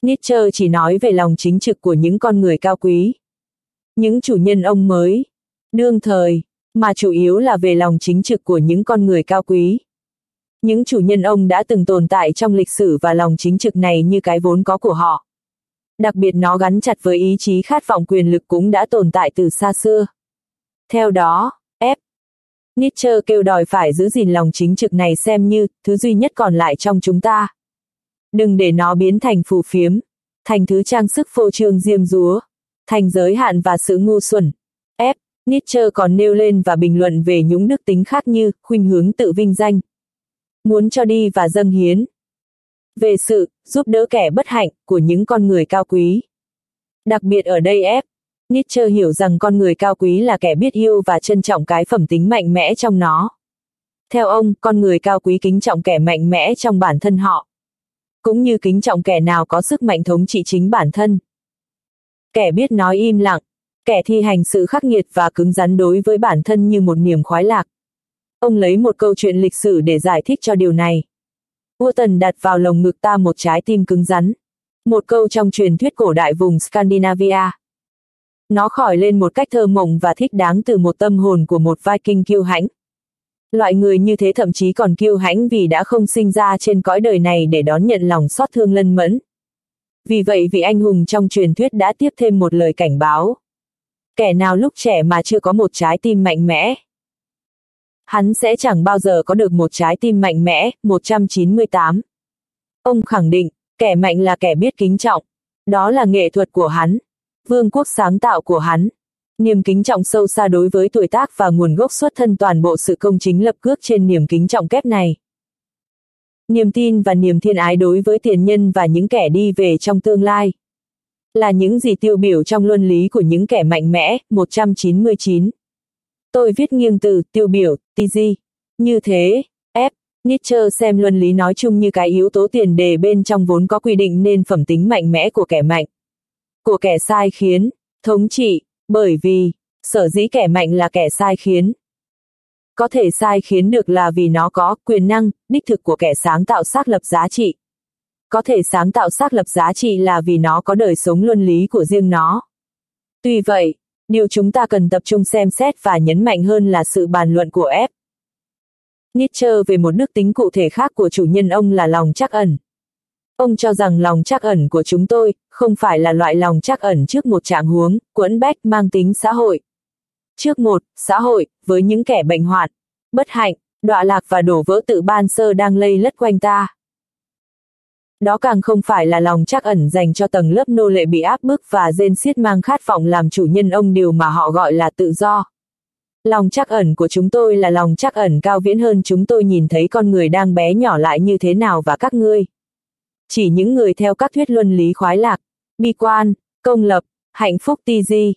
Nietzsche chỉ nói về lòng chính trực của những con người cao quý. Những chủ nhân ông mới, đương thời, mà chủ yếu là về lòng chính trực của những con người cao quý. Những chủ nhân ông đã từng tồn tại trong lịch sử và lòng chính trực này như cái vốn có của họ. Đặc biệt nó gắn chặt với ý chí khát vọng quyền lực cũng đã tồn tại từ xa xưa. Theo đó, F. Nietzsche kêu đòi phải giữ gìn lòng chính trực này xem như thứ duy nhất còn lại trong chúng ta. Đừng để nó biến thành phù phiếm, thành thứ trang sức phô trương diêm dúa, thành giới hạn và sự ngu xuẩn. F. Nietzsche còn nêu lên và bình luận về những đức tính khác như khuynh hướng tự vinh danh, muốn cho đi và dâng hiến. Về sự, giúp đỡ kẻ bất hạnh, của những con người cao quý. Đặc biệt ở đây F. Nietzsche hiểu rằng con người cao quý là kẻ biết yêu và trân trọng cái phẩm tính mạnh mẽ trong nó. Theo ông, con người cao quý kính trọng kẻ mạnh mẽ trong bản thân họ. Cũng như kính trọng kẻ nào có sức mạnh thống trị chính bản thân. Kẻ biết nói im lặng, kẻ thi hành sự khắc nghiệt và cứng rắn đối với bản thân như một niềm khoái lạc. Ông lấy một câu chuyện lịch sử để giải thích cho điều này. Vua Tần đặt vào lồng ngực ta một trái tim cứng rắn. Một câu trong truyền thuyết cổ đại vùng Scandinavia. Nó khỏi lên một cách thơ mộng và thích đáng từ một tâm hồn của một Viking kiêu hãnh. Loại người như thế thậm chí còn kiêu hãnh vì đã không sinh ra trên cõi đời này để đón nhận lòng xót thương lân mẫn. Vì vậy vị anh hùng trong truyền thuyết đã tiếp thêm một lời cảnh báo. Kẻ nào lúc trẻ mà chưa có một trái tim mạnh mẽ, hắn sẽ chẳng bao giờ có được một trái tim mạnh mẽ, 198. Ông khẳng định, kẻ mạnh là kẻ biết kính trọng. Đó là nghệ thuật của hắn, vương quốc sáng tạo của hắn. Niềm kính trọng sâu xa đối với tuổi tác và nguồn gốc xuất thân toàn bộ sự công chính lập cước trên niềm kính trọng kép này. Niềm tin và niềm thiên ái đối với tiền nhân và những kẻ đi về trong tương lai. Là những gì tiêu biểu trong luân lý của những kẻ mạnh mẽ, 199. Tôi viết nghiêng từ, tiêu biểu, TG. Như thế, F. Nietzsche xem luân lý nói chung như cái yếu tố tiền đề bên trong vốn có quy định nên phẩm tính mạnh mẽ của kẻ mạnh. Của kẻ sai khiến, thống trị, bởi vì, sở dĩ kẻ mạnh là kẻ sai khiến. Có thể sai khiến được là vì nó có quyền năng, đích thực của kẻ sáng tạo xác lập giá trị. Có thể sáng tạo xác lập giá trị là vì nó có đời sống luân lý của riêng nó. Tuy vậy, điều chúng ta cần tập trung xem xét và nhấn mạnh hơn là sự bàn luận của F. Nietzsche về một đức tính cụ thể khác của chủ nhân ông là lòng trắc ẩn. Ông cho rằng lòng trắc ẩn của chúng tôi, không phải là loại lòng trắc ẩn trước một trạng huống, quẫn bách mang tính xã hội. Trước một, xã hội, với những kẻ bệnh hoạn, bất hạnh, đọa lạc và đổ vỡ tự ban sơ đang lây lất quanh ta. Đó càng không phải là lòng trắc ẩn dành cho tầng lớp nô lệ bị áp bức và rên xiết mang khát vọng làm chủ nhân ông điều mà họ gọi là tự do. Lòng trắc ẩn của chúng tôi là lòng trắc ẩn cao viễn hơn chúng tôi nhìn thấy con người đang bé nhỏ lại như thế nào và các ngươi. Chỉ những người theo các thuyết luân lý khoái lạc, bi quan, công lập, hạnh phúc ti di.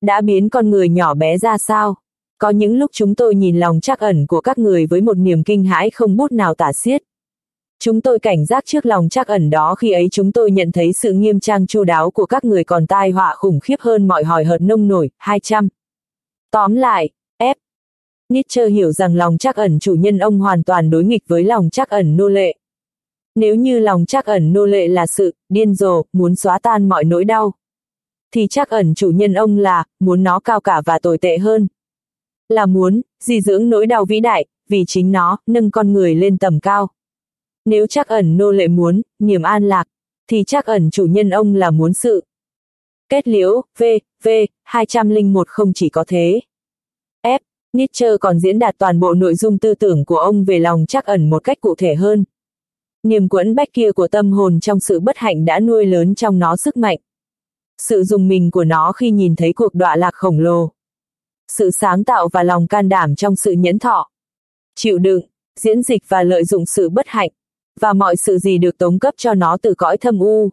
Đã biến con người nhỏ bé ra sao? Có những lúc chúng tôi nhìn lòng trắc ẩn của các người với một niềm kinh hãi không bút nào tả xiết. Chúng tôi cảnh giác trước lòng trắc ẩn đó khi ấy chúng tôi nhận thấy sự nghiêm trang chu đáo của các người còn tai họa khủng khiếp hơn mọi hỏi hợt nông nổi, 200. Tóm lại, F. Nietzsche hiểu rằng lòng trắc ẩn chủ nhân ông hoàn toàn đối nghịch với lòng trắc ẩn nô lệ. Nếu như lòng trắc ẩn nô lệ là sự, điên rồ, muốn xóa tan mọi nỗi đau, thì trắc ẩn chủ nhân ông là, muốn nó cao cả và tồi tệ hơn. Là muốn, di dưỡng nỗi đau vĩ đại, vì chính nó, nâng con người lên tầm cao. Nếu trắc ẩn nô lệ muốn, niềm an lạc, thì trắc ẩn chủ nhân ông là muốn sự. Kết liễu, V, V, 201 không chỉ có thế. F. Nietzsche còn diễn đạt toàn bộ nội dung tư tưởng của ông về lòng trắc ẩn một cách cụ thể hơn. Niềm quẫn bách kia của tâm hồn trong sự bất hạnh đã nuôi lớn trong nó sức mạnh. Sự dùng mình của nó khi nhìn thấy cuộc đọa lạc khổng lồ. Sự sáng tạo và lòng can đảm trong sự nhẫn thọ. Chịu đựng, diễn dịch và lợi dụng sự bất hạnh. Và mọi sự gì được tống cấp cho nó từ cõi thâm u.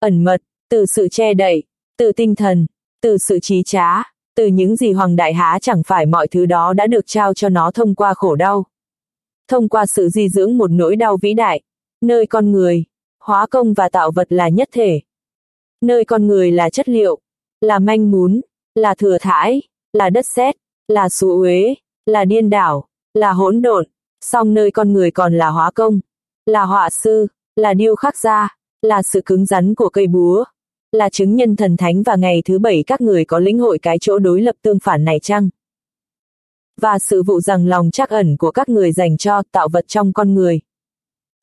Ẩn mật, từ sự che đậy, từ tinh thần, từ sự trí trá, từ những gì Hoàng Đại Há chẳng phải mọi thứ đó đã được trao cho nó thông qua khổ đau. Thông qua sự di dưỡng một nỗi đau vĩ đại, nơi con người, hóa công và tạo vật là nhất thể. Nơi con người là chất liệu, là manh mún, là thừa thải, là đất sét, là xú uế, là điên đảo, là hỗn độn, song nơi con người còn là hóa công, là họa sư, là điêu khắc gia, là sự cứng rắn của cây búa, là chứng nhân thần thánh và ngày thứ bảy các người có lĩnh hội cái chỗ đối lập tương phản này chăng? Và sự vụ rằng lòng trắc ẩn của các người dành cho tạo vật trong con người.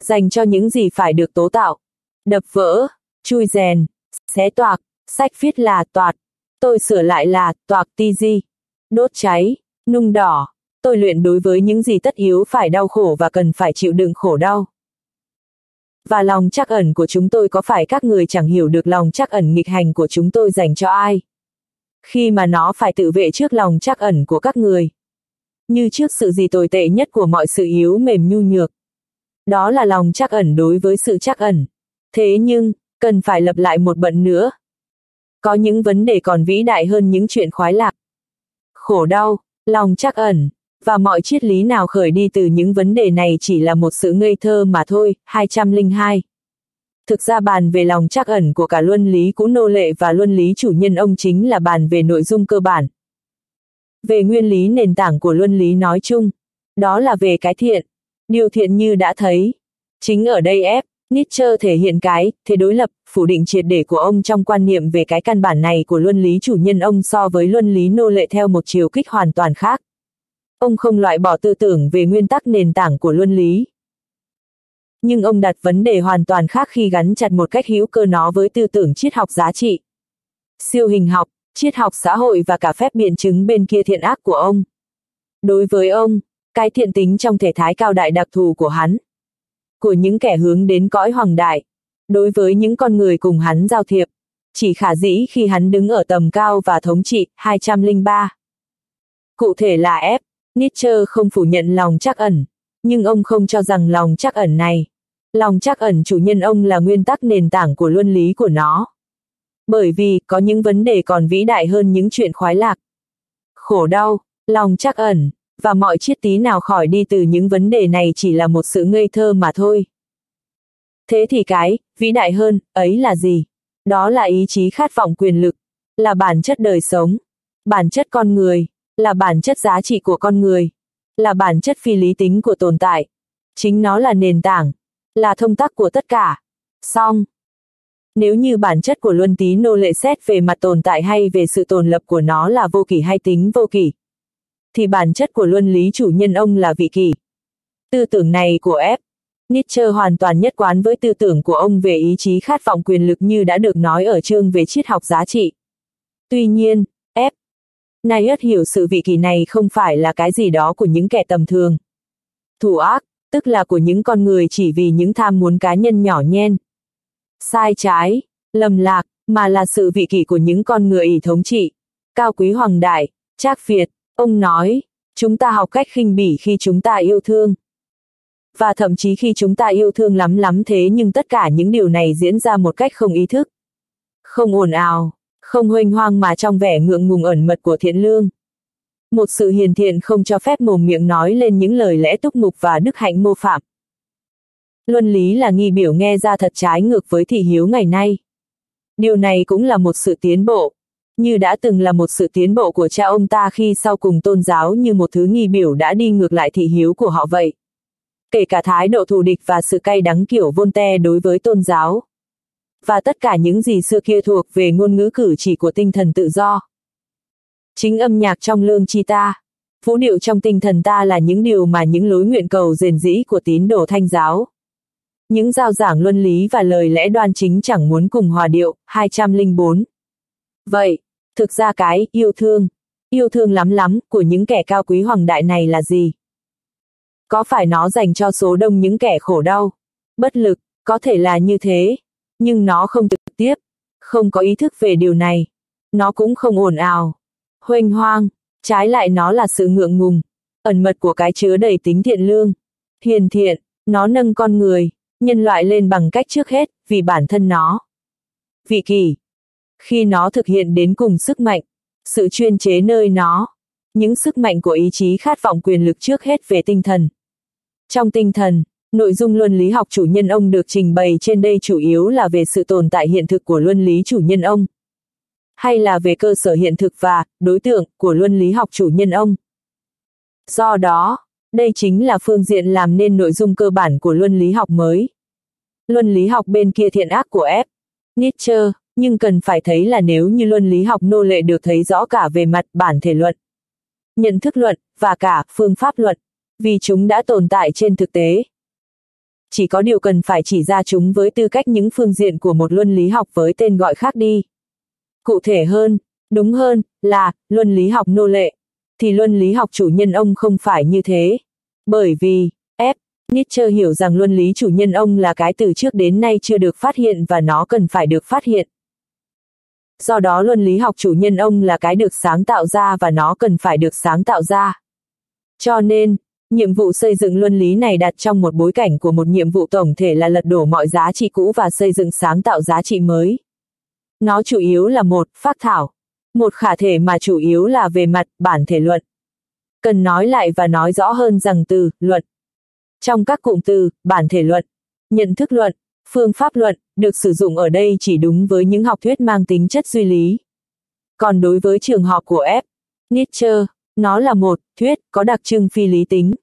Dành cho những gì phải được tố tạo. Đập vỡ, chui rèn, xé toạc, sách viết là toạt. Tôi sửa lại là toạc ti di. Đốt cháy, nung đỏ. Tôi luyện đối với những gì tất yếu phải đau khổ và cần phải chịu đựng khổ đau. Và lòng trắc ẩn của chúng tôi có phải các người chẳng hiểu được lòng trắc ẩn nghịch hành của chúng tôi dành cho ai? Khi mà nó phải tự vệ trước lòng trắc ẩn của các người. Như trước sự gì tồi tệ nhất của mọi sự yếu mềm nhu nhược. Đó là lòng chắc ẩn đối với sự chắc ẩn. Thế nhưng, cần phải lập lại một bận nữa. Có những vấn đề còn vĩ đại hơn những chuyện khoái lạc. Khổ đau, lòng chắc ẩn, và mọi triết lý nào khởi đi từ những vấn đề này chỉ là một sự ngây thơ mà thôi, 202. Thực ra bàn về lòng trắc ẩn của cả luân lý cũ nô lệ và luân lý chủ nhân ông chính là bàn về nội dung cơ bản. Về nguyên lý nền tảng của luân lý nói chung, đó là về cái thiện, điều thiện như đã thấy. Chính ở đây ép, Nietzsche thể hiện cái, thế đối lập, phủ định triệt để của ông trong quan niệm về cái căn bản này của luân lý chủ nhân ông so với luân lý nô lệ theo một chiều kích hoàn toàn khác. Ông không loại bỏ tư tưởng về nguyên tắc nền tảng của luân lý. Nhưng ông đặt vấn đề hoàn toàn khác khi gắn chặt một cách hữu cơ nó với tư tưởng triết học giá trị. Siêu hình học, triết học xã hội và cả phép biện chứng bên kia thiện ác của ông. Đối với ông, cái thiện tính trong thể thái cao đại đặc thù của hắn, của những kẻ hướng đến cõi hoàng đại, đối với những con người cùng hắn giao thiệp, chỉ khả dĩ khi hắn đứng ở tầm cao và thống trị, 203. Cụ thể là F. Nietzsche không phủ nhận lòng trắc ẩn, Nhưng ông không cho rằng lòng trắc ẩn này. Lòng trắc ẩn chủ nhân ông là nguyên tắc nền tảng của luân lý của nó. Bởi vì, có những vấn đề còn vĩ đại hơn những chuyện khoái lạc. Khổ đau, lòng chắc ẩn, và mọi chiết tí nào khỏi đi từ những vấn đề này chỉ là một sự ngây thơ mà thôi. Thế thì cái, vĩ đại hơn, ấy là gì? Đó là ý chí khát vọng quyền lực, là bản chất đời sống, bản chất con người, là bản chất giá trị của con người, là bản chất phi lý tính của tồn tại. Chính nó là nền tảng, là thông tắc của tất cả. Xong. Nếu như bản chất của luân tí nô lệ xét về mặt tồn tại hay về sự tồn lập của nó là vô kỷ hay tính vô kỷ, thì bản chất của luân lý chủ nhân ông là vị kỷ. Tư tưởng này của F. Nietzsche hoàn toàn nhất quán với tư tưởng của ông về ý chí khát vọng quyền lực như đã được nói ở chương về triết học giá trị. Tuy nhiên, F. Nietzsche hiểu sự vị kỷ này không phải là cái gì đó của những kẻ tầm thường. Thủ ác, tức là của những con người chỉ vì những tham muốn cá nhân nhỏ nhen. Sai trái, lầm lạc, mà là sự vị kỷ của những con người ỷ thống trị. Cao quý hoàng đại, trác Việt, ông nói, chúng ta học cách khinh bỉ khi chúng ta yêu thương. Và thậm chí khi chúng ta yêu thương lắm lắm thế nhưng tất cả những điều này diễn ra một cách không ý thức. Không ồn ào, không huênh hoang mà trong vẻ ngượng ngùng ẩn mật của thiện lương. Một sự hiền thiện không cho phép mồm miệng nói lên những lời lẽ túc mục và đức hạnh mô phạm. Luân lý là nghi biểu nghe ra thật trái ngược với thị hiếu ngày nay. Điều này cũng là một sự tiến bộ, như đã từng là một sự tiến bộ của cha ông ta khi sau cùng tôn giáo như một thứ nghi biểu đã đi ngược lại thị hiếu của họ vậy. Kể cả thái độ thù địch và sự cay đắng kiểu Volte đối với tôn giáo. Và tất cả những gì xưa kia thuộc về ngôn ngữ cử chỉ của tinh thần tự do. Chính âm nhạc trong lương chi ta, vũ điệu trong tinh thần ta là những điều mà những lối nguyện cầu rền rĩ của tín đồ thanh giáo. Những giao giảng luân lý và lời lẽ đoan chính chẳng muốn cùng hòa điệu, 204. Vậy, thực ra cái yêu thương, yêu thương lắm lắm của những kẻ cao quý hoàng đại này là gì? Có phải nó dành cho số đông những kẻ khổ đau, bất lực, có thể là như thế, nhưng nó không trực tiếp, không có ý thức về điều này. Nó cũng không ồn ào, huênh hoang, trái lại nó là sự ngượng ngùng, ẩn mật của cái chứa đầy tính thiện lương, hiền thiện, nó nâng con người, nhân loại lên bằng cách trước hết, vì bản thân nó. Vị kỳ, khi nó thực hiện đến cùng sức mạnh, sự chuyên chế nơi nó, những sức mạnh của ý chí khát vọng quyền lực trước hết về tinh thần. Trong tinh thần, nội dung luân lý học chủ nhân ông được trình bày trên đây chủ yếu là về sự tồn tại hiện thực của luân lý chủ nhân ông, hay là về cơ sở hiện thực và đối tượng của luân lý học chủ nhân ông. Do đó, đây chính là phương diện làm nên nội dung cơ bản của luân lý học mới. Luân lý học bên kia thiện ác của F. Nietzsche nhưng cần phải thấy là nếu như luân lý học nô lệ được thấy rõ cả về mặt bản thể luận, nhận thức luận, và cả phương pháp luận, vì chúng đã tồn tại trên thực tế. Chỉ có điều cần phải chỉ ra chúng với tư cách những phương diện của một luân lý học với tên gọi khác đi. Cụ thể hơn, đúng hơn, là, luân lý học nô lệ, thì luân lý học chủ nhân ông không phải như thế. Bởi vì, F. Nietzsche hiểu rằng luân lý chủ nhân ông là cái từ trước đến nay chưa được phát hiện và nó cần phải được phát hiện do đó luân lý học chủ nhân ông là cái được sáng tạo ra và nó cần phải được sáng tạo ra. Cho nên, nhiệm vụ xây dựng luân lý này đặt trong một bối cảnh của một nhiệm vụ tổng thể là lật đổ mọi giá trị cũ và xây dựng sáng tạo giá trị mới. Nó chủ yếu là một, phát thảo, một khả thể mà chủ yếu là về mặt, bản thể luận. Cần nói lại và nói rõ hơn rằng từ, luận. Trong các cụm từ, bản thể luận, nhận thức luận, Phương pháp luận, được sử dụng ở đây chỉ đúng với những học thuyết mang tính chất duy lý. Còn đối với trường học của F. Nietzsche, nó là một thuyết có đặc trưng phi lý tính.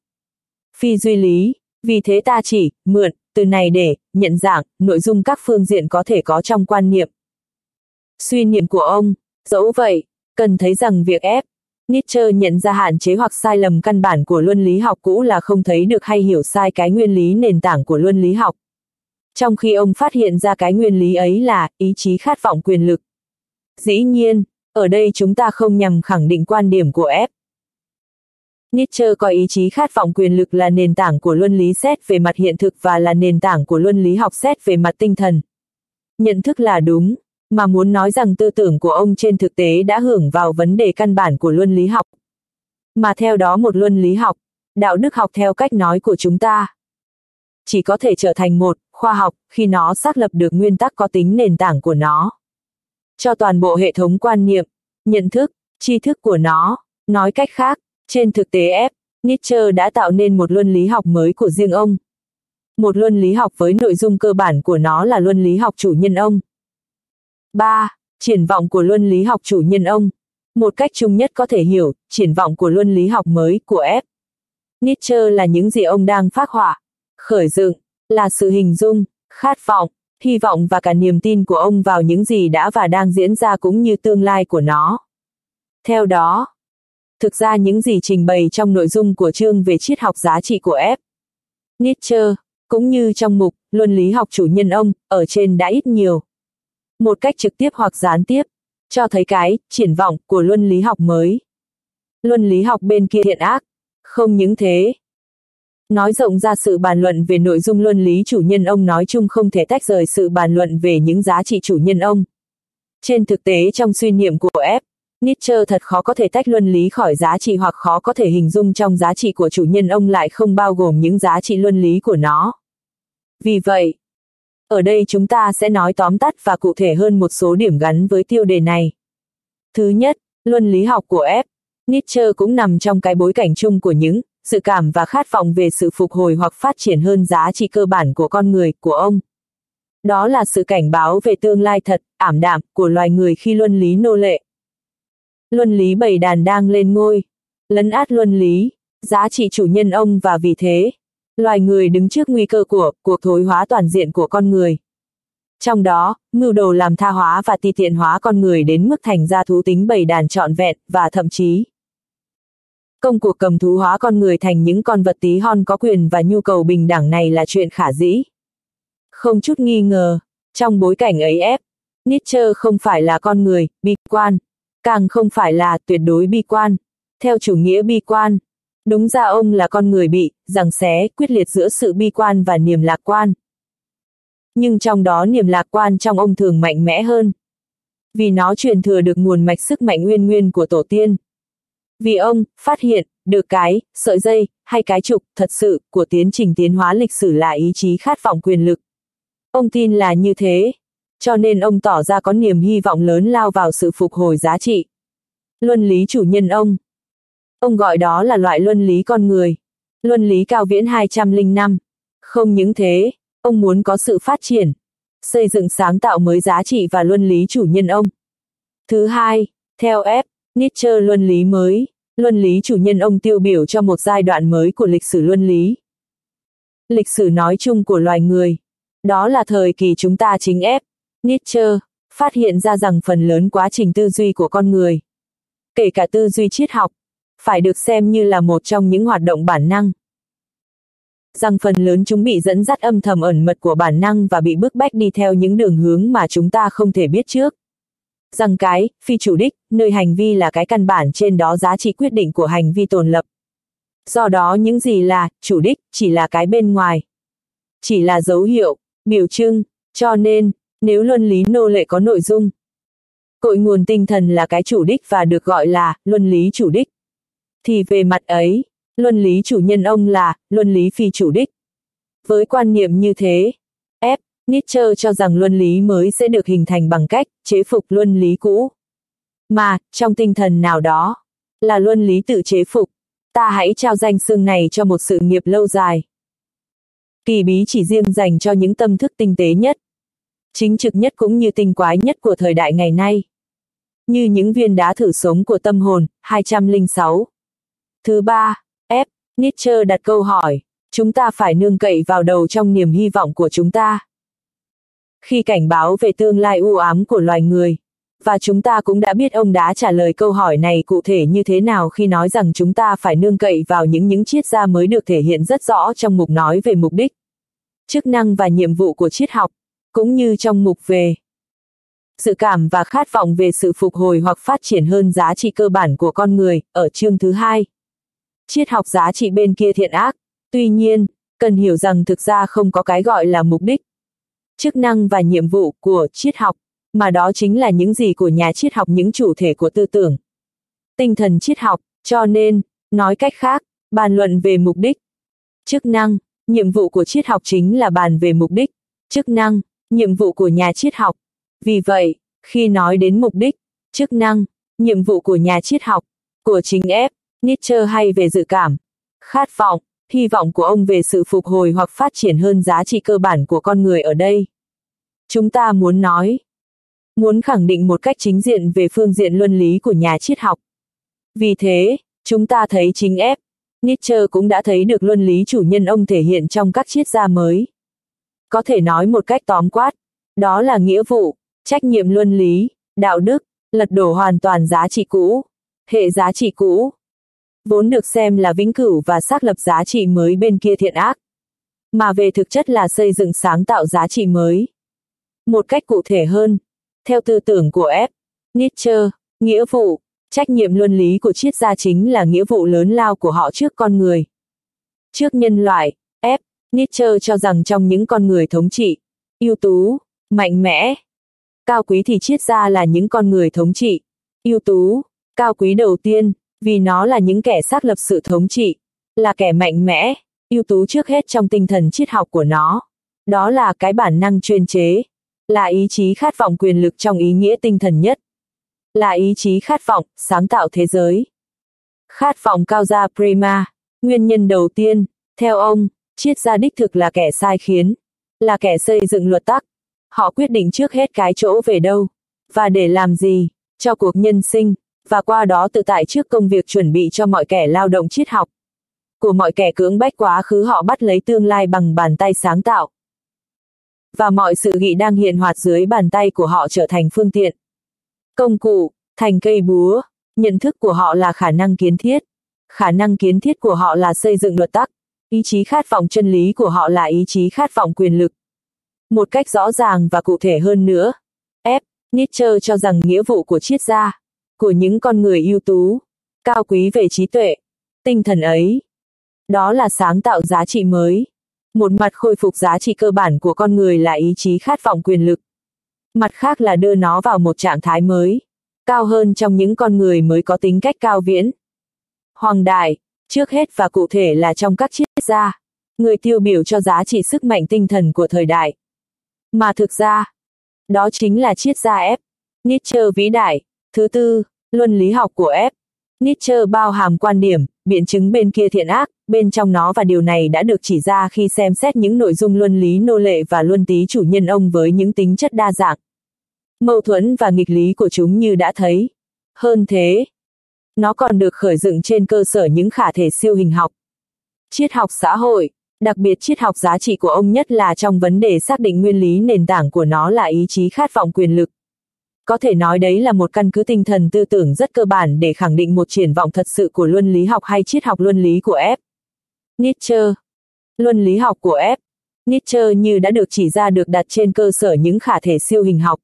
Phi duy lý, vì thế ta chỉ mượn từ này để nhận dạng nội dung các phương diện có thể có trong quan niệm. Suy niệm của ông, dẫu vậy, cần thấy rằng việc ép Nietzsche nhận ra hạn chế hoặc sai lầm căn bản của luân lý học cũ là không thấy được hay hiểu sai cái nguyên lý nền tảng của luân lý học trong khi ông phát hiện ra cái nguyên lý ấy là ý chí khát vọng quyền lực. Dĩ nhiên, ở đây chúng ta không nhằm khẳng định quan điểm của F. Nietzsche coi ý chí khát vọng quyền lực là nền tảng của luân lý xét về mặt hiện thực và là nền tảng của luân lý học xét về mặt tinh thần. Nhận thức là đúng, mà muốn nói rằng tư tưởng của ông trên thực tế đã hưởng vào vấn đề căn bản của luân lý học. Mà theo đó một luân lý học, đạo đức học theo cách nói của chúng ta. Chỉ có thể trở thành một khoa học khi nó xác lập được nguyên tắc có tính nền tảng của nó. Cho toàn bộ hệ thống quan niệm, nhận thức, tri thức của nó, nói cách khác, trên thực tế F. Nietzsche đã tạo nên một luân lý học mới của riêng ông. Một luân lý học với nội dung cơ bản của nó là luân lý học chủ nhân ông. 3. Triển vọng của luân lý học chủ nhân ông. Một cách chung nhất có thể hiểu, triển vọng của luân lý học mới của F. Nietzsche là những gì ông đang phát họa, khởi dựng, là sự hình dung, khát vọng, hy vọng và cả niềm tin của ông vào những gì đã và đang diễn ra cũng như tương lai của nó. Theo đó, thực ra những gì trình bày trong nội dung của chương về triết học giá trị của F. Nietzsche, cũng như trong mục Luân lý học chủ nhân ông, ở trên đã ít nhiều. Một cách trực tiếp hoặc gián tiếp, cho thấy cái triển vọng của luân lý học mới. Luân lý học bên kia thiện ác, không những thế. Nói rộng ra sự bàn luận về nội dung luân lý chủ nhân ông nói chung không thể tách rời sự bàn luận về những giá trị chủ nhân ông. Trên thực tế trong suy niệm của F, Nietzsche thật khó có thể tách luân lý khỏi giá trị hoặc khó có thể hình dung trong giá trị của chủ nhân ông lại không bao gồm những giá trị luân lý của nó. Vì vậy, ở đây chúng ta sẽ nói tóm tắt và cụ thể hơn một số điểm gắn với tiêu đề này. Thứ nhất, luân lý học của F. Nietzsche cũng nằm trong cái bối cảnh chung của những sự cảm và khát vọng về sự phục hồi hoặc phát triển hơn giá trị cơ bản của con người, của ông. Đó là sự cảnh báo về tương lai thật, ảm đạm, của loài người khi luân lý nô lệ. Luân lý bầy đàn đang lên ngôi, lấn át luân lý, giá trị chủ nhân ông và vì thế, loài người đứng trước nguy cơ của cuộc thối hóa toàn diện của con người. Trong đó, mưu đồ làm tha hóa và ti tiện hóa con người đến mức thành ra thú tính bầy đàn trọn vẹn và thậm chí công cuộc cầm thú hóa con người thành những con vật tí hon có quyền và nhu cầu bình đẳng này là chuyện khả dĩ. Không chút nghi ngờ, trong bối cảnh ấy ép, Nietzsche không phải là con người, bi quan, càng không phải là tuyệt đối bi quan. Theo chủ nghĩa bi quan, đúng ra ông là con người bị, rằng xé, quyết liệt giữa sự bi quan và niềm lạc quan. Nhưng trong đó niềm lạc quan trong ông thường mạnh mẽ hơn. Vì nó truyền thừa được nguồn mạch sức mạnh nguyên nguyên của tổ tiên. Vì ông, phát hiện, được cái, sợi dây, hay cái trục, thật sự, của tiến trình tiến hóa lịch sử là ý chí khát vọng quyền lực. Ông tin là như thế. Cho nên ông tỏ ra có niềm hy vọng lớn lao vào sự phục hồi giá trị. Luân lý chủ nhân ông. Ông gọi đó là loại luân lý con người. Luân lý cao viễn 205. Không những thế, ông muốn có sự phát triển, xây dựng sáng tạo mới giá trị và luân lý chủ nhân ông. Thứ hai, theo F, Nietzsche luân lý mới, luân lý chủ nhân ông tiêu biểu cho một giai đoạn mới của lịch sử luân lý. Lịch sử nói chung của loài người. Đó là thời kỳ chúng ta chính ép, Nietzsche, phát hiện ra rằng phần lớn quá trình tư duy của con người, kể cả tư duy triết học, phải được xem như là một trong những hoạt động bản năng. Rằng phần lớn chúng bị dẫn dắt âm thầm ẩn mật của bản năng và bị bức bách đi theo những đường hướng mà chúng ta không thể biết trước rằng cái, phi chủ đích, nơi hành vi là cái căn bản trên đó giá trị quyết định của hành vi tồn lập. Do đó những gì là, chủ đích, chỉ là cái bên ngoài. Chỉ là dấu hiệu, biểu trưng, cho nên, nếu luân lý nô lệ có nội dung. Cội nguồn tinh thần là cái chủ đích và được gọi là, luân lý chủ đích. Thì về mặt ấy, luân lý chủ nhân ông là, luân lý phi chủ đích. Với quan niệm như thế, F, Nietzsche cho rằng luân lý mới sẽ được hình thành bằng cách chế phục luân lý cũ. Mà, trong tinh thần nào đó, là luân lý tự chế phục, ta hãy trao danh xương này cho một sự nghiệp lâu dài. Kỳ bí chỉ riêng dành cho những tâm thức tinh tế nhất, chính trực nhất cũng như tinh quái nhất của thời đại ngày nay. Như những viên đá thử sống của tâm hồn, 206. Thứ ba, F. Nietzsche đặt câu hỏi, chúng ta phải nương cậy vào đầu trong niềm hy vọng của chúng ta khi cảnh báo về tương lai u ám của loài người. Và chúng ta cũng đã biết ông đã trả lời câu hỏi này cụ thể như thế nào khi nói rằng chúng ta phải nương cậy vào những những triết gia mới được thể hiện rất rõ trong mục nói về mục đích, chức năng và nhiệm vụ của triết học, cũng như trong mục về sự cảm và khát vọng về sự phục hồi hoặc phát triển hơn giá trị cơ bản của con người, ở chương thứ hai. Triết học giá trị bên kia thiện ác. Tuy nhiên, cần hiểu rằng thực ra không có cái gọi là mục đích, chức năng và nhiệm vụ của triết học, mà đó chính là những gì của nhà triết học những chủ thể của tư tưởng. Tinh thần triết học, cho nên, nói cách khác, Bàn luận về mục đích. Chức năng, nhiệm vụ của triết học chính là bàn về mục đích. Chức năng, nhiệm vụ của nhà triết học. Vì vậy, khi nói đến mục đích, chức năng, nhiệm vụ của nhà triết học, của chính ép, Nietzsche hay về dự cảm, khát vọng, hy vọng của ông về sự phục hồi hoặc phát triển hơn giá trị cơ bản của con người ở đây. Chúng ta muốn nói, muốn khẳng định một cách chính diện về phương diện luân lý của nhà triết học. Vì thế, chúng ta thấy chính ép, Nietzsche cũng đã thấy được luân lý chủ nhân ông thể hiện trong các triết gia mới. Có thể nói một cách tóm quát, đó là nghĩa vụ, trách nhiệm luân lý, đạo đức, lật đổ hoàn toàn giá trị cũ, hệ giá trị cũ. Vốn được xem là vĩnh cửu và xác lập giá trị mới bên kia thiện ác. Mà về thực chất là xây dựng sáng tạo giá trị mới. Một cách cụ thể hơn, theo tư tưởng của F. Nietzsche, nghĩa vụ, trách nhiệm luân lý của triết gia chính là nghĩa vụ lớn lao của họ trước con người. Trước nhân loại, F. Nietzsche cho rằng trong những con người thống trị, ưu tú, mạnh mẽ, cao quý thì triết gia là những con người thống trị, ưu tú, cao quý đầu tiên, vì nó là những kẻ xác lập sự thống trị, là kẻ mạnh mẽ, ưu tú trước hết trong tinh thần triết học của nó. Đó là cái bản năng chuyên chế, là ý chí khát vọng quyền lực trong ý nghĩa tinh thần nhất, là ý chí khát vọng, sáng tạo thế giới. Khát vọng cao gia prima, nguyên nhân đầu tiên, theo ông, triết gia đích thực là kẻ sai khiến, là kẻ xây dựng luật tắc. Họ quyết định trước hết cái chỗ về đâu, và để làm gì, cho cuộc nhân sinh, và qua đó tự tại trước công việc chuẩn bị cho mọi kẻ lao động triết học. Của mọi kẻ cưỡng bách quá khứ họ bắt lấy tương lai bằng bàn tay sáng tạo. Và mọi sự nghị đang hiện hoạt dưới bàn tay của họ trở thành phương tiện. Công cụ, thành cây búa, nhận thức của họ là khả năng kiến thiết. Khả năng kiến thiết của họ là xây dựng luật tắc. Ý chí khát vọng chân lý của họ là ý chí khát vọng quyền lực. Một cách rõ ràng và cụ thể hơn nữa, F. Nietzsche cho rằng nghĩa vụ của triết gia, của những con người ưu tú, cao quý về trí tuệ, tinh thần ấy. Đó là sáng tạo giá trị mới. Một mặt khôi phục giá trị cơ bản của con người là ý chí khát vọng quyền lực. Mặt khác là đưa nó vào một trạng thái mới, cao hơn trong những con người mới có tính cách cao viễn. Hoàng đại, trước hết và cụ thể là trong các triết gia, người tiêu biểu cho giá trị sức mạnh tinh thần của thời đại. Mà thực ra, đó chính là triết gia F. Nietzsche vĩ đại. Thứ tư, luân lý học của F. Nietzsche bao hàm quan điểm, biện chứng bên kia thiện ác, bên trong nó và điều này đã được chỉ ra khi xem xét những nội dung luân lý nô lệ và luân tí chủ nhân ông với những tính chất đa dạng. Mâu thuẫn và nghịch lý của chúng như đã thấy. Hơn thế, nó còn được khởi dựng trên cơ sở những khả thể siêu hình học. Triết học xã hội, đặc biệt triết học giá trị của ông nhất là trong vấn đề xác định nguyên lý nền tảng của nó là ý chí khát vọng quyền lực. Có thể nói đấy là một căn cứ tinh thần tư tưởng rất cơ bản để khẳng định một triển vọng thật sự của luân lý học hay triết học luân lý của F. Nietzsche Luân lý học của F. Nietzsche như đã được chỉ ra được đặt trên cơ sở những khả thể siêu hình học.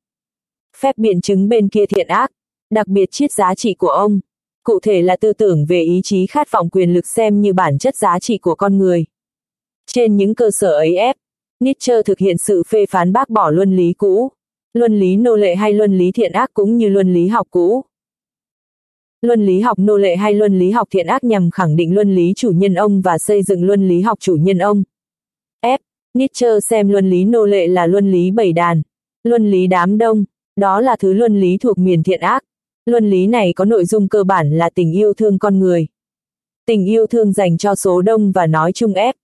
Phép biện chứng bên kia thiện ác, đặc biệt triết giá trị của ông, cụ thể là tư tưởng về ý chí khát vọng quyền lực xem như bản chất giá trị của con người. Trên những cơ sở ấy ép, Nietzsche thực hiện sự phê phán bác bỏ luân lý cũ, luân lý nô lệ hay luân lý thiện ác cũng như luân lý học cũ. Luân lý học nô lệ hay luân lý học thiện ác nhằm khẳng định luân lý chủ nhân ông và xây dựng luân lý học chủ nhân ông. F. Nietzsche xem luân lý nô lệ là luân lý bầy đàn, luân lý đám đông, đó là thứ luân lý thuộc miền thiện ác. Luân lý này có nội dung cơ bản là tình yêu thương con người. Tình yêu thương dành cho số đông và nói chung ép.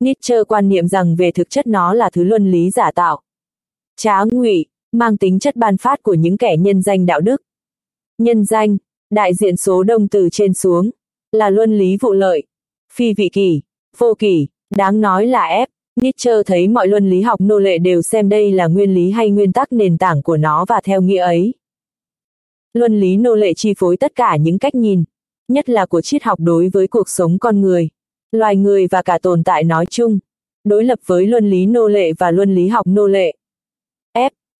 Nietzsche quan niệm rằng về thực chất nó là thứ luân lý giả tạo. Trá ngụy, mang tính chất ban phát của những kẻ nhân danh đạo đức. Nhân danh, đại diện số đông từ trên xuống, là luân lý vụ lợi. Phi vị kỷ, vô kỷ, đáng nói là ép. Nietzsche thấy mọi luân lý học nô lệ đều xem đây là nguyên lý hay nguyên tắc nền tảng của nó và theo nghĩa ấy. Luân lý nô lệ chi phối tất cả những cách nhìn, nhất là của triết học đối với cuộc sống con người, loài người và cả tồn tại nói chung, đối lập với luân lý nô lệ và luân lý học nô lệ.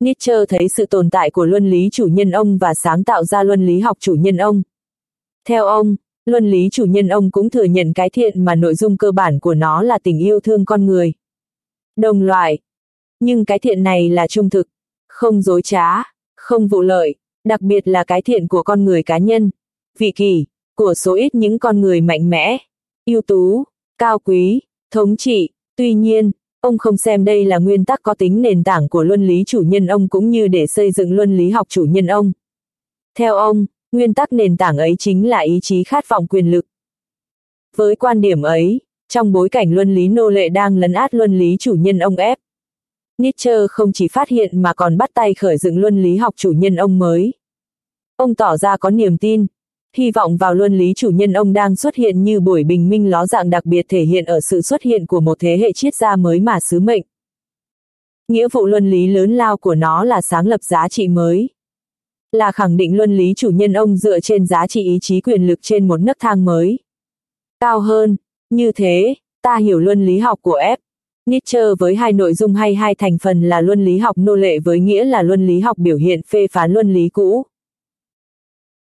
Nietzsche thấy sự tồn tại của luân lý chủ nhân ông và sáng tạo ra luân lý học chủ nhân ông. Theo ông, luân lý chủ nhân ông cũng thừa nhận cái thiện mà nội dung cơ bản của nó là tình yêu thương con người. Đồng loại. Nhưng cái thiện này là trung thực, không dối trá, không vụ lợi, đặc biệt là cái thiện của con người cá nhân, vị kỷ, của số ít những con người mạnh mẽ, ưu tú, cao quý, thống trị. Tuy nhiên, ông không xem đây là nguyên tắc có tính nền tảng của luân lý chủ nhân ông cũng như để xây dựng luân lý học chủ nhân ông. Theo ông, nguyên tắc nền tảng ấy chính là ý chí khát vọng quyền lực. Với quan điểm ấy, trong bối cảnh luân lý nô lệ đang lấn át luân lý chủ nhân ông ép, Nietzsche không chỉ phát hiện mà còn bắt tay khởi dựng luân lý học chủ nhân ông mới. Ông tỏ ra có niềm tin, hy vọng vào luân lý chủ nhân ông đang xuất hiện như buổi bình minh ló dạng đặc biệt thể hiện ở sự xuất hiện của một thế hệ triết gia mới mà sứ mệnh. Nghĩa vụ luân lý lớn lao của nó là sáng lập giá trị mới. Là khẳng định luân lý chủ nhân ông dựa trên giá trị ý chí quyền lực trên một nấc thang mới. Cao hơn, như thế, ta hiểu luân lý học của F. Nietzsche với hai nội dung hay hai thành phần là luân lý học nô lệ với nghĩa là luân lý học biểu hiện phê phán luân lý cũ.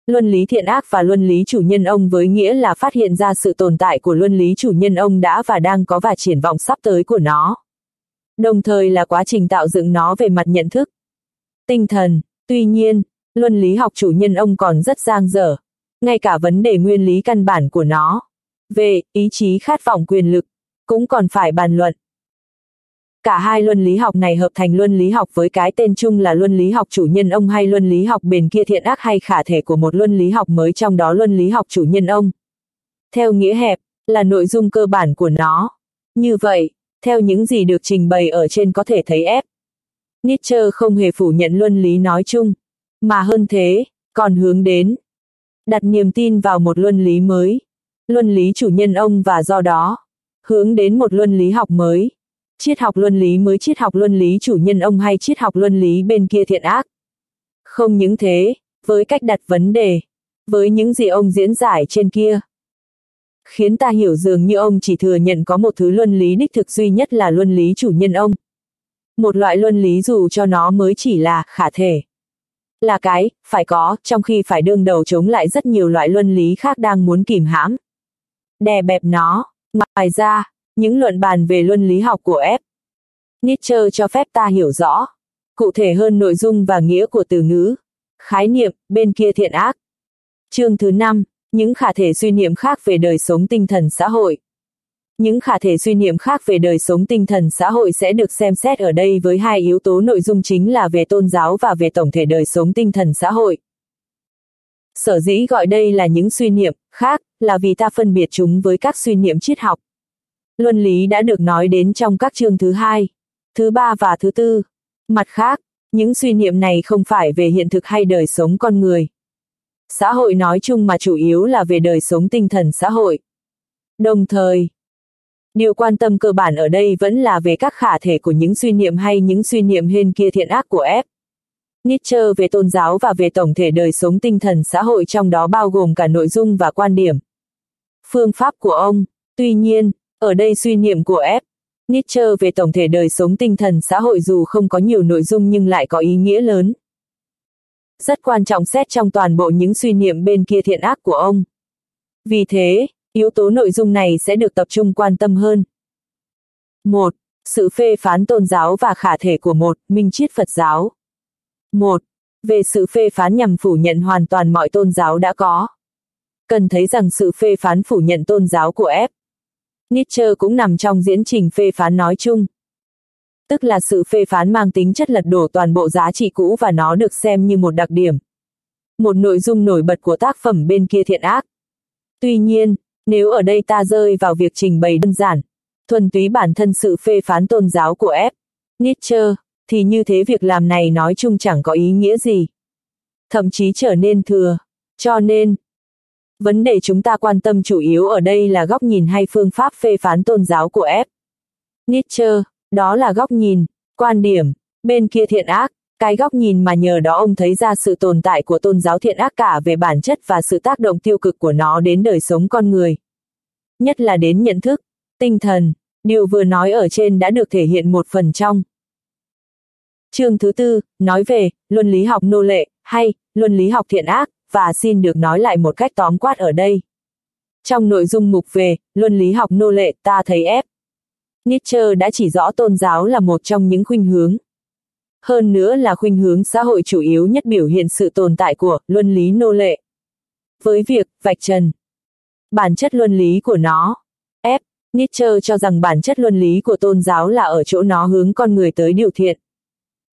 Luân lý thiện ác và luân lý chủ nhân ông với nghĩa là phát hiện ra sự tồn tại của luân lý chủ nhân ông đã và đang có và triển vọng sắp tới của nó. Đồng thời là quá trình tạo dựng nó về mặt nhận thức, tinh thần. Tuy nhiên, luân lý học chủ nhân ông còn rất giang dở. Ngay cả vấn đề nguyên lý căn bản của nó, về ý chí khát vọng quyền lực, cũng còn phải bàn luận. Cả hai luân lý học này hợp thành luân lý học với cái tên chung là luân lý học chủ nhân ông hay luân lý học bền kia thiện ác hay khả thể của một luân lý học mới trong đó luân lý học chủ nhân ông. Theo nghĩa hẹp, là nội dung cơ bản của nó. Như vậy, theo những gì được trình bày ở trên có thể thấy ép. Nietzsche không hề phủ nhận luân lý nói chung, mà hơn thế, còn hướng đến đặt niềm tin vào một luân lý mới, luân lý chủ nhân ông và do đó, hướng đến một luân lý học mới. Triết học luân lý mới triết học luân lý chủ nhân ông hay triết học luân lý bên kia thiện ác. Không những thế, với cách đặt vấn đề, với những gì ông diễn giải trên kia. Khiến ta hiểu dường như ông chỉ thừa nhận có một thứ luân lý đích thực duy nhất là luân lý chủ nhân ông. Một loại luân lý dù cho nó mới chỉ là khả thể. Là cái, phải có, trong khi phải đương đầu chống lại rất nhiều loại luân lý khác đang muốn kìm hãm. Đè bẹp nó. Ngoài ra, những luận bàn về luân lý học của F. Nietzsche cho phép ta hiểu rõ, cụ thể hơn nội dung và nghĩa của từ ngữ, khái niệm, bên kia thiện ác. Chương thứ 5, những khả thể suy niệm khác về đời sống tinh thần xã hội. Những khả thể suy niệm khác về đời sống tinh thần xã hội sẽ được xem xét ở đây với hai yếu tố nội dung chính là về tôn giáo và về tổng thể đời sống tinh thần xã hội. Sở dĩ gọi đây là những suy niệm khác, là vì ta phân biệt chúng với các suy niệm triết học. Luân lý đã được nói đến trong các chương thứ hai, thứ ba và thứ tư. Mặt khác, những suy niệm này không phải về hiện thực hay đời sống con người. Xã hội nói chung mà chủ yếu là về đời sống tinh thần xã hội. Đồng thời, điều quan tâm cơ bản ở đây vẫn là về các khả thể của những suy niệm hay những suy niệm hên kia thiện ác của F. Nietzsche về tôn giáo và về tổng thể đời sống tinh thần xã hội trong đó bao gồm cả nội dung và quan điểm. Phương pháp của ông, tuy nhiên, ở đây suy niệm của F. Nietzsche về tổng thể đời sống tinh thần xã hội dù không có nhiều nội dung nhưng lại có ý nghĩa lớn. Rất quan trọng xét trong toàn bộ những suy niệm bên kia thiện ác của ông. Vì thế, yếu tố nội dung này sẽ được tập trung quan tâm hơn. 1. Sự phê phán tôn giáo và khả thể của một minh triết Phật giáo. 1. Về sự phê phán nhằm phủ nhận hoàn toàn mọi tôn giáo đã có. Cần thấy rằng sự phê phán phủ nhận tôn giáo của F. Nietzsche cũng nằm trong diễn trình phê phán nói chung. Tức là sự phê phán mang tính chất lật đổ toàn bộ giá trị cũ và nó được xem như một đặc điểm. Một nội dung nổi bật của tác phẩm bên kia thiện ác. Tuy nhiên, nếu ở đây ta rơi vào việc trình bày đơn giản, thuần túy bản thân sự phê phán tôn giáo của F. Nietzsche, thì như thế việc làm này nói chung chẳng có ý nghĩa gì. Thậm chí trở nên thừa. Cho nên, Vấn đề chúng ta quan tâm chủ yếu ở đây là góc nhìn hay phương pháp phê phán tôn giáo của F. Nietzsche, đó là góc nhìn, quan điểm, bên kia thiện ác, cái góc nhìn mà nhờ đó ông thấy ra sự tồn tại của tôn giáo thiện ác cả về bản chất và sự tác động tiêu cực của nó đến đời sống con người. Nhất là đến nhận thức, tinh thần, điều vừa nói ở trên đã được thể hiện một phần trong. Chương thứ tư, nói về, luân lý học nô lệ, hay, luân lý học thiện ác, và xin được nói lại một cách tóm quát ở đây. Trong nội dung mục về, luân lý học nô lệ, ta thấy ép. Nietzsche đã chỉ rõ tôn giáo là một trong những khuynh hướng. Hơn nữa là khuynh hướng xã hội chủ yếu nhất biểu hiện sự tồn tại của luân lý nô lệ. Với việc, vạch trần, bản chất luân lý của nó, ép Nietzsche cho rằng bản chất luân lý của tôn giáo là ở chỗ nó hướng con người tới điều thiện.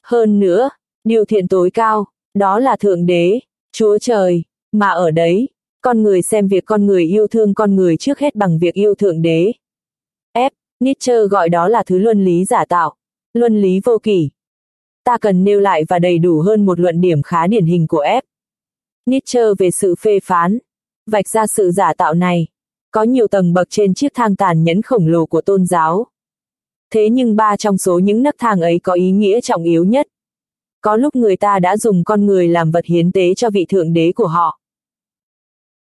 Hơn nữa, điều thiện tối cao, đó là Thượng Đế, Chúa Trời, mà ở đấy, con người xem việc con người yêu thương con người trước hết bằng việc yêu Thượng Đế. F. Nietzsche gọi đó là thứ luân lý giả tạo, luân lý vô kỷ. Ta cần nêu lại và đầy đủ hơn một luận điểm khá điển hình của F. Nietzsche về sự phê phán, vạch ra sự giả tạo này, có nhiều tầng bậc trên chiếc thang tàn nhẫn khổng lồ của tôn giáo. Thế nhưng ba trong số những nấc thang ấy có ý nghĩa trọng yếu nhất. Có lúc người ta đã dùng con người làm vật hiến tế cho vị thượng đế của họ.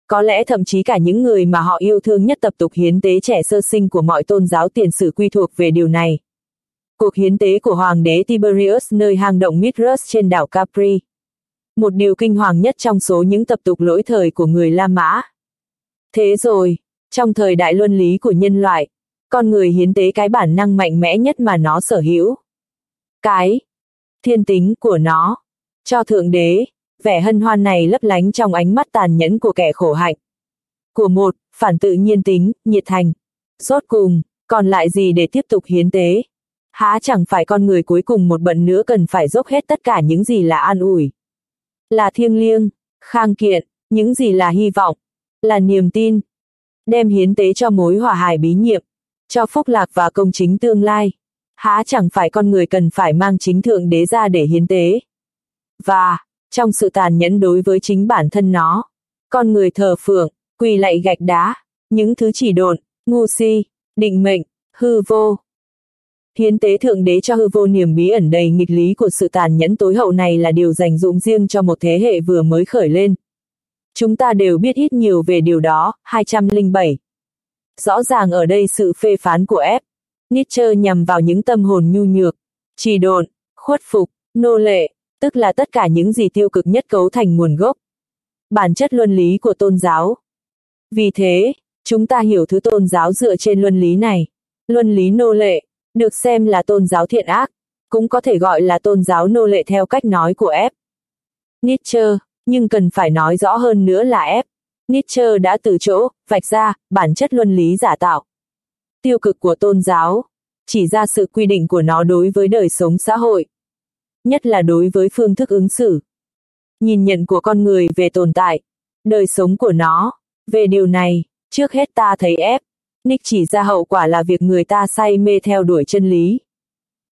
Có lẽ thậm chí cả những người mà họ yêu thương nhất tập tục hiến tế trẻ sơ sinh của mọi tôn giáo tiền sử quy thuộc về điều này. Cuộc hiến tế của Hoàng đế Tiberius nơi hang động Mitras trên đảo Capri. Một điều kinh hoàng nhất trong số những tập tục lỗi thời của người La Mã. Thế rồi, trong thời đại luân lý của nhân loại, con người hiến tế cái bản năng mạnh mẽ nhất mà nó sở hữu. Cái thiên tính của nó, cho Thượng Đế, vẻ hân hoan này lấp lánh trong ánh mắt tàn nhẫn của kẻ khổ hạnh. Của một, phản tự nhiên tính, nhiệt thành. Rốt cùng, còn lại gì để tiếp tục hiến tế? Há chẳng phải con người cuối cùng một bận nữa cần phải dốc hết tất cả những gì là an ủi. Là thiêng liêng, khang kiện, những gì là hy vọng, là niềm tin. Đem hiến tế cho mối hòa hài bí nhiệm, cho phúc lạc và công chính tương lai. Há chẳng phải con người cần phải mang chính thượng đế ra để hiến tế. Và, trong sự tàn nhẫn đối với chính bản thân nó, con người thờ phượng, quỳ lạy gạch đá, những thứ chỉ độn, ngu si, định mệnh, hư vô. Hiến tế thượng đế cho hư vô niềm bí ẩn đầy nghịch lý của sự tàn nhẫn tối hậu này là điều dành dụng riêng cho một thế hệ vừa mới khởi lên. Chúng ta đều biết ít nhiều về điều đó, 207. Rõ ràng ở đây sự phê phán của F. Nietzsche nhằm vào những tâm hồn nhu nhược, trì độn, khuất phục, nô lệ, tức là tất cả những gì tiêu cực nhất cấu thành nguồn gốc. Bản chất luân lý của tôn giáo. Vì thế, chúng ta hiểu thứ tôn giáo dựa trên luân lý này. Luân lý nô lệ, được xem là tôn giáo thiện ác, cũng có thể gọi là tôn giáo nô lệ theo cách nói của F. Nietzsche, nhưng cần phải nói rõ hơn nữa là F. Nietzsche đã từ chỗ, vạch ra, bản chất luân lý giả tạo. Tiêu cực của tôn giáo, chỉ ra sự quy định của nó đối với đời sống xã hội. Nhất là đối với phương thức ứng xử. Nhìn nhận của con người về tồn tại, đời sống của nó. Về điều này, trước hết ta thấy ép. Nick chỉ ra hậu quả là việc người ta say mê theo đuổi chân lý.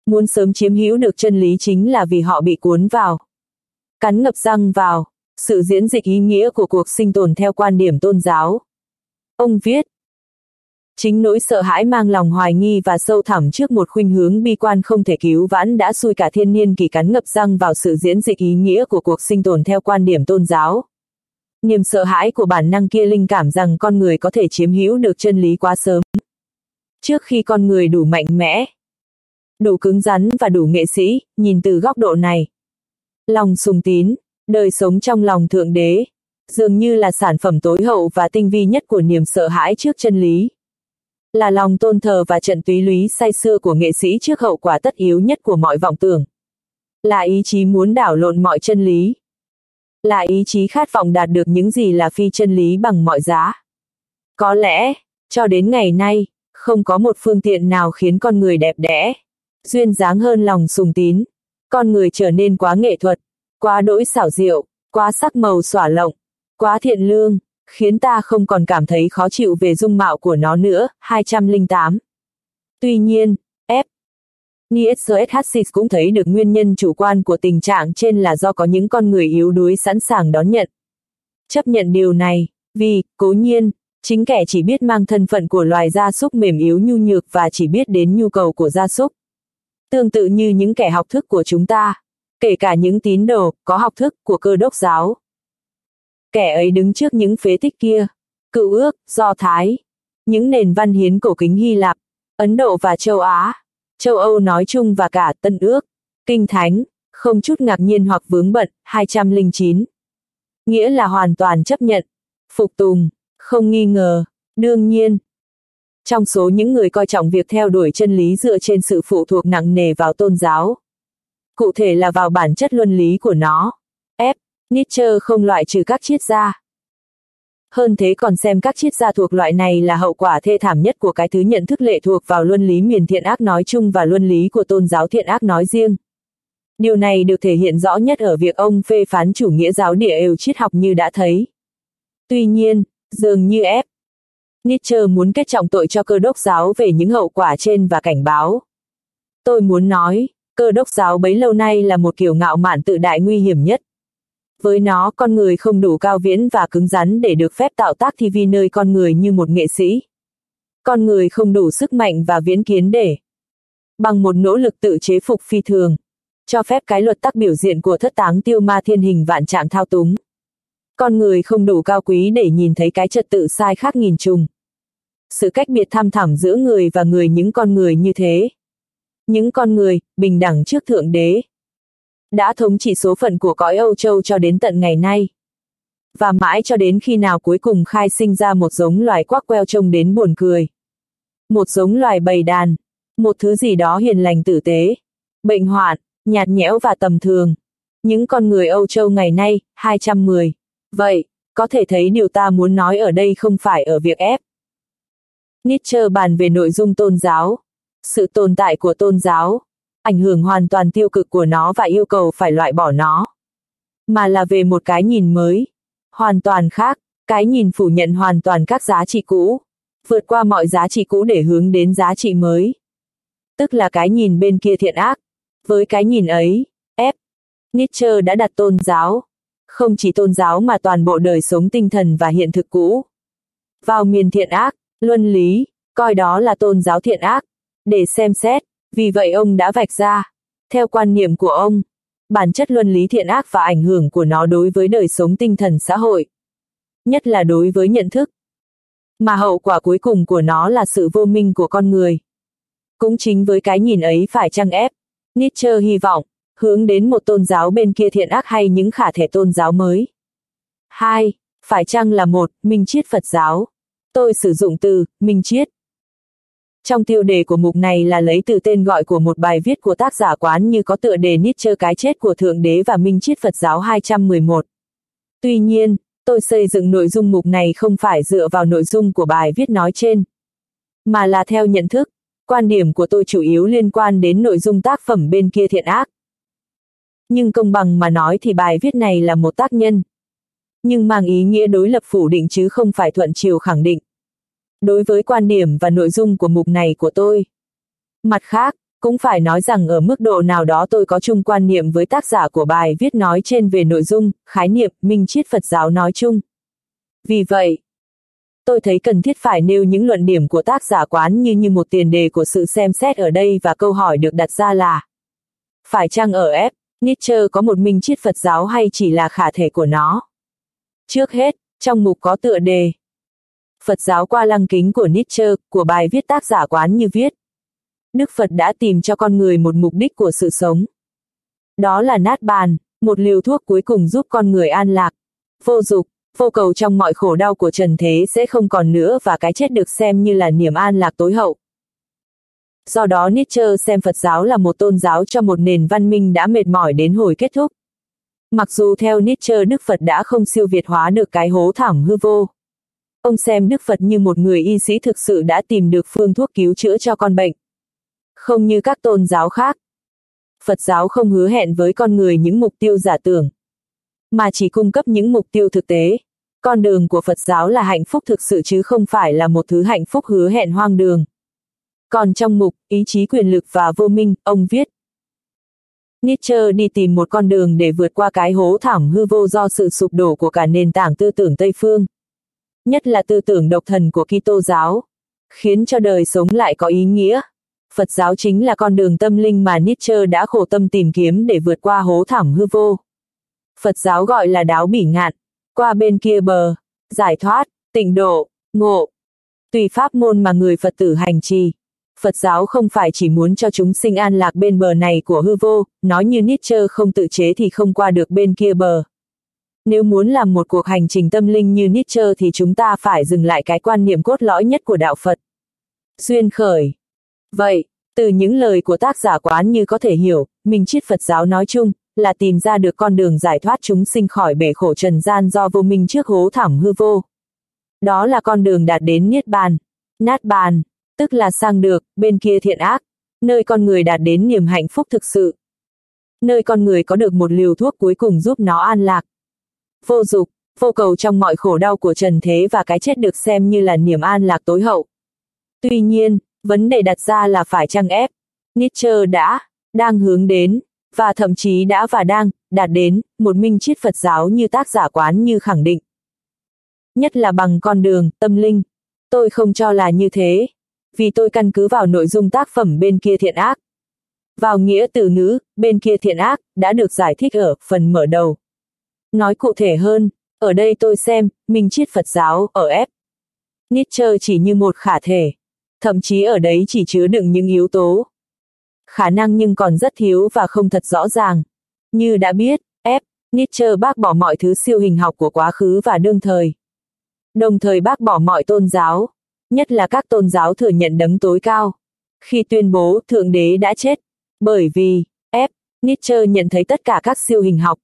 Muốn sớm chiếm hữu được chân lý chính là vì họ bị cuốn vào. Cắn ngập răng vào, sự diễn dịch ý nghĩa của cuộc sinh tồn theo quan điểm tôn giáo. Ông viết, Chính nỗi sợ hãi mang lòng hoài nghi và sâu thẳm trước một khuynh hướng bi quan không thể cứu vãn đã xui cả thiên niên kỳ cắn ngập răng vào sự diễn dịch ý nghĩa của cuộc sinh tồn theo quan điểm tôn giáo. Niềm sợ hãi của bản năng kia linh cảm rằng con người có thể chiếm hữu được chân lý quá sớm. Trước khi con người đủ mạnh mẽ, đủ cứng rắn và đủ nghệ sĩ, nhìn từ góc độ này. Lòng sùng tín, đời sống trong lòng Thượng Đế, dường như là sản phẩm tối hậu và tinh vi nhất của niềm sợ hãi trước chân lý là lòng tôn thờ và trận túy lý say xưa của nghệ sĩ trước hậu quả tất yếu nhất của mọi vọng tưởng. Là ý chí muốn đảo lộn mọi chân lý. Là ý chí khát vọng đạt được những gì là phi chân lý bằng mọi giá. Có lẽ, cho đến ngày nay, không có một phương tiện nào khiến con người đẹp đẽ, duyên dáng hơn lòng sùng tín. Con người trở nên quá nghệ thuật, quá đỗi xảo diệu, quá sắc màu xỏa lộng, quá thiện lương, khiến ta không còn cảm thấy khó chịu về dung mạo của nó nữa, 208. Tuy nhiên, F. Nietzsche cũng thấy được nguyên nhân chủ quan của tình trạng trên là do có những con người yếu đuối sẵn sàng đón nhận. Chấp nhận điều này, vì, cố nhiên, chính kẻ chỉ biết mang thân phận của loài gia súc mềm yếu nhu nhược và chỉ biết đến nhu cầu của gia súc. Tương tự như những kẻ học thức của chúng ta, kể cả những tín đồ, có học thức của cơ đốc giáo kẻ ấy đứng trước những phế tích kia. Cựu ước, Do Thái, những nền văn hiến cổ kính Hy Lạp, Ấn Độ và châu Á, châu Âu nói chung và cả Tân ước, Kinh Thánh, không chút ngạc nhiên hoặc vướng bận, 209. Nghĩa là hoàn toàn chấp nhận, phục tùng, không nghi ngờ, đương nhiên. Trong số những người coi trọng việc theo đuổi chân lý dựa trên sự phụ thuộc nặng nề vào tôn giáo, cụ thể là vào bản chất luân lý của nó, Nietzsche không loại trừ các triết gia. hơn thế còn xem các triết gia thuộc loại này là hậu quả thê thảm nhất của cái thứ nhận thức lệ thuộc vào luân lý miền thiện ác nói chung và luân lý của tôn giáo thiện ác nói riêng. Điều này được thể hiện rõ nhất ở việc ông phê phán chủ nghĩa giáo địa yêu triết học như đã thấy. Tuy nhiên, dường như ép. Nietzsche muốn kết trọng tội cho cơ đốc giáo về những hậu quả trên và cảnh báo. Tôi muốn nói, cơ đốc giáo bấy lâu nay là một kiểu ngạo mạn tự đại nguy hiểm nhất. Với nó con người không đủ cao viễn và cứng rắn để được phép tạo tác thi vi nơi con người như một nghệ sĩ. Con người không đủ sức mạnh và viễn kiến để bằng một nỗ lực tự chế phục phi thường, cho phép cái luật tắc biểu diện của thất táng tiêu ma thiên hình vạn trạng thao túng. Con người không đủ cao quý để nhìn thấy cái trật tự sai khác nghìn trùng. Sự cách biệt tham thẳm giữa người và người những con người như thế. Những con người, bình đẳng trước Thượng Đế, đã thống trị số phận của cõi Âu Châu cho đến tận ngày nay. Và mãi cho đến khi nào cuối cùng khai sinh ra một giống loài quắc queo trông đến buồn cười. Một giống loài bầy đàn, một thứ gì đó hiền lành tử tế, bệnh hoạn, nhạt nhẽo và tầm thường. Những con người Âu Châu ngày nay, 210. Vậy, có thể thấy điều ta muốn nói ở đây không phải ở việc ép. Nietzsche bàn về nội dung tôn giáo, sự tồn tại của tôn giáo, ảnh hưởng hoàn toàn tiêu cực của nó và yêu cầu phải loại bỏ nó. Mà là về một cái nhìn mới, hoàn toàn khác, cái nhìn phủ nhận hoàn toàn các giá trị cũ, vượt qua mọi giá trị cũ để hướng đến giá trị mới. Tức là cái nhìn bên kia thiện ác. Với cái nhìn ấy, F. Nietzsche đã đặt tôn giáo, không chỉ tôn giáo mà toàn bộ đời sống tinh thần và hiện thực cũ. Vào miền thiện ác, luân lý, coi đó là tôn giáo thiện ác, để xem xét, vì vậy ông đã vạch ra, theo quan niệm của ông, bản chất luân lý thiện ác và ảnh hưởng của nó đối với đời sống tinh thần xã hội. Nhất là đối với nhận thức. Mà hậu quả cuối cùng của nó là sự vô minh của con người. Cũng chính với cái nhìn ấy phải chăng ép, Nietzsche hy vọng, hướng đến một tôn giáo bên kia thiện ác hay những khả thể tôn giáo mới. 2. Phải chăng là một, minh triết Phật giáo. Tôi sử dụng từ, minh triết, trong tiêu đề của mục này là lấy từ tên gọi của một bài viết của tác giả quán như có tựa đề Nietzsche cái chết của Thượng Đế và Minh Triết Phật giáo 211. Tuy nhiên, tôi xây dựng nội dung mục này không phải dựa vào nội dung của bài viết nói trên, mà là theo nhận thức, quan điểm của tôi chủ yếu liên quan đến nội dung tác phẩm bên kia thiện ác. Nhưng công bằng mà nói thì bài viết này là một tác nhân, nhưng mang ý nghĩa đối lập phủ định chứ không phải thuận chiều khẳng định đối với quan điểm và nội dung của mục này của tôi. Mặt khác, cũng phải nói rằng ở mức độ nào đó tôi có chung quan niệm với tác giả của bài viết nói trên về nội dung, khái niệm, minh triết Phật giáo nói chung. Vì vậy, tôi thấy cần thiết phải nêu những luận điểm của tác giả quán như như một tiền đề của sự xem xét ở đây và câu hỏi được đặt ra là Phải chăng ở F, Nietzsche có một minh triết Phật giáo hay chỉ là khả thể của nó? Trước hết, trong mục có tựa đề Phật giáo qua lăng kính của Nietzsche, của bài viết tác giả quán như viết. Đức Phật đã tìm cho con người một mục đích của sự sống. Đó là nát bàn, một liều thuốc cuối cùng giúp con người an lạc, vô dục, vô cầu trong mọi khổ đau của trần thế sẽ không còn nữa và cái chết được xem như là niềm an lạc tối hậu. Do đó Nietzsche xem Phật giáo là một tôn giáo cho một nền văn minh đã mệt mỏi đến hồi kết thúc. Mặc dù theo Nietzsche Đức Phật đã không siêu việt hóa được cái hố thẳm hư vô. Ông xem Đức Phật như một người y sĩ thực sự đã tìm được phương thuốc cứu chữa cho con bệnh. Không như các tôn giáo khác. Phật giáo không hứa hẹn với con người những mục tiêu giả tưởng, mà chỉ cung cấp những mục tiêu thực tế. Con đường của Phật giáo là hạnh phúc thực sự chứ không phải là một thứ hạnh phúc hứa hẹn hoang đường. Còn trong mục, ý chí quyền lực và vô minh, ông viết. Nietzsche đi tìm một con đường để vượt qua cái hố thảm hư vô do sự sụp đổ của cả nền tảng tư tưởng Tây Phương nhất là tư tưởng độc thần của Kitô giáo, khiến cho đời sống lại có ý nghĩa. Phật giáo chính là con đường tâm linh mà Nietzsche đã khổ tâm tìm kiếm để vượt qua hố thẳm hư vô. Phật giáo gọi là đáo bỉ ngạn, qua bên kia bờ, giải thoát, tịnh độ, ngộ. Tùy pháp môn mà người Phật tử hành trì. Phật giáo không phải chỉ muốn cho chúng sinh an lạc bên bờ này của hư vô, nói như Nietzsche không tự chế thì không qua được bên kia bờ. Nếu muốn làm một cuộc hành trình tâm linh như Nietzsche thì chúng ta phải dừng lại cái quan niệm cốt lõi nhất của đạo Phật. Duyên khởi. Vậy, từ những lời của tác giả quán như có thể hiểu, mình triết Phật giáo nói chung, là tìm ra được con đường giải thoát chúng sinh khỏi bể khổ trần gian do vô minh trước hố thẳm hư vô. đó là con đường đạt đến Niết Bàn. Nát bàn, tức là sang được, bên kia thiện ác, nơi con người đạt đến niềm hạnh phúc thực sự. Nơi con người có được một liều thuốc cuối cùng giúp nó an lạc. Vô dục, vô cầu trong mọi khổ đau của trần thế và cái chết được xem như là niềm an lạc tối hậu. Tuy nhiên, vấn đề đặt ra là phải chăng ép. Nietzsche đã, đang hướng đến, và thậm chí đã và đang, đạt đến, một minh triết Phật giáo như tác giả quán như khẳng định. Nhất là bằng con đường, tâm linh. Tôi không cho là như thế, vì tôi căn cứ vào nội dung tác phẩm bên kia thiện ác. Vào nghĩa từ ngữ, bên kia thiện ác, đã được giải thích ở phần mở đầu. Nói cụ thể hơn, ở đây tôi xem, mình triết Phật giáo, ở F. Nietzsche chỉ như một khả thể. Thậm chí ở đấy chỉ chứa đựng những yếu tố. Khả năng nhưng còn rất thiếu và không thật rõ ràng. Như đã biết, F. Nietzsche bác bỏ mọi thứ siêu hình học của quá khứ và đương thời. Đồng thời bác bỏ mọi tôn giáo, nhất là các tôn giáo thừa nhận đấng tối cao. Khi tuyên bố Thượng Đế đã chết, bởi vì, F. Nietzsche nhận thấy tất cả các siêu hình học.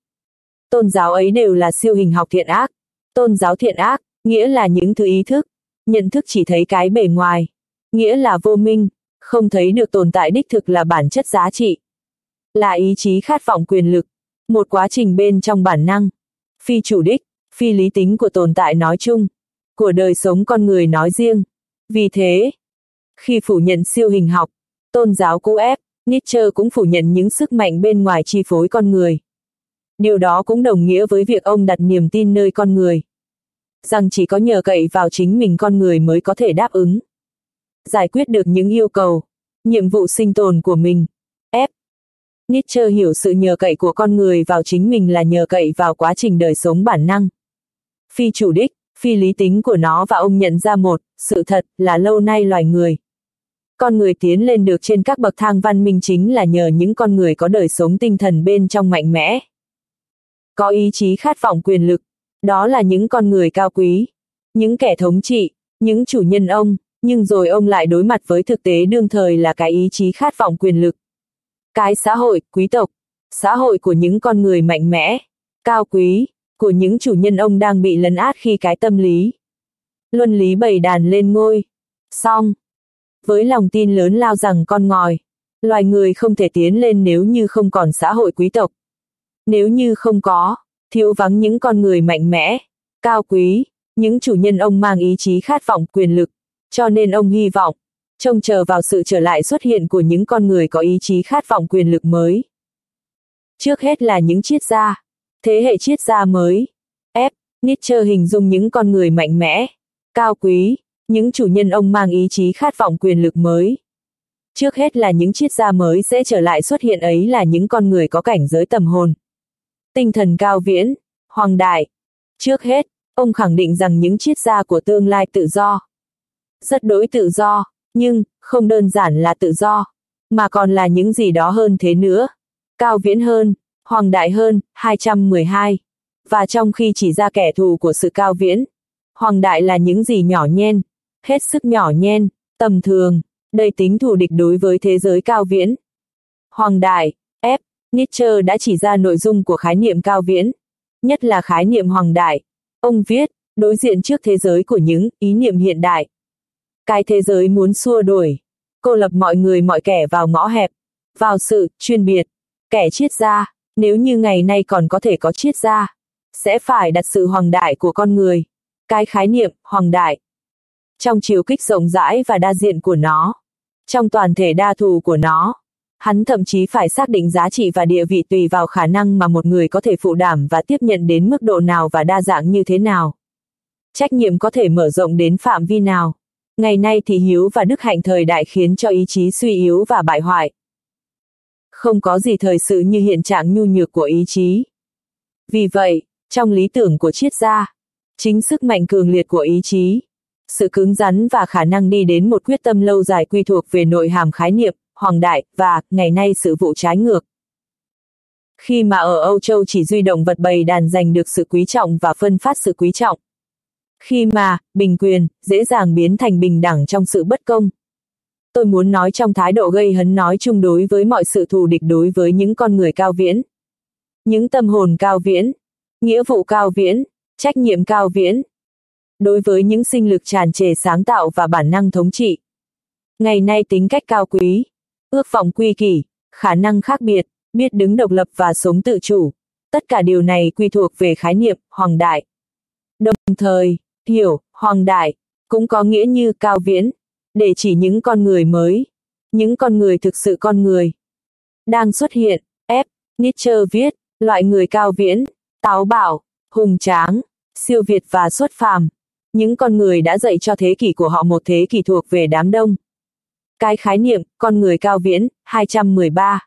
Tôn giáo ấy đều là siêu hình học thiện ác. Tôn giáo thiện ác, nghĩa là những thứ ý thức, nhận thức chỉ thấy cái bề ngoài, nghĩa là vô minh, không thấy được tồn tại đích thực là bản chất giá trị. Là ý chí khát vọng quyền lực, một quá trình bên trong bản năng, phi chủ đích, phi lý tính của tồn tại nói chung, của đời sống con người nói riêng. Vì thế, khi phủ nhận siêu hình học, tôn giáo cũ ép, Nietzsche cũng phủ nhận những sức mạnh bên ngoài chi phối con người. Điều đó cũng đồng nghĩa với việc ông đặt niềm tin nơi con người. Rằng chỉ có nhờ cậy vào chính mình con người mới có thể đáp ứng. Giải quyết được những yêu cầu, nhiệm vụ sinh tồn của mình. F. Nietzsche hiểu sự nhờ cậy của con người vào chính mình là nhờ cậy vào quá trình đời sống bản năng. Phi chủ đích, phi lý tính của nó và ông nhận ra một, sự thật là lâu nay loài người. Con người tiến lên được trên các bậc thang văn minh chính là nhờ những con người có đời sống tinh thần bên trong mạnh mẽ. Có ý chí khát vọng quyền lực, đó là những con người cao quý, những kẻ thống trị, những chủ nhân ông, nhưng rồi ông lại đối mặt với thực tế đương thời là cái ý chí khát vọng quyền lực. Cái xã hội, quý tộc, xã hội của những con người mạnh mẽ, cao quý, của những chủ nhân ông đang bị lấn át khi cái tâm lý. Luân lý bầy đàn lên ngôi. Xong. Với lòng tin lớn lao rằng con ngòi, loài người không thể tiến lên nếu như không còn xã hội quý tộc. Nếu như không có, thiếu vắng những con người mạnh mẽ, cao quý, những chủ nhân ông mang ý chí khát vọng quyền lực, cho nên ông hy vọng, trông chờ vào sự trở lại xuất hiện của những con người có ý chí khát vọng quyền lực mới. Trước hết là những triết gia, thế hệ triết gia mới. F. Nietzsche hình dung những con người mạnh mẽ, cao quý, những chủ nhân ông mang ý chí khát vọng quyền lực mới. Trước hết là những triết gia mới sẽ trở lại xuất hiện ấy là những con người có cảnh giới tầm hồn. Tinh thần cao viễn, hoàng đại. Trước hết, ông khẳng định rằng những triết gia của tương lai tự do. Rất đối tự do, nhưng, không đơn giản là tự do, mà còn là những gì đó hơn thế nữa. Cao viễn hơn, hoàng đại hơn, 212. Và trong khi chỉ ra kẻ thù của sự cao viễn, hoàng đại là những gì nhỏ nhen, hết sức nhỏ nhen, tầm thường, đầy tính thù địch đối với thế giới cao viễn. Hoàng đại, Nietzsche đã chỉ ra nội dung của khái niệm cao viễn, nhất là khái niệm hoàng đại. Ông viết, đối diện trước thế giới của những ý niệm hiện đại. Cái thế giới muốn xua đuổi, cô lập mọi người mọi kẻ vào ngõ hẹp, vào sự chuyên biệt, kẻ triết gia, nếu như ngày nay còn có thể có triết gia, sẽ phải đặt sự hoàng đại của con người. Cái khái niệm hoàng đại trong chiều kích rộng rãi và đa diện của nó, trong toàn thể đa thù của nó. Hắn thậm chí phải xác định giá trị và địa vị tùy vào khả năng mà một người có thể phụ đảm và tiếp nhận đến mức độ nào và đa dạng như thế nào. Trách nhiệm có thể mở rộng đến phạm vi nào. Ngày nay thì hiếu và đức hạnh thời đại khiến cho ý chí suy yếu và bại hoại. Không có gì thời sự như hiện trạng nhu nhược của ý chí. Vì vậy, trong lý tưởng của triết gia, chính sức mạnh cường liệt của ý chí, sự cứng rắn và khả năng đi đến một quyết tâm lâu dài quy thuộc về nội hàm khái niệm, hoàng đại, và, ngày nay sự vụ trái ngược. Khi mà ở Âu Châu chỉ duy động vật bầy đàn giành được sự quý trọng và phân phát sự quý trọng. Khi mà, bình quyền, dễ dàng biến thành bình đẳng trong sự bất công. Tôi muốn nói trong thái độ gây hấn nói chung đối với mọi sự thù địch đối với những con người cao viễn. Những tâm hồn cao viễn, nghĩa vụ cao viễn, trách nhiệm cao viễn, đối với những sinh lực tràn trề sáng tạo và bản năng thống trị. Ngày nay tính cách cao quý, ước vọng quy kỷ, khả năng khác biệt, biết đứng độc lập và sống tự chủ. Tất cả điều này quy thuộc về khái niệm hoàng đại. Đồng thời, hiểu, hoàng đại, cũng có nghĩa như cao viễn, để chỉ những con người mới, những con người thực sự con người. Đang xuất hiện, F. Nietzsche viết, loại người cao viễn, táo bạo, hùng tráng, siêu việt và xuất phàm. Những con người đã dạy cho thế kỷ của họ một thế kỷ thuộc về đám đông. Cái khái niệm, con người cao viễn, 213.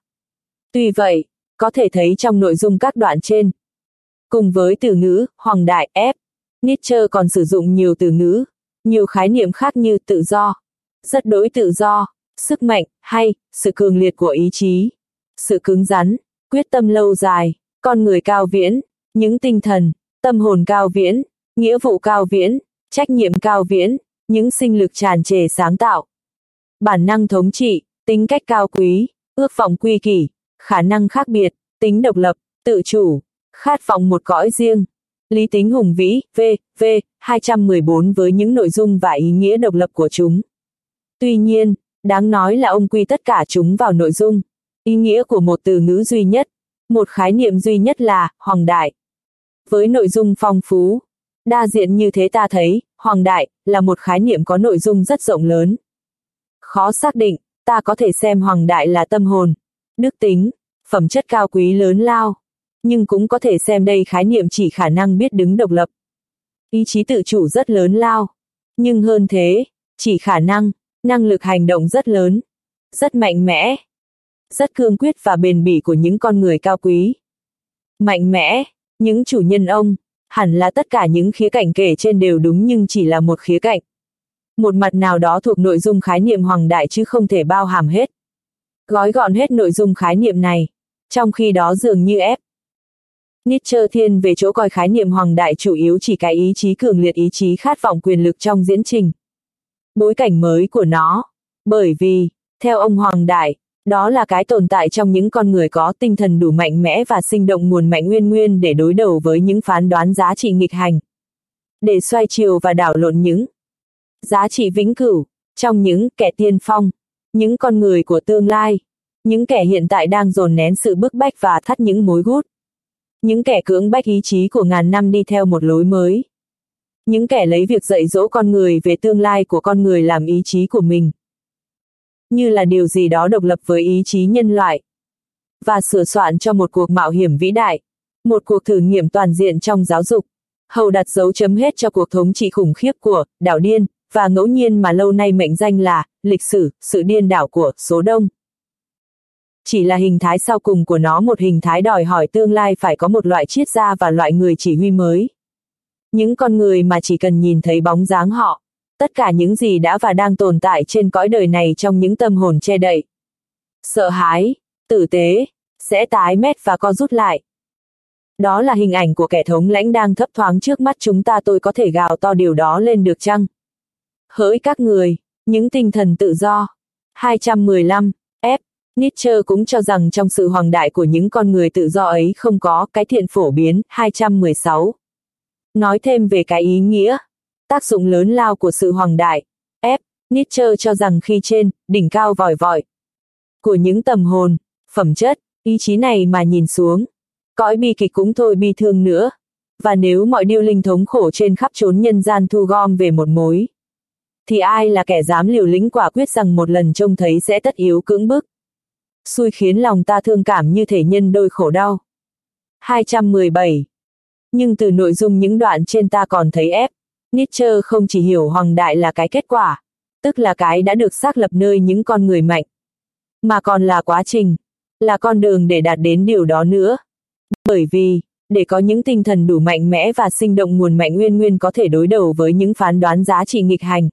Tuy vậy, có thể thấy trong nội dung các đoạn trên. Cùng với từ ngữ, hoàng đại, F, Nietzsche còn sử dụng nhiều từ ngữ, nhiều khái niệm khác như tự do, rất đối tự do, sức mạnh, hay, sự cường liệt của ý chí, sự cứng rắn, quyết tâm lâu dài, con người cao viễn, những tinh thần, tâm hồn cao viễn, nghĩa vụ cao viễn, trách nhiệm cao viễn, những sinh lực tràn trề sáng tạo. Bản năng thống trị, tính cách cao quý, ước vọng quy kỷ, khả năng khác biệt, tính độc lập, tự chủ, khát vọng một cõi riêng. Lý tính hùng vĩ, V, V, 214 với những nội dung và ý nghĩa độc lập của chúng. Tuy nhiên, đáng nói là ông quy tất cả chúng vào nội dung, ý nghĩa của một từ ngữ duy nhất, một khái niệm duy nhất là hoàng đại. Với nội dung phong phú, đa diện như thế ta thấy, hoàng đại là một khái niệm có nội dung rất rộng lớn. Khó xác định, ta có thể xem hoàng đại là tâm hồn, đức tính, phẩm chất cao quý lớn lao, nhưng cũng có thể xem đây khái niệm chỉ khả năng biết đứng độc lập. Ý chí tự chủ rất lớn lao, nhưng hơn thế, chỉ khả năng, năng lực hành động rất lớn, rất mạnh mẽ, rất cương quyết và bền bỉ của những con người cao quý. Mạnh mẽ, những chủ nhân ông, hẳn là tất cả những khía cạnh kể trên đều đúng nhưng chỉ là một khía cạnh. Một mặt nào đó thuộc nội dung khái niệm hoàng đại chứ không thể bao hàm hết. Gói gọn hết nội dung khái niệm này, trong khi đó dường như ép. Nietzsche thiên về chỗ coi khái niệm hoàng đại chủ yếu chỉ cái ý chí cường liệt ý chí khát vọng quyền lực trong diễn trình. Bối cảnh mới của nó, bởi vì, theo ông hoàng đại, đó là cái tồn tại trong những con người có tinh thần đủ mạnh mẽ và sinh động nguồn mạnh nguyên nguyên để đối đầu với những phán đoán giá trị nghịch hành. Để xoay chiều và đảo lộn những giá trị vĩnh cửu, trong những kẻ tiên phong, những con người của tương lai, những kẻ hiện tại đang dồn nén sự bức bách và thắt những mối gút. Những kẻ cưỡng bách ý chí của ngàn năm đi theo một lối mới. Những kẻ lấy việc dạy dỗ con người về tương lai của con người làm ý chí của mình như là điều gì đó độc lập với ý chí nhân loại. Và sửa soạn cho một cuộc mạo hiểm vĩ đại, một cuộc thử nghiệm toàn diện trong giáo dục, hầu đặt dấu chấm hết cho cuộc thống trị khủng khiếp của đảo điên, và ngẫu nhiên mà lâu nay mệnh danh là lịch sử, sự điên đảo của số đông. Chỉ là hình thái sau cùng của nó một hình thái đòi hỏi tương lai phải có một loại triết gia và loại người chỉ huy mới. Những con người mà chỉ cần nhìn thấy bóng dáng họ, tất cả những gì đã và đang tồn tại trên cõi đời này trong những tâm hồn che đậy. Sợ hãi, tử tế, sẽ tái mét và co rút lại. Đó là hình ảnh của kẻ thống lãnh đang thấp thoáng trước mắt chúng ta tôi có thể gào to điều đó lên được chăng? Hỡi các người, những tinh thần tự do. 215, F. Nietzsche cũng cho rằng trong sự hoàng đại của những con người tự do ấy không có cái thiện phổ biến. 216. Nói thêm về cái ý nghĩa, tác dụng lớn lao của sự hoàng đại. F. Nietzsche cho rằng khi trên, đỉnh cao vòi vọi của những tầm hồn, phẩm chất, ý chí này mà nhìn xuống, cõi bi kịch cũng thôi bi thương nữa. Và nếu mọi điều linh thống khổ trên khắp chốn nhân gian thu gom về một mối, thì ai là kẻ dám liều lĩnh quả quyết rằng một lần trông thấy sẽ tất yếu cưỡng bức. Xui khiến lòng ta thương cảm như thể nhân đôi khổ đau. 217. Nhưng từ nội dung những đoạn trên ta còn thấy ép, Nietzsche không chỉ hiểu hoàng đại là cái kết quả, tức là cái đã được xác lập nơi những con người mạnh, mà còn là quá trình, là con đường để đạt đến điều đó nữa. Bởi vì, để có những tinh thần đủ mạnh mẽ và sinh động nguồn mạnh nguyên nguyên có thể đối đầu với những phán đoán giá trị nghịch hành.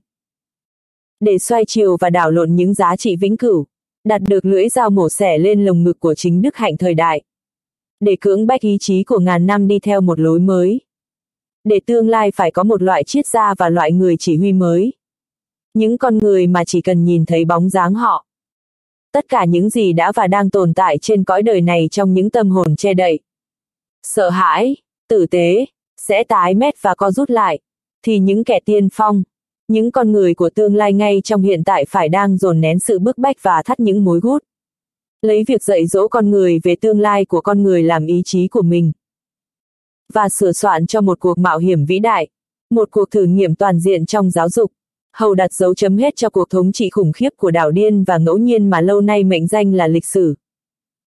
Để xoay chiều và đảo lộn những giá trị vĩnh cửu, đặt được lưỡi dao mổ xẻ lên lồng ngực của chính đức hạnh thời đại. Để cưỡng bách ý chí của ngàn năm đi theo một lối mới để tương lai phải có một loại triết gia và loại người chỉ huy mới. Những con người mà chỉ cần nhìn thấy bóng dáng họ. Tất cả những gì đã và đang tồn tại trên cõi đời này trong những tâm hồn che đậy. Sợ hãi, tử tế, sẽ tái mét và co rút lại. thì những kẻ tiên phong, những con người của tương lai ngay trong hiện tại phải đang dồn nén sự bức bách và thắt những mối gút. Lấy việc dạy dỗ con người về tương lai của con người làm ý chí của mình. Và sửa soạn cho một cuộc mạo hiểm vĩ đại, một cuộc thử nghiệm toàn diện trong giáo dục. Hầu đặt dấu chấm hết cho cuộc thống trị khủng khiếp của đảo điên và ngẫu nhiên mà lâu nay mệnh danh là lịch sử.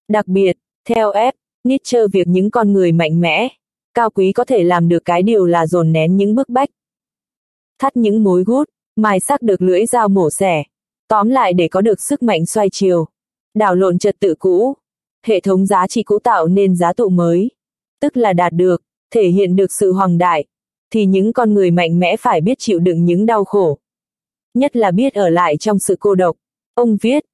Đặc biệt, theo F. Nietzsche việc những con người mạnh mẽ, cao quý có thể làm được cái điều là dồn nén những bức bách. Thắt những mối gút, mài sắc được lưỡi dao mổ xẻ. Tóm lại để có được sức mạnh xoay chiều. Đảo lộn trật tự cũ. Hệ thống giá trị cũ tạo nên giá tụ mới. Tức là đạt được, thể hiện được sự hoàng đại. Thì những con người mạnh mẽ phải biết chịu đựng những đau khổ. Nhất là biết ở lại trong sự cô độc. Ông viết.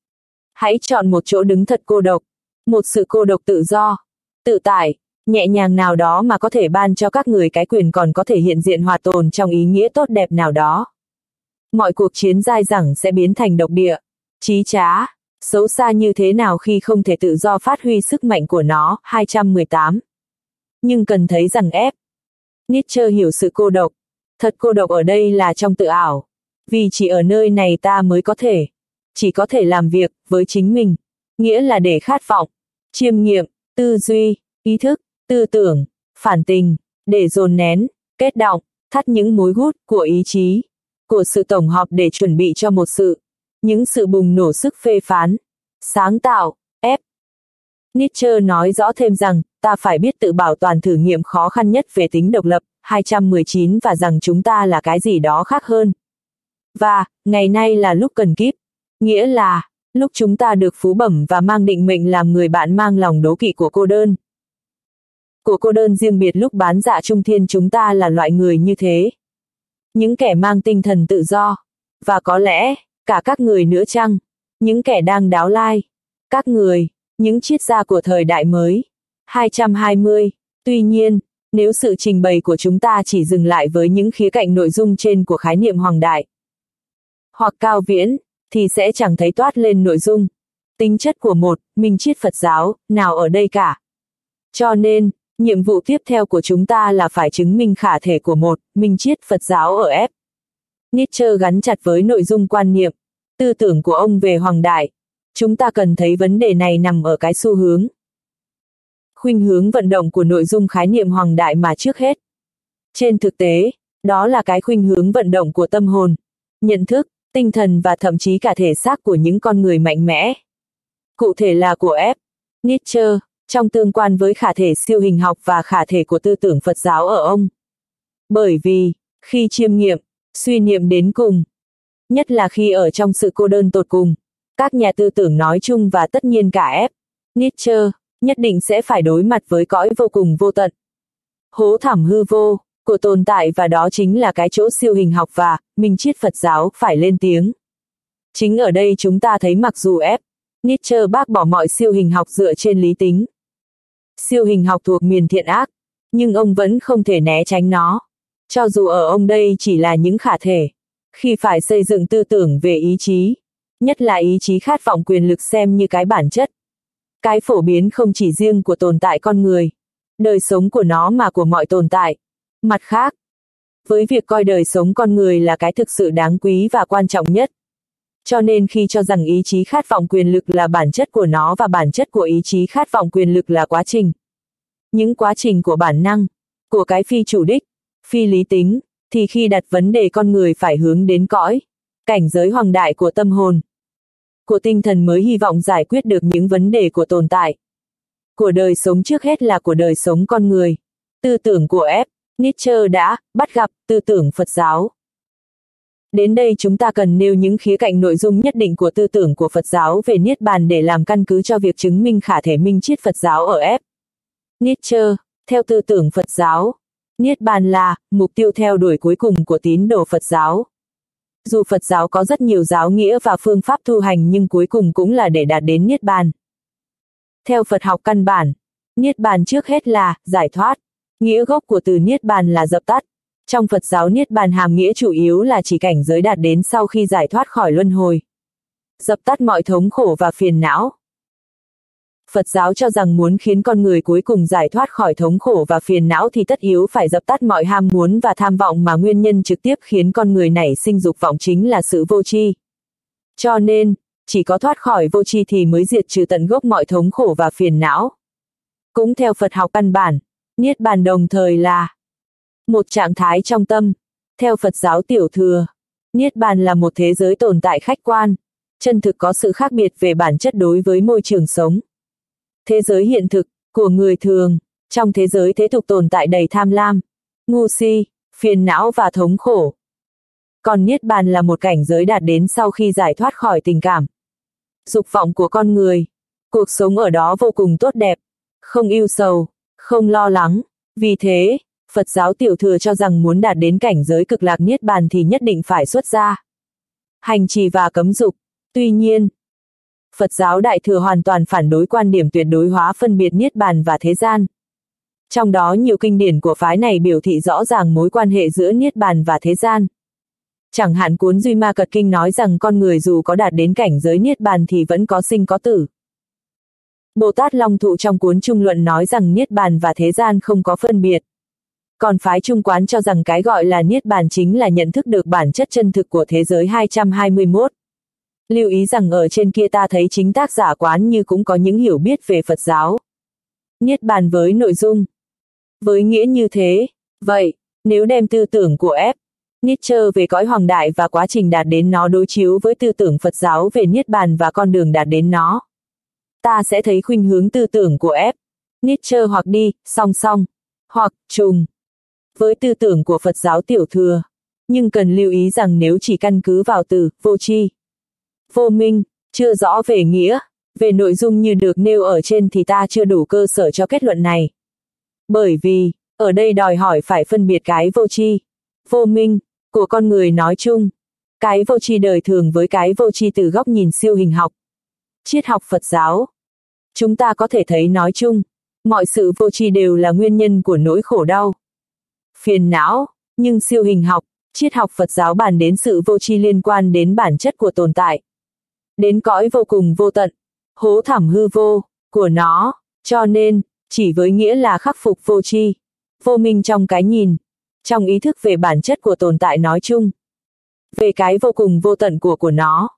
Hãy chọn một chỗ đứng thật cô độc. Một sự cô độc tự do, tự tại, nhẹ nhàng nào đó mà có thể ban cho các người cái quyền còn có thể hiện diện hòa tồn trong ý nghĩa tốt đẹp nào đó. Mọi cuộc chiến dai dẳng sẽ biến thành độc địa, trí trá, xấu xa như thế nào khi không thể tự do phát huy sức mạnh của nó, 218. Nhưng cần thấy rằng ép. Nietzsche hiểu sự cô độc. Thật cô độc ở đây là trong tự ảo. Vì chỉ ở nơi này ta mới có thể. Chỉ có thể làm việc với chính mình. Nghĩa là để khát vọng, chiêm nghiệm, tư duy, ý thức, tư tưởng, phản tình, để dồn nén, kết động, thắt những mối gút của ý chí, của sự tổng hợp để chuẩn bị cho một sự, những sự bùng nổ sức phê phán, sáng tạo, ép. Nietzsche nói rõ thêm rằng, ta phải biết tự bảo toàn thử nghiệm khó khăn nhất về tính độc lập, 219 và rằng chúng ta là cái gì đó khác hơn. Và, ngày nay là lúc cần kíp. Nghĩa là, lúc chúng ta được phú bẩm và mang định mệnh làm người bạn mang lòng đố kỵ của cô đơn. Của cô đơn riêng biệt lúc bán dạ trung thiên chúng ta là loại người như thế. Những kẻ mang tinh thần tự do, và có lẽ, cả các người nữa chăng, những kẻ đang đáo lai, các người, những triết gia của thời đại mới. 220, tuy nhiên, nếu sự trình bày của chúng ta chỉ dừng lại với những khía cạnh nội dung trên của khái niệm hoàng đại, hoặc cao viễn, thì sẽ chẳng thấy toát lên nội dung, tính chất của một, minh triết Phật giáo, nào ở đây cả. Cho nên, nhiệm vụ tiếp theo của chúng ta là phải chứng minh khả thể của một, minh triết Phật giáo ở F. Nietzsche gắn chặt với nội dung quan niệm, tư tưởng của ông về hoàng đại. Chúng ta cần thấy vấn đề này nằm ở cái xu hướng. Khuynh hướng vận động của nội dung khái niệm hoàng đại mà trước hết. Trên thực tế, đó là cái khuynh hướng vận động của tâm hồn, nhận thức, tinh thần và thậm chí cả thể xác của những con người mạnh mẽ. Cụ thể là của F. Nietzsche, trong tương quan với khả thể siêu hình học và khả thể của tư tưởng Phật giáo ở ông. Bởi vì, khi chiêm nghiệm, suy niệm đến cùng, nhất là khi ở trong sự cô đơn tột cùng, các nhà tư tưởng nói chung và tất nhiên cả ép Nietzsche, nhất định sẽ phải đối mặt với cõi vô cùng vô tận. Hố thẳm hư vô, của tồn tại và đó chính là cái chỗ siêu hình học và, minh triết Phật giáo, phải lên tiếng. Chính ở đây chúng ta thấy mặc dù ép, Nietzsche bác bỏ mọi siêu hình học dựa trên lý tính. Siêu hình học thuộc miền thiện ác, nhưng ông vẫn không thể né tránh nó. Cho dù ở ông đây chỉ là những khả thể, khi phải xây dựng tư tưởng về ý chí, nhất là ý chí khát vọng quyền lực xem như cái bản chất. Cái phổ biến không chỉ riêng của tồn tại con người, đời sống của nó mà của mọi tồn tại. Mặt khác, với việc coi đời sống con người là cái thực sự đáng quý và quan trọng nhất. Cho nên khi cho rằng ý chí khát vọng quyền lực là bản chất của nó và bản chất của ý chí khát vọng quyền lực là quá trình. Những quá trình của bản năng, của cái phi chủ đích, phi lý tính, thì khi đặt vấn đề con người phải hướng đến cõi, cảnh giới hoàng đại của tâm hồn, của tinh thần mới hy vọng giải quyết được những vấn đề của tồn tại. Của đời sống trước hết là của đời sống con người. Tư tưởng của F. Nietzsche đã bắt gặp tư tưởng Phật giáo. Đến đây chúng ta cần nêu những khía cạnh nội dung nhất định của tư tưởng của Phật giáo về Niết Bàn để làm căn cứ cho việc chứng minh khả thể minh triết Phật giáo ở F. Nietzsche, theo tư tưởng Phật giáo, Niết Bàn là mục tiêu theo đuổi cuối cùng của tín đồ Phật giáo. Dù Phật giáo có rất nhiều giáo nghĩa và phương pháp tu hành nhưng cuối cùng cũng là để đạt đến Niết Bàn. Theo Phật học căn bản, Niết Bàn trước hết là giải thoát. Nghĩa gốc của từ Niết Bàn là dập tắt. Trong Phật giáo Niết Bàn hàm nghĩa chủ yếu là chỉ cảnh giới đạt đến sau khi giải thoát khỏi luân hồi. Dập tắt mọi thống khổ và phiền não. Phật giáo cho rằng muốn khiến con người cuối cùng giải thoát khỏi thống khổ và phiền não thì tất yếu phải dập tắt mọi ham muốn và tham vọng mà nguyên nhân trực tiếp khiến con người nảy sinh dục vọng chính là sự vô tri. Cho nên, chỉ có thoát khỏi vô tri thì mới diệt trừ tận gốc mọi thống khổ và phiền não. Cũng theo Phật học căn bản, Niết bàn đồng thời là một trạng thái trong tâm. Theo Phật giáo tiểu thừa, Niết bàn là một thế giới tồn tại khách quan, chân thực có sự khác biệt về bản chất đối với môi trường sống. Thế giới hiện thực, của người thường, trong thế giới thế tục tồn tại đầy tham lam, ngu si, phiền não và thống khổ. Còn Niết bàn là một cảnh giới đạt đến sau khi giải thoát khỏi tình cảm. Dục vọng của con người, cuộc sống ở đó vô cùng tốt đẹp, không yêu sầu, không lo lắng. Vì thế, Phật giáo tiểu thừa cho rằng muốn đạt đến cảnh giới cực lạc niết bàn thì nhất định phải xuất gia. Hành trì và cấm dục. Tuy nhiên, Phật giáo đại thừa hoàn toàn phản đối quan điểm tuyệt đối hóa phân biệt niết bàn và thế gian. Trong đó nhiều kinh điển của phái này biểu thị rõ ràng mối quan hệ giữa niết bàn và thế gian. Chẳng hạn cuốn Duy Ma Cật Kinh nói rằng con người dù có đạt đến cảnh giới niết bàn thì vẫn có sinh có tử. Bồ Tát Long Thụ trong cuốn Trung Luận nói rằng Niết Bàn và thế gian không có phân biệt. Còn phái Trung Quán cho rằng cái gọi là Niết Bàn chính là nhận thức được bản chất chân thực của thế giới 221. Lưu ý rằng ở trên kia ta thấy chính tác giả quán như cũng có những hiểu biết về Phật giáo. Niết Bàn với nội dung. Với nghĩa như thế, vậy, nếu đem tư tưởng của F, Nietzsche về cõi hoàng đại và quá trình đạt đến nó đối chiếu với tư tưởng Phật giáo về Niết Bàn và con đường đạt đến nó ta sẽ thấy khuynh hướng tư tưởng của F. Nietzsche hoặc đi, song song, hoặc trùng. Với tư tưởng của Phật giáo tiểu thừa, nhưng cần lưu ý rằng nếu chỉ căn cứ vào từ vô tri, vô minh, chưa rõ về nghĩa, về nội dung như được nêu ở trên thì ta chưa đủ cơ sở cho kết luận này. Bởi vì, ở đây đòi hỏi phải phân biệt cái vô tri, vô minh, của con người nói chung, cái vô tri đời thường với cái vô tri từ góc nhìn siêu hình học. Triết học Phật giáo, Chúng ta có thể thấy nói chung, mọi sự vô tri đều là nguyên nhân của nỗi khổ đau. Phiền não, nhưng siêu hình học, triết học Phật giáo bàn đến sự vô tri liên quan đến bản chất của tồn tại. Đến cõi vô cùng vô tận, hố thẳm hư vô, của nó, cho nên, chỉ với nghĩa là khắc phục vô tri, vô minh trong cái nhìn, trong ý thức về bản chất của tồn tại nói chung. Về cái vô cùng vô tận của của nó,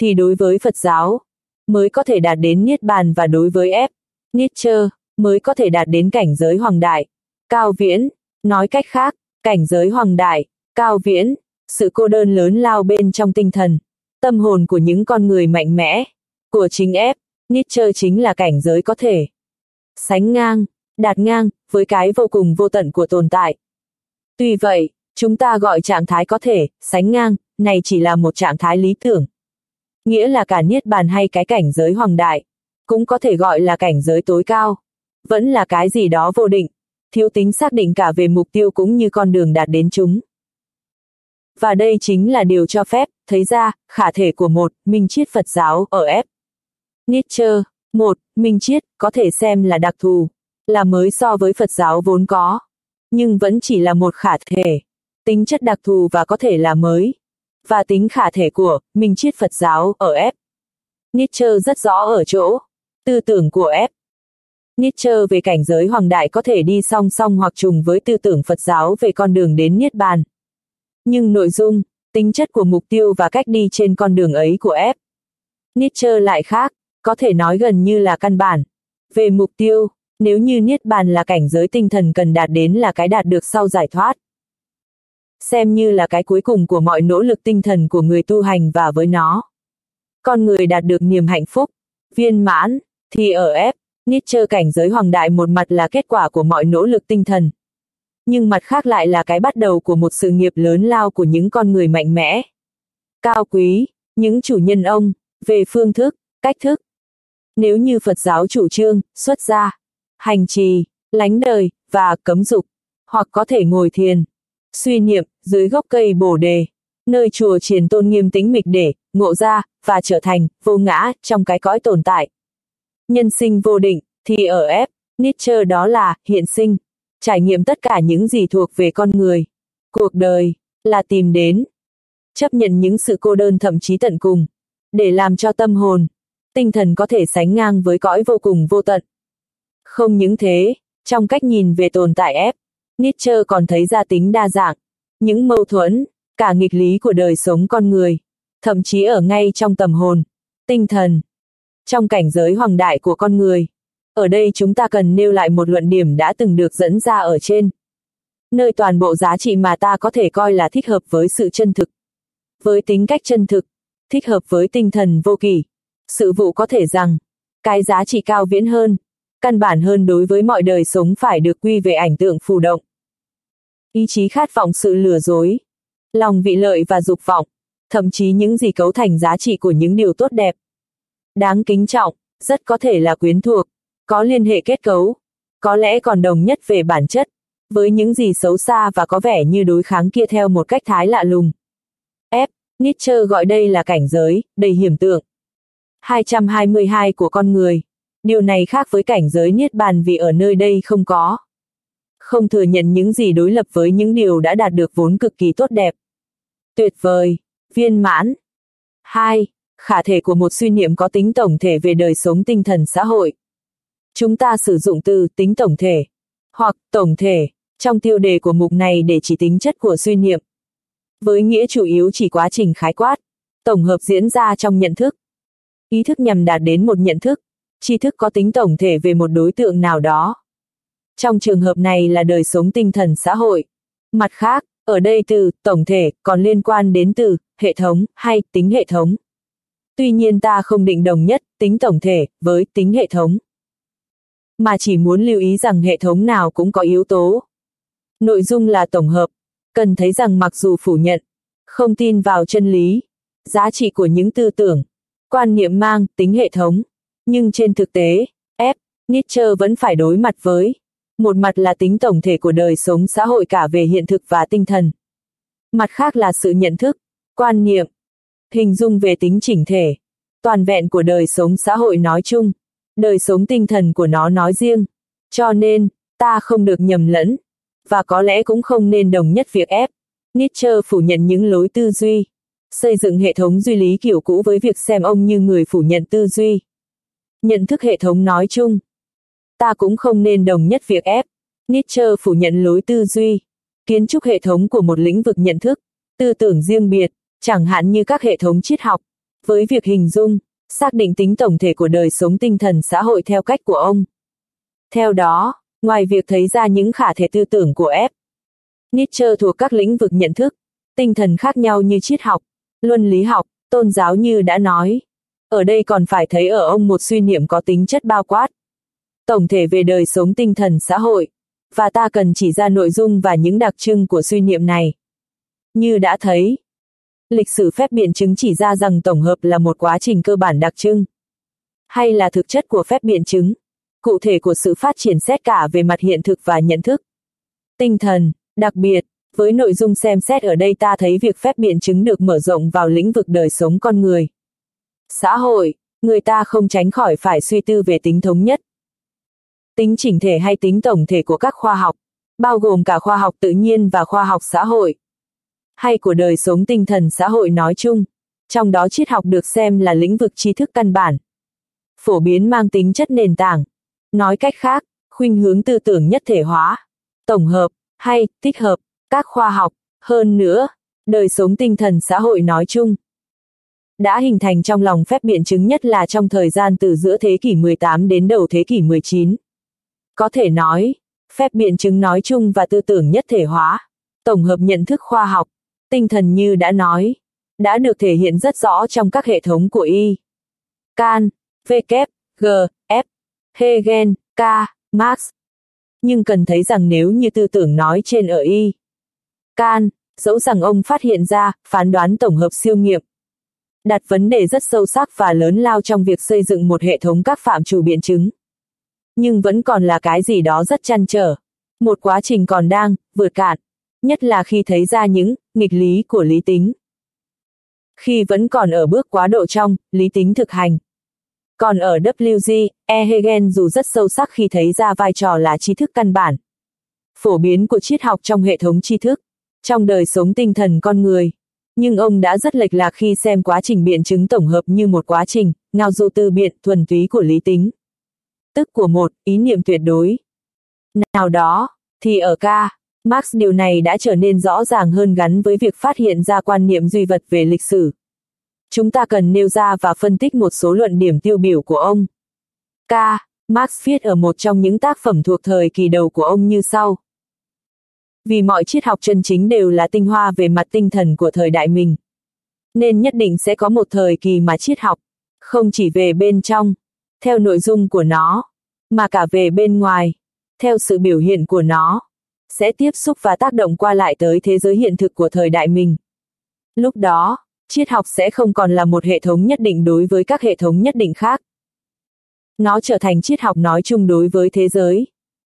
thì đối với Phật giáo, mới có thể đạt đến Niết Bàn và đối với F, Nietzsche, mới có thể đạt đến cảnh giới hoàng đại. Cao viễn, nói cách khác, cảnh giới hoàng đại, cao viễn, sự cô đơn lớn lao bên trong tinh thần, tâm hồn của những con người mạnh mẽ, của chính ép Nietzsche chính là cảnh giới có thể. Sánh ngang, đạt ngang, với cái vô cùng vô tận của tồn tại. Tuy vậy, chúng ta gọi trạng thái có thể, sánh ngang, này chỉ là một trạng thái lý tưởng. Nghĩa là cả niết bàn hay cái cảnh giới hoàng đại, cũng có thể gọi là cảnh giới tối cao, vẫn là cái gì đó vô định, thiếu tính xác định cả về mục tiêu cũng như con đường đạt đến chúng. Và đây chính là điều cho phép, thấy ra, khả thể của một, minh triết Phật giáo, ở F. Nietzsche, một, minh triết, có thể xem là đặc thù, là mới so với Phật giáo vốn có, nhưng vẫn chỉ là một khả thể, tính chất đặc thù và có thể là mới, và tính khả thể của Minh triết Phật giáo ở F. Nietzsche rất rõ ở chỗ tư tưởng của F. Nietzsche về cảnh giới hoàng đại có thể đi song song hoặc trùng với tư tưởng Phật giáo về con đường đến Niết Bàn. Nhưng nội dung, tính chất của mục tiêu và cách đi trên con đường ấy của F. Nietzsche lại khác, có thể nói gần như là căn bản. Về mục tiêu, nếu như Niết Bàn là cảnh giới tinh thần cần đạt đến là cái đạt được sau giải thoát xem như là cái cuối cùng của mọi nỗ lực tinh thần của người tu hành và với nó. Con người đạt được niềm hạnh phúc, viên mãn, thì ở ép, Nietzsche cảnh giới hoàng đại một mặt là kết quả của mọi nỗ lực tinh thần. Nhưng mặt khác lại là cái bắt đầu của một sự nghiệp lớn lao của những con người mạnh mẽ. Cao quý, những chủ nhân ông, về phương thức, cách thức. Nếu như Phật giáo chủ trương, xuất gia, hành trì, lánh đời, và cấm dục, hoặc có thể ngồi thiền, suy niệm, dưới gốc cây bồ đề, nơi chùa triền tôn nghiêm tính mịch để, ngộ ra, và trở thành, vô ngã, trong cái cõi tồn tại. Nhân sinh vô định, thì ở F, Nietzsche đó là, hiện sinh, trải nghiệm tất cả những gì thuộc về con người. Cuộc đời, là tìm đến, chấp nhận những sự cô đơn thậm chí tận cùng, để làm cho tâm hồn, tinh thần có thể sánh ngang với cõi vô cùng vô tận. Không những thế, trong cách nhìn về tồn tại ép, Nietzsche còn thấy ra tính đa dạng, những mâu thuẫn, cả nghịch lý của đời sống con người, thậm chí ở ngay trong tầm hồn, tinh thần, trong cảnh giới hoàng đại của con người. Ở đây chúng ta cần nêu lại một luận điểm đã từng được dẫn ra ở trên. Nơi toàn bộ giá trị mà ta có thể coi là thích hợp với sự chân thực. Với tính cách chân thực, thích hợp với tinh thần vô kỳ. Sự vụ có thể rằng, cái giá trị cao viễn hơn, căn bản hơn đối với mọi đời sống phải được quy về ảnh tượng phù động. Ý chí khát vọng sự lừa dối, lòng vị lợi và dục vọng, thậm chí những gì cấu thành giá trị của những điều tốt đẹp. Đáng kính trọng, rất có thể là quyến thuộc, có liên hệ kết cấu, có lẽ còn đồng nhất về bản chất, với những gì xấu xa và có vẻ như đối kháng kia theo một cách thái lạ lùng. F. Nietzsche gọi đây là cảnh giới, đầy hiểm tượng. 222 của con người. Điều này khác với cảnh giới Niết Bàn vì ở nơi đây không có. Không thừa nhận những gì đối lập với những điều đã đạt được vốn cực kỳ tốt đẹp. Tuyệt vời, viên mãn. 2. Khả thể của một suy niệm có tính tổng thể về đời sống tinh thần xã hội. Chúng ta sử dụng từ tính tổng thể hoặc tổng thể trong tiêu đề của mục này để chỉ tính chất của suy niệm. Với nghĩa chủ yếu chỉ quá trình khái quát, tổng hợp diễn ra trong nhận thức. Ý thức nhằm đạt đến một nhận thức, tri thức có tính tổng thể về một đối tượng nào đó. Trong trường hợp này là đời sống tinh thần xã hội. Mặt khác, ở đây từ tổng thể còn liên quan đến từ hệ thống hay tính hệ thống. Tuy nhiên ta không định đồng nhất tính tổng thể với tính hệ thống. Mà chỉ muốn lưu ý rằng hệ thống nào cũng có yếu tố. Nội dung là tổng hợp. Cần thấy rằng mặc dù phủ nhận, không tin vào chân lý, giá trị của những tư tưởng, quan niệm mang tính hệ thống, nhưng trên thực tế, F. Nietzsche vẫn phải đối mặt với một mặt là tính tổng thể của đời sống xã hội cả về hiện thực và tinh thần. Mặt khác là sự nhận thức, quan niệm, hình dung về tính chỉnh thể, toàn vẹn của đời sống xã hội nói chung, đời sống tinh thần của nó nói riêng. Cho nên, ta không được nhầm lẫn, và có lẽ cũng không nên đồng nhất việc ép. Nietzsche phủ nhận những lối tư duy, xây dựng hệ thống duy lý kiểu cũ với việc xem ông như người phủ nhận tư duy. Nhận thức hệ thống nói chung. Ta cũng không nên đồng nhất việc ép. Nietzsche phủ nhận lối tư duy, kiến trúc hệ thống của một lĩnh vực nhận thức, tư tưởng riêng biệt, chẳng hạn như các hệ thống triết học, với việc hình dung, xác định tính tổng thể của đời sống tinh thần xã hội theo cách của ông. Theo đó, ngoài việc thấy ra những khả thể tư tưởng của F, Nietzsche thuộc các lĩnh vực nhận thức, tinh thần khác nhau như triết học, luân lý học, tôn giáo như đã nói. Ở đây còn phải thấy ở ông một suy niệm có tính chất bao quát. Tổng thể về đời sống tinh thần xã hội, và ta cần chỉ ra nội dung và những đặc trưng của suy niệm này. Như đã thấy, lịch sử phép biện chứng chỉ ra rằng tổng hợp là một quá trình cơ bản đặc trưng. Hay là thực chất của phép biện chứng, cụ thể của sự phát triển xét cả về mặt hiện thực và nhận thức. Tinh thần, đặc biệt, với nội dung xem xét ở đây ta thấy việc phép biện chứng được mở rộng vào lĩnh vực đời sống con người. Xã hội, người ta không tránh khỏi phải suy tư về tính thống nhất. Tính chỉnh thể hay tính tổng thể của các khoa học, bao gồm cả khoa học tự nhiên và khoa học xã hội hay của đời sống tinh thần xã hội nói chung, trong đó triết học được xem là lĩnh vực tri thức căn bản. Phổ biến mang tính chất nền tảng. Nói cách khác, khuynh hướng tư tưởng nhất thể hóa, tổng hợp, hay, tích hợp, các khoa học, hơn nữa, đời sống tinh thần xã hội nói chung. Đã hình thành trong lòng phép biện chứng nhất là trong thời gian từ giữa thế kỷ 18 đến đầu thế kỷ 19. Có thể nói, phép biện chứng nói chung và tư tưởng nhất thể hóa, tổng hợp nhận thức khoa học, tinh thần như đã nói, đã được thể hiện rất rõ trong các hệ thống của Y. Can, V, G, F, Hegel, K, Marx. Nhưng cần thấy rằng nếu như tư tưởng nói trên ở Y. Can, dẫu rằng ông phát hiện ra, phán đoán tổng hợp siêu nghiệm. Đặt vấn đề rất sâu sắc và lớn lao trong việc xây dựng một hệ thống các phạm trù biện chứng. Nhưng vẫn còn là cái gì đó rất chăn trở. Một quá trình còn đang, vượt cạn nhất là khi thấy ra những nghịch lý của lý tính. Khi vẫn còn ở bước quá độ trong lý tính thực hành. Còn ở WG, E. Hegel dù rất sâu sắc khi thấy ra vai trò là tri thức căn bản. Phổ biến của triết học trong hệ thống tri thức, trong đời sống tinh thần con người. Nhưng ông đã rất lệch lạc khi xem quá trình biện chứng tổng hợp như một quá trình, ngao du tư biện thuần túy của lý tính. Tức của một, ý niệm tuyệt đối. Nào đó, thì ở ca, Marx điều này đã trở nên rõ ràng hơn gắn với việc phát hiện ra quan niệm duy vật về lịch sử. Chúng ta cần nêu ra và phân tích một số luận điểm tiêu biểu của ông. K. Marx viết ở một trong những tác phẩm thuộc thời kỳ đầu của ông như sau. Vì mọi triết học chân chính đều là tinh hoa về mặt tinh thần của thời đại mình. Nên nhất định sẽ có một thời kỳ mà triết học, không chỉ về bên trong, theo nội dung của nó, mà cả về bên ngoài, theo sự biểu hiện của nó, sẽ tiếp xúc và tác động qua lại tới thế giới hiện thực của thời đại mình. Lúc đó, triết học sẽ không còn là một hệ thống nhất định đối với các hệ thống nhất định khác. Nó trở thành triết học nói chung đối với thế giới,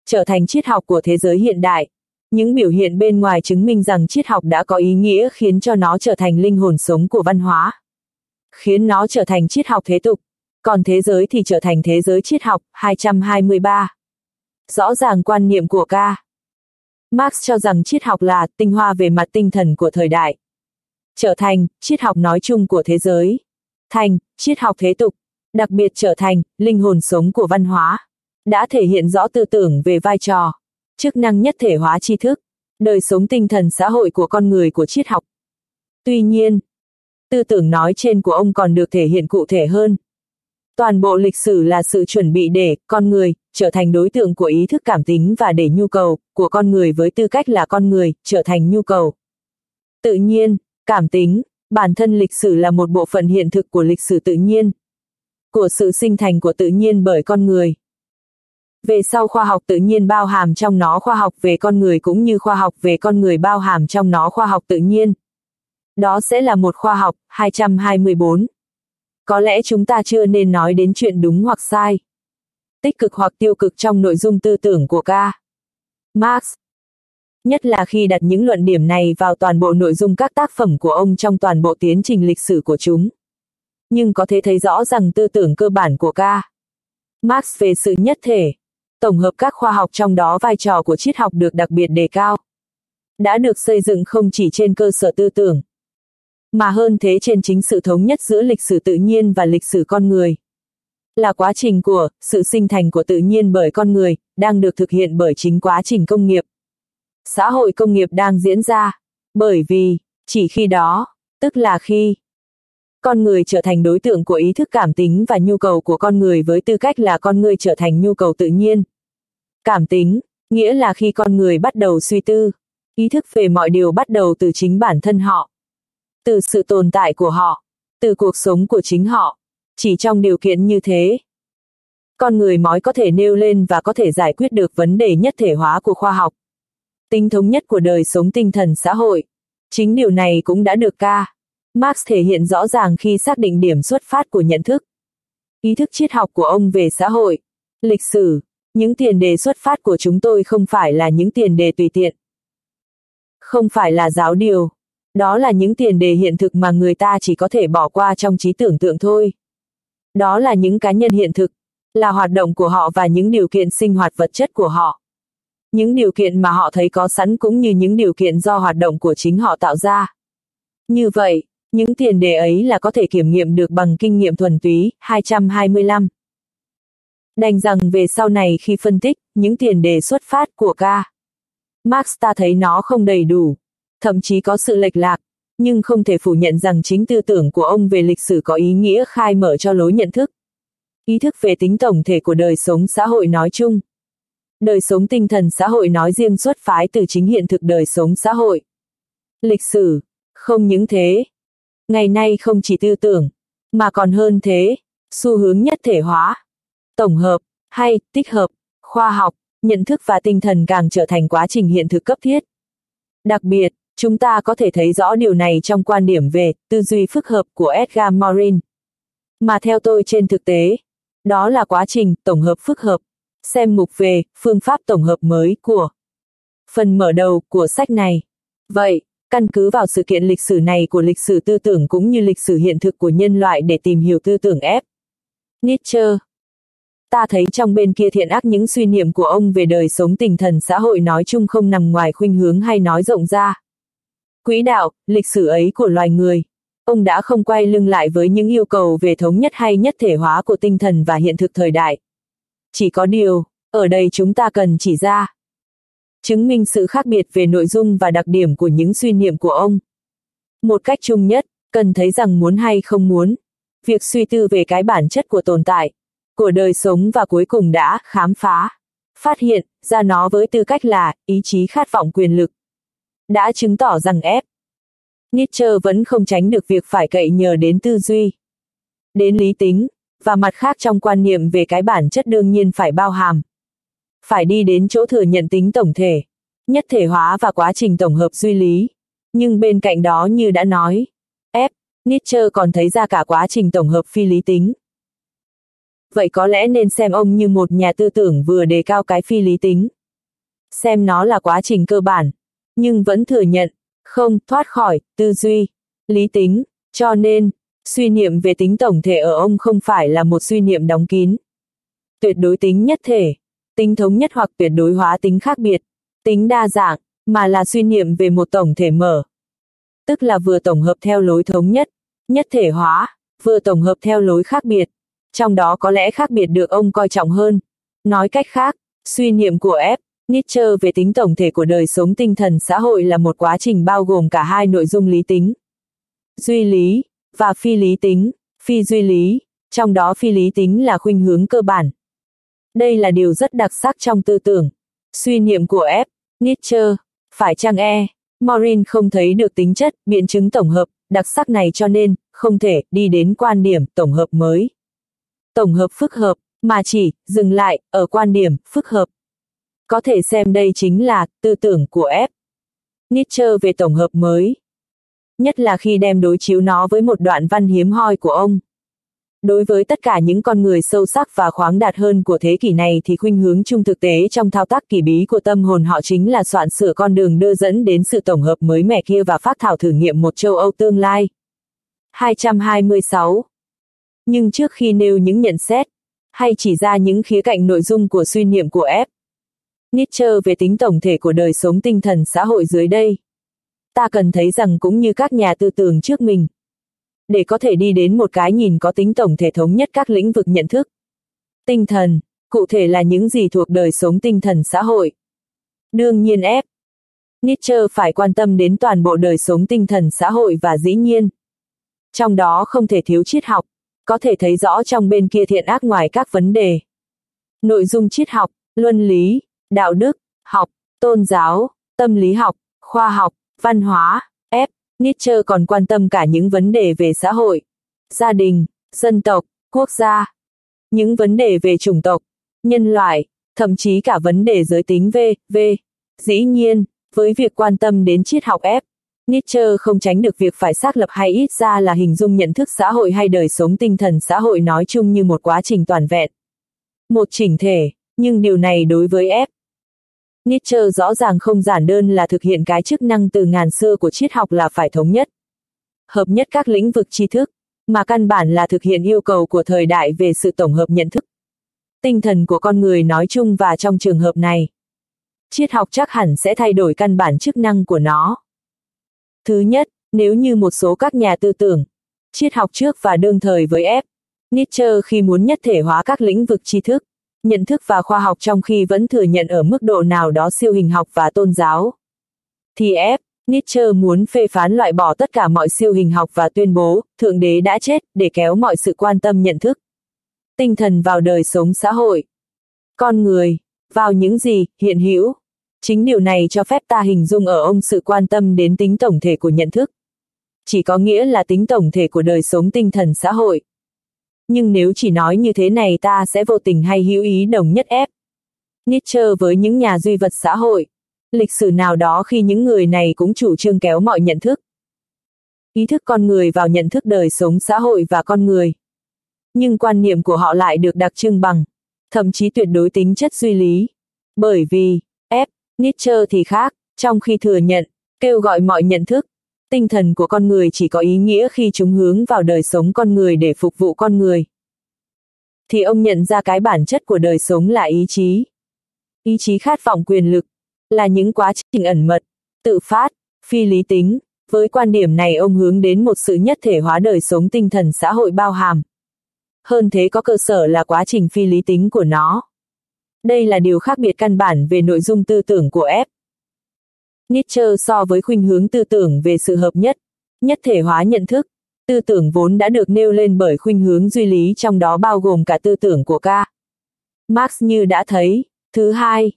trở thành triết học của thế giới hiện đại. Những biểu hiện bên ngoài chứng minh rằng triết học đã có ý nghĩa khiến cho nó trở thành linh hồn sống của văn hóa. Khiến nó trở thành triết học thế tục, còn thế giới thì trở thành thế giới triết học 223. Rõ ràng quan niệm của ca. Marx cho rằng triết học là tinh hoa về mặt tinh thần của thời đại. Trở thành triết học nói chung của thế giới. Thành triết học thế tục, đặc biệt trở thành linh hồn sống của văn hóa. Đã thể hiện rõ tư tưởng về vai trò, chức năng nhất thể hóa tri thức, đời sống tinh thần xã hội của con người của triết học. Tuy nhiên, tư tưởng nói trên của ông còn được thể hiện cụ thể hơn. Toàn bộ lịch sử là sự chuẩn bị để con người trở thành đối tượng của ý thức cảm tính và để nhu cầu của con người với tư cách là con người trở thành nhu cầu. Tự nhiên, cảm tính, bản thân lịch sử là một bộ phận hiện thực của lịch sử tự nhiên, của sự sinh thành của tự nhiên bởi con người. Về sau khoa học tự nhiên bao hàm trong nó khoa học về con người cũng như khoa học về con người bao hàm trong nó khoa học tự nhiên. Đó sẽ là một khoa học 224. Có lẽ chúng ta chưa nên nói đến chuyện đúng hoặc sai. Tích cực hoặc tiêu cực trong nội dung tư tưởng của ca. Marx. Nhất là khi đặt những luận điểm này vào toàn bộ nội dung các tác phẩm của ông trong toàn bộ tiến trình lịch sử của chúng. Nhưng có thể thấy rõ rằng tư tưởng cơ bản của ca. Marx về sự nhất thể, tổng hợp các khoa học trong đó vai trò của triết học được đặc biệt đề cao. Đã được xây dựng không chỉ trên cơ sở tư tưởng, mà hơn thế trên chính sự thống nhất giữa lịch sử tự nhiên và lịch sử con người. Là quá trình của sự sinh thành của tự nhiên bởi con người, đang được thực hiện bởi chính quá trình công nghiệp. Xã hội công nghiệp đang diễn ra, bởi vì, chỉ khi đó, tức là khi con người trở thành đối tượng của ý thức cảm tính và nhu cầu của con người với tư cách là con người trở thành nhu cầu tự nhiên. Cảm tính, nghĩa là khi con người bắt đầu suy tư, ý thức về mọi điều bắt đầu từ chính bản thân họ từ sự tồn tại của họ, từ cuộc sống của chính họ. Chỉ trong điều kiện như thế, con người mới có thể nêu lên và có thể giải quyết được vấn đề nhất thể hóa của khoa học. Tính thống nhất của đời sống tinh thần xã hội. Chính điều này cũng đã được ca. Marx thể hiện rõ ràng khi xác định điểm xuất phát của nhận thức. Ý thức triết học của ông về xã hội, lịch sử, những tiền đề xuất phát của chúng tôi không phải là những tiền đề tùy tiện. Không phải là giáo điều, đó là những tiền đề hiện thực mà người ta chỉ có thể bỏ qua trong trí tưởng tượng thôi. Đó là những cá nhân hiện thực, là hoạt động của họ và những điều kiện sinh hoạt vật chất của họ. Những điều kiện mà họ thấy có sẵn cũng như những điều kiện do hoạt động của chính họ tạo ra. Như vậy, những tiền đề ấy là có thể kiểm nghiệm được bằng kinh nghiệm thuần túy, 225. Đành rằng về sau này khi phân tích, những tiền đề xuất phát của ca. Marx ta thấy nó không đầy đủ, thậm chí có sự lệch lạc, nhưng không thể phủ nhận rằng chính tư tưởng của ông về lịch sử có ý nghĩa khai mở cho lối nhận thức. Ý thức về tính tổng thể của đời sống xã hội nói chung. Đời sống tinh thần xã hội nói riêng xuất phái từ chính hiện thực đời sống xã hội. Lịch sử, không những thế. Ngày nay không chỉ tư tưởng, mà còn hơn thế, xu hướng nhất thể hóa, tổng hợp, hay tích hợp, khoa học, nhận thức và tinh thần càng trở thành quá trình hiện thực cấp thiết. Đặc biệt, Chúng ta có thể thấy rõ điều này trong quan điểm về tư duy phức hợp của Edgar Morin. Mà theo tôi trên thực tế, đó là quá trình tổng hợp phức hợp. Xem mục về phương pháp tổng hợp mới của phần mở đầu của sách này. Vậy, căn cứ vào sự kiện lịch sử này của lịch sử tư tưởng cũng như lịch sử hiện thực của nhân loại để tìm hiểu tư tưởng F. Nietzsche Ta thấy trong bên kia thiện ác những suy niệm của ông về đời sống tinh thần xã hội nói chung không nằm ngoài khuynh hướng hay nói rộng ra quỹ đạo, lịch sử ấy của loài người. Ông đã không quay lưng lại với những yêu cầu về thống nhất hay nhất thể hóa của tinh thần và hiện thực thời đại. Chỉ có điều, ở đây chúng ta cần chỉ ra. Chứng minh sự khác biệt về nội dung và đặc điểm của những suy niệm của ông. Một cách chung nhất, cần thấy rằng muốn hay không muốn, việc suy tư về cái bản chất của tồn tại, của đời sống và cuối cùng đã khám phá, phát hiện ra nó với tư cách là ý chí khát vọng quyền lực. Đã chứng tỏ rằng ép. Nietzsche vẫn không tránh được việc phải cậy nhờ đến tư duy, đến lý tính, và mặt khác trong quan niệm về cái bản chất đương nhiên phải bao hàm. Phải đi đến chỗ thừa nhận tính tổng thể, nhất thể hóa và quá trình tổng hợp duy lý. Nhưng bên cạnh đó như đã nói, F. Nietzsche còn thấy ra cả quá trình tổng hợp phi lý tính. Vậy có lẽ nên xem ông như một nhà tư tưởng vừa đề cao cái phi lý tính. Xem nó là quá trình cơ bản, nhưng vẫn thừa nhận, không thoát khỏi, tư duy, lý tính, cho nên, suy niệm về tính tổng thể ở ông không phải là một suy niệm đóng kín. Tuyệt đối tính nhất thể, tính thống nhất hoặc tuyệt đối hóa tính khác biệt, tính đa dạng, mà là suy niệm về một tổng thể mở. Tức là vừa tổng hợp theo lối thống nhất, nhất thể hóa, vừa tổng hợp theo lối khác biệt. Trong đó có lẽ khác biệt được ông coi trọng hơn. Nói cách khác, suy niệm của F. Nietzsche về tính tổng thể của đời sống tinh thần xã hội là một quá trình bao gồm cả hai nội dung lý tính. Duy lý, và phi lý tính, phi duy lý, trong đó phi lý tính là khuynh hướng cơ bản. Đây là điều rất đặc sắc trong tư tưởng. Suy niệm của F. Nietzsche, phải chăng E. Morin không thấy được tính chất, biện chứng tổng hợp, đặc sắc này cho nên, không thể đi đến quan điểm tổng hợp mới. Tổng hợp phức hợp, mà chỉ, dừng lại, ở quan điểm, phức hợp. Có thể xem đây chính là, tư tưởng của F. Nietzsche về tổng hợp mới. Nhất là khi đem đối chiếu nó với một đoạn văn hiếm hoi của ông. Đối với tất cả những con người sâu sắc và khoáng đạt hơn của thế kỷ này thì khuynh hướng chung thực tế trong thao tác kỳ bí của tâm hồn họ chính là soạn sửa con đường đưa dẫn đến sự tổng hợp mới mẻ kia và phát thảo thử nghiệm một châu Âu tương lai. 226. Nhưng trước khi nêu những nhận xét, hay chỉ ra những khía cạnh nội dung của suy niệm của F. Nietzsche về tính tổng thể của đời sống tinh thần xã hội dưới đây. Ta cần thấy rằng cũng như các nhà tư tưởng trước mình, để có thể đi đến một cái nhìn có tính tổng thể thống nhất các lĩnh vực nhận thức. Tinh thần, cụ thể là những gì thuộc đời sống tinh thần xã hội. Đương nhiên ép. Nietzsche phải quan tâm đến toàn bộ đời sống tinh thần xã hội và dĩ nhiên. Trong đó không thể thiếu triết học, có thể thấy rõ trong bên kia thiện ác ngoài các vấn đề. Nội dung triết học, luân lý, đạo đức, học, tôn giáo, tâm lý học, khoa học, văn hóa, ép. Nietzsche còn quan tâm cả những vấn đề về xã hội, gia đình, dân tộc, quốc gia, những vấn đề về chủng tộc, nhân loại, thậm chí cả vấn đề giới tính V, V. Dĩ nhiên, với việc quan tâm đến triết học F, Nietzsche không tránh được việc phải xác lập hay ít ra là hình dung nhận thức xã hội hay đời sống tinh thần xã hội nói chung như một quá trình toàn vẹn. Một chỉnh thể, nhưng điều này đối với F. Nietzsche rõ ràng không giản đơn là thực hiện cái chức năng từ ngàn xưa của triết học là phải thống nhất. Hợp nhất các lĩnh vực tri thức, mà căn bản là thực hiện yêu cầu của thời đại về sự tổng hợp nhận thức. Tinh thần của con người nói chung và trong trường hợp này. Triết học chắc hẳn sẽ thay đổi căn bản chức năng của nó. Thứ nhất, nếu như một số các nhà tư tưởng, triết học trước và đương thời với F. Nietzsche khi muốn nhất thể hóa các lĩnh vực tri thức, nhận thức và khoa học trong khi vẫn thừa nhận ở mức độ nào đó siêu hình học và tôn giáo. Thì ép Nietzsche muốn phê phán loại bỏ tất cả mọi siêu hình học và tuyên bố, Thượng Đế đã chết, để kéo mọi sự quan tâm nhận thức. Tinh thần vào đời sống xã hội. Con người, vào những gì, hiện hữu. Chính điều này cho phép ta hình dung ở ông sự quan tâm đến tính tổng thể của nhận thức. Chỉ có nghĩa là tính tổng thể của đời sống tinh thần xã hội nhưng nếu chỉ nói như thế này ta sẽ vô tình hay hữu ý đồng nhất ép. Nietzsche với những nhà duy vật xã hội, lịch sử nào đó khi những người này cũng chủ trương kéo mọi nhận thức. Ý thức con người vào nhận thức đời sống xã hội và con người. Nhưng quan niệm của họ lại được đặc trưng bằng, thậm chí tuyệt đối tính chất duy lý. Bởi vì, ép, Nietzsche thì khác, trong khi thừa nhận, kêu gọi mọi nhận thức, tinh thần của con người chỉ có ý nghĩa khi chúng hướng vào đời sống con người để phục vụ con người. Thì ông nhận ra cái bản chất của đời sống là ý chí. Ý chí khát vọng quyền lực, là những quá trình ẩn mật, tự phát, phi lý tính, Với quan điểm này ông hướng đến một sự nhất thể hóa đời sống tinh thần xã hội bao hàm. Hơn thế có cơ sở là quá trình phi lý tính của nó. Đây là điều khác biệt căn bản về nội dung tư tưởng của F. Nietzsche so với khuynh hướng tư tưởng về sự hợp nhất, nhất thể hóa nhận thức, tư tưởng vốn đã được nêu lên bởi khuynh hướng duy lý trong đó bao gồm cả tư tưởng của ca. Marx như đã thấy, thứ hai,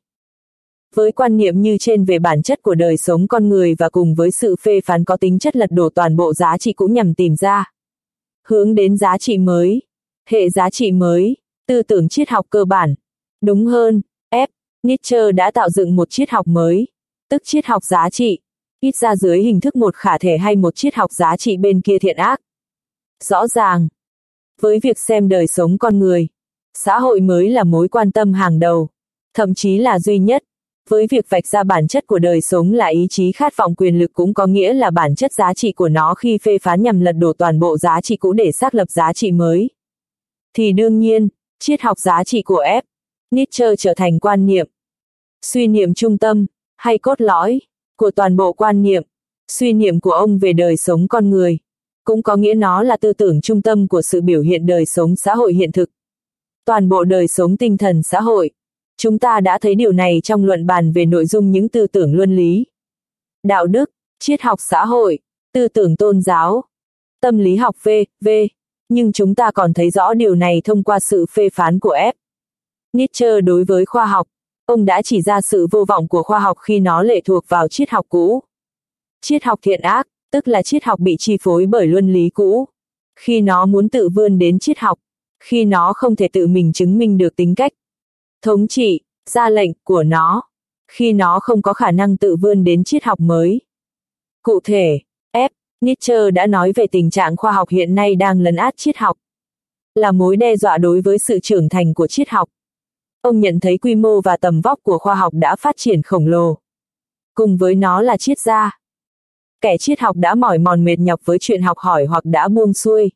với quan niệm như trên về bản chất của đời sống con người và cùng với sự phê phán có tính chất lật đổ toàn bộ giá trị cũng nhằm tìm ra hướng đến giá trị mới, hệ giá trị mới, tư tưởng triết học cơ bản. Đúng hơn, F. Nietzsche đã tạo dựng một triết học mới, tức triết học giá trị, ít ra dưới hình thức một khả thể hay một triết học giá trị bên kia thiện ác. Rõ ràng, với việc xem đời sống con người, xã hội mới là mối quan tâm hàng đầu, thậm chí là duy nhất. Với việc vạch ra bản chất của đời sống là ý chí khát vọng quyền lực cũng có nghĩa là bản chất giá trị của nó khi phê phán nhằm lật đổ toàn bộ giá trị cũ để xác lập giá trị mới. Thì đương nhiên, triết học giá trị của F. Nietzsche trở thành quan niệm, suy niệm trung tâm, hay cốt lõi, của toàn bộ quan niệm, suy niệm của ông về đời sống con người. Cũng có nghĩa nó là tư tưởng trung tâm của sự biểu hiện đời sống xã hội hiện thực. Toàn bộ đời sống tinh thần xã hội, Chúng ta đã thấy điều này trong luận bàn về nội dung những tư tưởng luân lý, đạo đức, triết học xã hội, tư tưởng tôn giáo, tâm lý học v, v. Nhưng chúng ta còn thấy rõ điều này thông qua sự phê phán của F. Nietzsche đối với khoa học, ông đã chỉ ra sự vô vọng của khoa học khi nó lệ thuộc vào triết học cũ. Triết học thiện ác, tức là triết học bị chi phối bởi luân lý cũ. Khi nó muốn tự vươn đến triết học, khi nó không thể tự mình chứng minh được tính cách, thống trị, ra lệnh của nó, khi nó không có khả năng tự vươn đến triết học mới. Cụ thể, F. Nietzsche đã nói về tình trạng khoa học hiện nay đang lấn át triết học, là mối đe dọa đối với sự trưởng thành của triết học. Ông nhận thấy quy mô và tầm vóc của khoa học đã phát triển khổng lồ. Cùng với nó là triết gia. Kẻ triết học đã mỏi mòn mệt nhọc với chuyện học hỏi hoặc đã buông xuôi.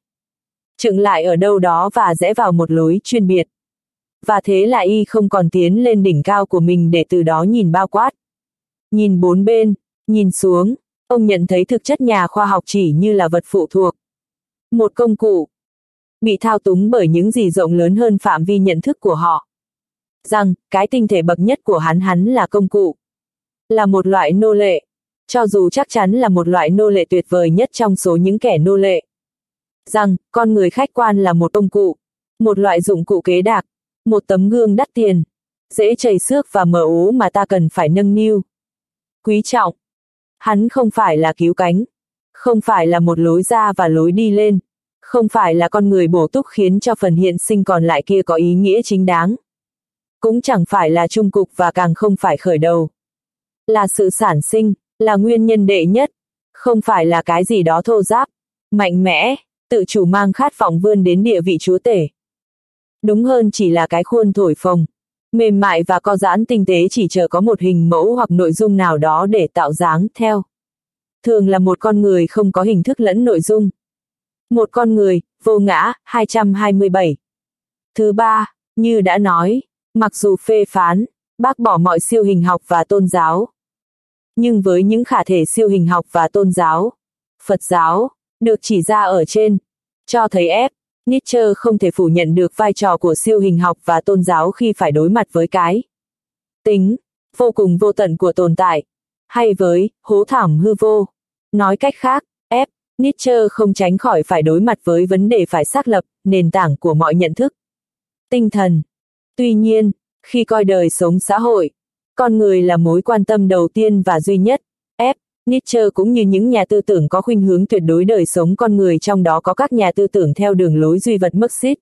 Trựng lại ở đâu đó và rẽ vào một lối chuyên biệt và thế là y không còn tiến lên đỉnh cao của mình để từ đó nhìn bao quát. Nhìn bốn bên, nhìn xuống, ông nhận thấy thực chất nhà khoa học chỉ như là vật phụ thuộc. Một công cụ, bị thao túng bởi những gì rộng lớn hơn phạm vi nhận thức của họ. Rằng, cái tinh thể bậc nhất của hắn hắn là công cụ. Là một loại nô lệ, cho dù chắc chắn là một loại nô lệ tuyệt vời nhất trong số những kẻ nô lệ. Rằng, con người khách quan là một công cụ, một loại dụng cụ kế đạc, một tấm gương đắt tiền, dễ chảy xước và mờ ố mà ta cần phải nâng niu. Quý trọng. Hắn không phải là cứu cánh, không phải là một lối ra và lối đi lên, không phải là con người bổ túc khiến cho phần hiện sinh còn lại kia có ý nghĩa chính đáng. Cũng chẳng phải là trung cục và càng không phải khởi đầu. Là sự sản sinh, là nguyên nhân đệ nhất, không phải là cái gì đó thô giáp, mạnh mẽ, tự chủ mang khát vọng vươn đến địa vị chúa tể. Đúng hơn chỉ là cái khuôn thổi phồng. Mềm mại và co giãn tinh tế chỉ chờ có một hình mẫu hoặc nội dung nào đó để tạo dáng theo. Thường là một con người không có hình thức lẫn nội dung. Một con người, vô ngã, 227. Thứ ba, như đã nói, mặc dù phê phán, bác bỏ mọi siêu hình học và tôn giáo. Nhưng với những khả thể siêu hình học và tôn giáo, Phật giáo, được chỉ ra ở trên, cho thấy ép, Nietzsche không thể phủ nhận được vai trò của siêu hình học và tôn giáo khi phải đối mặt với cái tính vô cùng vô tận của tồn tại, hay với hố thảm hư vô. Nói cách khác, ép Nietzsche không tránh khỏi phải đối mặt với vấn đề phải xác lập nền tảng của mọi nhận thức. Tinh thần. Tuy nhiên, khi coi đời sống xã hội, con người là mối quan tâm đầu tiên và duy nhất, F. Nietzsche cũng như những nhà tư tưởng có khuynh hướng tuyệt đối đời sống con người trong đó có các nhà tư tưởng theo đường lối duy vật Marxist,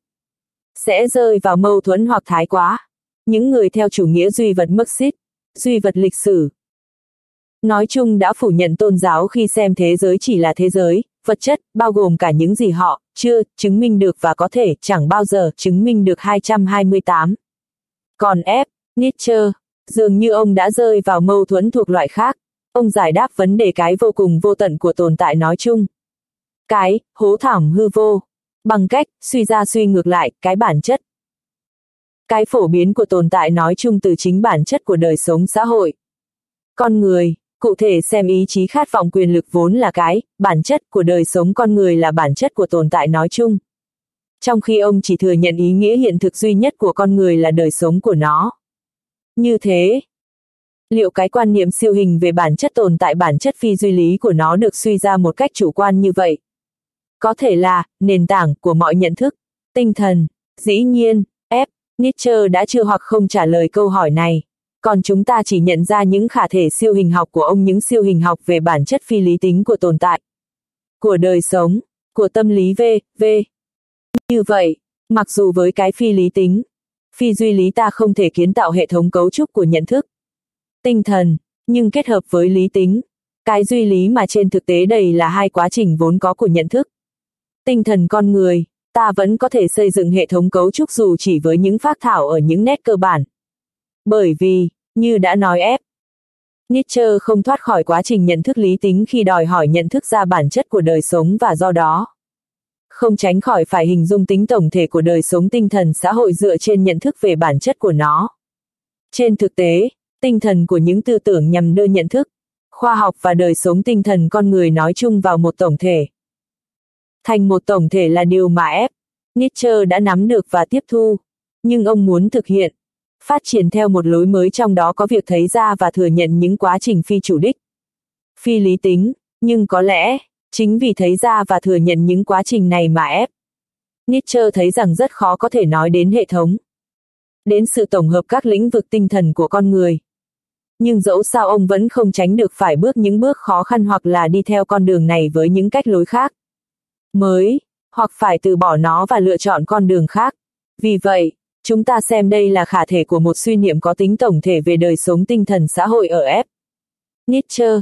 sẽ rơi vào mâu thuẫn hoặc thái quá. Những người theo chủ nghĩa duy vật Marxist, duy vật lịch sử. Nói chung đã phủ nhận tôn giáo khi xem thế giới chỉ là thế giới, vật chất, bao gồm cả những gì họ, chưa, chứng minh được và có thể, chẳng bao giờ, chứng minh được 228. Còn F. Nietzsche, dường như ông đã rơi vào mâu thuẫn thuộc loại khác ông giải đáp vấn đề cái vô cùng vô tận của tồn tại nói chung. Cái, hố thảm hư vô, bằng cách, suy ra suy ngược lại, cái bản chất. Cái phổ biến của tồn tại nói chung từ chính bản chất của đời sống xã hội. Con người, Cụ thể xem ý chí khát vọng quyền lực vốn là cái, bản chất của đời sống con người là bản chất của tồn tại nói chung. Trong khi ông chỉ thừa nhận ý nghĩa hiện thực duy nhất của con người là đời sống của nó. Như thế, liệu cái quan niệm siêu hình về bản chất tồn tại bản chất phi duy lý của nó được suy ra một cách chủ quan như vậy? Có thể là, nền tảng của mọi nhận thức, tinh thần, dĩ nhiên, F. Nietzsche đã chưa hoặc không trả lời câu hỏi này còn chúng ta chỉ nhận ra những khả thể siêu hình học của ông những siêu hình học về bản chất phi lý tính của tồn tại, của đời sống, của tâm lý V, V. Như vậy, mặc dù với cái phi lý tính, phi duy lý ta không thể kiến tạo hệ thống cấu trúc của nhận thức, tinh thần, nhưng kết hợp với lý tính, cái duy lý mà trên thực tế đây là hai quá trình vốn có của nhận thức. Tinh thần con người, ta vẫn có thể xây dựng hệ thống cấu trúc dù chỉ với những phát thảo ở những nét cơ bản. Bởi vì, như đã nói ép, Nietzsche không thoát khỏi quá trình nhận thức lý tính khi đòi hỏi nhận thức ra bản chất của đời sống và do đó, không tránh khỏi phải hình dung tính tổng thể của đời sống tinh thần xã hội dựa trên nhận thức về bản chất của nó. Trên thực tế, tinh thần của những tư tưởng nhằm đưa nhận thức, khoa học và đời sống tinh thần con người nói chung vào một tổng thể. Thành một tổng thể là điều mà F. Nietzsche đã nắm được và tiếp thu, nhưng ông muốn thực hiện, phát triển theo một lối mới trong đó có việc thấy ra và thừa nhận những quá trình phi chủ đích. Phi lý tính, nhưng có lẽ, chính vì thấy ra và thừa nhận những quá trình này mà ép. Nietzsche thấy rằng rất khó có thể nói đến hệ thống. Đến sự tổng hợp các lĩnh vực tinh thần của con người. Nhưng dẫu sao ông vẫn không tránh được phải bước những bước khó khăn hoặc là đi theo con đường này với những cách lối khác. Mới, hoặc phải từ bỏ nó và lựa chọn con đường khác. Vì vậy, Chúng ta xem đây là khả thể của một suy niệm có tính tổng thể về đời sống tinh thần xã hội ở F. Nietzsche.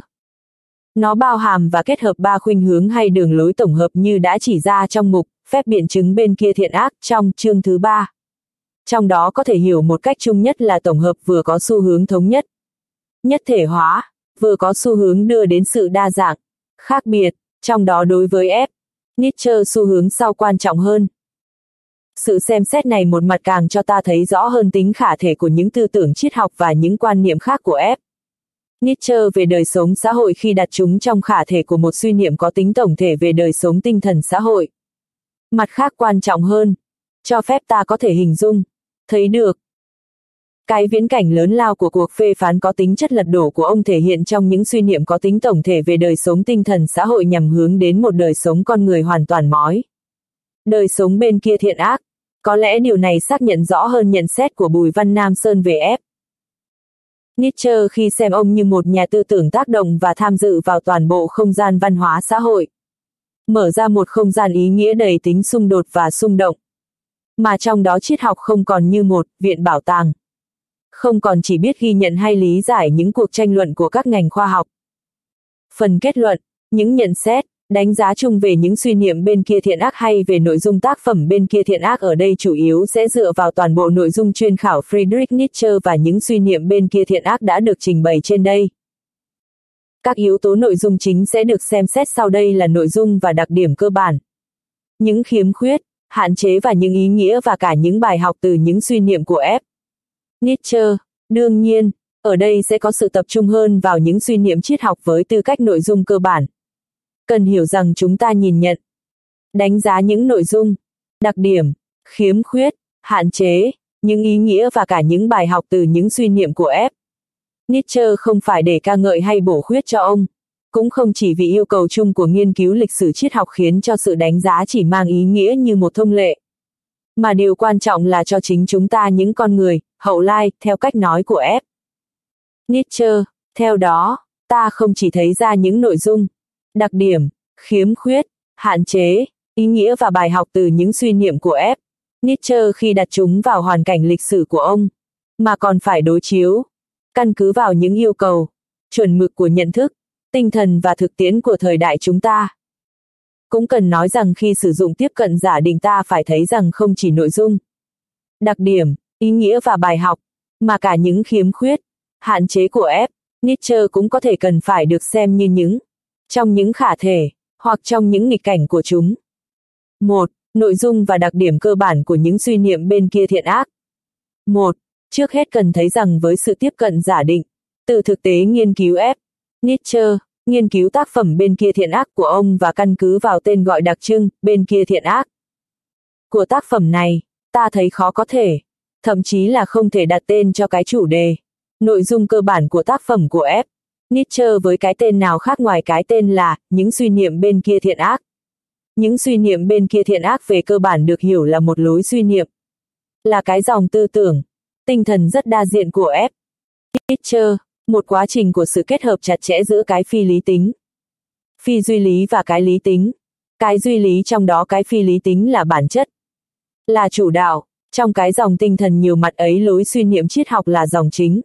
Nó bao hàm và kết hợp ba khuynh hướng hay đường lối tổng hợp như đã chỉ ra trong mục phép biện chứng bên kia thiện ác trong chương thứ ba. Trong đó có thể hiểu một cách chung nhất là tổng hợp vừa có xu hướng thống nhất, nhất thể hóa, vừa có xu hướng đưa đến sự đa dạng, khác biệt, trong đó đối với F. Nietzsche xu hướng sau quan trọng hơn, sự xem xét này một mặt càng cho ta thấy rõ hơn tính khả thể của những tư tưởng triết học và những quan niệm khác của F. Nietzsche về đời sống xã hội khi đặt chúng trong khả thể của một suy niệm có tính tổng thể về đời sống tinh thần xã hội. Mặt khác quan trọng hơn, cho phép ta có thể hình dung, thấy được. Cái viễn cảnh lớn lao của cuộc phê phán có tính chất lật đổ của ông thể hiện trong những suy niệm có tính tổng thể về đời sống tinh thần xã hội nhằm hướng đến một đời sống con người hoàn toàn mói đời sống bên kia thiện ác. Có lẽ điều này xác nhận rõ hơn nhận xét của Bùi Văn Nam Sơn về ép. Nietzsche khi xem ông như một nhà tư tưởng tác động và tham dự vào toàn bộ không gian văn hóa xã hội. Mở ra một không gian ý nghĩa đầy tính xung đột và xung động. Mà trong đó triết học không còn như một viện bảo tàng. Không còn chỉ biết ghi nhận hay lý giải những cuộc tranh luận của các ngành khoa học. Phần kết luận, những nhận xét, Đánh giá chung về những suy niệm bên kia thiện ác hay về nội dung tác phẩm bên kia thiện ác ở đây chủ yếu sẽ dựa vào toàn bộ nội dung chuyên khảo Friedrich Nietzsche và những suy niệm bên kia thiện ác đã được trình bày trên đây. Các yếu tố nội dung chính sẽ được xem xét sau đây là nội dung và đặc điểm cơ bản. Những khiếm khuyết, hạn chế và những ý nghĩa và cả những bài học từ những suy niệm của F. Nietzsche, đương nhiên, ở đây sẽ có sự tập trung hơn vào những suy niệm triết học với tư cách nội dung cơ bản. Cần hiểu rằng chúng ta nhìn nhận, đánh giá những nội dung, đặc điểm, khiếm khuyết, hạn chế, những ý nghĩa và cả những bài học từ những suy niệm của F. Nietzsche không phải để ca ngợi hay bổ khuyết cho ông, cũng không chỉ vì yêu cầu chung của nghiên cứu lịch sử triết học khiến cho sự đánh giá chỉ mang ý nghĩa như một thông lệ. Mà điều quan trọng là cho chính chúng ta những con người, hậu lai, theo cách nói của F. Nietzsche, theo đó, ta không chỉ thấy ra những nội dung, đặc điểm, khiếm khuyết, hạn chế, ý nghĩa và bài học từ những suy niệm của F. Nietzsche khi đặt chúng vào hoàn cảnh lịch sử của ông, mà còn phải đối chiếu, căn cứ vào những yêu cầu, chuẩn mực của nhận thức, tinh thần và thực tiễn của thời đại chúng ta. Cũng cần nói rằng khi sử dụng tiếp cận giả định ta phải thấy rằng không chỉ nội dung, đặc điểm, ý nghĩa và bài học, mà cả những khiếm khuyết, hạn chế của F. Nietzsche cũng có thể cần phải được xem như những trong những khả thể, hoặc trong những nghịch cảnh của chúng. một Nội dung và đặc điểm cơ bản của những suy niệm bên kia thiện ác. một Trước hết cần thấy rằng với sự tiếp cận giả định, từ thực tế nghiên cứu F. Nietzsche, nghiên cứu tác phẩm bên kia thiện ác của ông và căn cứ vào tên gọi đặc trưng, bên kia thiện ác. Của tác phẩm này, ta thấy khó có thể, thậm chí là không thể đặt tên cho cái chủ đề. Nội dung cơ bản của tác phẩm của F. Nietzsche với cái tên nào khác ngoài cái tên là những suy niệm bên kia thiện ác. Những suy niệm bên kia thiện ác về cơ bản được hiểu là một lối suy niệm. Là cái dòng tư tưởng, tinh thần rất đa diện của F. Nietzsche, một quá trình của sự kết hợp chặt chẽ giữa cái phi lý tính, phi duy lý và cái lý tính. Cái duy lý trong đó cái phi lý tính là bản chất, là chủ đạo, trong cái dòng tinh thần nhiều mặt ấy lối suy niệm triết học là dòng chính.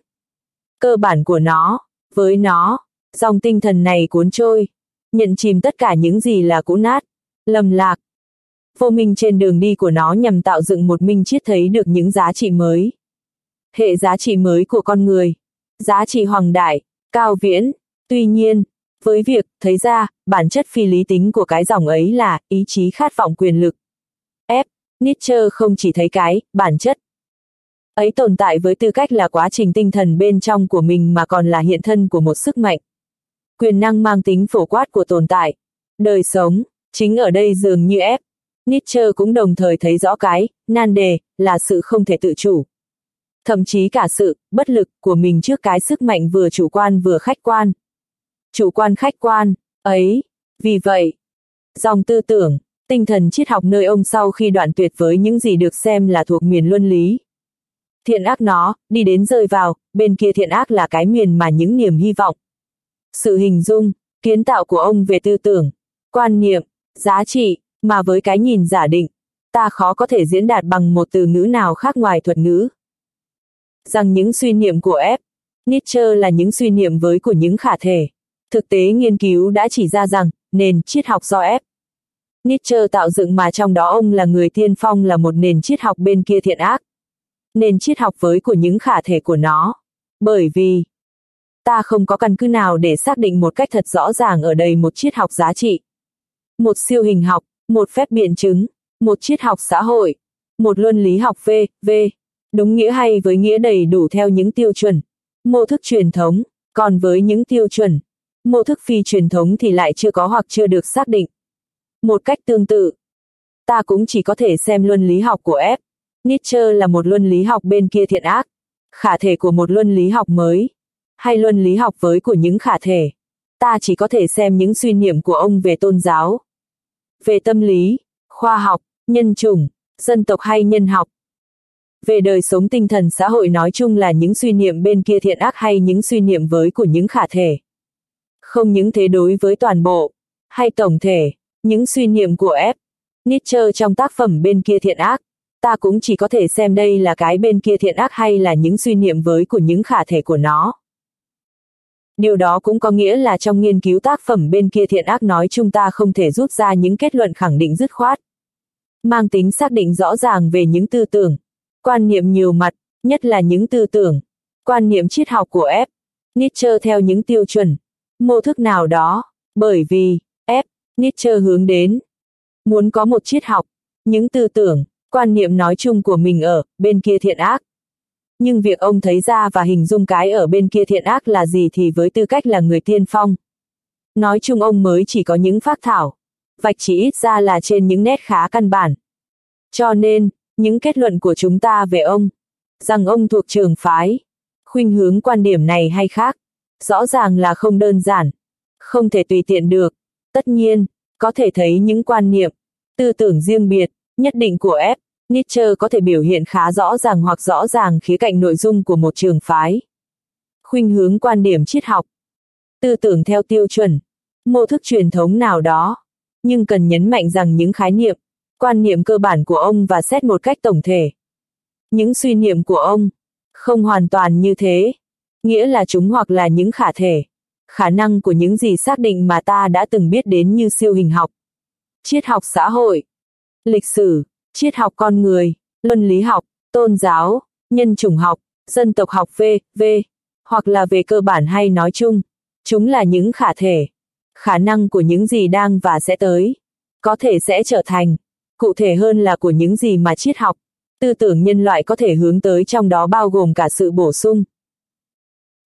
Cơ bản của nó, với nó, dòng tinh thần này cuốn trôi, nhận chìm tất cả những gì là cũ nát, lầm lạc. Vô minh trên đường đi của nó nhằm tạo dựng một minh triết thấy được những giá trị mới. Hệ giá trị mới của con người, giá trị hoàng đại, cao viễn. Tuy nhiên, với việc thấy ra, bản chất phi lý tính của cái dòng ấy là ý chí khát vọng quyền lực. F. Nietzsche không chỉ thấy cái, bản chất ấy tồn tại với tư cách là quá trình tinh thần bên trong của mình mà còn là hiện thân của một sức mạnh. Quyền năng mang tính phổ quát của tồn tại. Đời sống, chính ở đây dường như ép. Nietzsche cũng đồng thời thấy rõ cái, nan đề, là sự không thể tự chủ. Thậm chí cả sự, bất lực của mình trước cái sức mạnh vừa chủ quan vừa khách quan. Chủ quan khách quan, ấy, vì vậy, dòng tư tưởng, tinh thần triết học nơi ông sau khi đoạn tuyệt với những gì được xem là thuộc miền luân lý. Thiện ác nó, đi đến rơi vào, bên kia thiện ác là cái miền mà những niềm hy vọng. Sự hình dung, kiến tạo của ông về tư tưởng, quan niệm, giá trị, mà với cái nhìn giả định, ta khó có thể diễn đạt bằng một từ ngữ nào khác ngoài thuật ngữ. Rằng những suy niệm của F. Nietzsche là những suy niệm với của những khả thể. Thực tế nghiên cứu đã chỉ ra rằng, nền triết học do F. Nietzsche tạo dựng mà trong đó ông là người tiên phong là một nền triết học bên kia thiện ác nên triết học với của những khả thể của nó. Bởi vì, ta không có căn cứ nào để xác định một cách thật rõ ràng ở đây một triết học giá trị. Một siêu hình học, một phép biện chứng, một triết học xã hội, một luân lý học V, V, đúng nghĩa hay với nghĩa đầy đủ theo những tiêu chuẩn, mô thức truyền thống, còn với những tiêu chuẩn, mô thức phi truyền thống thì lại chưa có hoặc chưa được xác định. Một cách tương tự, ta cũng chỉ có thể xem luân lý học của F. Nietzsche là một luân lý học bên kia thiện ác, khả thể của một luân lý học mới, hay luân lý học với của những khả thể. Ta chỉ có thể xem những suy niệm của ông về tôn giáo, về tâm lý, khoa học, nhân chủng, dân tộc hay nhân học. Về đời sống tinh thần xã hội nói chung là những suy niệm bên kia thiện ác hay những suy niệm với của những khả thể. Không những thế đối với toàn bộ, hay tổng thể, những suy niệm của F. Nietzsche trong tác phẩm bên kia thiện ác, ta cũng chỉ có thể xem đây là cái bên kia thiện ác hay là những suy niệm với của những khả thể của nó. Điều đó cũng có nghĩa là trong nghiên cứu tác phẩm bên kia thiện ác nói chúng ta không thể rút ra những kết luận khẳng định dứt khoát. Mang tính xác định rõ ràng về những tư tưởng, quan niệm nhiều mặt, nhất là những tư tưởng, quan niệm triết học của F. Nietzsche theo những tiêu chuẩn, mô thức nào đó, bởi vì, F. Nietzsche hướng đến, muốn có một triết học, những tư tưởng, quan niệm nói chung của mình ở bên kia thiện ác. Nhưng việc ông thấy ra và hình dung cái ở bên kia thiện ác là gì thì với tư cách là người tiên phong. Nói chung ông mới chỉ có những phát thảo, vạch chỉ ít ra là trên những nét khá căn bản. Cho nên, những kết luận của chúng ta về ông, rằng ông thuộc trường phái, khuynh hướng quan điểm này hay khác, rõ ràng là không đơn giản, không thể tùy tiện được. Tất nhiên, có thể thấy những quan niệm, tư tưởng riêng biệt, nhất định của F. Nietzsche có thể biểu hiện khá rõ ràng hoặc rõ ràng khía cạnh nội dung của một trường phái. Khuynh hướng quan điểm triết học. Tư tưởng theo tiêu chuẩn. Mô thức truyền thống nào đó. Nhưng cần nhấn mạnh rằng những khái niệm, quan niệm cơ bản của ông và xét một cách tổng thể. Những suy niệm của ông, không hoàn toàn như thế. Nghĩa là chúng hoặc là những khả thể, khả năng của những gì xác định mà ta đã từng biết đến như siêu hình học, triết học xã hội, lịch sử, triết học con người, luân lý học, tôn giáo, nhân chủng học, dân tộc học v, v, hoặc là về cơ bản hay nói chung. Chúng là những khả thể, khả năng của những gì đang và sẽ tới, có thể sẽ trở thành, cụ thể hơn là của những gì mà triết học, tư tưởng nhân loại có thể hướng tới trong đó bao gồm cả sự bổ sung.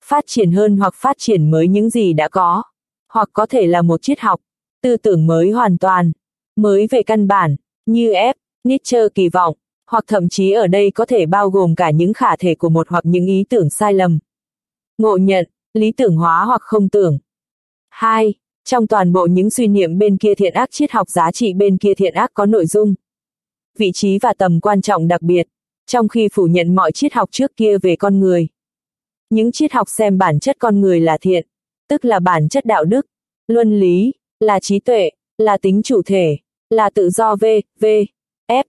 phát triển hơn hoặc phát triển mới những gì đã có, hoặc có thể là một triết học, tư tưởng mới hoàn toàn, mới về căn bản, như F. Nietzsche kỳ vọng, hoặc thậm chí ở đây có thể bao gồm cả những khả thể của một hoặc những ý tưởng sai lầm. Ngộ nhận, lý tưởng hóa hoặc không tưởng. 2. Trong toàn bộ những suy niệm bên kia thiện ác triết học giá trị bên kia thiện ác có nội dung, vị trí và tầm quan trọng đặc biệt, trong khi phủ nhận mọi triết học trước kia về con người. Những triết học xem bản chất con người là thiện, tức là bản chất đạo đức, luân lý, là trí tuệ, là tính chủ thể, là tự do v, v, f.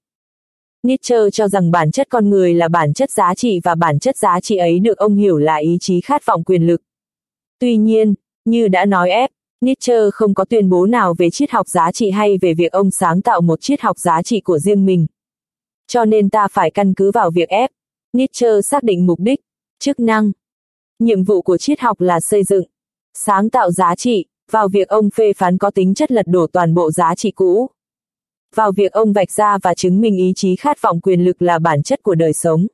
Nietzsche cho rằng bản chất con người là bản chất giá trị và bản chất giá trị ấy được ông hiểu là ý chí khát vọng quyền lực. Tuy nhiên, như đã nói F, Nietzsche không có tuyên bố nào về triết học giá trị hay về việc ông sáng tạo một triết học giá trị của riêng mình. Cho nên ta phải căn cứ vào việc F. Nietzsche xác định mục đích, chức năng. Nhiệm vụ của triết học là xây dựng, sáng tạo giá trị, vào việc ông phê phán có tính chất lật đổ toàn bộ giá trị cũ. Vào việc ông vạch ra và chứng minh ý chí khát vọng quyền lực là bản chất của đời sống,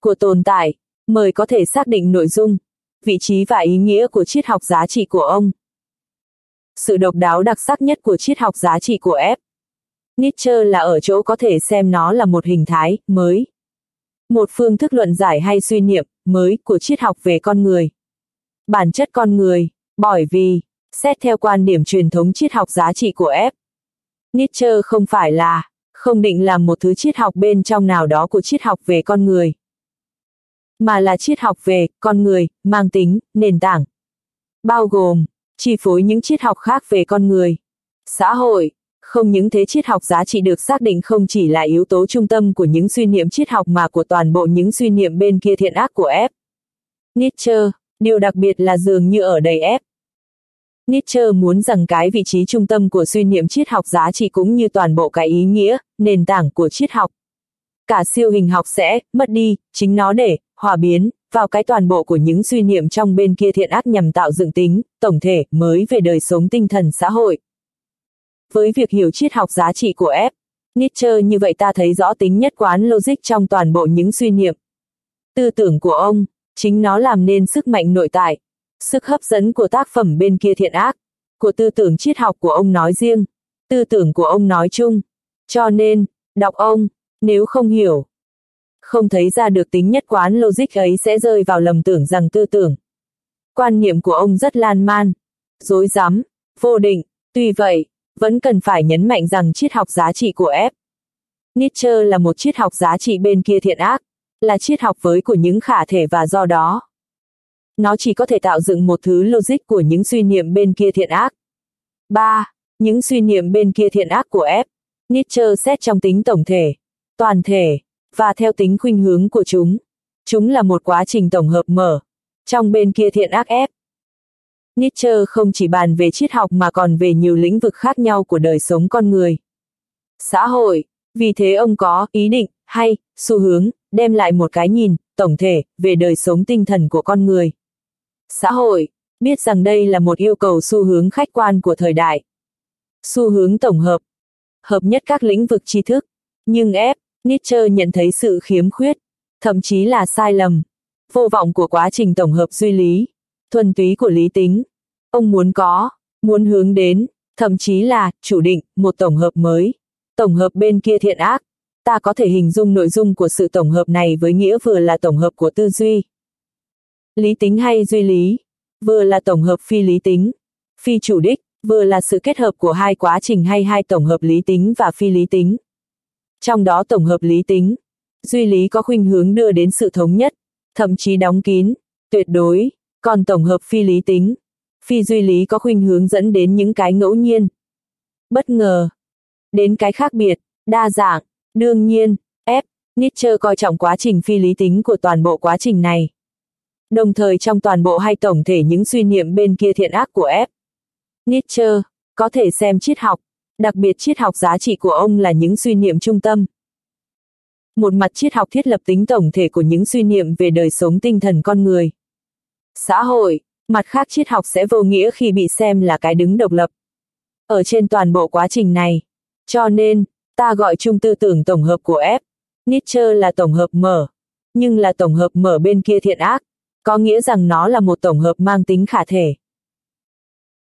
của tồn tại, mời có thể xác định nội dung, vị trí và ý nghĩa của triết học giá trị của ông. Sự độc đáo đặc sắc nhất của triết học giá trị của F. Nietzsche là ở chỗ có thể xem nó là một hình thái mới. Một phương thức luận giải hay suy niệm mới của triết học về con người. Bản chất con người, bởi vì, xét theo quan điểm truyền thống triết học giá trị của F. Nietzsche không phải là, không định làm một thứ triết học bên trong nào đó của triết học về con người. Mà là triết học về con người, mang tính, nền tảng. Bao gồm, chi phối những triết học khác về con người, xã hội. Không những thế triết học giá trị được xác định không chỉ là yếu tố trung tâm của những suy niệm triết học mà của toàn bộ những suy niệm bên kia thiện ác của F. Nietzsche, điều đặc biệt là dường như ở đầy F. Nietzsche muốn rằng cái vị trí trung tâm của suy niệm triết học giá trị cũng như toàn bộ cái ý nghĩa, nền tảng của triết học. Cả siêu hình học sẽ mất đi, chính nó để hòa biến, vào cái toàn bộ của những suy niệm trong bên kia thiện ác nhằm tạo dựng tính, tổng thể, mới về đời sống tinh thần xã hội. Với việc hiểu triết học giá trị của F. Nietzsche như vậy ta thấy rõ tính nhất quán logic trong toàn bộ những suy niệm. Tư tưởng của ông, chính nó làm nên sức mạnh nội tại, sức hấp dẫn của tác phẩm bên kia thiện ác, của tư tưởng triết học của ông nói riêng, tư tưởng của ông nói chung. Cho nên, đọc ông, nếu không hiểu, không thấy ra được tính nhất quán logic ấy sẽ rơi vào lầm tưởng rằng tư tưởng. Quan niệm của ông rất lan man, dối rắm vô định, tuy vậy, vẫn cần phải nhấn mạnh rằng triết học giá trị của F. Nietzsche là một triết học giá trị bên kia thiện ác, là triết học với của những khả thể và do đó. Nó chỉ có thể tạo dựng một thứ logic của những suy niệm bên kia thiện ác. 3. Những suy niệm bên kia thiện ác của F. Nietzsche xét trong tính tổng thể, toàn thể, và theo tính khuynh hướng của chúng. Chúng là một quá trình tổng hợp mở. Trong bên kia thiện ác ép. Nietzsche không chỉ bàn về triết học mà còn về nhiều lĩnh vực khác nhau của đời sống con người. Xã hội, vì thế ông có ý định, hay, xu hướng, đem lại một cái nhìn, tổng thể, về đời sống tinh thần của con người. Xã hội, biết rằng đây là một yêu cầu xu hướng khách quan của thời đại. Xu hướng tổng hợp, hợp nhất các lĩnh vực tri thức, nhưng ép, Nietzsche nhận thấy sự khiếm khuyết, thậm chí là sai lầm, vô vọng của quá trình tổng hợp duy lý, thuần túy của lý tính. Ông muốn có, muốn hướng đến, thậm chí là, chủ định, một tổng hợp mới. Tổng hợp bên kia thiện ác. Ta có thể hình dung nội dung của sự tổng hợp này với nghĩa vừa là tổng hợp của tư duy. Lý tính hay duy lý, vừa là tổng hợp phi lý tính, phi chủ đích, vừa là sự kết hợp của hai quá trình hay hai tổng hợp lý tính và phi lý tính. Trong đó tổng hợp lý tính, duy lý có khuynh hướng đưa đến sự thống nhất, thậm chí đóng kín, tuyệt đối, còn tổng hợp phi lý tính, phi duy lý có khuynh hướng dẫn đến những cái ngẫu nhiên, bất ngờ, đến cái khác biệt, đa dạng, đương nhiên, F. Nietzsche coi trọng quá trình phi lý tính của toàn bộ quá trình này. Đồng thời trong toàn bộ hay tổng thể những suy niệm bên kia thiện ác của F. Nietzsche, có thể xem triết học, đặc biệt triết học giá trị của ông là những suy niệm trung tâm. Một mặt triết học thiết lập tính tổng thể của những suy niệm về đời sống tinh thần con người. Xã hội, mặt khác triết học sẽ vô nghĩa khi bị xem là cái đứng độc lập. Ở trên toàn bộ quá trình này, cho nên, ta gọi chung tư tưởng tổng hợp của F. Nietzsche là tổng hợp mở, nhưng là tổng hợp mở bên kia thiện ác, có nghĩa rằng nó là một tổng hợp mang tính khả thể.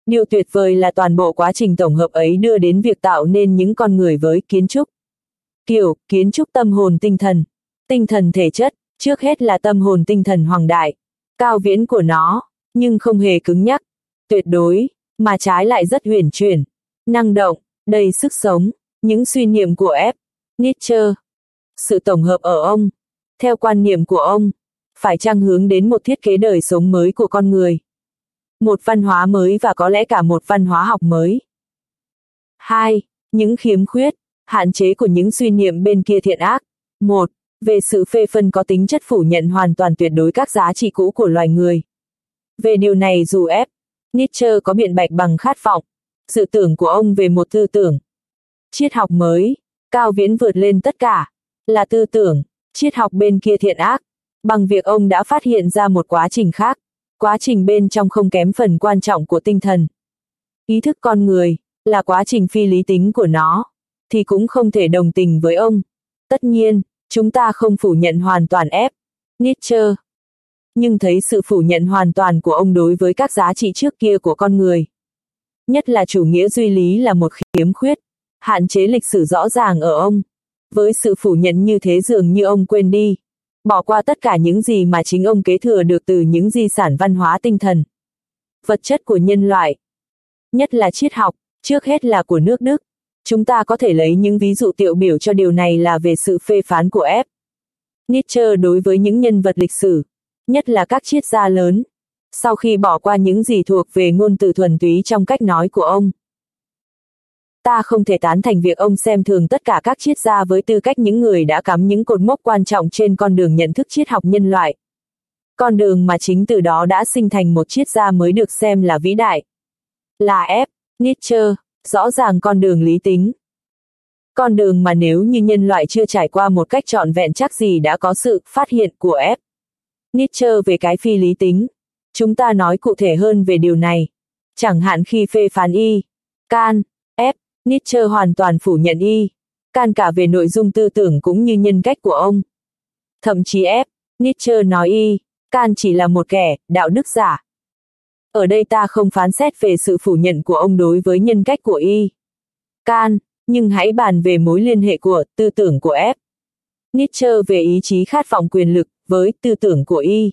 Điều tuyệt vời là toàn bộ quá trình tổng hợp ấy đưa đến việc tạo nên những con người với kiến trúc. Kiểu, kiến trúc tâm hồn tinh thần. Tinh thần thể chất, trước hết là tâm hồn tinh thần hoàng đại. Cao viễn của nó, nhưng không hề cứng nhắc, tuyệt đối, mà trái lại rất huyền chuyển, năng động, đầy sức sống, những suy niệm của F. Nietzsche. Sự tổng hợp ở ông, theo quan niệm của ông, phải chăng hướng đến một thiết kế đời sống mới của con người. Một văn hóa mới và có lẽ cả một văn hóa học mới. 2. Những khiếm khuyết, hạn chế của những suy niệm bên kia thiện ác. 1. Về sự phê phân có tính chất phủ nhận hoàn toàn tuyệt đối các giá trị cũ của loài người. Về điều này dù ép, Nietzsche có biện bạch bằng khát vọng, sự tưởng của ông về một tư tưởng. Triết học mới, cao viễn vượt lên tất cả, là tư tưởng, triết học bên kia thiện ác, bằng việc ông đã phát hiện ra một quá trình khác, quá trình bên trong không kém phần quan trọng của tinh thần. Ý thức con người, là quá trình phi lý tính của nó, thì cũng không thể đồng tình với ông. Tất nhiên, chúng ta không phủ nhận hoàn toàn ép. Nietzsche. Nhưng thấy sự phủ nhận hoàn toàn của ông đối với các giá trị trước kia của con người. Nhất là chủ nghĩa duy lý là một khiếm khuyết, hạn chế lịch sử rõ ràng ở ông. Với sự phủ nhận như thế dường như ông quên đi, bỏ qua tất cả những gì mà chính ông kế thừa được từ những di sản văn hóa tinh thần. Vật chất của nhân loại, nhất là triết học, trước hết là của nước Đức. Chúng ta có thể lấy những ví dụ tiêu biểu cho điều này là về sự phê phán của F. Nietzsche đối với những nhân vật lịch sử, nhất là các triết gia lớn, sau khi bỏ qua những gì thuộc về ngôn từ thuần túy trong cách nói của ông. Ta không thể tán thành việc ông xem thường tất cả các triết gia với tư cách những người đã cắm những cột mốc quan trọng trên con đường nhận thức triết học nhân loại. Con đường mà chính từ đó đã sinh thành một triết gia mới được xem là vĩ đại. Là F. Nietzsche rõ ràng con đường lý tính. Con đường mà nếu như nhân loại chưa trải qua một cách trọn vẹn chắc gì đã có sự phát hiện của F. Nietzsche về cái phi lý tính. Chúng ta nói cụ thể hơn về điều này. Chẳng hạn khi phê phán y, can, Nietzsche hoàn toàn phủ nhận y, can cả về nội dung tư tưởng cũng như nhân cách của ông. Thậm chí ép Nietzsche nói y, can chỉ là một kẻ, đạo đức giả, ở đây ta không phán xét về sự phủ nhận của ông đối với nhân cách của y. Can, nhưng hãy bàn về mối liên hệ của tư tưởng của F. Nietzsche về ý chí khát vọng quyền lực với tư tưởng của y.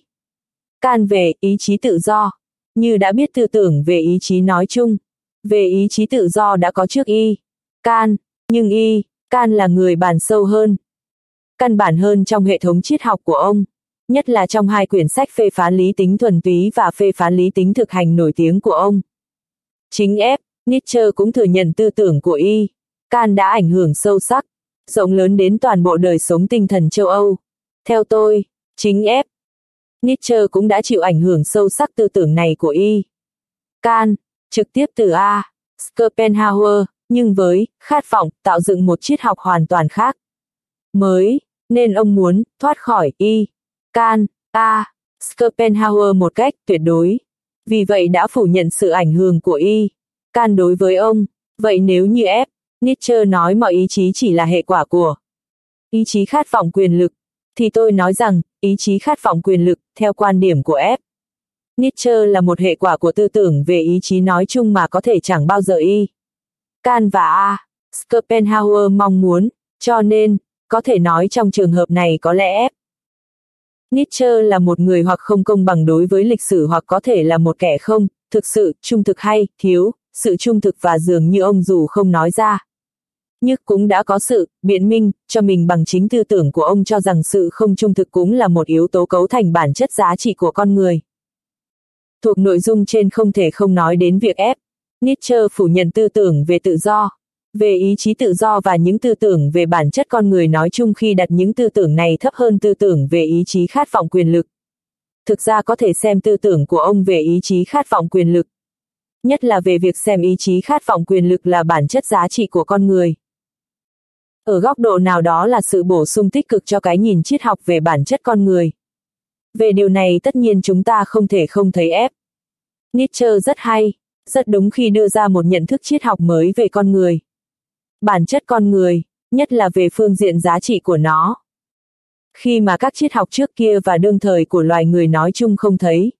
Can về ý chí tự do, như đã biết tư tưởng về ý chí nói chung, về ý chí tự do đã có trước y. Can, nhưng y, Can là người bàn sâu hơn, căn bản hơn trong hệ thống triết học của ông nhất là trong hai quyển sách phê phán lý tính thuần túy và phê phán lý tính thực hành nổi tiếng của ông. Chính F. Nietzsche cũng thừa nhận tư tưởng của y. Can đã ảnh hưởng sâu sắc, rộng lớn đến toàn bộ đời sống tinh thần châu Âu. Theo tôi, chính F. Nietzsche cũng đã chịu ảnh hưởng sâu sắc tư tưởng này của y. Can, trực tiếp từ A. Schopenhauer, nhưng với khát vọng tạo dựng một triết học hoàn toàn khác. Mới, nên ông muốn thoát khỏi y. Can, A, Schopenhauer một cách tuyệt đối. Vì vậy đã phủ nhận sự ảnh hưởng của y. Can đối với ông. Vậy nếu như F, Nietzsche nói mọi ý chí chỉ là hệ quả của ý chí khát vọng quyền lực, thì tôi nói rằng, ý chí khát vọng quyền lực, theo quan điểm của F. Nietzsche là một hệ quả của tư tưởng về ý chí nói chung mà có thể chẳng bao giờ y. Can và A, Schopenhauer mong muốn, cho nên, có thể nói trong trường hợp này có lẽ F. Nietzsche là một người hoặc không công bằng đối với lịch sử hoặc có thể là một kẻ không, thực sự, trung thực hay, thiếu, sự trung thực và dường như ông dù không nói ra. Nhưng cũng đã có sự, biện minh, cho mình bằng chính tư tưởng của ông cho rằng sự không trung thực cũng là một yếu tố cấu thành bản chất giá trị của con người. Thuộc nội dung trên không thể không nói đến việc ép. Nietzsche phủ nhận tư tưởng về tự do, về ý chí tự do và những tư tưởng về bản chất con người nói chung khi đặt những tư tưởng này thấp hơn tư tưởng về ý chí khát vọng quyền lực. Thực ra có thể xem tư tưởng của ông về ý chí khát vọng quyền lực. Nhất là về việc xem ý chí khát vọng quyền lực là bản chất giá trị của con người. Ở góc độ nào đó là sự bổ sung tích cực cho cái nhìn triết học về bản chất con người. Về điều này tất nhiên chúng ta không thể không thấy ép. Nietzsche rất hay, rất đúng khi đưa ra một nhận thức triết học mới về con người bản chất con người, nhất là về phương diện giá trị của nó. Khi mà các triết học trước kia và đương thời của loài người nói chung không thấy.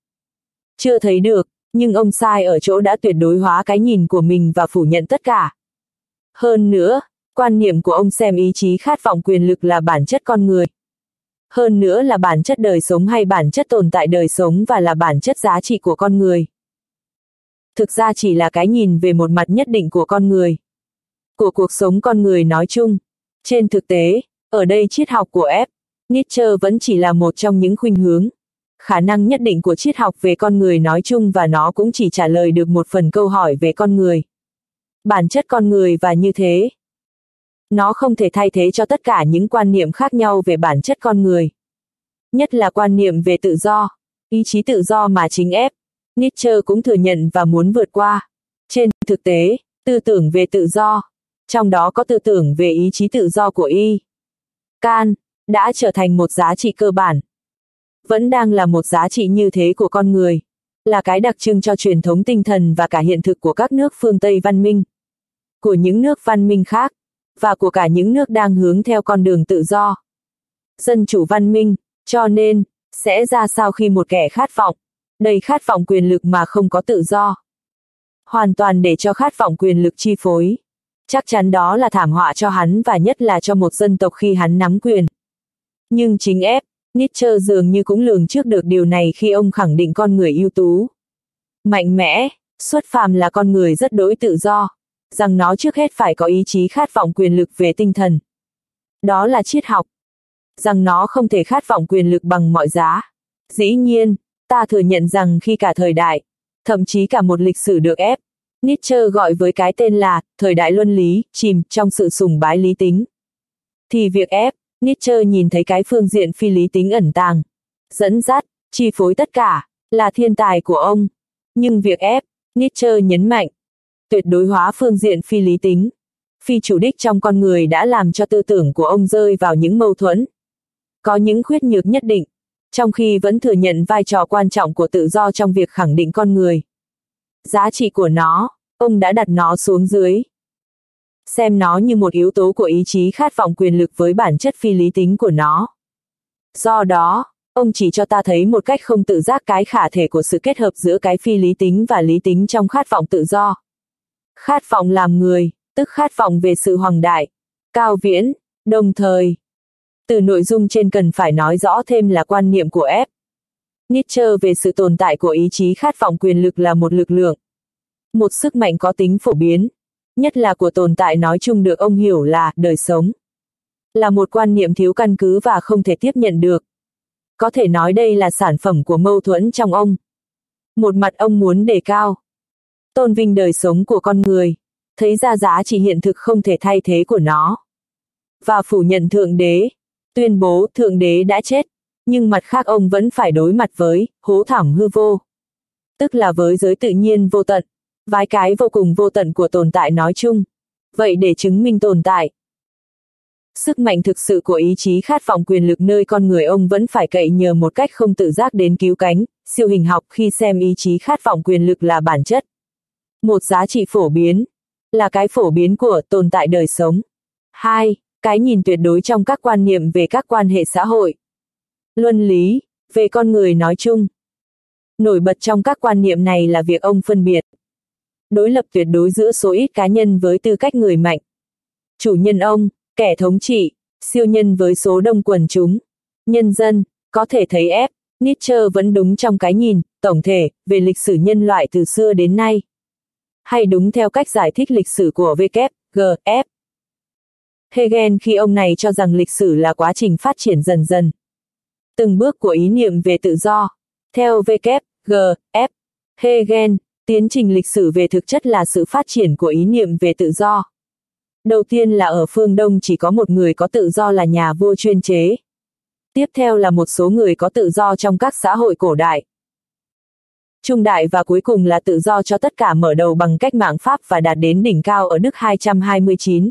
Chưa thấy được, nhưng ông sai ở chỗ đã tuyệt đối hóa cái nhìn của mình và phủ nhận tất cả. Hơn nữa, quan niệm của ông xem ý chí khát vọng quyền lực là bản chất con người. Hơn nữa là bản chất đời sống hay bản chất tồn tại đời sống và là bản chất giá trị của con người. Thực ra chỉ là cái nhìn về một mặt nhất định của con người. Của cuộc sống con người nói chung. Trên thực tế, ở đây triết học của F. Nietzsche vẫn chỉ là một trong những khuynh hướng. Khả năng nhất định của triết học về con người nói chung và nó cũng chỉ trả lời được một phần câu hỏi về con người. Bản chất con người và như thế. Nó không thể thay thế cho tất cả những quan niệm khác nhau về bản chất con người. Nhất là quan niệm về tự do, ý chí tự do mà chính ép. Nietzsche cũng thừa nhận và muốn vượt qua. Trên thực tế, tư tưởng về tự do, trong đó có tư tưởng về ý chí tự do của y. Can, đã trở thành một giá trị cơ bản. Vẫn đang là một giá trị như thế của con người, là cái đặc trưng cho truyền thống tinh thần và cả hiện thực của các nước phương Tây văn minh, của những nước văn minh khác, và của cả những nước đang hướng theo con đường tự do. Dân chủ văn minh, cho nên, sẽ ra sao khi một kẻ khát vọng, đầy khát vọng quyền lực mà không có tự do. Hoàn toàn để cho khát vọng quyền lực chi phối. Chắc chắn đó là thảm họa cho hắn và nhất là cho một dân tộc khi hắn nắm quyền. Nhưng chính ép, Nietzsche dường như cũng lường trước được điều này khi ông khẳng định con người ưu tú. Mạnh mẽ, xuất phàm là con người rất đối tự do, rằng nó trước hết phải có ý chí khát vọng quyền lực về tinh thần. Đó là triết học. Rằng nó không thể khát vọng quyền lực bằng mọi giá. Dĩ nhiên, ta thừa nhận rằng khi cả thời đại, thậm chí cả một lịch sử được ép, Nietzsche gọi với cái tên là thời đại luân lý, chìm trong sự sùng bái lý tính. Thì việc ép, Nietzsche nhìn thấy cái phương diện phi lý tính ẩn tàng, dẫn dắt, chi phối tất cả, là thiên tài của ông. Nhưng việc ép, Nietzsche nhấn mạnh, tuyệt đối hóa phương diện phi lý tính, phi chủ đích trong con người đã làm cho tư tưởng của ông rơi vào những mâu thuẫn. Có những khuyết nhược nhất định, trong khi vẫn thừa nhận vai trò quan trọng của tự do trong việc khẳng định con người. Giá trị của nó, ông đã đặt nó xuống dưới. Xem nó như một yếu tố của ý chí khát vọng quyền lực với bản chất phi lý tính của nó. Do đó, ông chỉ cho ta thấy một cách không tự giác cái khả thể của sự kết hợp giữa cái phi lý tính và lý tính trong khát vọng tự do. Khát vọng làm người, tức khát vọng về sự hoàng đại, cao viễn, đồng thời. Từ nội dung trên cần phải nói rõ thêm là quan niệm của F. Nietzsche về sự tồn tại của ý chí khát vọng quyền lực là một lực lượng. Một sức mạnh có tính phổ biến, nhất là của tồn tại nói chung được ông hiểu là đời sống. Là một quan niệm thiếu căn cứ và không thể tiếp nhận được. Có thể nói đây là sản phẩm của mâu thuẫn trong ông. Một mặt ông muốn đề cao, tôn vinh đời sống của con người, thấy ra giá trị hiện thực không thể thay thế của nó. Và phủ nhận Thượng Đế, tuyên bố Thượng Đế đã chết, nhưng mặt khác ông vẫn phải đối mặt với hố thảm hư vô. Tức là với giới tự nhiên vô tận, vái cái vô cùng vô tận của tồn tại nói chung. Vậy để chứng minh tồn tại, sức mạnh thực sự của ý chí khát vọng quyền lực nơi con người ông vẫn phải cậy nhờ một cách không tự giác đến cứu cánh, siêu hình học khi xem ý chí khát vọng quyền lực là bản chất. Một giá trị phổ biến, là cái phổ biến của tồn tại đời sống. Hai, cái nhìn tuyệt đối trong các quan niệm về các quan hệ xã hội. Luân lý, về con người nói chung. Nổi bật trong các quan niệm này là việc ông phân biệt. Đối lập tuyệt đối giữa số ít cá nhân với tư cách người mạnh. Chủ nhân ông, kẻ thống trị, siêu nhân với số đông quần chúng. Nhân dân, có thể thấy ép, Nietzsche vẫn đúng trong cái nhìn, tổng thể, về lịch sử nhân loại từ xưa đến nay hay đúng theo cách giải thích lịch sử của WGF. G, F. Hegel khi ông này cho rằng lịch sử là quá trình phát triển dần dần. Từng bước của ý niệm về tự do. Theo WGF, G, F. Hegel, tiến trình lịch sử về thực chất là sự phát triển của ý niệm về tự do. Đầu tiên là ở phương Đông chỉ có một người có tự do là nhà vua chuyên chế. Tiếp theo là một số người có tự do trong các xã hội cổ đại trung đại và cuối cùng là tự do cho tất cả mở đầu bằng cách mạng Pháp và đạt đến đỉnh cao ở Đức 229.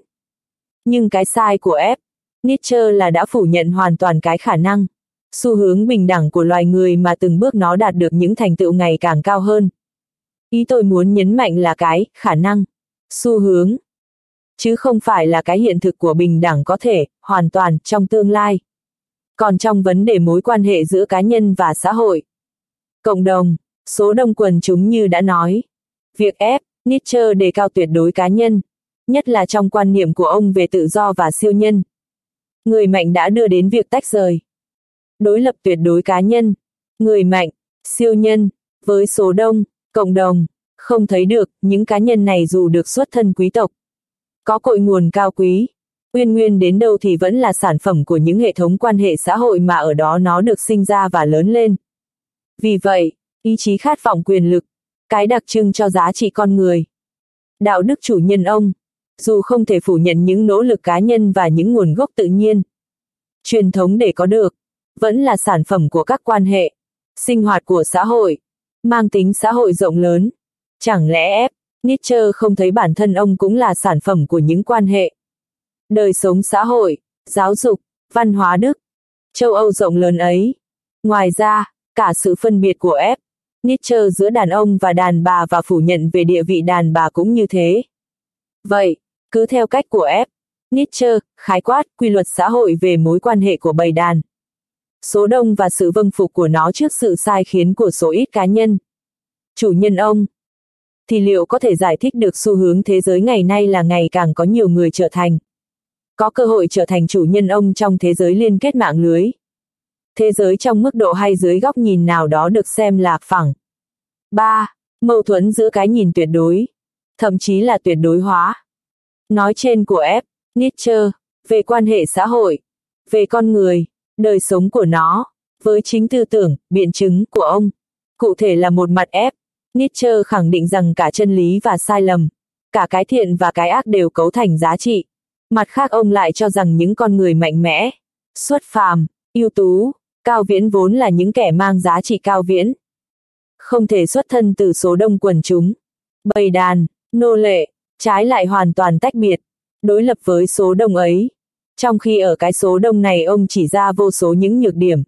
Nhưng cái sai của F. Nietzsche là đã phủ nhận hoàn toàn cái khả năng, xu hướng bình đẳng của loài người mà từng bước nó đạt được những thành tựu ngày càng cao hơn. Ý tôi muốn nhấn mạnh là cái, khả năng, xu hướng, chứ không phải là cái hiện thực của bình đẳng có thể, hoàn toàn, trong tương lai. còn trong vấn đề mối quan hệ giữa cá nhân và xã hội. Cộng đồng, số đông quần chúng như đã nói. Việc ép, Nietzsche đề cao tuyệt đối cá nhân, nhất là trong quan niệm của ông về tự do và siêu nhân. Người mạnh đã đưa đến việc tách rời. Đối lập tuyệt đối cá nhân, người mạnh, siêu nhân, với số đông, cộng đồng, không thấy được những cá nhân này dù được xuất thân quý tộc. Có cội nguồn cao quý, uyên nguyên đến đâu thì vẫn là sản phẩm của những hệ thống quan hệ xã hội mà ở đó nó được sinh ra và lớn lên. Vì vậy, ý chí khát vọng quyền lực, cái đặc trưng cho giá trị con người. Đạo đức chủ nhân ông, dù không thể phủ nhận những nỗ lực cá nhân và những nguồn gốc tự nhiên. Truyền thống để có được, vẫn là sản phẩm của các quan hệ, sinh hoạt của xã hội, mang tính xã hội rộng lớn. Chẳng lẽ ép, Nietzsche không thấy bản thân ông cũng là sản phẩm của những quan hệ. Đời sống xã hội, giáo dục, văn hóa Đức, châu Âu rộng lớn ấy. Ngoài ra, cả sự phân biệt của ép, Nietzsche giữa đàn ông và đàn bà và phủ nhận về địa vị đàn bà cũng như thế. Vậy, cứ theo cách của F. Nietzsche, khái quát, quy luật xã hội về mối quan hệ của bầy đàn. Số đông và sự vâng phục của nó trước sự sai khiến của số ít cá nhân. Chủ nhân ông. Thì liệu có thể giải thích được xu hướng thế giới ngày nay là ngày càng có nhiều người trở thành. Có cơ hội trở thành chủ nhân ông trong thế giới liên kết mạng lưới. Thế giới trong mức độ hay dưới góc nhìn nào đó được xem là phẳng. 3. Mâu thuẫn giữa cái nhìn tuyệt đối, thậm chí là tuyệt đối hóa. Nói trên của F. Nietzsche, về quan hệ xã hội, về con người, đời sống của nó, với chính tư tưởng, biện chứng của ông. Cụ thể là một mặt F. Nietzsche khẳng định rằng cả chân lý và sai lầm, cả cái thiện và cái ác đều cấu thành giá trị. Mặt khác ông lại cho rằng những con người mạnh mẽ, xuất phàm, ưu tú, cao viễn vốn là những kẻ mang giá trị cao viễn. Không thể xuất thân từ số đông quần chúng. Bầy đàn, nô lệ, trái lại hoàn toàn tách biệt, đối lập với số đông ấy. Trong khi ở cái số đông này ông chỉ ra vô số những nhược điểm.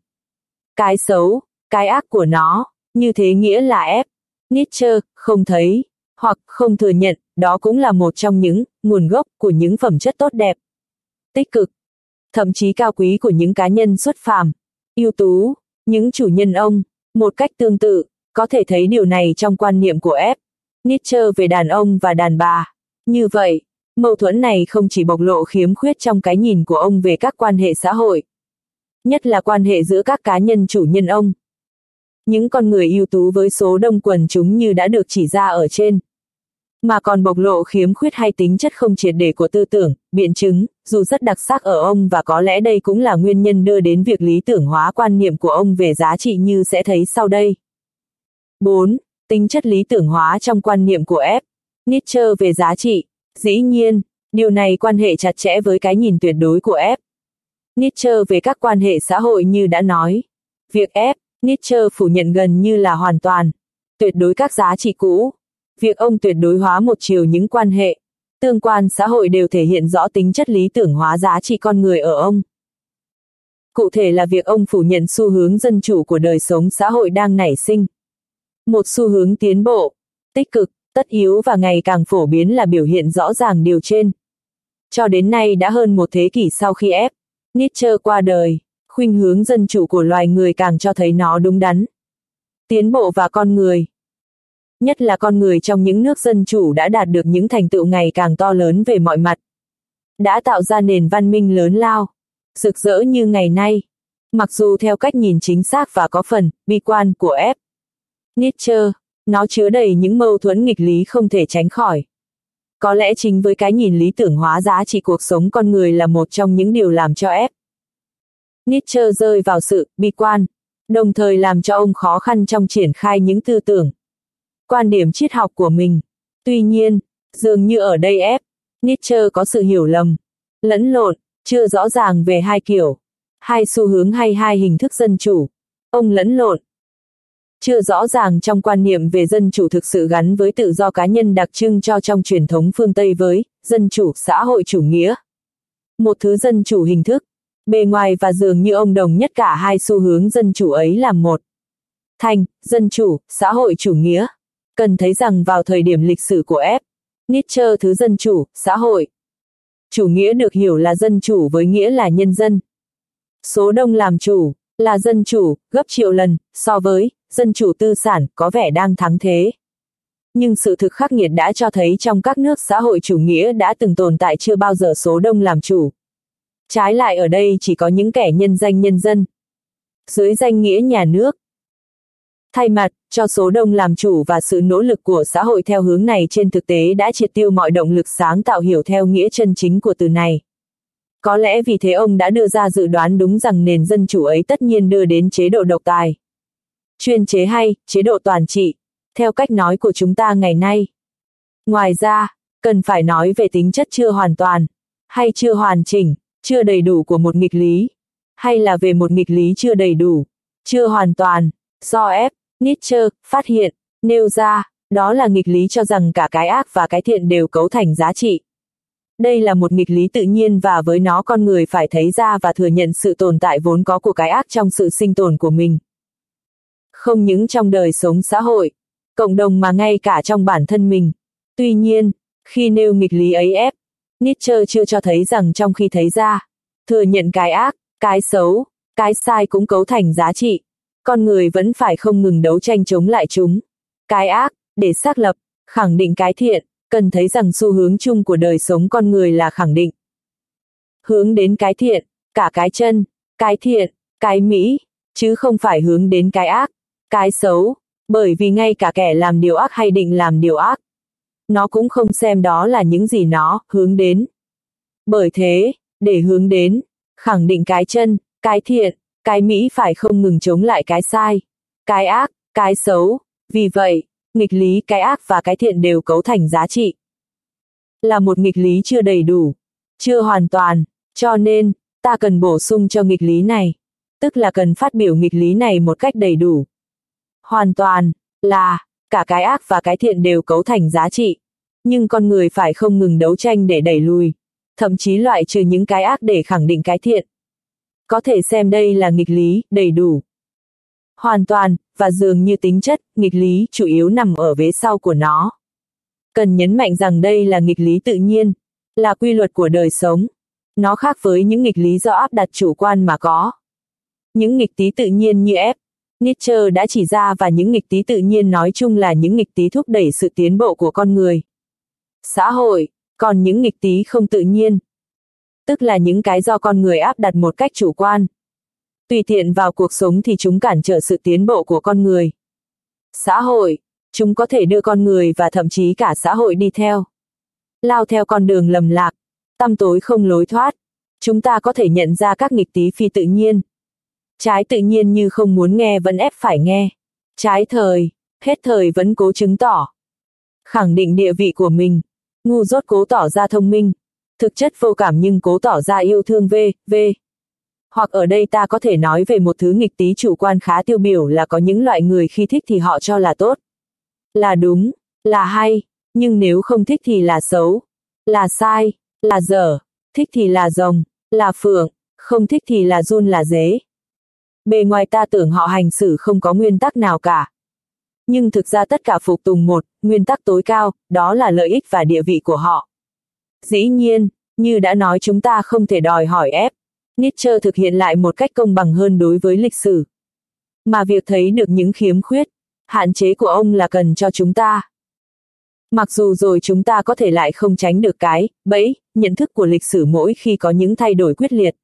Cái xấu, cái ác của nó, như thế nghĩa là ép. Nietzsche, không thấy, hoặc không thừa nhận, đó cũng là một trong những nguồn gốc của những phẩm chất tốt đẹp, tích cực, thậm chí cao quý của những cá nhân xuất phàm, ưu tú, những chủ nhân ông, một cách tương tự, có thể thấy điều này trong quan niệm của F. Nietzsche về đàn ông và đàn bà. Như vậy, mâu thuẫn này không chỉ bộc lộ khiếm khuyết trong cái nhìn của ông về các quan hệ xã hội, nhất là quan hệ giữa các cá nhân chủ nhân ông. Những con người ưu tú với số đông quần chúng như đã được chỉ ra ở trên. Mà còn bộc lộ khiếm khuyết hay tính chất không triệt để của tư tưởng, biện chứng, dù rất đặc sắc ở ông và có lẽ đây cũng là nguyên nhân đưa đến việc lý tưởng hóa quan niệm của ông về giá trị như sẽ thấy sau đây. 4. Tính chất lý tưởng hóa trong quan niệm của F. Nietzsche về giá trị. Dĩ nhiên, điều này quan hệ chặt chẽ với cái nhìn tuyệt đối của F. Nietzsche về các quan hệ xã hội như đã nói. Việc F. Nietzsche phủ nhận gần như là hoàn toàn, tuyệt đối các giá trị cũ. Việc ông tuyệt đối hóa một chiều những quan hệ, tương quan xã hội đều thể hiện rõ tính chất lý tưởng hóa giá trị con người ở ông. Cụ thể là việc ông phủ nhận xu hướng dân chủ của đời sống xã hội đang nảy sinh. Một xu hướng tiến bộ, tích cực, tất yếu và ngày càng phổ biến là biểu hiện rõ ràng điều trên. Cho đến nay đã hơn một thế kỷ sau khi ép, Nietzsche qua đời, khuynh hướng dân chủ của loài người càng cho thấy nó đúng đắn. Tiến bộ và con người. Nhất là con người trong những nước dân chủ đã đạt được những thành tựu ngày càng to lớn về mọi mặt. Đã tạo ra nền văn minh lớn lao, rực rỡ như ngày nay. Mặc dù theo cách nhìn chính xác và có phần, bi quan của F. Nietzsche, nó chứa đầy những mâu thuẫn nghịch lý không thể tránh khỏi. Có lẽ chính với cái nhìn lý tưởng hóa giá trị cuộc sống con người là một trong những điều làm cho F. Nietzsche rơi vào sự bi quan, đồng thời làm cho ông khó khăn trong triển khai những tư tưởng, quan điểm triết học của mình. Tuy nhiên, dường như ở đây ép Nietzsche có sự hiểu lầm, lẫn lộn, chưa rõ ràng về hai kiểu, hai xu hướng hay hai hình thức dân chủ. Ông lẫn lộn, chưa rõ ràng trong quan niệm về dân chủ thực sự gắn với tự do cá nhân đặc trưng cho trong truyền thống phương Tây với dân chủ xã hội chủ nghĩa. Một thứ dân chủ hình thức, bề ngoài và dường như ông đồng nhất cả hai xu hướng dân chủ ấy làm một. Thành, dân chủ, xã hội chủ nghĩa. Cần thấy rằng vào thời điểm lịch sử của F. Nietzsche thứ dân chủ, xã hội. Chủ nghĩa được hiểu là dân chủ với nghĩa là nhân dân. Số đông làm chủ, là dân chủ, gấp triệu lần, so với, dân chủ tư sản, có vẻ đang thắng thế. Nhưng sự thực khắc nghiệt đã cho thấy trong các nước xã hội chủ nghĩa đã từng tồn tại chưa bao giờ số đông làm chủ. Trái lại ở đây chỉ có những kẻ nhân danh nhân dân. Dưới danh nghĩa nhà nước. Thay mặt, cho số đông làm chủ và sự nỗ lực của xã hội theo hướng này trên thực tế đã triệt tiêu mọi động lực sáng tạo hiểu theo nghĩa chân chính của từ này. Có lẽ vì thế ông đã đưa ra dự đoán đúng rằng nền dân chủ ấy tất nhiên đưa đến chế độ độc tài. Chuyên chế hay, chế độ toàn trị, theo cách nói của chúng ta ngày nay. Ngoài ra, cần phải nói về tính chất chưa hoàn toàn, hay chưa hoàn chỉnh, chưa đầy đủ của một nghịch lý, hay là về một nghịch lý chưa đầy đủ, chưa hoàn toàn, do ép Nietzsche phát hiện, nêu ra, đó là nghịch lý cho rằng cả cái ác và cái thiện đều cấu thành giá trị. Đây là một nghịch lý tự nhiên và với nó con người phải thấy ra và thừa nhận sự tồn tại vốn có của cái ác trong sự sinh tồn của mình. Không những trong đời sống xã hội, cộng đồng mà ngay cả trong bản thân mình. Tuy nhiên, khi nêu nghịch lý ấy ép, Nietzsche chưa cho thấy rằng trong khi thấy ra, thừa nhận cái ác, cái xấu, cái sai cũng cấu thành giá trị, con người vẫn phải không ngừng đấu tranh chống lại chúng. Cái ác, để xác lập, khẳng định cái thiện, cần thấy rằng xu hướng chung của đời sống con người là khẳng định. Hướng đến cái thiện, cả cái chân, cái thiện, cái mỹ, chứ không phải hướng đến cái ác, cái xấu, bởi vì ngay cả kẻ làm điều ác hay định làm điều ác, nó cũng không xem đó là những gì nó hướng đến. Bởi thế, để hướng đến, khẳng định cái chân, cái thiện, cái mỹ phải không ngừng chống lại cái sai, cái ác, cái xấu, vì vậy, nghịch lý cái ác và cái thiện đều cấu thành giá trị. Là một nghịch lý chưa đầy đủ, chưa hoàn toàn, cho nên, ta cần bổ sung cho nghịch lý này, tức là cần phát biểu nghịch lý này một cách đầy đủ. Hoàn toàn, là, cả cái ác và cái thiện đều cấu thành giá trị, nhưng con người phải không ngừng đấu tranh để đẩy lùi, thậm chí loại trừ những cái ác để khẳng định cái thiện. Có thể xem đây là nghịch lý, đầy đủ. Hoàn toàn, và dường như tính chất, nghịch lý chủ yếu nằm ở vế sau của nó. Cần nhấn mạnh rằng đây là nghịch lý tự nhiên, là quy luật của đời sống. Nó khác với những nghịch lý do áp đặt chủ quan mà có. Những nghịch tí tự nhiên như F. Nietzsche đã chỉ ra và những nghịch tí tự nhiên nói chung là những nghịch tí thúc đẩy sự tiến bộ của con người. Xã hội, còn những nghịch tí không tự nhiên. Tức là những cái do con người áp đặt một cách chủ quan, Tùy tiện vào cuộc sống thì chúng cản trở sự tiến bộ của con người. Xã hội, chúng có thể đưa con người và thậm chí cả xã hội đi theo. Lao theo con đường lầm lạc, tăm tối không lối thoát. Chúng ta có thể nhận ra các nghịch tí phi tự nhiên. Trái tự nhiên như không muốn nghe vẫn ép phải nghe. Trái thời, hết thời vẫn cố chứng tỏ. Khẳng định địa vị của mình. Ngu dốt cố tỏ ra thông minh. Thực chất vô cảm nhưng cố tỏ ra yêu thương v, v hoặc ở đây ta có thể nói về một thứ nghịch tí chủ quan khá tiêu biểu là có những loại người khi thích thì họ cho là tốt. Là đúng, là hay, nhưng nếu không thích thì là xấu, là sai, là dở, thích thì là rồng, là phượng, không thích thì là run là dế. Bề ngoài ta tưởng họ hành xử không có nguyên tắc nào cả. Nhưng thực ra tất cả phục tùng một, nguyên tắc tối cao, đó là lợi ích và địa vị của họ. Dĩ nhiên, như đã nói chúng ta không thể đòi hỏi ép, Nietzsche thực hiện lại một cách công bằng hơn đối với lịch sử. Mà việc thấy được những khiếm khuyết, hạn chế của ông là cần cho chúng ta. Mặc dù rồi chúng ta có thể lại không tránh được cái, bẫy, nhận thức của lịch sử mỗi khi có những thay đổi quyết liệt.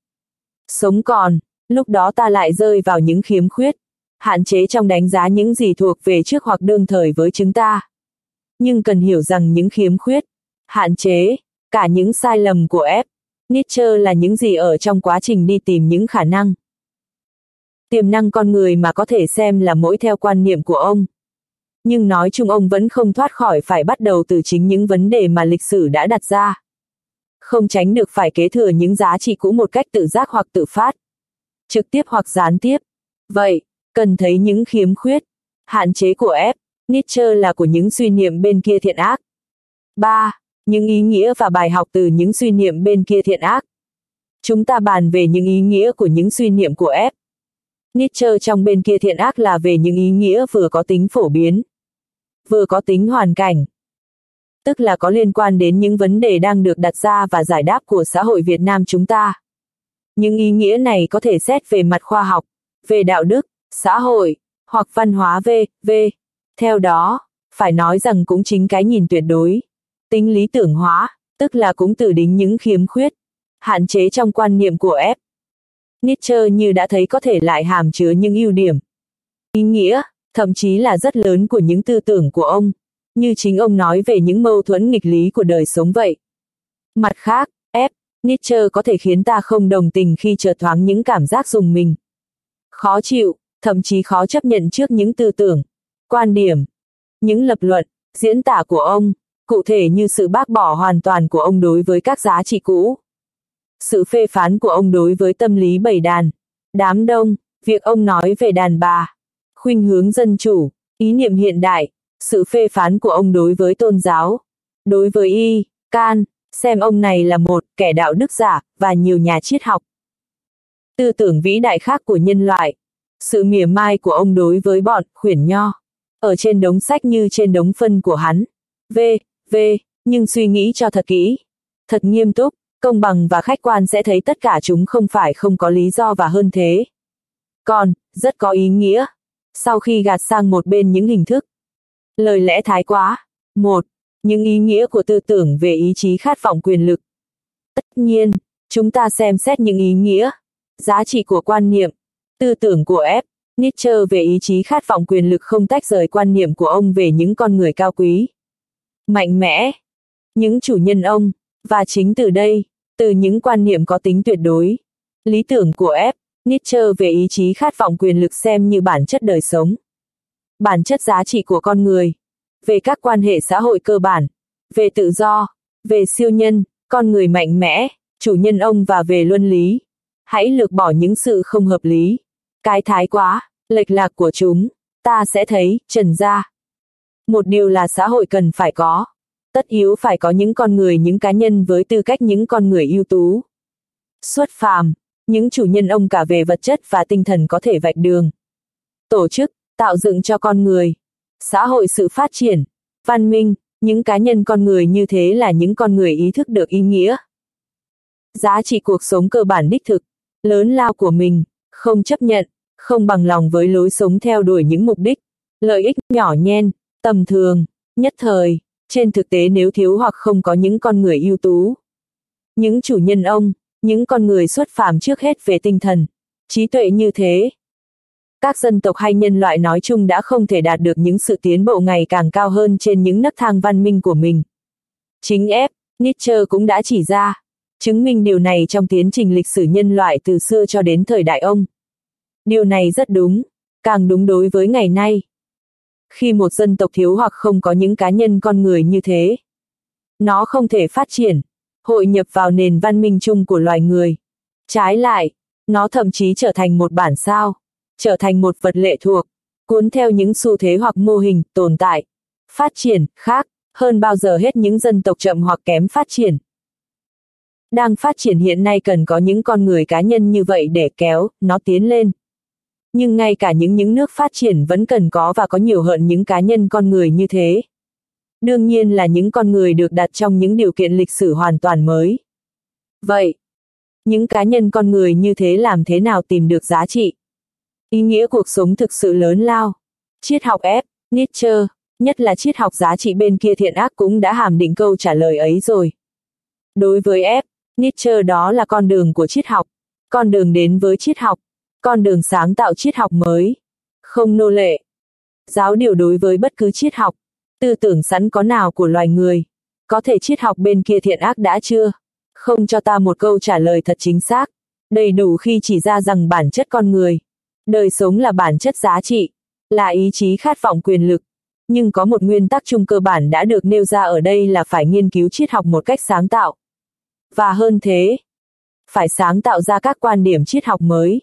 Sống còn, lúc đó ta lại rơi vào những khiếm khuyết, hạn chế trong đánh giá những gì thuộc về trước hoặc đương thời với chúng ta. Nhưng cần hiểu rằng những khiếm khuyết, hạn chế, cả những sai lầm của F, Nietzsche là những gì ở trong quá trình đi tìm những khả năng. Tiềm năng con người mà có thể xem là mỗi theo quan niệm của ông. Nhưng nói chung ông vẫn không thoát khỏi phải bắt đầu từ chính những vấn đề mà lịch sử đã đặt ra. Không tránh được phải kế thừa những giá trị cũ một cách tự giác hoặc tự phát. Trực tiếp hoặc gián tiếp. Vậy, cần thấy những khiếm khuyết, hạn chế của F, Nietzsche là của những suy niệm bên kia thiện ác. 3 những ý nghĩa và bài học từ những suy niệm bên kia thiện ác. Chúng ta bàn về những ý nghĩa của những suy niệm của F. Nietzsche trong bên kia thiện ác là về những ý nghĩa vừa có tính phổ biến, vừa có tính hoàn cảnh. Tức là có liên quan đến những vấn đề đang được đặt ra và giải đáp của xã hội Việt Nam chúng ta. Những ý nghĩa này có thể xét về mặt khoa học, về đạo đức, xã hội, hoặc văn hóa v, v. Theo đó, phải nói rằng cũng chính cái nhìn tuyệt đối, tính lý tưởng hóa, tức là cũng từ đính những khiếm khuyết, hạn chế trong quan niệm của F. Nietzsche như đã thấy có thể lại hàm chứa những ưu điểm, ý nghĩa, thậm chí là rất lớn của những tư tưởng của ông, như chính ông nói về những mâu thuẫn nghịch lý của đời sống vậy. Mặt khác, F. Nietzsche có thể khiến ta không đồng tình khi chợt thoáng những cảm giác dùng mình. Khó chịu, thậm chí khó chấp nhận trước những tư tưởng, quan điểm, những lập luận, diễn tả của ông, cụ thể như sự bác bỏ hoàn toàn của ông đối với các giá trị cũ. Sự phê phán của ông đối với tâm lý bầy đàn, đám đông, việc ông nói về đàn bà, khuynh hướng dân chủ, ý niệm hiện đại, sự phê phán của ông đối với tôn giáo, đối với y, can, xem ông này là một kẻ đạo đức giả, và nhiều nhà triết học. Tư tưởng vĩ đại khác của nhân loại, sự mỉa mai của ông đối với bọn khuyển nho, ở trên đống sách như trên đống phân của hắn. V, V, nhưng suy nghĩ cho thật kỹ, thật nghiêm túc, công bằng và khách quan sẽ thấy tất cả chúng không phải không có lý do và hơn thế. Còn, rất có ý nghĩa. Sau khi gạt sang một bên những hình thức, lời lẽ thái quá. Một, những ý nghĩa của tư tưởng về ý chí khát vọng quyền lực. Tất nhiên, chúng ta xem xét những ý nghĩa, giá trị của quan niệm, tư tưởng của F. Nietzsche về ý chí khát vọng quyền lực không tách rời quan niệm của ông về những con người cao quý, mạnh mẽ, những chủ nhân ông, và chính từ đây, từ những quan niệm có tính tuyệt đối, lý tưởng của F. Nietzsche về ý chí khát vọng quyền lực xem như bản chất đời sống, bản chất giá trị của con người, về các quan hệ xã hội cơ bản, về tự do, về siêu nhân, con người mạnh mẽ, chủ nhân ông và về luân lý. Hãy lược bỏ những sự không hợp lý, cái thái quá, lệch lạc của chúng, ta sẽ thấy, trần ra. Một điều là xã hội cần phải có. Tất yếu phải có những con người những cá nhân với tư cách những con người ưu tú. Xuất phàm, những chủ nhân ông cả về vật chất và tinh thần có thể vạch đường. Tổ chức, tạo dựng cho con người. Xã hội sự phát triển, văn minh, những cá nhân con người như thế là những con người ý thức được ý nghĩa. Giá trị cuộc sống cơ bản đích thực, lớn lao của mình, không chấp nhận, không bằng lòng với lối sống theo đuổi những mục đích, lợi ích nhỏ nhen, tầm thường, nhất thời, trên thực tế nếu thiếu hoặc không có những con người ưu tú. Những chủ nhân ông, những con người xuất phàm trước hết về tinh thần, trí tuệ như thế. Các dân tộc hay nhân loại nói chung đã không thể đạt được những sự tiến bộ ngày càng cao hơn trên những nấc thang văn minh của mình. Chính F. Nietzsche cũng đã chỉ ra, chứng minh điều này trong tiến trình lịch sử nhân loại từ xưa cho đến thời đại ông. Điều này rất đúng, càng đúng đối với ngày nay. Khi một dân tộc thiếu hoặc không có những cá nhân con người như thế, nó không thể phát triển, hội nhập vào nền văn minh chung của loài người. Trái lại, nó thậm chí trở thành một bản sao, trở thành một vật lệ thuộc, cuốn theo những xu thế hoặc mô hình tồn tại, phát triển, khác, hơn bao giờ hết những dân tộc chậm hoặc kém phát triển. Đang phát triển hiện nay cần có những con người cá nhân như vậy để kéo, nó tiến lên. Nhưng ngay cả những những nước phát triển vẫn cần có và có nhiều hơn những cá nhân con người như thế. Đương nhiên là những con người được đặt trong những điều kiện lịch sử hoàn toàn mới. Vậy, những cá nhân con người như thế làm thế nào tìm được giá trị? Ý nghĩa cuộc sống thực sự lớn lao. Triết học F, Nietzsche, nhất là triết học giá trị bên kia thiện ác cũng đã hàm định câu trả lời ấy rồi. Đối với F, Nietzsche đó là con đường của triết học, con đường đến với triết học, con đường sáng tạo triết học mới, không nô lệ. Giáo điều đối với bất cứ triết học, tư tưởng sẵn có nào của loài người, có thể triết học bên kia thiện ác đã chưa? Không cho ta một câu trả lời thật chính xác, đầy đủ khi chỉ ra rằng bản chất con người, đời sống là bản chất giá trị, là ý chí khát vọng quyền lực. Nhưng có một nguyên tắc chung cơ bản đã được nêu ra ở đây là phải nghiên cứu triết học một cách sáng tạo. Và hơn thế, phải sáng tạo ra các quan điểm triết học mới.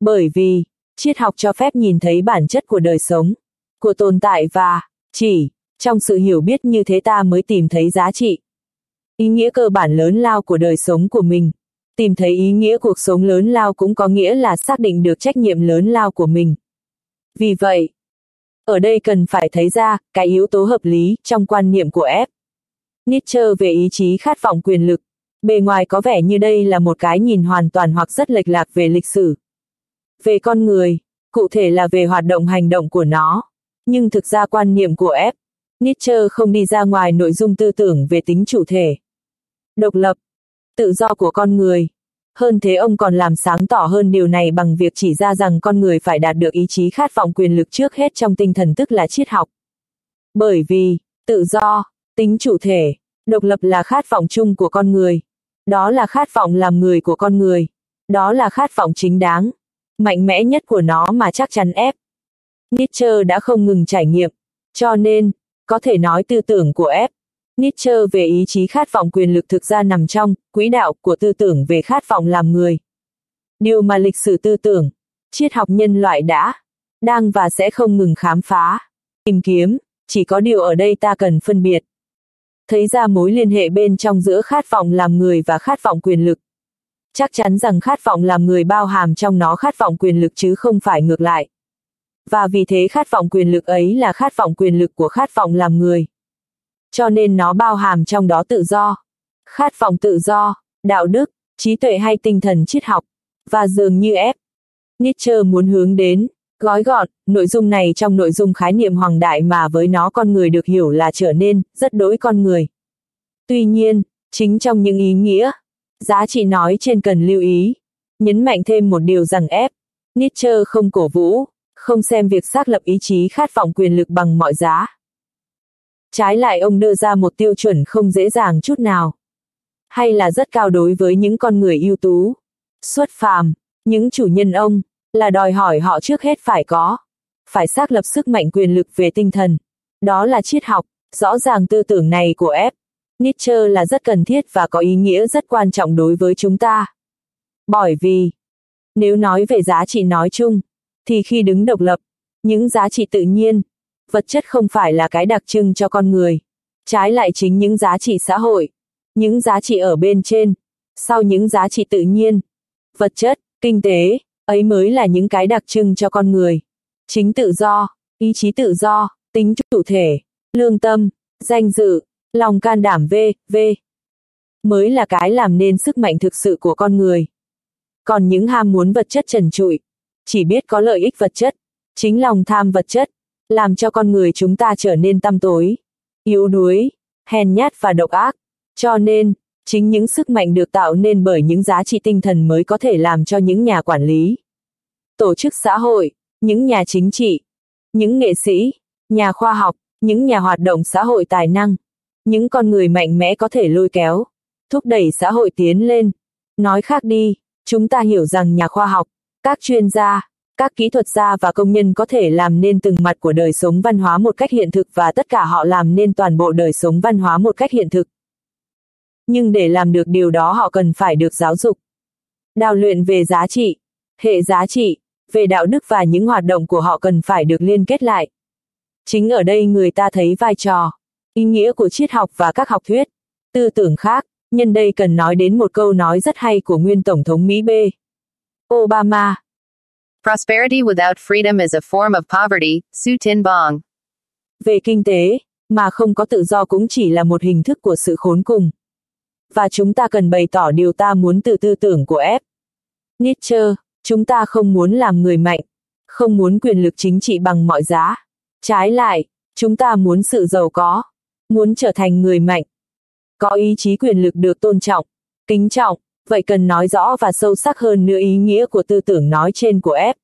Bởi vì, triết học cho phép nhìn thấy bản chất của đời sống, của tồn tại và, chỉ, trong sự hiểu biết như thế ta mới tìm thấy giá trị. Ý nghĩa cơ bản lớn lao của đời sống của mình. Tìm thấy ý nghĩa cuộc sống lớn lao cũng có nghĩa là xác định được trách nhiệm lớn lao của mình. Vì vậy, ở đây cần phải thấy ra cái yếu tố hợp lý trong quan niệm của F. Nietzsche về ý chí khát vọng quyền lực, Bề ngoài có vẻ như đây là một cái nhìn hoàn toàn hoặc rất lệch lạc về lịch sử. Về con người, cụ thể là về hoạt động hành động của nó. Nhưng thực ra quan niệm của F. Nietzsche không đi ra ngoài nội dung tư tưởng về tính chủ thể. Độc lập, tự do của con người. Hơn thế ông còn làm sáng tỏ hơn điều này bằng việc chỉ ra rằng con người phải đạt được ý chí khát vọng quyền lực trước hết trong tinh thần tức là triết học. Bởi vì, tự do, tính chủ thể, độc lập là khát vọng chung của con người. Đó là khát vọng làm người của con người. Đó là khát vọng chính đáng, mạnh mẽ nhất của nó mà chắc chắn ép. Nietzsche đã không ngừng trải nghiệm, cho nên, có thể nói tư tưởng của ép. Nietzsche về ý chí khát vọng quyền lực thực ra nằm trong quỹ đạo của tư tưởng về khát vọng làm người. Điều mà lịch sử tư tưởng, triết học nhân loại đã, đang và sẽ không ngừng khám phá, tìm kiếm, chỉ có điều ở đây ta cần phân biệt. Thấy ra mối liên hệ bên trong giữa khát vọng làm người và khát vọng quyền lực. Chắc chắn rằng khát vọng làm người bao hàm trong nó khát vọng quyền lực chứ không phải ngược lại. Và vì thế khát vọng quyền lực ấy là khát vọng quyền lực của khát vọng làm người. Cho nên nó bao hàm trong đó tự do, khát vọng tự do, đạo đức, trí tuệ hay tinh thần triết học, và dường như ép. Nietzsche muốn hướng đến, gói gọn, nội dung này trong nội dung khái niệm hoàng đại mà với nó con người được hiểu là trở nên, rất đối con người. Tuy nhiên, chính trong những ý nghĩa, giá trị nói trên cần lưu ý, nhấn mạnh thêm một điều rằng ép. Nietzsche không cổ vũ, không xem việc xác lập ý chí khát vọng quyền lực bằng mọi giá. Trái lại ông đưa ra một tiêu chuẩn không dễ dàng chút nào. Hay là rất cao đối với những con người ưu tú, xuất phàm, những chủ nhân ông, là đòi hỏi họ trước hết phải có, phải xác lập sức mạnh quyền lực về tinh thần. Đó là triết học, rõ ràng tư tưởng này của F. Nietzsche là rất cần thiết và có ý nghĩa rất quan trọng đối với chúng ta. Bởi vì, nếu nói về giá trị nói chung, thì khi đứng độc lập, những giá trị tự nhiên, vật chất không phải là cái đặc trưng cho con người. Trái lại chính những giá trị xã hội, những giá trị ở bên trên, sau những giá trị tự nhiên, vật chất, kinh tế, ấy mới là những cái đặc trưng cho con người. Chính tự do, ý chí tự do, tính chủ thể, lương tâm, danh dự, lòng can đảm v, v. Mới là cái làm nên sức mạnh thực sự của con người. Còn những ham muốn vật chất trần trụi, chỉ biết có lợi ích vật chất, chính lòng tham vật chất, làm cho con người chúng ta trở nên tăm tối, yếu đuối, hèn nhát và độc ác. Cho nên, chính những sức mạnh được tạo nên bởi những giá trị tinh thần mới có thể làm cho những nhà quản lý, tổ chức xã hội, những nhà chính trị, những nghệ sĩ, nhà khoa học, những nhà hoạt động xã hội tài năng, những con người mạnh mẽ có thể lôi kéo, thúc đẩy xã hội tiến lên. Nói khác đi, chúng ta hiểu rằng nhà khoa học, các chuyên gia, các kỹ thuật gia và công nhân có thể làm nên từng mặt của đời sống văn hóa một cách hiện thực và tất cả họ làm nên toàn bộ đời sống văn hóa một cách hiện thực. Nhưng để làm được điều đó họ cần phải được giáo dục. Đào luyện về giá trị, hệ giá trị, về đạo đức và những hoạt động của họ cần phải được liên kết lại. Chính ở đây người ta thấy vai trò, ý nghĩa của triết học và các học thuyết, tư tưởng khác, nhân đây cần nói đến một câu nói rất hay của nguyên Tổng thống Mỹ B. Obama. Prosperity without freedom is a form of poverty, Su Tin Bong. Về kinh tế, mà không có tự do cũng chỉ là một hình thức của sự khốn cùng. Và chúng ta cần bày tỏ điều ta muốn từ tư tưởng của F. Nietzsche, chúng ta không muốn làm người mạnh, không muốn quyền lực chính trị bằng mọi giá. Trái lại, chúng ta muốn sự giàu có, muốn trở thành người mạnh. Có ý chí quyền lực được tôn trọng, kính trọng, vậy cần nói rõ và sâu sắc hơn nữa ý nghĩa của tư tưởng nói trên của F.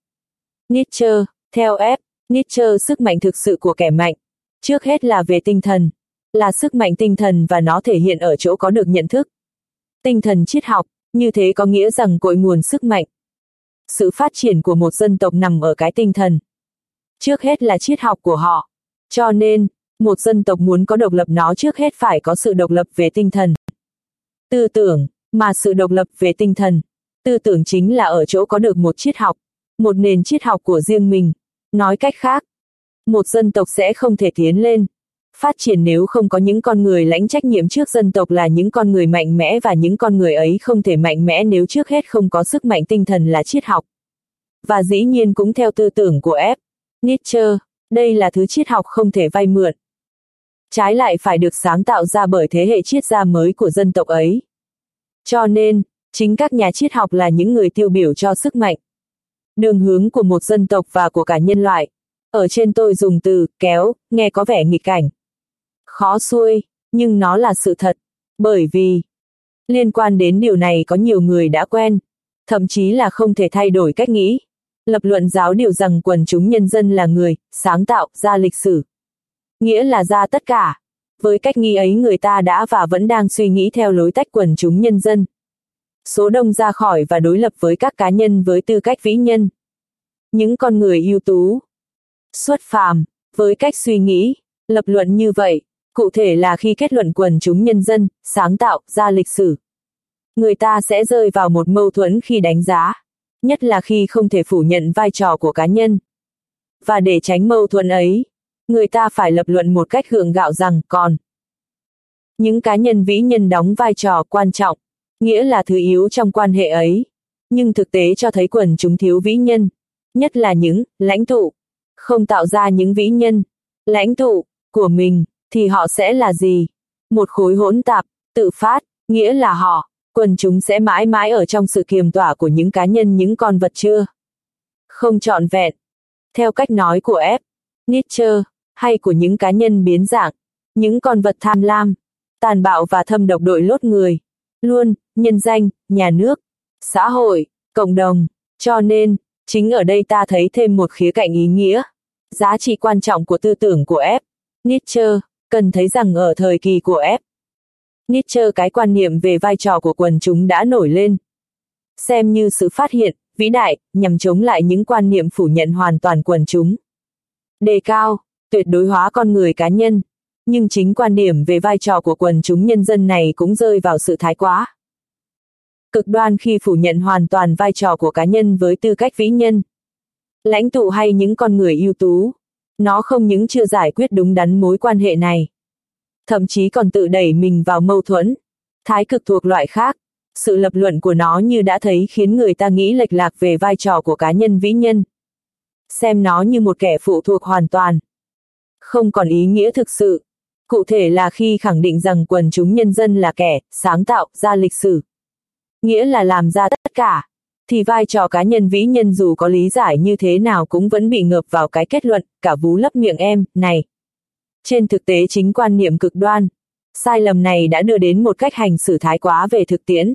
Nietzsche, theo F, Nietzsche sức mạnh thực sự của kẻ mạnh, trước hết là về tinh thần, là sức mạnh tinh thần và nó thể hiện ở chỗ có được nhận thức. Tinh thần triết học, như thế có nghĩa rằng cội nguồn sức mạnh. Sự phát triển của một dân tộc nằm ở cái tinh thần. Trước hết là triết học của họ. Cho nên, một dân tộc muốn có độc lập nó trước hết phải có sự độc lập về tinh thần. Tư tưởng, mà sự độc lập về tinh thần, tư tưởng chính là ở chỗ có được một triết học, một nền triết học của riêng mình. Nói cách khác, một dân tộc sẽ không thể tiến lên, phát triển nếu không có những con người lãnh trách nhiệm trước dân tộc là những con người mạnh mẽ và những con người ấy không thể mạnh mẽ nếu trước hết không có sức mạnh tinh thần là triết học. Và dĩ nhiên cũng theo tư tưởng của F. Nietzsche, đây là thứ triết học không thể vay mượn. Trái lại phải được sáng tạo ra bởi thế hệ triết gia mới của dân tộc ấy. Cho nên, chính các nhà triết học là những người tiêu biểu cho sức mạnh. Đường hướng của một dân tộc và của cả nhân loại. Ở trên tôi dùng từ, kéo, nghe có vẻ nghịch cảnh. Khó xuôi, nhưng nó là sự thật. Bởi vì, liên quan đến điều này có nhiều người đã quen, thậm chí là không thể thay đổi cách nghĩ. Lập luận giáo điều rằng quần chúng nhân dân là người, sáng tạo, ra lịch sử. Nghĩa là ra tất cả. Với cách nghĩ ấy người ta đã và vẫn đang suy nghĩ theo lối tách quần chúng nhân dân. Số đông ra khỏi và đối lập với các cá nhân với tư cách vĩ nhân. Những con người ưu tú. Xuất phàm, với cách suy nghĩ, lập luận như vậy, cụ thể là khi kết luận quần chúng nhân dân, sáng tạo, ra lịch sử. Người ta sẽ rơi vào một mâu thuẫn khi đánh giá, nhất là khi không thể phủ nhận vai trò của cá nhân. Và để tránh mâu thuẫn ấy, người ta phải lập luận một cách hưởng gạo rằng còn những cá nhân vĩ nhân đóng vai trò quan trọng, nghĩa là thứ yếu trong quan hệ ấy. Nhưng thực tế cho thấy quần chúng thiếu vĩ nhân, nhất là những lãnh tụ, không tạo ra những vĩ nhân, lãnh tụ của mình, thì họ sẽ là gì? Một khối hỗn tạp, tự phát, nghĩa là họ, quần chúng sẽ mãi mãi ở trong sự kiềm tỏa của những cá nhân những con vật chưa? Không trọn vẹn. Theo cách nói của F. Nietzsche, hay của những cá nhân biến dạng, những con vật tham lam, tàn bạo và thâm độc đội lốt người, luôn, nhân danh, nhà nước, xã hội, cộng đồng. Cho nên, chính ở đây ta thấy thêm một khía cạnh ý nghĩa, giá trị quan trọng của tư tưởng của F. Nietzsche, cần thấy rằng ở thời kỳ của F. Nietzsche cái quan niệm về vai trò của quần chúng đã nổi lên. Xem như sự phát hiện, vĩ đại, nhằm chống lại những quan niệm phủ nhận hoàn toàn quần chúng. Đề cao, tuyệt đối hóa con người cá nhân. Nhưng chính quan điểm về vai trò của quần chúng nhân dân này cũng rơi vào sự thái quá. Cực đoan khi phủ nhận hoàn toàn vai trò của cá nhân với tư cách vĩ nhân. Lãnh tụ hay những con người ưu tú. Nó không những chưa giải quyết đúng đắn mối quan hệ này. Thậm chí còn tự đẩy mình vào mâu thuẫn. Thái cực thuộc loại khác. Sự lập luận của nó như đã thấy khiến người ta nghĩ lệch lạc về vai trò của cá nhân vĩ nhân. Xem nó như một kẻ phụ thuộc hoàn toàn không còn ý nghĩa thực sự. Cụ thể là khi khẳng định rằng quần chúng nhân dân là kẻ sáng tạo ra lịch sử. Nghĩa là làm ra tất cả, thì vai trò cá nhân vĩ nhân dù có lý giải như thế nào cũng vẫn bị ngợp vào cái kết luận, cả vú lấp miệng em, này. Trên thực tế chính quan niệm cực đoan, sai lầm này đã đưa đến một cách hành xử thái quá về thực tiễn.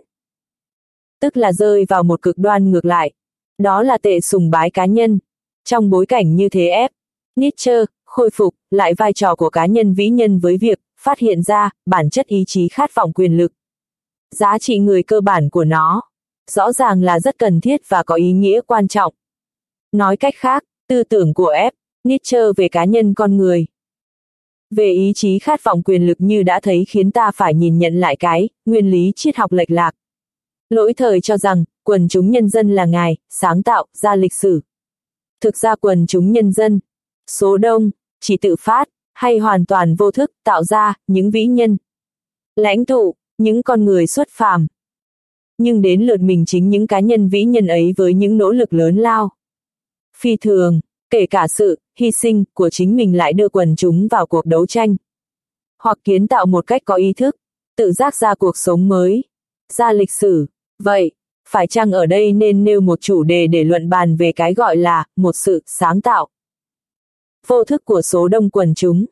Tức là rơi vào một cực đoan ngược lại. Đó là tệ sùng bái cá nhân. Trong bối cảnh như thế ép, Nietzsche, khôi phục lại vai trò của cá nhân vĩ nhân với việc phát hiện ra bản chất ý chí khát vọng quyền lực. Giá trị người cơ bản của nó, rõ ràng là rất cần thiết và có ý nghĩa quan trọng. Nói cách khác, tư tưởng của F. Nietzsche về cá nhân con người. Về ý chí khát vọng quyền lực như đã thấy khiến ta phải nhìn nhận lại cái, nguyên lý triết học lệch lạc. Lỗi thời cho rằng, quần chúng nhân dân là ngài, sáng tạo, ra lịch sử. Thực ra quần chúng nhân dân, số đông, chỉ tự phát, hay hoàn toàn vô thức tạo ra những vĩ nhân. Lãnh tụ, những con người xuất phàm. Nhưng đến lượt mình chính những cá nhân vĩ nhân ấy với những nỗ lực lớn lao. Phi thường, kể cả sự hy sinh của chính mình lại đưa quần chúng vào cuộc đấu tranh. Hoặc kiến tạo một cách có ý thức, tự giác ra cuộc sống mới, ra lịch sử. Vậy, phải chăng ở đây nên nêu một chủ đề để luận bàn về cái gọi là một sự sáng tạo vô thức của số đông quần chúng.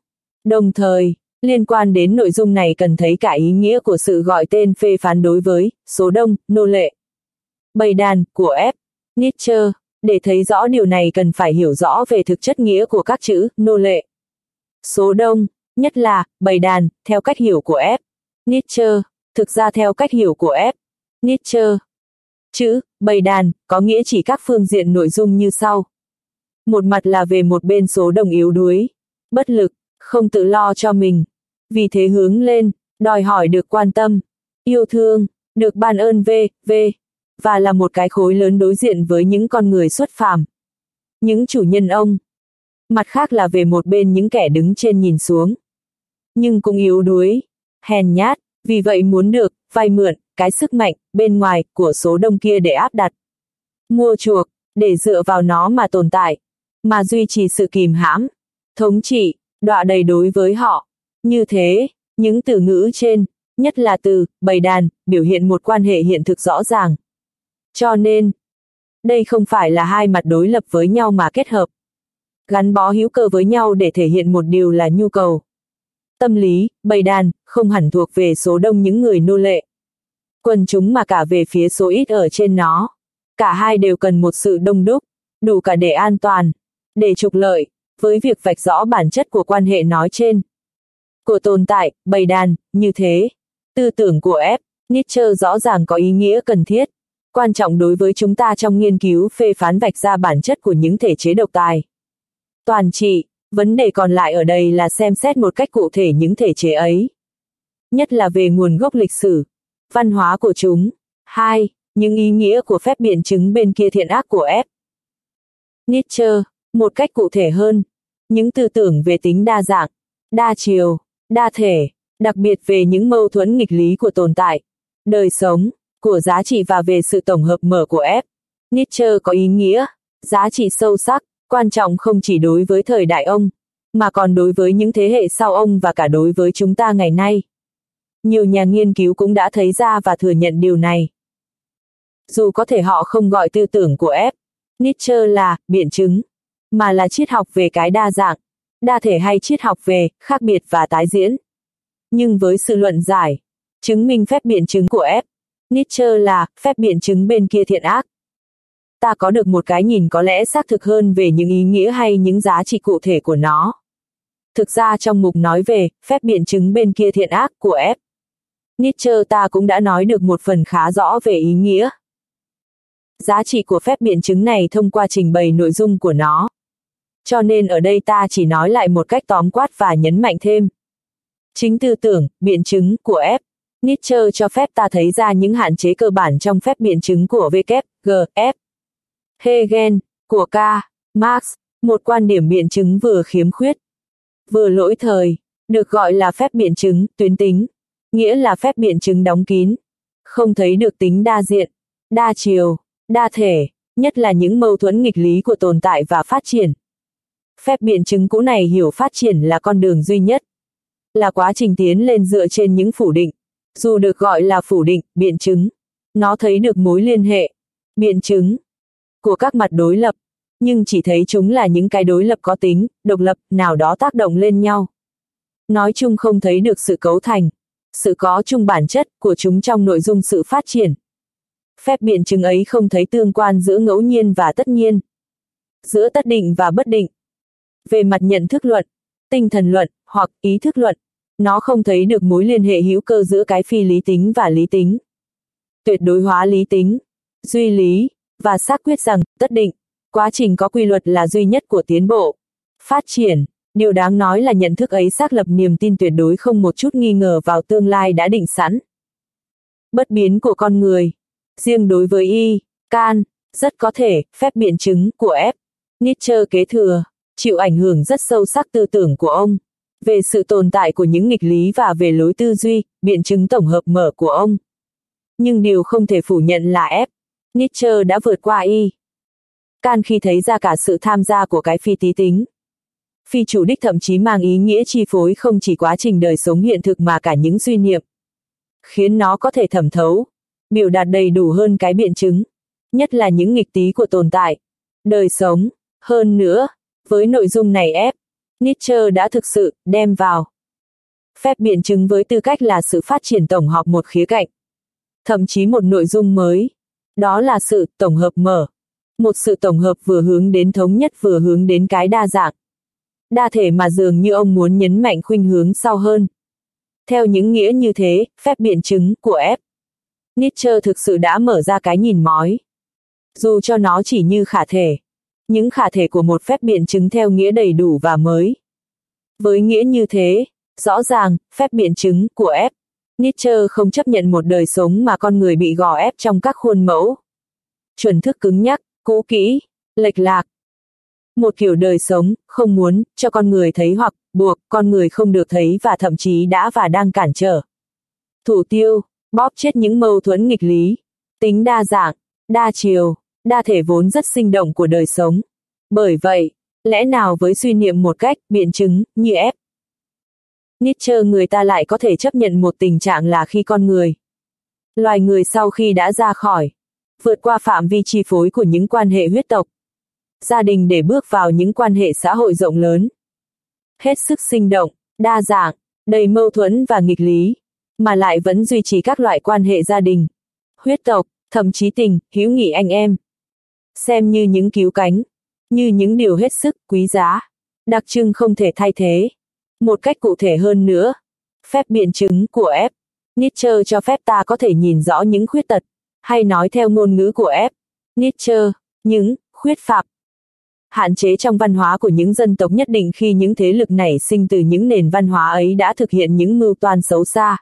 Đồng thời, liên quan đến nội dung này cần thấy cả ý nghĩa của sự gọi tên phê phán đối với số đông, nô lệ. Bầy đàn của F. Nietzsche, để thấy rõ điều này cần phải hiểu rõ về thực chất nghĩa của các chữ nô lệ. Số đông, nhất là bầy đàn, theo cách hiểu của F. Nietzsche, thực ra theo cách hiểu của F. Nietzsche. Chữ bầy đàn có nghĩa chỉ các phương diện nội dung như sau một mặt là về một bên số đồng yếu đuối, bất lực, không tự lo cho mình. Vì thế hướng lên, đòi hỏi được quan tâm, yêu thương, được ban ơn v, v, và là một cái khối lớn đối diện với những con người xuất phàm. Những chủ nhân ông. Mặt khác là về một bên những kẻ đứng trên nhìn xuống. Nhưng cũng yếu đuối, hèn nhát, vì vậy muốn được, vay mượn, cái sức mạnh, bên ngoài, của số đông kia để áp đặt. Mua chuộc, để dựa vào nó mà tồn tại mà duy trì sự kìm hãm, thống trị, đọa đầy đối với họ. Như thế, những từ ngữ trên, nhất là từ, bầy đàn, biểu hiện một quan hệ hiện thực rõ ràng. Cho nên, đây không phải là hai mặt đối lập với nhau mà kết hợp. Gắn bó hữu cơ với nhau để thể hiện một điều là nhu cầu. Tâm lý, bầy đàn, không hẳn thuộc về số đông những người nô lệ. Quần chúng mà cả về phía số ít ở trên nó. Cả hai đều cần một sự đông đúc, đủ cả để an toàn, để trục lợi, với việc vạch rõ bản chất của quan hệ nói trên. Của tồn tại, bầy đàn, như thế. Tư tưởng của F. Nietzsche rõ ràng có ý nghĩa cần thiết, quan trọng đối với chúng ta trong nghiên cứu phê phán vạch ra bản chất của những thể chế độc tài. Toàn trị, vấn đề còn lại ở đây là xem xét một cách cụ thể những thể chế ấy. Nhất là về nguồn gốc lịch sử, văn hóa của chúng. Hai, những ý nghĩa của phép biện chứng bên kia thiện ác của F. Nietzsche, một cách cụ thể hơn, những tư tưởng về tính đa dạng, đa chiều, đa thể, đặc biệt về những mâu thuẫn nghịch lý của tồn tại, đời sống, của giá trị và về sự tổng hợp mở của F. Nietzsche có ý nghĩa, giá trị sâu sắc, quan trọng không chỉ đối với thời đại ông, mà còn đối với những thế hệ sau ông và cả đối với chúng ta ngày nay. Nhiều nhà nghiên cứu cũng đã thấy ra và thừa nhận điều này. Dù có thể họ không gọi tư tưởng của F. Nietzsche là biện chứng, mà là triết học về cái đa dạng, đa thể hay triết học về khác biệt và tái diễn. Nhưng với sự luận giải, chứng minh phép biện chứng của F. Nietzsche là phép biện chứng bên kia thiện ác. Ta có được một cái nhìn có lẽ xác thực hơn về những ý nghĩa hay những giá trị cụ thể của nó. Thực ra trong mục nói về phép biện chứng bên kia thiện ác của F. Nietzsche ta cũng đã nói được một phần khá rõ về ý nghĩa. Giá trị của phép biện chứng này thông qua trình bày nội dung của nó. Cho nên ở đây ta chỉ nói lại một cách tóm quát và nhấn mạnh thêm. Chính tư tưởng, biện chứng của F. Nietzsche cho phép ta thấy ra những hạn chế cơ bản trong phép biện chứng của W, G, F. Hegel, của K, Marx, một quan điểm biện chứng vừa khiếm khuyết, vừa lỗi thời, được gọi là phép biện chứng, tuyến tính, nghĩa là phép biện chứng đóng kín, không thấy được tính đa diện, đa chiều, đa thể, nhất là những mâu thuẫn nghịch lý của tồn tại và phát triển. Phép biện chứng cũ này hiểu phát triển là con đường duy nhất, là quá trình tiến lên dựa trên những phủ định, dù được gọi là phủ định, biện chứng. Nó thấy được mối liên hệ, biện chứng của các mặt đối lập, nhưng chỉ thấy chúng là những cái đối lập có tính, độc lập, nào đó tác động lên nhau. Nói chung không thấy được sự cấu thành, sự có chung bản chất của chúng trong nội dung sự phát triển. Phép biện chứng ấy không thấy tương quan giữa ngẫu nhiên và tất nhiên, giữa tất định và bất định. Về mặt nhận thức luận, tinh thần luận, hoặc ý thức luận, nó không thấy được mối liên hệ hữu cơ giữa cái phi lý tính và lý tính. Tuyệt đối hóa lý tính, duy lý, và xác quyết rằng, tất định, quá trình có quy luật là duy nhất của tiến bộ, phát triển. Điều đáng nói là nhận thức ấy xác lập niềm tin tuyệt đối không một chút nghi ngờ vào tương lai đã định sẵn. Bất biến của con người. Riêng đối với Y, Can, rất có thể, phép biện chứng của F. Nietzsche kế thừa, chịu ảnh hưởng rất sâu sắc tư tưởng của ông về sự tồn tại của những nghịch lý và về lối tư duy, biện chứng tổng hợp mở của ông. Nhưng điều không thể phủ nhận là F. Nietzsche đã vượt qua Y. Can khi thấy ra cả sự tham gia của cái phi tí tính. Phi chủ đích thậm chí mang ý nghĩa chi phối không chỉ quá trình đời sống hiện thực mà cả những suy niệm. Khiến nó có thể thẩm thấu, biểu đạt đầy đủ hơn cái biện chứng. Nhất là những nghịch tí của tồn tại, đời sống. Hơn nữa, với nội dung này ép, Nietzsche đã thực sự đem vào phép biện chứng với tư cách là sự phát triển tổng hợp một khía cạnh, thậm chí một nội dung mới. Đó là sự tổng hợp mở. Một sự tổng hợp vừa hướng đến thống nhất vừa hướng đến cái đa dạng. Đa thể mà dường như ông muốn nhấn mạnh khuynh hướng sau hơn. Theo những nghĩa như thế, phép biện chứng của F. Nietzsche thực sự đã mở ra cái nhìn mói. Dù cho nó chỉ như khả thể những khả thể của một phép biện chứng theo nghĩa đầy đủ và mới. Với nghĩa như thế, rõ ràng, phép biện chứng của F. Nietzsche không chấp nhận một đời sống mà con người bị gò ép trong các khuôn mẫu. Chuẩn thức cứng nhắc, cũ kỹ, lệch lạc. Một kiểu đời sống, không muốn, cho con người thấy hoặc, buộc, con người không được thấy và thậm chí đã và đang cản trở. Thủ tiêu, bóp chết những mâu thuẫn nghịch lý, tính đa dạng, đa chiều, đa thể vốn rất sinh động của đời sống. Bởi vậy, lẽ nào với suy niệm một cách biện chứng như ép Nietzsche người ta lại có thể chấp nhận một tình trạng là khi con người. Loài người sau khi đã ra khỏi, vượt qua phạm vi chi phối của những quan hệ huyết tộc, gia đình để bước vào những quan hệ xã hội rộng lớn. Hết sức sinh động, đa dạng, đầy mâu thuẫn và nghịch lý, mà lại vẫn duy trì các loại quan hệ gia đình, huyết tộc, thậm chí tình, hữu nghị anh em. Xem như những cứu cánh, như những điều hết sức quý giá, đặc trưng không thể thay thế. Một cách cụ thể hơn nữa, phép biện chứng của F. Nietzsche cho phép ta có thể nhìn rõ những khuyết tật, hay nói theo ngôn ngữ của F. Nietzsche, những khuyết phạm. Hạn chế trong văn hóa của những dân tộc nhất định khi những thế lực nảy sinh từ những nền văn hóa ấy đã thực hiện những mưu toan xấu xa,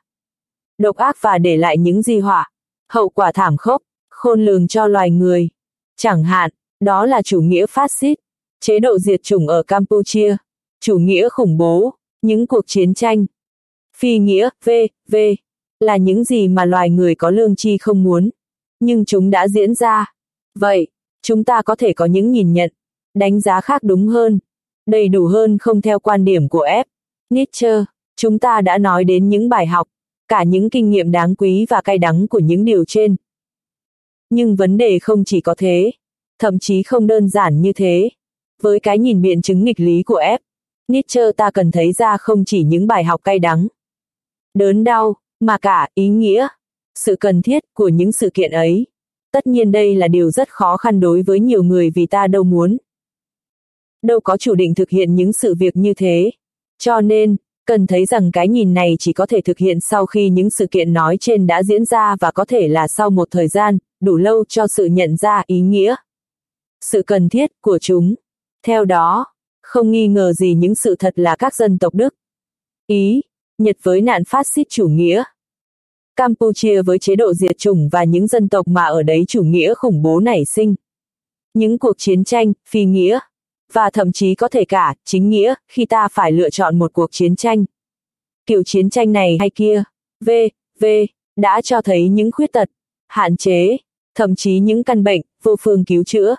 độc ác và để lại những di họa, hậu quả thảm khốc, khôn lường cho loài người. Chẳng hạn, đó là chủ nghĩa phát xít, chế độ diệt chủng ở Campuchia, chủ nghĩa khủng bố, những cuộc chiến tranh. Phi nghĩa, v, v, là những gì mà loài người có lương chi không muốn. Nhưng chúng đã diễn ra. Vậy, chúng ta có thể có những nhìn nhận, đánh giá khác đúng hơn, đầy đủ hơn không theo quan điểm của F. Nietzsche. Chúng ta đã nói đến những bài học, cả những kinh nghiệm đáng quý và cay đắng của những điều trên. Nhưng vấn đề không chỉ có thế, thậm chí không đơn giản như thế. Với cái nhìn biện chứng nghịch lý của F, Nietzsche ta cần thấy ra không chỉ những bài học cay đắng, đớn đau, mà cả ý nghĩa, sự cần thiết của những sự kiện ấy. Tất nhiên đây là điều rất khó khăn đối với nhiều người vì ta đâu muốn. Đâu có chủ định thực hiện những sự việc như thế. Cho nên, cần thấy rằng cái nhìn này chỉ có thể thực hiện sau khi những sự kiện nói trên đã diễn ra và có thể là sau một thời gian, đủ lâu cho sự nhận ra ý nghĩa. Sự cần thiết của chúng. Theo đó, không nghi ngờ gì những sự thật là các dân tộc Đức, Ý, Nhật với nạn phát xít chủ nghĩa. Campuchia với chế độ diệt chủng và những dân tộc mà ở đấy chủ nghĩa khủng bố nảy sinh. Những cuộc chiến tranh, phi nghĩa, và thậm chí có thể cả, chính nghĩa, khi ta phải lựa chọn một cuộc chiến tranh. Kiểu chiến tranh này hay kia, V, V, đã cho thấy những khuyết tật, hạn chế, thậm chí những căn bệnh, vô phương cứu chữa.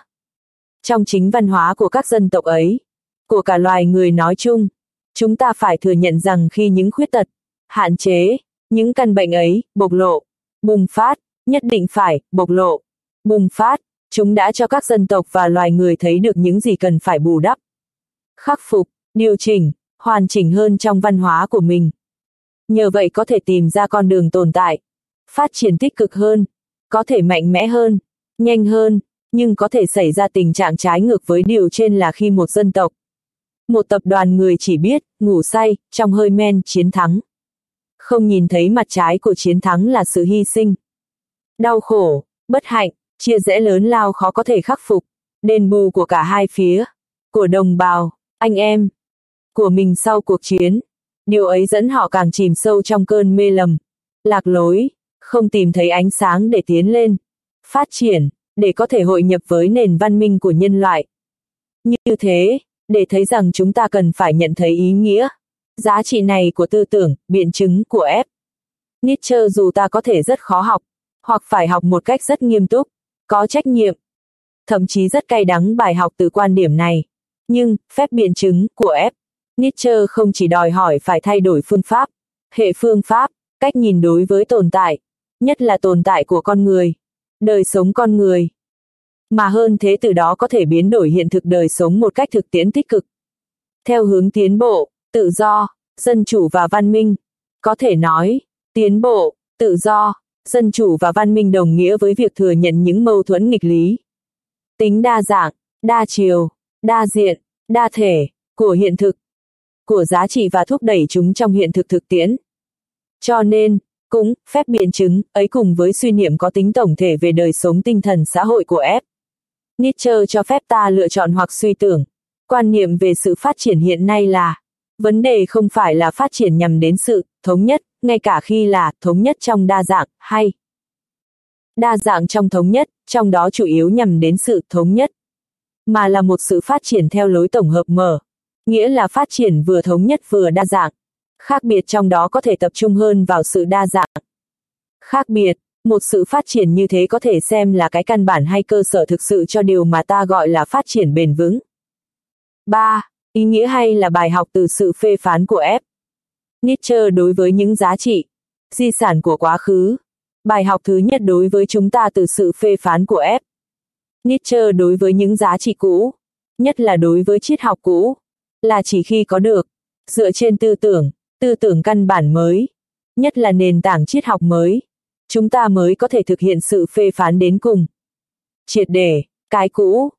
Trong chính văn hóa của các dân tộc ấy, của cả loài người nói chung, chúng ta phải thừa nhận rằng khi những khuyết tật, hạn chế, những căn bệnh ấy, bộc lộ, bùng phát, nhất định phải, bộc lộ, bùng phát, chúng đã cho các dân tộc và loài người thấy được những gì cần phải bù đắp, khắc phục, điều chỉnh, hoàn chỉnh hơn trong văn hóa của mình. Nhờ vậy có thể tìm ra con đường tồn tại, phát triển tích cực hơn, có thể mạnh mẽ hơn, nhanh hơn, nhưng có thể xảy ra tình trạng trái ngược với điều trên là khi một dân tộc, một tập đoàn người chỉ biết, ngủ say, trong hơi men, chiến thắng. Không nhìn thấy mặt trái của chiến thắng là sự hy sinh. Đau khổ, bất hạnh, chia rẽ lớn lao khó có thể khắc phục, đền bù của cả hai phía, của đồng bào, anh em, của mình sau cuộc chiến. Điều ấy dẫn họ càng chìm sâu trong cơn mê lầm, lạc lối, không tìm thấy ánh sáng để tiến lên, phát triển, để có thể hội nhập với nền văn minh của nhân loại. Như thế, để thấy rằng chúng ta cần phải nhận thấy ý nghĩa, giá trị này của tư tưởng, biện chứng của F. Nietzsche dù ta có thể rất khó học, hoặc phải học một cách rất nghiêm túc, có trách nhiệm, thậm chí rất cay đắng bài học từ quan điểm này. Nhưng, phép biện chứng của F. Nietzsche không chỉ đòi hỏi phải thay đổi phương pháp, hệ phương pháp, cách nhìn đối với tồn tại, nhất là tồn tại của con người, đời sống con người, mà hơn thế từ đó có thể biến đổi hiện thực đời sống một cách thực tiễn tích cực. Theo hướng tiến bộ, tự do, dân chủ và văn minh, có thể nói, tiến bộ, tự do, dân chủ và văn minh đồng nghĩa với việc thừa nhận những mâu thuẫn nghịch lý. Tính đa dạng, đa chiều, đa diện, đa thể, của hiện thực, của giá trị và thúc đẩy chúng trong hiện thực thực tiễn. Cho nên, cũng, phép biện chứng, ấy cùng với suy niệm có tính tổng thể về đời sống tinh thần xã hội của F. Nietzsche cho phép ta lựa chọn hoặc suy tưởng. Quan niệm về sự phát triển hiện nay là, vấn đề không phải là phát triển nhằm đến sự thống nhất, ngay cả khi là thống nhất trong đa dạng, hay đa dạng trong thống nhất, trong đó chủ yếu nhằm đến sự thống nhất, mà là một sự phát triển theo lối tổng hợp mở, nghĩa là phát triển vừa thống nhất vừa đa dạng. Khác biệt trong đó có thể tập trung hơn vào sự đa dạng. Khác biệt, một sự phát triển như thế có thể xem là cái căn bản hay cơ sở thực sự cho điều mà ta gọi là phát triển bền vững. 3. Ý nghĩa hay là bài học từ sự phê phán của F. Nietzsche đối với những giá trị, di sản của quá khứ. Bài học thứ nhất đối với chúng ta từ sự phê phán của F. Nietzsche đối với những giá trị cũ, nhất là đối với triết học cũ, là chỉ khi có được, dựa trên tư tưởng, tư tưởng căn bản mới, nhất là nền tảng triết học mới, chúng ta mới có thể thực hiện sự phê phán đến cùng. Triệt để, cái cũ,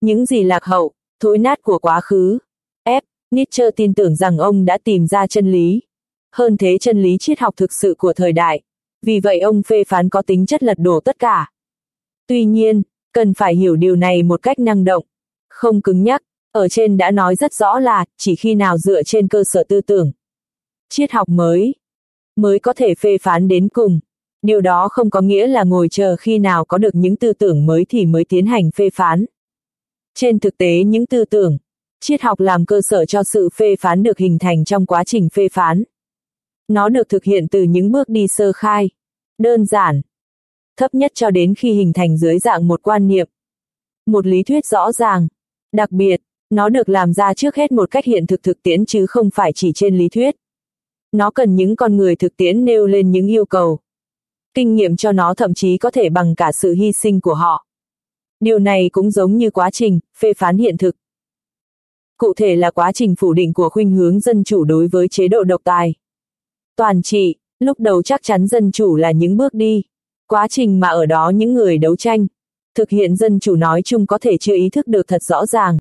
những gì lạc hậu, thối nát của quá khứ. Nietzsche tin tưởng rằng ông đã tìm ra chân lý. Hơn thế chân lý triết học thực sự của thời đại. Vì vậy ông phê phán có tính chất lật đổ tất cả. Tuy nhiên, cần phải hiểu điều này một cách năng động, không cứng nhắc. Ở trên đã nói rất rõ là, chỉ khi nào dựa trên cơ sở tư tưởng. Triết học mới, mới có thể phê phán đến cùng. Điều đó không có nghĩa là ngồi chờ khi nào có được những tư tưởng mới thì mới tiến hành phê phán. Trên thực tế những tư tưởng, triết học làm cơ sở cho sự phê phán được hình thành trong quá trình phê phán. Nó được thực hiện từ những bước đi sơ khai, đơn giản, thấp nhất cho đến khi hình thành dưới dạng một quan niệm, một lý thuyết rõ ràng. Đặc biệt, nó được làm ra trước hết một cách hiện thực thực tiễn chứ không phải chỉ trên lý thuyết. Nó cần những con người thực tiễn nêu lên những yêu cầu. Kinh nghiệm cho nó thậm chí có thể bằng cả sự hy sinh của họ. Điều này cũng giống như quá trình phê phán hiện thực. Cụ thể là quá trình phủ định của khuynh hướng dân chủ đối với chế độ độc tài. Toàn trị, lúc đầu chắc chắn dân chủ là những bước đi. Quá trình mà ở đó những người đấu tranh, thực hiện dân chủ nói chung có thể chưa ý thức được thật rõ ràng.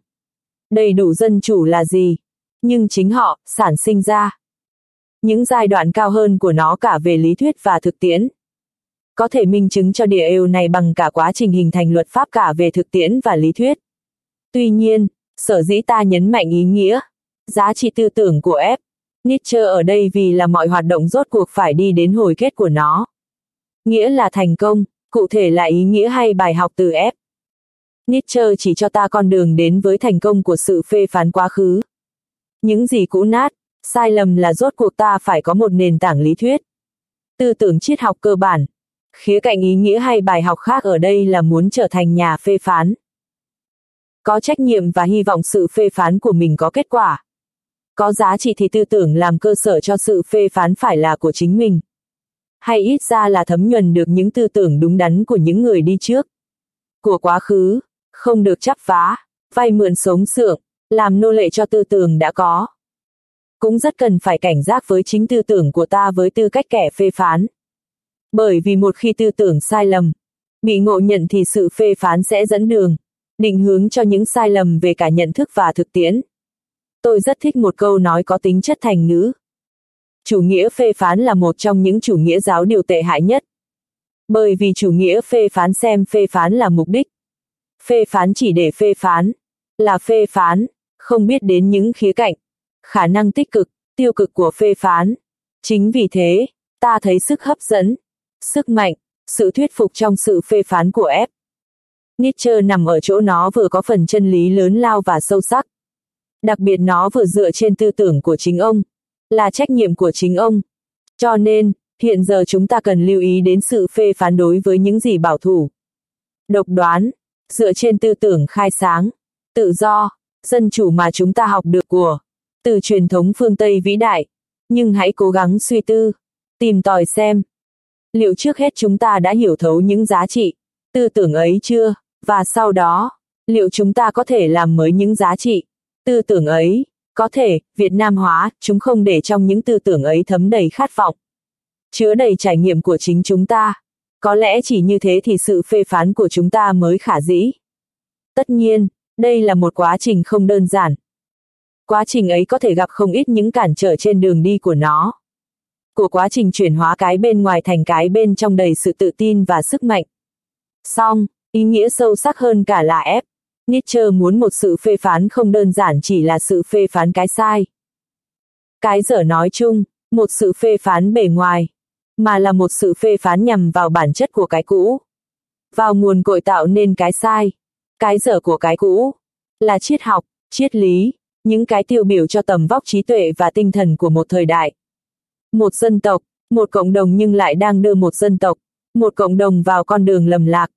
Đầy đủ dân chủ là gì? Nhưng chính họ, sản sinh ra. Những giai đoạn cao hơn của nó cả về lý thuyết và thực tiễn. Có thể minh chứng cho địa yêu này bằng cả quá trình hình thành luật pháp cả về thực tiễn và lý thuyết. Tuy nhiên, sở dĩ ta nhấn mạnh ý nghĩa, giá trị tư tưởng của F. Nietzsche ở đây vì là mọi hoạt động rốt cuộc phải đi đến hồi kết của nó. Nghĩa là thành công, cụ thể là ý nghĩa hay bài học từ F. Nietzsche chỉ cho ta con đường đến với thành công của sự phê phán quá khứ. Những gì cũ nát, sai lầm là rốt cuộc ta phải có một nền tảng lý thuyết. Tư tưởng triết học cơ bản. Khía cạnh ý nghĩa hay bài học khác ở đây là muốn trở thành nhà phê phán. Có trách nhiệm và hy vọng sự phê phán của mình có kết quả. Có giá trị thì tư tưởng làm cơ sở cho sự phê phán phải là của chính mình. Hay ít ra là thấm nhuần được những tư tưởng đúng đắn của những người đi trước. Của quá khứ, không được chấp vá, vay mượn sống sượng, làm nô lệ cho tư tưởng đã có. Cũng rất cần phải cảnh giác với chính tư tưởng của ta với tư cách kẻ phê phán. Bởi vì một khi tư tưởng sai lầm, bị ngộ nhận thì sự phê phán sẽ dẫn đường, định hướng cho những sai lầm về cả nhận thức và thực tiễn. Tôi rất thích một câu nói có tính chất thành ngữ. Chủ nghĩa phê phán là một trong những chủ nghĩa giáo điều tệ hại nhất. Bởi vì chủ nghĩa phê phán xem phê phán là mục đích. Phê phán chỉ để phê phán, là phê phán, không biết đến những khía cạnh, khả năng tích cực, tiêu cực của phê phán. Chính vì thế, ta thấy sức hấp dẫn, sức mạnh, sự thuyết phục trong sự phê phán của F. Nietzsche nằm ở chỗ nó vừa có phần chân lý lớn lao và sâu sắc. Đặc biệt nó vừa dựa trên tư tưởng của chính ông, là trách nhiệm của chính ông. Cho nên, hiện giờ chúng ta cần lưu ý đến sự phê phán đối với những gì bảo thủ. Độc đoán, dựa trên tư tưởng khai sáng, tự do, dân chủ mà chúng ta học được của, từ truyền thống phương Tây vĩ đại. Nhưng hãy cố gắng suy tư, tìm tòi xem. Liệu trước hết chúng ta đã hiểu thấu những giá trị, tư tưởng ấy chưa? Và sau đó, liệu chúng ta có thể làm mới những giá trị, tư tưởng ấy? Có thể, Việt Nam hóa, chúng không để trong những tư tưởng ấy thấm đầy khát vọng. Chứa đầy trải nghiệm của chính chúng ta. Có lẽ chỉ như thế thì sự phê phán của chúng ta mới khả dĩ. Tất nhiên, đây là một quá trình không đơn giản. Quá trình ấy có thể gặp không ít những cản trở trên đường đi của nó. Của quá trình chuyển hóa cái bên ngoài thành cái bên trong đầy sự tự tin và sức mạnh. Xong, ý nghĩa sâu sắc hơn cả là ép. Nietzsche muốn một sự phê phán không đơn giản chỉ là sự phê phán cái sai. Cái dở nói chung, một sự phê phán bề ngoài, mà là một sự phê phán nhằm vào bản chất của cái cũ. Vào nguồn cội tạo nên cái sai. Cái dở của cái cũ, là triết học, triết lý, những cái tiêu biểu cho tầm vóc trí tuệ và tinh thần của một thời đại. Một dân tộc, một cộng đồng nhưng lại đang đưa một dân tộc, một cộng đồng vào con đường lầm lạc.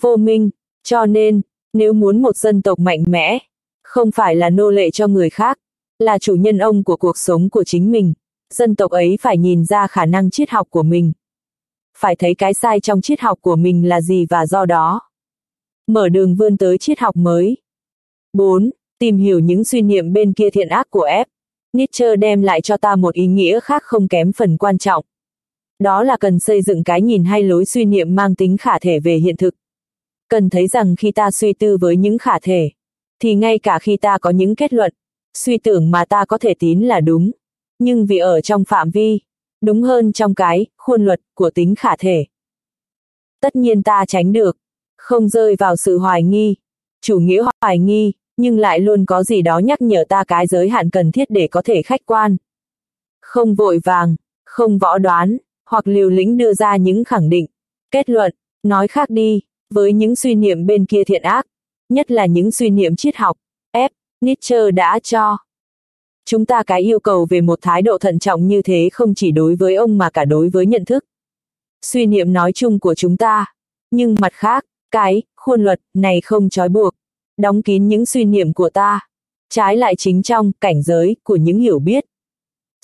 Vô minh, cho nên, nếu muốn một dân tộc mạnh mẽ, không phải là nô lệ cho người khác, là chủ nhân ông của cuộc sống của chính mình, Dân tộc ấy phải nhìn ra khả năng triết học của mình. Phải thấy cái sai trong triết học của mình là gì và do đó. Mở đường vươn tới triết học mới. 4. Tìm hiểu những suy niệm bên kia thiện ác của F. Nietzsche đem lại cho ta một ý nghĩa khác không kém phần quan trọng. Đó là cần xây dựng cái nhìn hay lối suy niệm mang tính khả thể về hiện thực. Cần thấy rằng khi ta suy tư với những khả thể, thì ngay cả khi ta có những kết luận, suy tưởng mà ta có thể tín là đúng, nhưng vì ở trong phạm vi, đúng hơn trong cái, khuôn luật của tính khả thể. Tất nhiên ta tránh được, không rơi vào sự hoài nghi, chủ nghĩa hoài nghi, nhưng lại luôn có gì đó nhắc nhở ta cái giới hạn cần thiết để có thể khách quan. Không vội vàng, không võ đoán, hoặc liều lĩnh đưa ra những khẳng định, kết luận, nói khác đi, với những suy niệm bên kia thiện ác, nhất là những suy niệm triết học, F. Nietzsche đã cho. Chúng ta cái yêu cầu về một thái độ thận trọng như thế không chỉ đối với ông mà cả đối với nhận thức. Suy niệm nói chung của chúng ta, nhưng mặt khác, cái, khuôn luật, này không trói buộc, đóng kín những suy niệm của ta. Trái lại chính trong, cảnh giới, của những hiểu biết.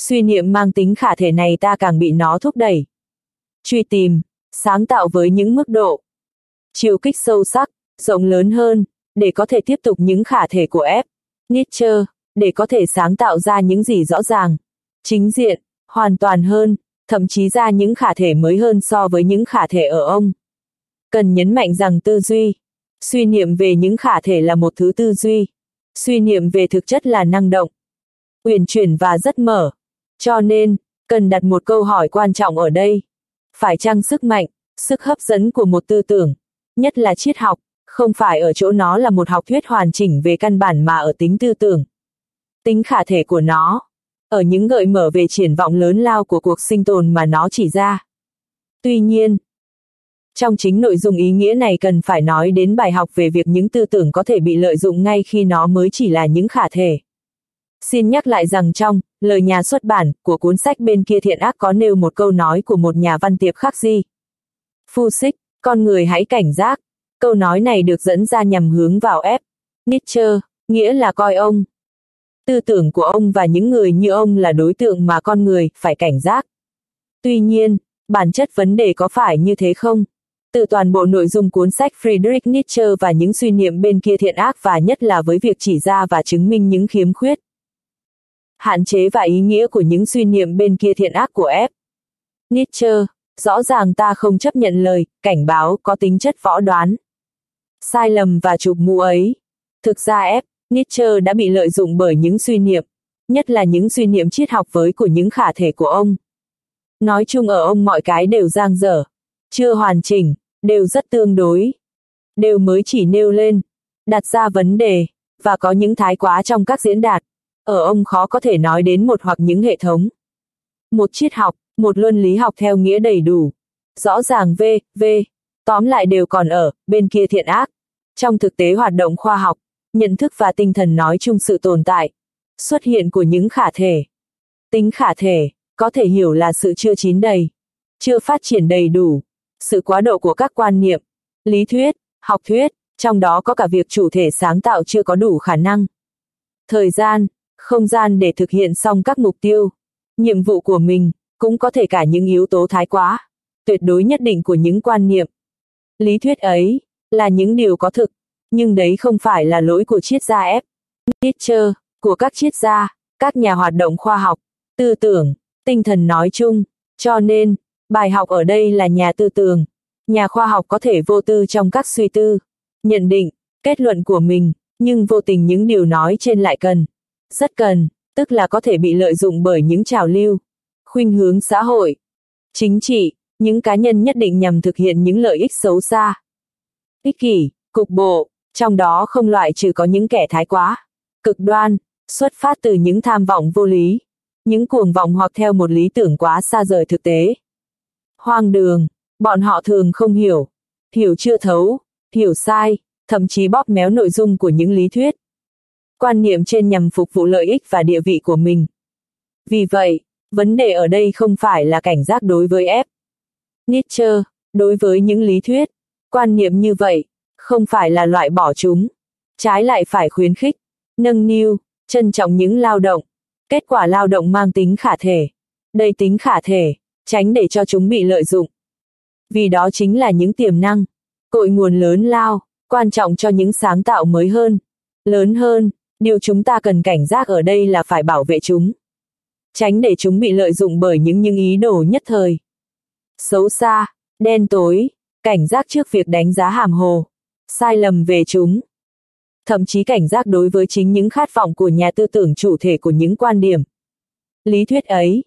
Suy niệm mang tính khả thể này ta càng bị nó thúc đẩy. Truy tìm, sáng tạo với những mức độ. Chiều kích sâu sắc, rộng lớn hơn, để có thể tiếp tục những khả thể của F. Nietzsche, để có thể sáng tạo ra những gì rõ ràng, chính diện, hoàn toàn hơn, thậm chí ra những khả thể mới hơn so với những khả thể ở ông. Cần nhấn mạnh rằng tư duy, suy niệm về những khả thể là một thứ tư duy, suy niệm về thực chất là năng động, uyển chuyển và rất mở. Cho nên, cần đặt một câu hỏi quan trọng ở đây. Phải chăng sức mạnh, sức hấp dẫn của một tư tưởng, nhất là triết học, không phải ở chỗ nó là một học thuyết hoàn chỉnh về căn bản mà ở tính tư tưởng. Tính khả thể của nó, ở những gợi mở về triển vọng lớn lao của cuộc sinh tồn mà nó chỉ ra. Tuy nhiên, trong chính nội dung ý nghĩa này cần phải nói đến bài học về việc những tư tưởng có thể bị lợi dụng ngay khi nó mới chỉ là những khả thể. Xin nhắc lại rằng trong lời nhà xuất bản của cuốn sách bên kia thiện ác có nêu một câu nói của một nhà văn tiệp khắc di. Phu xích, con người hãy cảnh giác. Câu nói này được dẫn ra nhằm hướng vào ép. Nietzsche, nghĩa là coi ông. Tư tưởng của ông và những người như ông là đối tượng mà con người phải cảnh giác. Tuy nhiên, bản chất vấn đề có phải như thế không? Từ toàn bộ nội dung cuốn sách Friedrich Nietzsche và những suy niệm bên kia thiện ác và nhất là với việc chỉ ra và chứng minh những khiếm khuyết, hạn chế và ý nghĩa của những suy niệm bên kia thiện ác của F. Nietzsche, rõ ràng ta không chấp nhận lời, cảnh báo có tính chất võ đoán. Sai lầm và chụp mũ ấy. Thực ra ép, Nietzsche đã bị lợi dụng bởi những suy niệm, nhất là những suy niệm triết học với của những khả thể của ông. Nói chung ở ông mọi cái đều giang dở, chưa hoàn chỉnh, đều rất tương đối. Đều mới chỉ nêu lên, đặt ra vấn đề, và có những thái quá trong các diễn đạt. Ở ông khó có thể nói đến một hoặc những hệ thống. Một triết học, một luân lý học theo nghĩa đầy đủ. Rõ ràng V, V, tóm lại đều còn ở, bên kia thiện ác. Trong thực tế hoạt động khoa học, nhận thức và tinh thần nói chung sự tồn tại, xuất hiện của những khả thể. Tính khả thể, có thể hiểu là sự chưa chín đầy, chưa phát triển đầy đủ, sự quá độ của các quan niệm, lý thuyết, học thuyết, trong đó có cả việc chủ thể sáng tạo chưa có đủ khả năng. Thời gian, không gian để thực hiện xong các mục tiêu, nhiệm vụ của mình, cũng có thể cả những yếu tố thái quá, tuyệt đối nhất định của những quan niệm. Lý thuyết ấy, là những điều có thực, nhưng đấy không phải là lỗi của triết gia ép, Nietzsche, của các triết gia, các nhà hoạt động khoa học, tư tưởng, tinh thần nói chung, cho nên, bài học ở đây là nhà tư tưởng, nhà khoa học có thể vô tư trong các suy tư, nhận định, kết luận của mình, nhưng vô tình những điều nói trên lại cần rất cần, tức là có thể bị lợi dụng bởi những trào lưu, khuynh hướng xã hội, chính trị, những cá nhân nhất định nhằm thực hiện những lợi ích xấu xa. Ích kỷ, cục bộ, trong đó không loại trừ có những kẻ thái quá, cực đoan, xuất phát từ những tham vọng vô lý, những cuồng vọng hoặc theo một lý tưởng quá xa rời thực tế. Hoang đường, bọn họ thường không hiểu, hiểu chưa thấu, hiểu sai, thậm chí bóp méo nội dung của những lý thuyết, quan niệm trên nhằm phục vụ lợi ích và địa vị của mình. Vì vậy, vấn đề ở đây không phải là cảnh giác đối với ép. Nietzsche, đối với những lý thuyết, quan niệm như vậy, không phải là loại bỏ chúng, trái lại phải khuyến khích, nâng niu, trân trọng những lao động, kết quả lao động mang tính khả thể, Đây tính khả thể, tránh để cho chúng bị lợi dụng. Vì đó chính là những tiềm năng, cội nguồn lớn lao, quan trọng cho những sáng tạo mới hơn, lớn hơn, điều chúng ta cần cảnh giác ở đây là phải bảo vệ chúng. Tránh để chúng bị lợi dụng bởi những những ý đồ nhất thời. Xấu xa, đen tối, cảnh giác trước việc đánh giá hàm hồ, sai lầm về chúng. Thậm chí cảnh giác đối với chính những khát vọng của nhà tư tưởng chủ thể của những quan điểm. Lý thuyết ấy,